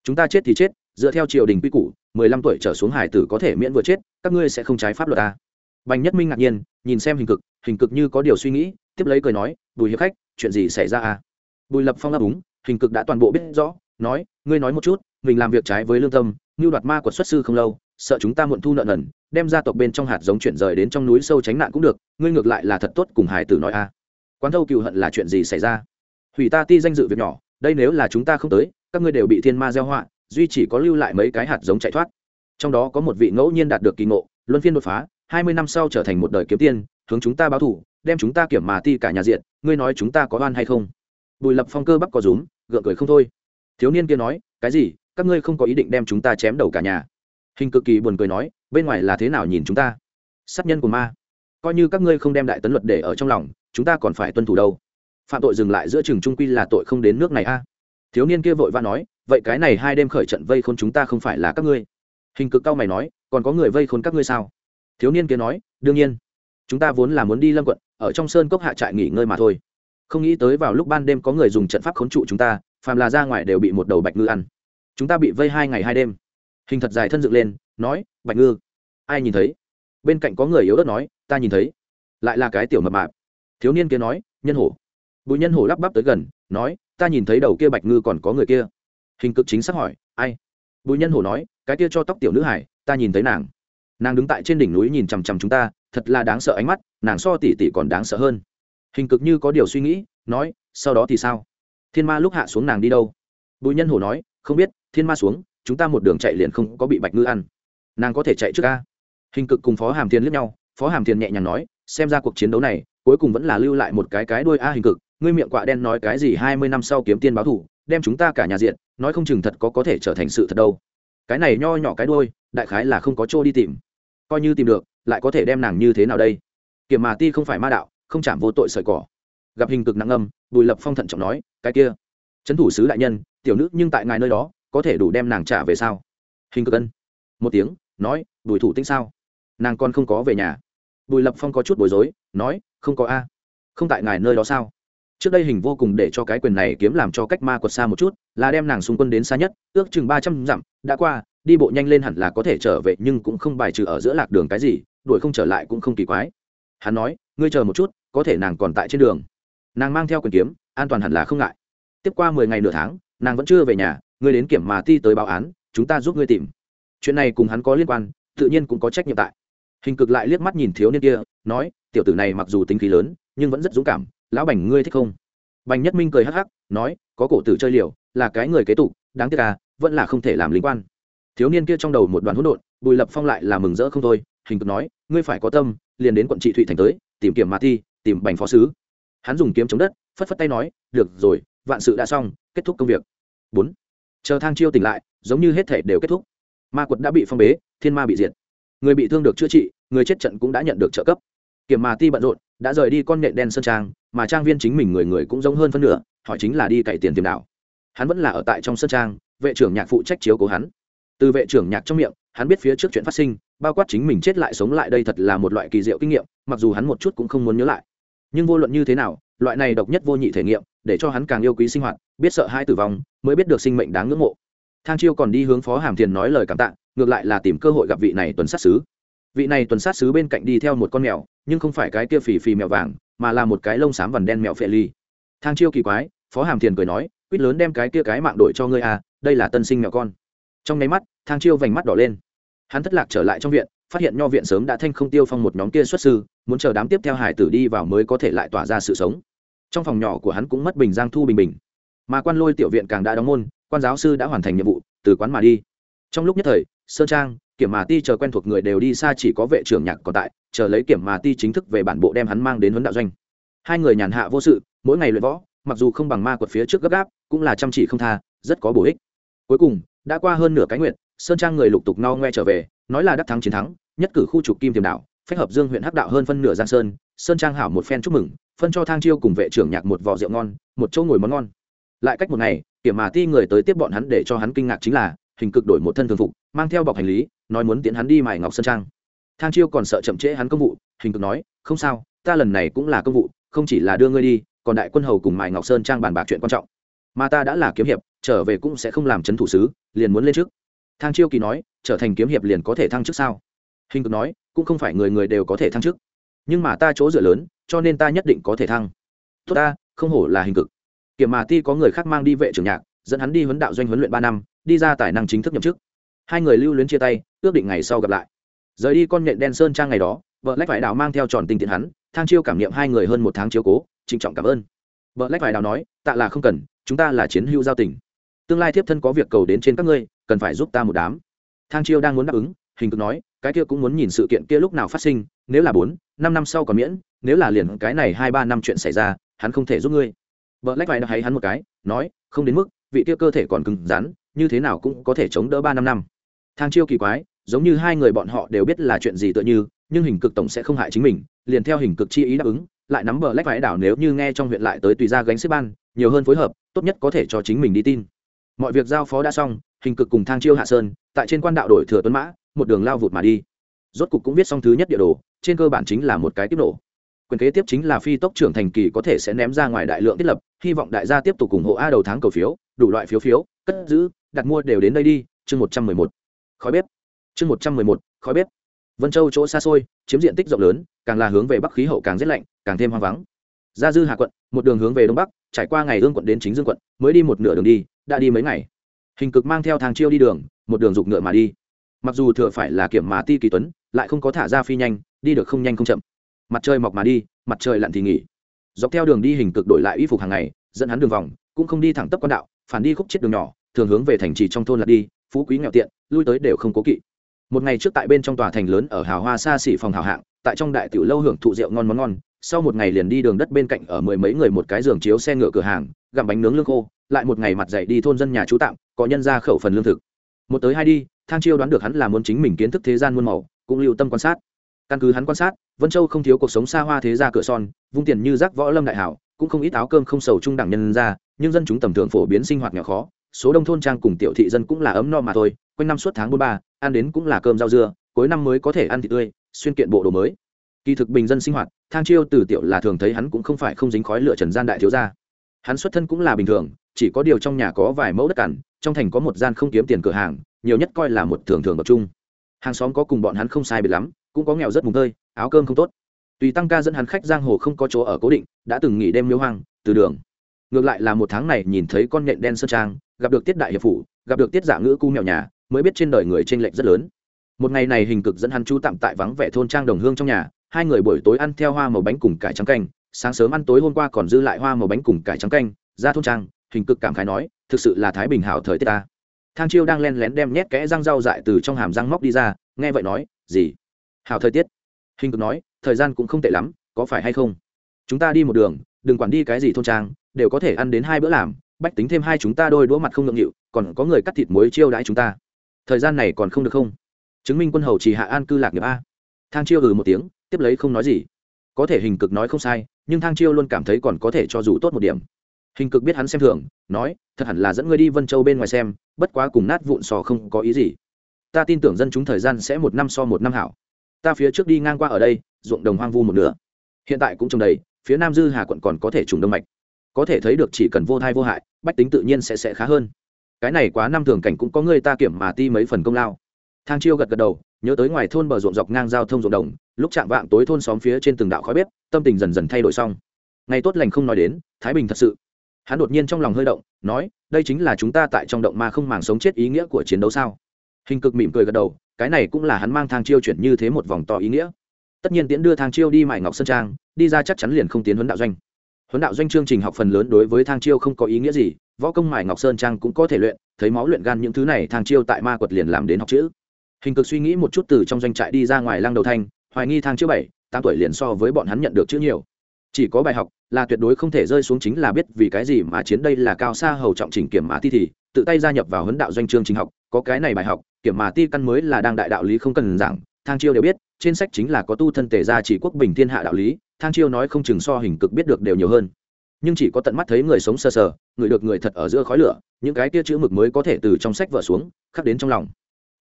Chúng ta chết thì chết, dựa theo triều đình quy củ, mười lăm tuổi trở xuống hải tử có thể miễn vừa chết, các ngươi sẽ không trái pháp luật ta. Bành nhất minh ngạc nhiên, nhìn xem hình cực hình cực như có điều suy nghĩ, tiếp lấy cười nói, bùi hiệp khách, chuyện gì xảy ra à? Bùi lập phong đáp đúng hình cực đã toàn bộ biết rõ, nói, ngươi nói một chút, mình làm việc trái với lương tâm như đoạt ma của xuất sư không lâu sợ chúng ta muộn thu nợ nần, đem gia tộc bên trong hạt giống chuyển rời đến trong núi sâu tránh nạn cũng được, ngươi ngược lại là thật tốt cùng hải tử nói a. Quán thâu cựu hận là chuyện gì xảy ra? Hủy ta ti danh dự việc nhỏ, đây nếu là chúng ta không tới, các ngươi đều bị thiên ma gieo họa, duy chỉ có lưu lại mấy cái hạt giống chạy thoát. Trong đó có một vị ngẫu nhiên đạt được kỳ ngộ, luân phiên đột phá, hai mươi năm sau trở thành một đời kiếm tiên, hướng chúng ta báo thủ đem chúng ta kiểm mà ti cả nhà diện, ngươi nói chúng ta có oan hay không? Bùi lập phong cơ bắp có rúm, gượng cười không thôi. Thiếu niên kia nói, cái gì? Các ngươi không có ý định đem chúng ta chém đầu cả nhà hình cực kỳ buồn cười nói, bên ngoài là thế nào nhìn chúng ta? Sát nhân của ma. Coi như các ngươi không đem đại tấn luật để ở trong lòng, chúng ta còn phải tuân thủ đâu? Phạm tội dừng lại giữa trường trung quy là tội không đến nước này a. Thiếu niên kia vội vã nói, vậy cái này hai đêm khởi trận vây khôn chúng ta không phải là các ngươi? Hình cực cao mày nói, còn có người vây khôn các ngươi sao? Thiếu niên kia nói, đương nhiên. Chúng ta vốn là muốn đi lâm quận, ở trong sơn cốc hạ trại nghỉ ngơi mà thôi. Không nghĩ tới vào lúc ban đêm có người dùng trận pháp khốn trụ chúng ta, phàm là ra ngoài đều bị một đầu bạch ngư ăn. Chúng ta bị vây hai ngày hai đêm hình thật dài thân dựng lên, nói, bạch ngư, ai nhìn thấy? Bên cạnh có người yếu ớt nói, ta nhìn thấy. Lại là cái tiểu mập mạp. Thiếu niên kia nói, nhân hổ. Bùi nhân hổ lắp bắp tới gần, nói, ta nhìn thấy đầu kia bạch ngư còn có người kia. Hình cực chính xác hỏi, ai? Bùi nhân hổ nói, cái kia cho tóc tiểu nữ hải, ta nhìn thấy nàng. Nàng đứng tại trên đỉnh núi nhìn chằm chằm chúng ta, thật là đáng sợ ánh mắt, nàng so tỉ tỉ còn đáng sợ hơn. Hình cực như có điều suy nghĩ, nói, sau đó thì sao? Thiên ma lúc hạ xuống nàng đi đâu? Bùi nhân hổ nói, không biết, thiên ma xuống chúng ta một đường chạy liền không có bị bạch ngư ăn. Nàng có thể chạy trước ca hình cực cùng phó hàm thiên lướt nhau, phó hàm thiên nhẹ nhàng nói, xem ra cuộc chiến đấu này, cuối cùng vẫn là lưu lại một cái cái đuôi a hình cực, ngươi miệng quạ đen nói cái gì hai mươi năm sau kiếm tiên báo thủ, đem chúng ta cả nhà diện nói không chừng thật có có thể trở thành sự thật đâu. Cái này nho nhỏ cái đuôi, đại khái là không có chỗ đi tìm. Coi như tìm được, lại có thể đem nàng như thế nào đây? Kiểm mà ti không phải ma đạo, không chạm vô tội sợi cỏ. Gặp hình cực nặng âm bùi lập phong thận trọng nói, cái kia, trấn thủ sứ đại nhân, tiểu nữ nhưng tại ngài nơi đó có thể đủ đem nàng trả về sao? Hình cực ân. Một tiếng, nói, bùi thủ tinh sao? Nàng còn không có về nhà. Bùi lập phong có chút bối rối, nói, không có a. Không tại ngài nơi đó sao? Trước đây hình vô cùng để cho cái quyền này kiếm làm cho cách ma quật xa một chút, là đem nàng xung quân đến xa nhất, ước chừng ba trăm dặm, đã qua, đi bộ nhanh lên hẳn là có thể trở về, nhưng cũng không bài trừ ở giữa lạc đường cái gì, đuổi không trở lại cũng không kỳ quái. Hắn nói, ngươi chờ một chút, có thể nàng còn tại trên đường. Nàng mang theo quyền kiếm, an toàn hẳn là không ngại. Tiếp qua mười ngày nửa tháng, nàng vẫn chưa về nhà ngươi đến kiểm mà ti tới báo án, chúng ta giúp ngươi tìm. Chuyện này cùng hắn có liên quan, tự nhiên cũng có trách nhiệm tại. Hình cực lại liếc mắt nhìn thiếu niên kia, nói, tiểu tử này mặc dù tính khí lớn, nhưng vẫn rất dũng cảm, lão bành ngươi thích không? Bành nhất minh cười hắc hắc, nói, có cổ tử chơi liều, là cái người kế tục, đáng tiếc à vẫn là không thể làm lính quan. Thiếu niên kia trong đầu một đoàn hỗn độn, bùi lập phong lại là mừng rỡ không thôi, hình cực nói, ngươi phải có tâm, liền đến quận trị thụy thành tới, tìm kiểm mà thi tìm bành phó sứ. Hắn dùng kiếm chống đất, phất phất tay nói, được rồi, vạn sự đã xong, kết thúc công việc. Bốn chờ thang chiêu tỉnh lại, giống như hết thể đều kết thúc. Ma quật đã bị phong bế, thiên ma bị diệt. Người bị thương được chữa trị, người chết trận cũng đã nhận được trợ cấp. Kiểm mà ti bận rộn, đã rời đi con nhện đen sơn trang, mà trang viên chính mình người người cũng giống hơn phân nửa họ chính là đi cậy tiền tiềm đảo hắn vẫn là ở tại trong sơn trang, vệ trưởng nhạc phụ trách chiếu cố hắn. Từ vệ trưởng nhạc trong miệng, hắn biết phía trước chuyện phát sinh, bao quát chính mình chết lại sống lại đây thật là một loại kỳ diệu kinh nghiệm, mặc dù hắn một chút cũng không muốn nhớ lại. Nhưng vô luận như thế nào, loại này độc nhất vô nhị thể nghiệm để cho hắn càng yêu quý sinh hoạt, biết sợ hai tử vong, mới biết được sinh mệnh đáng ngưỡng mộ. Thang chiêu còn đi hướng phó hàm thiền nói lời cảm tạ, ngược lại là tìm cơ hội gặp vị này tuần sát xứ vị này tuần sát xứ bên cạnh đi theo một con mèo, nhưng không phải cái kia phì phì mèo vàng, mà là một cái lông xám vằn đen mèo phệ ly. Thang chiêu kỳ quái, phó hàm thiền cười nói, quýt lớn đem cái kia cái mạng đổi cho ngươi à đây là tân sinh mèo con. Trong nháy mắt, thang chiêu vành mắt đỏ lên. Hắn thất lạc trở lại trong viện, phát hiện nho viện sớm đã thanh không tiêu phong một nhóm kia xuất sư, muốn chờ đám tiếp theo hải tử đi vào mới có thể lại tỏa ra sự sống trong phòng nhỏ của hắn cũng mất bình giang thu bình bình. Mà quan lôi tiểu viện càng đã đóng môn, quan giáo sư đã hoàn thành nhiệm vụ, từ quán mà đi. Trong lúc nhất thời, sơn trang, kiểm mà ti chờ quen thuộc người đều đi xa chỉ có vệ trưởng nhạc còn tại, chờ lấy kiểm mà ti chính thức về bản bộ đem hắn mang đến huấn đạo doanh. Hai người nhàn hạ vô sự, mỗi ngày luyện võ, mặc dù không bằng ma quật phía trước gấp gáp, cũng là chăm chỉ không tha, rất có bổ ích. Cuối cùng, đã qua hơn nửa cái nguyện, sơn trang người lục tục no ngoe trở về, nói là đắc thắng chiến thắng, nhất cử khu trục kim tiềm đạo, phách hợp dương huyện hắc đạo hơn phân nửa giang sơn. Sơn trang hảo một phen chúc mừng phân cho thang chiêu cùng vệ trưởng nhạc một vò rượu ngon, một chỗ ngồi món ngon. Lại cách một ngày, kiểm mà ti người tới tiếp bọn hắn để cho hắn kinh ngạc chính là, hình cực đổi một thân thường phục, mang theo bọc hành lý, nói muốn tiễn hắn đi mài ngọc sơn trang. Thang chiêu còn sợ chậm trễ hắn công vụ, hình cực nói, không sao, ta lần này cũng là công vụ, không chỉ là đưa ngươi đi, còn đại quân hầu cùng mài ngọc sơn trang bàn bạc chuyện quan trọng. Mà ta đã là kiếm hiệp, trở về cũng sẽ không làm chấn thủ sứ, liền muốn lên trước. Thang chiêu kỳ nói, trở thành kiếm hiệp liền có thể thăng chức sao? Hình cực nói, cũng không phải người người đều có thể thăng chức nhưng mà ta chỗ dựa lớn, cho nên ta nhất định có thể thăng. Tốt ta, không hổ là hình cực. Kiểm mà ti có người khác mang đi vệ trưởng nhạc, dẫn hắn đi huấn đạo doanh huấn luyện ba năm, đi ra tài năng chính thức nhậm chức. Hai người lưu luyến chia tay, ước định ngày sau gặp lại. Rời đi con nhện đen sơn trang ngày đó, vợ lách vải đào mang theo tròn tình tiện hắn, thang chiêu cảm nghiệm hai người hơn một tháng chiếu cố, trịnh trọng cảm ơn. Vợ lách vải đào nói, tạ là không cần, chúng ta là chiến hữu giao tình. Tương lai thiếp thân có việc cầu đến trên các ngươi, cần phải giúp ta một đám. Thang chiêu đang muốn đáp ứng, hình cực nói, cái kia cũng muốn nhìn sự kiện kia lúc nào phát sinh nếu là bốn, năm năm sau còn miễn, nếu là liền cái này hai ba năm chuyện xảy ra, hắn không thể giúp ngươi. Vợ lách vải đã hay hắn một cái, nói, không đến mức, vị kia cơ thể còn cứng rắn, như thế nào cũng có thể chống đỡ ba năm năm. Thang chiêu kỳ quái, giống như hai người bọn họ đều biết là chuyện gì tựa như, nhưng hình cực tổng sẽ không hại chính mình, liền theo hình cực chi ý đáp ứng, lại nắm bờ lách vải đảo nếu như nghe trong huyện lại tới tùy ra gánh xếp ban, nhiều hơn phối hợp, tốt nhất có thể cho chính mình đi tin. Mọi việc giao phó đã xong, hình cực cùng thang chiêu hạ sơn, tại trên quan đạo đổi thừa tuấn mã, một đường lao vụt mà đi rốt cục cũng viết xong thứ nhất địa đồ, trên cơ bản chính là một cái tiếp nổ. Quyền kế tiếp chính là phi tốc trưởng thành kỳ có thể sẽ ném ra ngoài đại lượng thiết lập, hy vọng đại gia tiếp tục ủng hộ a đầu tháng cầu phiếu, đủ loại phiếu phiếu, cất giữ, đặt mua đều đến đây đi, chương một trăm mười một. Khói bếp. Chương một trăm mười một, khói bếp. Vân châu chỗ xa xôi, chiếm diện tích rộng lớn, càng là hướng về bắc khí hậu càng rét lạnh, càng thêm hoang vắng. Gia dư hà quận, một đường hướng về đông bắc, trải qua ngày hương quận đến chính dương quận, mới đi một nửa đường đi, đã đi mấy ngày. Hình cực mang theo thang chiêu đi đường, một đường dục ngựa mà đi mặc dù thừa phải là kiểm mà ti kỳ tuấn, lại không có thả ra phi nhanh, đi được không nhanh không chậm. Mặt trời mọc mà đi, mặt trời lặn thì nghỉ. Dọc theo đường đi hình cực đổi lại y phục hàng ngày, dẫn hắn đường vòng, cũng không đi thẳng tấp con đạo, phản đi khúc chết đường nhỏ, thường hướng về thành trì trong thôn lật đi, phú quý nghèo tiện, lui tới đều không cố kỵ. Một ngày trước tại bên trong tòa thành lớn ở hào hoa xa xỉ phòng hào hạng, tại trong đại tiểu lâu hưởng thụ rượu ngon món ngon, sau một ngày liền đi đường đất bên cạnh ở mười mấy người một cái giường chiếu xe ngựa cửa hàng, gặm bánh nướng lương khô, lại một ngày mặt dậy đi thôn dân nhà trú tạm, có nhân ra khẩu phần lương thực. Một tới hai đi thang chiêu đoán được hắn là muốn chính mình kiến thức thế gian muôn màu, cũng lưu tâm quan sát. Căn cứ hắn quan sát, vân châu không thiếu cuộc sống xa hoa thế gia cửa son, vung tiền như rác võ lâm đại hảo, cũng không ít áo cơm không sầu trung đẳng nhân ra, nhưng dân chúng tầm thường phổ biến sinh hoạt nghèo khó, số đông thôn trang cùng tiểu thị dân cũng là ấm no mà thôi, quanh năm suốt tháng bốn ba, ăn đến cũng là cơm rau dưa, cuối năm mới có thể ăn thịt tươi, xuyên kiện bộ đồ mới. Kỳ thực bình dân sinh hoạt, thang chiêu từ tiểu là thường thấy hắn cũng không phải không dính khói lửa trần gian đại thiếu gia. Hắn xuất thân cũng là bình thường chỉ có điều trong nhà có vài mẫu đất cằn, trong thành có một gian không kiếm tiền cửa hàng, nhiều nhất coi là một thường thường tập trung hàng xóm có cùng bọn hắn không sai biệt lắm, cũng có nghèo rất mùng tơi, áo cơm không tốt. Tùy tăng ca dẫn hắn khách giang hồ không có chỗ ở cố định, đã từng nghỉ đêm miếu hoang, từ đường. Ngược lại là một tháng này nhìn thấy con nhện đen sơn trang, gặp được tiết đại hiệp phủ, gặp được tiết giả ngữ cu mèo nhà, mới biết trên đời người t r ê n lệch rất lớn. Một ngày này hình cực dẫn hắn chú tạm tại vắng vẻ thôn trang đồng hương trong nhà, hai người buổi tối ăn theo hoa màu bánh cùng cải trắng canh, sáng sớm ăn tối hôm qua còn dư lại hoa màu bánh cùng cải trắng canh, ra thôn trang hình cực cảm khái nói, thực sự là thái bình hảo thời tiết ta. Thang chiêu đang len lén đem nhét kẽ răng rau dại từ trong hàm răng móc đi ra, nghe vậy nói, gì? Hảo thời tiết? Hình cực nói, thời gian cũng không tệ lắm, có phải hay không? Chúng ta đi một đường, đừng quản đi cái gì thôn trang, đều có thể ăn đến hai bữa làm, bách tính thêm hai chúng ta đôi đũa mặt không ngượng nghịu, còn có người cắt thịt muối chiêu đãi chúng ta. Thời gian này còn không được không? Chứng minh quân hầu chỉ hạ an cư lạc nghiệp a. Thang chiêu ừ một tiếng, tiếp lấy không nói gì. Có thể hình cực nói không sai, nhưng thang chiêu luôn cảm thấy còn có thể cho dù tốt một điểm hình cực biết hắn xem thường, nói, thật hẳn là dẫn ngươi đi vân châu bên ngoài xem, bất quá cùng nát vụn sò không có ý gì. Ta tin tưởng dân chúng thời gian sẽ một năm so một năm hảo. Ta phía trước đi ngang qua ở đây, ruộng đồng hoang vu một nửa. Hiện tại cũng trồng đầy, phía nam dư hà quận còn có thể trùng đông mạch. Có thể thấy được chỉ cần vô thai vô hại, bách tính tự nhiên sẽ sẽ khá hơn. Cái này quá năm thường cảnh cũng có người ta kiểm mà ti mấy phần công lao. Thang chiêu gật gật đầu, nhớ tới ngoài thôn bờ ruộng dọc ngang giao thông ruộng đồng, lúc chạm vạng tối thôn xóm phía trên từng đạo khói bếp, tâm tình dần dần thay đổi xong. Ngày tốt lành không nói đến, thái bình thật sự hắn đột nhiên trong lòng hơi động, nói, đây chính là chúng ta tại trong động mà không màng sống chết ý nghĩa của chiến đấu sao? Hình cực mỉm cười gật đầu, cái này cũng là hắn mang thang chiêu chuyển như thế một vòng to ý nghĩa. Tất nhiên tiễn đưa thang chiêu đi mải ngọc sơn trang, đi ra chắc chắn liền không tiến huấn đạo doanh. Huấn đạo doanh chương trình học phần lớn đối với thang chiêu không có ý nghĩa gì, võ công mải ngọc sơn trang cũng có thể luyện, thấy máu luyện gan những thứ này thang chiêu tại ma quật liền làm đến học chữ. Hình cực suy nghĩ một chút từ trong doanh trại đi ra ngoài lăng đầu thanh hoài nghi thang chiêu bảy, tám tuổi liền so với bọn hắn nhận được chữ nhiều chỉ có bài học là tuyệt đối không thể rơi xuống chính là biết vì cái gì mà chiến đây là cao xa hầu trọng chỉnh kiểm mã ti thì, tự tay gia nhập vào huấn đạo doanh chương trình học, có cái này bài học, kiểm mã ti căn mới là đang đại đạo lý không cần giảng, thang chiêu đều biết, trên sách chính là có tu thân tề gia chỉ quốc bình thiên hạ đạo lý, thang chiêu nói không chừng so hình cực biết được đều nhiều hơn. Nhưng chỉ có tận mắt thấy người sống sờ sờ, người được người thật ở giữa khói lửa, những cái kia chữ mực mới có thể từ trong sách vở xuống, khắc đến trong lòng.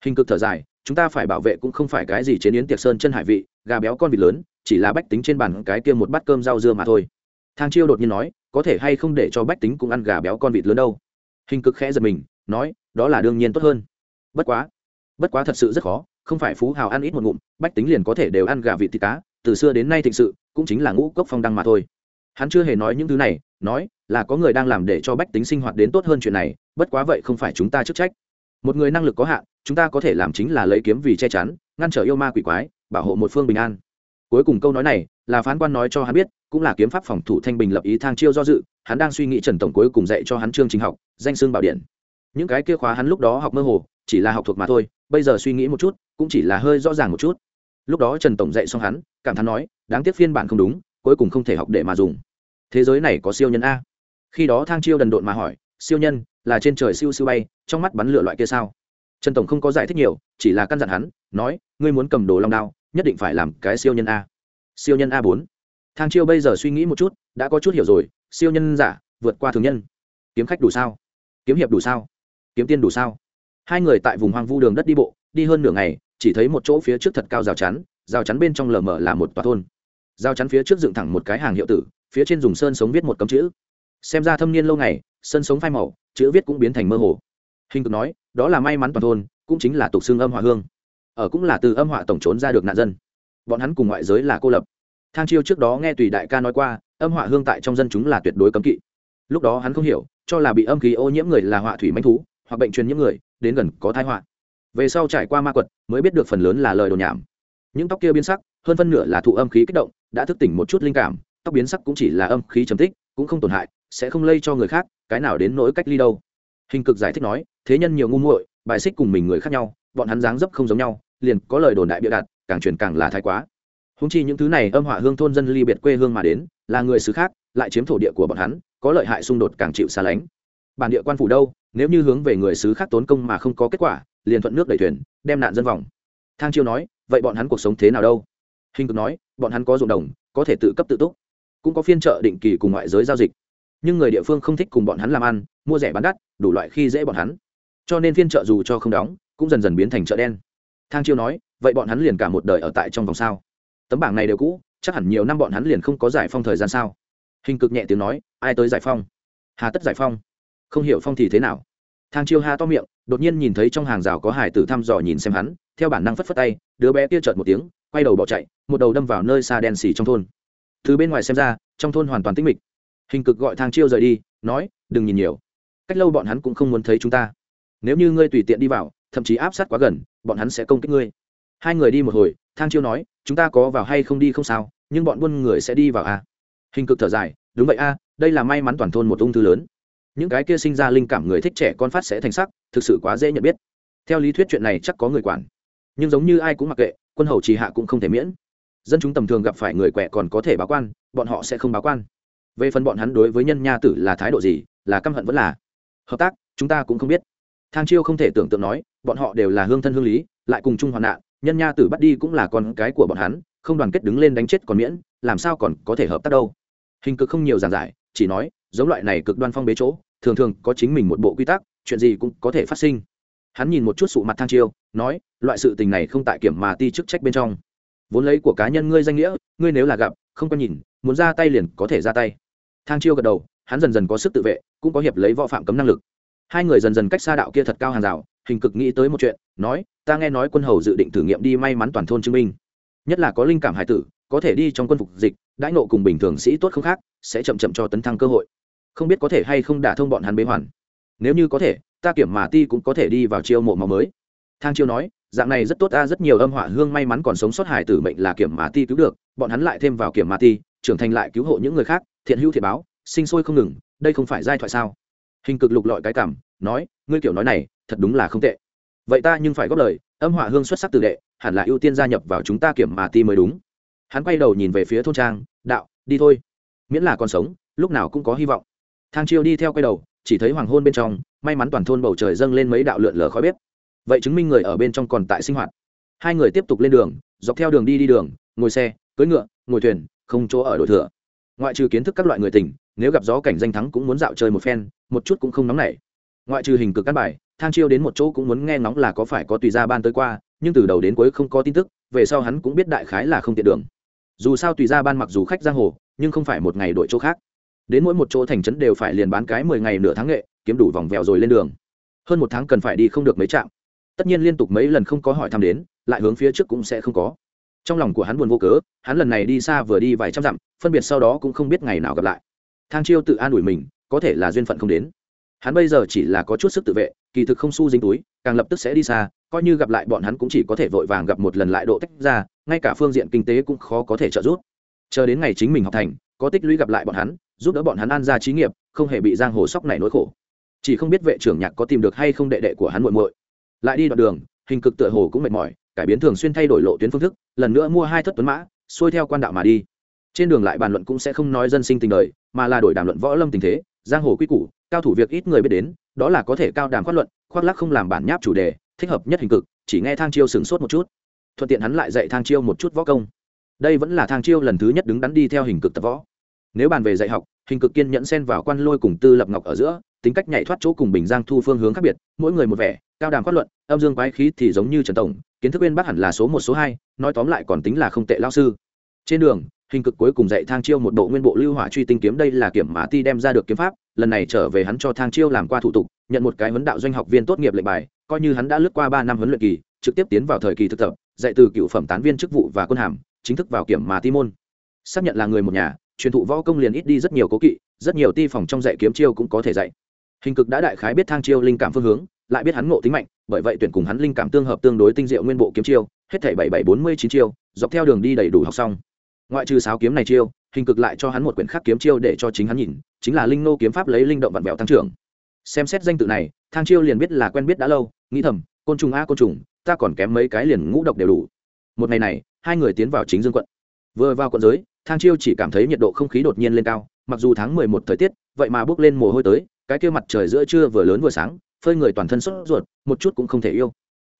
Hình cực thở dài, chúng ta phải bảo vệ cũng không phải cái gì chế biến tiệc sơn chân hải vị, gà béo con vịt lớn chỉ là bách tính trên bàn cái kia một bát cơm rau dưa mà thôi. Thang chiêu đột nhiên nói, có thể hay không để cho bách tính cũng ăn gà béo con vịt lớn đâu? Hình cực khẽ giật mình, nói, đó là đương nhiên tốt hơn. Bất quá bất quá thật sự rất khó, không phải phú hào ăn ít một ngụm, bách tính liền có thể đều ăn gà vịt thịt cá, từ xưa đến nay thịnh sự, cũng chính là ngũ cốc phong đăng mà thôi. Hắn chưa hề nói những thứ này, nói là có người đang làm để cho bách tính sinh hoạt đến tốt hơn chuyện này, bất quá vậy không phải chúng ta chức trách. Một người năng lực có hạn, chúng ta có thể làm chính là lấy kiếm vì che chắn, ngăn trở yêu ma quỷ quái, bảo hộ một phương bình an cuối cùng câu nói này, là phán quan nói cho hắn biết, cũng là kiếm pháp phòng thủ thanh bình lập ý thang chiêu do dự, hắn đang suy nghĩ trần tổng cuối cùng dạy cho hắn chương trình học, danh xương bảo điện. Những cái kia khóa hắn lúc đó học mơ hồ, chỉ là học thuộc mà thôi, bây giờ suy nghĩ một chút, cũng chỉ là hơi rõ ràng một chút. Lúc đó trần tổng dạy xong hắn, cảm thán nói, đáng tiếc phiên bản không đúng, cuối cùng không thể học để mà dùng. Thế giới này có siêu nhân a. Khi đó thang chiêu đần độn mà hỏi, siêu nhân, là trên trời siêu siêu bay, trong mắt bắn lửa loại kia sao? Trần tổng không có giải thích nhiều, chỉ là căn dặn hắn, nói, ngươi muốn cầm đồ long đao nhất định phải làm cái siêu nhân a. Siêu nhân a bốn. Thang chiêu bây giờ suy nghĩ một chút, đã có chút hiểu rồi, siêu nhân giả, vượt qua thường nhân. Kiếm khách đủ sao? Kiếm hiệp đủ sao? Kiếm tiên đủ sao? Hai người tại vùng hoang vu đường đất đi bộ, đi hơn nửa ngày, chỉ thấy một chỗ phía trước thật cao rào chắn rào chắn bên trong lờ mờ là một tòa thôn. Rào chắn phía trước dựng thẳng một cái hàng hiệu tử, phía trên dùng sơn sống viết một cấm chữ. Xem ra thâm niên lâu ngày, sơn sống phai màu, chữ viết cũng biến thành mơ hồ. Hình cực nói, đó là may mắn toàn thôn, cũng chính là tục xương âm hòa hương ở cũng là từ âm họa tổng trốn ra được nạn dân. Bọn hắn cùng ngoại giới là cô lập. Thang chiêu trước đó nghe tùy đại ca nói qua, âm họa hương tại trong dân chúng là tuyệt đối cấm kỵ. Lúc đó hắn không hiểu, cho là bị âm khí ô nhiễm người là họa thủy manh thú, hoặc bệnh truyền nhiễm người, đến gần có thai họa. Về sau trải qua ma quật, mới biết được phần lớn là lời đồn nhảm. Những tóc kia biến sắc, hơn phân nửa là thụ âm khí kích động, đã thức tỉnh một chút linh cảm, tóc biến sắc cũng chỉ là âm khí trầm tích, cũng không tổn hại, sẽ không lây cho người khác, cái nào đến nỗi cách ly đâu. Hình cực giải thích nói, thế nhân nhiều ngu muội, bài xích cùng mình người khác nhau bọn hắn dáng dấp không giống nhau, liền có lời đồn đại bịa đặt, càng truyền càng là thái quá. Húng chi những thứ này âm hỏa hương thôn dân ly biệt quê hương mà đến, là người xứ khác, lại chiếm thổ địa của bọn hắn, có lợi hại xung đột càng chịu xa lánh. Bản địa quan phủ đâu, nếu như hướng về người xứ khác tốn công mà không có kết quả, liền thuận nước đẩy thuyền, đem nạn dân vòng. Thang chiêu nói, vậy bọn hắn cuộc sống thế nào đâu? Hình cực nói, bọn hắn có ruộng đồng, có thể tự cấp tự túc, cũng có phiên trợ định kỳ cùng ngoại giới giao dịch. Nhưng người địa phương không thích cùng bọn hắn làm ăn, mua rẻ bán đắt, đủ loại khi dễ bọn hắn. Cho nên phiên trợ dù cho không đóng cũng dần dần biến thành chợ đen. Thang chiêu nói, vậy bọn hắn liền cả một đời ở tại trong vòng sao? Tấm bảng này đều cũ, chắc hẳn nhiều năm bọn hắn liền không có giải phong thời gian sao? Hình cực nhẹ tiếng nói, ai tới giải phong? Hà tất giải phong. Không hiểu phong thì thế nào? Thang chiêu ha to miệng, đột nhiên nhìn thấy trong hàng rào có hải tử thăm dò nhìn xem hắn, theo bản năng phất phất tay, đứa bé kia chợt một tiếng, quay đầu bỏ chạy, một đầu đâm vào nơi xa đen xì trong thôn. Từ bên ngoài xem ra, trong thôn hoàn toàn tĩnh mịch. Hình cực gọi thang chiêu rời đi, nói, đừng nhìn nhiều. Cách lâu bọn hắn cũng không muốn thấy chúng ta. Nếu như ngươi tùy tiện đi vào thậm chí áp sát quá gần bọn hắn sẽ công kích ngươi. Hai người đi một hồi thang chiêu nói chúng ta có vào hay không đi không sao nhưng bọn buôn người sẽ đi vào a à? hình cực thở dài đúng vậy a à, đây là may mắn toàn thôn một ung thư lớn. Những cái kia sinh ra linh cảm người thích trẻ con phát sẽ thành sắc thực sự quá dễ nhận biết. Theo lý thuyết chuyện này chắc có người quản. Nhưng giống như ai cũng mặc kệ quân hầu trì hạ cũng không thể miễn. Dân chúng tầm thường gặp phải người quẻ còn có thể báo quan bọn họ sẽ không báo quan. Về phần bọn hắn đối với nhân nha tử là thái độ gì là căm hận vẫn là. Hợp tác chúng ta cũng không biết thang chiêu không thể tưởng tượng nói, bọn họ đều là hương thân hương lý, lại cùng chung hoạn nạn, nhân nha tử bắt đi cũng là con cái của bọn hắn, không đoàn kết đứng lên đánh chết còn miễn, làm sao còn có thể hợp tác đâu. Hình cực không nhiều giảng giải, chỉ nói, giống loại này cực đoan phong bế chỗ, thường thường có chính mình một bộ quy tắc, chuyện gì cũng có thể phát sinh. Hắn nhìn một chút sụ mặt thang chiêu, nói, loại sự tình này không tại kiểm mà ti chức trách bên trong. Vốn lấy của cá nhân ngươi danh nghĩa, ngươi nếu là gặp, không có nhìn, muốn ra tay liền có thể ra tay. Thang chiêu gật đầu, hắn dần dần có sức tự vệ, cũng có hiệp lấy võ phạm cấm năng lực hai người dần dần cách xa đạo kia thật cao hàng rào, hình cực nghĩ tới một chuyện, nói, ta nghe nói quân hầu dự định thử nghiệm đi may mắn toàn thôn chứng minh. Nhất là có linh cảm hải tử, có thể đi trong quân phục dịch, đãi nộ cùng bình thường sĩ tốt không khác, sẽ chậm chậm cho tấn thăng cơ hội. Không biết có thể hay không đả thông bọn hắn bế hoàn. Nếu như có thể, ta kiểm mà ti cũng có thể đi vào chiêu mộ màu mới. Thang chiêu nói, dạng này rất tốt, ta rất nhiều âm họa hương may mắn còn sống sót hải tử mệnh là kiểm mà ti cứu được, bọn hắn lại thêm vào kiểm mà ti, trưởng thành lại cứu hộ những người khác, thiện hữu thiệt báo, sinh sôi không ngừng, đây không phải giai thoại sao? Hình cực lục lọi cái cảm, nói, ngươi kiểu nói này, thật đúng là không tệ. Vậy ta nhưng phải góp lời, âm họa hương xuất sắc từ đệ, hẳn là ưu tiên gia nhập vào chúng ta kiểm mà ti mới đúng. Hắn quay đầu nhìn về phía thôn trang, đạo, đi thôi. Miễn là còn sống, lúc nào cũng có hy vọng. Thang chiêu đi theo quay đầu, chỉ thấy hoàng hôn bên trong, may mắn toàn thôn bầu trời dâng lên mấy đạo lượn lờ khói bếp. Vậy chứng minh người ở bên trong còn tại sinh hoạt. Hai người tiếp tục lên đường, dọc theo đường đi đi đường, ngồi xe, cưỡi ngựa, ngồi thuyền, không chỗ ở đổi thừa. Ngoại trừ kiến thức các loại người tình nếu gặp gió cảnh danh thắng cũng muốn dạo chơi một phen, một chút cũng không nóng nảy. Ngoại trừ hình cực căn bài, thang chiêu đến một chỗ cũng muốn nghe ngóng là có phải có tùy gia ban tới qua, nhưng từ đầu đến cuối không có tin tức, về sau hắn cũng biết đại khái là không tiện đường. Dù sao tùy gia ban mặc dù khách giang hồ, nhưng không phải một ngày đổi chỗ khác. Đến mỗi một chỗ thành trấn đều phải liền bán cái mười ngày nửa tháng nghệ, kiếm đủ vòng vèo rồi lên đường. Hơn một tháng cần phải đi không được mấy trạm. Tất nhiên liên tục mấy lần không có hỏi thăm đến, lại hướng phía trước cũng sẽ không có. Trong lòng của hắn buồn vô cớ, hắn lần này đi xa vừa đi vài trăm dặm, phân biệt sau đó cũng không biết ngày nào gặp lại thang chiêu tự an ủi mình, có thể là duyên phận không đến. Hắn bây giờ chỉ là có chút sức tự vệ, kỳ thực không su dính túi, càng lập tức sẽ đi xa, coi như gặp lại bọn hắn cũng chỉ có thể vội vàng gặp một lần lại độ tách ra, ngay cả phương diện kinh tế cũng khó có thể trợ giúp. Chờ đến ngày chính mình học thành, có tích lũy gặp lại bọn hắn, giúp đỡ bọn hắn an ra trí nghiệp, không hề bị giang hồ sóc này nỗi khổ. Chỉ không biết vệ trưởng nhạc có tìm được hay không đệ đệ của hắn muội muội. Lại đi đoạn đường, hình cực tựa hồ cũng mệt mỏi, cải biến thường xuyên thay đổi lộ tuyến phương thức, lần nữa mua hai thất tuấn mã, xuôi theo quan đạo mà đi trên đường lại bàn luận cũng sẽ không nói dân sinh tình đời, mà là đổi đàm luận võ lâm tình thế, giang hồ quy củ, cao thủ việc ít người biết đến, đó là có thể cao đàm khoát luận, khoác lắc không làm bản nháp chủ đề, thích hợp nhất hình cực, chỉ nghe thang chiêu sửng sốt một chút. Thuận tiện hắn lại dạy thang chiêu một chút võ công. Đây vẫn là thang chiêu lần thứ nhất đứng đắn đi theo hình cực tập võ. Nếu bàn về dạy học, hình cực kiên nhẫn xen vào quan lôi cùng tư lập ngọc ở giữa, tính cách nhảy thoát chỗ cùng bình giang thu phương hướng khác biệt, mỗi người một vẻ, cao đàm khoát luận, âm dương quái khí thì giống như trần tổng, kiến thức bên bác hẳn là số một, số hai, nói tóm lại còn tính là không tệ lao sư. Trên đường hình cực cuối cùng dạy thang chiêu một bộ nguyên bộ lưu hỏa truy tinh kiếm đây là kiểm mã ti đem ra được kiếm pháp, lần này trở về hắn cho thang chiêu làm qua thủ tục, nhận một cái huấn đạo doanh học viên tốt nghiệp lệnh bài, coi như hắn đã lướt qua ba năm huấn luyện kỳ, trực tiếp tiến vào thời kỳ thực tập, dạy từ cựu phẩm tán viên chức vụ và quân hàm, chính thức vào kiểm mã ti môn. Xác nhận là người một nhà, truyền thụ võ công liền ít đi rất nhiều cố kỵ, rất nhiều ti phòng trong dạy kiếm chiêu cũng có thể dạy. Hình cực đã đại khái biết thang chiêu linh cảm phương hướng, lại biết hắn ngộ tính mạnh, bởi vậy tuyển cùng hắn linh cảm tương hợp tương đối tinh diệu nguyên bộ kiếm chiêu, hết thảy bảy bảy bốn mươi chín chiêu, dọc theo đường đi đầy đủ học xong ngoại trừ sáo kiếm này chiêu, hình cực lại cho hắn một quyển khác kiếm chiêu để cho chính hắn nhìn, chính là linh nô kiếm pháp lấy linh động vặn vẹo tăng trưởng. Xem xét danh tự này, thang chiêu liền biết là quen biết đã lâu, nghĩ thầm, côn trùng a, côn trùng, ta còn kém mấy cái liền ngũ độc đều đủ. Một ngày này, hai người tiến vào chính dương quận. Vừa vào quận giới, thang chiêu chỉ cảm thấy nhiệt độ không khí đột nhiên lên cao, mặc dù tháng mười một thời tiết, vậy mà bước lên mồ hôi tới, cái kia mặt trời giữa trưa vừa lớn vừa sáng, phơi người toàn thân sốt ruột, một chút cũng không thể yêu.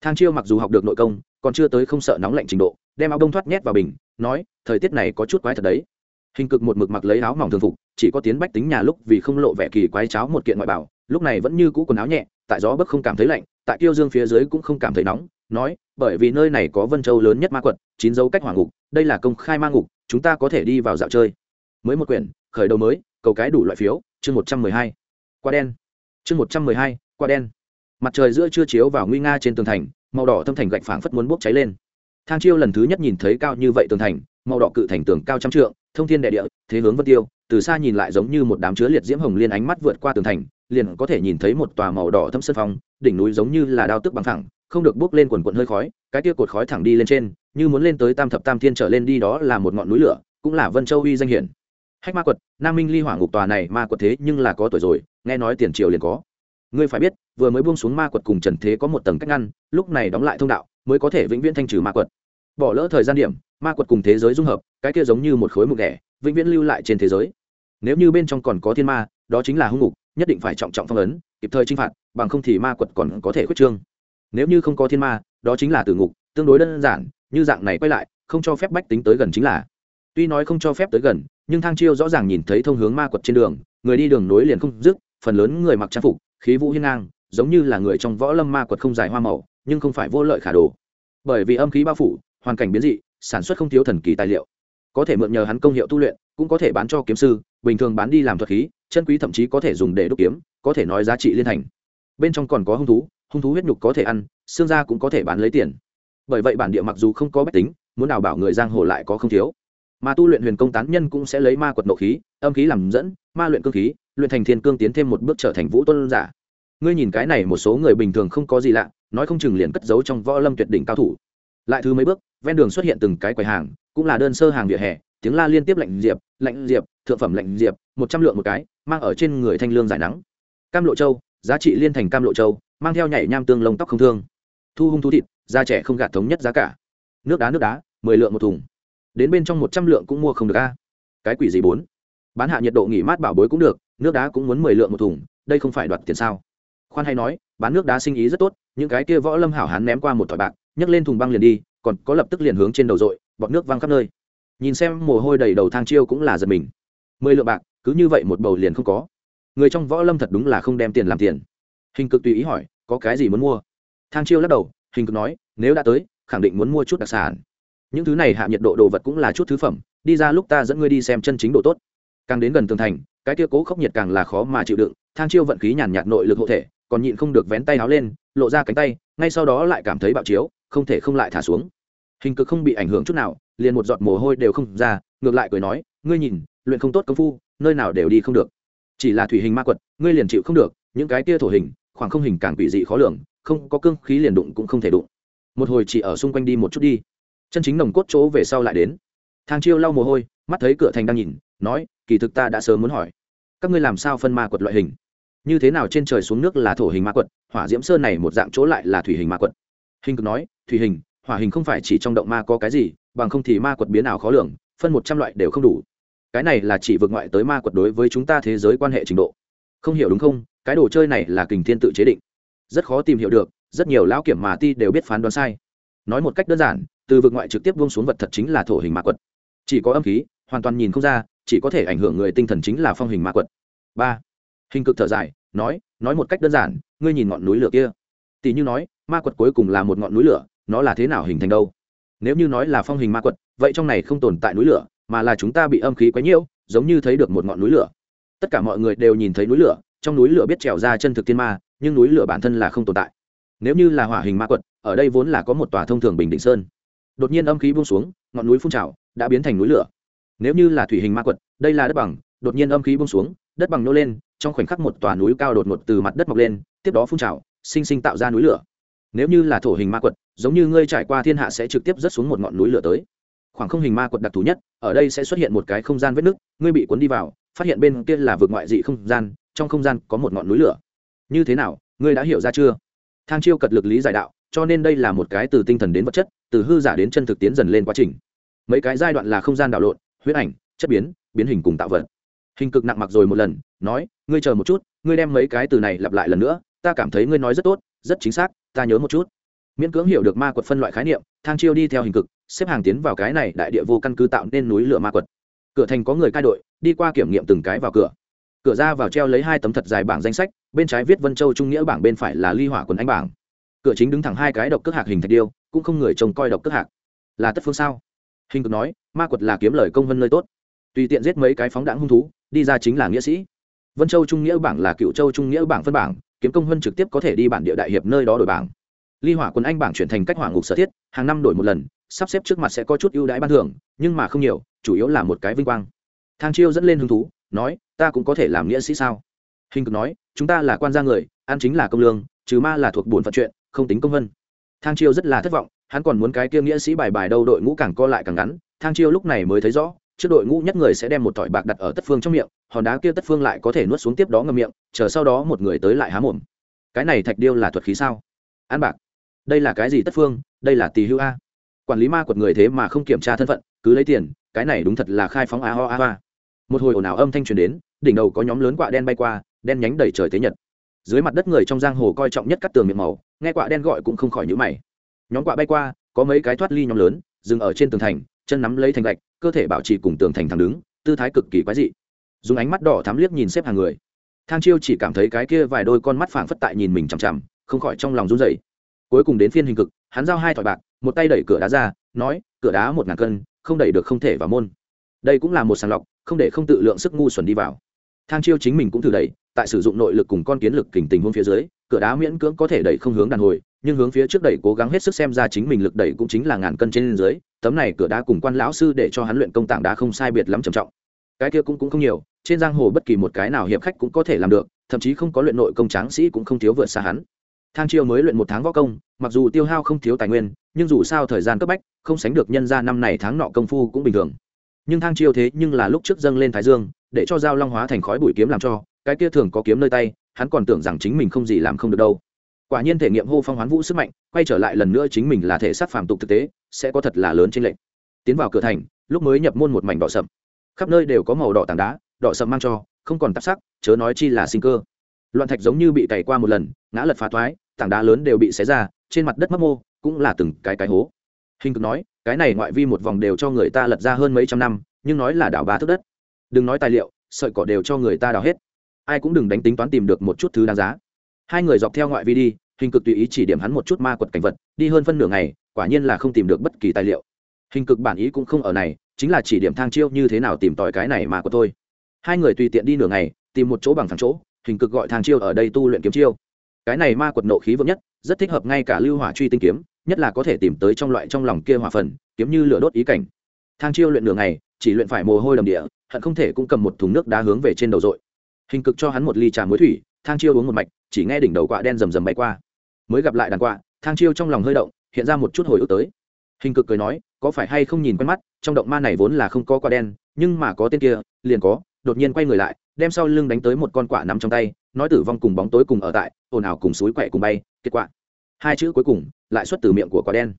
Thang chiêu mặc dù học được nội công, còn chưa tới không sợ nóng lạnh trình độ đem áo đông thoát nhét vào bình, nói, thời tiết này có chút quái thật đấy. Hình cực một mực mặc lấy áo mỏng thường phục, chỉ có tiến bách tính nhà lúc vì không lộ vẻ kỳ quái cháo một kiện ngoại bảo, lúc này vẫn như cũ quần áo nhẹ, tại gió bấc không cảm thấy lạnh, tại kiêu dương phía dưới cũng không cảm thấy nóng, nói, bởi vì nơi này có vân châu lớn nhất ma quật, chín dấu cách hoàng ngục, đây là công khai ma ngục, chúng ta có thể đi vào dạo chơi. Mới một quyển, khởi đầu mới, cầu cái đủ loại phiếu, chương một trăm mười hai, qua đen. Chương một trăm mười hai, qua đen. Mặt trời giữa chưa chiếu vào nguy nga trên tường thành, màu đỏ thâm thành gạch phảng phất muốn bốc cháy lên thang chiêu lần thứ nhất nhìn thấy cao như vậy tường thành, màu đỏ cự thành tường cao trăm trượng, thông thiên đệ địa, thế hướng vân tiêu, từ xa nhìn lại giống như một đám chứa liệt diễm hồng liên ánh mắt vượt qua tường thành, liền có thể nhìn thấy một tòa màu đỏ thâm sân phong, đỉnh núi giống như là đao tức bằng thẳng, không được bước lên quần quần hơi khói, cái kia cột khói thẳng đi lên trên, như muốn lên tới tam thập tam thiên trở lên đi đó là một ngọn núi lửa, cũng là vân châu uy danh hiển. Hách ma quật, nam minh ly hỏa ngục tòa này ma quật thế nhưng là có tuổi rồi, nghe nói tiền triều liền có. Ngươi phải biết, vừa mới buông xuống ma quật cùng trần thế có một tầng cách ngăn, lúc này đóng lại thông đạo mới có thể vĩnh viễn thanh trừ ma quật. Bỏ lỡ thời gian điểm, ma quật cùng thế giới dung hợp, cái kia giống như một khối mục đẻ, vĩnh viễn lưu lại trên thế giới. Nếu như bên trong còn có thiên ma, đó chính là hung ngục, nhất định phải trọng trọng phong ấn, kịp thời chinh phạt, bằng không thì ma quật còn có thể khuyết trương. Nếu như không có thiên ma, đó chính là tử ngục, tương đối đơn giản, như dạng này quay lại, không cho phép bách tính tới gần chính là. Tuy nói không cho phép tới gần, nhưng thang chiêu rõ ràng nhìn thấy thông hướng ma quật trên đường, người đi đường nối liền không dứt, phần lớn người mặc trang phục, khí vũ hiên ngang, giống như là người trong võ lâm ma quật không dài hoa màu nhưng không phải vô lợi khả đồ. Bởi vì âm khí bao phủ, hoàn cảnh biến dị, sản xuất không thiếu thần kỳ tài liệu. Có thể mượn nhờ hắn công hiệu tu luyện, cũng có thể bán cho kiếm sư, bình thường bán đi làm thuật khí, chân quý thậm chí có thể dùng để đúc kiếm, có thể nói giá trị liên thành. Bên trong còn có hung thú hung thú huyết nhục có thể ăn, xương da cũng có thể bán lấy tiền. Bởi vậy bản địa mặc dù không có bách tính, muốn đào bảo người giang hồ lại có không thiếu. Mà tu luyện huyền công tán nhân cũng sẽ lấy ma quật nộ khí, âm khí làm dẫn, ma luyện cương khí, luyện thành thiên cương tiến thêm một bước trở thành vũ tôn giả. Ngươi nhìn cái này một số người bình thường không có gì lạ nói không chừng liền cất giấu trong võ lâm tuyệt đỉnh cao thủ. Lại thứ mấy bước, ven đường xuất hiện từng cái quầy hàng, cũng là đơn sơ hàng vỉa hè, tiếng la liên tiếp lạnh diệp lạnh diệp, thượng phẩm lạnh diệp, một trăm lượng một cái, mang ở trên người thanh lương giải nắng. Cam lộ châu, giá trị liên thành cam lộ châu, mang theo nhảy nham tương lông tóc không thương. Thu hung thú thịt, da trẻ không gạt thống nhất giá cả. Nước đá nước đá, mười lượng một thùng. Đến bên trong một trăm lượng cũng mua không được a. Cái quỷ gì bốn? Bán hạ nhiệt độ nghỉ mát bảo bối cũng được, nước đá cũng muốn mười lượng một thùng, đây không phải đoạt tiền sao? Khoan hay nói, bán nước đá sinh ý rất tốt, những cái kia võ lâm hảo hán ném qua một thỏi bạc, nhấc lên thùng băng liền đi, còn có lập tức liền hướng trên đầu dội, bọt nước văng khắp nơi. Nhìn xem mồ hôi đầy đầu thang chiêu cũng là giật mình. Mười lượng bạc, cứ như vậy một bầu liền không có. Người trong võ lâm thật đúng là không đem tiền làm tiền. Hình cực tùy ý hỏi, có cái gì muốn mua? Thang chiêu lắc đầu, hình cực nói, nếu đã tới, khẳng định muốn mua chút đặc sản. Những thứ này hạ nhiệt độ đồ vật cũng là chút thứ phẩm, đi ra lúc ta dẫn ngươi đi xem chân chính độ tốt. Càng đến gần tường thành, cái kia cố khốc nhiệt càng là khó mà chịu đựng, thang chiêu vận khí nhàn nhạt nội lực hộ thể còn nhịn không được vén tay áo lên, lộ ra cánh tay, ngay sau đó lại cảm thấy bạo chiếu, không thể không lại thả xuống. Hình cực không bị ảnh hưởng chút nào, liền một giọt mồ hôi đều không ra, ngược lại cười nói, ngươi nhìn, luyện không tốt công phu, nơi nào đều đi không được. Chỉ là thủy hình ma quật, ngươi liền chịu không được, những cái kia thổ hình, khoảng không hình càng quỷ dị khó lường, không có cương khí liền đụng cũng không thể đụng. Một hồi chỉ ở xung quanh đi một chút đi. Chân chính nồng cốt chỗ về sau lại đến. Thang chiêu lau mồ hôi, mắt thấy cửa thành đang nhìn, nói, kỳ thực ta đã sớm muốn hỏi, các ngươi làm sao phân ma quật loại hình? Như thế nào trên trời xuống nước là thổ hình ma quật, hỏa diễm sơn này một dạng chỗ lại là thủy hình ma quật. Hình cực nói, thủy hình, hỏa hình không phải chỉ trong động ma có cái gì, bằng không thì ma quật biến nào khó lường, phân một trăm loại đều không đủ. Cái này là chỉ vượt ngoại tới ma quật đối với chúng ta thế giới quan hệ trình độ. Không hiểu đúng không? Cái đồ chơi này là kình thiên tự chế định. Rất khó tìm hiểu được, rất nhiều lão kiểm mà ti đều biết phán đoán sai. Nói một cách đơn giản, từ vực ngoại trực tiếp buông xuống vật thật chính là thổ hình ma quật. Chỉ có âm khí, hoàn toàn nhìn không ra, chỉ có thể ảnh hưởng người tinh thần chính là phong hình ma quật. Ba hình cực thở dài, nói nói một cách đơn giản, ngươi nhìn ngọn núi lửa kia. Tỷ như nói, ma quật cuối cùng là một ngọn núi lửa, nó là thế nào hình thành đâu? Nếu như nói là phong hình ma quật, vậy trong này không tồn tại núi lửa, mà là chúng ta bị âm khí quấy nhiễu, giống như thấy được một ngọn núi lửa. Tất cả mọi người đều nhìn thấy núi lửa, trong núi lửa biết trèo ra chân thực tiên ma, nhưng núi lửa bản thân là không tồn tại. Nếu như là hỏa hình ma quật, ở đây vốn là có một tòa thông thường bình định sơn. Đột nhiên âm khí buông xuống, ngọn núi phun trào, đã biến thành núi lửa. Nếu như là thủy hình ma quật, đây là đất bằng, đột nhiên âm khí buông xuống, đất bằng nô lên trong khoảnh khắc một tòa núi cao đột ngột từ mặt đất mọc lên, tiếp đó phun trào, sinh sinh tạo ra núi lửa. Nếu như là thổ hình ma quật, giống như ngươi trải qua thiên hạ sẽ trực tiếp rớt xuống một ngọn núi lửa tới. Khoảng không hình ma quật đặc thù nhất, ở đây sẽ xuất hiện một cái không gian vết nứt, ngươi bị cuốn đi vào, phát hiện bên kia là vực ngoại dị không gian, trong không gian có một ngọn núi lửa. Như thế nào, ngươi đã hiểu ra chưa? Thang chiêu cật lực lý giải đạo, cho nên đây là một cái từ tinh thần đến vật chất, từ hư giả đến chân thực tiến dần lên quá trình. Mấy cái giai đoạn là không gian đảo lộn, huyết ảnh, chất biến biến hình cùng tạo vật hình cực nặng mặc rồi một lần, nói, ngươi chờ một chút, ngươi đem mấy cái từ này lặp lại lần nữa, ta cảm thấy ngươi nói rất tốt, rất chính xác, ta nhớ một chút. Miễn cưỡng hiểu được ma quật phân loại khái niệm, thang chiêu đi theo hình cực, xếp hàng tiến vào cái này đại địa vô căn cứ tạo nên núi lửa ma quật. Cửa thành có người cai đội, đi qua kiểm nghiệm từng cái vào cửa. Cửa ra vào treo lấy hai tấm thật dài bảng danh sách, bên trái viết vân châu trung nghĩa bảng, bên phải là ly hỏa quần anh bảng. Cửa chính đứng thẳng hai cái độc cước hạc hình thạch điêu, cũng không người trông coi độc cước hạc. Là tất phương sao? Hình cực nói, ma quật là kiếm lời công vân nơi tốt. Tùy tiện giết mấy cái phóng đạn hung thú đi ra chính là nghĩa sĩ. Vân châu trung nghĩa bảng là cựu châu trung nghĩa bảng phân bảng, kiếm công huân trực tiếp có thể đi bản địa đại hiệp nơi đó đổi bảng. Ly hỏa quân anh bảng chuyển thành cách hỏa ngục sở thiết, hàng năm đổi một lần, sắp xếp trước mặt sẽ có chút ưu đãi ban thưởng, nhưng mà không nhiều, chủ yếu là một cái vinh quang. Thang chiêu dẫn lên hứng thú, nói, ta cũng có thể làm nghĩa sĩ sao? Hình cực nói, chúng ta là quan gia người, ăn chính là công lương, trừ ma là thuộc bổn phận chuyện, không tính công vân. Thang chiêu rất là thất vọng, hắn còn muốn cái kia nghĩa sĩ bài bài đâu đội ngũ càng co lại càng ngắn, thang chiêu lúc này mới thấy rõ trước đội ngũ nhất người sẽ đem một tỏi bạc đặt ở tất phương trong miệng, hòn đá kia tất phương lại có thể nuốt xuống tiếp đó ngâm miệng, chờ sau đó một người tới lại há mồm. Cái này thạch điêu là thuật khí sao? An bạc. Đây là cái gì tất phương? Đây là tỳ hưu a. Quản lý ma quật người thế mà không kiểm tra thân phận, cứ lấy tiền, cái này đúng thật là khai phóng a ho a hoa. Một hồi ồn ào âm thanh truyền đến, đỉnh đầu có nhóm lớn quạ đen bay qua, đen nhánh đầy trời tế nhật. Dưới mặt đất người trong giang hồ coi trọng nhất các tường miệng màu, nghe quạ đen gọi cũng không khỏi nhữ mày. Nhóm quạ bay qua, có mấy cái thoát ly nhóm lớn, dừng ở trên tường thành, chân nắm lấy thành gạch cơ thể bảo trì cùng tường thành thẳng đứng, tư thái cực kỳ quái dị. Dùng ánh mắt đỏ thắm liếc nhìn xếp hàng người. Thang chiêu chỉ cảm thấy cái kia vài đôi con mắt phảng phất tại nhìn mình chằm chằm, không khỏi trong lòng run rẩy. Cuối cùng đến phiên hình cực, hắn giao hai thỏi bạc, một tay đẩy cửa đá ra, nói, cửa đá một ngàn cân, không đẩy được không thể vào môn. Đây cũng là một sàng lọc, không để không tự lượng sức ngu xuẩn đi vào. Thang chiêu chính mình cũng thử đẩy, tại sử dụng nội lực cùng con kiến lực kình tình huống phía dưới, cửa đá miễn cưỡng có thể đẩy không hướng đàn hồi nhưng hướng phía trước đẩy cố gắng hết sức xem ra chính mình lực đẩy cũng chính là ngàn cân trên dưới, tấm này cửa đá cùng quan lão sư để cho hắn luyện công tảng đá không sai biệt lắm trầm trọng. Cái kia cũng cũng không nhiều, trên giang hồ bất kỳ một cái nào hiệp khách cũng có thể làm được, thậm chí không có luyện nội công tráng sĩ cũng không thiếu vượt xa hắn. Thang chiêu mới luyện một tháng võ công, mặc dù tiêu hao không thiếu tài nguyên, nhưng dù sao thời gian cấp bách, không sánh được nhân ra năm này tháng nọ công phu cũng bình thường. Nhưng thang chiêu thế nhưng là lúc trước dâng lên thái dương, để cho dao long hóa thành khói bụi kiếm làm cho, cái kia thường có kiếm nơi tay, hắn còn tưởng rằng chính mình không gì làm không được đâu quả nhiên thể nghiệm hô phong hoán vũ sức mạnh, quay trở lại lần nữa chính mình là thể sát phàm tục thực tế, sẽ có thật là lớn trên lệnh tiến vào cửa thành, lúc mới nhập môn một mảnh đỏ sậm. Khắp nơi đều có màu đỏ tảng đá, đỏ sậm mang cho, không còn tạp sắc, chớ nói chi là sinh cơ. Loạn thạch giống như bị cày qua một lần, ngã lật phá thoái, tảng đá lớn đều bị xé ra, trên mặt đất mấp mô, cũng là từng cái cái hố. Hình cực nói, cái này ngoại vi một vòng đều cho người ta lật ra hơn mấy trăm năm, nhưng nói là đảo ba thước đất. Đừng nói tài liệu, sợi cỏ đều cho người ta đào hết. Ai cũng đừng đánh tính toán tìm được một chút thứ đáng giá hai người dọc theo ngoại vi đi, hình cực tùy ý chỉ điểm hắn một chút ma quật cảnh vật, đi hơn phân nửa ngày, quả nhiên là không tìm được bất kỳ tài liệu. Hình cực bản ý cũng không ở này, chính là chỉ điểm thang chiêu như thế nào tìm tòi cái này mà của tôi hai người tùy tiện đi nửa ngày, tìm một chỗ bằng thẳng chỗ, hình cực gọi thang chiêu ở đây tu luyện kiếm chiêu. Cái này ma quật nộ khí vững nhất, rất thích hợp ngay cả lưu hỏa truy tinh kiếm, nhất là có thể tìm tới trong loại trong lòng kia hỏa phần, kiếm như lửa đốt ý cảnh. Thang chiêu luyện nửa ngày, chỉ luyện phải mồ hôi đầm địa, hận không thể cũng cầm một thùng nước đá hướng về trên đầu dội. Hình cực cho hắn một ly trà muối thủy, thang chiêu uống một mạch chỉ nghe đỉnh đầu quạ đen rầm rầm bay qua. Mới gặp lại đàn quạ, thang chiêu trong lòng hơi động, hiện ra một chút hồi ức tới. Hình cực cười nói, có phải hay không nhìn quen mắt, trong động ma này vốn là không có quạ đen, nhưng mà có tên kia, liền có, đột nhiên quay người lại, đem sau lưng đánh tới một con quạ nằm trong tay, nói tử vong cùng bóng tối cùng ở tại, ồn ào cùng suối quẹ cùng bay, kết quả. Hai chữ cuối cùng, lại xuất từ miệng của quả đen.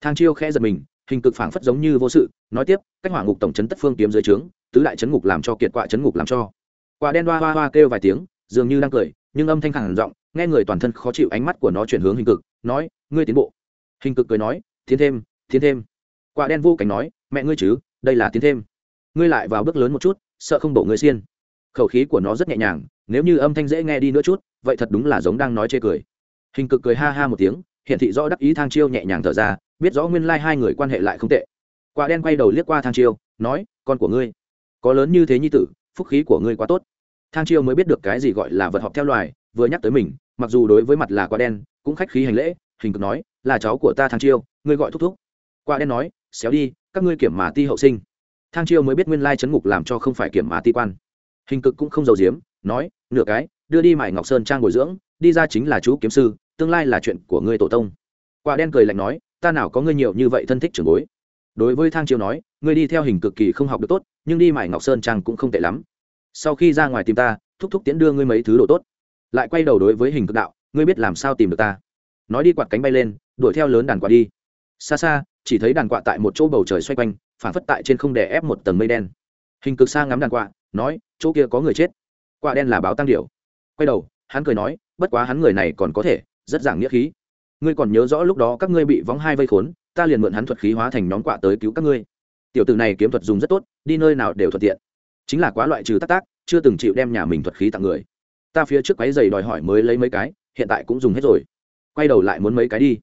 Thang chiêu khẽ giật mình, hình cực phảng phất giống như vô sự, nói tiếp, cách hỏa ngục tổng trấn tất phương kiếm dưới trướng, tứ đại trấn ngục làm cho kiệt quạ trấn ngục làm cho. Quả đen hoa hoa hoa kêu vài tiếng, dường như đang cười nhưng âm thanh khẳng giọng, nghe người toàn thân khó chịu ánh mắt của nó chuyển hướng hình cực, nói, ngươi tiến bộ. Hình cực cười nói, tiến thêm tiến thêm. Quả đen vô cảnh nói, mẹ ngươi chứ, đây là tiến thêm. Ngươi lại vào bước lớn một chút, sợ không bổ ngươi xiên. Khẩu khí của nó rất nhẹ nhàng, nếu như âm thanh dễ nghe đi nữa chút, vậy thật đúng là giống đang nói chê cười. Hình cực cười ha ha một tiếng, hiện thị rõ đắc ý thang chiêu nhẹ nhàng thở ra, biết rõ nguyên lai hai người quan hệ lại không tệ. Quả đen quay đầu liếc qua thang chiêu, nói, con của ngươi, có lớn như thế nhi tử, phúc khí của ngươi quá tốt thang chiêu mới biết được cái gì gọi là vật học theo loài, vừa nhắc tới mình, mặc dù đối với mặt là quả đen, cũng khách khí hành lễ, hình cực nói, là cháu của ta thang chiêu, ngươi gọi thúc thúc. Quả đen nói, xéo đi, các ngươi kiểm mà ti hậu sinh. Thang chiêu mới biết nguyên lai chấn ngục làm cho không phải kiểm mà ti quan. Hình cực cũng không giàu giếm, nói, nửa cái, đưa đi mải ngọc sơn trang bồi dưỡng, đi ra chính là chú kiếm sư, tương lai là chuyện của ngươi tổ tông. Quả đen cười lạnh nói, ta nào có ngươi nhiều như vậy thân thích trưởng bối. Đối với thang chiêu nói, ngươi đi theo hình cực kỳ không học được tốt, nhưng đi mải ngọc sơn trang cũng không tệ lắm sau khi ra ngoài tìm ta, thúc thúc tiễn đưa ngươi mấy thứ đồ tốt. Lại quay đầu đối với hình cực đạo, ngươi biết làm sao tìm được ta. Nói đi quạt cánh bay lên, đuổi theo lớn đàn quạ đi. Xa xa, chỉ thấy đàn quạ tại một chỗ bầu trời xoay quanh phản phất tại trên không đè ép một tầng mây đen. Hình cực xa ngắm đàn quạ, nói, chỗ kia có người chết. Quạ đen là báo tăng điệu quay đầu, hắn cười nói, bất quá hắn người này còn có thể, rất giảng nghĩa khí. Ngươi còn nhớ rõ lúc đó các ngươi bị vóng hai vây khốn, ta liền mượn hắn thuật khí hóa thành nhóm quạ tới cứu các ngươi. Tiểu tử này kiếm thuật dùng rất tốt, đi nơi nào đều thuận tiện chính là quá loại trừ tác tác, chưa từng chịu đem nhà mình thuật khí tặng người. Ta phía trước quái giày đòi hỏi mới lấy mấy cái, hiện tại cũng dùng hết rồi. Quay đầu lại muốn mấy cái đi.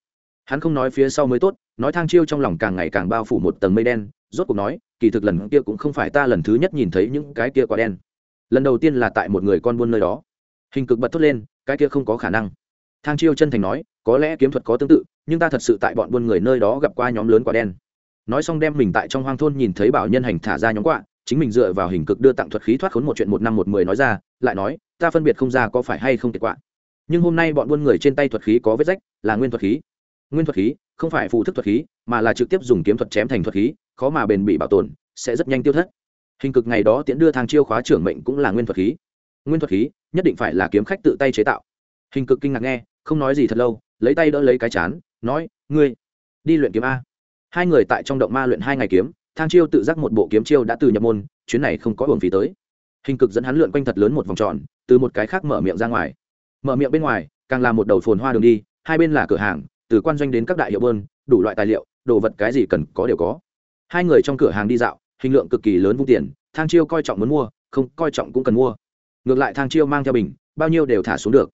Hắn không nói phía sau mới tốt, nói thang chiêu trong lòng càng ngày càng bao phủ một tầng mây đen, rốt cuộc nói, kỳ thực lần kia cũng không phải ta lần thứ nhất nhìn thấy những cái kia quá đen. Lần đầu tiên là tại một người con buôn nơi đó. Hình cực bật thốt lên, cái kia không có khả năng. Thang chiêu chân thành nói, có lẽ kiếm thuật có tương tự, nhưng ta thật sự tại bọn buôn người nơi đó gặp qua nhóm lớn quả đen. Nói xong đem mình tại trong hoang thôn nhìn thấy bảo nhân hành thả ra nhóm quạ chính mình dựa vào hình cực đưa tặng thuật khí thoát khốn một chuyện một năm một mười nói ra, lại nói, ta phân biệt không ra có phải hay không kết quả. Nhưng hôm nay bọn buôn người trên tay thuật khí có vết rách, là nguyên thuật khí. Nguyên thuật khí, không phải phụ thức thuật khí, mà là trực tiếp dùng kiếm thuật chém thành thuật khí, khó mà bền bị bảo tồn, sẽ rất nhanh tiêu thất. Hình cực ngày đó tiễn đưa thang chiêu khóa trưởng mệnh cũng là nguyên thuật khí. Nguyên thuật khí, nhất định phải là kiếm khách tự tay chế tạo. Hình cực kinh ngạc nghe, không nói gì thật lâu, lấy tay đỡ lấy cái chán, nói, ngươi, đi luyện kiếm a. Hai người tại trong động ma luyện hai ngày kiếm thang chiêu tự giác một bộ kiếm chiêu đã từ nhập môn, chuyến này không có hưởng phí tới. Hình cực dẫn hắn lượn quanh thật lớn một vòng tròn, từ một cái khác mở miệng ra ngoài. Mở miệng bên ngoài, càng là một đầu phồn hoa đường đi, hai bên là cửa hàng, từ quan doanh đến các đại hiệu bơn đủ loại tài liệu, đồ vật cái gì cần có đều có. Hai người trong cửa hàng đi dạo, hình lượng cực kỳ lớn vung tiền, thang chiêu coi trọng muốn mua, không coi trọng cũng cần mua. Ngược lại thang chiêu mang theo bình, bao nhiêu đều thả xuống được.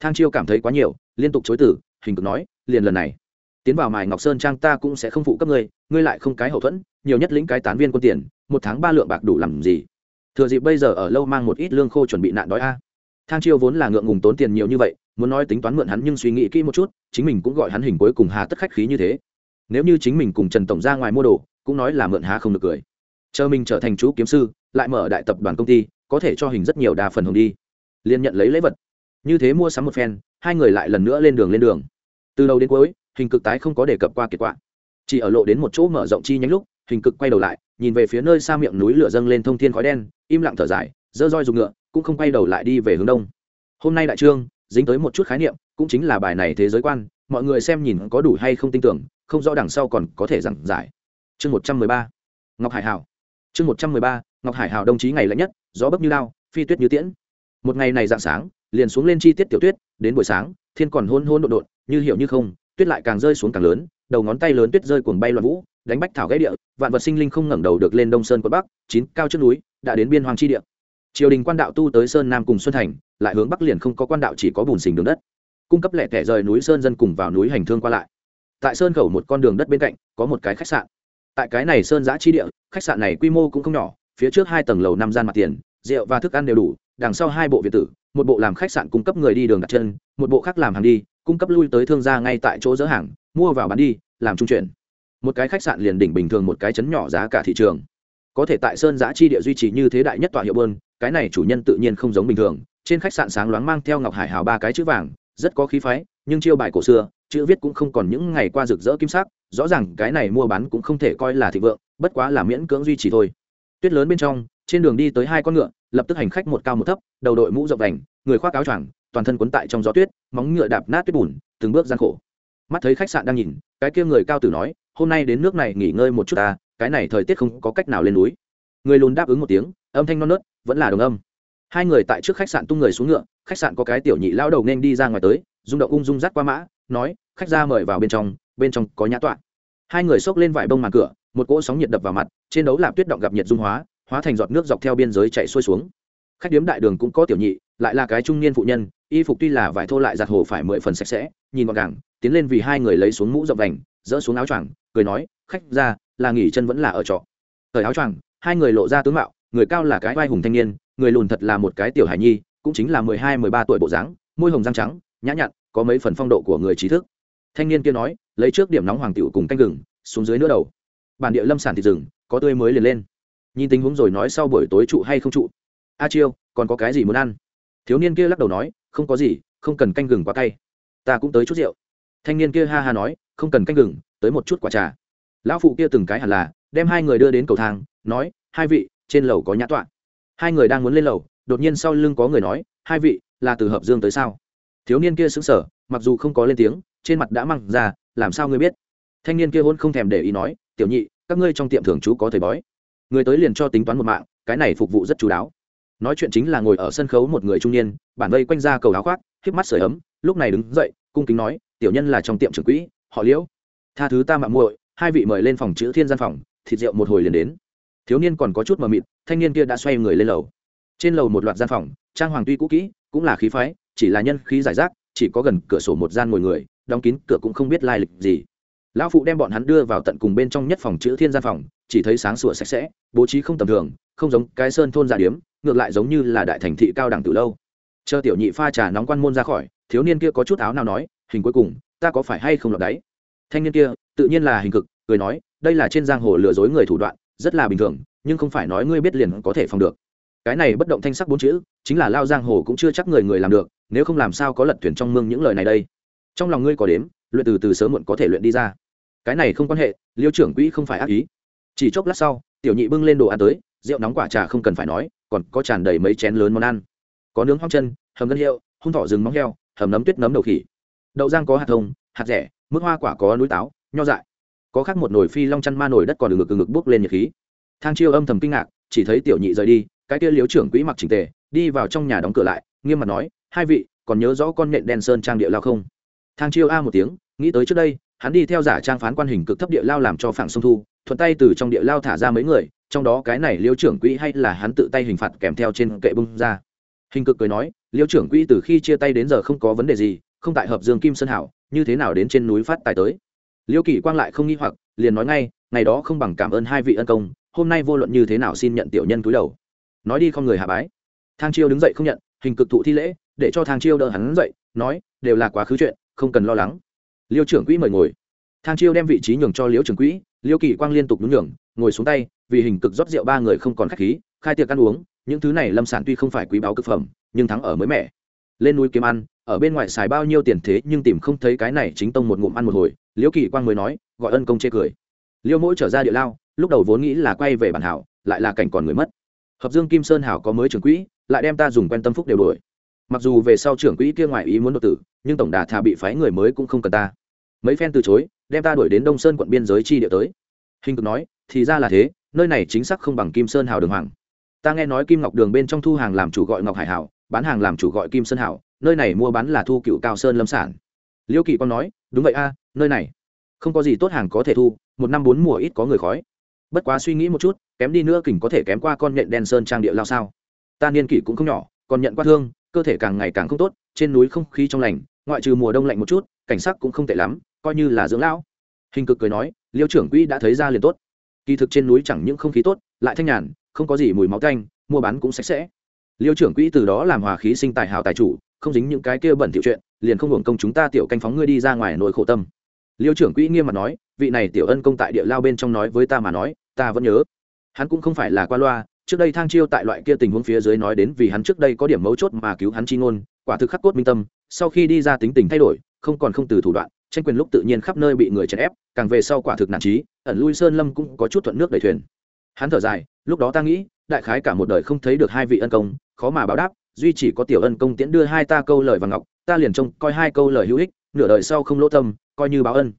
Thang chiêu cảm thấy quá nhiều, liên tục chối tử hình cực nói, liền lần này tiến vào mài ngọc sơn trang ta cũng sẽ không phụ cấp ngươi ngươi lại không cái hậu thuẫn, nhiều nhất lĩnh cái tán viên quân tiền, một tháng ba lượng bạc đủ làm gì? Thừa dịp bây giờ ở lâu mang một ít lương khô chuẩn bị nạn đói a. Thang chiêu vốn là ngượng ngùng tốn tiền nhiều như vậy, muốn nói tính toán mượn hắn nhưng suy nghĩ kỹ một chút, chính mình cũng gọi hắn hình cuối cùng hà tất khách khí như thế. Nếu như chính mình cùng trần tổng ra ngoài mua đồ, cũng nói là mượn hà không được cười. Chờ mình trở thành chú kiếm sư, lại mở đại tập đoàn công ty, có thể cho hình rất nhiều đa phần hồng đi. Liền nhận lấy lễ vật. Như thế mua sắm một phen, hai người lại lần nữa lên đường lên đường. Từ đầu đến cuối hình cực tái không có đề cập qua kết quả. Chỉ ở lộ đến một chỗ mở rộng chi nhánh lúc, hình cực quay đầu lại, nhìn về phía nơi xa miệng núi lửa dâng lên thông thiên khói đen, im lặng thở dài dơ roi dùng ngựa, cũng không quay đầu lại đi về hướng đông. Hôm nay đại trương, dính tới một chút khái niệm, cũng chính là bài này thế giới quan, mọi người xem nhìn có đủ hay không tin tưởng, không rõ đằng sau còn có thể giảng giải. Chương một trăm mười ba, ngọc hải hảo. Chương một trăm mười ba, ngọc hải hảo đồng chí ngày lạnh nhất, gió bấc như lao, phi tuyết như tiễn. Một ngày này dạng sáng, liền xuống lên chi tiết tiểu tuyết, đến buổi sáng, thiên còn hôn hôn đột đột như hiểu như không tuyết lại càng rơi xuống càng lớn, đầu ngón tay lớn tuyết rơi cuồng bay loạn vũ, đánh bách thảo gãy địa, vạn vật sinh linh không ngẩng đầu được lên đông sơn quận bắc, chín cao trước núi, đã đến biên hoàng chi địa. Triều đình quan đạo tu tới sơn nam cùng xuân thành, lại hướng bắc liền không có quan đạo chỉ có bùn xình đường đất. Cung cấp lẻ tẻ rời núi sơn dân cùng vào núi hành thương qua lại. Tại sơn khẩu một con đường đất bên cạnh, có một cái khách sạn. Tại cái này sơn giã chi địa, khách sạn này quy mô cũng không nhỏ, phía trước hai tầng lầu năm gian mặt tiền, rượu và thức ăn đều đủ, đằng sau hai bộ việt tử, một bộ làm khách sạn cung cấp người đi đường đặt chân, một bộ khác làm hàng đi cung cấp lui tới thương gia ngay tại chỗ dỡ hàng, mua vào bán đi, làm trung chuyển. Một cái khách sạn liền đỉnh bình thường một cái chấn nhỏ giá cả thị trường. Có thể tại sơn giã chi địa duy trì như thế đại nhất tọa hiệu bơn, cái này chủ nhân tự nhiên không giống bình thường. Trên khách sạn sáng loáng mang theo ngọc hải hào ba cái chữ vàng, rất có khí phái, nhưng chiêu bài cổ xưa, chữ viết cũng không còn những ngày qua rực rỡ kim sắc, rõ ràng cái này mua bán cũng không thể coi là thịnh vượng, bất quá là miễn cưỡng duy trì thôi. Tuyết lớn bên trong, trên đường đi tới hai con ngựa, lập tức hành khách một cao một thấp, đầu đội mũ rộng đành người khoác áo choàng toàn thân quấn tại trong gió tuyết, móng ngựa đạp nát tuyết bùn, từng bước gian khổ. Mắt thấy khách sạn đang nhìn, cái kia người cao tử nói, hôm nay đến nước này nghỉ ngơi một chút ta, cái này thời tiết không có cách nào lên núi. Người lùn đáp ứng một tiếng, âm thanh non nớt, vẫn là đồng âm. Hai người tại trước khách sạn tung người xuống ngựa, khách sạn có cái tiểu nhị lao đầu nên đi ra ngoài tới, rung động ung dung dắt qua mã, nói, khách ra mời vào bên trong bên trong có nhã tọa. Hai người xốc lên vải bông màn cửa, một cỗ sóng nhiệt đập vào mặt, trên đấu lạp tuyết động gặp nhiệt dung hóa hóa thành giọt nước dọc theo biên giới chạy xuôi xuống khách điếm đại đường cũng có tiểu nhị, lại là cái trung niên phụ nhân, y phục tuy là vải thô lại giặt hồ phải mười phần sạch sẽ, nhìn gọn gàng, tiến lên vì hai người lấy xuống mũ rộng vành, dỡ xuống áo choàng, cười nói, khách ra, là nghỉ chân vẫn là ở trọ. Thời áo choàng, hai người lộ ra tướng mạo, người cao là cái vai hùng thanh niên, người lùn thật là một cái tiểu hải nhi, cũng chính là mười hai, mười ba tuổi bộ dáng, môi hồng răng trắng, nhã nhặn, có mấy phần phong độ của người trí thức. Thanh niên kia nói, lấy trước điểm nóng hoàng tiểu cùng canh gừng, xuống dưới nữa đầu. Bản địa lâm sản thịt rừng, có tươi mới liền lên. Nhìn tình huống rồi nói sau buổi tối trụ hay không trụ a chiêu, còn có cái gì muốn ăn? Thiếu niên kia lắc đầu nói, không có gì, không cần canh gừng quá cay. Ta cũng tới chút rượu. Thanh niên kia ha ha nói, không cần canh gừng, tới một chút quả trà. Lão phụ kia từng cái hẳn là, đem hai người đưa đến cầu thang, nói, hai vị, trên lầu có nhã tọa. Hai người đang muốn lên lầu, đột nhiên sau lưng có người nói, hai vị, là từ hợp dương tới sao? Thiếu niên kia sững sở mặc dù không có lên tiếng, trên mặt đã măng ra, làm sao ngươi biết? Thanh niên kia hôn không thèm để ý nói, tiểu nhị, các ngươi trong tiệm thường chú có thầy bói. Người tới liền cho tính toán một mạng, cái này phục vụ rất chú đáo nói chuyện chính là ngồi ở sân khấu một người trung niên, bản vây quanh ra cầu áo khoác khiếp mắt sưởi ấm, lúc này đứng dậy, cung kính nói, tiểu nhân là trong tiệm trưởng quỹ, họ liễu. Tha thứ ta mạng muội, hai vị mời lên phòng chữ thiên gian phòng, thịt rượu một hồi liền đến. Thiếu niên còn có chút mờ mịt, thanh niên kia đã xoay người lên lầu. Trên lầu một loạt gian phòng, trang hoàng tuy cũ kỹ, cũng là khí phái, chỉ là nhân khí giải rác, chỉ có gần cửa sổ một gian ngồi người, đóng kín cửa cũng không biết lai lịch gì. Lão phụ đem bọn hắn đưa vào tận cùng bên trong nhất phòng chữ thiên gian phòng, chỉ thấy sáng sủa sạch sẽ, bố trí không tầm thường không giống cái sơn thôn giả điếm, ngược lại giống như là đại thành thị cao đẳng từ lâu. Chờ tiểu nhị pha trà nóng quan môn ra khỏi, thiếu niên kia có chút áo nào nói, hình cuối cùng, ta có phải hay không lọt đáy? Thanh niên kia, tự nhiên là hình cực, cười nói, đây là trên giang hồ lừa dối người thủ đoạn, rất là bình thường, nhưng không phải nói ngươi biết liền có thể phòng được. Cái này bất động thanh sắc bốn chữ, chính là lao giang hồ cũng chưa chắc người người làm được, nếu không làm sao có lật thuyền trong mương những lời này đây? Trong lòng ngươi có đếm, luyện từ từ sớm muộn có thể luyện đi ra. Cái này không quan hệ, liêu trưởng quỹ không phải ác ý. Chỉ chốc lát sau, tiểu nhị bưng lên đồ ăn tới rượu nóng quả trà không cần phải nói, còn có tràn đầy mấy chén lớn món ăn. Có nướng hoang chân, hầm ngân hiệu, hung thỏ rừng móng heo, hầm nấm tuyết nấm đầu khỉ. Đậu giang có hạt thông, hạt rẻ, mức hoa quả có núi táo, nho dại. Có khác một nồi phi long chăn ma nồi đất còn ngực ngực bốc lên nhiệt khí. Thang chiêu âm thầm kinh ngạc, chỉ thấy tiểu nhị rời đi, cái kia liếu trưởng quỹ mặc trình tề, đi vào trong nhà đóng cửa lại, nghiêm mặt nói, hai vị, còn nhớ rõ con nhện đen sơn trang địa lao không? Thang chiêu a một tiếng, nghĩ tới trước đây hắn đi theo giả trang phán quan hình cực thấp địa lao làm cho phảng sông thu, thuận tay từ trong địa lao thả ra mấy người, trong đó cái này liêu trưởng quỹ hay là hắn tự tay hình phạt kèm theo trên kệ bung ra. Hình cực cười nói, liêu trưởng quỹ từ khi chia tay đến giờ không có vấn đề gì, không tại hợp dương kim sơn hảo, như thế nào đến trên núi phát tài tới? Liêu kỷ quang lại không nghi hoặc, liền nói ngay, ngày đó không bằng cảm ơn hai vị ân công, hôm nay vô luận như thế nào xin nhận tiểu nhân túi đầu. Nói đi không người hạ bái. Thang chiêu đứng dậy không nhận, hình cực thụ thi lễ, để cho thang chiêu đỡ hắn dậy, nói, đều là quá khứ chuyện, không cần lo lắng liêu trưởng quỹ mời ngồi. Thang chiêu đem vị trí nhường cho liêu trưởng quỹ, liêu kỳ quang liên tục nhún nhường, ngồi xuống tay, vì hình cực rót rượu ba người không còn khách khí, khai tiệc ăn uống, những thứ này lâm sản tuy không phải quý báu c phẩm, nhưng thắng ở mới mẻ. Lên núi kiếm ăn, ở bên ngoài xài bao nhiêu tiền thế nhưng tìm không thấy cái này chính tông một ngụm ăn một hồi, liêu kỳ quang mới nói, gọi ân công chê cười. Liêu mỗi trở ra địa lao, lúc đầu vốn nghĩ là quay về bản hảo, lại là cảnh còn người mất. Hợp dương kim sơn hảo có mới trưởng quỹ, lại đem ta dùng quen tâm phúc đều đổi mặc dù về sau trưởng quỹ kia ngoài ý muốn đột tử, nhưng tổng đà thà bị phái người mới cũng không cần ta. Mấy phen từ chối, đem ta đuổi đến đông sơn quận biên giới chi địa tới. Hình cực nói, thì ra là thế, nơi này chính xác không bằng kim sơn hào đường hoàng. Ta nghe nói kim ngọc đường bên trong thu hàng làm chủ gọi ngọc hải hảo, bán hàng làm chủ gọi kim sơn hảo, nơi này mua bán là thu cựu cao sơn lâm sản. Liêu kỵ còn nói, đúng vậy a, nơi này. Không có gì tốt hàng có thể thu, một năm bốn mùa ít có người khói. Bất quá suy nghĩ một chút, kém đi nữa kỉnh có thể kém qua con nhện đen sơn trang địa lao sao? Ta niên kỷ cũng không nhỏ, còn nhận qua thương cơ thể càng ngày càng không tốt, trên núi không khí trong lành, ngoại trừ mùa đông lạnh một chút, cảnh sắc cũng không tệ lắm, coi như là dưỡng lão. Hình cực cười nói, liêu trưởng quỹ đã thấy ra liền tốt. Kỳ thực trên núi chẳng những không khí tốt, lại thanh nhàn, không có gì mùi máu canh mua bán cũng sạch sẽ. Liêu trưởng quỹ từ đó làm hòa khí sinh tài hào tài chủ, không dính những cái kia bẩn thiệu chuyện, liền không hưởng công chúng ta tiểu canh phóng ngươi đi ra ngoài nỗi khổ tâm. Liêu trưởng quỹ nghiêm mặt nói, vị này tiểu ân công tại địa lao bên trong nói với ta mà nói, ta vẫn nhớ. Hắn cũng không phải là qua loa trước đây thang chiêu tại loại kia tình huống phía dưới nói đến vì hắn trước đây có điểm mấu chốt mà cứu hắn chi ngôn, quả thực khắc cốt minh tâm, sau khi đi ra tính tình thay đổi, không còn không từ thủ đoạn, tranh quyền lúc tự nhiên khắp nơi bị người chèn ép, càng về sau quả thực nản trí, ẩn lui sơn lâm cũng có chút thuận nước đẩy thuyền. Hắn thở dài, lúc đó ta nghĩ, đại khái cả một đời không thấy được hai vị ân công, khó mà báo đáp, duy chỉ có tiểu ân công tiễn đưa hai ta câu lời và ngọc, ta liền trông coi hai câu lời hữu ích, nửa đời sau không lỗ tâm, coi như báo ân.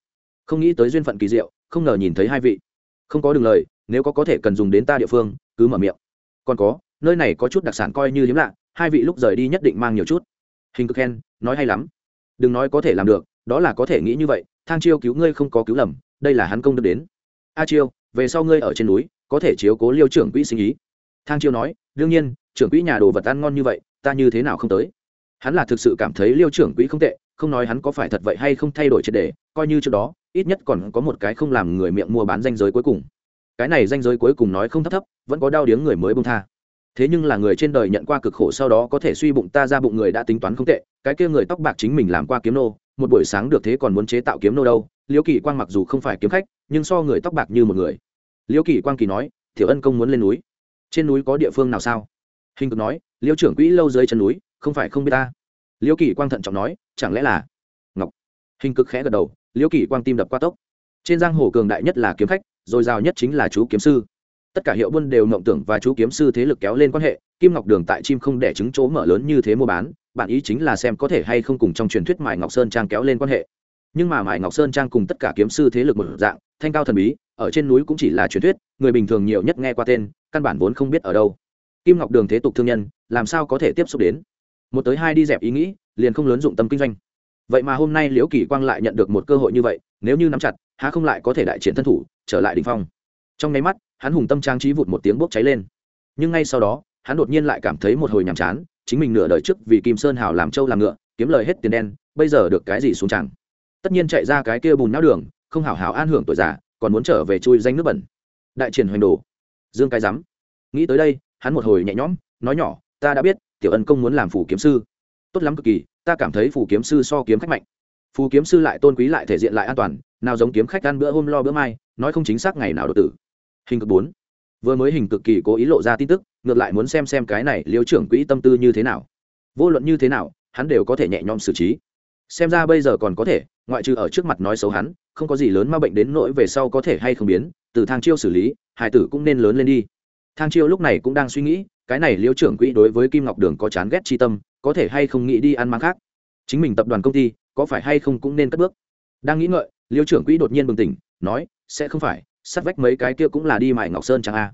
Không nghĩ tới duyên phận kỳ diệu, không ngờ nhìn thấy hai vị. Không có đường lời, nếu có có thể cần dùng đến ta địa phương cứ mở miệng. Còn có, nơi này có chút đặc sản coi như hiếm lạ, hai vị lúc rời đi nhất định mang nhiều chút. Hình cực khen, nói hay lắm. Đừng nói có thể làm được, đó là có thể nghĩ như vậy, thang chiêu cứu ngươi không có cứu lầm, đây là hắn công được đến. A chiêu, về sau ngươi ở trên núi, có thể chiếu cố liêu trưởng quỹ sinh ý. Thang chiêu nói, đương nhiên, trưởng quỹ nhà đồ vật ăn ngon như vậy, ta như thế nào không tới? Hắn là thực sự cảm thấy liêu trưởng quỹ không tệ, không nói hắn có phải thật vậy hay không thay đổi triệt đề, coi như trước đó, ít nhất còn có một cái không làm người miệng mua bán danh giới cuối cùng cái này danh giới cuối cùng nói không thấp thấp, vẫn có đau điếng người mới bông tha. Thế nhưng là người trên đời nhận qua cực khổ sau đó có thể suy bụng ta ra bụng người đã tính toán không tệ, cái kia người tóc bạc chính mình làm qua kiếm nô, một buổi sáng được thế còn muốn chế tạo kiếm nô đâu? Liễu kỳ quang mặc dù không phải kiếm khách, nhưng so người tóc bạc như một người. Liễu kỳ quang kỳ nói, thiểu ân công muốn lên núi. Trên núi có địa phương nào sao? Hình cực nói, liễu trưởng quỹ lâu dưới chân núi, không phải không biết ta. Liễu kỳ quang thận trọng nói, chẳng lẽ là? Ngọc. Hình cực khẽ gật đầu, liễu kỳ quang tim đập qua tốc. Trên giang hồ cường đại nhất là kiếm khách rồi giàu nhất chính là chú kiếm sư. Tất cả hiệu buôn đều mộng tưởng và chú kiếm sư thế lực kéo lên quan hệ, kim ngọc đường tại chim không đẻ trứng chỗ mở lớn như thế mua bán, bạn ý chính là xem có thể hay không cùng trong truyền thuyết mại ngọc sơn trang kéo lên quan hệ. Nhưng mà mại ngọc sơn trang cùng tất cả kiếm sư thế lực một dạng, thanh cao thần bí, ở trên núi cũng chỉ là truyền thuyết, người bình thường nhiều nhất nghe qua tên, căn bản vốn không biết ở đâu. Kim ngọc đường thế tục thương nhân, làm sao có thể tiếp xúc đến? Một tới hai đi dẹp ý nghĩ, liền không lớn dụng tâm kinh doanh. Vậy mà hôm nay liễu kỳ quang lại nhận được một cơ hội như vậy, nếu như nắm chặt, há không lại có thể đại triển thân thủ trở lại đ ỉ n h phong. Trong nháy mắt, hắn hùng tâm trang trí vụt một tiếng bốc cháy lên. Nhưng ngay sau đó, hắn đột nhiên lại cảm thấy một hồi nhàm chán, chính mình nửa đời trước vì kim sơn hào làm trâu làm ngựa, kiếm lời hết tiền đen, bây giờ được cái gì xuống chẳng. Tất nhiên chạy ra cái kia bùn não đường, không hảo hảo an hưởng tuổi già, còn muốn trở về chui danh nước bẩn. Đại triển hoành đồ. Dương cái rắm. Nghĩ tới đây, hắn một hồi nhẹ nhõm, nói nhỏ, ta đã biết, tiểu ân công muốn làm phủ kiếm sư. Tốt lắm cực kỳ, ta cảm thấy phủ kiếm sư so kiếm khách mạnh phù kiếm sư lại tôn quý lại thể diện lại an toàn, nào giống kiếm khách ăn bữa hôm lo bữa mai, nói không chính xác ngày nào đột tử. Hình cực bốn. Vừa mới hình cực kỳ cố ý lộ ra tin tức, ngược lại muốn xem xem cái này liêu trưởng quỹ tâm tư như thế nào. Vô luận như thế nào, hắn đều có thể nhẹ nhõm xử trí. Xem ra bây giờ còn có thể, ngoại trừ ở trước mặt nói xấu hắn, không có gì lớn mà bệnh đến nỗi về sau có thể hay không biến, từ thang chiêu xử lý hải tử cũng nên lớn lên đi. Thang chiêu lúc này cũng đang suy nghĩ, cái này liêu trưởng quỹ đối với kim ngọc đường có chán ghét chi tâm, có thể hay không nghĩ đi ăn mang khác. Chính mình tập đoàn công ty có phải hay không cũng nên cất bước. Đang nghĩ ngợi, liêu trưởng quỹ đột nhiên bừng tỉnh, nói, sẽ không phải sát vách mấy cái kia cũng là đi mại ngọc sơn chẳng a